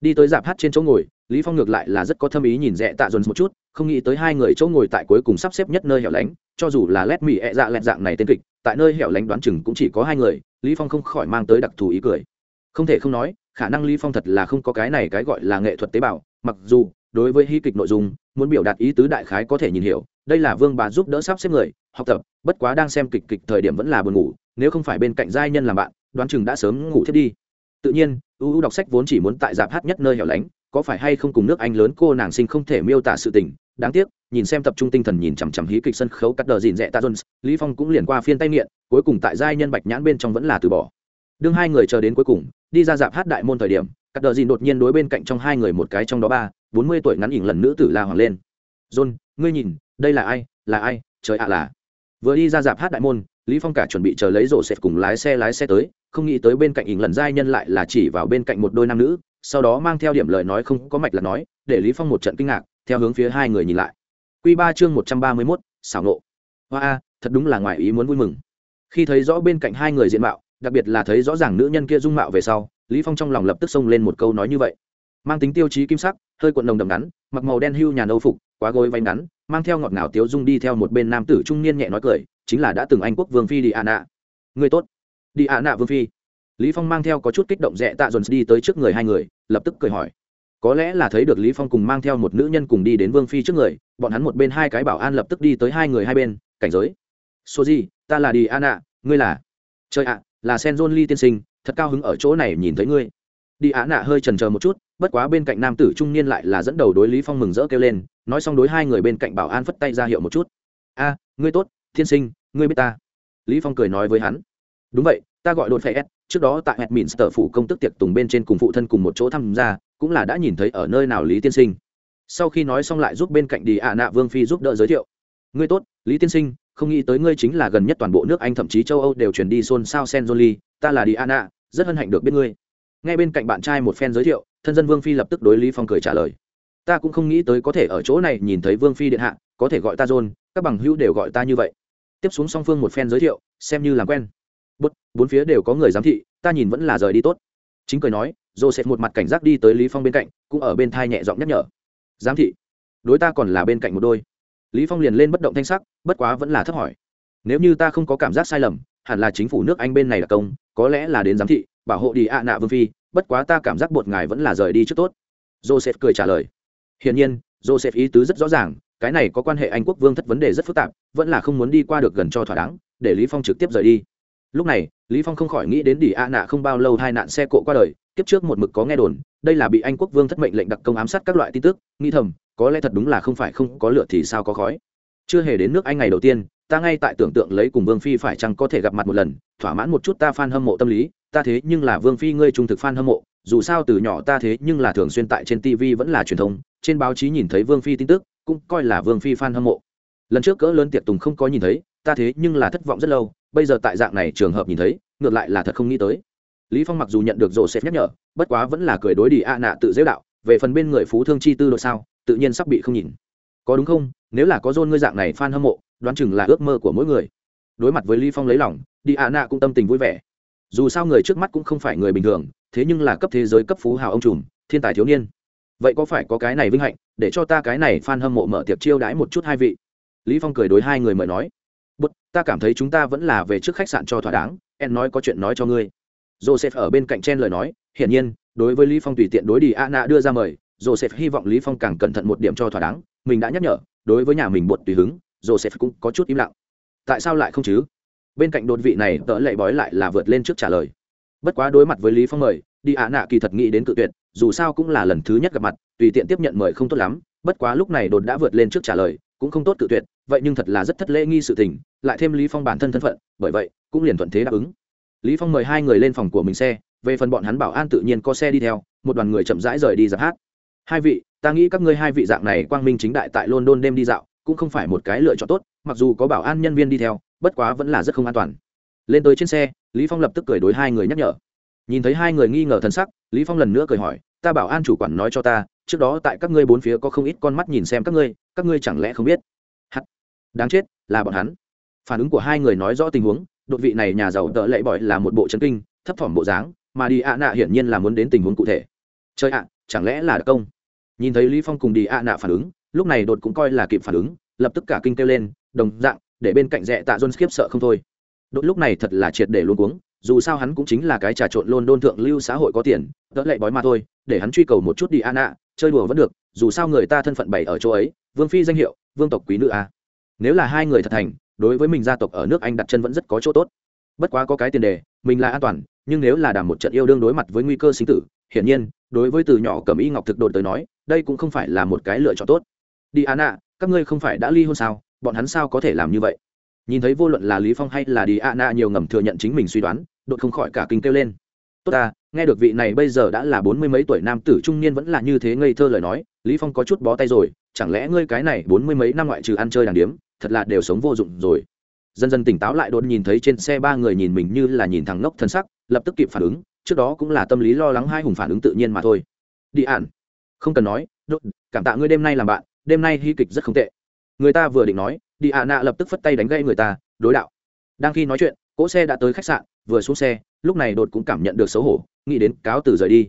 Đi tới dạp hát trên chỗ ngồi, lý phong ngược lại là rất có thâm ý nhìn rẽ tạ dồn một chút, không nghĩ tới hai người chỗ ngồi tại cuối cùng sắp xếp nhất nơi hẻo lánh, cho dù là lét mỉ ẹ e dạ lẹt dạng này tên kịch, tại nơi hẻo lánh đoán chừng cũng chỉ có hai người, lý phong không khỏi mang tới đặc thù ý cười. Không thể không nói, khả năng lý phong thật là không có cái này cái gọi là nghệ thuật tế bào, mặc dù đối với hy kịch nội dung, muốn biểu đạt ý tứ đại khái có thể nhìn hiểu đây là vương bà giúp đỡ sắp xếp người, học tập, bất quá đang xem kịch kịch thời điểm vẫn là buồn ngủ, nếu không phải bên cạnh giai nhân làm bạn, đoán chừng đã sớm ngủ thiết đi. Tự nhiên ưu đọc sách vốn chỉ muốn tại dạp hát nhất nơi hẻo lánh, có phải hay không cùng nước anh lớn cô nàng sinh không thể miêu tả sự tình, đáng tiếc, nhìn xem tập trung tinh thần nhìn chằm chằm hí kịch sân khấu cắt đờ dìn rẽ ta jones, lý phong cũng liền qua phiên tay nghiện, cuối cùng tại giai nhân bạch nhãn bên trong vẫn là từ bỏ. Đương hai người chờ đến cuối cùng, đi ra dạp hát đại môn thời điểm, cắt đờ dìn đột nhiên đối bên cạnh trong hai người một cái trong đó ba, bốn mươi tuổi ngắn ỉn lần nữ tử la hoàng lên. John ngươi nhìn đây là ai là ai trời ạ là. Vừa đi ra dạp hát đại môn lý phong cả chuẩn bị chờ lấy rổ xẹt cùng lái xe lái xe tới không nghĩ tới bên cạnh ỉn lần giai nhân lại là chỉ vào bên cạnh một đôi nam nữ sau đó mang theo điểm lời nói không có mạch là nói để lý phong một trận kinh ngạc theo hướng phía hai người nhìn lại. Quy ba chương một trăm ba mươi 131, xảo nộ. Hoa a thật đúng là ngoài ý muốn vui mừng. Khi thấy rõ bên cạnh hai người diện mạo đặc biệt là thấy rõ ràng nữ nhân kia dung mạo về sau lý phong trong lòng lập tức xông lên một câu nói như vậy. Mang tính tiêu chí kim sắc hơi cuộn đồng đầm ngắn mặc màu đen hưu nhà nâu phục quá gối váy ngắn mang theo ngọt ngào tiếu dung đi theo một bên nam tử trung niên nhẹ nói cười, chính là đã từng anh quốc vương phi đi ạ nạ. Người tốt. Đi ạ nạ vương phi. Lý phong mang theo có chút kích động rẽ tạ dồn đi tới trước người hai người, lập tức cười hỏi. Có lẽ là thấy được lý phong cùng mang theo một nữ nhân cùng đi đến vương phi trước người, bọn hắn một bên hai cái bảo an lập tức đi tới hai người hai bên, cảnh giới. Số gì ta là đi ạ nạ, ngươi là? Trời ạ, là sen john lee tiên sinh, thật cao hứng ở chỗ này nhìn thấy ngươi. Đi ạ nạ hơi chần chờ một chút bất quá bên cạnh nam tử trung niên lại là dẫn đầu đối lý phong mừng rỡ kêu lên nói xong đối hai người bên cạnh bảo an phất tay ra hiệu một chút a ngươi tốt thiên sinh ngươi biết ta lý phong cười nói với hắn đúng vậy ta gọi đột Phệ s trước đó tại hẹn mìn sở phủ công tức tiệc tùng bên trên cùng phụ thân cùng một chỗ tham gia cũng là đã nhìn thấy ở nơi nào lý tiên sinh sau khi nói xong lại giúp bên cạnh đi ạ nạ vương phi giúp đỡ giới thiệu ngươi tốt lý tiên sinh không nghĩ tới ngươi chính là gần nhất toàn bộ nước anh thậm chí châu âu đều truyền đi xôn xao sen jolie ta là đi ạ nạ, rất hân hạnh được biết ngươi ngay bên cạnh bạn trai một phen giới thiệu thân dân vương phi lập tức đối lý phong cười trả lời. Ta cũng không nghĩ tới có thể ở chỗ này nhìn thấy vương phi điện hạ, có thể gọi ta john, các bằng hữu đều gọi ta như vậy. Tiếp xuống song phương một phen giới thiệu, xem như làm quen. Bút, bốn phía đều có người giám thị, ta nhìn vẫn là rời đi tốt. Chính cười nói, joseph một mặt cảnh giác đi tới lý phong bên cạnh, cũng ở bên thai nhẹ giọng nhắc nhở. Giám thị? Đối ta còn là bên cạnh một đôi. Lý phong liền lên bất động thanh sắc, bất quá vẫn là thấp hỏi. Nếu như ta không có cảm giác sai lầm, hẳn là chính phủ nước anh bên này là công, có lẽ là đến giám thị, bảo hộ đi ạ nạ vương phi bất quá ta cảm giác bột ngài vẫn là rời đi trước tốt. Joseph cười trả lời. Hiển nhiên, joseph ý tứ rất rõ ràng, cái này có quan hệ anh quốc vương thất vấn đề rất phức tạp, vẫn là không muốn đi qua được gần cho thỏa đáng, để lý phong trực tiếp rời đi. Lúc này, lý phong không khỏi nghĩ đến đỉ a nạ không bao lâu hai nạn xe cộ qua đời, kiếp trước một mực có nghe đồn, đây là bị anh quốc vương thất mệnh lệnh đặc công ám sát các loại tin tức nghi thầm, có lẽ thật đúng là không phải không có lửa thì sao có khói. Chưa hề đến nước anh ngày đầu tiên, ta ngay tại tưởng tượng lấy cùng vương phi phải chăng có thể gặp mặt một lần, thỏa mãn một chút ta fan hâm mộ tâm lý ta thế nhưng là vương phi ngươi trung thực fan hâm mộ, dù sao từ nhỏ ta thế nhưng là thường xuyên tại trên tv vẫn là truyền thông, trên báo chí nhìn thấy vương phi tin tức, cũng coi là vương phi fan hâm mộ. Lần trước cỡ lớn tiệc tùng không có nhìn thấy, ta thế nhưng là thất vọng rất lâu, bây giờ tại dạng này trường hợp nhìn thấy, ngược lại là thật không nghĩ tới. Lý phong mặc dù nhận được rổ xếp nhắc nhở, bất quá vẫn là cười đối đi a nạ tự dễ đạo, về phần bên người phú thương chi tư đội sao, tự nhiên sắp bị không nhìn. Có đúng không? Nếu là có dôn ngươi dạng này fan hâm mộ, đoán chừng là ước mơ của mỗi người. Đối mặt với lý phong lấy lòng đi a nạ cũng tâm tình vui vẻ dù sao người trước mắt cũng không phải người bình thường, thế nhưng là cấp thế giới cấp phú hào ông trùm, thiên tài thiếu niên. Vậy có phải có cái này vinh hạnh, để cho ta cái này f hâm mộ mở tiệc chiêu đãi một chút hai vị? Lý phong cười đối hai người mời nói. Bút ta cảm thấy chúng ta vẫn là về trước khách sạn cho thỏa đáng, Em nói có chuyện nói cho ngươi. Joseph ở bên cạnh chen lời nói, hiển nhiên, đối với lý phong tùy tiện đối đi Anna đưa ra mời, joseph hy vọng lý phong càng cẩn thận một điểm cho thỏa đáng, mình đã nhắc nhở, đối với nhà mình bột tùy hứng, joseph cũng có chút im lặng. Tại sao lại không chứ? Bên cạnh đột vị này, tợ lệ bói lại là vượt lên trước trả lời. Bất quá đối mặt với lý phong mời, đi ạ nạ kỳ thật nghĩ đến cự tuyệt, dù sao cũng là lần thứ nhất gặp mặt, tùy tiện tiếp nhận mời không tốt lắm, bất quá lúc này đột đã vượt lên trước trả lời, cũng không tốt cự tuyệt, vậy nhưng thật là rất thất lễ nghi sự tình, lại thêm lý phong bản thân thân phận, bởi vậy, cũng liền thuận thế đáp ứng. Lý phong mời hai người lên phòng của mình xe, về phần bọn hắn bảo an tự nhiên có xe đi theo, một đoàn người chậm rãi rời đi giáp hát. Hai vị, ta nghĩ các ngươi hai vị dạng này quang minh chính đại tại london đêm đi dạo, cũng không phải một cái lựa chọn tốt, mặc dù có bảo an nhân viên đi theo bất quá vẫn là rất không an toàn. Lên tới trên xe, lý phong lập tức cười đối hai người nhắc nhở. Nhìn thấy hai người nghi ngờ thần sắc, lý phong lần nữa cười hỏi, ta bảo an chủ quản nói cho ta, trước đó tại các ngươi bốn phía có không ít con mắt nhìn xem các ngươi các ngươi chẳng lẽ không biết? Hắt đáng chết, là bọn hắn. Phản ứng của hai người nói rõ tình huống, đột vị này nhà giàu tợ lệ bỏi là một bộ chân kinh, thấp thỏm bộ dáng, mà đi ạ nạ hiển nhiên là muốn đến tình huống cụ thể. Chơi ạ, chẳng lẽ là đặc công? Nhìn thấy lý phong cùng đi ạ nạ phản ứng, lúc này đột cũng coi là kịp phản ứng, lập tức cả kinh kêu lên, đồng dạng để bên cạnh rẽ tạ john khiếp sợ không thôi. Đột lúc này thật là triệt để luôn cuống dù sao hắn cũng chính là cái trà trộn luôn đôn thượng lưu xã hội có tiền đỡ lệ bói mà thôi để hắn truy cầu một chút đi Anna, chơi đùa vẫn được dù sao người ta thân phận bày ở chỗ ấy vương phi danh hiệu vương tộc quý nữ a. Nếu là hai người thật thành đối với mình gia tộc ở nước anh đặt chân vẫn rất có chỗ tốt. Bất quá có cái tiền đề mình là an toàn nhưng nếu là đàm một trận yêu đương đối mặt với nguy cơ sinh tử hiển nhiên đối với từ nhỏ cầm y ngọc thực đột tới nói đây cũng không phải là một cái lựa chọn tốt. Đi Anna, các ngươi không phải đã ly hôn sao? Bọn hắn sao có thể làm như vậy? Nhìn thấy vô luận là lý phong hay là đi a na nhiều ngầm thừa nhận chính mình suy đoán đội không khỏi cả kinh kêu lên. Tốt ta, nghe được vị này bây giờ đã là bốn mươi mấy tuổi nam tử trung niên vẫn là như thế ngây thơ lời nói, lý phong có chút bó tay rồi, chẳng lẽ ngươi cái này bốn mươi mấy năm ngoại trừ ăn chơi đàng điếm, thật là đều sống vô dụng rồi? Dần dần tỉnh táo lại đột nhìn thấy trên xe ba người nhìn mình như là nhìn thằng ngốc thân sắc, lập tức kịp phản ứng, trước đó cũng là tâm lý lo lắng hai hùng phản ứng tự nhiên mà thôi. Đi ản. Không cần nói đốt cảm tạ ngươi đêm nay làm bạn, đêm nay hy kịch rất không tệ người ta vừa định nói, đi ạ nạ lập tức phất tay đánh gây người ta, đối đạo. Đang khi nói chuyện, cỗ xe đã tới khách sạn, vừa xuống xe, lúc này đột cũng cảm nhận được xấu hổ, nghĩ đến cáo từ rời đi.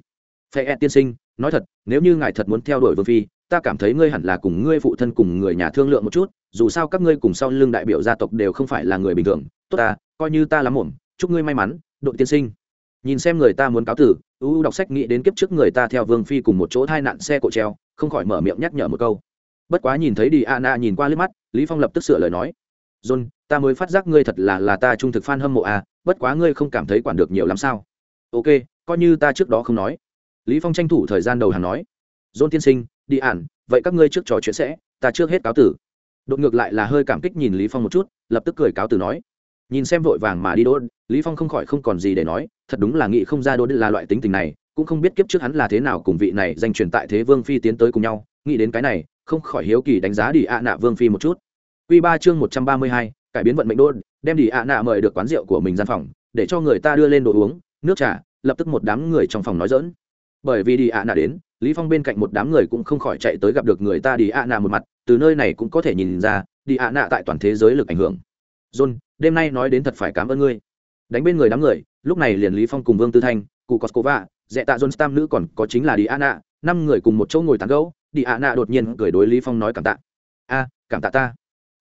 Phe ed tiên sinh, nói thật, nếu như ngài thật muốn theo đuổi vương phi, ta cảm thấy ngươi hẳn là cùng ngươi phụ thân cùng người nhà thương lượng một chút, dù sao các ngươi cùng sau lưng đại biểu gia tộc đều không phải là người bình thường. Tốt ta, coi như ta lắm ổn chúc ngươi may mắn, đội tiên sinh. Nhìn xem người ta muốn cáo tử ưu đọc sách nghĩ đến kiếp trước người ta theo vương phi cùng một chỗ thai nạn xe cộ treo, không khỏi mở miệng nhắc nhở một câu bất quá nhìn thấy đi a na nhìn qua liếc mắt, lý phong lập tức sửa lời nói. John, ta mới phát giác ngươi thật là là ta trung thực fan hâm mộ à bất quá ngươi không cảm thấy quản được nhiều lắm sao? Ok, coi như ta trước đó không nói. Lý phong tranh thủ thời gian đầu hàng nói. John tiên sinh, đi ản, vậy các ngươi trước trò chuyện sẽ, ta trước hết cáo tử. Đột ngược lại là hơi cảm kích nhìn lý phong một chút, lập tức cười cáo tử nói. Nhìn xem vội vàng mà đi đốt, lý phong không khỏi không còn gì để nói, thật đúng là nghĩ không ra đốt là loại tính tình này, cũng không biết kiếp trước hắn là thế nào cùng vị này danh truyền tại thế vương phi tiến tới cùng nhau, nghĩ đến cái này không khỏi hiếu kỳ đánh giá đi ạ nạ vương phi một chút Quy ba chương một trăm ba mươi hai, cải biến vận mệnh đôn, đem đi ạ nạ mời được quán rượu của mình gian phòng, để cho người ta đưa lên đồ uống, nước trà, lập tức một đám người trong phòng nói dỡn. Bởi vì đi ạ nạ đến, Lý Phong bên cạnh một đám người cũng không khỏi chạy tới gặp được người ta đi ạ nạ một mặt, từ nơi này cũng có thể nhìn ra, đi ạ nạ tại toàn thế giới lực ảnh hưởng. John, đêm nay nói đến thật phải cảm ơn ngươi. Đánh bên người đám người, lúc này liền Lý Phong cùng Vương Tư Thanh, cụ Koskova, Dẹ tạ John Stam nữ còn có chính là đi ạ nạ, năm người cùng một chỗ ngồi tán gẫu, đi ạ nạ đột nhiên cười đối lý phong nói cảm tạ. A, cảm tạ ta.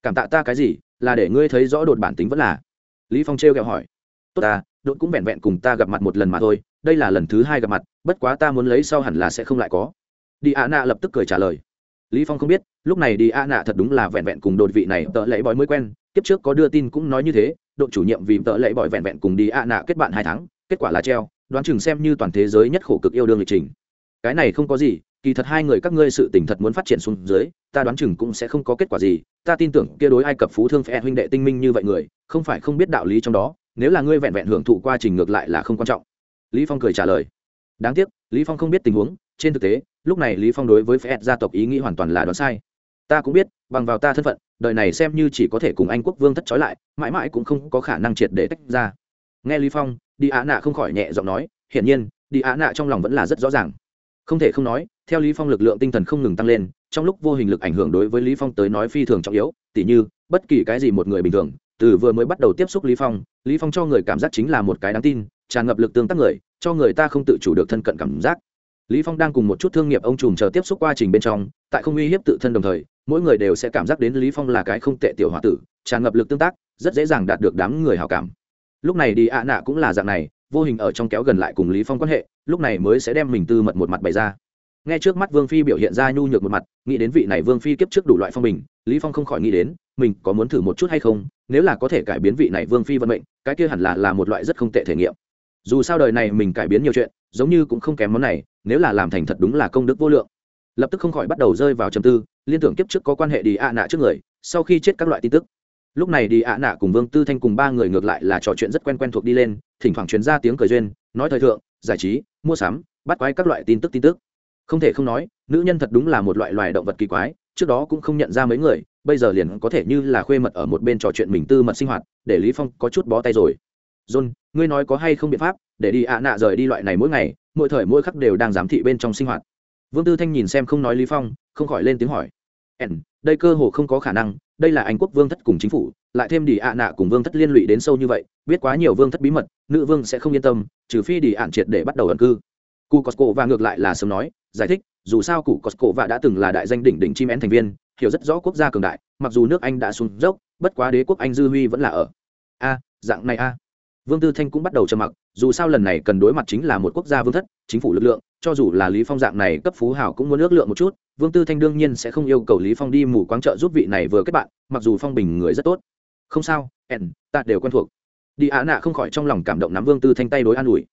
Cảm tạ ta cái gì? Là để ngươi thấy rõ đột bản tính vẫn là. Lý phong trêu ghẹo hỏi. Tốt ta, đột cũng vẹn vẹn cùng ta gặp mặt một lần mà thôi, đây là lần thứ hai gặp mặt, bất quá ta muốn lấy sau hẳn là sẽ không lại có. Đi ạ nạ lập tức cười trả lời. Lý phong không biết, lúc này đi ạ nạ thật đúng là vẹn vẹn cùng đột vị này tợ lễ bói mới quen tiếp trước có đưa tin cũng nói như thế đội chủ nhiệm vì tợ lễ bòi vẹn vẹn cùng đi ạ nạ kết bạn hai tháng, kết quả là treo, đoán chừng xem như toàn thế giới nhất khổ cực yêu đương lịch trình. Cái này không có gì kỳ thật hai người các ngươi sự tình thật muốn phát triển xuống dưới, ta đoán chừng cũng sẽ không có kết quả gì. Ta tin tưởng kia đối ai cập phú thương phe huynh đệ tinh minh như vậy người, không phải không biết đạo lý trong đó, nếu là ngươi vẹn vẹn hưởng thụ quá trình ngược lại là không quan trọng. Lý phong cười trả lời. Đáng tiếc, lý phong không biết tình huống, trên thực tế, lúc này lý phong đối với phe gia tộc ý nghĩ hoàn toàn là đoán sai. Ta cũng biết, bằng vào ta thân phận, đời này xem như chỉ có thể cùng anh quốc vương thất trói lại, mãi mãi cũng không có khả năng triệt để tách ra. Nghe lý phong, đi á nạ không khỏi nhẹ giọng nói, hiển nhiên, đi á nạ trong lòng vẫn là rất rõ ràng. Không thể không nói theo lý phong lực lượng tinh thần không ngừng tăng lên, trong lúc vô hình lực ảnh hưởng đối với lý phong tới nói phi thường trọng yếu, tỉ như, bất kỳ cái gì một người bình thường, từ vừa mới bắt đầu tiếp xúc lý phong lý phong cho người cảm giác chính là một cái đáng tin, tràn ngập lực tương tác người, cho người ta không tự chủ được thân cận cảm giác. Lý phong đang cùng một chút thương nghiệp ông trùm chờ tiếp xúc quá trình bên trong, tại không uy hiếp tự thân đồng thời, mỗi người đều sẽ cảm giác đến lý phong là cái không tệ tiểu hòa tử, tràn ngập lực tương tác, rất dễ dàng đạt được đám người hảo cảm. Lúc này đi ạ nạ cũng là dạng này, vô hình ở trong kéo gần lại cùng lý phong quan hệ, lúc này mới sẽ đem mình tư mật một mặt bày ra nghe trước mắt vương phi biểu hiện ra nhu nhược một mặt, nghĩ đến vị này vương phi kiếp trước đủ loại phong bình, lý phong không khỏi nghĩ đến, mình có muốn thử một chút hay không, nếu là có thể cải biến vị này vương phi vận mệnh, cái kia hẳn là là một loại rất không tệ thể nghiệm. Dù sao đời này mình cải biến nhiều chuyện, giống như cũng không kém món này, nếu là làm thành thật đúng là công đức vô lượng. Lập tức không khỏi bắt đầu rơi vào trầm tư, liên tưởng kiếp trước có quan hệ đi ạ nạ trước người, sau khi chết các loại tin tức. Lúc này đi ạ nạ cùng vương tư thanh cùng ba người ngược lại là trò chuyện rất quen quen thuộc đi lên, thỉnh thoảng truyền ra tiếng cười duyên, nói thời thượng, giải trí, mua sắm, bắt quái các loại tin tức tin tức không thể không nói, nữ nhân thật đúng là một loại loài động vật kỳ quái, trước đó cũng không nhận ra mấy người, bây giờ liền có thể như là khuê mật ở một bên trò chuyện mình tư mật sinh hoạt, để lý phong có chút bó tay rồi. John, ngươi nói có hay không biện pháp để đi ạ nạ rời đi loại này mỗi ngày, mỗi thời mỗi khắc đều đang giám thị bên trong sinh hoạt? Vương tư thanh nhìn xem không nói lý phong, không khỏi lên tiếng hỏi. Ẻn đây cơ hồ không có khả năng, đây là anh quốc vương thất cùng chính phủ, lại thêm đi ạ nạ cùng vương thất liên lụy đến sâu như vậy, biết quá nhiều vương thất bí mật, nữ vương sẽ không yên tâm, trừ phi đi ạn triệt để bắt đầu ẩn cư cụ cosco và ngược lại là sớm nói, giải thích, dù sao cụ cosco và đã từng là đại danh đỉnh đỉnh chim én thành viên, hiểu rất rõ quốc gia cường đại, mặc dù nước anh đã xuống dốc, bất quá đế quốc anh dư huy vẫn là ở. A, dạng này a. Vương tư thanh cũng bắt đầu trầm mặc, dù sao lần này cần đối mặt chính là một quốc gia vương thất, chính phủ lực lượng, cho dù là lý phong dạng này cấp phú hảo cũng muốn ước lượng một chút, vương tư thanh đương nhiên sẽ không yêu cầu lý phong đi mù quáng trợ giúp vị này vừa kết bạn, mặc dù phong bình người rất tốt. Không sao ẻn ta đều quen thuộc. Đi á nạ không khỏi trong lòng cảm động nắm vương tư thanh tay đối an ủi.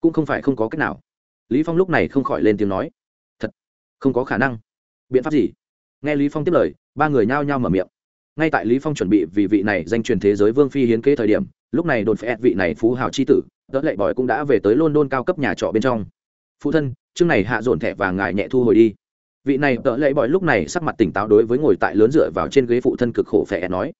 Cũng không phải không có cách nào lý phong lúc này không khỏi lên tiếng nói, thật, không có khả năng. Biện pháp gì? Nghe lý phong tiếp lời, ba người nhao nhao mở miệng. Ngay tại lý phong chuẩn bị vì vị này danh truyền thế giới vương phi hiến kế thời điểm, lúc này đồn phép vị này phú hào chi tử đỡ lệ bòi cũng đã về tới london cao cấp nhà trọ bên trong. Phụ thân, chương này hạ dồn thẻ và ngài nhẹ thu hồi đi. Vị này đỡ lệ bòi lúc này sắc mặt tỉnh táo đối với ngồi tại lớn dựa vào trên ghế phụ thân cực khổ phẻ nói,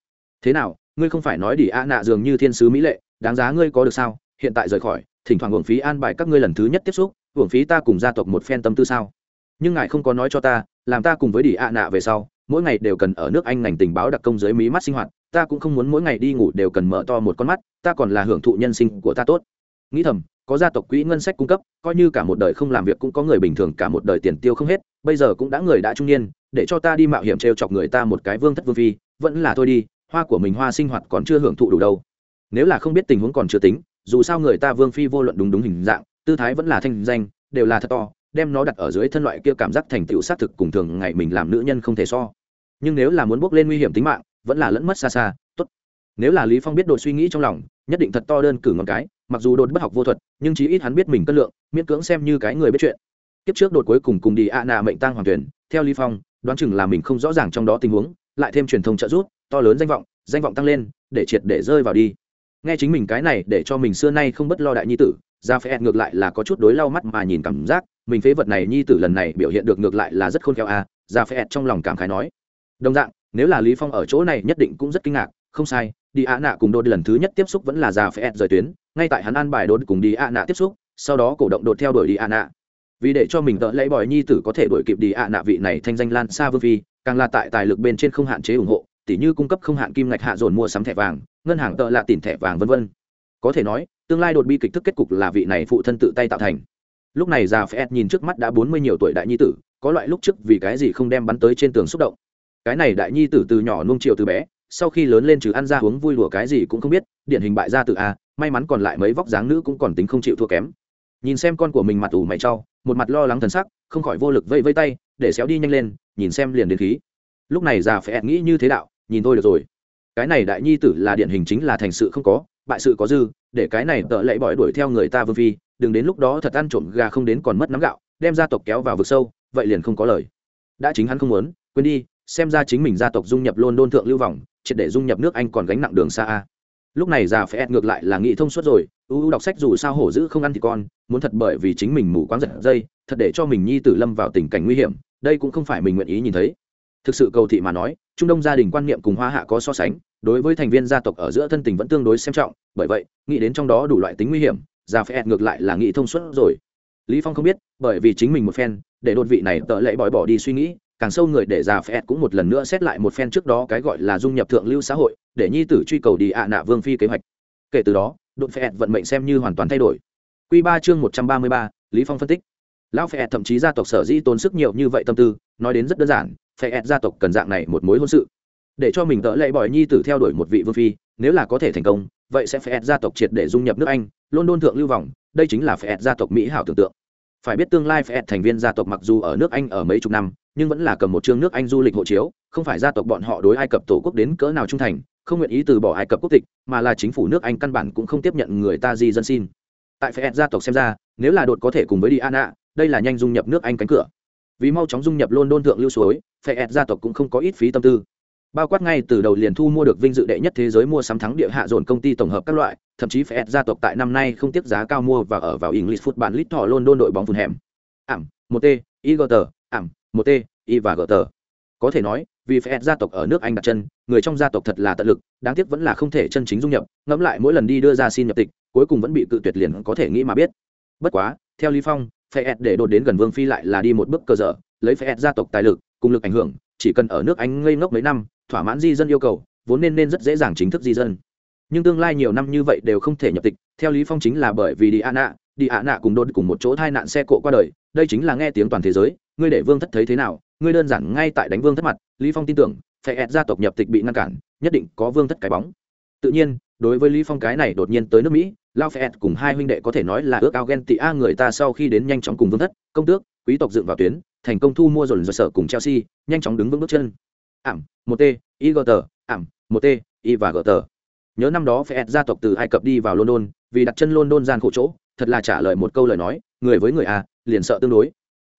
thế nào, ngươi không phải nói đi a nạ dường như thiên sứ mỹ lệ, đáng giá ngươi có được sao? Hiện tại rời khỏi, thỉnh thoảng hưởng phí an bài các ngươi lần thứ nhất tiếp xúc hưởng phí ta cùng gia tộc một phen tâm tư sao? Nhưng ngài không có nói cho ta, làm ta cùng với đi a nạ về sau, mỗi ngày đều cần ở nước anh ngành tình báo đặc công dưới mí mắt sinh hoạt, ta cũng không muốn mỗi ngày đi ngủ đều cần mở to một con mắt, ta còn là hưởng thụ nhân sinh của ta tốt. Nghĩ thầm, có gia tộc quỹ ngân sách cung cấp, coi như cả một đời không làm việc cũng có người bình thường, cả một đời tiền tiêu không hết, bây giờ cũng đã người đã trung niên, để cho ta đi mạo hiểm trêu chọc người ta một cái vương thất vương phi, vẫn là thôi đi, hoa của mình hoa sinh hoạt còn chưa hưởng thụ đủ đâu. Nếu là không biết tình huống còn chưa tính, dù sao người ta vương phi vô luận đúng đúng hình dạng tư thái vẫn là thanh danh, đều là thật to, đem nó đặt ở dưới thân loại kia cảm giác thành tựu xác thực cùng thường ngày mình làm nữ nhân không thể so. Nhưng nếu là muốn bước lên nguy hiểm tính mạng, vẫn là lẫn mất xa xa, tốt. Nếu là lý phong biết đột suy nghĩ trong lòng, nhất định thật to đơn cử ngón cái, mặc dù đột bất học vô thuật, nhưng chí ít hắn biết mình cân lượng, miễn cưỡng xem như cái người biết chuyện. Tiếp trước đột cuối cùng cùng đi ạ nà mệnh tang hoàng tuyển, theo lý phong, đoán chừng là mình không rõ ràng trong đó tình huống, lại thêm truyền thông trợ giúp, to lớn danh vọng danh vọng tăng lên, để triệt để rơi vào đi nghe chính mình cái này để cho mình xưa nay không bất lo đại nhi tử ra phe ngược lại là có chút đối lau mắt mà nhìn cảm giác mình phế vật này nhi tử lần này biểu hiện được ngược lại là rất khôn khéo a à, ra phe trong lòng cảm khái nói. Đồng dạng nếu là lý phong ở chỗ này nhất định cũng rất kinh ngạc không sai đi ạ nạ cùng đột lần thứ nhất tiếp xúc vẫn là ra phe rời tuyến ngay tại hắn an bài đột cùng đi ạ nạ tiếp xúc sau đó cổ động đột theo đuổi đi ạ nạ. Vì để cho mình tợ lấy bòi nhi tử có thể đuổi kịp đi ạ nạ vị này thanh danh lan xa vương phi càng là tại tài lực bên trên không hạn chế ủng hộ tỉ như cung cấp không hạn kim ngạch hạ dồn mua sắm thẻ vàng ngân hàng tợ lạ tiền thẻ vàng vân vân. Có thể nói, tương lai đột bi kịch thức kết cục là vị này phụ thân tự tay tạo thành. Lúc này già phải nhìn trước mắt đã bốn mươi nhiều tuổi đại nhi tử, có loại lúc trước vì cái gì không đem bắn tới trên tường xúc động. Cái này đại nhi tử từ nhỏ nuông chiều từ bé, sau khi lớn lên trừ ăn ra uống vui lùa cái gì cũng không biết, điển hình bại gia tự a, may mắn còn lại mấy vóc dáng nữ cũng còn tính không chịu thua kém. Nhìn xem con của mình mặt ủ mày trau, một mặt lo lắng thần sắc, không khỏi vô lực vây vây tay, để xéo đi nhanh lên, nhìn xem liền đến khí. Lúc này già phải nghĩ như thế đạo, nhìn tôi được rồi cái này đại nhi tử là điển hình chính là thành sự không có, bại sự có dư, để cái này tợ lệ bỏi đuổi theo người ta vương phi, đừng đến lúc đó thật ăn trộm gà không đến còn mất nắm gạo, đem gia tộc kéo vào vực sâu, vậy liền không có lời. Đã chính hắn không muốn, quên đi, xem ra chính mình gia tộc dung nhập luôn đôn thượng lưu vòng, triệt để dung nhập nước anh còn gánh nặng đường xa a. Lúc này già phải ngược lại là nghĩ thông suốt rồi ưu đọc sách dù sao hổ dữ không ăn thì con, muốn thật bởi vì chính mình mù quáng giật dây, thật để cho mình nhi tử lâm vào tình cảnh nguy hiểm, đây cũng không phải mình nguyện ý nhìn thấy thực sự cầu thị mà nói, trung đông gia đình quan niệm cùng hoa hạ có so sánh, đối với thành viên gia tộc ở giữa thân tình vẫn tương đối xem trọng, bởi vậy, nghĩ đến trong đó đủ loại tính nguy hiểm già phải ngược lại là nghĩ thông suốt rồi. Lý phong không biết, bởi vì chính mình một phen, để đột vị này tợ lệ bỏi bỏ đi suy nghĩ, càng sâu người để già phép cũng một lần nữa xét lại một phen trước đó cái gọi là dung nhập thượng lưu xã hội, để nhi tử truy cầu đi ạ nạ vương phi kế hoạch. Kể từ đó, đột phép vận mệnh xem như hoàn toàn thay đổi. Quy ba chương một trăm ba mươi ba, lý phong phân tích. Lão phép thậm chí gia tộc sở dĩ tốn sức nhiều như vậy tâm tư, nói đến rất đơn giản phép gia tộc cần dạng này một mối hôn sự. Để cho mình đỡ lệ bỏi nhi tử theo đuổi một vị vương phi, nếu là có thể thành công, vậy sẽ phép gia tộc triệt để dung nhập nước anh, london thượng lưu vòng, đây chính là phép gia tộc mỹ hảo tưởng tượng. Phải biết tương lai phép thành viên gia tộc mặc dù ở nước anh ở mấy chục năm, nhưng vẫn là cầm một chương nước anh du lịch hộ chiếu, không phải gia tộc bọn họ đối ai cập tổ quốc đến cỡ nào trung thành, không nguyện ý từ bỏ ai cập quốc tịch, mà là chính phủ nước anh căn bản cũng không tiếp nhận người ta di dân xin. Tại phe gia tộc xem ra, nếu là đột có thể cùng với diana, đây là nhanh dung nhập nước anh cánh cửa vì mau chóng dung nhập luôn đôn thượng lưu suối phe gia tộc cũng không có ít phí tâm tư bao quát ngay từ đầu liền thu mua được vinh dự đệ nhất thế giới mua sắm thắng địa hạ dồn công ty tổng hợp các loại thậm chí phải gia tộc tại năm nay không tiếp giá cao mua và ở vào English Football League thọ đôn đội bóng phun hẻm. Ảm, một T, Y gờ tờ, ảm, một T, Y và gờ tờ. Có thể nói, vì phải gia tộc ở nước Anh đặt chân, người trong gia tộc thật là tận lực, đáng tiếc vẫn là không thể chân chính dung nhập, ngẫm lại mỗi lần đi đưa ra xin nhập tịch, cuối cùng vẫn bị cự tuyệt liền có thể nghĩ mà biết. Bất quá, theo Lý Phong, phải để đột đến gần Vương phi lại là đi một bước cơ dở, lấy phải gia tộc tài lực, cùng lực ảnh hưởng, chỉ cần ở nước Anh ngây ngốc mấy năm, thỏa mãn di dân yêu cầu, vốn nên nên rất dễ dàng chính thức di dân. Nhưng tương lai nhiều năm như vậy đều không thể nhập tịch theo lý phong chính là bởi vì đi Diana nạ đi nạ cùng đột cùng một chỗ tai nạn xe cộ qua đời đây chính là nghe tiếng toàn thế giới ngươi để vương thất thấy thế nào ngươi đơn giản ngay tại đánh vương thất mặt lý phong tin tưởng phải ẹt gia tộc nhập tịch bị ngăn cản nhất định có vương thất cái bóng. Tự nhiên đối với lý phong cái này đột nhiên tới nước mỹ lao phải cùng hai huynh đệ có thể nói là ước ao ghen tị a người ta sau khi đến nhanh chóng cùng vương thất, công tước, quý tộc dựng vào tuyến, thành công thu mua dồn rồi sở cùng chelsea, nhanh chóng đứng vững bước chân. Ảm, một t y gờ tờ, ảm, một t y và gờ tờ. Nhớ năm đó phải gia tộc từ ai cập đi vào london, vì đặt chân london gian khổ chỗ, thật là trả lời một câu lời nói, người với người a liền sợ tương đối.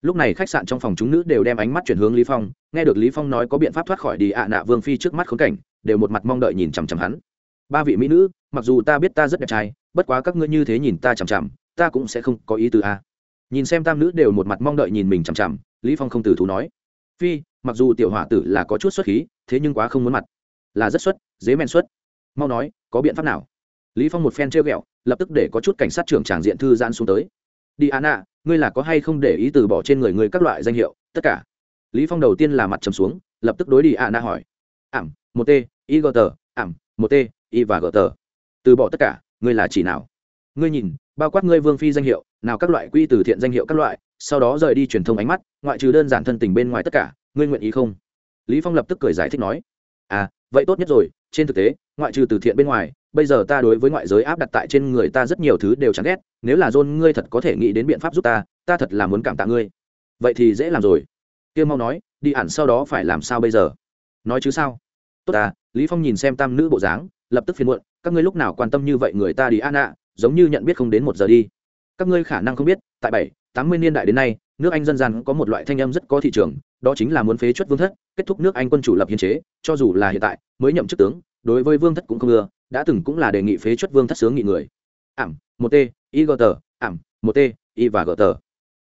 Lúc này khách sạn trong phòng chúng nữ đều đem ánh mắt chuyển hướng lý phong, nghe được lý phong nói có biện pháp thoát khỏi đi ạ nạ vương phi trước mắt khốn cảnh, đều một mặt mong đợi nhìn chằm chằm hắn. Ba vị mỹ nữ, mặc dù ta biết ta rất đẹp trai bất quá các ngươi như thế nhìn ta chằm chằm, ta cũng sẽ không có ý từ a. Nhìn xem tam nữ đều một mặt mong đợi nhìn mình chằm chằm, lý phong không từ thú nói. Phi, mặc dù tiểu hỏa tử là có chút xuất khí, thế nhưng quá không muốn mặt. Là rất xuất, dế men xuất. Mau nói, có biện pháp nào? Lý phong một phen treo ghẹo, lập tức để có chút cảnh sát trưởng tràng diện thư giãn xuống tới. Đi an ạ ngươi là có hay không để ý từ bỏ trên người ngươi các loại danh hiệu, tất cả? Lý phong đầu tiên là mặt trầm xuống, lập tức đối đi an ạ hỏi. Ảm, một t y g tờ, ảm, một t y và g tờ. Từ bỏ tất cả ngươi là chỉ nào? Ngươi nhìn, bao quát ngươi vương phi danh hiệu, nào các loại quy từ thiện danh hiệu các loại, sau đó rời đi truyền thông ánh mắt, ngoại trừ đơn giản thân tình bên ngoài tất cả, ngươi nguyện ý không? Lý phong lập tức cười giải thích nói. À vậy tốt nhất rồi, trên thực tế, ngoại trừ từ thiện bên ngoài, bây giờ ta đối với ngoại giới áp đặt tại trên người ta rất nhiều thứ đều chán ghét, nếu là john ngươi thật có thể nghĩ đến biện pháp giúp ta ta thật là muốn cảm tạ ngươi. Vậy thì dễ làm rồi. Kia mau nói, đi ản sau đó phải làm sao bây giờ? Nói chứ sao? Tốt à lý phong nhìn xem tam nữ bộ dáng, lập tức phiền muộn các ngươi lúc nào quan tâm như vậy người ta đi an ạ, giống như nhận biết không đến một giờ đi. Các ngươi khả năng không biết, tại bảy, tám mươi niên đại đến nay, nước anh dân gian có một loại thanh âm rất có thị trường, đó chính là muốn phế chuất vương thất, kết thúc nước anh quân chủ lập hiến chế, cho dù là hiện tại, mới nhậm chức tướng, đối với vương thất cũng không ưa, đã từng cũng là đề nghị phế chuất vương thất sướng nghị người. Ảm, một t y gờ tờ, ảm, một t y và gờ tờ.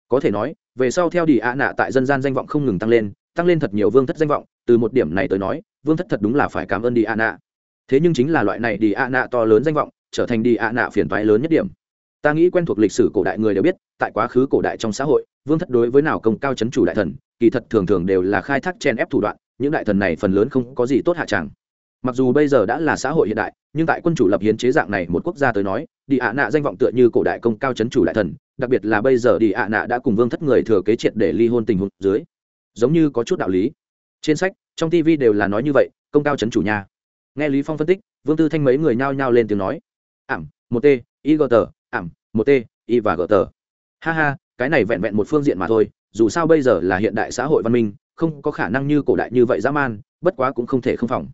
Có thể nói, về sau theo đi ạ nạ tại dân gian danh vọng không ngừng tăng lên tăng lên thật nhiều vương thất danh vọng, từ một điểm này tới nói, vương thất thật đúng là phải cảm ơn đi ạ nạ thế nhưng chính là loại này đi ạ nạ to lớn danh vọng, trở thành đi ạ nạ phiền toái lớn nhất điểm. Ta nghĩ quen thuộc lịch sử cổ đại người đều biết, tại quá khứ cổ đại trong xã hội, vương thất đối với nào công cao chấn chủ đại thần, kỳ thật thường thường đều là khai thác chen ép thủ đoạn, những đại thần này phần lớn không có gì tốt hạ tràng mặc dù bây giờ đã là xã hội hiện đại, nhưng tại quân chủ lập hiến chế dạng này một quốc gia tới nói, đi ạ nạ danh vọng tựa như cổ đại công cao chấn chủ đại thần, đặc biệt là bây giờ đi ạ nạ đã cùng vương thất người thừa kế triệt để ly hôn tình huống dưới. Giống như có chút đạo lý. Trên sách, trong tv đều là nói như vậy, công cao chấn chủ nhà nghe lý phong phân tích, vương tư thanh mấy người nhao nhao lên tiếng nói. Ảm, một t y gờ tờ, ảm, một t y và gờ tờ. Ha ha, cái này vẹn vẹn một phương diện mà thôi, dù sao bây giờ là hiện đại xã hội văn minh, không có khả năng như cổ đại như vậy dã man, bất quá cũng không thể không phòng.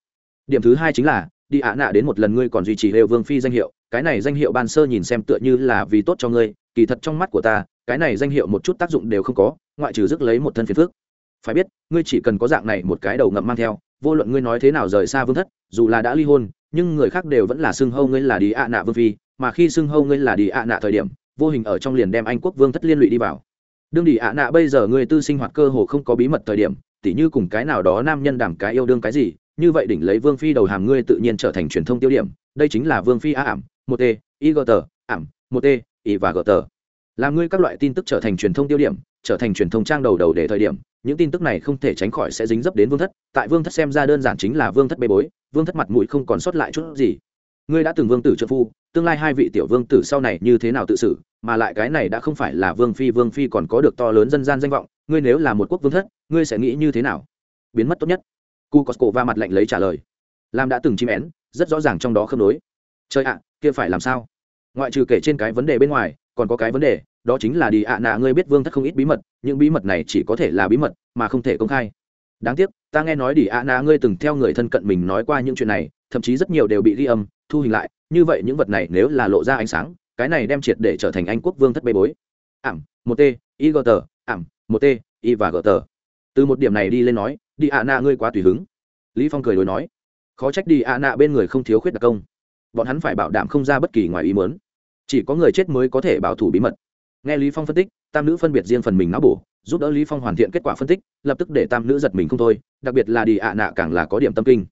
Điểm thứ hai chính là, đi ạ nạ đến một lần ngươi còn duy trì lêu vương phi danh hiệu, cái này danh hiệu ban sơ nhìn xem tựa như là vì tốt cho ngươi, kỳ thật trong mắt của ta, cái này danh hiệu một chút tác dụng đều không có, ngoại trừ rước lấy một thân phiền phước phải biết, ngươi chỉ cần có dạng này một cái đầu ngậm mang theo vô luận ngươi nói thế nào rời xa vương thất, dù là đã ly hôn, nhưng người khác đều vẫn là xưng hâu ngươi là đi ạ nạ vương phi, mà khi xưng hâu ngươi là đi ạ nạ thời điểm, vô hình ở trong liền đem anh quốc vương thất liên lụy đi vào. Đương đi ạ nạ bây giờ ngươi tư sinh hoạt cơ hồ không có bí mật thời điểm, tỉ như cùng cái nào đó nam nhân đảm cái yêu đương cái gì, như vậy đỉnh lấy vương phi đầu hàm ngươi tự nhiên trở thành truyền thông tiêu điểm, đây chính là vương phi a ảm, một e, t y gờ tờ ảm, một e, t y và gờ tờ làm ngươi các loại tin tức trở thành truyền thông tiêu điểm, trở thành truyền thông trang đầu đầu để thời điểm những tin tức này không thể tránh khỏi sẽ dính dấp đến vương thất. Tại vương thất xem ra đơn giản chính là vương thất bê bối, vương thất mặt mũi không còn sót lại chút gì. Ngươi đã từng vương tử trợ phu, tương lai hai vị tiểu vương tử sau này như thế nào tự xử, mà lại cái này đã không phải là vương phi vương phi còn có được to lớn dân gian danh vọng, ngươi nếu là một quốc vương thất, ngươi sẽ nghĩ như thế nào? Biến mất tốt nhất. Cu Cổ va mặt lạnh lấy trả lời. Làm đã từng chim én, rất rõ ràng trong đó khớp nối. Trời ạ, kia phải làm sao? Ngoại trừ kể trên cái vấn đề bên ngoài, còn có cái vấn đề đó chính là đi ạ nạ, ngươi biết vương thất không ít bí mật, những bí mật này chỉ có thể là bí mật, mà không thể công khai. Đáng tiếc, ta nghe nói đi ạ nạ, ngươi từng theo người thân cận mình nói qua những chuyện này, thậm chí rất nhiều đều bị ghi âm, thu hình lại. Như vậy những vật này nếu là lộ ra ánh sáng, cái này đem triệt để trở thành anh quốc vương thất bê bối. Ảm, một t y gờ tờ, ảm, một t y và gờ tờ. Từ một điểm này đi lên nói, đi ạ nạ, ngươi quá tùy hứng. Lý phong cười đối nói, khó trách đi ạ nạ bên người không thiếu khuyết đặc công. Bọn hắn phải bảo đảm không ra bất kỳ ngoài ý muốn. Chỉ có người chết mới có thể bảo thủ bí mật nghe lý phong phân tích, tam nữ phân biệt riêng phần mình não bổ, giúp đỡ lý phong hoàn thiện kết quả phân tích, lập tức để tam nữ giật mình không thôi, đặc biệt là đi ạ nạ càng là có điểm tâm kinh.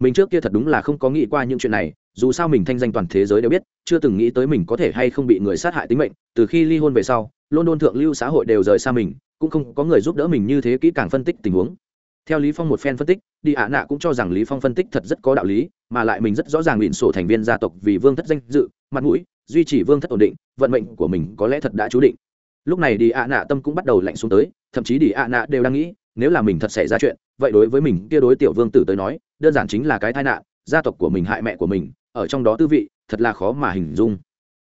Mình trước kia thật đúng là không có nghĩ qua những chuyện này, dù sao mình thanh danh toàn thế giới đều biết, chưa từng nghĩ tới mình có thể hay không bị người sát hại tính mệnh, từ khi ly hôn về sau luôn luôn thượng lưu xã hội đều rời xa mình, cũng không có người giúp đỡ mình như thế kỹ càng phân tích tình huống. Theo lý phong một phen phân tích đi ạ nạ cũng cho rằng lý phong phân tích thật rất có đạo lý, mà lại mình rất rõ ràng nguyện sổ thành viên gia tộc vì vương thất danh dự, mặt mũi duy trì vương thất ổn định, vận mệnh của mình có lẽ thật đã chú định. Lúc này đi ạ nạ tâm cũng bắt đầu lạnh xuống tới, thậm chí đi ạ nạ đều đang nghĩ, nếu là mình thật xảy ra chuyện, vậy đối với mình kia đối tiểu vương tử tới nói, đơn giản chính là cái tai nạn, gia tộc của mình hại mẹ của mình, ở trong đó tư vị, thật là khó mà hình dung.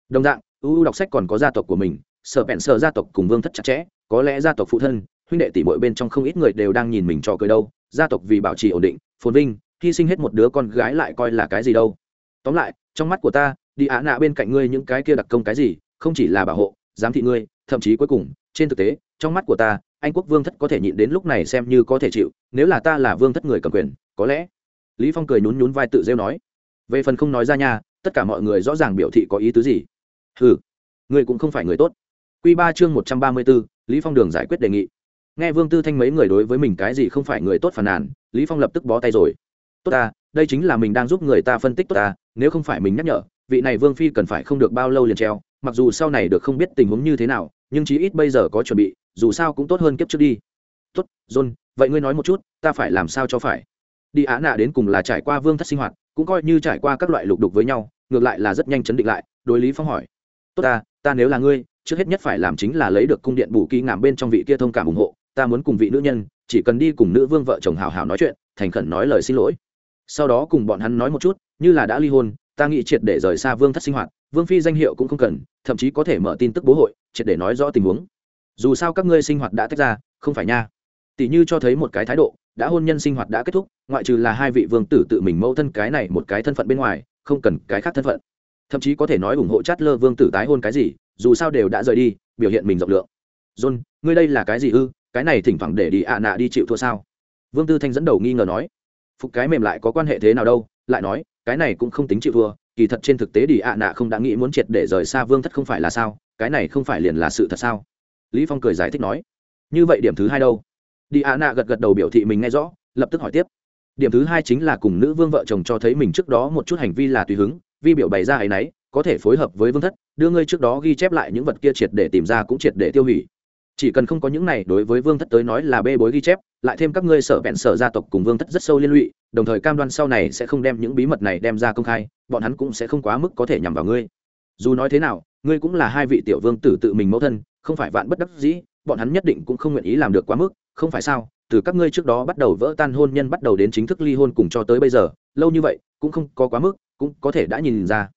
Đồng dạng ưu đọc sách còn có gia tộc của mình sợ bẹn sợ gia tộc cùng vương thất chặt chẽ, có lẽ gia tộc phụ thân, huynh đệ tỷ muội bên trong không ít người đều đang nhìn mình cho cười đâu, gia tộc vì bảo trì ổn định, phồn vinh, hy sinh hết một đứa con gái lại coi là cái gì đâu. Tóm lại, trong mắt của ta đi ạ nạ bên cạnh ngươi những cái kia đặc công cái gì không chỉ là bảo hộ giám thị ngươi thậm chí cuối cùng trên thực tế trong mắt của ta anh quốc vương thất có thể nhịn đến lúc này xem như có thể chịu nếu là ta là vương thất người cầm quyền có lẽ. Lý phong cười nhún nhún vai tự rêu nói. Về phần không nói ra nha tất cả mọi người rõ ràng biểu thị có ý tứ gì? Hừ ngươi cũng không phải người tốt. Quy ba chương một trăm ba mươi 134, lý phong đường giải quyết đề nghị. Nghe vương tư thanh mấy người đối với mình cái gì không phải người tốt phản nàn lý phong lập tức bó tay rồi. Tốt ta đây chính là mình đang giúp người ta phân tích tốt ta nếu không phải mình nhắc nhở vị này vương phi cần phải không được bao lâu liền treo, mặc dù sau này được không biết tình huống như thế nào, nhưng chí ít bây giờ có chuẩn bị, dù sao cũng tốt hơn kiếp trước đi. Tốt, john, vậy ngươi nói một chút, ta phải làm sao cho phải? Đi á nạ đến cùng là trải qua vương thất sinh hoạt, cũng coi như trải qua các loại lục đục với nhau, ngược lại là rất nhanh chấn định lại, đối lý phong hỏi. Tốt ta ta nếu là ngươi, trước hết nhất phải làm chính là lấy được cung điện bù ký ngảm bên trong vị kia thông cảm ủng hộ, ta muốn cùng vị nữ nhân, chỉ cần đi cùng nữ vương vợ chồng hào hào nói chuyện, thành khẩn nói lời xin lỗi. Sau đó cùng bọn hắn nói một chút, như là đã ly hôn ta nghĩ triệt để rời xa vương thất sinh hoạt, vương phi danh hiệu cũng không cần, thậm chí có thể mở tin tức bố hội, triệt để nói rõ tình huống. Dù sao các ngươi sinh hoạt đã tách ra, không phải nha. Tỷ như cho thấy một cái thái độ, đã hôn nhân sinh hoạt đã kết thúc, ngoại trừ là hai vị vương tử tự mình mẫu thân cái này một cái thân phận bên ngoài, không cần cái khác thân phận. Thậm chí có thể nói ủng hộ chát lơ vương tử tái hôn cái gì, dù sao đều đã rời đi, biểu hiện mình rộng lượng. John, ngươi đây là cái gì ư? Cái này thỉnh thoảng để đi ạ nạ đi chịu thua sao? Vương tư thanh dẫn đầu nghi ngờ nói. Phục cái mềm lại có quan hệ thế nào đâu? Lại nói cái này cũng không tính chịu thua, kỳ thật trên thực tế đi ạ nạ không đã nghĩ muốn triệt để rời xa vương thất không phải là sao, cái này không phải liền là sự thật sao? Lý phong cười giải thích nói. Như vậy điểm thứ hai đâu? Đi ạ nạ gật gật đầu biểu thị mình nghe rõ, lập tức hỏi tiếp. Điểm thứ hai chính là cùng nữ vương vợ chồng cho thấy mình trước đó một chút hành vi là tùy hứng, vi biểu bày ra ấy nấy, có thể phối hợp với vương thất, đưa ngươi trước đó ghi chép lại những vật kia triệt để tìm ra cũng triệt để tiêu hủy chỉ cần không có những này, đối với vương thất tới nói là bê bối ghi chép, lại thêm các ngươi sở vẹn sở gia tộc cùng vương thất rất sâu liên lụy, đồng thời cam đoan sau này sẽ không đem những bí mật này đem ra công khai, bọn hắn cũng sẽ không quá mức có thể nhằm vào ngươi. Dù nói thế nào, ngươi cũng là hai vị tiểu vương tử tự mình mẫu thân, không phải vạn bất đắc dĩ, bọn hắn nhất định cũng không nguyện ý làm được quá mức, không phải sao? Từ các ngươi trước đó bắt đầu vỡ tan hôn nhân bắt đầu đến chính thức ly hôn cùng cho tới bây giờ, lâu như vậy, cũng không có quá mức, cũng có thể đã nhìn ra.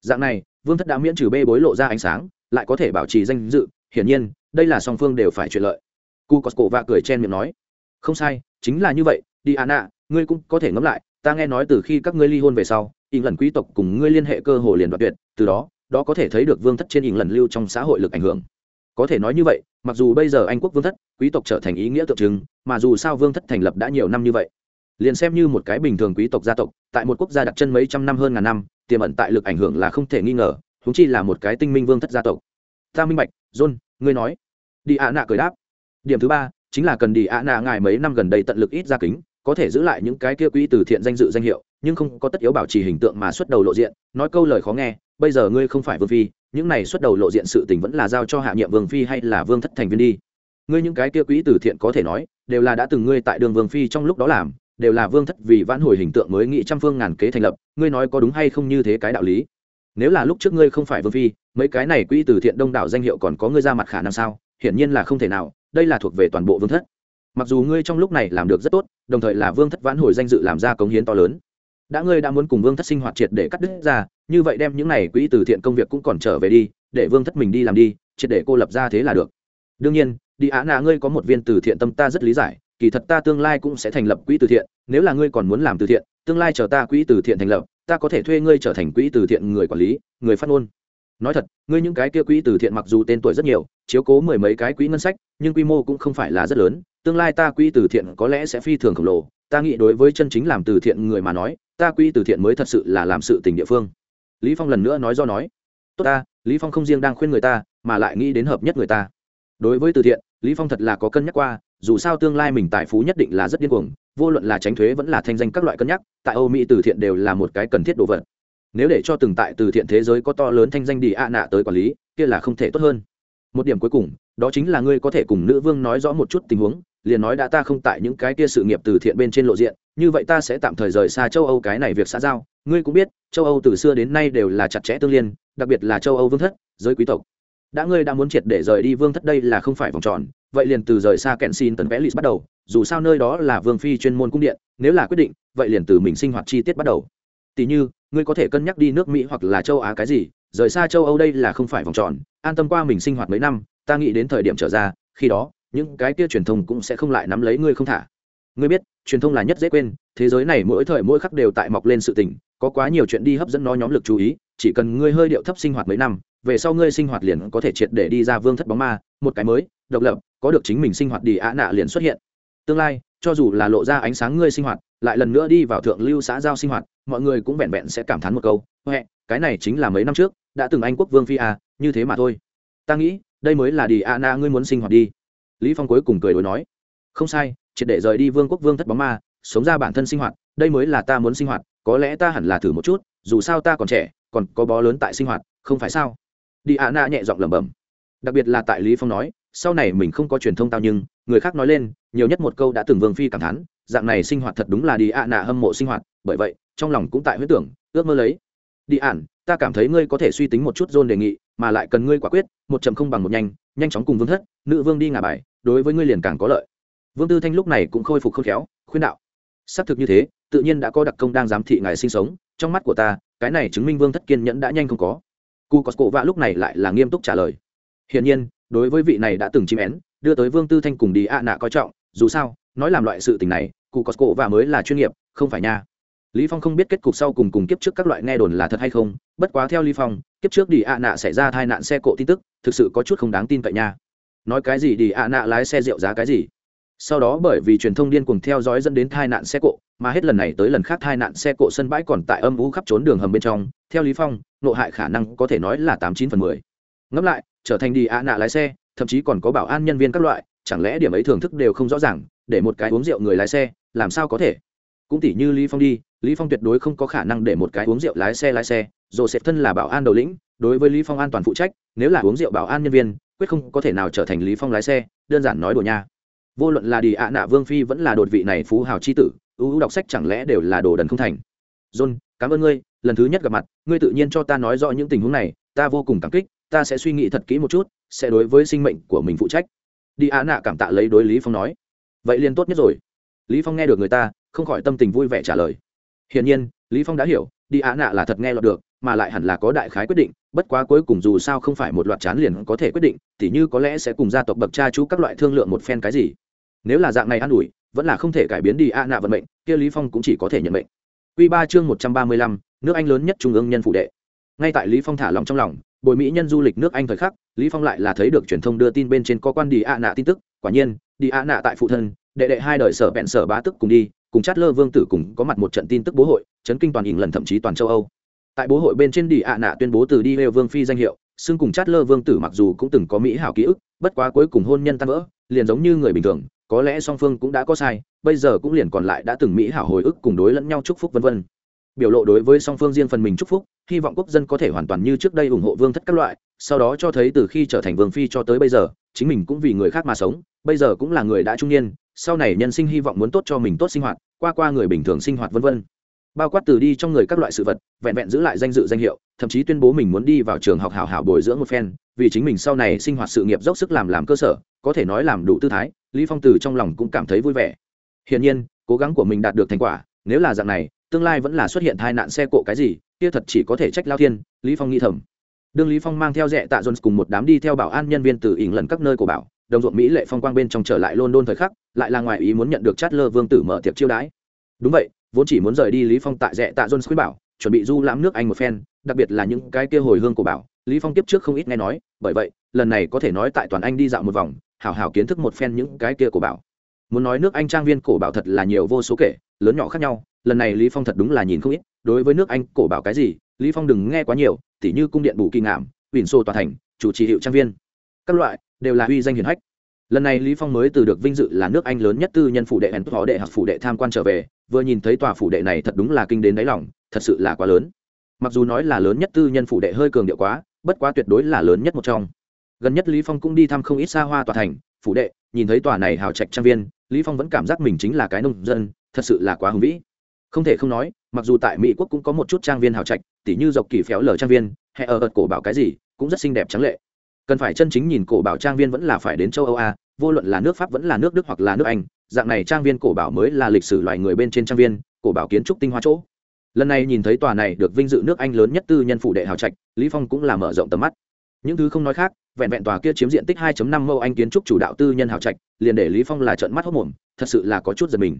Dạng này, vương thất đã miễn trừ bê bối lộ ra ánh sáng, lại có thể bảo trì danh dự, hiển nhiên đây là song phương đều phải chuyện lợi. Cu có cổ vạ cười chen miệng nói. Không sai, chính là như vậy, đi an ạ ngươi cũng có thể ngẫm lại, ta nghe nói từ khi các ngươi ly hôn về sau ỉng lần quý tộc cùng ngươi liên hệ cơ hồ liền đoạt tuyệt, từ đó đó có thể thấy được vương thất trên ỉng lần lưu trong xã hội lực ảnh hưởng. Có thể nói như vậy, mặc dù bây giờ anh quốc vương thất, quý tộc trở thành ý nghĩa tượng trưng, mà dù sao vương thất thành lập đã nhiều năm như vậy, liền xem như một cái bình thường quý tộc gia tộc, tại một quốc gia đặt chân mấy trăm năm hơn ngàn năm, tiềm ẩn tại lực ảnh hưởng là không thể nghi ngờ húng chi là một cái tinh minh vương thất gia tộc. Ta minh bạch, john ngươi nói. Đi ạ nạ cười đáp. Điểm thứ ba, chính là cần đi ạ nạ ngài mấy năm gần đây tận lực ít ra kính, có thể giữ lại những cái kia quỹ từ thiện danh dự danh hiệu, nhưng không có tất yếu bảo trì hình tượng mà xuất đầu lộ diện. Nói câu lời khó nghe, bây giờ ngươi không phải vương phi, những này xuất đầu lộ diện sự tình vẫn là giao cho hạ nhiệm vương phi hay là vương thất thành viên đi. Ngươi những cái kia quỹ từ thiện có thể nói, đều là đã từng ngươi tại đường vương phi trong lúc đó làm, đều là vương thất vì vãn hồi hình tượng mới nghị trăm phương ngàn kế thành lập, ngươi nói có đúng hay không như thế cái đạo lý? Nếu là lúc trước ngươi không phải vương phi mấy cái này quỹ từ thiện đông đảo danh hiệu còn có ngươi ra mặt khả năng sao? Hiển nhiên là không thể nào, đây là thuộc về toàn bộ vương thất. Mặc dù ngươi trong lúc này làm được rất tốt, đồng thời là vương thất vãn hồi danh dự làm ra cống hiến to lớn. Đã ngươi đã muốn cùng vương thất sinh hoạt triệt để cắt đứt ra, như vậy đem những này quỹ từ thiện công việc cũng còn trở về đi, để vương thất mình đi làm đi, triệt để cô lập ra thế là được. Đương nhiên, đi á nạ ngươi có một viên từ thiện tâm ta rất lý giải, kỳ thật ta tương lai cũng sẽ thành lập quỹ từ thiện, nếu là ngươi còn muốn làm từ thiện, tương lai chờ ta quỹ từ thiện thành lập, ta có thể thuê ngươi trở thành quỹ từ thiện người quản lý, người phát ngôn nói thật, ngươi những cái kia quỹ từ thiện mặc dù tên tuổi rất nhiều, chiếu cố mười mấy cái quỹ ngân sách, nhưng quy mô cũng không phải là rất lớn, tương lai ta quỹ từ thiện có lẽ sẽ phi thường khổng lồ. Ta nghĩ đối với chân chính làm từ thiện người mà nói, ta quỹ từ thiện mới thật sự là làm sự tình địa phương. Lý phong lần nữa nói do nói. Tốt ta, lý phong không riêng đang khuyên người ta, mà lại nghĩ đến hợp nhất người ta. Đối với từ thiện, lý phong thật là có cân nhắc qua, dù sao tương lai mình tài phú nhất định là rất điên cuồng, vô luận là tránh thuế vẫn là thanh danh các loại cân nhắc, tại âu mỹ từ thiện đều là một cái cần thiết đồ vật nếu để cho từng tại từ thiện thế giới có to lớn thanh danh đi ạ nạ tới quản lý, kia là không thể tốt hơn. Một điểm cuối cùng, đó chính là ngươi có thể cùng nữ vương nói rõ một chút tình huống, liền nói đã ta không tại những cái kia sự nghiệp từ thiện bên trên lộ diện, như vậy ta sẽ tạm thời rời xa châu âu cái này việc xã giao. Ngươi cũng biết, châu âu từ xưa đến nay đều là chặt chẽ tương liên, đặc biệt là châu âu vương thất, giới quý tộc. Đã ngươi đã muốn triệt để rời đi vương thất đây là không phải vòng tròn, vậy liền từ rời xa kẹn xin tần vẽ lịch bắt đầu, dù sao nơi đó là vương phi chuyên môn cung điện, nếu là quyết định, vậy liền từ mình sinh hoạt chi tiết bắt đầu tỷ như, ngươi có thể cân nhắc đi nước mỹ hoặc là châu á cái gì, rời xa châu âu đây là không phải vòng tròn, an tâm qua mình sinh hoạt mấy năm, ta nghĩ đến thời điểm trở ra, khi đó, những cái kia truyền thông cũng sẽ không lại nắm lấy ngươi không thả. Ngươi biết, truyền thông là nhất dễ quên, thế giới này mỗi thời mỗi khắc đều tại mọc lên sự tình, có quá nhiều chuyện đi hấp dẫn nó nhóm lực chú ý, chỉ cần ngươi hơi điệu thấp sinh hoạt mấy năm, về sau ngươi sinh hoạt liền có thể triệt để đi ra vương thất bóng ma, một cái mới, độc lập, có được chính mình sinh hoạt đi ạ nạ liền xuất hiện. Tương lai, cho dù là lộ ra ánh sáng ngươi sinh hoạt, lại lần nữa đi vào thượng lưu xã giao sinh hoạt mọi người cũng vẹn vẹn sẽ cảm thán một câu huệ cái này chính là mấy năm trước, đã từng anh quốc vương phi à như thế mà thôi. Ta nghĩ, đây mới là đi a na ngươi muốn sinh hoạt đi. Lý phong cuối cùng cười đối nói, không sai, triệt để rời đi vương quốc vương thất bóng ma, sống ra bản thân sinh hoạt, đây mới là ta muốn sinh hoạt, có lẽ ta hẳn là thử một chút, dù sao ta còn trẻ, còn có bó lớn tại sinh hoạt, không phải sao? Đi a na nhẹ giọng lẩm bẩm. Đặc biệt là tại lý phong nói, sau này mình không có truyền thông tao nhưng, người khác nói lên, nhiều nhất một câu đã từng vương phi cảm thán dạng này sinh hoạt thật đúng là đi ạ nạ hâm mộ sinh hoạt, bởi vậy, trong lòng cũng tại huyết tưởng, ước mơ lấy. Đi ản, ta cảm thấy ngươi có thể suy tính một chút dôn đề nghị, mà lại cần ngươi quả quyết, một chậm không bằng một nhanh nhanh chóng cùng vương thất, nữ vương đi ngả bài, đối với ngươi liền càng có lợi. Vương tư thanh lúc này cũng khôi phục khôn khéo, khuyên đạo. Xác thực như thế, tự nhiên đã có đặc công đang giám thị ngài sinh sống, trong mắt của ta, cái này chứng minh vương thất kiên nhẫn đã nhanh không có. Cu có cổ vạ lúc này lại là nghiêm túc trả lời. Hiển nhiên, đối với vị này đã từng chim én, đưa tới vương tư thanh cùng đi ạ nạ coi trọng, dù sao, nói làm loại sự tình này cụ có cổ và mới là chuyên nghiệp, không phải nha. Lý phong không biết kết cục sau cùng cùng kiếp trước các loại nghe đồn là thật hay không, bất quá theo lý phong, kiếp trước đi ạ nạ xảy ra tai nạn xe cộ tin tức, thực sự có chút không đáng tin cậy nha. Nói cái gì đi ạ nạ lái xe rượu giá cái gì? Sau đó bởi vì truyền thông điên cuồng theo dõi dẫn đến tai nạn xe cộ, mà hết lần này tới lần khác tai nạn xe cộ sân bãi còn tại âm u khắp trốn đường hầm bên trong, theo lý phong, nộ hại khả năng có thể nói là tám chín phần mười. Ngẫm lại, trở thành đi ạ nạ lái xe, thậm chí còn có bảo an nhân viên các loại, chẳng lẽ điểm ấy thưởng thức đều không rõ ràng để một cái uống rượu người lái xe, làm sao có thể? Cũng tỉ như lý phong đi, lý phong tuyệt đối không có khả năng để một cái uống rượu lái xe lái xe rồi sẽ thân là bảo an đầu lĩnh, đối với lý phong an toàn phụ trách, nếu là uống rượu bảo an nhân viên, quyết không có thể nào trở thành lý phong lái xe, đơn giản nói đùa nha. Vô luận là đi ạ nạ vương phi vẫn là đột vị này phú hào chi tử, ưu đọc sách chẳng lẽ đều là đồ đần không thành? John, cảm ơn ngươi, lần thứ nhất gặp mặt, ngươi tự nhiên cho ta nói rõ những tình huống này, ta vô cùng cảm kích, ta sẽ suy nghĩ thật kỹ một chút, sẽ đối với sinh mệnh của mình phụ trách. Đi ạ nạ cảm tạ lấy đối lý phong nói vậy liền tốt nhất rồi. Lý phong nghe được người ta không khỏi tâm tình vui vẻ trả lời. Hiển nhiên lý phong đã hiểu đi á nạ là thật nghe lọt được mà lại hẳn là có đại khái quyết định bất quá cuối cùng dù sao không phải một loạt chán liền có thể quyết định thì như có lẽ sẽ cùng gia tộc bậc cha chú các loại thương lượng một phen cái gì. Nếu là dạng này an ủi vẫn là không thể cải biến đi a nạ vận mệnh kia lý phong cũng chỉ có thể nhận mệnh. Quy ba chương một trăm ba mươi lăm, nước anh lớn nhất trung ương nhân phụ đệ. Ngay tại lý phong thả lòng trong lòng bồi mỹ nhân du lịch nước anh thời khắc lý phong lại là thấy được truyền thông đưa tin bên trên có quan đi a nạ tin tức quả nhiên đi ạ nạ tại phụ thân, đệ đệ hai đời sở bẹn sở bá tức cùng đi, cùng chát lơ vương tử cùng có mặt một trận tin tức bố hội, chấn kinh toàn ỉng lần thậm chí toàn châu âu. Tại bố hội bên trên đi ạ nạ tuyên bố từ đi lêu vương phi danh hiệu, xưng cùng chát lơ vương tử mặc dù cũng từng có mỹ hảo ký ức, bất quá cuối cùng hôn nhân tan vỡ, liền giống như người bình thường, có lẽ song phương cũng đã có sai, bây giờ cũng liền còn lại đã từng mỹ hảo hồi ức cùng đối lẫn nhau chúc phúc vân vân. Biểu lộ đối với song phương riêng phần mình chúc phúc, hy vọng quốc dân có thể hoàn toàn như trước đây ủng hộ vương thất các loại, sau đó cho thấy từ khi trở thành vương phi cho tới bây giờ, chính mình cũng vì người khác mà sống bây giờ cũng là người đã trung niên, sau này nhân sinh hy vọng muốn tốt cho mình tốt sinh hoạt, qua qua người bình thường sinh hoạt vân vân. Bao quát từ đi trong người các loại sự vật, vẹn vẹn giữ lại danh dự danh hiệu, thậm chí tuyên bố mình muốn đi vào trường học hảo hảo bồi dưỡng một phen, vì chính mình sau này sinh hoạt sự nghiệp dốc sức làm làm cơ sở, có thể nói làm đủ tư thái, lý phong từ trong lòng cũng cảm thấy vui vẻ. Hiển nhiên, cố gắng của mình đạt được thành quả, nếu là dạng này, tương lai vẫn là xuất hiện tai nạn xe cộ cái gì, kia thật chỉ có thể trách lao thiên, lý phong nghĩ thầm. Đương lý phong mang theo rẻ tạ jones cùng một đám đi theo bảo an nhân viên từ ỉn lần các nơi của bảo đồng ruộng mỹ lệ phong quang bên trong trở lại london thời khắc, lại là ngoài ý muốn nhận được chát lơ vương tử mở tiệc chiêu đãi. Đúng vậy, vốn chỉ muốn rời đi lý phong tại rẻ tạ jones khuyên bảo, chuẩn bị du lãm nước anh một phen, đặc biệt là những cái kia hồi hương của bảo. Lý phong tiếp trước không ít nghe nói, bởi vậy, lần này có thể nói tại toàn anh đi dạo một vòng hảo hảo kiến thức một phen những cái kia của bảo. Muốn nói nước anh trang viên cổ bảo thật là nhiều vô số kể, lớn nhỏ khác nhau, lần này lý phong thật đúng là nhìn không ít. Đối với nước anh cổ bảo cái gì, lý phong đừng nghe quá nhiều, tỉ như cung điện bù kỳ ngạm ủy sô tòa thành, chủ trì hiệu trang viên. Các loại đều là uy danh hiển hách. Lần này lý phong mới từ được vinh dự là nước anh lớn nhất tư nhân phủ đệ hẹn phó đệ học phủ đệ tham quan trở về, vừa nhìn thấy tòa phủ đệ này thật đúng là kinh đến đáy lòng, thật sự là quá lớn. Mặc dù nói là lớn nhất tư nhân phủ đệ hơi cường điệu quá, bất quá tuyệt đối là lớn nhất một trong. Gần nhất lý phong cũng đi thăm không ít xa hoa tòa thành, phủ đệ, nhìn thấy tòa này hào trạch trang viên, lý phong vẫn cảm giác mình chính là cái nông dân, thật sự là quá hùng vĩ. Không thể không nói, mặc dù tại mỹ quốc cũng có một chút trang viên hào trạch, tỉ như dọc kỳ phéo lở trang viên, hay ở ợt cổ bảo cái gì, cũng rất xinh đẹp trắng lệ cần phải chân chính nhìn cổ bảo trang viên vẫn là phải đến châu âu a, vô luận là nước pháp vẫn là nước đức hoặc là nước anh, dạng này trang viên cổ bảo mới là lịch sử loài người bên trên trang viên, cổ bảo kiến trúc tinh hoa chỗ. Lần này nhìn thấy tòa này được vinh dự nước anh lớn nhất tư nhân phủ đệ hào trạch, lý phong cũng là mở rộng tầm mắt. Những thứ không nói khác, vẹn vẹn tòa kia chiếm diện tích 2.5 mẫu anh kiến trúc chủ đạo tư nhân hào trạch, liền để lý phong là trợn mắt hốt mồm, thật sự là có chút giật mình.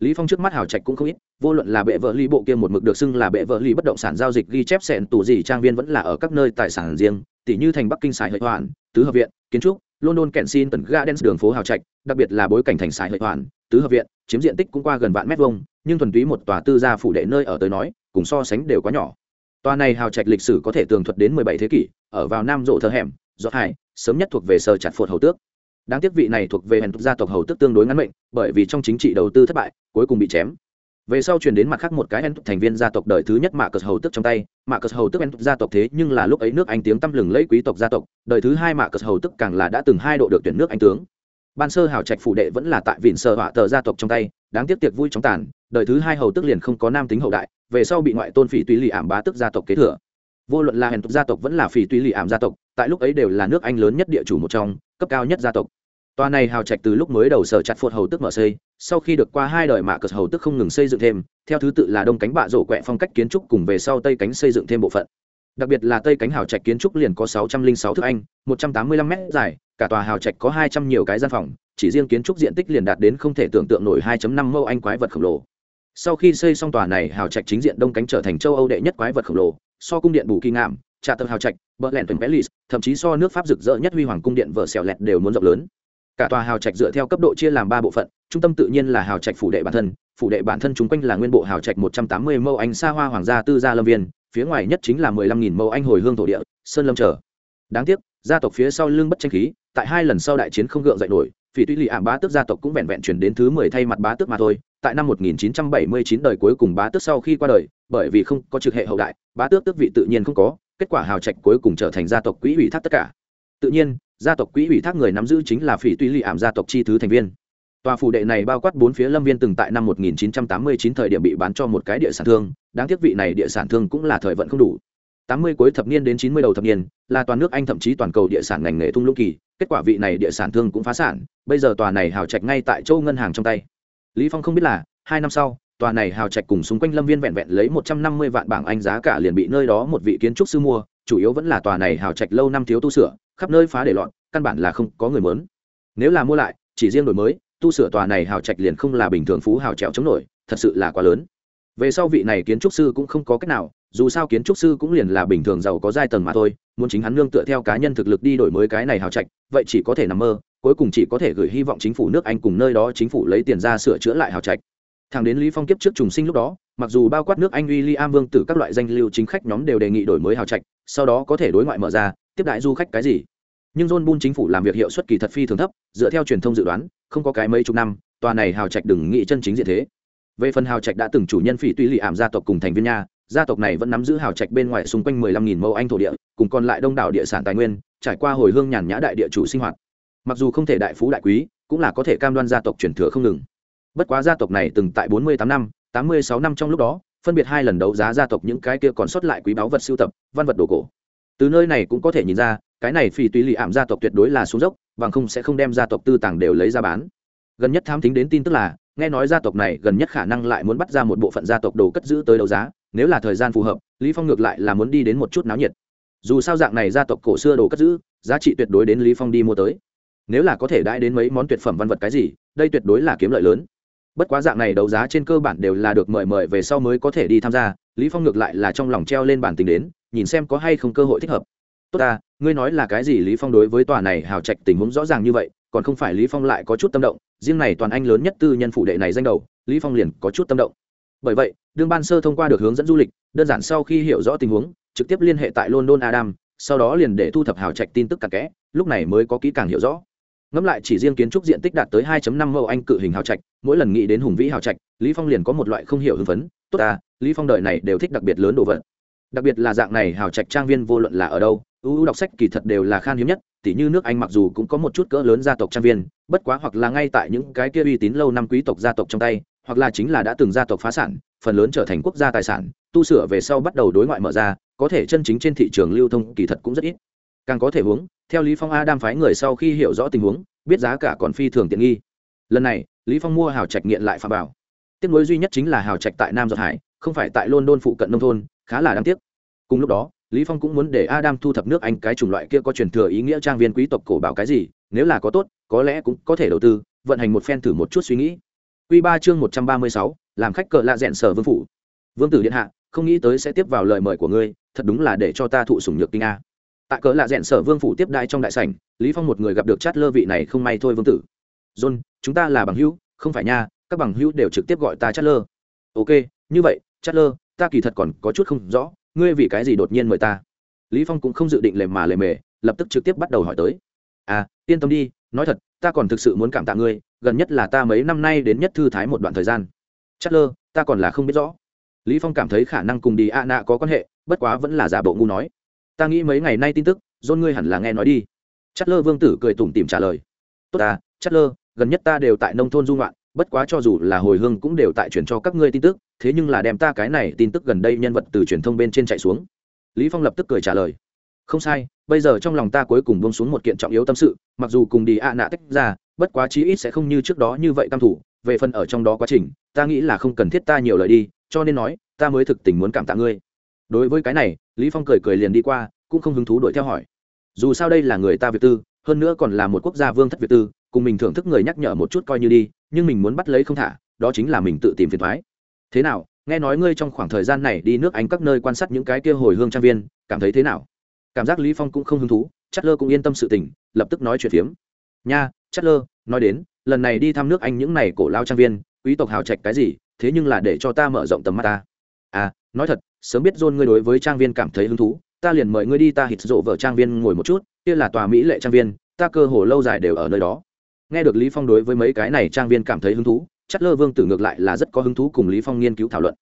Lý phong trước mắt hào trạch cũng không ít, vô luận là bệ vợ Lý bộ kia một mực được xưng là bệ vợ Lý bất động sản giao dịch ghi chép sẹn tủ gì trang viên vẫn là ở các nơi tài sản riêng tỷ như thành bắc kinh sài hợi hoàn tứ hợp viện, kiến trúc, london kensington gardens đường phố hào trạch, đặc biệt là bối cảnh thành sài hợi hoàn tứ hợp viện, chiếm diện tích cũng qua gần vạn mét vuông, nhưng thuần túy một tòa tư gia phủ đệ nơi ở tới nói, cùng so sánh đều quá nhỏ. Tòa này hào trạch lịch sử có thể tường thuật đến 17 thế kỷ, ở vào nam rộ thờ hẻm giọt hải, sớm nhất thuộc về sở chặt phột hầu tước. Đáng tiếc vị này thuộc về hèn gia tộc hầu tước tương đối ngắn mệnh, bởi vì trong chính trị đầu tư thất bại, cuối cùng bị chém về sau truyền đến mặt khác một cái en tục thành viên gia tộc đời thứ nhất mạ cờ hầu tức trong tay. Mạ cờ hầu tức en tục gia tộc thế nhưng là lúc ấy nước anh tiếng tăm lừng lấy quý tộc gia tộc. Đời thứ hai mạ cờ hầu tức càng là đã từng hai độ được tuyển nước anh tướng. Ban sơ hào trạch phủ đệ vẫn là tại vịn sơ họa tờ gia tộc trong tay. Đáng tiếc tiệc vui chóng tàn, đời thứ hai hầu tức liền không có nam tính hậu đại. Về sau bị ngoại tôn phỉ tùy lì ảm bá tức gia tộc kế thừa. Vô luận là hèn tục gia tộc vẫn là phỉ tùy lì ảm gia tộc, tại lúc ấy đều là nước anh lớn nhất địa chủ một trong, cấp cao nhất gia tộc. Tòa này hào trạch từ lúc mới đầu sở chặt phột hầu tức mở xây sau khi được qua hai đời mạ cờ hầu tức không ngừng xây dựng thêm theo thứ tự là đông cánh bạ rổ quẹ phong cách kiến trúc cùng về sau tây cánh xây dựng thêm bộ phận. Đặc biệt là tây cánh hào trạch kiến trúc liền có sáu trăm linh sáu thước anh một trăm tám mươi lăm m dài cả tòa hào trạch có hai trăm nhiều cái gian phòng chỉ riêng kiến trúc diện tích liền đạt đến không thể tưởng tượng nổi 2 năm mẫu anh quái vật khổng lồ. Sau khi xây xong tòa này hào trạch chính diện đông cánh trở thành châu âu đệ nhất quái vật khổng lồ so cung điện bù kỳ ngạm trà tập hào trạch bờ lẹn tuần Bé Lì, thậm chí so nước pháp rực rỡ nhất huy hoàng cung điện vợ xẻo lẹt đều muốn rộng lớn cả tòa hào trạch dựa theo cấp độ chia làm ba bộ phận, trung tâm tự nhiên là hào trạch phủ đệ bản thân, phủ đệ bản thân chúng quanh là nguyên bộ hào trạch một trăm tám mươi mẫu anh xa hoa hoàng gia tư gia lâm viên, phía ngoài nhất chính là mười lăm nghìn mẫu anh hồi hương thổ địa, sơn lâm trở. Đáng tiếc, gia tộc phía sau lưng bất tranh khí, tại hai lần sau đại chiến không gượng dậy nổi, phỉ tuy lì ảm bá tước gia tộc cũng vẹn vẹn chuyển đến thứ mười thay mặt bá tước mà thôi, tại năm 1979 đời cuối cùng bá tước sau khi qua đời, bởi vì không có trực hệ hậu đại, bá tước tước vị tự nhiên không có, kết quả hào trạch cuối cùng trở thành gia tộc quỹ ủy thác tất cả. Tự nhiên gia tộc quỹ ủy thác người nắm giữ chính là phỉ tuy lì ảm gia tộc chi thứ thành viên. Tòa phủ đệ này bao quát bốn phía lâm viên từng tại năm 1989 thời điểm bị bán cho một cái địa sản thương, đáng tiếc vị này địa sản thương cũng là thời vận không đủ. 80 cuối thập niên đến 90 đầu thập niên, là toàn nước anh thậm chí toàn cầu địa sản ngành nghề thung lũng kỳ, kết quả vị này địa sản thương cũng phá sản, bây giờ tòa này hào trạch ngay tại châu ngân hàng trong tay. Lý phong không biết là, hai năm sau, tòa này hào trạch cùng xung quanh lâm viên vẹn vẹn lấy 150 vạn bảng anh giá cả liền bị nơi đó một vị kiến trúc sư mua, chủ yếu vẫn là tòa này hào trạch lâu năm thiếu tu sửa khắp nơi phá để loạn căn bản là không có người muốn. Nếu là mua lại, chỉ riêng đổi mới, tu sửa tòa này hào trạch liền không là bình thường phú hào trèo chống nổi, thật sự là quá lớn. Về sau vị này kiến trúc sư cũng không có cách nào, dù sao kiến trúc sư cũng liền là bình thường giàu có giai tầng mà thôi, muốn chính hắn nương tựa theo cá nhân thực lực đi đổi mới cái này hào trạch, vậy chỉ có thể nằm mơ, cuối cùng chỉ có thể gửi hy vọng chính phủ nước anh cùng nơi đó chính phủ lấy tiền ra sửa chữa lại hào trạch. Thằng đến lý phong kiếp trước trùng sinh lúc đó, mặc dù bao quát nước anh uy vương tử các loại danh lưu chính khách nhóm đều đề nghị đổi mới hào trạch, sau đó có thể đối ngoại mở ra tiếp đại du khách cái gì? Nhưng john bun chính phủ làm việc hiệu suất kỳ thật phi thường thấp, dựa theo truyền thông dự đoán, không có cái mấy chục năm, tòa này hào trạch đừng nghĩ chân chính diện thế. Về phần hào trạch đã từng chủ nhân phỉ tuy lì ảm gia tộc cùng thành viên nha, gia tộc này vẫn nắm giữ hào trạch bên ngoài xung quanh 15.000 mẫu anh thổ địa, cùng còn lại đông đảo địa sản tài nguyên, trải qua hồi hương nhàn nhã đại địa chủ sinh hoạt. Mặc dù không thể đại phú đại quý, cũng là có thể cam đoan gia tộc truyền thừa không ngừng. Bất quá gia tộc này từng tại 48 năm 86 năm trong lúc đó, phân biệt hai lần đấu giá gia tộc những cái kia còn sót lại quý báu vật sưu tập, văn vật đồ cổ từ nơi này cũng có thể nhìn ra, cái này phỉ tùy lì ảm gia tộc tuyệt đối là xuống dốc, bằng không sẽ không đem gia tộc tư tàng đều lấy ra bán. Gần nhất tham thính đến tin tức là, nghe nói gia tộc này gần nhất khả năng lại muốn bắt ra một bộ phận gia tộc đồ cất giữ tới đấu giá, nếu là thời gian phù hợp, lý phong ngược lại là muốn đi đến một chút náo nhiệt. Dù sao dạng này gia tộc cổ xưa đồ cất giữ, giá trị tuyệt đối đến lý phong đi mua tới. Nếu là có thể đãi đến mấy món tuyệt phẩm văn vật cái gì, đây tuyệt đối là kiếm lợi lớn. Bất quá dạng này đấu giá trên cơ bản đều là được mời mời về sau mới có thể đi tham gia, lý phong ngược lại là trong lòng treo lên bản tình đến nhìn xem có hay không cơ hội thích hợp. Tốt ta, ngươi nói là cái gì lý phong đối với tòa này hào trạch tình huống rõ ràng như vậy, còn không phải lý phong lại có chút tâm động, riêng này toàn anh lớn nhất tư nhân phụ đệ này danh đầu, lý phong liền có chút tâm động. Bởi vậy, đương ban sơ thông qua được hướng dẫn du lịch, đơn giản sau khi hiểu rõ tình huống, trực tiếp liên hệ tại london adam, sau đó liền để thu thập hào trạch tin tức cặn kẽ, lúc này mới có kỹ càng hiểu rõ. Ngẫm lại chỉ riêng kiến trúc diện tích đạt tới 2.5 mẫu anh cự hình hào trạch, mỗi lần nghĩ đến hùng vĩ hào trạch, lý phong liền có một loại không hiểu hưng phấn. Tốt à lý phong đời này đều thích đặc biệt lớn đồ vật đặc biệt là dạng này hào trạch trang viên vô luận là ở đâu ưu đọc sách kỳ thật đều là khan hiếm nhất, tỉ như nước anh mặc dù cũng có một chút cỡ lớn gia tộc trang viên, bất quá hoặc là ngay tại những cái kia uy tín lâu năm quý tộc gia tộc trong tay, hoặc là chính là đã từng gia tộc phá sản, phần lớn trở thành quốc gia tài sản, tu sửa về sau bắt đầu đối ngoại mở ra, có thể chân chính trên thị trường lưu thông kỳ thật cũng rất ít. Càng có thể huống theo lý phong a đam phái người sau khi hiểu rõ tình huống, biết giá cả còn phi thường tiện nghi. Lần này, lý phong mua hào trạch nghiện lại phạm bảo tiếc nối duy nhất chính là hào trạch tại nam giọt hải, không phải tại london phụ cận nông thôn, khá là đáng tiếc cùng lúc đó lý phong cũng muốn để adam thu thập nước anh cái chủng loại kia có truyền thừa ý nghĩa trang viên quý tộc cổ bảo cái gì nếu là có tốt có lẽ cũng có thể đầu tư vận hành một phen thử một chút suy nghĩ. Quy ba chương một trăm ba mươi sáu, làm khách cờ lạ dẹn sở vương phủ. Vương tử điện hạ không nghĩ tới sẽ tiếp vào lời mời của ngươi thật đúng là để cho ta thụ sủng nhược kinh a. Tại cỡ lạ dẹn sở vương phủ tiếp đai trong đại sảnh lý phong một người gặp được chát lơ vị này không may thôi vương tử. John chúng ta là bằng hữu không phải nha các bằng hữu đều trực tiếp gọi ta chát lơ. Ok như vậy chát lơ ta kỳ thật còn có chút không rõ ngươi vì cái gì đột nhiên mời ta? Lý phong cũng không dự định lề mà lề mề, lập tức trực tiếp bắt đầu hỏi tới. À yên tâm đi, nói thật, ta còn thực sự muốn cảm tạ ngươi, gần nhất là ta mấy năm nay đến nhất thư thái một đoạn thời gian. Chắc lơ, ta còn là không biết rõ. Lý phong cảm thấy khả năng cùng đi a nạ có quan hệ, bất quá vẫn là giả bộ ngu nói. Ta nghĩ mấy ngày nay tin tức, dôn ngươi hẳn là nghe nói đi. Chắc lơ vương tử cười tủm tỉm trả lời. Tốt à chắc lơ, gần nhất ta đều tại nông thôn du ngoạn bất quá cho dù là hồi hương cũng đều tại chuyển cho các ngươi tin tức, thế nhưng là đem ta cái này tin tức gần đây nhân vật từ truyền thông bên trên chạy xuống. Lý phong lập tức cười trả lời. Không sai, bây giờ trong lòng ta cuối cùng buông xuống một kiện trọng yếu tâm sự, mặc dù cùng đi ạ nạ tách ra, bất quá chí ít sẽ không như trước đó như vậy tam thủ, về phần ở trong đó quá trình, ta nghĩ là không cần thiết ta nhiều lời đi, cho nên nói, ta mới thực tình muốn cảm tạ ngươi. Đối với cái này, lý phong cười cười liền đi qua, cũng không hứng thú đuổi theo hỏi. Dù sao đây là người ta việt tư, hơn nữa còn là một quốc gia vương thất việt tư cùng mình thưởng thức người nhắc nhở một chút coi như đi, nhưng mình muốn bắt lấy không thả, đó chính là mình tự tìm phiền thoái. Thế nào, nghe nói ngươi trong khoảng thời gian này đi nước anh các nơi quan sát những cái kia hồi hương trang viên, cảm thấy thế nào? Cảm giác lý phong cũng không hứng thú chất lơ cũng yên tâm sự tình, lập tức nói chuyện phiếm. Nha chất lơ nói đến, lần này đi thăm nước anh những này cổ lao trang viên, quý tộc hào trạch cái gì, thế nhưng là để cho ta mở rộng tầm mắt ta. À nói thật, sớm biết john ngươi đối với trang viên cảm thấy hứng thú, ta liền mời ngươi đi ta hít rộ vợ trang viên ngồi một chút, kia là tòa mỹ lệ trang viên, ta cơ hồ lâu dài đều ở nơi đó nghe được lý phong đối với mấy cái này trang viên cảm thấy hứng thú chắc lơ vương tử ngược lại là rất có hứng thú cùng lý phong nghiên cứu thảo luận.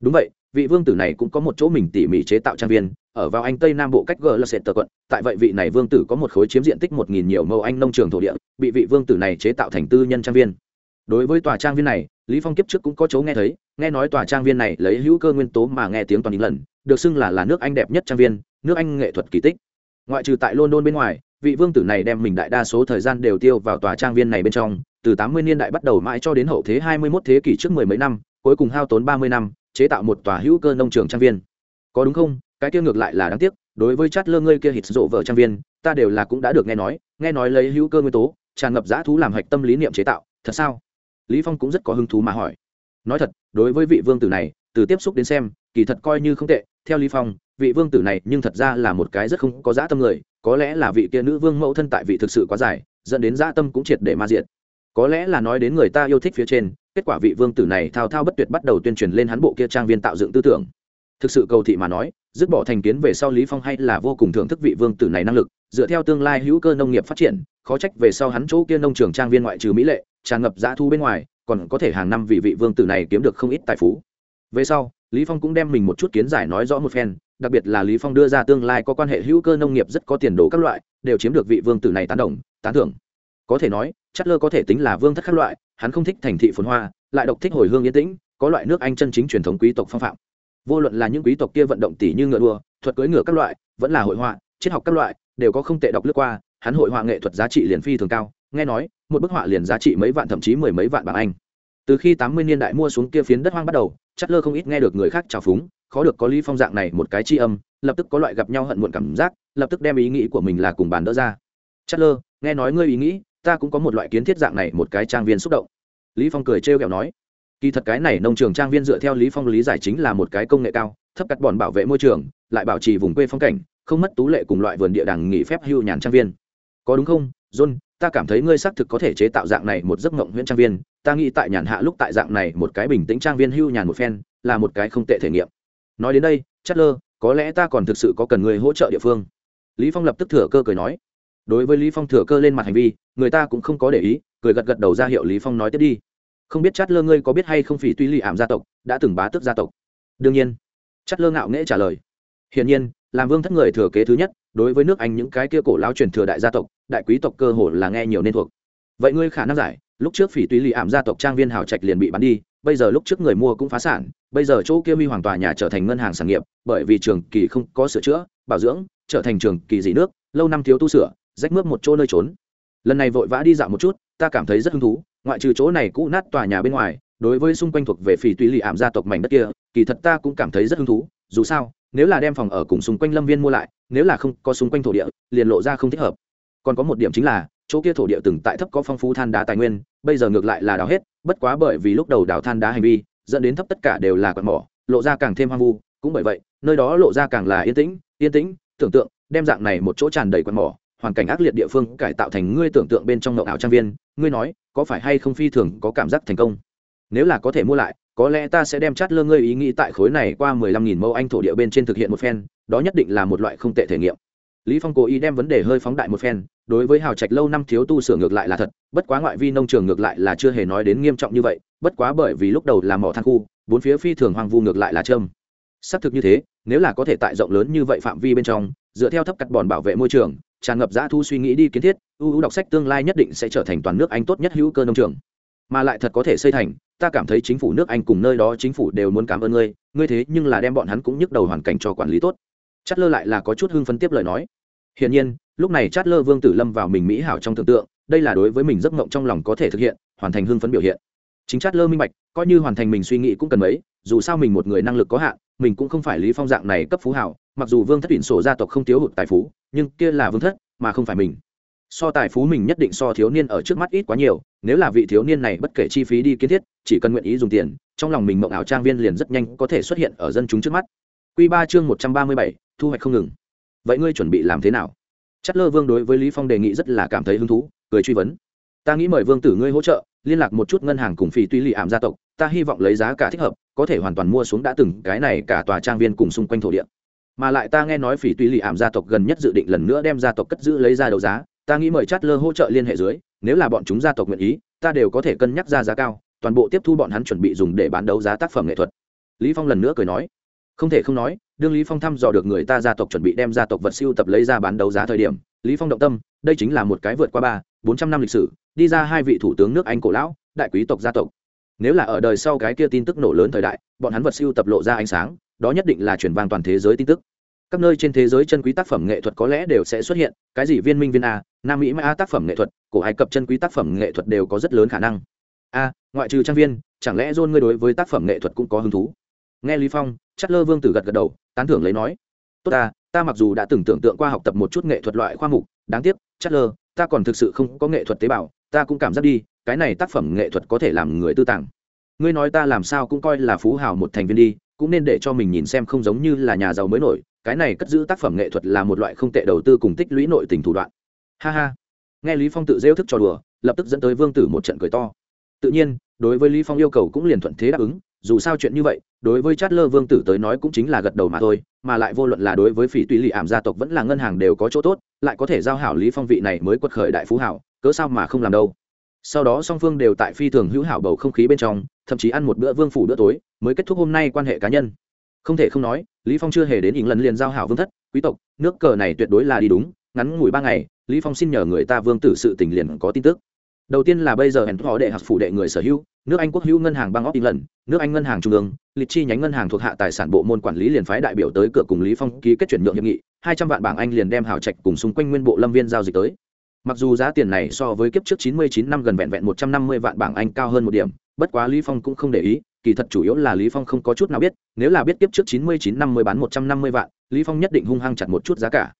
Đúng vậy, vị vương tử này cũng có một chỗ mình tỉ mỉ chế tạo trang viên, ở vào anh tây nam bộ cách gờ lơ sệt tờ quận, tại vậy vị này vương tử có một khối chiếm diện tích một nghìn nhiều mẫu anh nông trường thổ địa, bị vị vương tử này chế tạo thành tư nhân trang viên. Đối với tòa trang viên này, lý phong kiếp trước cũng có chỗ nghe thấy, nghe nói tòa trang viên này lấy hữu cơ nguyên tố mà nghe tiếng toàn những lần được xưng là là nước anh đẹp nhất trang viên, nước anh nghệ thuật kỳ tích. Ngoại trừ tại london bên ngoài vị vương tử này đem mình đại đa số thời gian đều tiêu vào tòa trang viên này bên trong, từ 80 niên đại bắt đầu mãi cho đến hậu thế 21 thế kỷ trước mười mấy năm, cuối cùng hao tốn 30 năm, chế tạo một tòa hữu cơ nông trường trang viên. Có đúng không? Cái kia ngược lại là đáng tiếc, đối với chát lơ ngươi kia hít rộ vợ trang viên, ta đều là cũng đã được nghe nói nghe nói lấy hữu cơ nguyên tố, tràn ngập dã thú làm hạch tâm lý niệm chế tạo, thật sao? Lý phong cũng rất có hứng thú mà hỏi. Nói thật, đối với vị vương tử này, từ tiếp xúc đến xem, kỳ thật coi như không tệ, theo lý phong vị vương tử này nhưng thật ra là một cái rất không có dã tâm người, có lẽ là vị kia nữ vương mẫu thân tại vị thực sự quá dài, dẫn đến dã tâm cũng triệt để ma diệt. Có lẽ là nói đến người ta yêu thích phía trên, kết quả vị vương tử này thao thao bất tuyệt bắt đầu tuyên truyền lên hắn bộ kia trang viên tạo dựng tư tưởng. Thực sự cầu thị mà nói, dứt bỏ thành kiến về sau lý phong hay là vô cùng thưởng thức vị vương tử này năng lực, dựa theo tương lai hữu cơ nông nghiệp phát triển, khó trách về sau hắn chỗ kia nông trường trang viên ngoại trừ mỹ lệ, tràn ngập dã thu bên ngoài, còn có thể hàng năm vị vị vương tử này kiếm được không ít tài phú. Về sau, lý phong cũng đem mình một chút kiến giải nói rõ một phen đặc biệt là lý phong đưa ra tương lai có quan hệ hữu cơ nông nghiệp rất có tiền đồ các loại, đều chiếm được vị vương tử này tán đồng, tán thưởng. Có thể nói, chất lơ có thể tính là vương thất các loại, hắn không thích thành thị phồn hoa, lại độc thích hồi hương yên tĩnh, có loại nước anh chân chính truyền thống quý tộc phong phạm. Vô luận là những quý tộc kia vận động tỷ như ngựa đua, thuật cưỡi ngựa các loại, vẫn là hội họa, triết học các loại, đều có không tệ đọc lướt qua, hắn hội họa nghệ thuật giá trị liền phi thường cao, nghe nói, một bức họa liền giá trị mấy vạn thậm chí mười mấy vạn bảng anh. Từ khi tám mươi niên đại mua xuống kia phiến đất hoang bắt đầu, chất lơ không ít nghe được người khác trào phúng khó được có lý phong dạng này một cái chi âm, lập tức có loại gặp nhau hận muộn cảm giác, lập tức đem ý nghĩ của mình là cùng bàn đỡ ra. Chất lơ nghe nói ngươi ý nghĩ, ta cũng có một loại kiến thiết dạng này một cái trang viên xúc động. Lý phong cười trêu ghẹo nói, kỳ thật cái này nông trường trang viên dựa theo lý phong lý giải chính là một cái công nghệ cao, thấp cắt bòn bảo vệ môi trường, lại bảo trì vùng quê phong cảnh, không mất tú lệ cùng loại vườn địa đàng nghỉ phép hưu nhàn trang viên. Có đúng không? John, ta cảm thấy ngươi xác thực có thể chế tạo dạng này một giấc mộng huyện trang viên, ta nghĩ tại nhàn hạ lúc tại dạng này một cái bình tĩnh trang viên hưu nhàn một phen, là một cái không tệ thể nghiệm nói đến đây chất lơ có lẽ ta còn thực sự có cần người hỗ trợ địa phương. Lý phong lập tức thừa cơ cười nói. Đối với lý phong thừa cơ lên mặt hành vi, người ta cũng không có để ý, cười gật gật đầu ra hiệu lý phong nói tiếp đi. Không biết chát lơ ngươi có biết hay không phỉ tuy lì ảm gia tộc, đã từng bá tước gia tộc? Đương nhiên. Chát lơ ngạo nghễ trả lời. Hiển nhiên, làm vương thất người thừa kế thứ nhất, đối với nước anh những cái kia cổ lao truyền thừa đại gia tộc, đại quý tộc cơ hồ là nghe nhiều nên thuộc. Vậy ngươi khả năng giải, lúc trước phỉ tuy lì ảm gia tộc trang viên hào trạch liền bị bắn đi bây giờ lúc trước người mua cũng phá sản, bây giờ chỗ kia huy hoàng tòa nhà trở thành ngân hàng sản nghiệp, bởi vì trường kỳ không có sửa chữa, bảo dưỡng, trở thành trường kỳ dị nước, lâu năm thiếu tu sửa, rách mướp một chỗ nơi trốn. Lần này vội vã đi dạo một chút, ta cảm thấy rất hứng thú, ngoại trừ chỗ này cũ nát tòa nhà bên ngoài, đối với xung quanh thuộc về phỉ tùy lì ảm gia tộc mảnh đất kia, kỳ thật ta cũng cảm thấy rất hứng thú, dù sao, nếu là đem phòng ở cùng xung quanh lâm viên mua lại, nếu là không có xung quanh thổ địa, liền lộ ra không thích hợp. Còn có một điểm chính là, chỗ kia thổ địa từng tại thấp có phong phú than đá tài nguyên, bây giờ ngược lại là đào hết bất quá bởi vì lúc đầu đào than đá hành vi, dẫn đến thấp tất cả đều là quạt mỏ, lộ ra càng thêm hoang vu, cũng bởi vậy, nơi đó lộ ra càng là yên tĩnh yên tĩnh, tưởng tượng, đem dạng này một chỗ tràn đầy quạt mỏ, hoàn cảnh ác liệt địa phương cải tạo thành ngươi tưởng tượng bên trong ngậu ảo trang viên, ngươi nói, có phải hay không phi thường có cảm giác thành công? Nếu là có thể mua lại, có lẽ ta sẽ đem chát lơ ngươi ý nghĩ tại khối này qua mười lăm nghìn mẫu anh thổ địa bên trên thực hiện một phen, đó nhất định là một loại không tệ thể nghiệm. Lý phong cố ý đem vấn đề hơi phóng đại một phen đối với hào trạch lâu năm thiếu tu sửa ngược lại là thật, bất quá ngoại vi nông trường ngược lại là chưa hề nói đến nghiêm trọng như vậy, bất quá bởi vì lúc đầu là mỏ than khu, bốn phía phi thường hoang vu ngược lại là trơm. xác thực như thế, nếu là có thể tại rộng lớn như vậy phạm vi bên trong, dựa theo thấp cắt bòn bảo vệ môi trường, tràn ngập dã thu suy nghĩ đi kiến thiết ưu đọc sách tương lai nhất định sẽ trở thành toàn nước anh tốt nhất hữu cơ nông trường. Mà lại thật có thể xây thành, ta cảm thấy chính phủ nước anh cùng nơi đó chính phủ đều muốn cảm ơn ngươi ngươi thế nhưng là đem bọn hắn cũng nhức đầu hoàn cảnh cho quản lý tốt. Chất lơ lại là có chút hưng phấn tiếp lời nói. Hiển nhiên lúc này chát lơ vương tử lâm vào mình mỹ hảo trong tưởng tượng, đây là đối với mình giấc mộng trong lòng có thể thực hiện, hoàn thành hưng phấn biểu hiện. Chính chát lơ minh bạch, coi như hoàn thành mình suy nghĩ cũng cần mấy, dù sao mình một người năng lực có hạn, mình cũng không phải lý phong dạng này cấp phú hảo, mặc dù vương thất tuyển sổ gia tộc không thiếu hụt tài phú, nhưng kia là vương thất, mà không phải mình. So tài phú mình nhất định so thiếu niên ở trước mắt ít quá nhiều, nếu là vị thiếu niên này bất kể chi phí đi kiến thiết, chỉ cần nguyện ý dùng tiền, trong lòng mình mộng ảo trang viên liền rất nhanh có thể xuất hiện ở dân chúng trước mắt. Quy ba chương một trăm ba mươi bảy, thu hoạch không ngừng. Vậy ngươi chuẩn bị làm thế nào? Chất lơ vương đối với lý phong đề nghị rất là cảm thấy hứng thú, cười truy vấn. Ta nghĩ mời vương tử ngươi hỗ trợ, liên lạc một chút ngân hàng cùng phỉ tuy lì ảm gia tộc, ta hy vọng lấy giá cả thích hợp, có thể hoàn toàn mua xuống đã từng, cái này cả tòa trang viên cùng xung quanh thổ địa. Mà lại ta nghe nói phỉ tuy lì ảm gia tộc gần nhất dự định lần nữa đem gia tộc cất giữ lấy ra đấu giá, ta nghĩ mời chát lơ hỗ trợ liên hệ dưới, nếu là bọn chúng gia tộc nguyện ý, ta đều có thể cân nhắc ra giá cao, toàn bộ tiếp thu bọn hắn chuẩn bị dùng để bán đấu giá tác phẩm nghệ thuật. Lý phong lần nữa cười nói. Không thể không nói đương lý phong thăm dò được người ta gia tộc chuẩn bị đem gia tộc vật siêu tập lấy ra bán đấu giá thời điểm, lý phong động tâm, đây chính là một cái vượt qua ba, bốn trăm năm lịch sử, đi ra hai vị thủ tướng nước anh cổ lão, đại quý tộc gia tộc. Nếu là ở đời sau cái kia tin tức nổ lớn thời đại, bọn hắn vật siêu tập lộ ra ánh sáng, đó nhất định là chuyển vang toàn thế giới tin tức. Các nơi trên thế giới chân quý tác phẩm nghệ thuật có lẽ đều sẽ xuất hiện, cái gì viên minh viên a, nam mỹ mai a tác phẩm nghệ thuật, cổ ai cập chân quý tác phẩm nghệ thuật đều có rất lớn khả năng. A, ngoại trừ trang viên, chẳng lẽ John ngươi đối với tác phẩm nghệ thuật cũng có hứng thú? Nghe lý phong chất lơ vương tử gật gật đầu tán thưởng lấy nói, tốt ta ta mặc dù đã từng tưởng tượng qua học tập một chút nghệ thuật loại khoa mục, đáng tiếc chất lơ ta còn thực sự không có nghệ thuật tế bào, ta cũng cảm giác đi, cái này tác phẩm nghệ thuật có thể làm người tư tàng. Ngươi nói ta làm sao cũng coi là phú hào một thành viên đi, cũng nên để cho mình nhìn xem không giống như là nhà giàu mới nổi, cái này cất giữ tác phẩm nghệ thuật là một loại không tệ đầu tư cùng tích lũy nội tình thủ đoạn. Ha ha. Nghe lý phong tự rêu thức cho đùa, lập tức dẫn tới vương tử một trận cười to. Tự nhiên, đối với lý phong yêu cầu cũng liền thuận thế đáp ứng dù sao chuyện như vậy, đối với chát lơ vương tử tới nói cũng chính là gật đầu mà thôi, mà lại vô luận là đối với phỉ tùy lì ảm gia tộc vẫn là ngân hàng đều có chỗ tốt, lại có thể giao hảo lý phong vị này mới quật khởi đại phú hảo, cớ sao mà không làm đâu. Sau đó song phương đều tại phi thường hữu hảo bầu không khí bên trong, thậm chí ăn một bữa vương phủ bữa tối, mới kết thúc hôm nay quan hệ cá nhân. Không thể không nói, lý phong chưa hề đến ỉng lần liền giao hảo vương thất, quý tộc, nước cờ này tuyệt đối là đi đúng, ngắn ngủi ba ngày, lý phong xin nhờ người ta vương tử sự tình liền có tin tức đầu tiên là bây giờ hẹn họ đệ học phủ đệ người sở hữu, nước anh quốc hữu ngân hàng bang óc lần nước anh ngân hàng trung ương, lịch chi nhánh ngân hàng thuộc hạ tài sản bộ môn quản lý liền phái đại biểu tới cửa cùng lý phong ký kết chuyển nhượng hiệp nghị, hai trăm vạn bảng anh liền đem hào trạch cùng xung quanh nguyên bộ lâm viên giao dịch tới. Mặc dù giá tiền này so với kiếp trước chín mươi chín năm gần vẹn vẹn một trăm năm mươi vạn bảng anh cao hơn một điểm, bất quá lý phong cũng không để ý, kỳ thật chủ yếu là lý phong không có chút nào biết, nếu là biết kiếp trước chín mươi chín năm mươi bán một trăm năm mươi vạn, lý phong nhất định hung hăng chặt một chút giá cả.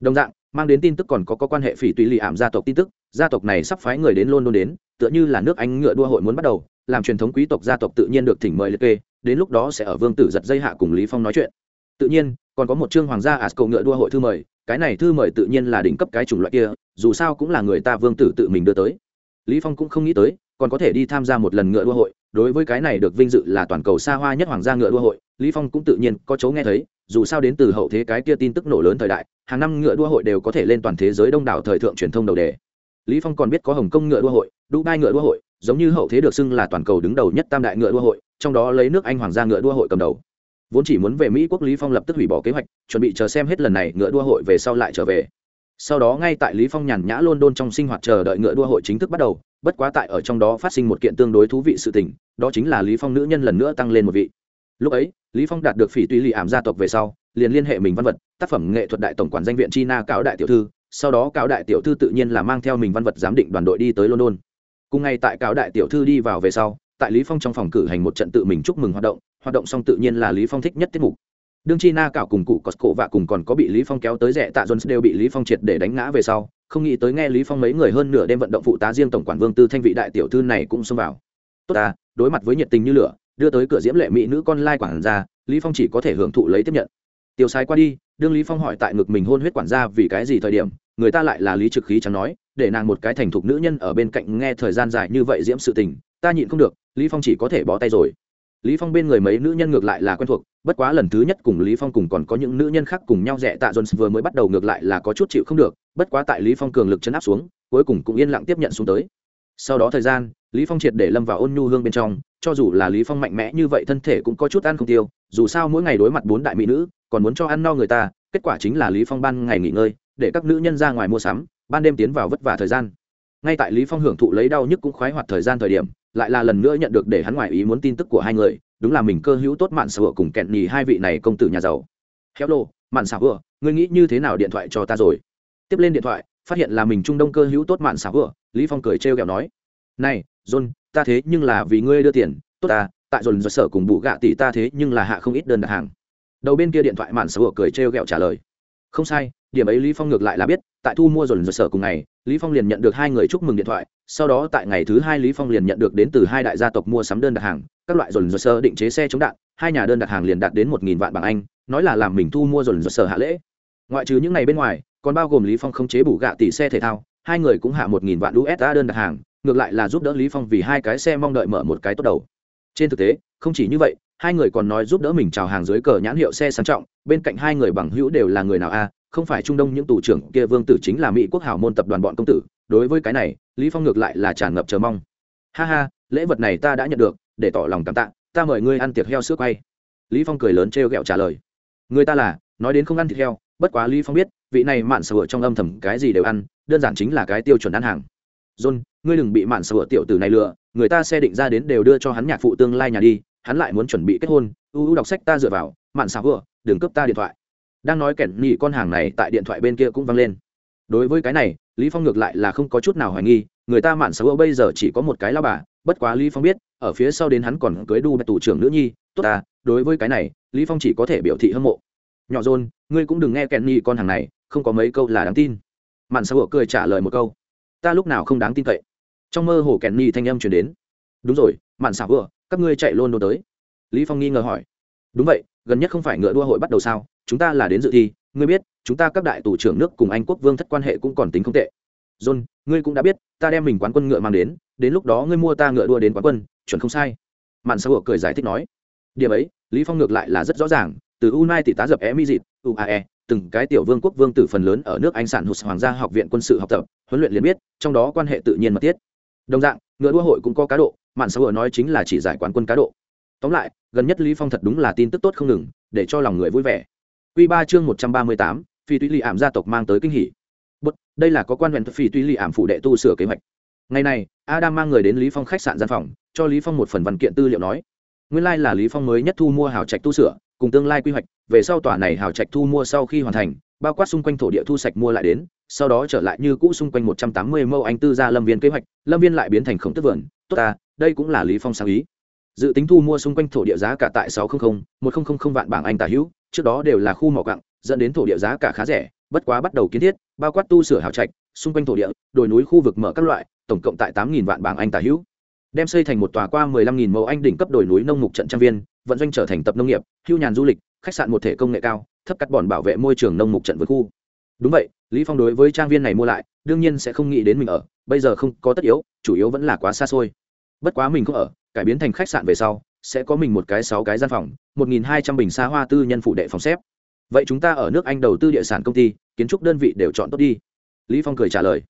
Đồng dạng, mang đến tin tức còn có có quan hệ phỉ tùy lì ảm gia tộc tin tức gia tộc này sắp phái người đến london đến, tựa như là nước anh ngựa đua hội muốn bắt đầu, làm truyền thống quý tộc gia tộc tự nhiên được thỉnh mời liệt kê, đến lúc đó sẽ ở vương tử giật dây hạ cùng lý phong nói chuyện. Tự nhiên, còn có một chương hoàng gia asco ngựa đua hội thư mời, cái này thư mời tự nhiên là đỉnh cấp cái chủng loại kia, dù sao cũng là người ta vương tử tự mình đưa tới. Lý phong cũng không nghĩ tới, còn có thể đi tham gia một lần ngựa đua hội, đối với cái này được vinh dự là toàn cầu xa hoa nhất hoàng gia ngựa đua hội, lý phong cũng tự nhiên có chỗ nghe thấy, dù sao đến từ hậu thế cái kia tin tức nổ lớn thời đại, hàng năm ngựa đua hội đều có thể lên toàn thế giới đông đảo thời thượng truyền thông đầu đề lý phong còn biết có hồng kông ngựa đua hội, dubai ngựa đua hội, giống như hậu thế được xưng là toàn cầu đứng đầu nhất tam đại ngựa đua hội, trong đó lấy nước anh hoàng gia ngựa đua hội cầm đầu. Vốn chỉ muốn về mỹ quốc, lý phong lập tức hủy bỏ kế hoạch, chuẩn bị chờ xem hết lần này ngựa đua hội về sau lại trở về. Sau đó ngay tại lý phong nhàn nhã london trong sinh hoạt chờ đợi ngựa đua hội chính thức bắt đầu, bất quá tại ở trong đó phát sinh một kiện tương đối thú vị sự tình, đó chính là lý phong nữ nhân lần nữa tăng lên một vị. Lúc ấy, lý phong đạt được phỉ tùy lì ảm gia tộc về sau, liền liên hệ mình văn vật, tác phẩm nghệ thuật đại tổng quản danh viện china cáo đại tiểu thư sau đó cáo đại tiểu thư tự nhiên là mang theo mình văn vật giám định đoàn đội đi tới london. Cùng ngày tại cáo đại tiểu thư đi vào về sau, tại lý phong trong phòng cử hành một trận tự mình chúc mừng hoạt động hoạt động xong tự nhiên là lý phong thích nhất tiết mục. Đương chi na cảo cùng cụ cosco và cùng còn có bị lý phong kéo tới rẻ tạ jones đều bị lý phong triệt để đánh ngã về sau, không nghĩ tới nghe lý phong mấy người hơn nửa đêm vận động phụ tá riêng tổng quản vương tư thanh vị đại tiểu thư này cũng xông vào. Tốt ta, đối mặt với nhiệt tình như lửa, đưa tới cửa diễm lệ mỹ nữ con lai quản gia, lý phong chỉ có thể hưởng thụ lấy tiếp nhận. Tiêu sai qua đi đương lý phong hỏi tại ngực mình hôn huyết quản gia vì cái gì thời điểm, người ta lại là lý trực khí chẳng nói, để nàng một cái thành thục nữ nhân ở bên cạnh nghe thời gian dài như vậy diễm sự tình, ta nhịn không được, lý phong chỉ có thể bó tay rồi. Lý phong bên người mấy nữ nhân ngược lại là quen thuộc, bất quá lần thứ nhất cùng lý phong cùng còn có những nữ nhân khác cùng nhau rẻ tạ jones vừa mới bắt đầu ngược lại là có chút chịu không được, bất quá tại lý phong cường lực chấn áp xuống, cuối cùng cũng yên lặng tiếp nhận xuống tới. Sau đó thời gian, lý phong triệt để lâm vào ôn nhu hương bên trong, cho dù là lý phong mạnh mẽ như vậy thân thể cũng có chút ăn không tiêu, dù sao mỗi ngày đối mặt bốn đại mỹ nữ còn muốn cho ăn no người ta, kết quả chính là lý phong ban ngày nghỉ ngơi, để các nữ nhân ra ngoài mua sắm, ban đêm tiến vào vất vả thời gian. Ngay tại lý phong hưởng thụ lấy đau nhức cũng khoái hoạt thời gian thời điểm, lại là lần nữa nhận được để hắn ngoài ý muốn tin tức của hai người, đúng là mình cơ hữu tốt mạn sửa cùng kẹn nhì hai vị này công tử nhà giàu. Khéo lô, mạn xảo vừa ngươi nghĩ như thế nào điện thoại cho ta rồi? Tiếp lên điện thoại, phát hiện là mình trung đông cơ hữu tốt mạn xảo vừa lý phong cười trêu ghẹo nói. Này, john, ta thế nhưng là vì ngươi đưa tiền, tốt ta, tại dồn do sở cùng bù gạ tỷ ta thế nhưng là hạ không ít đơn đặt hàng đầu bên kia điện thoại mạn sở cười trêu ghẹo trả lời. Không sai, điểm ấy lý phong ngược lại là biết, tại thu mua dồn dồn sở cùng ngày, lý phong liền nhận được hai người chúc mừng điện thoại, sau đó tại ngày thứ hai lý phong liền nhận được đến từ hai đại gia tộc mua sắm đơn đặt hàng, các loại dồn dồn sở định chế xe chống đạn, hai nhà đơn đặt hàng liền đạt đến một nghìn vạn bảng anh, nói là làm mình thu mua dồn dồn sở hạ lễ. Ngoại trừ những ngày bên ngoài, còn bao gồm lý phong không chế bù gạ tỷ xe thể thao, hai người cũng hạ một nghìn vạn usd đơn đặt hàng, ngược lại là giúp đỡ lý phong vì hai cái xe mong đợi mở một cái tốt đầu. Trên thực tế, không chỉ như vậy hai người còn nói giúp đỡ mình chào hàng dưới cờ nhãn hiệu xe sang trọng, bên cạnh hai người bằng hữu đều là người nào a? Không phải trung đông những tù trưởng kia vương tử chính là mỹ quốc hảo môn tập đoàn bọn công tử, đối với cái này, lý phong ngược lại là tràn ngập chờ mong. Ha ha, lễ vật này ta đã nhận được, để tỏ lòng cảm tạ, ta mời ngươi ăn tiệc heo sữa quay. Lý phong cười lớn trêu ghẹo trả lời. Người ta là, nói đến không ăn thịt heo, bất quá lý phong biết, vị này mạn sửa trong âm thầm cái gì đều ăn, đơn giản chính là cái tiêu chuẩn ăn hàng. John, ngươi đừng bị mạn sửa tiểu tử này lừa, người ta xe định ra đến đều đưa cho hắn nhạc phụ tương lai nhà đi hắn lại muốn chuẩn bị kết hôn, u u đọc sách ta dựa vào, mạn xảo vừa, đừng cướp ta điện thoại. Đang nói kẻn nhị con hàng này tại điện thoại bên kia cũng vang lên. Đối với cái này, lý phong ngược lại là không có chút nào hoài nghi, người ta mạn xảo bây giờ chỉ có một cái lao bà, bất quá lý phong biết, ở phía sau đến hắn còn cưới đu bạch tù trưởng nữ nhi, tốt ta, đối với cái này, lý phong chỉ có thể biểu thị hâm mộ. Nhỏ rôn ngươi cũng đừng nghe kẻn nhị con hàng này, không có mấy câu là đáng tin. Mạn xảo cười trả lời một câu. Ta lúc nào không đáng tin cậy. Trong mơ hồ kẻn nhị thanh âm truyền đến. Đúng rồi, mạn xảo vừa các ngươi chạy luôn đâu tới. Lý phong nghi ngờ hỏi. Đúng vậy, gần nhất không phải ngựa đua hội bắt đầu sao? Chúng ta là đến dự thi, ngươi biết, chúng ta các đại tù trưởng nước cùng anh quốc vương thất quan hệ cũng còn tính không tệ. John, ngươi cũng đã biết, ta đem mình quán quân ngựa mang đến đến lúc đó ngươi mua ta ngựa đua đến quán quân, chuẩn không sai. Mạn xã hội cười giải thích nói. Điểm ấy, lý phong ngược lại là rất rõ ràng, từ unai tỷ tá dập emi dịt uae từng cái tiểu vương quốc vương tử phần lớn ở nước anh sản hụt hoàng gia học viện quân sự học tập, huấn luyện liền biết, trong đó quan hệ tự nhiên mật thiết. Đồng dạng, ngựa đua hội cũng có cá độ mạn xã hội nói chính là chỉ giải quán quân cá độ. Tóm lại gần nhất lý phong thật đúng là tin tức tốt không ngừng để cho lòng người vui vẻ. Quy ba chương một trăm ba mươi tám, phi túy lì ảm gia tộc mang tới kinh hỉ. Bất đây là có quan huyện phi túy lì ảm phụ đệ tu sửa kế hoạch. Ngày này adam mang người đến lý phong khách sạn gian phòng cho lý phong một phần văn kiện tư liệu nói. Nguyên lai like là lý phong mới nhất thu mua hào trạch tu sửa cùng tương lai quy hoạch về sau tòa này hào trạch thu mua sau khi hoàn thành bao quát xung quanh thổ địa thu sạch mua lại đến sau đó trở lại như cũ xung quanh một trăm tám mươi mẫu anh tư gia lâm viên kế hoạch lâm viên lại biến thành khổng tức vườn tốt ta đây cũng là lý phong sáng ý. Dự tính thu mua xung quanh thổ địa giá cả tại sáu trăm linh một nghìn vạn bảng anh tả hữu, trước đó đều là khu mỏ cặng dẫn đến thổ địa giá cả khá rẻ, bất quá bắt đầu kiến thiết, bao quát tu sửa hào trạch, xung quanh thổ địa, đồi núi khu vực mở các loại, tổng cộng tại tám vạn bảng anh tả hữu. Đem xây thành một tòa qua 15.000 mẫu anh đỉnh cấp đồi núi nông mục trận trang viên, vận doanh trở thành tập nông nghiệp, hưu nhàn du lịch, khách sạn một thể công nghệ cao, thấp cắt bòn bảo vệ môi trường nông mục trận với khu. Đúng vậy, lý phong đối với trang viên này mua lại, đương nhiên sẽ không nghĩ đến mình ở, bây giờ không có tất yếu, chủ yếu vẫn là quá xa xôi bất quá mình không ở, cải biến thành khách sạn về sau, sẽ có mình một cái sáu cái gian phòng, một nghìn hai trăm bình xa hoa tư nhân phụ đệ phòng xếp. Vậy chúng ta ở nước anh đầu tư địa sản công ty, kiến trúc đơn vị đều chọn tốt đi. Lý phong cười trả lời.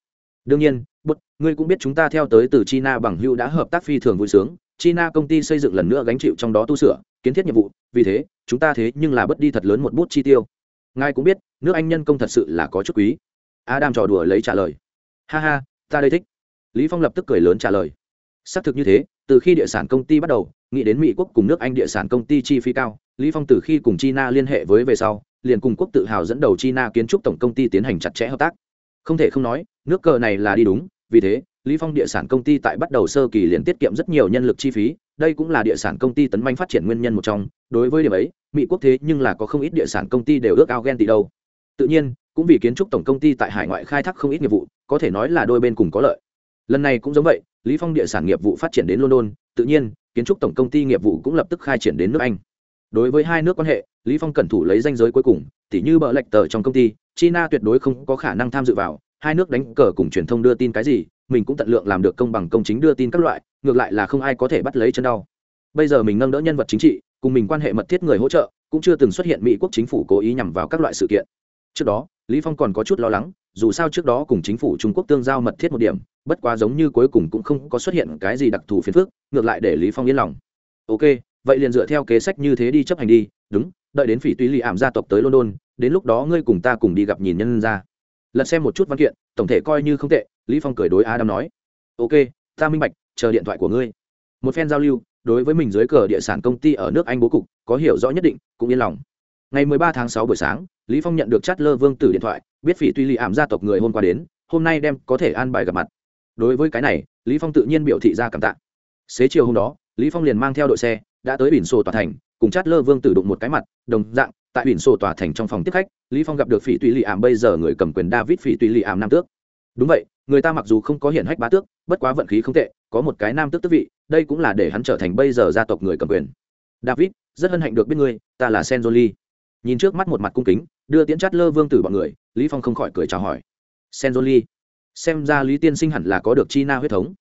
Đương nhiên bút ngươi cũng biết chúng ta theo tới từ china bằng hưu đã hợp tác phi thường vui sướng. China công ty xây dựng lần nữa gánh chịu trong đó tu sửa, kiến thiết nhiệm vụ, vì thế, chúng ta thế nhưng là bất đi thật lớn một bút chi tiêu. Ngài cũng biết, nước anh nhân công thật sự là có chút quý. Adam trò đùa lấy trả lời. Ha ha, ta đây thích. Lý phong lập tức cười lớn trả lời xác thực như thế, từ khi địa sản công ty bắt đầu, nghĩ đến mỹ quốc cùng nước anh địa sản công ty chi phí cao, lý phong từ khi cùng china liên hệ với về sau, liền cùng quốc tự hào dẫn đầu china kiến trúc tổng công ty tiến hành chặt chẽ hợp tác. Không thể không nói, nước cờ này là đi đúng, vì thế, lý phong địa sản công ty tại bắt đầu sơ kỳ liền tiết kiệm rất nhiều nhân lực chi phí, đây cũng là địa sản công ty tấn manh phát triển nguyên nhân một trong, đối với điểm ấy, mỹ quốc thế nhưng là có không ít địa sản công ty đều ước ao ghen tỷ đâu. Tự nhiên, cũng vì kiến trúc tổng công ty tại hải ngoại khai thác không ít nghiệp vụ, có thể nói là đôi bên cùng có lợi. Lần này cũng giống vậy lý phong địa sản nghiệp vụ phát triển đến london, tự nhiên, kiến trúc tổng công ty nghiệp vụ cũng lập tức khai triển đến nước anh. Đối với hai nước quan hệ, lý phong cẩn thủ lấy danh giới cuối cùng, tỉ như bợ lệch tờ trong công ty, china tuyệt đối không có khả năng tham dự vào, hai nước đánh cờ cùng truyền thông đưa tin cái gì, mình cũng tận lượng làm được công bằng công chính đưa tin các loại, ngược lại là không ai có thể bắt lấy chân đau. Bây giờ mình nâng đỡ nhân vật chính trị, cùng mình quan hệ mật thiết người hỗ trợ, cũng chưa từng xuất hiện mỹ quốc chính phủ cố ý nhằm vào các loại sự kiện. Trước đó, lý phong còn có chút lo lắng, dù sao trước đó cùng chính phủ trung quốc tương giao mật thiết một điểm bất quá giống như cuối cùng cũng không có xuất hiện cái gì đặc thù phiền phức, ngược lại để lý phong yên lòng. Ok, vậy liền dựa theo kế sách như thế đi chấp hành đi, đúng, đợi đến phỉ túy lì ảm gia tộc tới london, đến lúc đó ngươi cùng ta cùng đi gặp nhìn nhân ra. Lật xem một chút văn kiện, tổng thể coi như không tệ, lý phong cười đối adam nói. Ok, ta minh bạch, chờ điện thoại của ngươi. Một phen giao lưu, đối với mình dưới cờ địa sản công ty ở nước anh bố cục, có hiểu rõ nhất định, cũng yên lòng. Ngày 13 tháng 6 buổi sáng, lý phong nhận được chát lơ vương tử điện thoại, biết phỉ tuy lì ảm gia tộc người hôm qua đến, hôm nay đem có thể an bài gặp mặt đối với cái này, lý phong tự nhiên biểu thị ra cảm tạ. Xế chiều hôm đó, lý phong liền mang theo đội xe, đã tới biển sổ tòa thành, cùng chát lơ vương tử đụng một cái mặt, đồng dạng, tại biển sổ tòa thành trong phòng tiếp khách, lý phong gặp được phỉ tùy lì ảm bây giờ người cầm quyền david phỉ tùy lì ảm nam tước. Đúng vậy, người ta mặc dù không có hiển hách bá tước, bất quá vận khí không tệ, có một cái nam tước tước vị, đây cũng là để hắn trở thành bây giờ gia tộc người cầm quyền. David, rất hân hạnh được biết ngươi, ta là senjoli nhìn trước mắt một mặt cung kính, đưa tiễn chát lơ vương tử bọn người, lý phong không khỏi cười chào hỏi. Senjoli xem ra lý tiên sinh hẳn là có được chi na huyết thống.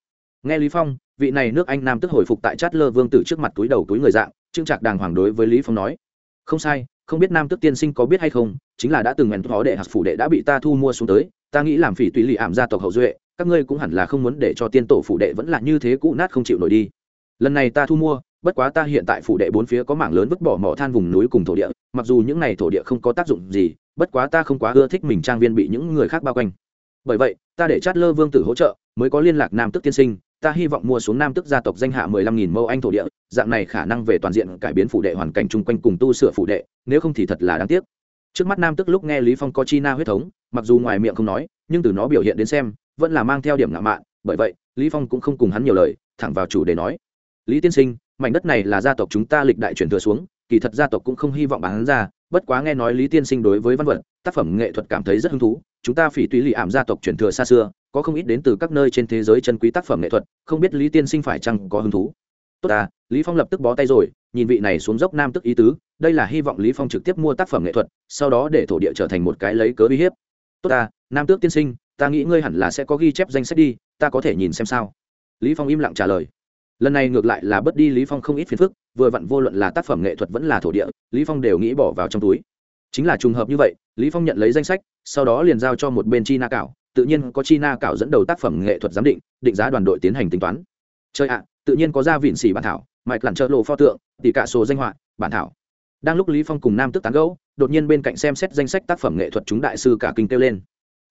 Nghe lý phong, vị này nước anh nam tức hồi phục tại chát lơ vương tử trước mặt túi đầu túi người dạng, trương trạc đàng hoàng đối với lý phong nói, không sai, không biết nam tức tiên sinh có biết hay không, chính là đã từng ngàn phó đệ hạt phủ đệ đã bị ta thu mua xuống tới, ta nghĩ làm phỉ tùy lì ảm gia tộc hậu duệ, các ngươi cũng hẳn là không muốn để cho tiên tổ phủ đệ vẫn là như thế cũ nát không chịu nổi đi. Lần này ta thu mua, bất quá ta hiện tại phủ đệ bốn phía có mảng lớn vứt bỏ mỏ than vùng núi cùng thổ địa, mặc dù những này thổ địa không có tác dụng gì, bất quá ta không quá ưa thích mình trang viên bị những người khác bao quanh bởi vậy, ta để chát lơ vương tử hỗ trợ, mới có liên lạc nam tức tiên sinh, ta hy vọng mua xuống nam tức gia tộc danh hạ mười lăm nghìn mẫu anh thổ địa, dạng này khả năng về toàn diện cải biến phủ đệ hoàn cảnh chung quanh cùng tu sửa phủ đệ, nếu không thì thật là đáng tiếc. Trước mắt nam tức lúc nghe lý phong có chi na huyết thống, mặc dù ngoài miệng không nói, nhưng từ nó biểu hiện đến xem, vẫn là mang theo điểm ngạo mạn, bởi vậy, lý phong cũng không cùng hắn nhiều lời, thẳng vào chủ đề nói, lý tiên sinh, mảnh đất này là gia tộc chúng ta lịch đại chuyển thừa xuống, kỳ thật gia tộc cũng không hy vọng bán ra, bất quá nghe nói lý tiên sinh đối với văn vật tác phẩm nghệ thuật cảm thấy rất hứng thú, chúng ta phỉ tùy lì ảm gia tộc truyền thừa xa xưa, có không ít đến từ các nơi trên thế giới chân quý tác phẩm nghệ thuật, không biết lý tiên sinh phải chăng có hứng thú. Tốt à lý phong lập tức bó tay rồi, nhìn vị này xuống dốc nam tức ý tứ, đây là hy vọng lý phong trực tiếp mua tác phẩm nghệ thuật, sau đó để thổ địa trở thành một cái lấy cớ uy hiếp. Tốt à nam tước tiên sinh, ta nghĩ ngươi hẳn là sẽ có ghi chép danh sách đi, ta có thể nhìn xem sao? Lý phong im lặng trả lời. Lần này ngược lại là bớt đi lý phong không ít phiền phức, vừa vặn vô luận là tác phẩm nghệ thuật vẫn là thổ địa, lý phong đều nghĩ bỏ vào trong túi chính là trùng hợp như vậy, lý phong nhận lấy danh sách, sau đó liền giao cho một bên chi na cảo, tự nhiên có chi na cảo dẫn đầu tác phẩm nghệ thuật giám định định giá đoàn đội tiến hành tính toán. Chơi ạ, tự nhiên có ra vịn xỉ bản thảo, mạch lặn trợ lộ pho tượng, tỷ cả sổ danh họa, bản thảo. Đang lúc lý phong cùng nam tức tán gẫu, đột nhiên bên cạnh xem xét danh sách tác phẩm nghệ thuật chúng đại sư cả kinh kêu lên.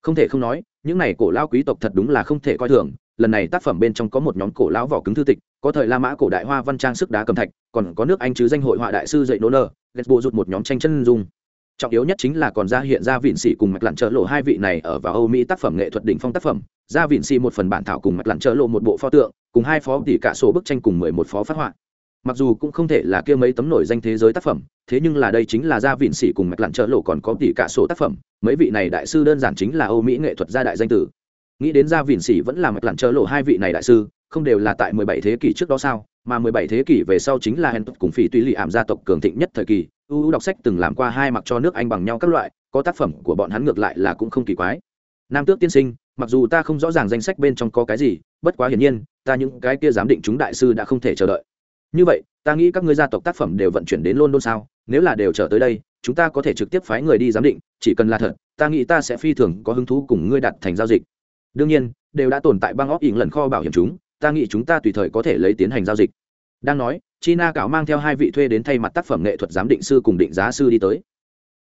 Không thể không nói, những này cổ lao quý tộc thật đúng là không thể coi thường, lần này tác phẩm bên trong có một nhóm cổ lão vỏ cứng thư tịch, có thời la mã cổ đại hoa văn trang sức đá cầm thạch, còn có nước anh chứ danh hội họa đại sư dạy nô nơ ghét bộ rụt một nhóm tranh chân dung trọng yếu nhất chính là còn ra hiện ra vịn xỉ cùng mạch lặn trợ lộ hai vị này ở vào âu mỹ tác phẩm nghệ thuật đỉnh phong tác phẩm. Ra vịn xỉ một phần bản thảo cùng mạch lặn trợ lộ một bộ pho tượng, cùng hai phó tỷ cả sổ bức tranh cùng mười một phó phát họa. Mặc dù cũng không thể là kia mấy tấm nổi danh thế giới tác phẩm, thế nhưng là đây chính là ra vịn xỉ cùng mạch lặn trợ lộ còn có tỷ cả sổ tác phẩm. Mấy vị này đại sư đơn giản chính là âu mỹ nghệ thuật gia đại danh tử. Nghĩ đến ra vịn xỉ vẫn là mạch lặn trợ lộ hai vị này đại sư, không đều là tại mười bảy thế kỷ trước đó sao? Mà mười bảy thế kỷ về sau chính là hèn cùng phỉ tùy lì ảm gia tộc cường thịnh nhất thời kỳ ưu đọc sách từng làm qua hai mặc cho nước anh bằng nhau các loại, có tác phẩm của bọn hắn ngược lại là cũng không kỳ quái. Nam tước tiên sinh, mặc dù ta không rõ ràng danh sách bên trong có cái gì, bất quá hiển nhiên, ta những cái kia giám định chúng đại sư đã không thể chờ đợi. Như vậy, ta nghĩ các ngươi gia tộc tác phẩm đều vận chuyển đến london sao? Nếu là đều trở tới đây, chúng ta có thể trực tiếp phái người đi giám định, chỉ cần là thật, ta nghĩ ta sẽ phi thường có hứng thú cùng ngươi đặt thành giao dịch. Đương nhiên, đều đã tồn tại băng óc ỉng lần kho bảo hiểm chúng, ta nghĩ chúng ta tùy thời có thể lấy tiến hành giao dịch. Đang nói china cảo mang theo hai vị thuê đến thay mặt tác phẩm nghệ thuật giám định sư cùng định giá sư đi tới.